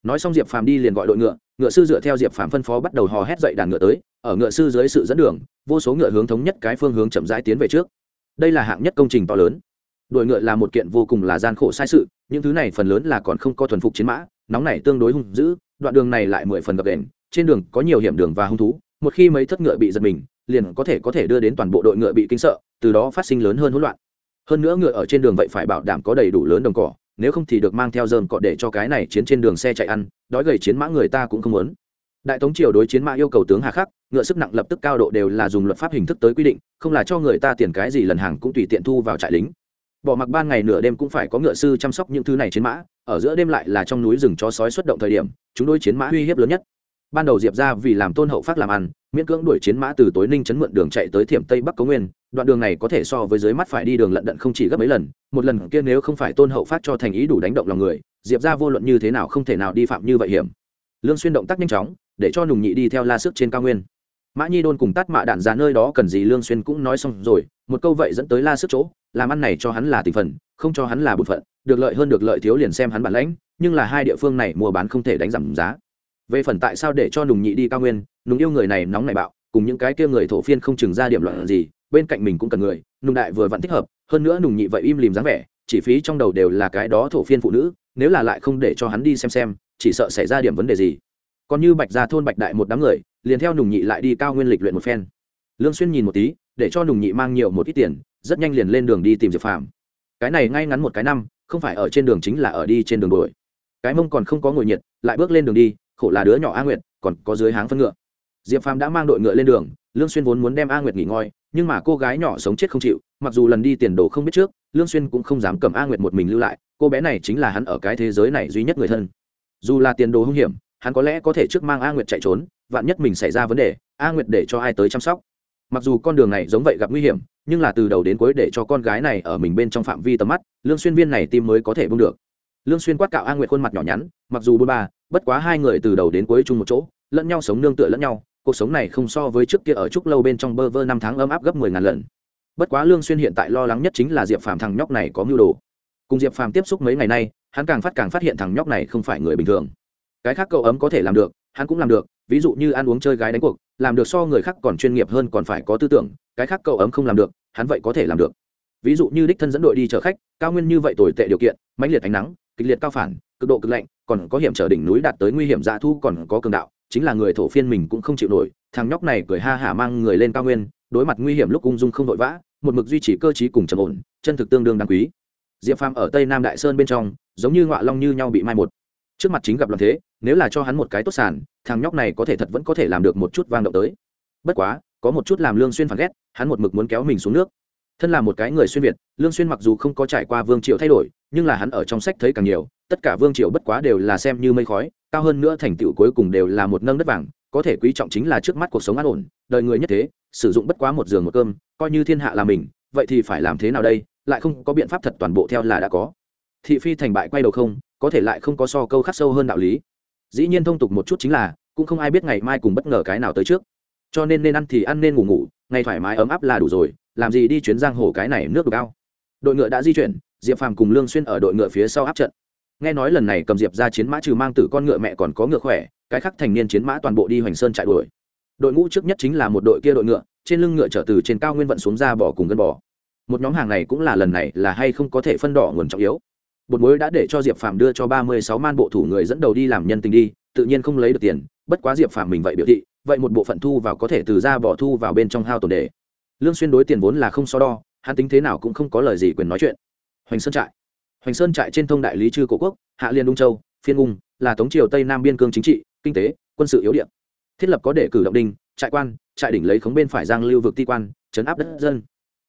Nói xong diệp phàm đi liền gọi đội ngựa ngựa sư dựa theo diệp phàm phân phó bắt đầu hò hét dậy đàn ngựa tới, ở ngựa sư dưới sự dẫn đường, vô số ngựa hướng thống nhất cái phương hướng chậm rãi tiến về trước. Đây là hạng nhất công trình to lớn. Đội ngựa là một kiện vô cùng là gian khổ sai sự, những thứ này phần lớn là còn không có thuần phục chiến mã, nóng này tương đối hung dữ, đoạn đường này lại mười phần gập đền trên đường có nhiều hiểm đường và hung thú một khi mấy thất ngựa bị giật mình, liền có thể có thể đưa đến toàn bộ đội ngựa bị kinh sợ, từ đó phát sinh lớn hơn hỗn loạn. Hơn nữa ngựa ở trên đường vậy phải bảo đảm có đầy đủ lớn đồng cỏ, nếu không thì được mang theo dơm cọ để cho cái này chiến trên đường xe chạy ăn, đói gầy chiến mã người ta cũng không muốn. Đại tống triều đối chiến mã yêu cầu tướng hà khắc, ngựa sức nặng lập tức cao độ đều là dùng luật pháp hình thức tới quy định, không là cho người ta tiền cái gì lần hàng cũng tùy tiện thu vào trại lính. Bỏ mặc ban ngày nửa đêm cũng phải có ngựa sư chăm sóc những thứ này chiến mã, ở giữa đêm lại là trong núi rừng chó sói xuất động thời điểm, chúng đối chiến mã uy hiếp lớn nhất ban đầu diệp ra vì làm tôn hậu phát làm ăn, miễn cưỡng đuổi chiến mã từ tối ninh chấn mượn đường chạy tới thiểm tây bắc cấu nguyên. Đoạn đường này có thể so với dưới mắt phải đi đường lận đận không chỉ gấp mấy lần, một lần kia nếu không phải tôn hậu phát cho thành ý đủ đánh động lòng người, diệp ra vô luận như thế nào không thể nào đi phạm như vậy hiểm. Lương xuyên động tác nhanh chóng, để cho nùng nhị đi theo la sức trên cao nguyên. Mã nhi đôn cùng tát mạ đạn ra nơi đó cần gì lương xuyên cũng nói xong rồi, một câu vậy dẫn tới la sức chỗ, làm ăn này cho hắn là tình phần, không cho hắn là bổn phận, được lợi hơn được lợi thiếu liền xem hắn bản lãnh, nhưng là hai địa phương này mua bán không thể đánh giảm giá về phần tại sao để cho nùng nhị đi cao nguyên, nùng yêu người này nóng này bạo, cùng những cái kia người thổ phiên không chừng ra điểm loạn gì, bên cạnh mình cũng cần người, nùng đại vừa vẫn thích hợp, hơn nữa nùng nhị vậy im lìm dáng vẻ, chỉ phí trong đầu đều là cái đó thổ phiên phụ nữ, nếu là lại không để cho hắn đi xem xem, chỉ sợ xảy ra điểm vấn đề gì. Còn như bạch gia thôn bạch đại một đám người, liền theo nùng nhị lại đi cao nguyên lịch luyện một phen. Lương xuyên nhìn một tí, để cho nùng nhị mang nhiều một ít tiền, rất nhanh liền lên đường đi tìm diệp phàm. Cái này ngay ngắn một cái năm, không phải ở trên đường chính là ở đi trên đường đuổi. Cái mông còn không có ngồi nhiệt, lại bước lên đường đi khổ là đứa nhỏ a nguyệt, còn có dưới háng phân ngựa. Diệp phàm đã mang đội ngựa lên đường, lương xuyên vốn muốn đem a nguyệt nghỉ ngơi, nhưng mà cô gái nhỏ sống chết không chịu, mặc dù lần đi tiền đồ không biết trước, lương xuyên cũng không dám cầm a nguyệt một mình lưu lại, cô bé này chính là hắn ở cái thế giới này duy nhất người thân. Dù là tiền đồ hung hiểm, hắn có lẽ có thể trước mang a nguyệt chạy trốn, vạn nhất mình xảy ra vấn đề, a nguyệt để cho ai tới chăm sóc. Mặc dù con đường này giống vậy gặp nguy hiểm, nhưng là từ đầu đến cuối để cho con gái này ở mình bên trong phạm vi tầm mắt, lương xuyên viên này tim mới có thể buông được lương xuyên quát cạo a nguyệt khuôn mặt nhỏ nhắn, mặc dù bôn ba, bất quá hai người từ đầu đến cuối chung một chỗ, lẫn nhau sống nương tựa lẫn nhau, cuộc sống này không so với trước kia ở trúc lâu bên trong bơ vơ năm tháng ấm áp gấp mười ngàn lần. Bất quá lương xuyên hiện tại lo lắng nhất chính là diệp phàm thằng nhóc này có mưu đồ. Cùng diệp phàm tiếp xúc mấy ngày nay, hắn càng phát càng phát hiện thằng nhóc này không phải người bình thường. Cái khác cậu ấm có thể làm được, hắn cũng làm được, ví dụ như ăn uống chơi gái đánh cuộc, làm được so người khác còn chuyên nghiệp hơn còn phải có tư tưởng, cái khác cậu ấm không làm được, hắn vậy có thể làm được. Ví dụ như đích thân dẫn đội đi chở khách, cao nguyên như vậy tồi tệ điều kiện, mãnh liệt ánh nắng kịch liệt cao phản, cực độ cực lạnh, còn có hiểm trở đỉnh núi đạt tới nguy hiểm dạ thu còn có cường đạo, chính là người thổ phiên mình cũng không chịu nổi, thằng nhóc này cười ha hả mang người lên cao nguyên, đối mặt nguy hiểm lúc ung dung không vội vã, một mực duy trì cơ chí cùng trầm ổn, chân thực tương đương đáng quý. Diệp phàm ở tây nam đại sơn bên trong, giống như ngọa long như nhau bị mai một. Trước mặt chính gặp loạn thế, nếu là cho hắn một cái tốt sàn, thằng nhóc này có thể thật vẫn có thể làm được một chút vang động tới. Bất quá, có một chút làm lương xuyên phản ghét, hắn một mực muốn kéo mình xuống nước. Thân là một cái người xuyên việt, lương xuyên mặc dù không có trải qua vương triều thay đổi nhưng là hắn ở trong sách thấy càng nhiều, tất cả vương triều bất quá đều là xem như mây khói, cao hơn nữa thành tựu cuối cùng đều là một nâng đất vàng, có thể quý trọng chính là trước mắt cuộc sống an ổn, đời người nhất thế, sử dụng bất quá một giường một cơm, coi như thiên hạ là mình, vậy thì phải làm thế nào đây, lại không có biện pháp thật toàn bộ theo là đã có. Thị phi thành bại quay đầu không, có thể lại không có so câu khắc sâu hơn đạo lý. Dĩ nhiên thông tục một chút chính là, cũng không ai biết ngày mai cùng bất ngờ cái nào tới trước. Cho nên nên ăn thì ăn nên ngủ ngủ, ngày thoải mái ấm áp là đủ rồi, làm gì đi chuyến giang hồ cái này nước cao đội ngựa đã di chuyển diệp phàm cùng lương xuyên ở đội ngựa phía sau áp trận. Nghe nói lần này cầm diệp ra chiến mã trừ mang tử con ngựa mẹ còn có ngựa khỏe, cái khác thành niên chiến mã toàn bộ đi hoành sơn chạy đuổi. Đội ngũ trước nhất chính là một đội kia đội ngựa, trên lưng ngựa trở từ trên cao nguyên vận xuống ra bỏ cùng gân bò. Một nhóm hàng này cũng là lần này là hay không có thể phân đỏ nguồn trọng yếu. Bột muối đã để cho diệp Phàm đưa cho ba mươi sáu man bộ thủ người dẫn đầu đi làm nhân tình đi, tự nhiên không lấy được tiền, bất quá diệp Phàm mình vậy biểu thị, vậy một bộ phận thu vào có thể từ ra bỏ thu vào bên trong hao tổn đề. Lương xuyên đối tiền vốn là không so đo, hắn tính thế nào cũng không có lời gì quyền nói chuyện hoành sơn trại. Hoành sơn trại trên thông đại lý chư cổ quốc, hạ liên đung châu, phiên ung, là tống triều tây nam biên cương chính trị, kinh tế, quân sự yếu điện thiết lập có để cử động đinh trại quan, trại đỉnh lấy khống bên phải giang lưu vực ti quan chấn áp đất dân.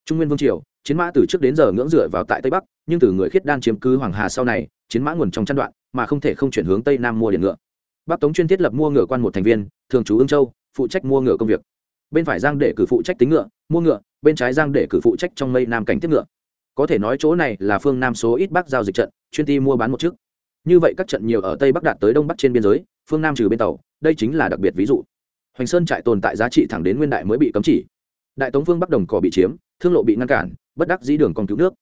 Trung nguyên vương triều, chiến mã từ trước đến giờ ngưỡng dựa vào tại tây bắc, nhưng từ người khiết đan chiếm cứ hoàng hà sau này, chiến mã nguồn trong chăn đoạn, mà không thể không chuyển hướng tây nam mua điện ngựa. Bắc tống chuyên thiết lập mua ngựa quan một thành viên, thường trú ương châu, phụ trách mua ngựa công việc. Bên phải giang để cử phụ trách tính ngựa, mua ngựa, bên trái giang để cử phụ trách trong mây nam cảnh tiếp ngựa có thể nói chỗ này là phương nam số ít bắc giao dịch trận, chuyên ti mua bán một chức như vậy các trận nhiều ở tây bắc đạt tới đông bắc trên biên giới, phương nam trừ bên tàu, đây chính là đặc biệt ví dụ. Hoành sơn trại tồn tại giá trị thẳng đến nguyên đại mới bị cấm chỉ. Đại tống phương bắc đồng cỏ bị chiếm, thương lộ bị ngăn cản, bất đắc dĩ đường còn cứu nước.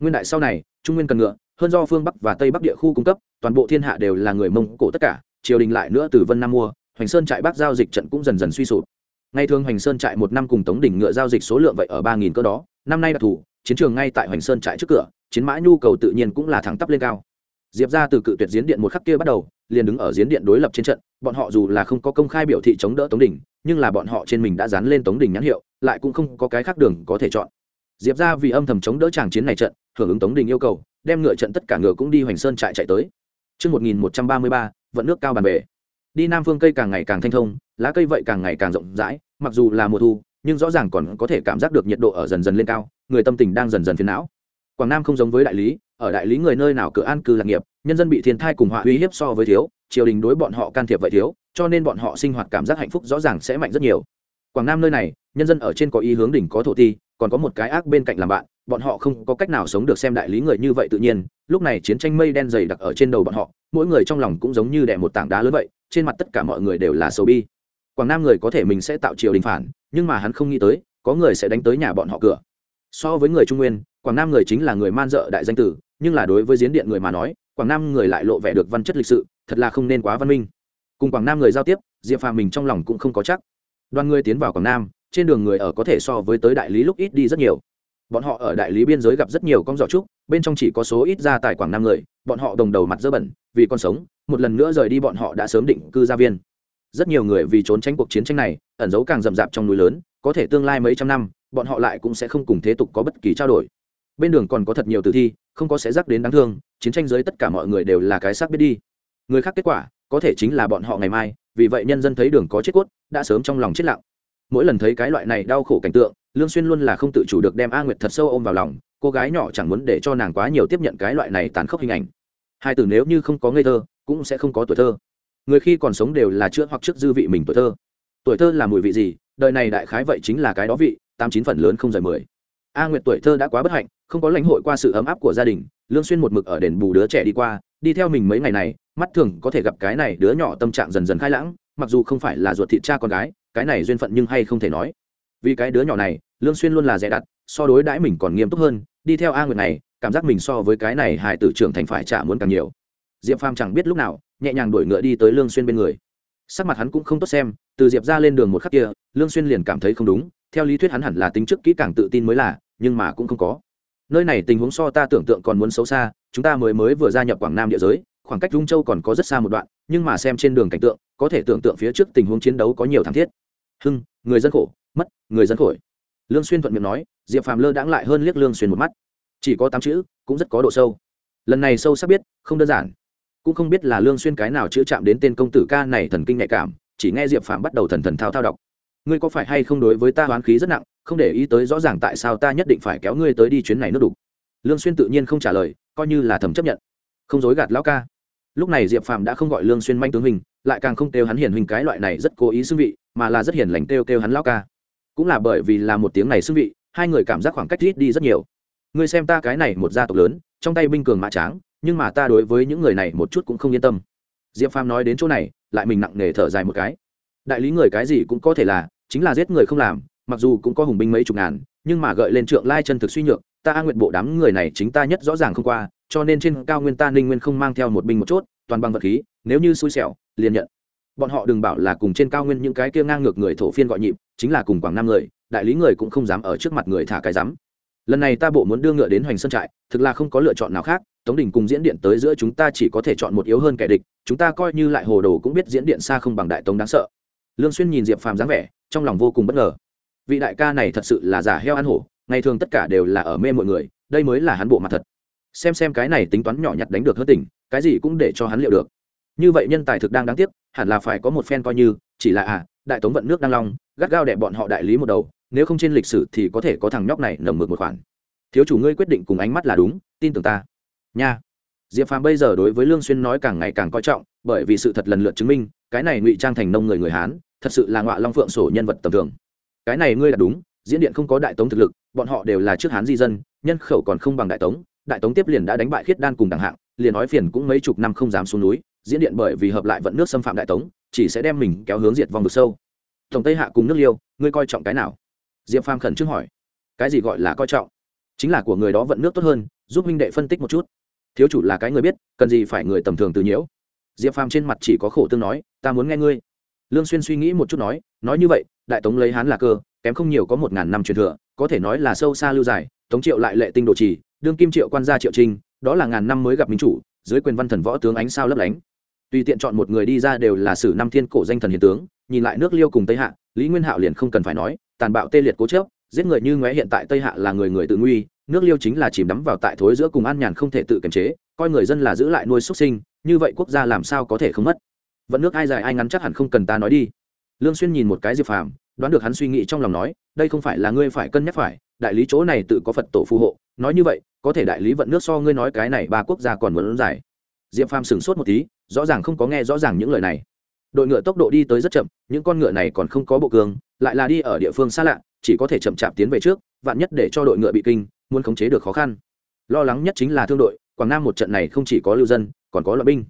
Nguyên đại sau này, trung nguyên cần ngựa, hơn do phương bắc và tây bắc địa khu cung cấp, toàn bộ thiên hạ đều là người mông cổ tất cả, triều đình lại nữa từ vân nam mua, hoành sơn trại bắc giao dịch trận cũng dần dần suy sụp. Ngày thường hoành sơn trại một năm cùng tống đỉnh ngựa giao dịch số lượng vậy ở ba nghìn cơ đó, năm nay đặc thù chiến trường ngay tại hoành sơn trại trước cửa chiến mã nhu cầu tự nhiên cũng là thẳng tắp lên cao. Diệp ra từ cự tuyệt diễn điện một khắc kia bắt đầu liền đứng ở diễn điện đối lập trên trận bọn họ dù là không có công khai biểu thị chống đỡ tống đình nhưng là bọn họ trên mình đã dán lên tống đình nhãn hiệu lại cũng không có cái khác đường có thể chọn. Diệp ra vì âm thầm chống đỡ tràng chiến này trận hưởng ứng tống đình yêu cầu đem ngựa trận tất cả ngựa cũng đi hoành sơn trại chạy tới. Trước 1133, vận nước cao bàn bể. Đi Nam Phương cây càng ngày càng thanh thông, lá cây vậy càng ngày càng rộng rãi, mặc dù là mùa thu, nhưng rõ ràng còn có thể cảm giác được nhiệt độ ở dần dần lên cao, người tâm tình đang dần dần phiền não. Quảng Nam không giống với đại lý, ở đại lý người nơi nào cửa an cư lạc nghiệp, nhân dân bị thiên thai cùng họa uy hiếp so với thiếu, triều đình đối bọn họ can thiệp vậy thiếu, cho nên bọn họ sinh hoạt cảm giác hạnh phúc rõ ràng sẽ mạnh rất nhiều. Quảng Nam nơi này, nhân dân ở trên có ý hướng đỉnh có thổ ti, còn có một cái ác bên cạnh làm bạn bọn họ không có cách nào sống được xem đại lý người như vậy tự nhiên lúc này chiến tranh mây đen dày đặc ở trên đầu bọn họ mỗi người trong lòng cũng giống như đè một tảng đá lớn vậy trên mặt tất cả mọi người đều là sầu bi quảng nam người có thể mình sẽ tạo triều đình phản nhưng mà hắn không nghĩ tới có người sẽ đánh tới nhà bọn họ cửa so với người trung nguyên, quảng nam người chính là người man dợ đại danh tử, nhưng là đối với diễn điện người mà nói, quảng nam người lại lộ vẻ được văn chất lịch sự, thật là không nên quá văn minh. Cùng quảng nam người giao tiếp, diệp phàm mình trong lòng cũng không có chắc. Đoàn người tiến vào quảng nam, trên đường người ở có thể so với tới đại lý lúc ít đi rất nhiều. Bọn họ ở đại lý biên giới gặp rất nhiều con giỏ trúc, bên trong chỉ có số ít ra tại quảng nam người, bọn họ đồng đầu mặt dơ bẩn, vì con sống, một lần nữa rời đi bọn họ đã sớm định cư gia viên. Rất nhiều người vì trốn tránh cuộc chiến tranh này, ẩn giấu càng rậm rạp trong núi lớn, có thể tương lai mấy trăm năm bọn họ lại cũng sẽ không cùng thế tục có bất kỳ trao đổi. Bên đường còn có thật nhiều tử thi, không có sẽ rắc đến đáng thương, chiến tranh giới tất cả mọi người đều là cái xác biết đi. Người khác kết quả, có thể chính là bọn họ ngày mai, vì vậy nhân dân thấy đường có chết cốt, đã sớm trong lòng chết lặng. Mỗi lần thấy cái loại này đau khổ cảnh tượng, lương xuyên luôn là không tự chủ được đem a nguyệt thật sâu ôm vào lòng, cô gái nhỏ chẳng muốn để cho nàng quá nhiều tiếp nhận cái loại này tàn khốc hình ảnh. Hai từ nếu như không có ngây thơ, cũng sẽ không có tuổi thơ. Người khi còn sống đều là chưa hoặc trước dư vị mình tuổi thơ. Tuổi thơ là mùi vị gì, đời này đại khái vậy chính là cái đó vị tám chín phần lớn không rời mười. A nguyệt tuổi thơ đã quá bất hạnh, không có lãnh hội qua sự ấm áp của gia đình, lương xuyên một mực ở đền bù đứa trẻ đi qua, đi theo mình mấy ngày này, mắt thường có thể gặp cái này đứa nhỏ tâm trạng dần dần khai lãng, mặc dù không phải là ruột thịt cha con gái, cái này duyên phận nhưng hay không thể nói. Vì cái đứa nhỏ này, lương xuyên luôn là dè đặt, so đối đãi mình còn nghiêm túc hơn, đi theo a nguyệt này, cảm giác mình so với cái này hài tử trưởng thành phải trả muốn càng nhiều. Diệp phàm chẳng biết lúc nào, nhẹ nhàng đuổi ngựa đi tới lương xuyên bên người. Sắc mặt hắn cũng không tốt xem từ diệp ra lên đường một khắc kia, lương xuyên liền cảm thấy không đúng, theo lý thuyết hắn hẳn là tính trước kỹ càng tự tin mới là, nhưng mà cũng không có. Nơi này tình huống so ta tưởng tượng còn muốn xấu xa, chúng ta mới mới vừa gia nhập quảng nam địa giới, khoảng cách dung châu còn có rất xa một đoạn, nhưng mà xem trên đường cảnh tượng, có thể tưởng tượng phía trước tình huống chiến đấu có nhiều thảm thiết. Hưng, người dân khổ, mất, người dân khổi. Lương xuyên thuận miệng nói, diệp phàm lơ đãng lại hơn liếc lương xuyên một mắt. Chỉ có tám chữ, cũng rất có độ sâu. Lần này sâu sắc biết, không đơn giản. Cũng không biết là lương xuyên cái nào chữa chạm đến tên công tử ca này thần kinh nhạy cảm chỉ nghe diệp phàm bắt đầu thần thần thao thao đọc ngươi có phải hay không đối với ta hoán khí rất nặng không để ý tới rõ ràng tại sao ta nhất định phải kéo ngươi tới đi chuyến này nước đục lương xuyên tự nhiên không trả lời coi như là thầm chấp nhận không dối gạt lão ca lúc này diệp phàm đã không gọi lương xuyên manh tướng hình lại càng không kêu hắn hiển hình cái loại này rất cố ý xưng vị mà là rất hiền lành kêu kêu hắn lão ca cũng là bởi vì là một tiếng này xưng vị hai người cảm giác khoảng cách ít đi rất nhiều ngươi xem ta cái này một gia tộc lớn trong tay binh cường mã tráng nhưng mà ta đối với những người này một chút cũng không yên tâm diệp phàm nói đến chỗ này, lại mình nặng nề thở dài một cái. Đại lý người cái gì cũng có thể là, chính là giết người không làm, mặc dù cũng có hùng binh mấy chục ngàn, nhưng mà gợi lên trượng lai chân thực suy nhược, ta a nguyện bộ đám người này chính ta nhất rõ ràng không qua, cho nên trên cao nguyên ta ninh nguyên không mang theo một binh một chốt, toàn bằng vật khí, nếu như xui xẻo, liền nhận. Bọn họ đừng bảo là cùng trên cao nguyên những cái kia ngang ngược người thổ phiên gọi nhịp, chính là cùng quảng nam người, đại lý người cũng không dám ở trước mặt người thả cái dám lần này ta bộ muốn đưa ngựa đến hoành sơn trại, thực là không có lựa chọn nào khác, tống đình cùng diễn điện tới giữa chúng ta chỉ có thể chọn một yếu hơn kẻ địch, chúng ta coi như lại hồ đồ cũng biết diễn điện xa không bằng đại tống đáng sợ. Lương xuyên nhìn diệp phàm dáng vẻ, trong lòng vô cùng bất ngờ. Vị đại ca này thật sự là giả heo ăn hổ, ngày thường tất cả đều là ở mê mọi người, đây mới là hắn bộ mặt thật. Xem xem cái này tính toán nhỏ nhặt đánh được hơn tỉnh, cái gì cũng để cho hắn liệu được. Như vậy nhân tài thực đang đáng tiếc, hẳn là phải có một phen coi như, chỉ là à đại tống vận nước đang long, gắt gao đẻ bọn họ đại lý một đầu nếu không trên lịch sử thì có thể có thằng nhóc này nầm mực một khoản. Thiếu chủ ngươi quyết định cùng ánh mắt là đúng, tin tưởng ta. Nha. Diệp phàm bây giờ đối với lương xuyên nói càng ngày càng coi trọng, bởi vì sự thật lần lượt chứng minh, cái này ngụy trang thành nông người người hán, thật sự là ngọa long phượng sổ nhân vật tầm thường. Cái này ngươi là đúng, diễn điện không có đại tống thực lực, bọn họ đều là trước hán di dân, nhân khẩu còn không bằng đại tống đại tống tiếp liền đã đánh bại khiết đan cùng đẳng hạng, liền nói phiền cũng mấy chục năm không dám xuống núi, diễn điện bởi vì hợp lại vận nước xâm phạm đại tống, chỉ sẽ đem mình kéo hướng diệt vòng vực sâu. Tổng tây hạ cùng nước liêu, ngươi coi trọng cái nào? Diệp phàm khẩn trương hỏi, cái gì gọi là coi trọng? Chính là của người đó vận nước tốt hơn, giúp minh đệ phân tích một chút. Thiếu chủ là cái người biết, cần gì phải người tầm thường từ nhiễu. Diệp phàm trên mặt chỉ có khổ tương nói, ta muốn nghe ngươi. Lương xuyên suy nghĩ một chút nói nói như vậy, đại tống lấy hán là cơ, kém không nhiều có một ngàn năm truyền thừa, có thể nói là sâu xa lưu dài tống triệu lại lệ tinh đồ trì, đương kim triệu quan gia triệu trinh đó là ngàn năm mới gặp minh chủ, dưới quyền văn thần võ tướng ánh sao lấp lánh. Tùy tiện chọn một người đi ra đều là sử năm thiên cổ danh thần hiền tướng nhìn lại nước liêu cùng tây hạ, lý nguyên hạo liền không cần phải nói, tàn bạo tê liệt cố chớp giết người như ngoé hiện tại tây hạ là người người tự nguy, nước liêu chính là chìm đắm vào tại thối giữa cùng an nhàn không thể tự kiềm chế, coi người dân là giữ lại nuôi xuất sinh, như vậy quốc gia làm sao có thể không mất? Vận nước ai dài ai ngắn chắc hẳn không cần ta nói đi. Lương xuyên nhìn một cái diệp phàm, đoán được hắn suy nghĩ trong lòng nói, đây không phải là ngươi phải cân nhắc phải, đại lý chỗ này tự có phật tổ phù hộ, nói như vậy, có thể đại lý vận nước so ngươi nói cái này ba quốc gia còn muốn giải diệp phàm sửng sốt một tí, rõ ràng không có nghe rõ ràng những lời này đội ngựa tốc độ đi tới rất chậm những con ngựa này còn không có bộ cường, lại là đi ở địa phương xa lạ chỉ có thể chậm chạp tiến về trước vạn nhất để cho đội ngựa bị kinh muốn khống chế được khó khăn. Lo lắng nhất chính là thương đội quảng nam một trận này không chỉ có lưu dân còn có loại binh.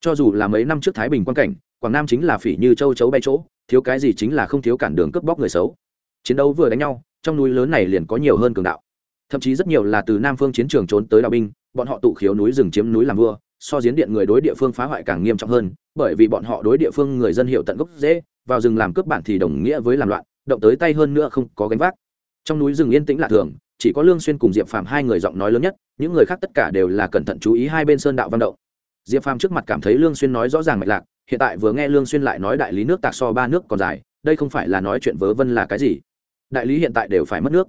Cho dù là mấy năm trước thái bình quan cảnh quảng nam chính là phỉ như châu chấu bay chỗ thiếu cái gì chính là không thiếu cản đường cướp bóc người xấu. Chiến đấu vừa đánh nhau trong núi lớn này liền có nhiều hơn cường đạo. Thậm chí rất nhiều là từ nam phương chiến trường trốn tới đạo binh bọn họ tụ khiếu núi rừng chiếm núi làm vua so giếng điện người đối địa phương phá hoại càng nghiêm trọng hơn, bởi vì bọn họ đối địa phương người dân hiệu tận gốc dễ vào rừng làm cướp bản thì đồng nghĩa với làm loạn, động tới tay hơn nữa không có gánh vác. Trong núi rừng yên tĩnh lạ thường, chỉ có lương xuyên cùng diệp phàm hai người giọng nói lớn nhất, những người khác tất cả đều là cẩn thận chú ý hai bên sơn đạo văn động. Diệp phàm trước mặt cảm thấy lương xuyên nói rõ ràng mạch lạc, hiện tại vừa nghe lương xuyên lại nói đại lý nước tạc so ba nước còn dài, đây không phải là nói chuyện vớ vân là cái gì? Đại lý hiện tại đều phải mất nước.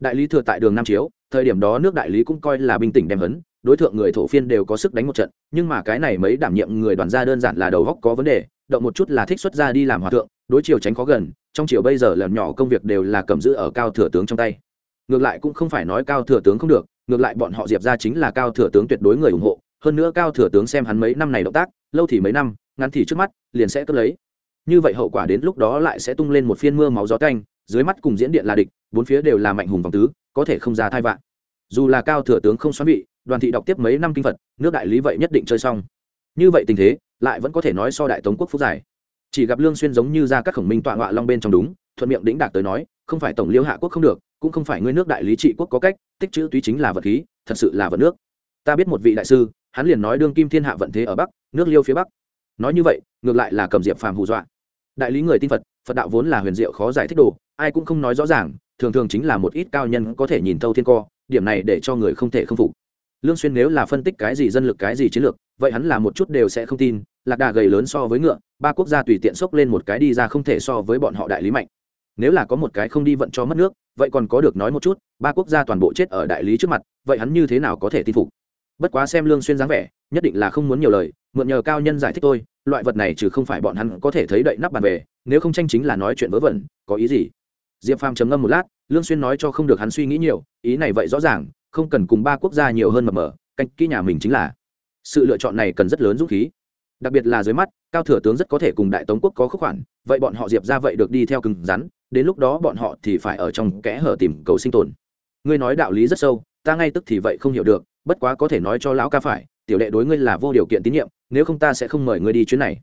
Đại lý thừa tại đường nam chiếu, thời điểm đó nước đại lý cũng coi là bình tĩnh đem hấn đối tượng người thổ phiên đều có sức đánh một trận, nhưng mà cái này mấy đảm nhiệm người đoàn gia đơn giản là đầu góc có vấn đề, động một chút là thích xuất ra đi làm hòa thượng, đối chiều tránh khó gần, trong chiều bây giờ lần nhỏ công việc đều là cầm giữ ở cao thừa tướng trong tay. Ngược lại cũng không phải nói cao thừa tướng không được, ngược lại bọn họ diệp ra chính là cao thừa tướng tuyệt đối người ủng hộ, hơn nữa cao thừa tướng xem hắn mấy năm này động tác, lâu thì mấy năm, ngắn thì trước mắt, liền sẽ cất lấy. Như vậy hậu quả đến lúc đó lại sẽ tung lên một phiên mưa máu gió canh dưới mắt cùng diễn điện là địch, bốn phía đều là mạnh hùng vòng tứ, có thể không ra thai vạn dù là cao thừa tướng không xoắn bị đoàn thị đọc tiếp mấy năm kinh phật, nước đại lý vậy nhất định chơi xong. Như vậy tình thế, lại vẫn có thể nói so đại tống quốc phúc giải chỉ gặp lương xuyên giống như ra các khổng minh tọa ngọa long bên trong đúng, thuận miệng đĩnh đạc tới nói, không phải tổng liêu hạ quốc không được, cũng không phải ngươi nước đại lý trị quốc có cách, tích chữ túy chính là vật khí, thật sự là vật nước. Ta biết một vị đại sư, hắn liền nói đương kim thiên hạ vận thế ở bắc, nước liêu phía bắc. Nói như vậy, ngược lại là cầm diệp phàm hù dọa. Đại lý người tin phật phật đạo vốn là huyền diệu khó giải thích đồ, ai cũng không nói rõ ràng, thường thường chính là một ít cao nhân có thể nhìn thâu thiên co, điểm này để cho người không thể không phục lương xuyên nếu là phân tích cái gì dân lực, cái gì chiến lược, vậy hắn là một chút đều sẽ không tin, lạc đà gầy lớn so với ngựa, ba quốc gia tùy tiện xốc lên một cái đi ra không thể so với bọn họ đại lý mạnh. Nếu là có một cái không đi vận cho mất nước, vậy còn có được nói một chút, ba quốc gia toàn bộ chết ở đại lý trước mặt, vậy hắn như thế nào có thể tin phục? Bất quá xem lương xuyên dáng vẻ, nhất định là không muốn nhiều lời, mượn nhờ cao nhân giải thích tôi loại vật này trừ không phải bọn hắn có thể thấy đậy nắp bàn về, nếu không tranh chính là nói chuyện vớ vẩn, có ý gì? Diệp phàm trầm ngâm một lát, lương xuyên nói cho không được hắn suy nghĩ nhiều, ý này vậy rõ ràng không cần cùng ba quốc gia nhiều hơn mập mờ, canh kỹ nhà mình chính là. Sự lựa chọn này cần rất lớn dũng khí. Đặc biệt là dưới mắt, cao thừa tướng rất có thể cùng đại tống quốc có khúc khoản, vậy bọn họ diệp ra vậy được đi theo cứng rắn, đến lúc đó bọn họ thì phải ở trong kẽ hở tìm cầu sinh tồn. Ngươi nói đạo lý rất sâu, ta ngay tức thì vậy không hiểu được, bất quá có thể nói cho lão ca phải, tiểu đệ đối ngươi là vô điều kiện tín nhiệm, nếu không ta sẽ không mời ngươi đi chuyến này.